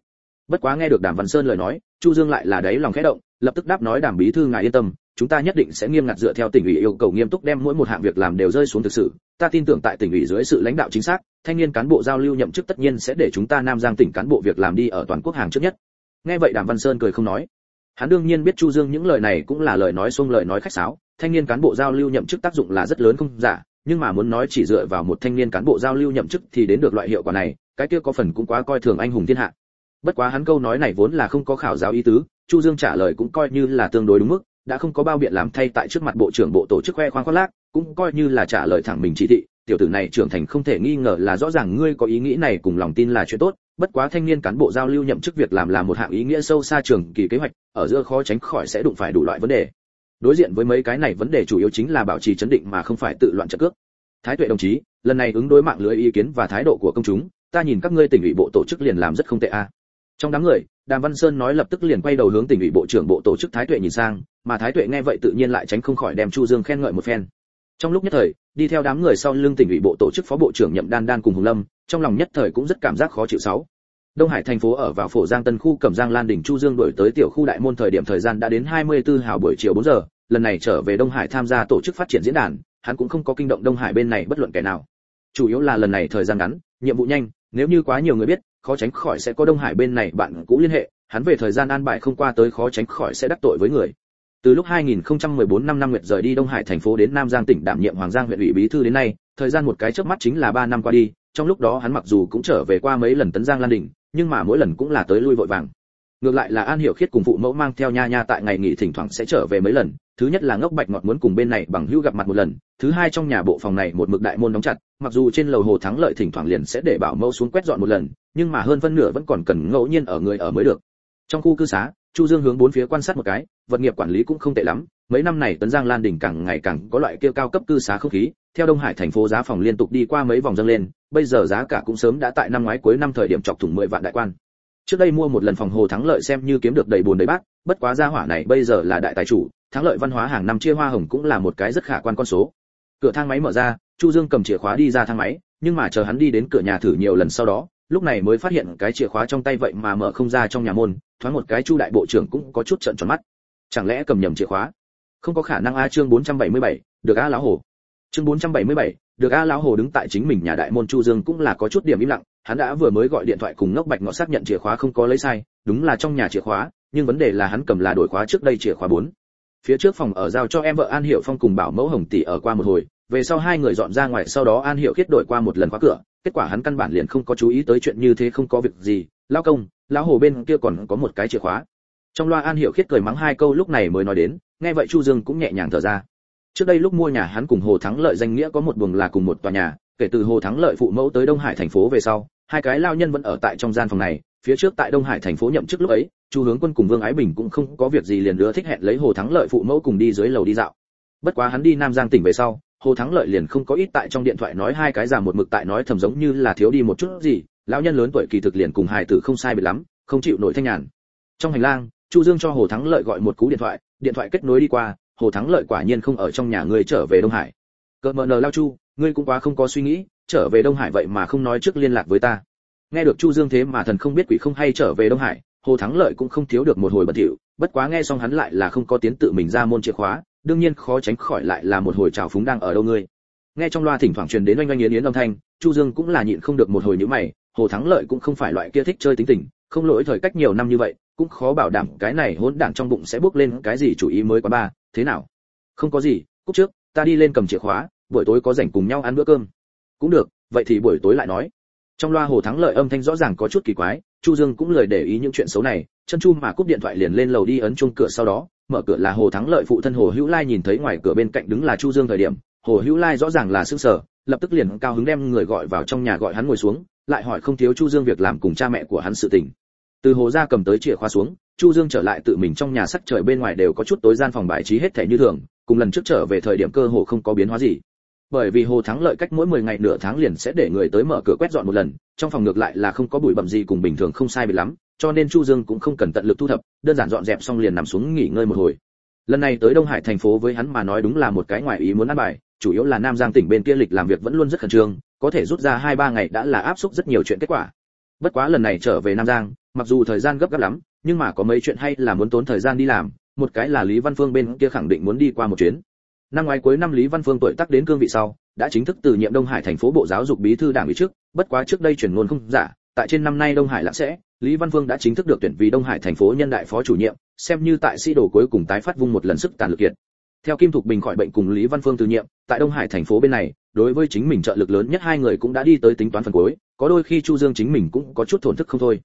[SPEAKER 1] Bất quá nghe được đàm văn sơn lời nói, chu dương lại là đấy lòng khẽ động, lập tức đáp nói đàm bí thư ngài yên tâm chúng ta nhất định sẽ nghiêm ngặt dựa theo tỉnh ủy yêu cầu nghiêm túc đem mỗi một hạng việc làm đều rơi xuống thực sự. Ta tin tưởng tại tỉnh ủy dưới sự lãnh đạo chính xác, thanh niên cán bộ giao lưu nhậm chức tất nhiên sẽ để chúng ta nam giang tỉnh cán bộ việc làm đi ở toàn quốc hàng trước nhất. Nghe vậy đàm văn sơn cười không nói. Hắn đương nhiên biết chu dương những lời này cũng là lời nói xuông lời nói khách sáo. Thanh niên cán bộ giao lưu nhậm chức tác dụng là rất lớn không giả, nhưng mà muốn nói chỉ dựa vào một thanh niên cán bộ giao lưu nhậm chức thì đến được loại hiệu quả này, cái kia có phần cũng quá coi thường anh hùng thiên hạ. Bất quá hắn câu nói này vốn là không có khảo giáo ý tứ, chu dương trả lời cũng coi như là tương đối đúng mức đã không có bao biện làm thay tại trước mặt bộ trưởng bộ tổ chức khoe khoang khoác lác, cũng coi như là trả lời thẳng mình chỉ thị, tiểu tử này trưởng thành không thể nghi ngờ là rõ ràng ngươi có ý nghĩ này cùng lòng tin là chuyện tốt, bất quá thanh niên cán bộ giao lưu nhậm chức việc làm là một hạng ý nghĩa sâu xa trường kỳ kế hoạch, ở giữa khó tránh khỏi sẽ đụng phải đủ loại vấn đề. Đối diện với mấy cái này vấn đề chủ yếu chính là bảo trì chấn định mà không phải tự loạn trận cước. Thái tuệ đồng chí, lần này ứng đối mạng lưới ý kiến và thái độ của công chúng, ta nhìn các ngươi tỉnh ủy bộ tổ chức liền làm rất không tệ a. Trong đám người, đàm văn sơn nói lập tức liền quay đầu hướng tỉnh ủy bộ trưởng bộ tổ chức thái tuệ nhìn sang mà thái tuệ nghe vậy tự nhiên lại tránh không khỏi đem chu dương khen ngợi một phen. Trong lúc nhất thời, đi theo đám người sau lưng tỉnh ủy bộ tổ chức phó bộ trưởng nhậm đan đan cùng hùng lâm, trong lòng nhất thời cũng rất cảm giác khó chịu sáu. Đông hải thành phố ở vào phổ giang tân khu cẩm giang lan đỉnh chu dương đổi tới tiểu khu đại môn thời điểm thời gian đã đến 24 hào buổi chiều 4 giờ, lần này trở về đông hải tham gia tổ chức phát triển diễn đàn, hắn cũng không có kinh động đông hải bên này bất luận kẻ nào. Chủ yếu là lần này thời gian ngắn, nhiệm vụ nhanh, nếu như quá nhiều người biết, khó tránh khỏi sẽ có đông hải bên này bạn cũ liên hệ, hắn về thời gian an bài không qua tới khó tránh khỏi sẽ đắc tội với người từ lúc 2014 năm năm nguyệt rời đi Đông Hải thành phố đến Nam Giang tỉnh đảm nhiệm Hoàng Giang huyện ủy bí thư đến nay, thời gian một cái chớp mắt chính là 3 năm qua đi, trong lúc đó hắn mặc dù cũng trở về qua mấy lần tấn Giang Lan đỉnh, nhưng mà mỗi lần cũng là tới lui vội vàng. Ngược lại là An Hiểu Khiết cùng phụ mẫu mang theo nha nha tại ngày nghỉ thỉnh thoảng sẽ trở về mấy lần, thứ nhất là ngốc bạch ngọt muốn cùng bên này bằng hữu gặp mặt một lần, thứ hai trong nhà bộ phòng này một mực đại môn đóng chặt, mặc dù trên lầu hồ thắng lợi thỉnh thoảng liền sẽ để bảo mẫu xuống quét dọn một lần, nhưng mà hơn phân nửa vẫn còn cần ngẫu nhiên ở người ở mới được. Trong khu cư xá, Chu Dương hướng bốn phía quan sát một cái, vật nghiệp quản lý cũng không tệ lắm, mấy năm này tấn giang lan đỉnh càng ngày càng có loại kia cao cấp cư xá không khí theo đông hải thành phố giá phòng liên tục đi qua mấy vòng dâng lên bây giờ giá cả cũng sớm đã tại năm ngoái cuối năm thời điểm chọc thủng 10 vạn đại quan. Trước đây mua một lần phòng hồ thắng lợi xem như kiếm được đầy bùn đầy bát bất quá gia hỏa này bây giờ là đại tài chủ thắng lợi văn hóa hàng năm chia hoa hồng cũng là một cái rất khả quan con số. Cửa thang máy mở ra chu dương cầm chìa khóa đi ra thang máy nhưng mà chờ hắn đi đến cửa nhà thử nhiều lần sau đó lúc này mới phát hiện cái chìa khóa trong tay vậy mà mở không ra trong nhà môn thoáng một cái chu đại bộ trưởng cũng có chút trợn tròn mắt. Chẳng lẽ cầm nhầm chìa khóa? Không có khả năng a chương 477, được a lão hồ. Chương 477, được a lão hồ đứng tại chính mình nhà đại môn chu dương cũng là có chút điểm im lặng hắn đã vừa mới gọi điện thoại cùng ngốc bạch ngọ xác nhận chìa khóa không có lấy sai đúng là trong nhà chìa khóa nhưng vấn đề là hắn cầm là đổi khóa trước đây chìa khóa 4. phía trước phòng ở giao cho em vợ an hiệu phong cùng bảo mẫu hồng tỷ ở qua một hồi về sau hai người dọn ra ngoài sau đó an hiệu khiết đổi qua một lần khóa cửa kết quả hắn căn bản liền không có chú ý tới chuyện như thế không có việc gì lao công, lão hồ bên kia còn có một cái chìa khóa. Trong loa an hiểu khiết cười mắng hai câu lúc này mới nói đến, nghe vậy chu dương cũng nhẹ nhàng thở ra. Trước đây lúc mua nhà hắn cùng hồ thắng lợi danh nghĩa có một buồng là cùng một tòa nhà, kể từ hồ thắng lợi phụ mẫu tới đông hải thành phố về sau, hai cái lao nhân vẫn ở tại trong gian phòng này, phía trước tại đông hải thành phố nhậm chức lúc ấy, chu hướng quân cùng vương ái bình cũng không có việc gì liền đưa thích hẹn lấy hồ thắng lợi phụ mẫu cùng đi dưới lầu đi dạo. Bất quá hắn đi nam giang tỉnh về sau hồ thắng lợi liền không có ít tại trong điện thoại nói hai cái già một mực tại nói thầm giống như là thiếu đi một chút gì, lão nhân lớn tuổi kỳ thực liền cùng hài tử không sai biệt lắm, không chịu nổi thanh nhàn. Trong hành lang, chu dương cho hồ thắng lợi gọi một cú điện thoại điện thoại kết nối đi qua, hồ thắng lợi quả nhiên không ở trong nhà người trở về đông hải. Cợt mờ nờ lao chu, ngươi cũng quá không có suy nghĩ, trở về đông hải vậy mà không nói trước liên lạc với ta. Nghe được chu dương thế mà thần không biết quỷ không hay trở về đông hải, hồ thắng lợi cũng không thiếu được một hồi bất thỉu bất quá nghe xong hắn lại là không có tiến tự mình ra môn chìa khóa đương nhiên khó tránh khỏi lại là một hồi trào phúng đang ở đâu ngươi. Nghe trong loa thỉnh thoảng truyền đến oanh oanh yến yến âm thanh, chu dương cũng là nhịn không được một hồi nhíu mày, hồ thắng lợi cũng không phải loại kia thích chơi tính tình, không lỗi thời cách nhiều năm như vậy, cũng khó bảo đảm cái này hỗn đản trong bụng sẽ bước lên cái gì chủ ý mới quá ba, thế nào? Không có gì, cúc trước, ta đi lên cầm chìa khóa, buổi tối có rảnh cùng nhau ăn bữa cơm. Cũng được, vậy thì buổi tối lại nói. Trong loa hồ thắng lợi âm thanh rõ ràng có chút kỳ quái, chu dương cũng lời để ý những chuyện xấu này, chân chu mà cúp điện thoại liền lên lầu đi ấn chuông cửa sau đó mở cửa là hồ thắng lợi phụ thân hồ hữu lai nhìn thấy ngoài cửa bên cạnh đứng là chu dương thời điểm, hồ hữu lai rõ ràng là sững sờ lập tức liền cao hứng đem người gọi vào trong nhà gọi hắn ngồi xuống, lại hỏi không thiếu chu dương việc làm cùng cha mẹ của hắn sự tình. Từ hồ ra cầm tới chìa khóa xuống, chu dương trở lại tự mình trong nhà sắc trời bên ngoài đều có chút tối gian phòng bài trí hết thể như thường, cùng lần trước trở về thời điểm cơ hồ không có biến hóa gì. Bởi vì hồ thắng lợi cách mỗi 10 ngày nửa tháng liền sẽ để người tới mở cửa quét dọn một lần, trong phòng ngược lại là không có bụi bặm gì cùng bình thường không sai biệt lắm cho nên chu dương cũng không cần tận lực thu thập, đơn giản dọn dẹp xong liền nằm xuống nghỉ ngơi một hồi. Lần này tới đông hải thành phố với hắn mà nói đúng là một cái ngoài ý muốn ăn bài, chủ yếu là nam giang tỉnh bên kia lịch làm việc vẫn luôn rất khẩn trương, có thể rút ra hai ba ngày đã là áp suất rất nhiều chuyện kết quả. Bất quá lần này trở về nam giang, mặc dù thời gian gấp gáp lắm, nhưng mà có mấy chuyện hay là muốn tốn thời gian đi làm, một cái là lý văn phương bên kia khẳng định muốn đi qua một chuyến. Năm ngoái cuối năm lý văn phương tuổi tác đến cương vị sau, đã chính thức từ nhiệm đông hải thành phố bộ giáo dục bí thư đảng ủy trước, bất quá trước đây chuyển ngôn không giả, tại trên năm nay đông hải lặng sẽ lý văn Vương đã chính thức được tuyển vì đông hải thành phố nhân đại phó chủ nhiệm, xem như tại sĩ đồ cuối cùng tái phát vung một lần sức tàn lực kiệt. Theo kim thục bình khỏi bệnh cùng lý văn phương từ nhiệm, tại đông hải thành phố bên này, đối với chính mình trợ lực lớn nhất hai người cũng đã đi tới tính toán phần cuối, có đôi khi chu dương chính mình cũng có chút thổn thức không thôi.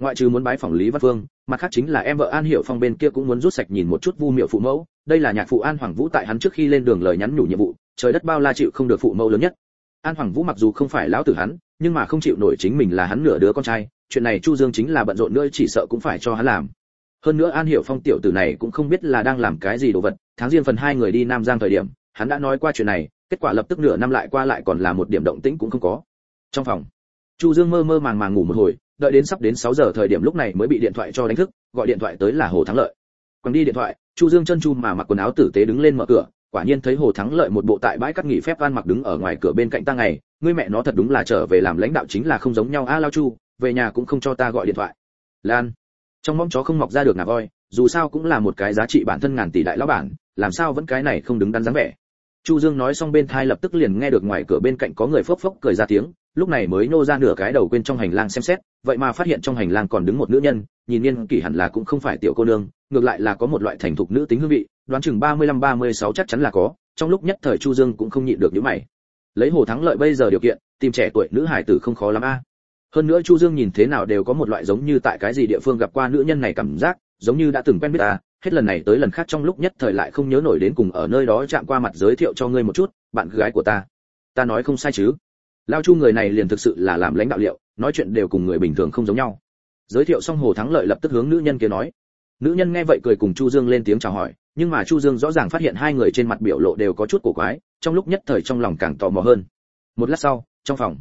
[SPEAKER 1] Ngoại trừ muốn bái phỏng lý văn phương, mặt khác chính là em vợ an hiểu phong bên kia cũng muốn rút sạch nhìn một chút vu miệu phụ mẫu, đây là nhạc phụ an hoàng vũ tại hắn trước khi lên đường lời nhắn nhủ nhiệm vụ, trời đất bao la chịu không được phụ mẫu lớn nhất an hoàng vũ mặc dù không phải lão tử hắn, nhưng mà không chịu nổi chính mình là hắn nửa đứa con trai, chuyện này chu dương chính là bận rộn nữa chỉ sợ cũng phải cho hắn làm. Hơn nữa an hiểu phong tiểu tử này cũng không biết là đang làm cái gì đồ vật, tháng riêng phần hai người đi nam giang thời điểm, hắn đã nói qua chuyện này, kết quả lập tức nửa năm lại qua lại còn là một điểm động tĩnh cũng không có. Trong phòng, chu dương mơ mơ màng màng ngủ một hồi, đợi đến sắp đến 6 giờ thời điểm lúc này mới bị điện thoại cho đánh thức, gọi điện thoại tới là hồ thắng lợi. Quăng đi điện thoại, chu dương chân chu mà mặc quần áo tử tế đứng lên mở cửa quả nhiên thấy hồ thắng lợi một bộ tại bãi cắt nghỉ phép van mặc đứng ở ngoài cửa bên cạnh ta ngày, ngươi mẹ nó thật đúng là trở về làm lãnh đạo chính là không giống nhau. A lao chu, về nhà cũng không cho ta gọi điện thoại. Lan, trong mong chó không mọc ra được ngà voi, dù sao cũng là một cái giá trị bản thân ngàn tỷ đại lão bản, làm sao vẫn cái này không đứng đắn dáng vẻ. Chu dương nói xong bên thai lập tức liền nghe được ngoài cửa bên cạnh có người phốc phốc cười ra tiếng, lúc này mới nô ra nửa cái đầu quên trong hành lang xem xét, vậy mà phát hiện trong hành lang còn đứng một nữ nhân, nhìn niên kỷ hẳn là cũng không phải tiểu cô nương ngược lại là có một loại thành thục nữ tính hương vị, đoán chừng 35-36 chắc chắn là có, trong lúc nhất thời chu dương cũng không nhịn được những mày. Lấy hồ thắng lợi bây giờ điều kiện, tìm trẻ tuổi nữ hải tử không khó lắm a. Hơn nữa chu dương nhìn thế nào đều có một loại giống như tại cái gì địa phương gặp qua nữ nhân này cảm giác, giống như đã từng quen biết ta, hết lần này tới lần khác trong lúc nhất thời lại không nhớ nổi đến cùng ở nơi đó chạm qua mặt giới thiệu cho ngươi một chút, bạn gái của ta. Ta nói không sai chứ. Lao chu người này liền thực sự là làm lãnh đạo liệu, nói chuyện đều cùng người bình thường không giống nhau. Giới thiệu xong hồ thắng lợi lập tức hướng nữ nhân kia nói nữ nhân nghe vậy cười cùng chu dương lên tiếng chào hỏi, nhưng mà chu dương rõ ràng phát hiện hai người trên mặt biểu lộ đều có chút cổ quái, trong lúc nhất thời trong lòng càng tò mò hơn. Một lát sau, trong phòng,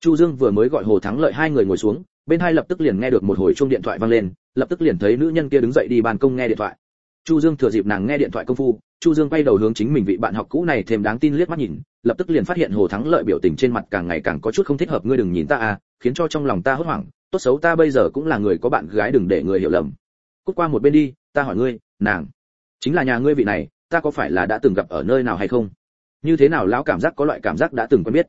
[SPEAKER 1] chu dương vừa mới gọi hồ thắng lợi hai người ngồi xuống, bên hai lập tức liền nghe được một hồi chuông điện thoại vang lên, lập tức liền thấy nữ nhân kia đứng dậy đi ban công nghe điện thoại. Chu dương thừa dịp nàng nghe điện thoại công phu, chu dương quay đầu hướng chính mình vị bạn học cũ này thêm đáng tin liếc mắt nhìn, lập tức liền phát hiện hồ thắng lợi biểu tình trên mặt càng ngày càng có chút không thích hợp, ngươi đừng nhìn ta à khiến cho trong lòng ta hốt hoảng, tốt xấu ta bây giờ cũng là người có bạn gái đừng để người hiểu lầm cút qua một bên đi ta hỏi ngươi nàng chính là nhà ngươi vị này ta có phải là đã từng gặp ở nơi nào hay không? Như thế nào lão cảm giác có loại cảm giác đã từng quen biết?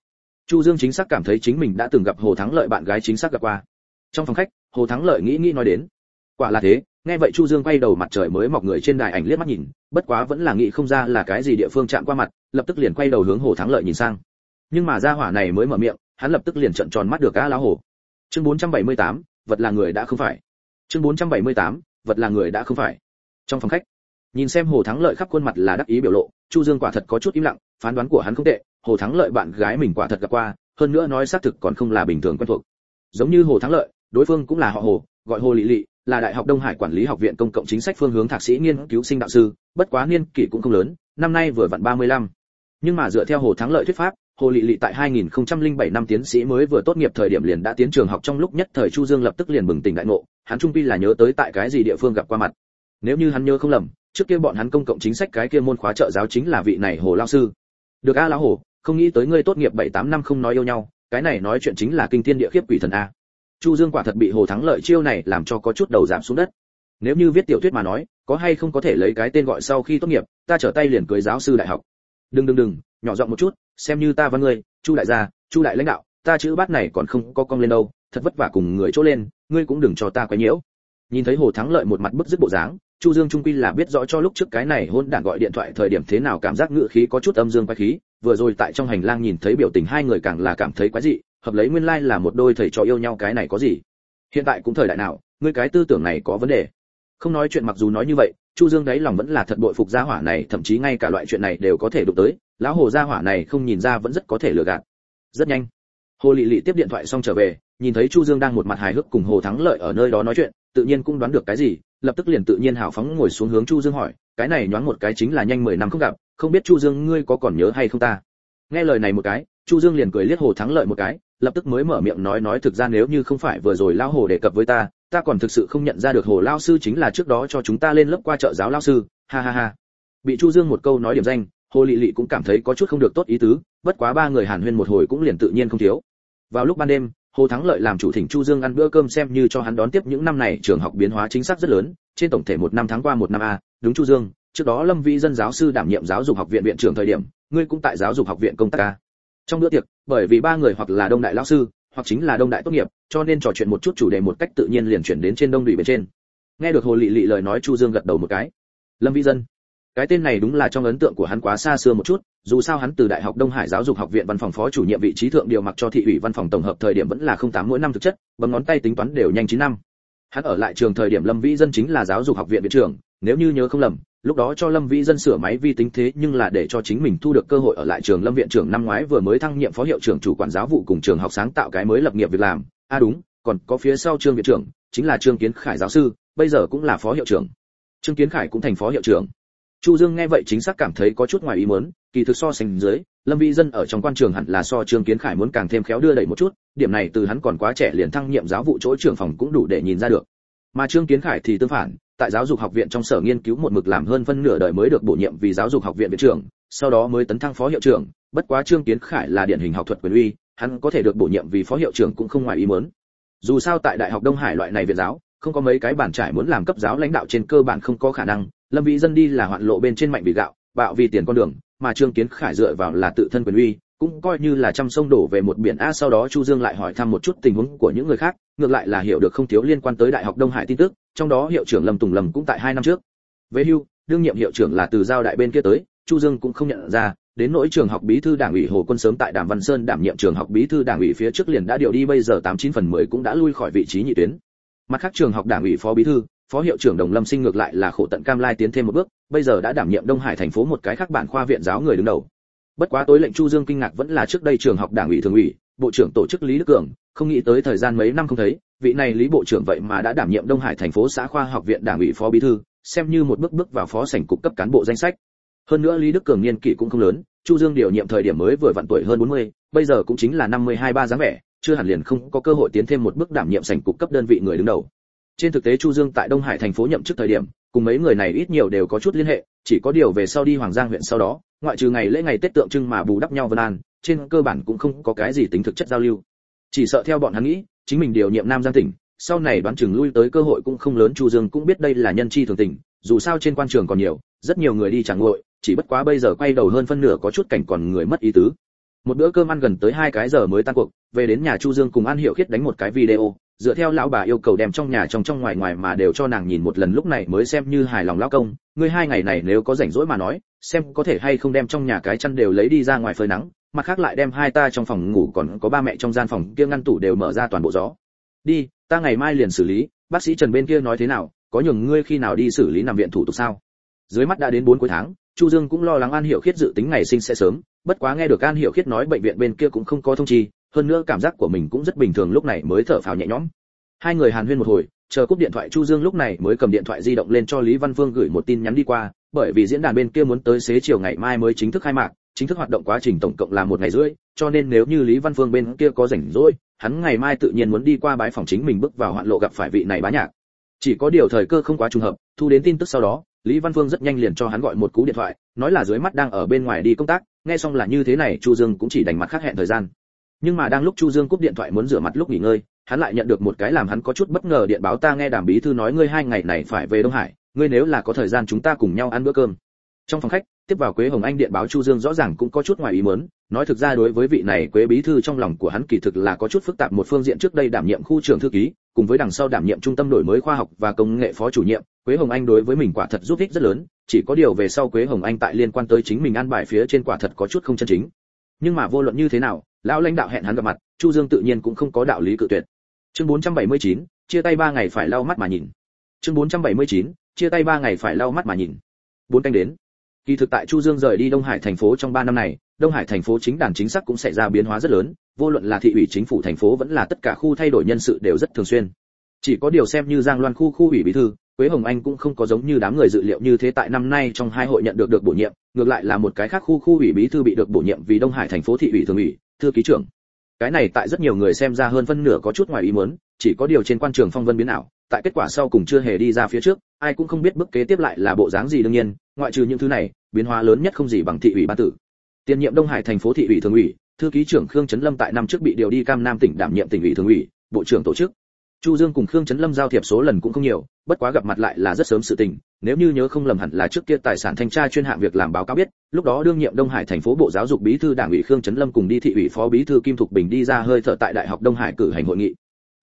[SPEAKER 1] Chu dương chính xác cảm thấy chính mình đã từng gặp hồ thắng lợi bạn gái chính xác gặp qua. Trong phòng khách hồ thắng lợi nghĩ nghĩ nói đến quả là thế nghe vậy chu dương quay đầu mặt trời mới mọc người trên đài ảnh liếc mắt nhìn bất quá vẫn là nghĩ không ra là cái gì địa phương chạm qua mặt lập tức liền quay đầu hướng hồ thắng lợi nhìn sang. Nhưng mà gia hỏa này mới mở miệng hắn lập tức liền trợn tròn mắt được cá lão hồ chương 478, vật là người đã không phải. Chương 478, vật là người đã không phải trong phòng khách, nhìn xem hồ thắng lợi khắp khuôn mặt là đắc ý biểu lộ, chu dương quả thật có chút im lặng, phán đoán của hắn không tệ, hồ thắng lợi bạn gái mình quả thật gặp qua, hơn nữa nói xác thực còn không là bình thường quen thuộc giống như hồ thắng lợi, đối phương cũng là họ hồ, gọi hồ lị lị, là đại học đông hải quản lý học viện công cộng chính sách phương hướng thạc sĩ nghiên cứu sinh đạo sư, bất quá niên kỷ cũng không lớn, năm nay vừa vặn 35. nhưng mà dựa theo hồ thắng lợi thuyết pháp, hồ lị lị tại 2007 năm tiến sĩ mới vừa tốt nghiệp thời điểm liền đã tiến trường học trong lúc nhất thời chu dương lập tức liền bừng tỉnh đại ngộ hắn trung pi là nhớ tới tại cái gì địa phương gặp qua mặt. Nếu như hắn nhớ không lầm, trước kia bọn hắn công cộng chính sách cái kia môn khóa trợ giáo chính là vị này hồ lao sư. Được a, lão hồ, không nghĩ tới ngươi tốt nghiệp bảy tám năm không nói yêu nhau, cái này nói chuyện chính là kinh thiên địa khiếp quỷ thần a. Chu dương quả thật bị hồ thắng lợi chiêu này làm cho có chút đầu giảm xuống đất. Nếu như viết tiểu thuyết mà nói, có hay không có thể lấy cái tên gọi sau khi tốt nghiệp, ta trở tay liền cưới giáo sư đại học. Đừng đừng đừng, nhỏ giọng một chút, xem như ta văn ngươi, chu đại gia, chu đại lãnh đạo, ta chữ bát này còn không có cong lên đâu thật vất vả cùng người chỗ lên, ngươi cũng đừng cho ta quấy nhiễu. Nhìn thấy hồ thắng lợi một mặt bức dứt bộ dáng, chu dương trung quy là biết rõ cho lúc trước cái này hôn đản gọi điện thoại thời điểm thế nào cảm giác ngựa khí có chút âm dương quái khí, vừa rồi tại trong hành lang nhìn thấy biểu tình hai người càng là cảm thấy quái dị, hợp lấy nguyên lai like là một đôi thầy trò yêu nhau cái này có gì. Hiện tại cũng thời đại nào, ngươi cái tư tưởng này có vấn đề. Không nói chuyện mặc dù nói như vậy, chu dương đấy lòng vẫn là thật bội phục gia hỏa này, thậm chí ngay cả loại chuyện này đều có thể đụng tới, lão hồ gia hỏa này không nhìn ra vẫn rất có thể lừa gạt. Rất nhanh hồ lị lị tiếp điện thoại xong trở về, nhìn thấy chu dương đang một mặt hài hước cùng hồ thắng lợi ở nơi đó nói chuyện, tự nhiên cũng đoán được cái gì, lập tức liền tự nhiên hào phóng ngồi xuống hướng chu dương hỏi, cái này nhoáng một cái chính là nhanh 10 năm không gặp, không biết chu dương ngươi có còn nhớ hay không ta? Nghe lời này một cái, chu dương liền cười liếc hồ thắng lợi một cái, lập tức mới mở miệng nói nói thực ra nếu như không phải vừa rồi lão hồ đề cập với ta ta còn thực sự không nhận ra được hồ lao sư chính là trước đó cho chúng ta lên lớp qua trợ giáo lao sư, ha ha ha. Bị chu dương một câu nói điểm danh, hồ lị lị cũng cảm thấy có chút không được tốt ý tứ, bất quá ba người hàn huyên một hồi cũng liền tự nhiên không thiếu vào lúc ban đêm, hồ thắng lợi làm chủ thỉnh chu dương ăn bữa cơm xem như cho hắn đón tiếp những năm này trường học biến hóa chính xác rất lớn, trên tổng thể một năm tháng qua một năm a, đúng chu dương, trước đó lâm vi dân giáo sư đảm nhiệm giáo dục học viện viện trưởng thời điểm, ngươi cũng tại giáo dục học viện công tác a. Trong bữa tiệc, bởi vì ba người hoặc là đông đại lão sư, hoặc chính là đông đại tốt nghiệp, cho nên trò chuyện một chút chủ đề một cách tự nhiên liền chuyển đến trên đông đùi bên trên. Nghe được hồ lị lị lời nói chu dương gật đầu một cái. Lâm vi dân cái tên này đúng là trong ấn tượng của hắn quá xa xưa một chút, dù sao hắn từ đại học đông hải giáo dục học viện văn phòng phó chủ nhiệm vị trí thượng điều mặc cho thị ủy văn phòng tổng hợp thời điểm vẫn là không tám mỗi năm thực chất, bấm ngón tay tính toán đều nhanh chín năm. Hắn ở lại trường thời điểm lâm vĩ dân chính là giáo dục học viện viện trưởng, nếu như nhớ không lầm, lúc đó cho lâm vĩ dân sửa máy vi tính thế nhưng là để cho chính mình thu được cơ hội ở lại trường lâm viện trưởng năm ngoái vừa mới thăng nhiệm phó hiệu trưởng chủ quản giáo vụ cùng trường học sáng tạo cái mới lập nghiệp việc làm. À đúng, còn có phía sau trương viện trưởng, chính là trương kiến khải giáo sư, bây giờ cũng là phó hiệu trưởng. Trương kiến khải cũng thành phó hiệu trưởng chu dương nghe vậy chính xác cảm thấy có chút ngoài ý muốn, kỳ thực so sánh dưới, lâm Vi dân ở trong quan trường hẳn là so trương kiến khải muốn càng thêm khéo đưa đẩy một chút, điểm này từ hắn còn quá trẻ liền thăng nhiệm giáo vụ chỗ trưởng phòng cũng đủ để nhìn ra được. Mà trương kiến khải thì tương phản, tại giáo dục học viện trong sở nghiên cứu một mực làm hơn phân nửa đời mới được bổ nhiệm vì giáo dục học viện viện trưởng, sau đó mới tấn thăng phó hiệu trưởng, bất quá trương kiến khải là điển hình học thuật quyền uy, hắn có thể được bổ nhiệm vì phó hiệu trưởng cũng không ngoài ý muốn. Dù sao tại đại học đông hải loại này viện giáo, không có mấy cái bản trải muốn làm cấp giáo lãnh đạo trên cơ bản không có khả năng lâm vĩ dân đi là hoạn lộ bên trên mạnh vì gạo, bạo vì tiền con đường, mà trương kiến khải dựa vào là tự thân quyền uy, cũng coi như là trăm sông đổ về một biển a sau đó chu dương lại hỏi thăm một chút tình huống của những người khác, ngược lại là hiểu được không thiếu liên quan tới đại học đông hải tin tức, trong đó hiệu trưởng lâm tùng lâm cũng tại hai năm trước. Về hưu, đương nhiệm hiệu trưởng là từ giao đại bên kia tới, chu dương cũng không nhận ra, đến nỗi trường học bí thư đảng ủy hồ quân sớm tại đàm văn sơn đảm nhiệm trường học bí thư đảng ủy phía trước liền đã điều đi, bây giờ tám chín phần mười cũng đã lui khỏi vị trí nhị tuyến. Mặt khác trường học đảng ủy phó bí thư phó hiệu trưởng đồng lâm sinh ngược lại là khổ tận cam lai tiến thêm một bước bây giờ đã đảm nhiệm đông hải thành phố một cái khác bản khoa viện giáo người đứng đầu. Bất quá tối lệnh chu dương kinh ngạc vẫn là trước đây trường học đảng ủy thường ủy bộ trưởng tổ chức lý đức cường không nghĩ tới thời gian mấy năm không thấy vị này lý bộ trưởng vậy mà đã đảm nhiệm đông hải thành phố xã khoa học viện đảng ủy phó bí thư xem như một bước bước vào phó sảnh cục cấp cán bộ danh sách. Hơn nữa lý đức cường niên kỷ cũng không lớn chu dương điều nhiệm thời điểm mới vừa vặn tuổi hơn 40, bây giờ cũng chính là 52 ba dáng vẻ chưa hẳn liền không có cơ hội tiến thêm một bước đảm nhiệm sảnh cục cấp đơn vị người đứng đầu trên thực tế chu dương tại đông hải thành phố nhậm chức thời điểm, cùng mấy người này ít nhiều đều có chút liên hệ, chỉ có điều về sau đi hoàng giang huyện sau đó, ngoại trừ ngày lễ ngày tết tượng trưng mà bù đắp nhau vân an, trên cơ bản cũng không có cái gì tính thực chất giao lưu. Chỉ sợ theo bọn hắn nghĩ, chính mình điều nhiệm nam giang tỉnh, sau này đoán chừng lui tới cơ hội cũng không lớn, chu dương cũng biết đây là nhân chi thường tình, dù sao trên quan trường còn nhiều, rất nhiều người đi chẳng ngội chỉ bất quá bây giờ quay đầu hơn phân nửa có chút cảnh còn người mất ý tứ. Một bữa cơm ăn gần tới hai cái giờ mới tan cuộc, về đến nhà chu dương cùng an hiệu khiết đánh một cái video dựa theo lão bà yêu cầu đem trong nhà trong trong ngoài ngoài mà đều cho nàng nhìn một lần lúc này mới xem như hài lòng lão công. Ngươi hai ngày này nếu có rảnh rỗi mà nói, xem có thể hay không đem trong nhà cái chăn đều lấy đi ra ngoài phơi nắng, mặt khác lại đem hai ta trong phòng ngủ còn có ba mẹ trong gian phòng kia ngăn tủ đều mở ra toàn bộ gió. Đi, ta ngày mai liền xử lý, bác sĩ trần bên kia nói thế nào, có nhường ngươi khi nào đi xử lý nằm viện thủ tục sao? Dưới mắt đã đến bốn cuối tháng, chu dương cũng lo lắng an hiểu khiết dự tính ngày sinh sẽ sớm, bất quá nghe được an hiểu khiết nói bệnh viện bên kia cũng không có thông chi hơn nữa cảm giác của mình cũng rất bình thường lúc này mới thở phào nhẹ nhõm. Hai người hàn huyên một hồi, chờ cúp điện thoại chu dương lúc này mới cầm điện thoại di động lên cho lý văn vương gửi một tin nhắn đi qua, bởi vì diễn đàn bên kia muốn tới xế chiều ngày mai mới chính thức khai mạc, chính thức hoạt động quá trình tổng cộng là một ngày rưỡi, cho nên nếu như lý văn phương bên kia có rảnh rỗi, hắn ngày mai tự nhiên muốn đi qua bái phòng chính mình bước vào hoạn lộ gặp phải vị này bá nhạc. Chỉ có điều thời cơ không quá trùng hợp, thu đến tin tức sau đó, lý văn phương rất nhanh liền cho hắn gọi một cú điện thoại, nói là dưới mắt đang ở bên ngoài đi công tác, nghe xong là như thế này, chu dương cũng chỉ đành mặt khác hẹn thời gian nhưng mà đang lúc chu dương cúp điện thoại muốn rửa mặt lúc nghỉ ngơi, hắn lại nhận được một cái làm hắn có chút bất ngờ điện báo ta nghe đàm bí thư nói ngươi hai ngày này phải về đông hải, ngươi nếu là có thời gian chúng ta cùng nhau ăn bữa cơm. Trong phòng khách, tiếp vào quế hồng anh điện báo chu dương rõ ràng cũng có chút ngoài ý muốn, nói thực ra đối với vị này quế bí thư trong lòng của hắn kỳ thực là có chút phức tạp một phương diện trước đây đảm nhiệm khu trưởng thư ký, cùng với đằng sau đảm nhiệm trung tâm đổi mới khoa học và công nghệ phó chủ nhiệm, quế hồng anh đối với mình quả thật giúp ích rất lớn, chỉ có điều về sau quế hồng anh tại liên quan tới chính mình ăn bài phía trên quả thật có chút không chân chính nhưng mà vô luận như thế nào lão lãnh đạo hẹn hắn gặp mặt chu dương tự nhiên cũng không có đạo lý cự tuyệt. Chương 479, chia tay ba ngày phải lau mắt mà nhìn. Chương 479, chia tay ba ngày phải lau mắt mà nhìn. Bốn canh đến. Kỳ thực tại chu dương rời đi đông hải thành phố trong ba năm này đông hải thành phố chính đàn chính xác cũng xảy ra biến hóa rất lớn vô luận là thị ủy chính phủ thành phố vẫn là tất cả khu thay đổi nhân sự đều rất thường xuyên. Chỉ có điều xem như giang loan khu khu ủy bí thư quế hồng anh cũng không có giống như đám người dự liệu như thế tại năm nay trong hai hội nhận được được bổ nhiệm, ngược lại là một cái khác khu khu ủy bí thư bị được bổ nhiệm vì đông hải thành phố thị ủy thường ủy, thư ký trưởng. Cái này tại rất nhiều người xem ra hơn phân nửa có chút ngoài ý muốn, chỉ có điều trên quan trường phong vân biến ảo, tại kết quả sau cùng chưa hề đi ra phía trước, ai cũng không biết bước kế tiếp lại là bộ dáng gì đương nhiên, ngoại trừ những thứ này, biến hóa lớn nhất không gì bằng thị ủy ban tử. Tiền nhiệm đông hải thành phố thị ủy thường ủy, thư ký trưởng khương trấn lâm tại năm trước bị điều đi cam nam tỉnh đảm nhiệm tỉnh ủy thường ủy, bộ trưởng tổ chức chu dương cùng khương trấn lâm giao thiệp số lần cũng không nhiều, bất quá gặp mặt lại là rất sớm sự tình, nếu như nhớ không lầm hẳn là trước kia tài sản thanh tra chuyên hạng việc làm báo cáo biết, lúc đó đương nhiệm đông hải thành phố bộ giáo dục bí thư đảng ủy khương trấn lâm cùng đi thị ủy phó bí thư kim thục bình đi ra hơi thở tại đại học đông hải cử hành hội nghị.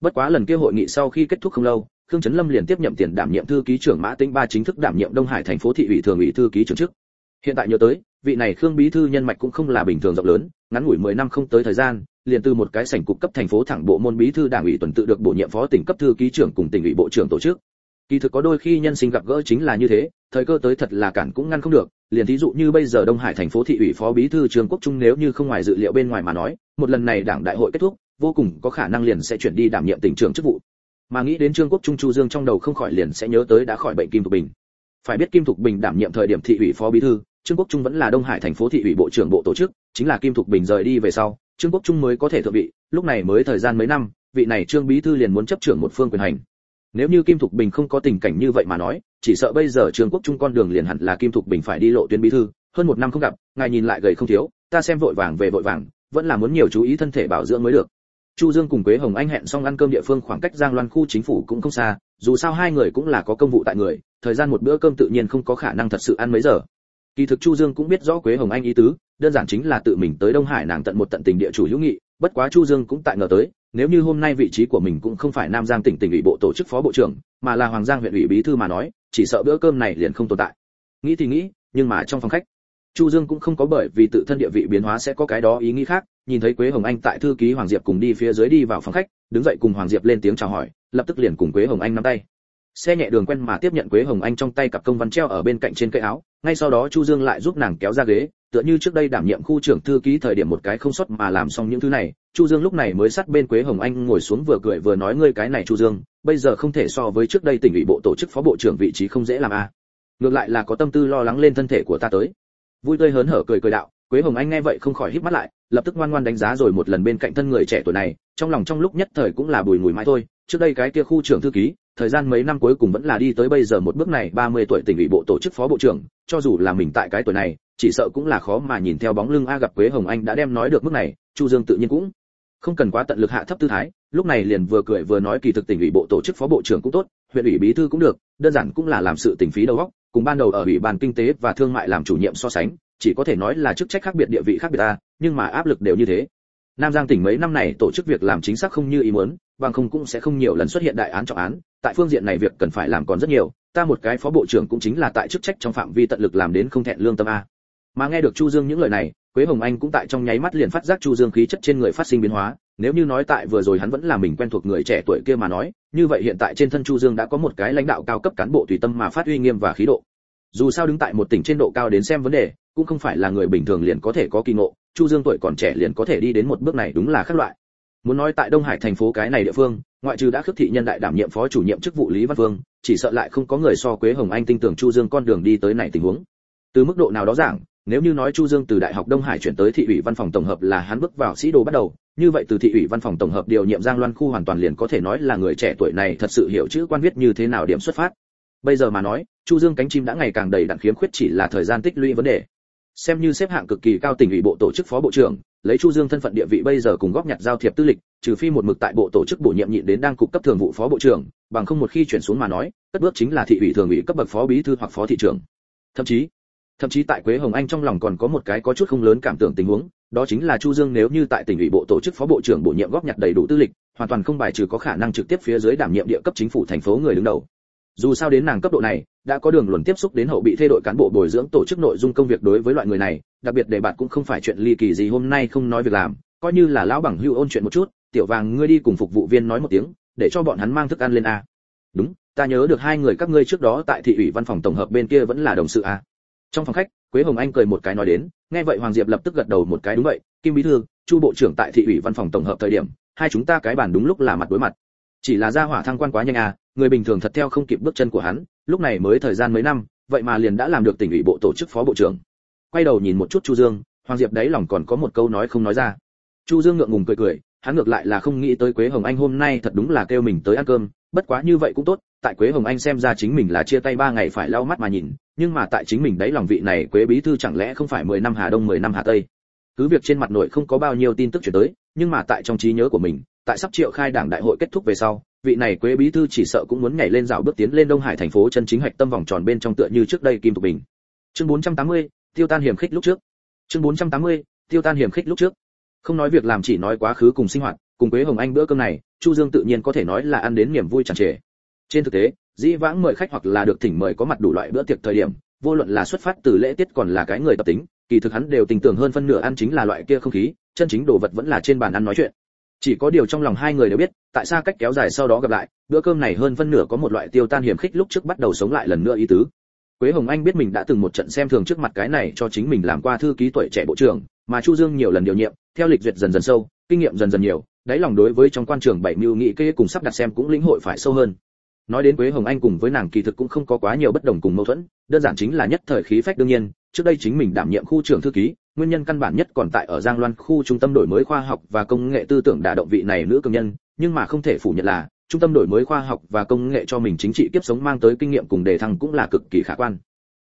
[SPEAKER 1] Bất quá lần kia hội nghị sau khi kết thúc không lâu, khương trấn lâm liền tiếp nhận tiền đảm nhiệm thư ký trưởng mã tĩnh ba chính thức đảm nhiệm đông hải thành phố thị ủy thường ủy thư ký trưởng chức. Hiện tại nhớ tới, vị này khương bí thư nhân mạch cũng không là bình thường rộng lớn, ngắn ngủi 10 năm không tới thời gian liền từ một cái sảnh cục cấp thành phố thẳng bộ môn bí thư đảng ủy tuần tự được bổ nhiệm phó tỉnh cấp thư ký trưởng cùng tỉnh ủy bộ trưởng tổ chức. Kỳ thực có đôi khi nhân sinh gặp gỡ chính là như thế, thời cơ tới thật là cản cũng ngăn không được. Liền thí dụ như bây giờ đông hải thành phố thị ủy phó bí thư trường quốc trung nếu như không ngoài dự liệu bên ngoài mà nói, một lần này đảng đại hội kết thúc, vô cùng có khả năng liền sẽ chuyển đi đảm nhiệm tỉnh trưởng chức vụ. Mà nghĩ đến trương quốc trung chu dương trong đầu không khỏi liền sẽ nhớ tới đã khỏi bệnh kim thục bình. Phải biết kim thục bình đảm nhiệm thời điểm thị ủy phó bí thư, trương quốc trung vẫn là đông hải thành phố thị ủy bộ trưởng bộ tổ chức, chính là kim thục bình rời đi về sau trương quốc trung mới có thể thượng vị, lúc này mới thời gian mấy năm, vị này trương bí thư liền muốn chấp trưởng một phương quyền hành. Nếu như kim thục bình không có tình cảnh như vậy mà nói, chỉ sợ bây giờ trương quốc trung con đường liền hẳn là kim thục bình phải đi lộ tuyến bí thư, hơn một năm không gặp, ngài nhìn lại gầy không thiếu, ta xem vội vàng về vội vàng, vẫn là muốn nhiều chú ý thân thể bảo dưỡng mới được. Chu dương cùng quế hồng anh hẹn xong ăn cơm địa phương khoảng cách giang loan khu chính phủ cũng không xa, dù sao hai người cũng là có công vụ tại người, thời gian một bữa cơm tự nhiên không có khả năng thật sự ăn mấy giờ kỳ thực chu dương cũng biết rõ quế hồng anh ý tứ, đơn giản chính là tự mình tới đông hải nàng tận một tận tình địa chủ hữu nghị, bất quá chu dương cũng tại ngờ tới, nếu như hôm nay vị trí của mình cũng không phải nam giang tỉnh tỉnh ủy bộ tổ chức phó bộ trưởng, mà là hoàng giang huyện ủy bí thư mà nói, chỉ sợ bữa cơm này liền không tồn tại. Nghĩ thì nghĩ, nhưng mà trong phòng khách, chu dương cũng không có bởi vì tự thân địa vị biến hóa sẽ có cái đó ý nghĩ khác, nhìn thấy quế hồng anh tại thư ký hoàng diệp cùng đi phía dưới đi vào phòng khách, đứng dậy cùng hoàng diệp lên tiếng chào hỏi, lập tức liền cùng quế hồng anh nắm tay xe nhẹ đường quen mà tiếp nhận quế hồng anh trong tay cặp công văn treo ở bên cạnh trên cây áo, ngay sau đó chu dương lại giúp nàng kéo ra ghế, tựa như trước đây đảm nhiệm khu trưởng thư ký thời điểm một cái không sót mà làm xong những thứ này. Chu dương lúc này mới sát bên quế hồng anh ngồi xuống vừa cười vừa nói, ngươi cái này chu dương, bây giờ không thể so với trước đây tỉnh ủy bộ tổ chức phó bộ trưởng vị trí không dễ làm a. À. ngược lại là có tâm tư lo lắng lên thân thể của ta tới. Vui tươi hớn hở cười cười đạo, quế hồng anh nghe vậy không khỏi híp mắt lại, lập tức ngoan ngoan đánh giá rồi một lần bên cạnh thân người trẻ tuổi này, trong lòng trong lúc nhất thời cũng là bùi ngùi mãi thôi trước đây cái kia khu trưởng thư ký, thời gian mấy năm cuối cùng vẫn là đi tới bây giờ một bước này 30 tuổi tỉnh ủy bộ tổ chức phó bộ trưởng, cho dù là mình tại cái tuổi này, chỉ sợ cũng là khó mà nhìn theo bóng lưng a gặp quế hồng anh đã đem nói được mức này, chu dương tự nhiên cũng không cần quá tận lực hạ thấp tư thái, lúc này liền vừa cười vừa nói kỳ thực tỉnh ủy bộ tổ chức phó bộ trưởng cũng tốt, huyện ủy bí thư cũng được, đơn giản cũng là làm sự tỉnh phí đầu óc, cùng ban đầu ở ủy ban kinh tế và thương mại làm chủ nhiệm so sánh, chỉ có thể nói là chức trách khác biệt, địa vị khác biệt ta, nhưng mà áp lực đều như thế. Nam giang tỉnh mấy năm này tổ chức việc làm chính xác không như ý muốn bằng không cũng sẽ không nhiều lần xuất hiện đại án trọng án, tại phương diện này việc cần phải làm còn rất nhiều, ta một cái phó bộ trưởng cũng chính là tại chức trách trong phạm vi tận lực làm đến không thẹn lương tâm a. Mà nghe được chu dương những lời này, quế hồng anh cũng tại trong nháy mắt liền phát giác chu dương khí chất trên người phát sinh biến hóa, nếu như nói tại vừa rồi hắn vẫn là mình quen thuộc người trẻ tuổi kia mà nói, như vậy hiện tại trên thân chu dương đã có một cái lãnh đạo cao cấp cán bộ tùy tâm mà phát uy nghiêm và khí độ. Dù sao đứng tại một tỉnh trên độ cao đến xem vấn đề, cũng không phải là người bình thường liền có thể có kỳ ngộ, chu dương tuổi còn trẻ liền có thể đi đến một bước này đúng là khác loại muốn nói tại đông hải thành phố cái này địa phương, ngoại trừ đã khước thị nhân đại đảm nhiệm phó chủ nhiệm chức vụ lý văn vương, chỉ sợ lại không có người so quế hồng anh tin tưởng chu dương con đường đi tới này tình huống. Từ mức độ nào đó giảng, nếu như nói chu dương từ đại học đông hải chuyển tới thị ủy văn phòng tổng hợp là hắn bước vào sĩ đồ bắt đầu, như vậy từ thị ủy văn phòng tổng hợp điều nhiệm giang loan khu hoàn toàn liền có thể nói là người trẻ tuổi này thật sự hiểu chữ quan viết như thế nào điểm xuất phát. Bây giờ mà nói, chu dương cánh chim đã ngày càng đầy đặn khiếm khuyết chỉ là thời gian tích lũy vấn đề. Xem như xếp hạng cực kỳ cao tỉnh ủy bộ tổ chức phó bộ trưởng lấy chu dương thân phận địa vị bây giờ cùng góp nhặt giao thiệp tư lịch, trừ phi một mực tại bộ tổ chức bổ nhiệm nhịn đến đang cục cấp thường vụ phó bộ trưởng, bằng không một khi chuyển xuống mà nói, cất bước chính là thị ủy thường ủy cấp bậc phó bí thư hoặc phó thị trưởng. Thậm chí thậm chí tại quế hồng anh trong lòng còn có một cái có chút không lớn cảm tưởng tình huống, đó chính là chu dương nếu như tại tỉnh ủy bộ tổ chức phó bộ trưởng bổ nhiệm góp nhặt đầy đủ tư lịch, hoàn toàn không bài trừ có khả năng trực tiếp phía dưới đảm nhiệm địa cấp chính phủ thành phố người đứng đầu dù sao đến nàng cấp độ này, đã có đường luận tiếp xúc đến hậu bị thay đổi cán bộ bồi dưỡng tổ chức nội dung công việc đối với loại người này, đặc biệt để bạn cũng không phải chuyện ly kỳ gì hôm nay không nói việc làm, coi như là lão bằng hưu ôn chuyện một chút, tiểu vàng ngươi đi cùng phục vụ viên nói một tiếng, để cho bọn hắn mang thức ăn lên a. Đúng, ta nhớ được hai người các ngươi trước đó tại thị ủy văn phòng tổng hợp bên kia vẫn là đồng sự a. Trong phòng khách, quế hồng anh cười một cái nói đến, nghe vậy hoàng diệp lập tức gật đầu một cái đúng vậy, kim bí thư, chu bộ trưởng tại thị ủy văn phòng tổng hợp thời điểm, hai chúng ta cái bàn đúng lúc là mặt đối mặt. Chỉ là ra hỏa thăng quan quá nhanh à người bình thường thật theo không kịp bước chân của hắn, lúc này mới thời gian mấy năm, vậy mà liền đã làm được tỉnh ủy bộ tổ chức phó bộ trưởng. Quay đầu nhìn một chút chu dương, hoàng diệp đấy lòng còn có một câu nói không nói ra. Chu dương ngượng ngùng cười cười, hắn ngược lại là không nghĩ tới quế hồng anh hôm nay thật đúng là kêu mình tới ăn cơm, bất quá như vậy cũng tốt, tại quế hồng anh xem ra chính mình là chia tay ba ngày phải lau mắt mà nhìn, nhưng mà tại chính mình đấy lòng vị này quế bí thư chẳng lẽ không phải 10 năm hà đông 10 năm hà tây? Cứ việc trên mặt nội không có bao nhiêu tin tức chuyển tới, nhưng mà tại trong trí nhớ của mình, tại sắp triệu khai đảng đại hội kết thúc về sau vị này quế bí thư chỉ sợ cũng muốn nhảy lên rào bước tiến lên đông hải thành phố chân chính hạch tâm vòng tròn bên trong tựa như trước đây kim tục bình. Chương 480, tiêu tan hiểm khích lúc trước. Chương 480, tiêu tan hiểm khích lúc trước. Không nói việc làm chỉ nói quá khứ cùng sinh hoạt cùng quế hồng anh bữa cơm này chu dương tự nhiên có thể nói là ăn đến niềm vui tràn trề. Trên thực tế dĩ vãng mời khách hoặc là được thỉnh mời có mặt đủ loại bữa tiệc thời điểm vô luận là xuất phát từ lễ tiết còn là cái người tập tính kỳ thực hắn đều tình tưởng hơn phân nửa ăn chính là loại kia không khí chân chính đồ vật vẫn là trên bàn ăn nói chuyện chỉ có điều trong lòng hai người đều biết, tại sao cách kéo dài sau đó gặp lại, bữa cơm này hơn phân nửa có một loại tiêu tan hiểm khích lúc trước bắt đầu sống lại lần nữa ý tứ. Quế hồng anh biết mình đã từng một trận xem thường trước mặt cái này cho chính mình làm qua thư ký tuổi trẻ bộ trưởng, mà chu dương nhiều lần điều nhiệm, theo lịch duyệt dần dần sâu, kinh nghiệm dần dần nhiều, đáy lòng đối với trong quan trường bảy mưu nghị kê cùng sắp đặt xem cũng lĩnh hội phải sâu hơn. Nói đến quế hồng anh cùng với nàng kỳ thực cũng không có quá nhiều bất đồng cùng mâu thuẫn, đơn giản chính là nhất thời khí phách đương nhiên, trước đây chính mình đảm nhiệm khu trưởng thư ký nguyên nhân căn bản nhất còn tại ở giang loan khu trung tâm đổi mới khoa học và công nghệ tư tưởng đả động vị này nữ công nhân, nhưng mà không thể phủ nhận là, trung tâm đổi mới khoa học và công nghệ cho mình chính trị kiếp sống mang tới kinh nghiệm cùng đề thăng cũng là cực kỳ khả quan.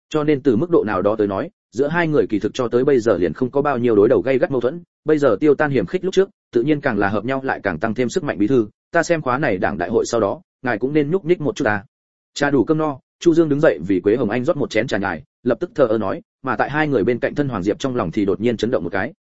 [SPEAKER 1] Cho nên từ mức độ nào đó tới nói, giữa hai người kỳ thực cho tới bây giờ liền không có bao nhiêu đối đầu gây gắt mâu thuẫn, bây giờ tiêu tan hiểm khích lúc trước, tự nhiên càng là hợp nhau lại càng tăng thêm sức mạnh bí thư, ta xem khóa này đảng đại hội sau đó, ngài cũng nên nhúc nhích một chút ta. Trà đủ cơm no, chu dương đứng dậy vì quế hồng anh rót một chén trà nhài, lập tức thờ ơ nói mà tại hai người bên cạnh thân hoàng diệp trong lòng thì đột nhiên chấn động một cái.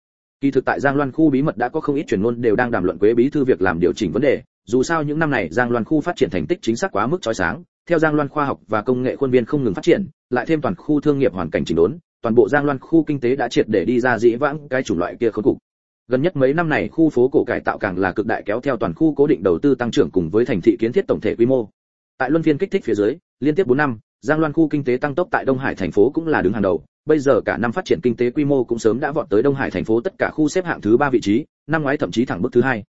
[SPEAKER 1] Kỳ thực tại giang loan khu bí mật đã có không ít truyền ngôn đều đang đàm luận quế bí thư việc làm điều chỉnh vấn đề. Dù sao những năm này giang loan khu phát triển thành tích chính xác quá mức chói sáng. Theo giang loan khoa học và công nghệ khuôn viên không ngừng phát triển, lại thêm toàn khu thương nghiệp hoàn cảnh chỉnh đốn, toàn bộ giang loan khu kinh tế đã triệt để đi ra dĩ vãng cái chủng loại kia khốn cục. Gần nhất mấy năm này khu phố cổ cải tạo càng là cực đại kéo theo toàn khu cố định đầu tư tăng trưởng cùng với thành thị kiến thiết tổng thể quy mô. Tại luân phiên kích thích phía dưới, liên tiếp 4 năm, giang loan khu kinh tế tăng tốc tại đông hải thành phố cũng là đứng hàng đầu bây giờ cả năm phát triển kinh tế quy mô cũng sớm đã vọt tới đông hải thành phố tất cả khu xếp hạng thứ ba vị trí, năm ngoái thậm chí thẳng bước thứ hai.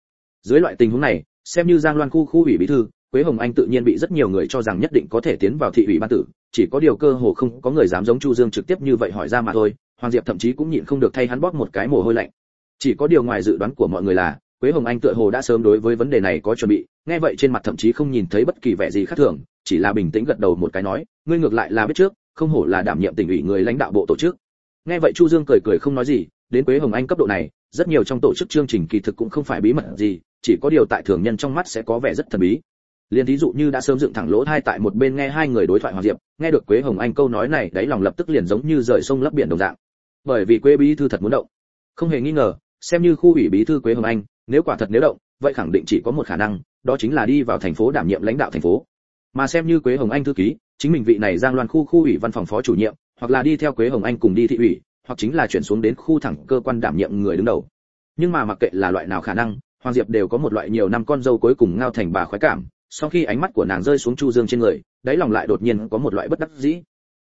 [SPEAKER 1] Dưới loại tình huống này, xem như giang loan khu khu ủy bí thư, quế hồng anh tự nhiên bị rất nhiều người cho rằng nhất định có thể tiến vào thị ủy ban tử, chỉ có điều cơ hồ không có người dám giống chu dương trực tiếp như vậy hỏi ra mà thôi, hoàng diệp thậm chí cũng nhịn không được thay hắn bóp một cái mồ hôi lạnh. Chỉ có điều ngoài dự đoán của mọi người là, quế hồng anh tựa hồ đã sớm đối với vấn đề này có chuẩn bị, nghe vậy trên mặt thậm chí không nhìn thấy bất kỳ vẻ gì khác thường, chỉ là bình tĩnh gật đầu một cái nói, ngươi ngược lại là biết trước không hổ là đảm nhiệm tỉnh ủy người lãnh đạo bộ tổ chức. Nghe vậy chu dương cười cười không nói gì, đến quế hồng anh cấp độ này, rất nhiều trong tổ chức chương trình kỳ thực cũng không phải bí mật gì, chỉ có điều tại thường nhân trong mắt sẽ có vẻ rất thần bí. Liền thí dụ như đã sớm dựng thẳng lỗ thai tại một bên nghe hai người đối thoại hoàng diệp, nghe được quế hồng anh câu nói này, đáy lòng lập tức liền giống như rời sông lấp biển đồng dạng. Bởi vì quế bí thư thật muốn động. Không hề nghi ngờ, xem như khu ủy bí thư quế hồng anh, nếu quả thật nếu động, vậy khẳng định chỉ có một khả năng, đó chính là đi vào thành phố đảm nhiệm lãnh đạo thành phố. Mà xem như quế hồng anh thư ký chính mình vị này giang loan khu khu ủy văn phòng phó chủ nhiệm, hoặc là đi theo quế hồng anh cùng đi thị ủy, hoặc chính là chuyển xuống đến khu thẳng cơ quan đảm nhiệm người đứng đầu. Nhưng mà mặc kệ là loại nào khả năng, hoàng diệp đều có một loại nhiều năm con dâu cuối cùng ngao thành bà khoái cảm, sau khi ánh mắt của nàng rơi xuống chu dương trên người, đáy lòng lại đột nhiên có một loại bất đắc dĩ.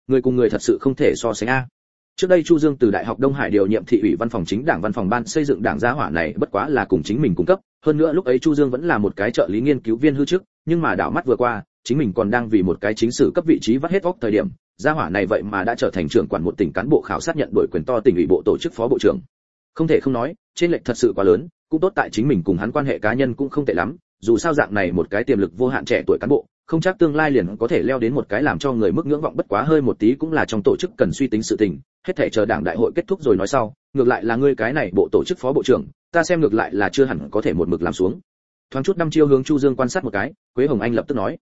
[SPEAKER 1] Người cùng người thật sự không thể so sánh a. Trước đây chu dương từ đại học đông hải điều nhiệm thị ủy văn phòng chính đảng văn phòng ban xây dựng đảng gia hỏa này bất quá là cùng chính mình cung cấp, hơn nữa lúc ấy chu dương vẫn là một cái trợ lý nghiên cứu viên hư chức nhưng mà đảo mắt vừa qua chính mình còn đang vì một cái chính sử cấp vị trí vắt hết óc thời điểm, gia hỏa này vậy mà đã trở thành trưởng quản một tỉnh cán bộ khảo sát nhận đổi quyền to tỉnh ủy bộ tổ chức phó bộ trưởng. Không thể không nói, trên lệch thật sự quá lớn, cũng tốt tại chính mình cùng hắn quan hệ cá nhân cũng không tệ lắm, dù sao dạng này một cái tiềm lực vô hạn trẻ tuổi cán bộ, không chắc tương lai liền có thể leo đến một cái làm cho người mức ngưỡng vọng bất quá hơi một tí cũng là trong tổ chức cần suy tính sự tình, hết thể chờ đảng đại hội kết thúc rồi nói sau, ngược lại là ngươi cái này bộ tổ chức phó bộ trưởng, ta xem ngược lại là chưa hẳn có thể một mực làm xuống. Thoáng chút năm chiêu hướng chu dương quan sát một cái, quế hồng anh lập tức nói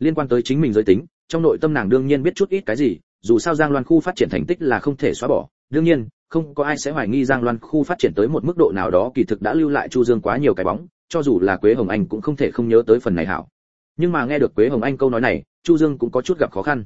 [SPEAKER 1] liên quan tới chính mình giới tính, trong nội tâm nàng đương nhiên biết chút ít cái gì, dù sao giang loan khu phát triển thành tích là không thể xóa bỏ. Đương nhiên, không có ai sẽ hoài nghi giang loan khu phát triển tới một mức độ nào đó kỳ thực đã lưu lại chu dương quá nhiều cái bóng, cho dù là quế hồng anh cũng không thể không nhớ tới phần này hảo. Nhưng mà nghe được quế hồng anh câu nói này, chu dương cũng có chút gặp khó khăn.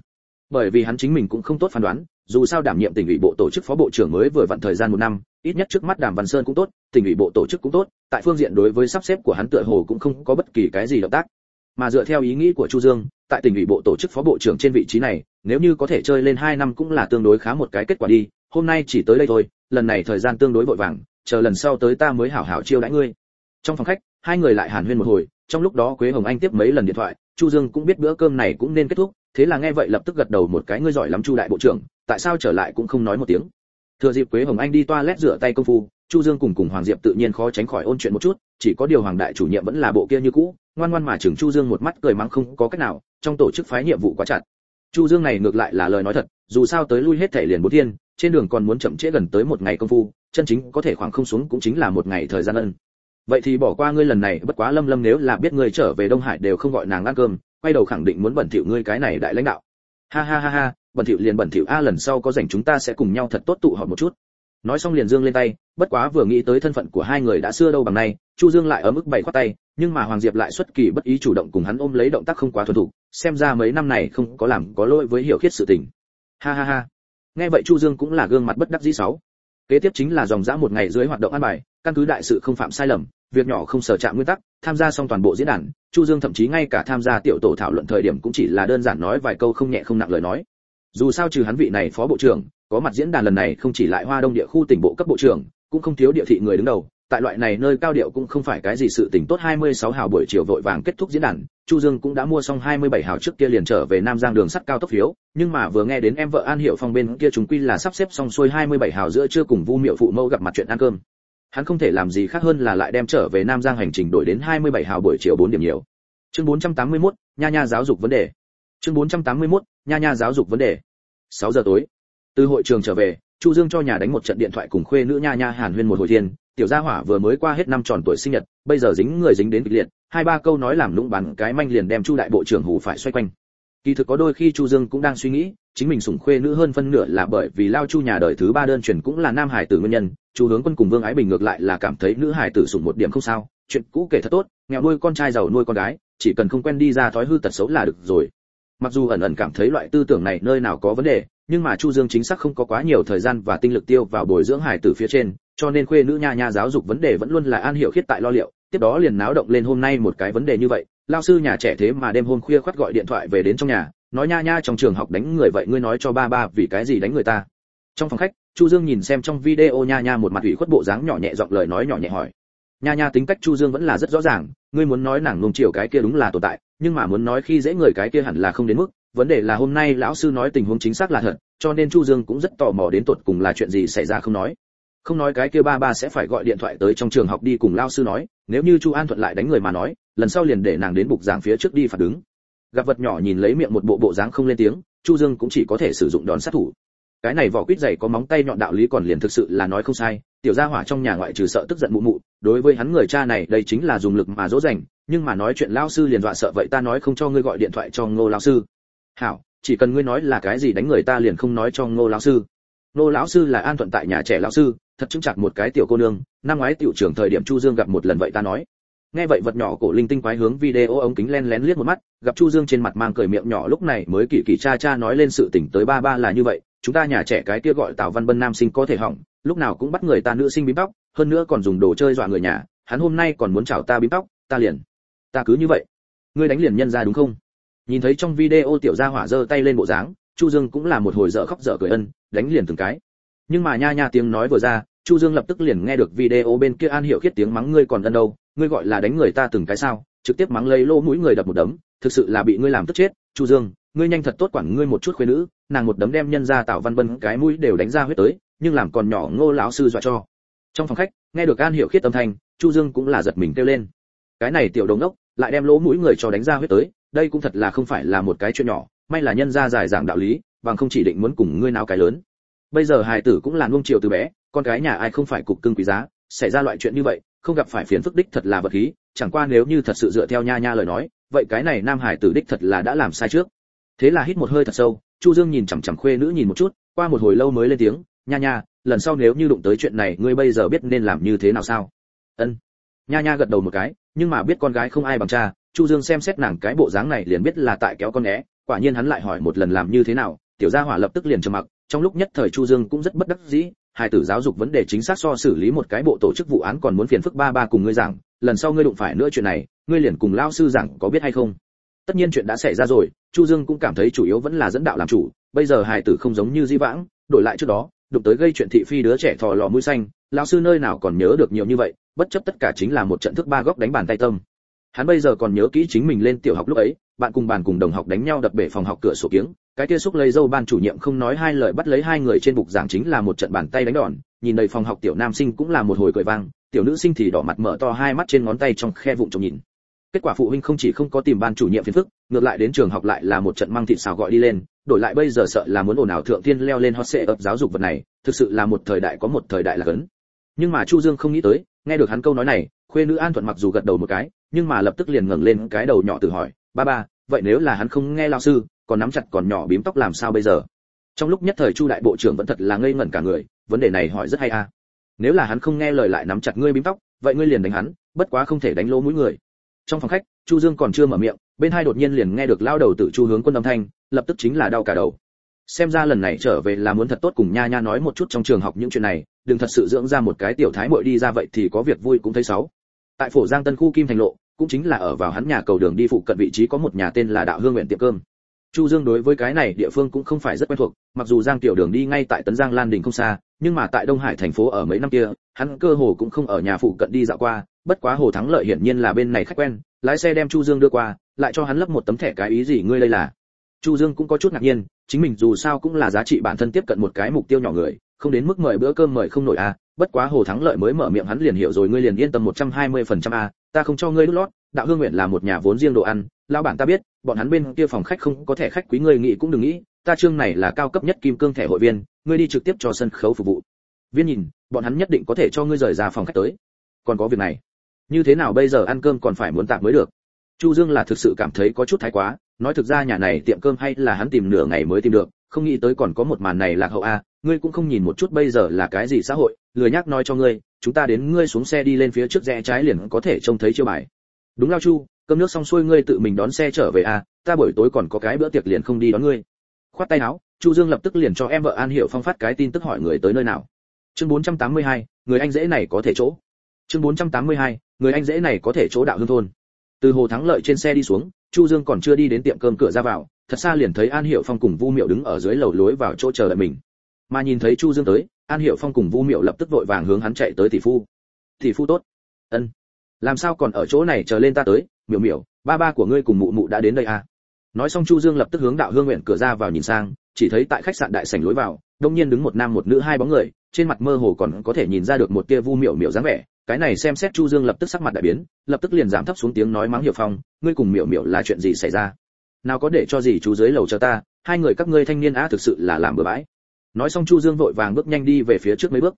[SPEAKER 1] Bởi vì hắn chính mình cũng không tốt phán đoán, dù sao đảm nhiệm tỉnh ủy bộ tổ chức phó bộ trưởng mới vừa vặn thời gian một năm, ít nhất trước mắt đàm văn sơn cũng tốt, tỉnh ủy bộ tổ chức cũng tốt, tại phương diện đối với sắp xếp của hắn tựa hồ cũng không có bất kỳ cái gì động tác mà dựa theo ý nghĩ của chu dương, tại tỉnh ủy bộ tổ chức phó bộ trưởng trên vị trí này, nếu như có thể chơi lên 2 năm cũng là tương đối khá một cái kết quả đi, hôm nay chỉ tới đây thôi, lần này thời gian tương đối vội vàng, chờ lần sau tới ta mới hảo hảo chiêu đãi ngươi. Trong phòng khách, hai người lại hàn huyên một hồi, trong lúc đó quế hồng anh tiếp mấy lần điện thoại, chu dương cũng biết bữa cơm này cũng nên kết thúc, thế là nghe vậy lập tức gật đầu một cái, ngươi giỏi lắm chu đại bộ trưởng, tại sao trở lại cũng không nói một tiếng? Thừa dịp quế hồng anh đi toilet rửa tay công phu chu dương cùng cùng hoàng diệp tự nhiên khó tránh khỏi ôn chuyện một chút, chỉ có điều hoàng đại chủ nhiệm vẫn là bộ kia như cũ, ngoan ngoan mà chừng chu dương một mắt cười mắng không có cách nào, trong tổ chức phái nhiệm vụ quá chặt. Chu dương này ngược lại là lời nói thật, dù sao tới lui hết thể liền bốn thiên, trên đường còn muốn chậm trễ gần tới một ngày công phu, chân chính có thể khoảng không xuống cũng chính là một ngày thời gian ân. Vậy thì bỏ qua ngươi lần này, bất quá lâm lâm nếu là biết ngươi trở về đông hải đều không gọi nàng ăn cơm, quay đầu khẳng định muốn bẩn thỉu ngươi cái này đại lãnh đạo. Ha ha ha ha, bẩn thỉu liền bẩn thỉu, a lần sau có rảnh chúng ta sẽ cùng nhau thật tốt tụ họp một chút nói xong liền dương lên tay, bất quá vừa nghĩ tới thân phận của hai người đã xưa đâu bằng nay, chu dương lại ở mức bảy khoát tay, nhưng mà hoàng diệp lại xuất kỳ bất ý chủ động cùng hắn ôm lấy động tác không quá thuần thục, xem ra mấy năm này không có làm có lỗi với hiểu khiết sự tình. Ha ha ha. Nghe vậy chu dương cũng là gương mặt bất đắc dĩ sáu. Kế tiếp chính là dòng dã một ngày dưới hoạt động an bài, căn cứ đại sự không phạm sai lầm, việc nhỏ không sở chạm nguyên tắc, tham gia xong toàn bộ diễn đàn, chu dương thậm chí ngay cả tham gia tiểu tổ thảo luận thời điểm cũng chỉ là đơn giản nói vài câu không nhẹ không nặng lời nói. Dù sao trừ hắn vị này phó bộ trưởng có mặt diễn đàn lần này không chỉ lại hoa đông địa khu tỉnh bộ cấp bộ trưởng cũng không thiếu địa thị người đứng đầu tại loại này nơi cao điệu cũng không phải cái gì sự tình tốt 26 hào buổi chiều vội vàng kết thúc diễn đàn, Chu Dương cũng đã mua xong 27 hào trước kia liền trở về Nam Giang đường sắt cao tốc phiếu, nhưng mà vừa nghe đến em vợ An hiệu Phong bên kia chúng quy là sắp xếp xong xuôi 27 hào giữa trưa cùng Vu Miệu phụ mâu gặp mặt chuyện ăn cơm. Hắn không thể làm gì khác hơn là lại đem trở về Nam Giang hành trình đổi đến 27 hào buổi chiều 4 điểm nhiều. Chương 481, nha nha giáo dục vấn đề. Chương 481, nha nha giáo dục vấn đề. 6 giờ tối. Từ hội trường trở về, Chu Dương cho nhà đánh một trận điện thoại cùng khuê nữ nha nha Hàn Huyên một hồi thiên, tiểu gia hỏa vừa mới qua hết năm tròn tuổi sinh nhật, bây giờ dính người dính đến kịch liệt, hai ba câu nói làm lũng bắn cái manh liền đem Chu đại bộ trưởng hù phải xoay quanh. Kỳ thực có đôi khi Chu Dương cũng đang suy nghĩ, chính mình sủng khuê nữ hơn phân nửa là bởi vì lao Chu nhà đời thứ ba đơn truyền cũng là nam hải tử nguyên nhân, Chu hướng quân cùng Vương Ái Bình ngược lại là cảm thấy nữ hải tử sủng một điểm không sao, chuyện cũ kể thật tốt, nghèo nuôi con trai giàu nuôi con gái, chỉ cần không quen đi ra thói hư tật xấu là được rồi. Mặc dù ẩn ẩn cảm thấy loại tư tưởng này nơi nào có vấn đề, nhưng mà Chu Dương chính xác không có quá nhiều thời gian và tinh lực tiêu vào bồi dưỡng hải tử phía trên, cho nên khuê nữ nha nha giáo dục vấn đề vẫn luôn là An Hiểu Khiết tại lo liệu, tiếp đó liền náo động lên hôm nay một cái vấn đề như vậy, lao sư nhà trẻ thế mà đêm hôm khuya khoắt gọi điện thoại về đến trong nhà, nói nha nha trong trường học đánh người vậy ngươi nói cho ba ba vì cái gì đánh người ta. Trong phòng khách, Chu Dương nhìn xem trong video nha nha một mặt ủy khuất bộ dáng nhỏ nhẹ giọng lời nói nhỏ nhẹ hỏi. Nha nha tính cách Chu Dương vẫn là rất rõ ràng, ngươi muốn nói nàng nuông chiều cái kia đúng là tồn tại, nhưng mà muốn nói khi dễ người cái kia hẳn là không đến mức, vấn đề là hôm nay lão sư nói tình huống chính xác là thật, cho nên Chu Dương cũng rất tò mò đến tột cùng là chuyện gì xảy ra không nói. Không nói cái kia ba ba sẽ phải gọi điện thoại tới trong trường học đi cùng lao sư nói nếu như chu an thuận lại đánh người mà nói lần sau liền để nàng đến bục giảng phía trước đi phạt đứng. Gặp vật nhỏ nhìn lấy miệng một bộ bộ dáng không lên tiếng chu dương cũng chỉ có thể sử dụng đòn sát thủ. Cái này vỏ quýt dày có móng tay nhọn đạo lý còn liền thực sự là nói không sai tiểu gia hỏa trong nhà ngoại trừ sợ tức giận mụ mụ đối với hắn người cha này đây chính là dùng lực mà dỗ dành nhưng mà nói chuyện lao sư liền dọa sợ vậy ta nói không cho ngươi gọi điện thoại cho ngô lao sư hảo, chỉ cần ngươi nói là cái gì đánh người ta liền không nói cho ngô lão sư. Ngô lão sư là an thuận tại nhà trẻ lão sư, thật chứng chặt một cái tiểu cô nương, năm ngoái tiểu trưởng thời điểm chu dương gặp một lần vậy ta nói. Nghe vậy vật nhỏ cổ linh tinh quái hướng video ống kính len lén liếc một mắt, gặp chu dương trên mặt mang cười miệng nhỏ lúc này mới kỳ kỳ cha cha nói lên sự tỉnh tới ba ba là như vậy, chúng ta nhà trẻ cái kia gọi tào văn bân nam sinh có thể hỏng, lúc nào cũng bắt người ta nữ sinh bím tóc, hơn nữa còn dùng đồ chơi dọa người nhà, hắn hôm nay còn muốn chào ta bím tóc, ta liền, ta cứ như vậy. Ngươi đánh liền nhân ra đúng không? Nhìn thấy trong video tiểu gia hỏa giơ tay lên bộ dáng, chu dương cũng là một hồi dở khóc dở cười ân, đánh liền từng cái. Nhưng mà nha nha tiếng nói vừa ra, chu dương lập tức liền nghe được video bên kia an hiểu khiết tiếng mắng ngươi còn ân đâu, ngươi gọi là đánh người ta từng cái sao, trực tiếp mắng lấy lô mũi người đập một đấm, thực sự là bị ngươi làm tức chết. Chu dương, ngươi nhanh thật tốt quản ngươi một chút khuyên nữ, nàng một đấm đem nhân ra tạo văn bân cái mũi đều đánh ra huyết tới, nhưng làm còn nhỏ ngô lão sư dọa cho. Trong phòng khách, nghe được an hiểu khiết âm thanh, chu dương cũng là giật mình kêu lên. Cái này tiểu đồng đốc lại đem lỗ mũi người cho đánh ra huyết tới đây cũng thật là không phải là một cái chuyện nhỏ, may là nhân ra giải giảng đạo lý, bằng không chỉ định muốn cùng ngươi nào cái lớn. Bây giờ hài tử cũng là nuông chiều từ bé, con gái nhà ai không phải cục cưng quý giá, xảy ra loại chuyện như vậy, không gặp phải phiền phức đích thật là vật khí, chẳng qua nếu như thật sự dựa theo nha nha lời nói, vậy cái này nam hải tử đích thật là đã làm sai trước. Thế là hít một hơi thật sâu, chu dương nhìn chằm chằm khuê nữ nhìn một chút, qua một hồi lâu mới lên tiếng, nha nha, lần sau nếu như đụng tới chuyện này, ngươi bây giờ biết nên làm như thế nào sao? Ân. Nha nha gật đầu một cái, nhưng mà biết con gái không ai bằng cha chu dương xem xét nàng cái bộ dáng này liền biết là tại kéo con né, quả nhiên hắn lại hỏi một lần làm như thế nào, tiểu gia hỏa lập tức liền trầm mặc, trong lúc nhất thời chu dương cũng rất bất đắc dĩ, hai tử giáo dục vấn đề chính xác so xử lý một cái bộ tổ chức vụ án còn muốn phiền phức ba ba cùng ngươi giảng, lần sau ngươi đụng phải nữa chuyện này, ngươi liền cùng lao sư giảng có biết hay không? Tất nhiên chuyện đã xảy ra rồi, chu dương cũng cảm thấy chủ yếu vẫn là dẫn đạo làm chủ, bây giờ hài tử không giống như di vãng, đổi lại trước đó, đụng tới gây chuyện thị phi đứa trẻ thò lò mũi xanh, lão sư nơi nào còn nhớ được nhiều như vậy, bất chấp tất cả chính là một trận thức ba góc đánh bàn tay tâm hắn bây giờ còn nhớ kỹ chính mình lên tiểu học lúc ấy, bạn cùng bàn cùng đồng học đánh nhau đập bể phòng học cửa sổ kiếng, cái kia xúc lấy dâu ban chủ nhiệm không nói hai lời bắt lấy hai người trên bục giảng chính là một trận bàn tay đánh đòn, nhìn đầy phòng học tiểu nam sinh cũng là một hồi cười vang, tiểu nữ sinh thì đỏ mặt mở to hai mắt trên ngón tay trong khe vụng trông nhìn. Kết quả phụ huynh không chỉ không có tìm ban chủ nhiệm phiền phức, ngược lại đến trường học lại là một trận mang thịt xào gọi đi lên, đổi lại bây giờ sợ là muốn ồn ào thượng tiên leo lên hot sệ ập giáo dục vật này, thực sự là một thời đại có một thời đại là cấn. Nhưng mà chu dương không nghĩ tới, nghe được hắn câu nói này, khuê nữ an thuận mặc dù gật đầu một cái nhưng mà lập tức liền ngẩng lên cái đầu nhỏ tự hỏi, ba ba, vậy nếu là hắn không nghe lao sư, còn nắm chặt còn nhỏ bím tóc làm sao bây giờ? Trong lúc nhất thời chu đại bộ trưởng vẫn thật là ngây ngẩn cả người, vấn đề này hỏi rất hay a. Nếu là hắn không nghe lời lại nắm chặt ngươi bím tóc, vậy ngươi liền đánh hắn, bất quá không thể đánh lỗ mũi người. Trong phòng khách, chu dương còn chưa mở miệng, bên hai đột nhiên liền nghe được lao đầu tự chu hướng quân âm thanh, lập tức chính là đau cả đầu. Xem ra lần này trở về là muốn thật tốt cùng nha nha nói một chút trong trường học những chuyện này, đừng thật sự dưỡng ra một cái tiểu thái muội đi ra vậy thì có việc vui cũng thấy xấu. Tại phổ giang tân khu kim thành lộ cũng chính là ở vào hắn nhà cầu đường đi phụ cận vị trí có một nhà tên là đạo hương nguyện tiệm cơm. Chu dương đối với cái này địa phương cũng không phải rất quen thuộc, mặc dù giang tiểu đường đi ngay tại tấn giang lan đình không xa, nhưng mà tại đông hải thành phố ở mấy năm kia, hắn cơ hồ cũng không ở nhà phụ cận đi dạo qua, bất quá hồ thắng lợi hiển nhiên là bên này khách quen, lái xe đem chu dương đưa qua, lại cho hắn lấp một tấm thẻ cái ý gì ngươi đây là. Chu dương cũng có chút ngạc nhiên, chính mình dù sao cũng là giá trị bản thân tiếp cận một cái mục tiêu nhỏ người, không đến mức mời bữa cơm mời không nổi à bất quá hồ thắng lợi mới mở miệng hắn liền hiểu rồi, ngươi liền yên tâm 120% a, ta không cho ngươi đút lót, đạo hương nguyện là một nhà vốn riêng đồ ăn, lão bản ta biết, bọn hắn bên kia phòng khách không có thẻ khách quý, ngươi nghĩ cũng đừng nghĩ, ta trương này là cao cấp nhất kim cương thẻ hội viên, ngươi đi trực tiếp cho sân khấu phục vụ. Viên nhìn, bọn hắn nhất định có thể cho ngươi rời ra phòng khách tới. Còn có việc này, như thế nào bây giờ ăn cơm còn phải muốn tạm mới được? Chu dương là thực sự cảm thấy có chút thái quá, nói thực ra nhà này tiệm cơm hay là hắn tìm nửa ngày mới tìm được không nghĩ tới còn có một màn này lạc hậu a ngươi cũng không nhìn một chút bây giờ là cái gì xã hội lười nhắc nói cho ngươi chúng ta đến ngươi xuống xe đi lên phía trước rẽ trái liền có thể trông thấy chiêu bài. Đúng lao chu cơm nước xong xuôi ngươi tự mình đón xe trở về à ta buổi tối còn có cái bữa tiệc liền không đi đón ngươi. Khoát tay áo chu dương lập tức liền cho em vợ an hiểu phong phát cái tin tức hỏi người tới nơi nào. Chương 482, người anh dễ này có thể chỗ. Chương 482, người anh dễ này có thể chỗ đạo hương thôn. Từ hồ thắng lợi trên xe đi xuống chu dương còn chưa đi đến tiệm cơm cửa ra vào thật xa liền thấy an Hiệu phong cùng vu miệu đứng ở dưới lầu lối vào chỗ chờ đợi mình. Mà nhìn thấy chu dương tới, an Hiệu phong cùng vu miệu lập tức vội vàng hướng hắn chạy tới tỷ phu. Tỷ phu tốt. Ân. Làm sao còn ở chỗ này chờ lên ta tới? Miểu miểu ba ba của ngươi cùng mụ mụ đã đến đây à? Nói xong chu dương lập tức hướng đạo hương nguyện cửa ra vào nhìn sang, chỉ thấy tại khách sạn đại sảnh lối vào, đông nhiên đứng một nam một nữ hai bóng người, trên mặt mơ hồ còn có thể nhìn ra được một tia vu miểu miểu dáng vẻ. Cái này xem xét chu dương lập tức sắc mặt đại biến, lập tức liền giảm thấp xuống tiếng nói mắng hiểu phong, ngươi cùng miểu miểu là chuyện gì xảy ra? Nào có để cho gì chú dưới lầu cho ta, hai người các ngươi thanh niên á thực sự là làm bừa bãi. Nói xong chu dương vội vàng bước nhanh đi về phía trước mấy bước.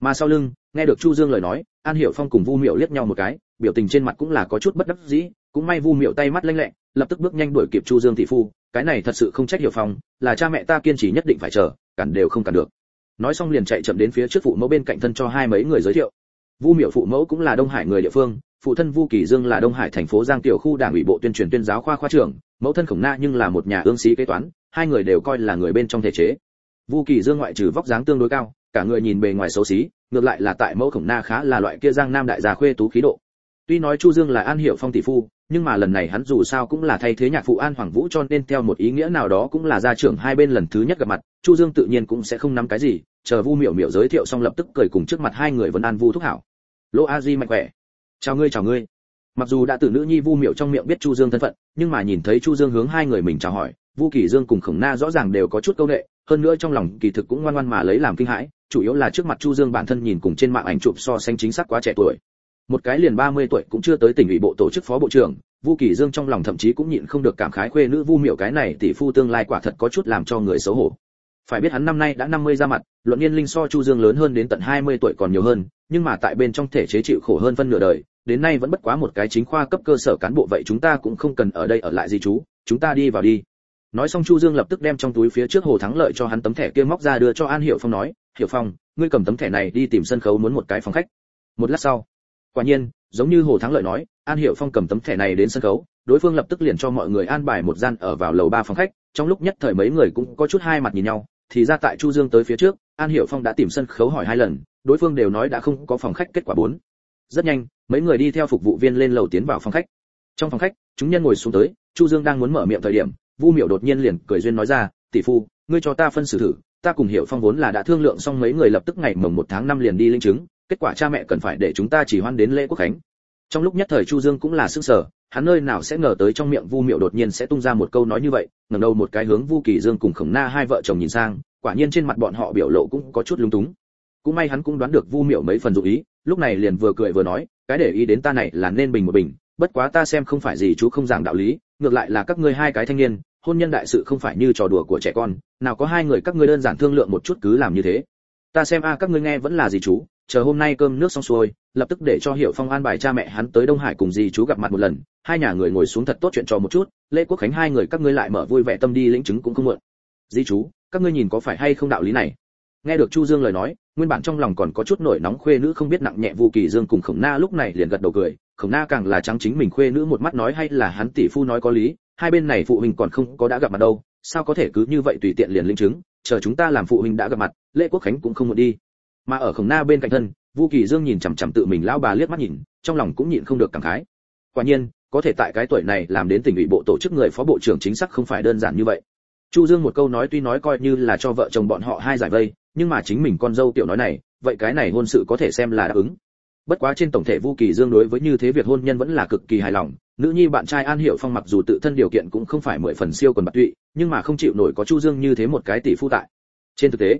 [SPEAKER 1] Mà sau lưng, nghe được chu dương lời nói, an hiểu phong cùng vu miệu liếc nhau một cái, biểu tình trên mặt cũng là có chút bất đắc dĩ, cũng may vu miệu tay mắt lanh lẹ, lập tức bước nhanh đuổi kịp chu dương thị phu, cái này thật sự không trách hiểu phong, là cha mẹ ta kiên trì nhất định phải chờ, cản đều không cản được. Nói xong liền chạy chậm đến phía trước phụ mẫu bên cạnh thân cho hai mấy người giới thiệu. Vu miệu phụ mẫu cũng là đông hải người địa phương phụ thân vu kỳ dương là đông hải thành phố giang tiểu khu đảng ủy bộ tuyên truyền tuyên giáo khoa khoa trưởng, mẫu thân khổng na nhưng là một nhà ương sĩ kế toán, hai người đều coi là người bên trong thể chế. Vu kỳ dương ngoại trừ vóc dáng tương đối cao, cả người nhìn bề ngoài xấu xí, ngược lại là tại mẫu khổng na khá là loại kia giang nam đại gia khuê tú khí độ. Tuy nói chu dương là an hiểu phong tỷ phu, nhưng mà lần này hắn dù sao cũng là thay thế nhạc phụ an hoàng vũ cho nên theo một ý nghĩa nào đó cũng là gia trưởng hai bên lần thứ nhất gặp mặt, chu dương tự nhiên cũng sẽ không nắm cái gì, chờ vu miểu miểu giới thiệu xong lập tức cười cùng trước mặt hai người vẫn an vu thúc hảo. Lỗ a di mạnh khỏe chào ngươi chào ngươi. Mặc dù đã từ nữ nhi vu miệu trong miệng biết chu dương thân phận, nhưng mà nhìn thấy chu dương hướng hai người mình chào hỏi, vu kỳ dương cùng khổng na rõ ràng đều có chút câu nệ, hơn nữa trong lòng kỳ thực cũng ngoan ngoan mà lấy làm kinh hãi, chủ yếu là trước mặt chu dương bản thân nhìn cùng trên mạng ảnh chụp so sánh chính xác quá trẻ tuổi. Một cái liền 30 tuổi cũng chưa tới tỉnh ủy bộ tổ chức phó bộ trưởng, vu kỳ dương trong lòng thậm chí cũng nhịn không được cảm khái khuê nữ vu miệu cái này tỷ phu tương lai quả thật có chút làm cho người xấu hổ. Phải biết hắn năm nay đã 50 ra mặt, luận niên linh so chu dương lớn hơn đến tận 20 tuổi còn nhiều hơn nhưng mà tại bên trong thể chế chịu khổ hơn phân nửa đời, đến nay vẫn bất quá một cái chính khoa cấp cơ sở cán bộ vậy chúng ta cũng không cần ở đây ở lại gì chú, chúng ta đi vào đi. Nói xong chu dương lập tức đem trong túi phía trước hồ thắng lợi cho hắn tấm thẻ kia móc ra đưa cho an hiệu phong nói hiệu phong, ngươi cầm tấm thẻ này đi tìm sân khấu muốn một cái phòng khách. Một lát sau, quả nhiên, giống như hồ thắng lợi nói, an hiệu phong cầm tấm thẻ này đến sân khấu, đối phương lập tức liền cho mọi người an bài một gian ở vào lầu ba phòng khách, trong lúc nhất thời mấy người cũng có chút hai mặt nhìn nhau, thì ra tại chu dương tới phía trước an Hiểu phong đã tìm sân khấu hỏi hai lần, đối phương đều nói đã không có phòng khách kết quả bốn. Rất nhanh, mấy người đi theo phục vụ viên lên lầu tiến vào phòng khách. Trong phòng khách, chúng nhân ngồi xuống tới, chu dương đang muốn mở miệng thời điểm, vu miểu đột nhiên liền cười duyên nói ra, tỷ phu, ngươi cho ta phân xử thử, ta cùng hiểu phong vốn là đã thương lượng xong mấy người lập tức ngày mồng một tháng năm liền đi linh chứng, kết quả cha mẹ cần phải để chúng ta chỉ hoan đến lễ quốc khánh. Trong lúc nhất thời chu dương cũng là sức sở hắn nơi nào sẽ ngờ tới trong miệng vu miệu đột nhiên sẽ tung ra một câu nói như vậy, ngẩng đầu một cái hướng vu kỳ dương cùng khổng na hai vợ chồng nhìn sang, quả nhiên trên mặt bọn họ biểu lộ cũng có chút lung túng. Cũng may hắn cũng đoán được vu miệu mấy phần dụng ý, lúc này liền vừa cười vừa nói, cái để ý đến ta này là nên bình một bình, bất quá ta xem không phải gì chú không giảng đạo lý, ngược lại là các ngươi hai cái thanh niên, hôn nhân đại sự không phải như trò đùa của trẻ con, nào có hai người các ngươi đơn giản thương lượng một chút cứ làm như thế. Ta xem a, các ngươi nghe vẫn là gì chú? Chờ hôm nay cơm nước xong xuôi, lập tức để cho hiểu phong an bài cha mẹ hắn tới đông hải cùng dì chú gặp mặt một lần. Hai nhà người ngồi xuống thật tốt chuyện trò một chút, lễ quốc khánh hai người các ngươi lại mở vui vẻ tâm đi lĩnh chứng cũng không muộn. Dì chú, các ngươi nhìn có phải hay không đạo lý này? Nghe được chu dương lời nói, nguyên bản trong lòng còn có chút nổi nóng khuê nữ không biết nặng nhẹ vu kỳ dương cùng khổng na lúc này liền gật đầu cười. Khổng na càng là trắng chính mình khuê nữ một mắt nói hay là hắn tỷ phu nói có lý, hai bên này phụ huynh còn không có đã gặp mặt đâu, sao có thể cứ như vậy tùy tiện liền lĩnh chứng, chờ chúng ta làm phụ huynh đã gặp mặt, lễ quốc khánh cũng không muốn đi mà ở khổng na bên cạnh thân, vu kỳ dương nhìn chằm chằm tự mình lão bà liếc mắt nhìn, trong lòng cũng nhịn không được cảm khái. Quả nhiên, có thể tại cái tuổi này làm đến tỉnh ủy bộ tổ chức người phó bộ trưởng chính xác không phải đơn giản như vậy. Chu dương một câu nói tuy nói coi như là cho vợ chồng bọn họ hai giải vây, nhưng mà chính mình con dâu tiểu nói này, vậy cái này hôn sự có thể xem là đáp ứng. Bất quá trên tổng thể vu kỳ dương đối với như thế việc hôn nhân vẫn là cực kỳ hài lòng, nữ nhi bạn trai an hiệu phong mặc dù tự thân điều kiện cũng không phải mười phần siêu quần bạc tụy, nhưng mà không chịu nổi có chu dương như thế một cái tỷ phu tại. Trên thực tế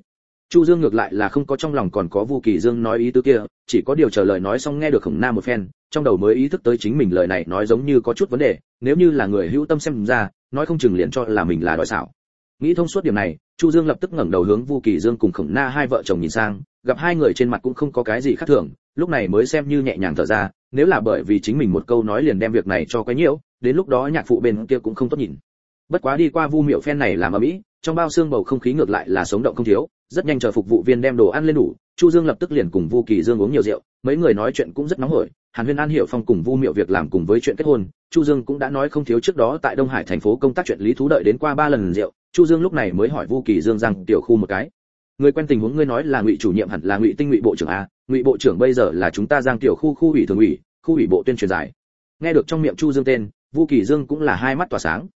[SPEAKER 1] chu dương ngược lại là không có trong lòng còn có vu kỳ dương nói ý tứ kia, chỉ có điều chờ lời nói xong nghe được khổng nam một phen, trong đầu mới ý thức tới chính mình lời này nói giống như có chút vấn đề, nếu như là người hữu tâm xem ra, nói không chừng liền cho là mình là đòi xảo. Nghĩ thông suốt điểm này, chu dương lập tức ngẩng đầu hướng vu kỳ dương cùng khổng na hai vợ chồng nhìn sang, gặp hai người trên mặt cũng không có cái gì khác thường, lúc này mới xem như nhẹ nhàng thở ra, nếu là bởi vì chính mình một câu nói liền đem việc này cho cái nhiễu, đến lúc đó nhạc phụ bên kia cũng không tốt nhìn. Bất quá đi qua vu miệu phen này làm ở mỹ trong bao xương bầu không khí ngược lại là sống động không thiếu rất nhanh chờ phục vụ viên đem đồ ăn lên đủ, chu dương lập tức liền cùng vu kỳ dương uống nhiều rượu, mấy người nói chuyện cũng rất nóng hổi, hàn huyên an hiểu phong cùng vu miệu việc làm cùng với chuyện kết hôn, chu dương cũng đã nói không thiếu trước đó tại đông hải thành phố công tác chuyện lý thú đợi đến qua ba lần rượu, chu dương lúc này mới hỏi vu kỳ dương rằng, tiểu khu một cái, người quen tình huống ngươi nói là ngụy chủ nhiệm hẳn là ngụy tinh ngụy bộ trưởng a, ngụy bộ trưởng bây giờ là chúng ta giang tiểu khu khu ủy thường ủy, khu ủy bộ tuyên truyền giải. Nghe được trong miệng chu dương tên, vu kỳ dương cũng là hai mắt tỏa sáng.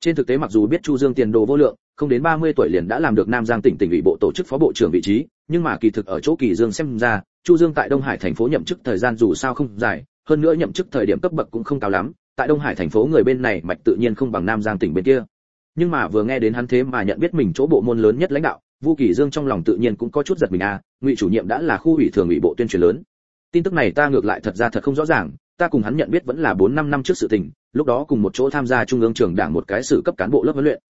[SPEAKER 1] Trên thực tế mặc dù biết chu dương tiền đồ vô lượng không đến 30 tuổi liền đã làm được nam giang tỉnh tỉnh ủy bộ tổ chức phó bộ trưởng vị trí nhưng mà kỳ thực ở chỗ kỳ dương xem ra chu dương tại đông hải thành phố nhậm chức thời gian dù sao không dài hơn nữa nhậm chức thời điểm cấp bậc cũng không cao lắm tại đông hải thành phố người bên này mạch tự nhiên không bằng nam giang tỉnh bên kia nhưng mà vừa nghe đến hắn thế mà nhận biết mình chỗ bộ môn lớn nhất lãnh đạo Vu Kỳ Dương trong lòng tự nhiên cũng có chút giật mình a, à, Ngụy chủ nhiệm đã là khu ủy thường ủy bộ tuyên truyền lớn. Tin tức này ta ngược lại thật ra thật không rõ ràng, ta cùng hắn nhận biết vẫn là 4 5 năm trước sự tình, lúc đó cùng một chỗ tham gia trung ương trường đảng một cái sự cấp cán bộ lớp huấn luyện.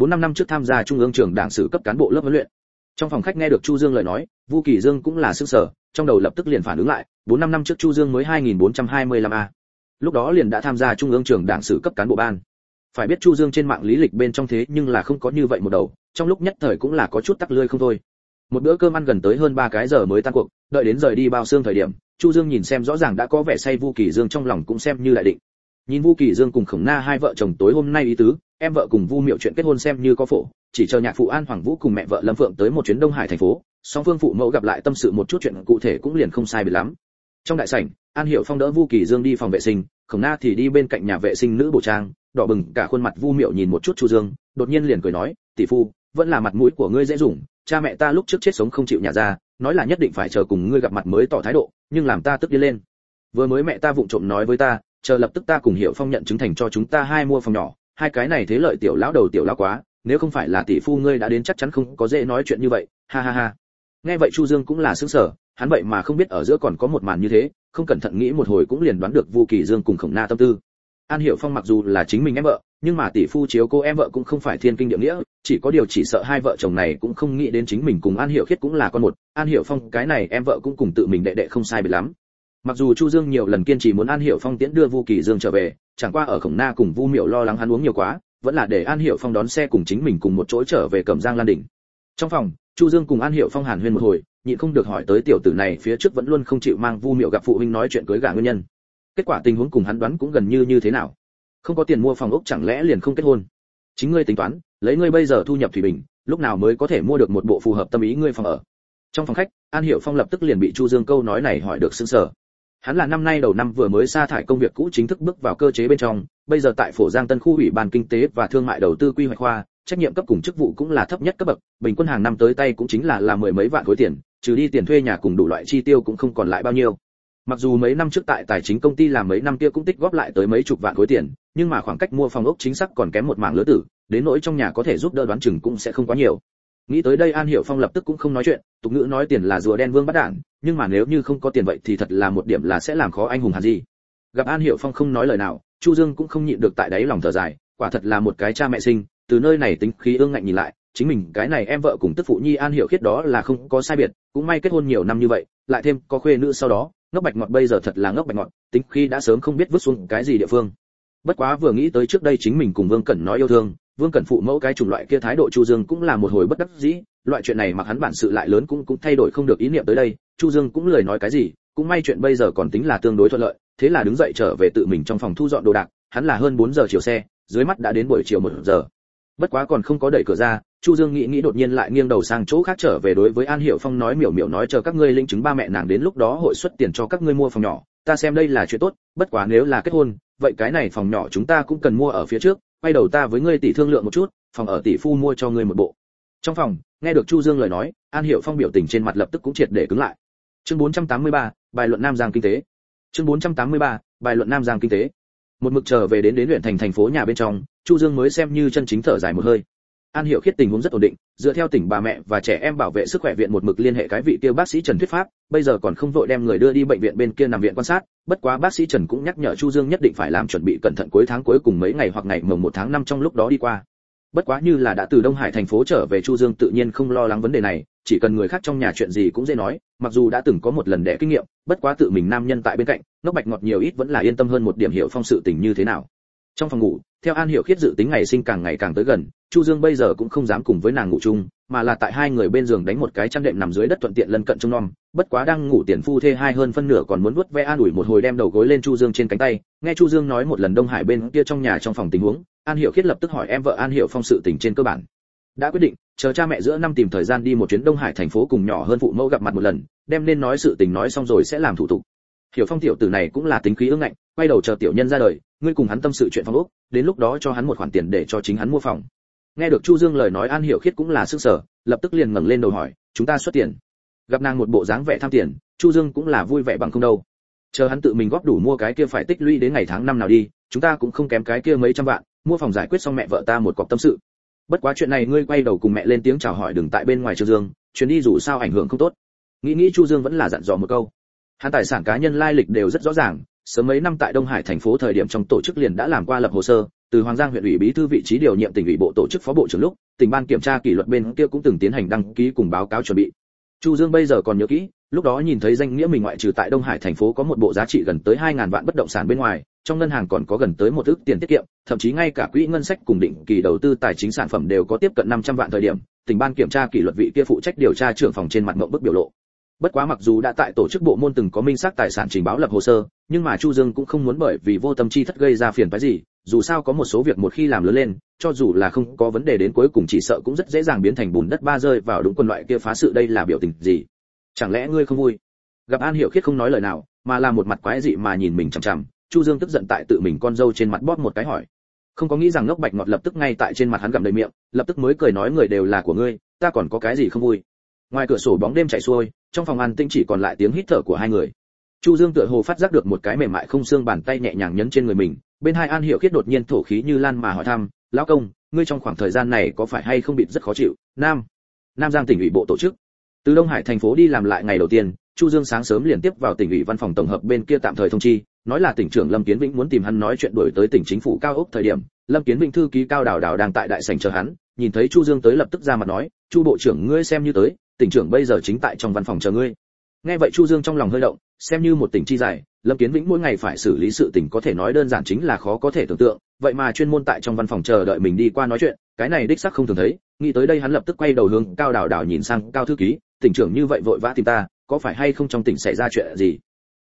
[SPEAKER 1] 4 5 năm trước tham gia trung ương trường đảng sự cấp cán bộ lớp huấn luyện. Trong phòng khách nghe được Chu Dương lời nói, Vu Kỳ Dương cũng là sức sở, trong đầu lập tức liền phản ứng lại, 4 5 năm trước Chu Dương mới 2425 a. Lúc đó liền đã tham gia trung ương trường đảng sự cấp cán bộ ban. Phải biết Chu Dương trên mạng lý lịch bên trong thế nhưng là không có như vậy một đầu, trong lúc nhất thời cũng là có chút tắc lươi không thôi một bữa cơm ăn gần tới hơn ba cái giờ mới tan cuộc đợi đến rời đi bao xương thời điểm chu dương nhìn xem rõ ràng đã có vẻ say vu kỳ dương trong lòng cũng xem như lại định nhìn vu kỳ dương cùng khổng na hai vợ chồng tối hôm nay ý tứ, em vợ cùng vu miệu chuyện kết hôn xem như có phổ, chỉ chờ nhạc phụ an hoàng vũ cùng mẹ vợ lâm phượng tới một chuyến đông hải thành phố, song phương phụ mẫu gặp lại tâm sự một chút chuyện cụ thể cũng liền không sai biệt lắm. Trong đại sảnh, an hiệu phong đỡ vu kỳ dương đi phòng vệ sinh, khổng na thì đi bên cạnh nhà vệ sinh nữ bộ trang, đỏ bừng cả khuôn mặt vu miệu nhìn một chút chu dương, đột nhiên liền cười nói, tỷ phu, vẫn là mặt mũi của ngươi dễ dùng, cha mẹ ta lúc trước chết sống không chịu nhà ra, nói là nhất định phải chờ cùng ngươi gặp mặt mới tỏ thái độ, nhưng làm ta tức đi lên. Vừa mới mẹ ta vụng trộm nói với ta chờ lập tức ta cùng hiểu phong nhận chứng thành cho chúng ta hai mua phòng nhỏ, hai cái này thế lợi tiểu lão đầu tiểu lão quá, nếu không phải là tỷ phu ngươi đã đến chắc chắn không có dễ nói chuyện như vậy, ha ha ha. Nghe vậy chu dương cũng là sững sờ, hắn vậy mà không biết ở giữa còn có một màn như thế, không cẩn thận nghĩ một hồi cũng liền đoán được vu kỳ dương cùng khổng na tâm tư. An hiểu phong mặc dù là chính mình em vợ, nhưng mà tỷ phu chiếu cô em vợ cũng không phải thiên kinh địa nghĩa, chỉ có điều chỉ sợ hai vợ chồng này cũng không nghĩ đến chính mình cùng an hiểu khiết cũng là con một. An hiểu phong, cái này em vợ cũng cùng tự mình đệ đệ không sai biệt lắm mặc dù chu dương nhiều lần kiên trì muốn an hiểu phong tiễn đưa vu kỳ dương trở về, chẳng qua ở khổng na cùng vu miệu lo lắng hắn uống nhiều quá, vẫn là để an hiểu phong đón xe cùng chính mình cùng một chỗ trở về cẩm giang lan đỉnh. Trong phòng, chu dương cùng an hiểu phong hàn huyên một hồi, nhịn không được hỏi tới tiểu tử này phía trước vẫn luôn không chịu mang vu miệu gặp phụ huynh nói chuyện cưới gả nguyên nhân. Kết quả tình huống cùng hắn đoán cũng gần như như thế nào? Không có tiền mua phòng ốc chẳng lẽ liền không kết hôn? Chính ngươi tính toán, lấy ngươi bây giờ thu nhập thủy bình, lúc nào mới có thể mua được một bộ phù hợp tâm ý ngươi phòng ở? Trong phòng khách, an hiểu phong lập tức liền bị chu dương câu nói này hỏi được sững sờ hắn là năm nay đầu năm vừa mới sa thải công việc cũ chính thức bước vào cơ chế bên trong, bây giờ tại phổ giang tân khu ủy ban kinh tế và thương mại đầu tư quy hoạch khoa, trách nhiệm cấp cùng chức vụ cũng là thấp nhất cấp bậc, bình quân hàng năm tới tay cũng chính là là mười mấy vạn khối tiền, trừ đi tiền thuê nhà cùng đủ loại chi tiêu cũng không còn lại bao nhiêu. Mặc dù mấy năm trước tại tài chính công ty làm mấy năm kia cũng tích góp lại tới mấy chục vạn khối tiền, nhưng mà khoảng cách mua phòng ốc chính xác còn kém một mảng lứa tử, đến nỗi trong nhà có thể giúp đỡ đoán chừng cũng sẽ không quá nhiều nghĩ tới đây an hiểu phong lập tức cũng không nói chuyện, tục ngữ nói tiền là rùa đen vương bắt đản nhưng mà nếu như không có tiền vậy thì thật là một điểm là sẽ làm khó anh hùng hàn gì gặp an hiểu phong không nói lời nào, chu dương cũng không nhịn được tại đáy lòng thở dài, quả thật là một cái cha mẹ sinh, từ nơi này tính khí ương ngạnh nhìn lại, chính mình, cái này em vợ cùng tức phụ nhi an hiểu khiết đó là không có sai biệt, cũng may kết hôn nhiều năm như vậy, lại thêm có khuê nữ sau đó, ngốc bạch ngọt bây giờ thật là ngốc bạch ngọt, tính khi đã sớm không biết vứt xuống cái gì địa phương. Bất quá vừa nghĩ tới trước đây chính mình cùng vương cẩn nói yêu thương vương cẩn phụ mẫu cái chủng loại kia thái độ chu dương cũng là một hồi bất đắc dĩ, loại chuyện này mặc hắn bản sự lại lớn cũng cũng thay đổi không được ý niệm tới đây, chu dương cũng lời nói cái gì, cũng may chuyện bây giờ còn tính là tương đối thuận lợi, thế là đứng dậy trở về tự mình trong phòng thu dọn đồ đạc, hắn là hơn 4 giờ chiều xe, dưới mắt đã đến buổi chiều một giờ. Bất quá còn không có đẩy cửa ra, chu dương nghĩ nghĩ đột nhiên lại nghiêng đầu sang chỗ khác trở về đối với an hiểu phong nói miểu miểu nói chờ các ngươi linh chứng ba mẹ nàng đến lúc đó hội xuất tiền cho các ngươi mua phòng nhỏ, ta xem đây là chuyện tốt, bất quá nếu là kết hôn, vậy cái này phòng nhỏ chúng ta cũng cần mua ở phía trước quay đầu ta với ngươi tỷ thương lượng một chút phòng ở tỷ phu mua cho ngươi một bộ. Trong phòng nghe được chu dương lời nói an hiểu phong biểu tình trên mặt lập tức cũng triệt để cứng lại. Chương 483, bài luận nam giang kinh tế. Chương 483, bài luận nam giang kinh tế. Một mực trở về đến đến huyện thành thành phố nhà bên trong chu dương mới xem như chân chính thở dài một hơi an hiểu khiết tình huống rất ổn định, dựa theo tỉnh bà mẹ và trẻ em bảo vệ sức khỏe viện một mực liên hệ cái vị kia bác sĩ trần thuyết pháp, bây giờ còn không vội đem người đưa đi bệnh viện bên kia nằm viện quan sát, bất quá bác sĩ trần cũng nhắc nhở chu dương nhất định phải làm chuẩn bị cẩn thận cuối tháng cuối cùng mấy ngày hoặc ngày mồng một tháng năm trong lúc đó đi qua. Bất quá như là đã từ đông hải thành phố trở về chu dương tự nhiên không lo lắng vấn đề này, chỉ cần người khác trong nhà chuyện gì cũng dễ nói, mặc dù đã từng có một lần đẻ kinh nghiệm, bất quá tự mình nam nhân tại bên cạnh nóc bạch ngọt nhiều ít vẫn là yên tâm hơn một điểm hiểu phong sự tình như thế nào. Trong phòng ngủ theo an hiểu khiết dự tính ngày sinh càng ngày càng tới gần, chu dương bây giờ cũng không dám cùng với nàng ngủ chung, mà là tại hai người bên giường đánh một cái chăn đệm nằm dưới đất thuận tiện lân cận trông nom. Bất quá đang ngủ tiền phu thê hai hơn phân nửa còn muốn vuốt ve an ủi một hồi đem đầu gối lên chu dương trên cánh tay. Nghe chu dương nói một lần đông hải bên kia trong nhà trong phòng tình huống, an hiểu khiết lập tức hỏi em vợ an hiểu phong sự tình trên cơ bản. Đã quyết định, chờ cha mẹ giữa năm tìm thời gian đi một chuyến đông hải thành phố cùng nhỏ hơn phụ mẫu gặp mặt một lần, đem nên nói sự tình nói xong rồi sẽ làm thủ tục. Hiểu phong tiểu tử này cũng là tính khí ương ngạnh, quay đầu chờ tiểu nhân ra đời ngươi cùng hắn tâm sự chuyện phòng ốc, đến lúc đó cho hắn một khoản tiền để cho chính hắn mua phòng. Nghe được chu dương lời nói an hiểu khiết cũng là sức sở lập tức liền ngẩng lên đầu hỏi, chúng ta xuất tiền? Gặp nàng một bộ dáng vẻ tham tiền, chu dương cũng là vui vẻ bằng không đâu. Chờ hắn tự mình góp đủ mua cái kia phải tích lũy đến ngày tháng năm nào đi, chúng ta cũng không kém cái kia mấy trăm vạn, mua phòng giải quyết xong mẹ vợ ta một cọc tâm sự. Bất quá chuyện này ngươi quay đầu cùng mẹ lên tiếng chào hỏi đừng tại bên ngoài chu dương, chuyến đi dù sao ảnh hưởng không tốt. Nghĩ nghĩ chu dương vẫn là dặn dò một câu. Hắn tài sản cá nhân lai lịch đều rất rõ ràng sớm mấy năm tại đông hải thành phố thời điểm trong tổ chức liền đã làm qua lập hồ sơ, từ hoàng giang huyện ủy bí thư vị trí điều nhiệm tỉnh ủy bộ tổ chức phó bộ trưởng lúc, tỉnh ban kiểm tra kỷ luật bên kia cũng từng tiến hành đăng ký cùng báo cáo chuẩn bị. Chu dương bây giờ còn nhớ kỹ, lúc đó nhìn thấy danh nghĩa mình ngoại trừ tại đông hải thành phố có một bộ giá trị gần tới 2.000 vạn bất động sản bên ngoài, trong ngân hàng còn có gần tới một ước tiền tiết kiệm, thậm chí ngay cả quỹ ngân sách cùng định kỳ đầu tư tài chính sản phẩm đều có tiếp cận 500 vạn thời điểm, tỉnh ban kiểm tra kỷ luật vị kia phụ trách điều tra trưởng phòng trên mặt mộng bức biểu lộ bất quá mặc dù đã tại tổ chức bộ môn từng có minh xác tài sản trình báo lập hồ sơ, nhưng mà chu dương cũng không muốn bởi vì vô tâm chi thất gây ra phiền phức gì, dù sao có một số việc một khi làm lớn lên, cho dù là không có vấn đề đến cuối cùng chỉ sợ cũng rất dễ dàng biến thành bùn đất ba rơi vào đúng quân loại kia phá sự đây là biểu tình gì. Chẳng lẽ ngươi không vui? Gặp an hiểu khiết không nói lời nào, mà là một mặt quái dị mà nhìn mình chằm chằm, chu dương tức giận tại tự mình con dâu trên mặt bóp một cái hỏi. Không có nghĩ rằng ngốc bạch ngọt lập tức ngay tại trên mặt hắn gặm đầy miệng, lập tức mới cười nói người đều là của ngươi, ta còn có cái gì không vui? Ngoài cửa sổ bóng đêm chạy xuôi, trong phòng ăn tĩnh chỉ còn lại tiếng hít thở của hai người. Chu dương tựa hồ phát giác được một cái mềm mại không xương bàn tay nhẹ nhàng nhấn trên người mình, bên hai an hiểu khiết đột nhiên thổ khí như lan mà hỏi thăm, lão công, ngươi trong khoảng thời gian này có phải hay không bị rất khó chịu? Nam nam giang tỉnh ủy bộ tổ chức. Từ đông hải thành phố đi làm lại ngày đầu tiên, chu dương sáng sớm liền tiếp vào tỉnh ủy văn phòng tổng hợp bên kia tạm thời thông chi, nói là tỉnh trưởng lâm kiến vĩnh muốn tìm hắn nói chuyện đổi tới tỉnh chính phủ cao ốc thời điểm, lâm kiến vĩnh thư ký cao đào đào đang tại đại sảnh chờ hắn, nhìn thấy chu dương tới lập tức ra mặt nói, chu bộ trưởng, ngươi xem như tới tỉnh trưởng bây giờ chính tại trong văn phòng chờ ngươi. Nghe vậy chu dương trong lòng hơi động, xem như một tỉnh chi dài lâm kiến vĩnh mỗi ngày phải xử lý sự tình có thể nói đơn giản chính là khó có thể tưởng tượng, vậy mà chuyên môn tại trong văn phòng chờ đợi mình đi qua nói chuyện, cái này đích xác không thường thấy, nghĩ tới đây hắn lập tức quay đầu hướng cao Đảo Đảo nhìn sang cao thư ký, tỉnh trưởng như vậy vội vã tìm ta, có phải hay không trong tỉnh xảy ra chuyện gì?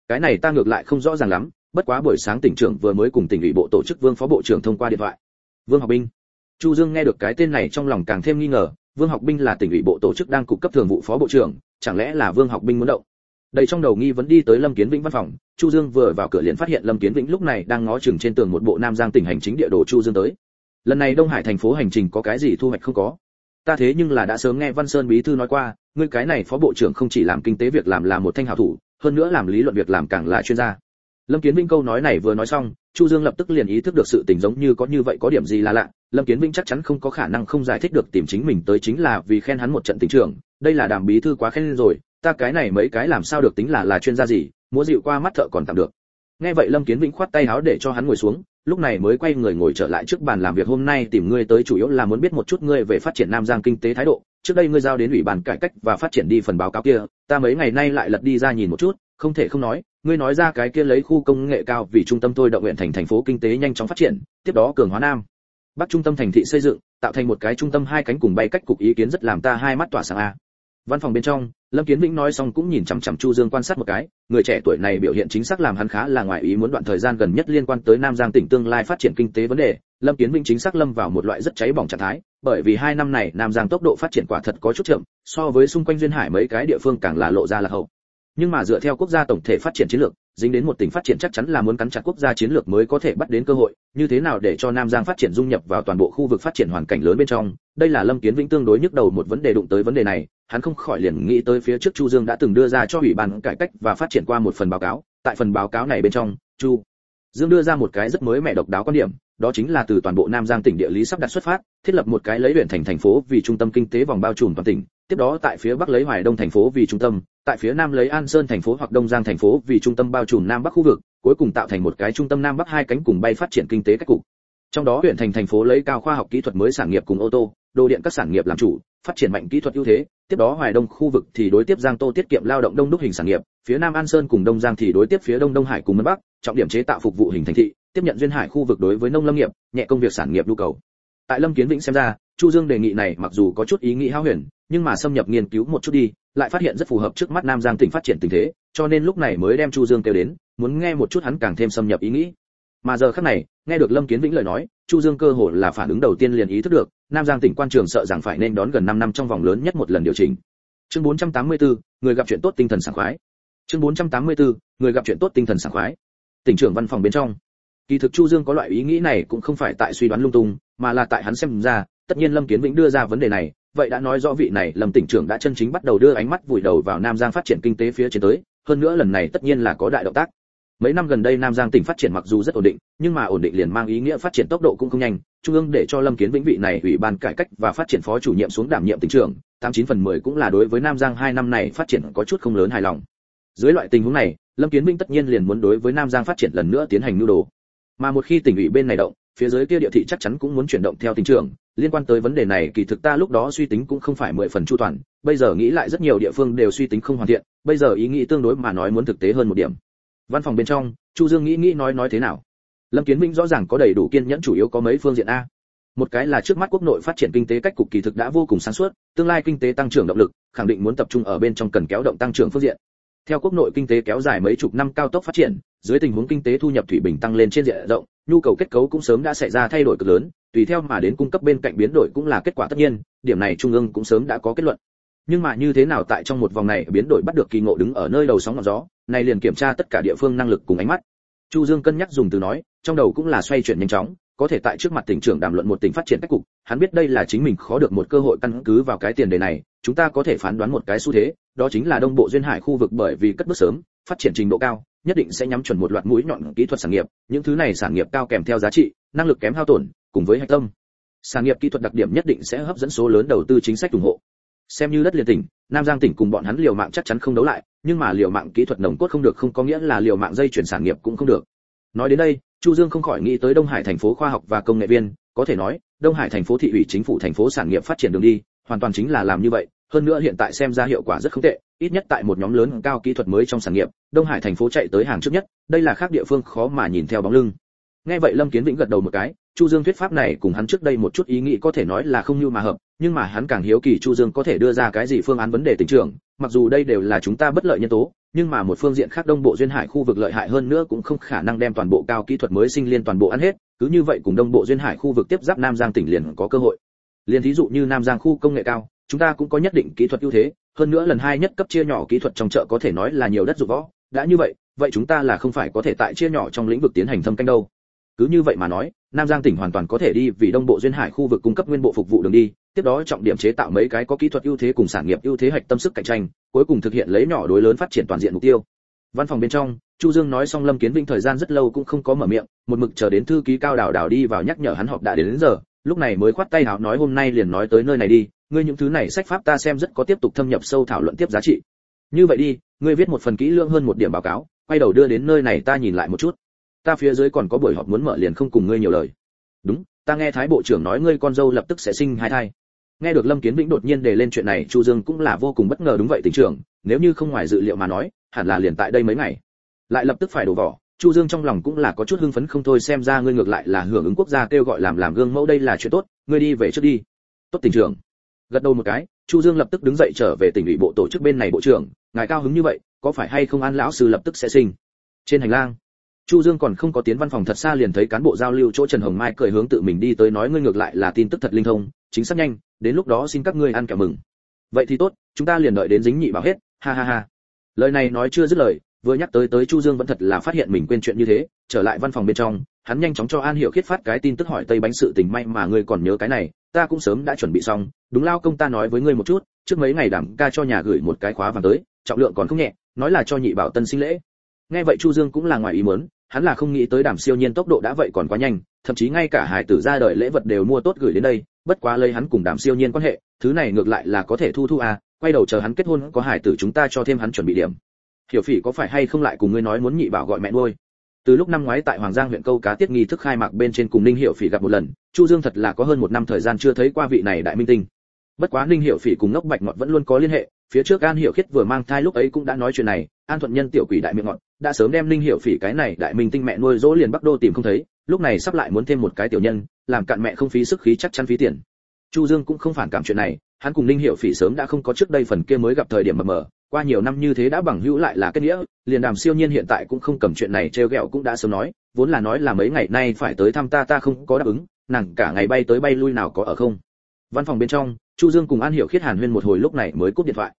[SPEAKER 1] Cái này ta ngược lại không rõ ràng lắm, bất quá buổi sáng tỉnh trưởng vừa mới cùng tỉnh ủy bộ tổ chức vương phó bộ trưởng thông qua điện thoại. Vương học binh. Chu dương nghe được cái tên này trong lòng càng thêm nghi ngờ vương học binh là tỉnh ủy bộ tổ chức đang cục cấp thường vụ phó bộ trưởng, chẳng lẽ là vương học binh muốn động? Đầy trong đầu nghi vấn đi tới lâm kiến vĩnh văn phòng, chu dương vừa vào cửa liền phát hiện lâm kiến vĩnh lúc này đang ngó chừng trên tường một bộ nam giang tỉnh hành chính địa đồ chu dương tới. Lần này đông hải thành phố hành trình có cái gì thu hoạch không có? Ta thế nhưng là đã sớm nghe văn sơn bí thư nói qua, ngươi cái này phó bộ trưởng không chỉ làm kinh tế việc làm là một thanh hảo thủ, hơn nữa làm lý luận việc làm càng là chuyên gia. Lâm kiến vĩnh câu nói này vừa nói xong, chu dương lập tức liền ý thức được sự tình giống như có như vậy có điểm gì là lạ lâm kiến vĩnh chắc chắn không có khả năng không giải thích được tìm chính mình tới chính là vì khen hắn một trận tình trưởng. Đây là đàm bí thư quá khen rồi, ta cái này mấy cái làm sao được tính là là chuyên gia gì, múa dịu qua mắt thợ còn tạm được. Nghe vậy lâm kiến vĩnh khoát tay áo để cho hắn ngồi xuống, lúc này mới quay người ngồi trở lại trước bàn làm việc hôm nay tìm ngươi tới chủ yếu là muốn biết một chút ngươi về phát triển nam giang kinh tế thái độ. Trước đây ngươi giao đến ủy ban cải cách và phát triển đi phần báo cáo kia, ta mấy ngày nay lại lật đi ra nhìn một chút, không thể không nói, ngươi nói ra cái kia lấy khu công nghệ cao vì trung tâm tôi động huyện thành thành phố kinh tế nhanh chóng phát triển, tiếp đó cường hóa nam bắc trung tâm thành thị xây dựng, tạo thành một cái trung tâm hai cánh cùng bay cách cục ý kiến rất làm ta hai mắt tỏa sáng a. Văn phòng bên trong, lâm kiến vĩnh nói xong cũng nhìn chằm chằm chu dương quan sát một cái, người trẻ tuổi này biểu hiện chính xác làm hắn khá là ngoài ý muốn đoạn thời gian gần nhất liên quan tới nam giang tỉnh tương lai phát triển kinh tế vấn đề, lâm kiến vĩnh chính xác lâm vào một loại rất cháy bỏng trạng thái, bởi vì hai năm này nam giang tốc độ phát triển quả thật có chút chậm, so với xung quanh duyên hải mấy cái địa phương càng là lộ ra là hậu nhưng mà dựa theo quốc gia tổng thể phát triển chiến lược, dính đến một tỉnh phát triển chắc chắn là muốn cắn chặt quốc gia chiến lược mới có thể bắt đến cơ hội. Như thế nào để cho nam giang phát triển dung nhập vào toàn bộ khu vực phát triển hoàn cảnh lớn bên trong? Đây là lâm kiến vĩnh tương đối nhức đầu một vấn đề đụng tới vấn đề này. Hắn không khỏi liền nghĩ tới phía trước chu dương đã từng đưa ra cho ủy ban cải cách và phát triển qua một phần báo cáo. Tại phần báo cáo này bên trong, chu dương đưa ra một cái rất mới mẻ độc đáo quan điểm, đó chính là từ toàn bộ nam giang tỉnh địa lý sắp đặt xuất phát, thiết lập một cái lấy huyện thành thành phố vì trung tâm kinh tế vòng bao trùm toàn tỉnh. Tiếp đó tại phía bắc lấy hoài đông thành phố vì trung tâm tại phía nam lấy an sơn thành phố hoặc đông giang thành phố vì trung tâm bao trùm nam bắc khu vực, cuối cùng tạo thành một cái trung tâm nam bắc hai cánh cùng bay phát triển kinh tế cách cục. Trong đó huyện thành thành phố lấy cao khoa học kỹ thuật mới sản nghiệp cùng ô tô, đồ điện các sản nghiệp làm chủ, phát triển mạnh kỹ thuật ưu thế, tiếp đó hoài đông khu vực thì đối tiếp giang tô tiết kiệm lao động đông đúc hình sản nghiệp, phía nam an sơn cùng đông giang thì đối tiếp phía đông đông hải cùng mân bắc, trọng điểm chế tạo phục vụ hình thành thị, tiếp nhận duyên hải khu vực đối với nông lâm nghiệp, nhẹ công việc sản nghiệp nhu cầu tại lâm kiến vĩnh xem ra chu dương đề nghị này mặc dù có chút ý nghĩ hao huyền nhưng mà xâm nhập nghiên cứu một chút đi lại phát hiện rất phù hợp trước mắt nam giang tỉnh phát triển tình thế cho nên lúc này mới đem chu dương kêu đến muốn nghe một chút hắn càng thêm xâm nhập ý nghĩ. Mà giờ khắc này nghe được lâm kiến vĩnh lời nói chu dương cơ hồ là phản ứng đầu tiên liền ý thức được nam giang tỉnh quan trường sợ rằng phải nên đón gần 5 năm trong vòng lớn nhất một lần điều chỉnh. Chương 484, người gặp chuyện tốt tinh thần sảng khoái. Chương 484, người gặp chuyện tốt tinh thần sảng khoái. Tỉnh trưởng văn phòng bên trong kỳ thực chu dương có loại ý nghĩ này cũng không phải tại suy đoán lung tung, mà là tại hắn xem ra, tất nhiên lâm kiến vĩnh đưa ra vấn đề này, vậy đã nói rõ vị này lâm tỉnh trưởng đã chân chính bắt đầu đưa ánh mắt vùi đầu vào nam giang phát triển kinh tế phía trên tới, hơn nữa lần này tất nhiên là có đại động tác. Mấy năm gần đây nam giang tỉnh phát triển mặc dù rất ổn định, nhưng mà ổn định liền mang ý nghĩa phát triển tốc độ cũng không nhanh. Trung ương để cho lâm kiến vĩnh vị này ủy ban cải cách và phát triển phó chủ nhiệm xuống đảm nhiệm tỉnh trưởng, tám chín phần mười cũng là đối với nam giang hai năm này phát triển có chút không lớn hài lòng. Dưới loại tình huống này, lâm kiến vĩnh tất nhiên liền muốn đối với nam giang phát triển lần nữa tiến hành nhu đồ mà một khi tỉnh ủy bên này động, phía dưới kia địa thị chắc chắn cũng muốn chuyển động theo tình trường. liên quan tới vấn đề này, kỳ thực ta lúc đó suy tính cũng không phải mười phần chu toàn. Bây giờ nghĩ lại rất nhiều địa phương đều suy tính không hoàn thiện. Bây giờ ý nghĩ tương đối mà nói muốn thực tế hơn một điểm. Văn phòng bên trong, chu dương nghĩ nghĩ nói nói thế nào? Lâm kiến minh rõ ràng có đầy đủ kiên nhẫn chủ yếu có mấy phương diện a. Một cái là trước mắt quốc nội phát triển kinh tế cách cục kỳ thực đã vô cùng sáng suốt, tương lai kinh tế tăng trưởng động lực, khẳng định muốn tập trung ở bên trong cần kéo động tăng trưởng phương diện theo quốc nội kinh tế kéo dài mấy chục năm cao tốc phát triển, dưới tình huống kinh tế thu nhập thủy bình tăng lên trên diện rộng, nhu cầu kết cấu cũng sớm đã xảy ra thay đổi cực lớn, tùy theo mà đến cung cấp bên cạnh biến đổi cũng là kết quả tất nhiên, điểm này trung ương cũng sớm đã có kết luận. Nhưng mà như thế nào tại trong một vòng này biến đổi bắt được kỳ ngộ đứng ở nơi đầu sóng ngọn gió, này liền kiểm tra tất cả địa phương năng lực cùng ánh mắt. Chu dương cân nhắc dùng từ nói, trong đầu cũng là xoay chuyển nhanh chóng có thể tại trước mặt tỉnh trưởng đàm luận một tỉnh phát triển cách cục, hắn biết đây là chính mình khó được một cơ hội căn cứ vào cái tiền đề này, chúng ta có thể phán đoán một cái xu thế, đó chính là đông bộ duyên hải khu vực bởi vì cất bước sớm, phát triển trình độ cao, nhất định sẽ nhắm chuẩn một loạt mũi nhọn kỹ thuật sản nghiệp, những thứ này sản nghiệp cao kèm theo giá trị, năng lực kém hao tổn, cùng với hạch tâm. Sản nghiệp kỹ thuật đặc điểm nhất định sẽ hấp dẫn số lớn đầu tư chính sách ủng hộ. Xem như đất liền tỉnh, nam giang tỉnh cùng bọn hắn liều mạng chắc chắn không đấu lại, nhưng mà liều mạng kỹ thuật nồng cốt không được không có nghĩa là liều mạng dây chuyển sản nghiệp cũng không được nói đến đây, chu dương không khỏi nghĩ tới đông hải thành phố khoa học và công nghệ viên, có thể nói, đông hải thành phố thị ủy chính phủ thành phố sản nghiệp phát triển đường đi, hoàn toàn chính là làm như vậy, hơn nữa hiện tại xem ra hiệu quả rất không tệ, ít nhất tại một nhóm lớn cao kỹ thuật mới trong sản nghiệp, đông hải thành phố chạy tới hàng trước nhất, đây là khác địa phương khó mà nhìn theo bóng lưng. Nghe vậy lâm kiến vĩnh gật đầu một cái, chu dương thuyết pháp này cùng hắn trước đây một chút ý nghĩ có thể nói là không như mà hợp, nhưng mà hắn càng hiếu kỳ chu dương có thể đưa ra cái gì phương án vấn đề tỉnh trưởng mặc dù đây đều là chúng ta bất lợi nhân tố nhưng mà một phương diện khác đông bộ duyên hải khu vực lợi hại hơn nữa cũng không khả năng đem toàn bộ cao kỹ thuật mới sinh liên toàn bộ ăn hết, cứ như vậy cùng đông bộ duyên hải khu vực tiếp giáp nam giang tỉnh liền có cơ hội. Liền thí dụ như nam giang khu công nghệ cao, chúng ta cũng có nhất định kỹ thuật ưu thế, hơn nữa lần hai nhất cấp chia nhỏ kỹ thuật trong chợ có thể nói là nhiều đất dụng võ. Đã như vậy vậy chúng ta là không phải có thể tại chia nhỏ trong lĩnh vực tiến hành thâm canh đâu. Cứ như vậy mà nói, nam giang tỉnh hoàn toàn có thể đi vì đông bộ duyên hải khu vực cung cấp nguyên bộ phục vụ đường đi tiếp đó trọng điểm chế tạo mấy cái có kỹ thuật ưu thế cùng sản nghiệp ưu thế hạch tâm sức cạnh tranh cuối cùng thực hiện lấy nhỏ đối lớn phát triển toàn diện mục tiêu. Văn phòng bên trong chu dương nói xong lâm kiến vinh thời gian rất lâu cũng không có mở miệng một mực chờ đến thư ký cao đảo đảo đi vào nhắc nhở hắn họp đã đến, đến giờ lúc này mới khoát tay hào nói hôm nay liền nói tới nơi này đi ngươi những thứ này sách pháp ta xem rất có tiếp tục thâm nhập sâu thảo luận tiếp giá trị. Như vậy đi ngươi viết một phần kỹ lưỡng hơn một điểm báo cáo quay đầu đưa đến nơi này ta nhìn lại một chút. Ta phía dưới còn có buổi họp muốn mở liền không cùng ngươi nhiều lời. Đúng ta nghe thái bộ trưởng nói ngươi con dâu lập tức sẽ sinh hai thai nghe được lâm kiến vĩnh đột nhiên đề lên chuyện này, chu dương cũng là vô cùng bất ngờ đúng vậy, tỉnh trưởng, nếu như không ngoài dự liệu mà nói, hẳn là liền tại đây mấy ngày. Lại lập tức phải đổ vỏ, chu dương trong lòng cũng là có chút hưng phấn không thôi, xem ra ngươi ngược lại là hưởng ứng quốc gia kêu gọi làm làm gương mẫu đây là chuyện tốt, ngươi đi về trước đi. Tốt, tỉnh trưởng. Gật đầu một cái, chu dương lập tức đứng dậy trở về tỉnh ủy bộ tổ chức bên này bộ trưởng, ngài cao hứng như vậy, có phải hay không an lão sư lập tức sẽ sinh? Trên hành lang, chu dương còn không có tiến văn phòng thật xa liền thấy cán bộ giao lưu chỗ trần hồng mai cười hướng tự mình đi tới nói ngươi ngược lại là tin tức thật linh thông, chính xác nhanh đến lúc đó xin các ngươi ăn kẹo mừng. Vậy thì tốt, chúng ta liền đợi đến dính nhị bảo hết, ha ha ha. Lời này nói chưa dứt lời, vừa nhắc tới tới chu dương vẫn thật là phát hiện mình quên chuyện như thế, trở lại văn phòng bên trong, hắn nhanh chóng cho an hiểu khiết phát cái tin tức hỏi tây bánh sự tình may mà ngươi còn nhớ cái này, ta cũng sớm đã chuẩn bị xong, đúng lao công ta nói với ngươi một chút, trước mấy ngày đảm ca cho nhà gửi một cái khóa vàng tới, trọng lượng còn không nhẹ, nói là cho nhị bảo tân sinh lễ. Nghe vậy chu dương cũng là ngoài ý muốn hắn là không nghĩ tới đàm siêu nhiên tốc độ đã vậy còn quá nhanh, thậm chí ngay cả hải tử ra đời lễ vật đều mua tốt gửi đến đây, bất quá lấy hắn cùng đàm siêu nhiên quan hệ, thứ này ngược lại là có thể thu thu à quay đầu chờ hắn kết hôn có hải tử chúng ta cho thêm hắn chuẩn bị điểm. Hiểu phỉ có phải hay không lại cùng ngươi nói muốn nhị bảo gọi mẹ nuôi? Từ lúc năm ngoái tại hoàng giang huyện câu cá tiết nghi thức khai mạc bên trên cùng ninh hiệu phỉ gặp một lần, chu dương thật là có hơn một năm thời gian chưa thấy qua vị này đại minh tinh. Bất quá ninh hiệu phỉ cùng ngốc bạch ngọt vẫn luôn có liên hệ phía trước an hiểu khiết vừa mang thai lúc ấy cũng đã nói chuyện này, an thuận nhân tiểu quỷ đại miệng ngọt, đã sớm đem ninh Hiểu phỉ cái này đại minh tinh mẹ nuôi dỗ liền bắc đô tìm không thấy, lúc này sắp lại muốn thêm một cái tiểu nhân, làm cạn mẹ không phí sức khí chắc chắn phí tiền. Chu dương cũng không phản cảm chuyện này, hắn cùng ninh hiệu phỉ sớm đã không có trước đây phần kia mới gặp thời điểm mờ mờ qua nhiều năm như thế đã bằng hữu lại là kết nghĩa, liền đàm siêu nhiên hiện tại cũng không cầm chuyện này treo gẹo cũng đã sớm nói, vốn là nói là mấy ngày nay phải tới thăm ta ta không có đáp ứng, nàng cả ngày bay tới bay lui nào có ở không? Văn phòng bên trong, chu dương cùng an hiểu khiết hàn huyên một hồi lúc này mới cúp điện thoại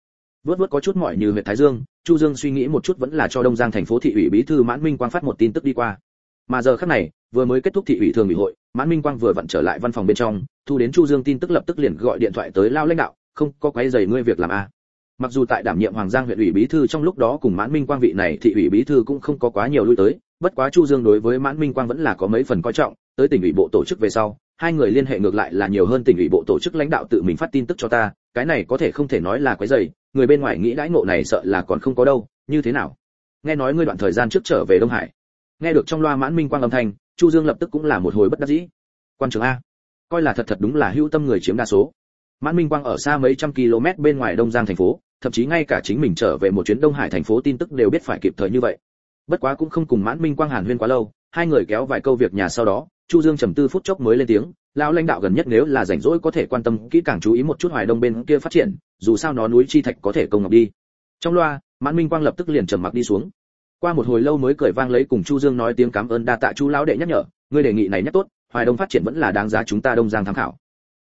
[SPEAKER 1] vớt vớt có chút mỏi như huyện thái dương, chu dương suy nghĩ một chút vẫn là cho đông giang thành phố thị ủy bí thư mãn minh quang phát một tin tức đi qua mà giờ khắc này, vừa mới kết thúc thị ủy thường ủy hội, mãn minh quang vừa vặn trở lại văn phòng bên trong, thu đến chu dương tin tức lập tức liền gọi điện thoại tới lao lãnh đạo, không, có quấy giày ngươi việc làm a à. mặc dù tại đảm nhiệm hoàng giang huyện ủy bí thư trong lúc đó cùng mãn minh quang vị này thị ủy bí thư cũng không có quá nhiều lui tới, bất quá chu dương đối với mãn minh quang vẫn là có mấy phần coi trọng, tới tỉnh ủy bộ tổ chức về sau hai người liên hệ ngược lại là nhiều hơn tỉnh ủy bộ tổ chức lãnh đạo tự mình phát tin tức cho ta, cái này có thể không thể nói là quấy giày người bên ngoài nghĩ đãi ngộ này sợ là còn không có đâu, như thế nào? Nghe nói ngươi đoạn thời gian trước trở về đông hải. Nghe được trong loa mãn minh quang âm thanh, chu dương lập tức cũng là một hồi bất đắc dĩ. Quan trường a, coi là thật thật đúng là hữu tâm người chiếm đa số. Mãn minh quang ở xa mấy trăm km bên ngoài đông giang thành phố, thậm chí ngay cả chính mình trở về một chuyến đông hải thành phố tin tức đều biết phải kịp thời như vậy. Bất quá cũng không cùng mãn minh quang hàn huyên quá lâu, hai người kéo vài câu việc nhà sau đó chu dương trầm tư phút chốc mới lên tiếng, lão lãnh đạo gần nhất nếu là rảnh rỗi có thể quan tâm kỹ càng chú ý một chút hoài đông bên kia phát triển, dù sao nó núi chi thạch có thể công ngọc đi. Trong loa, mãn minh quang lập tức liền trầm mặc đi xuống. Qua một hồi lâu mới cười vang lấy cùng chu dương nói tiếng cảm ơn đa tạ chu lão đệ nhắc nhở, ngươi đề nghị này nhất tốt, hoài đông phát triển vẫn là đáng giá chúng ta đông giang tham khảo.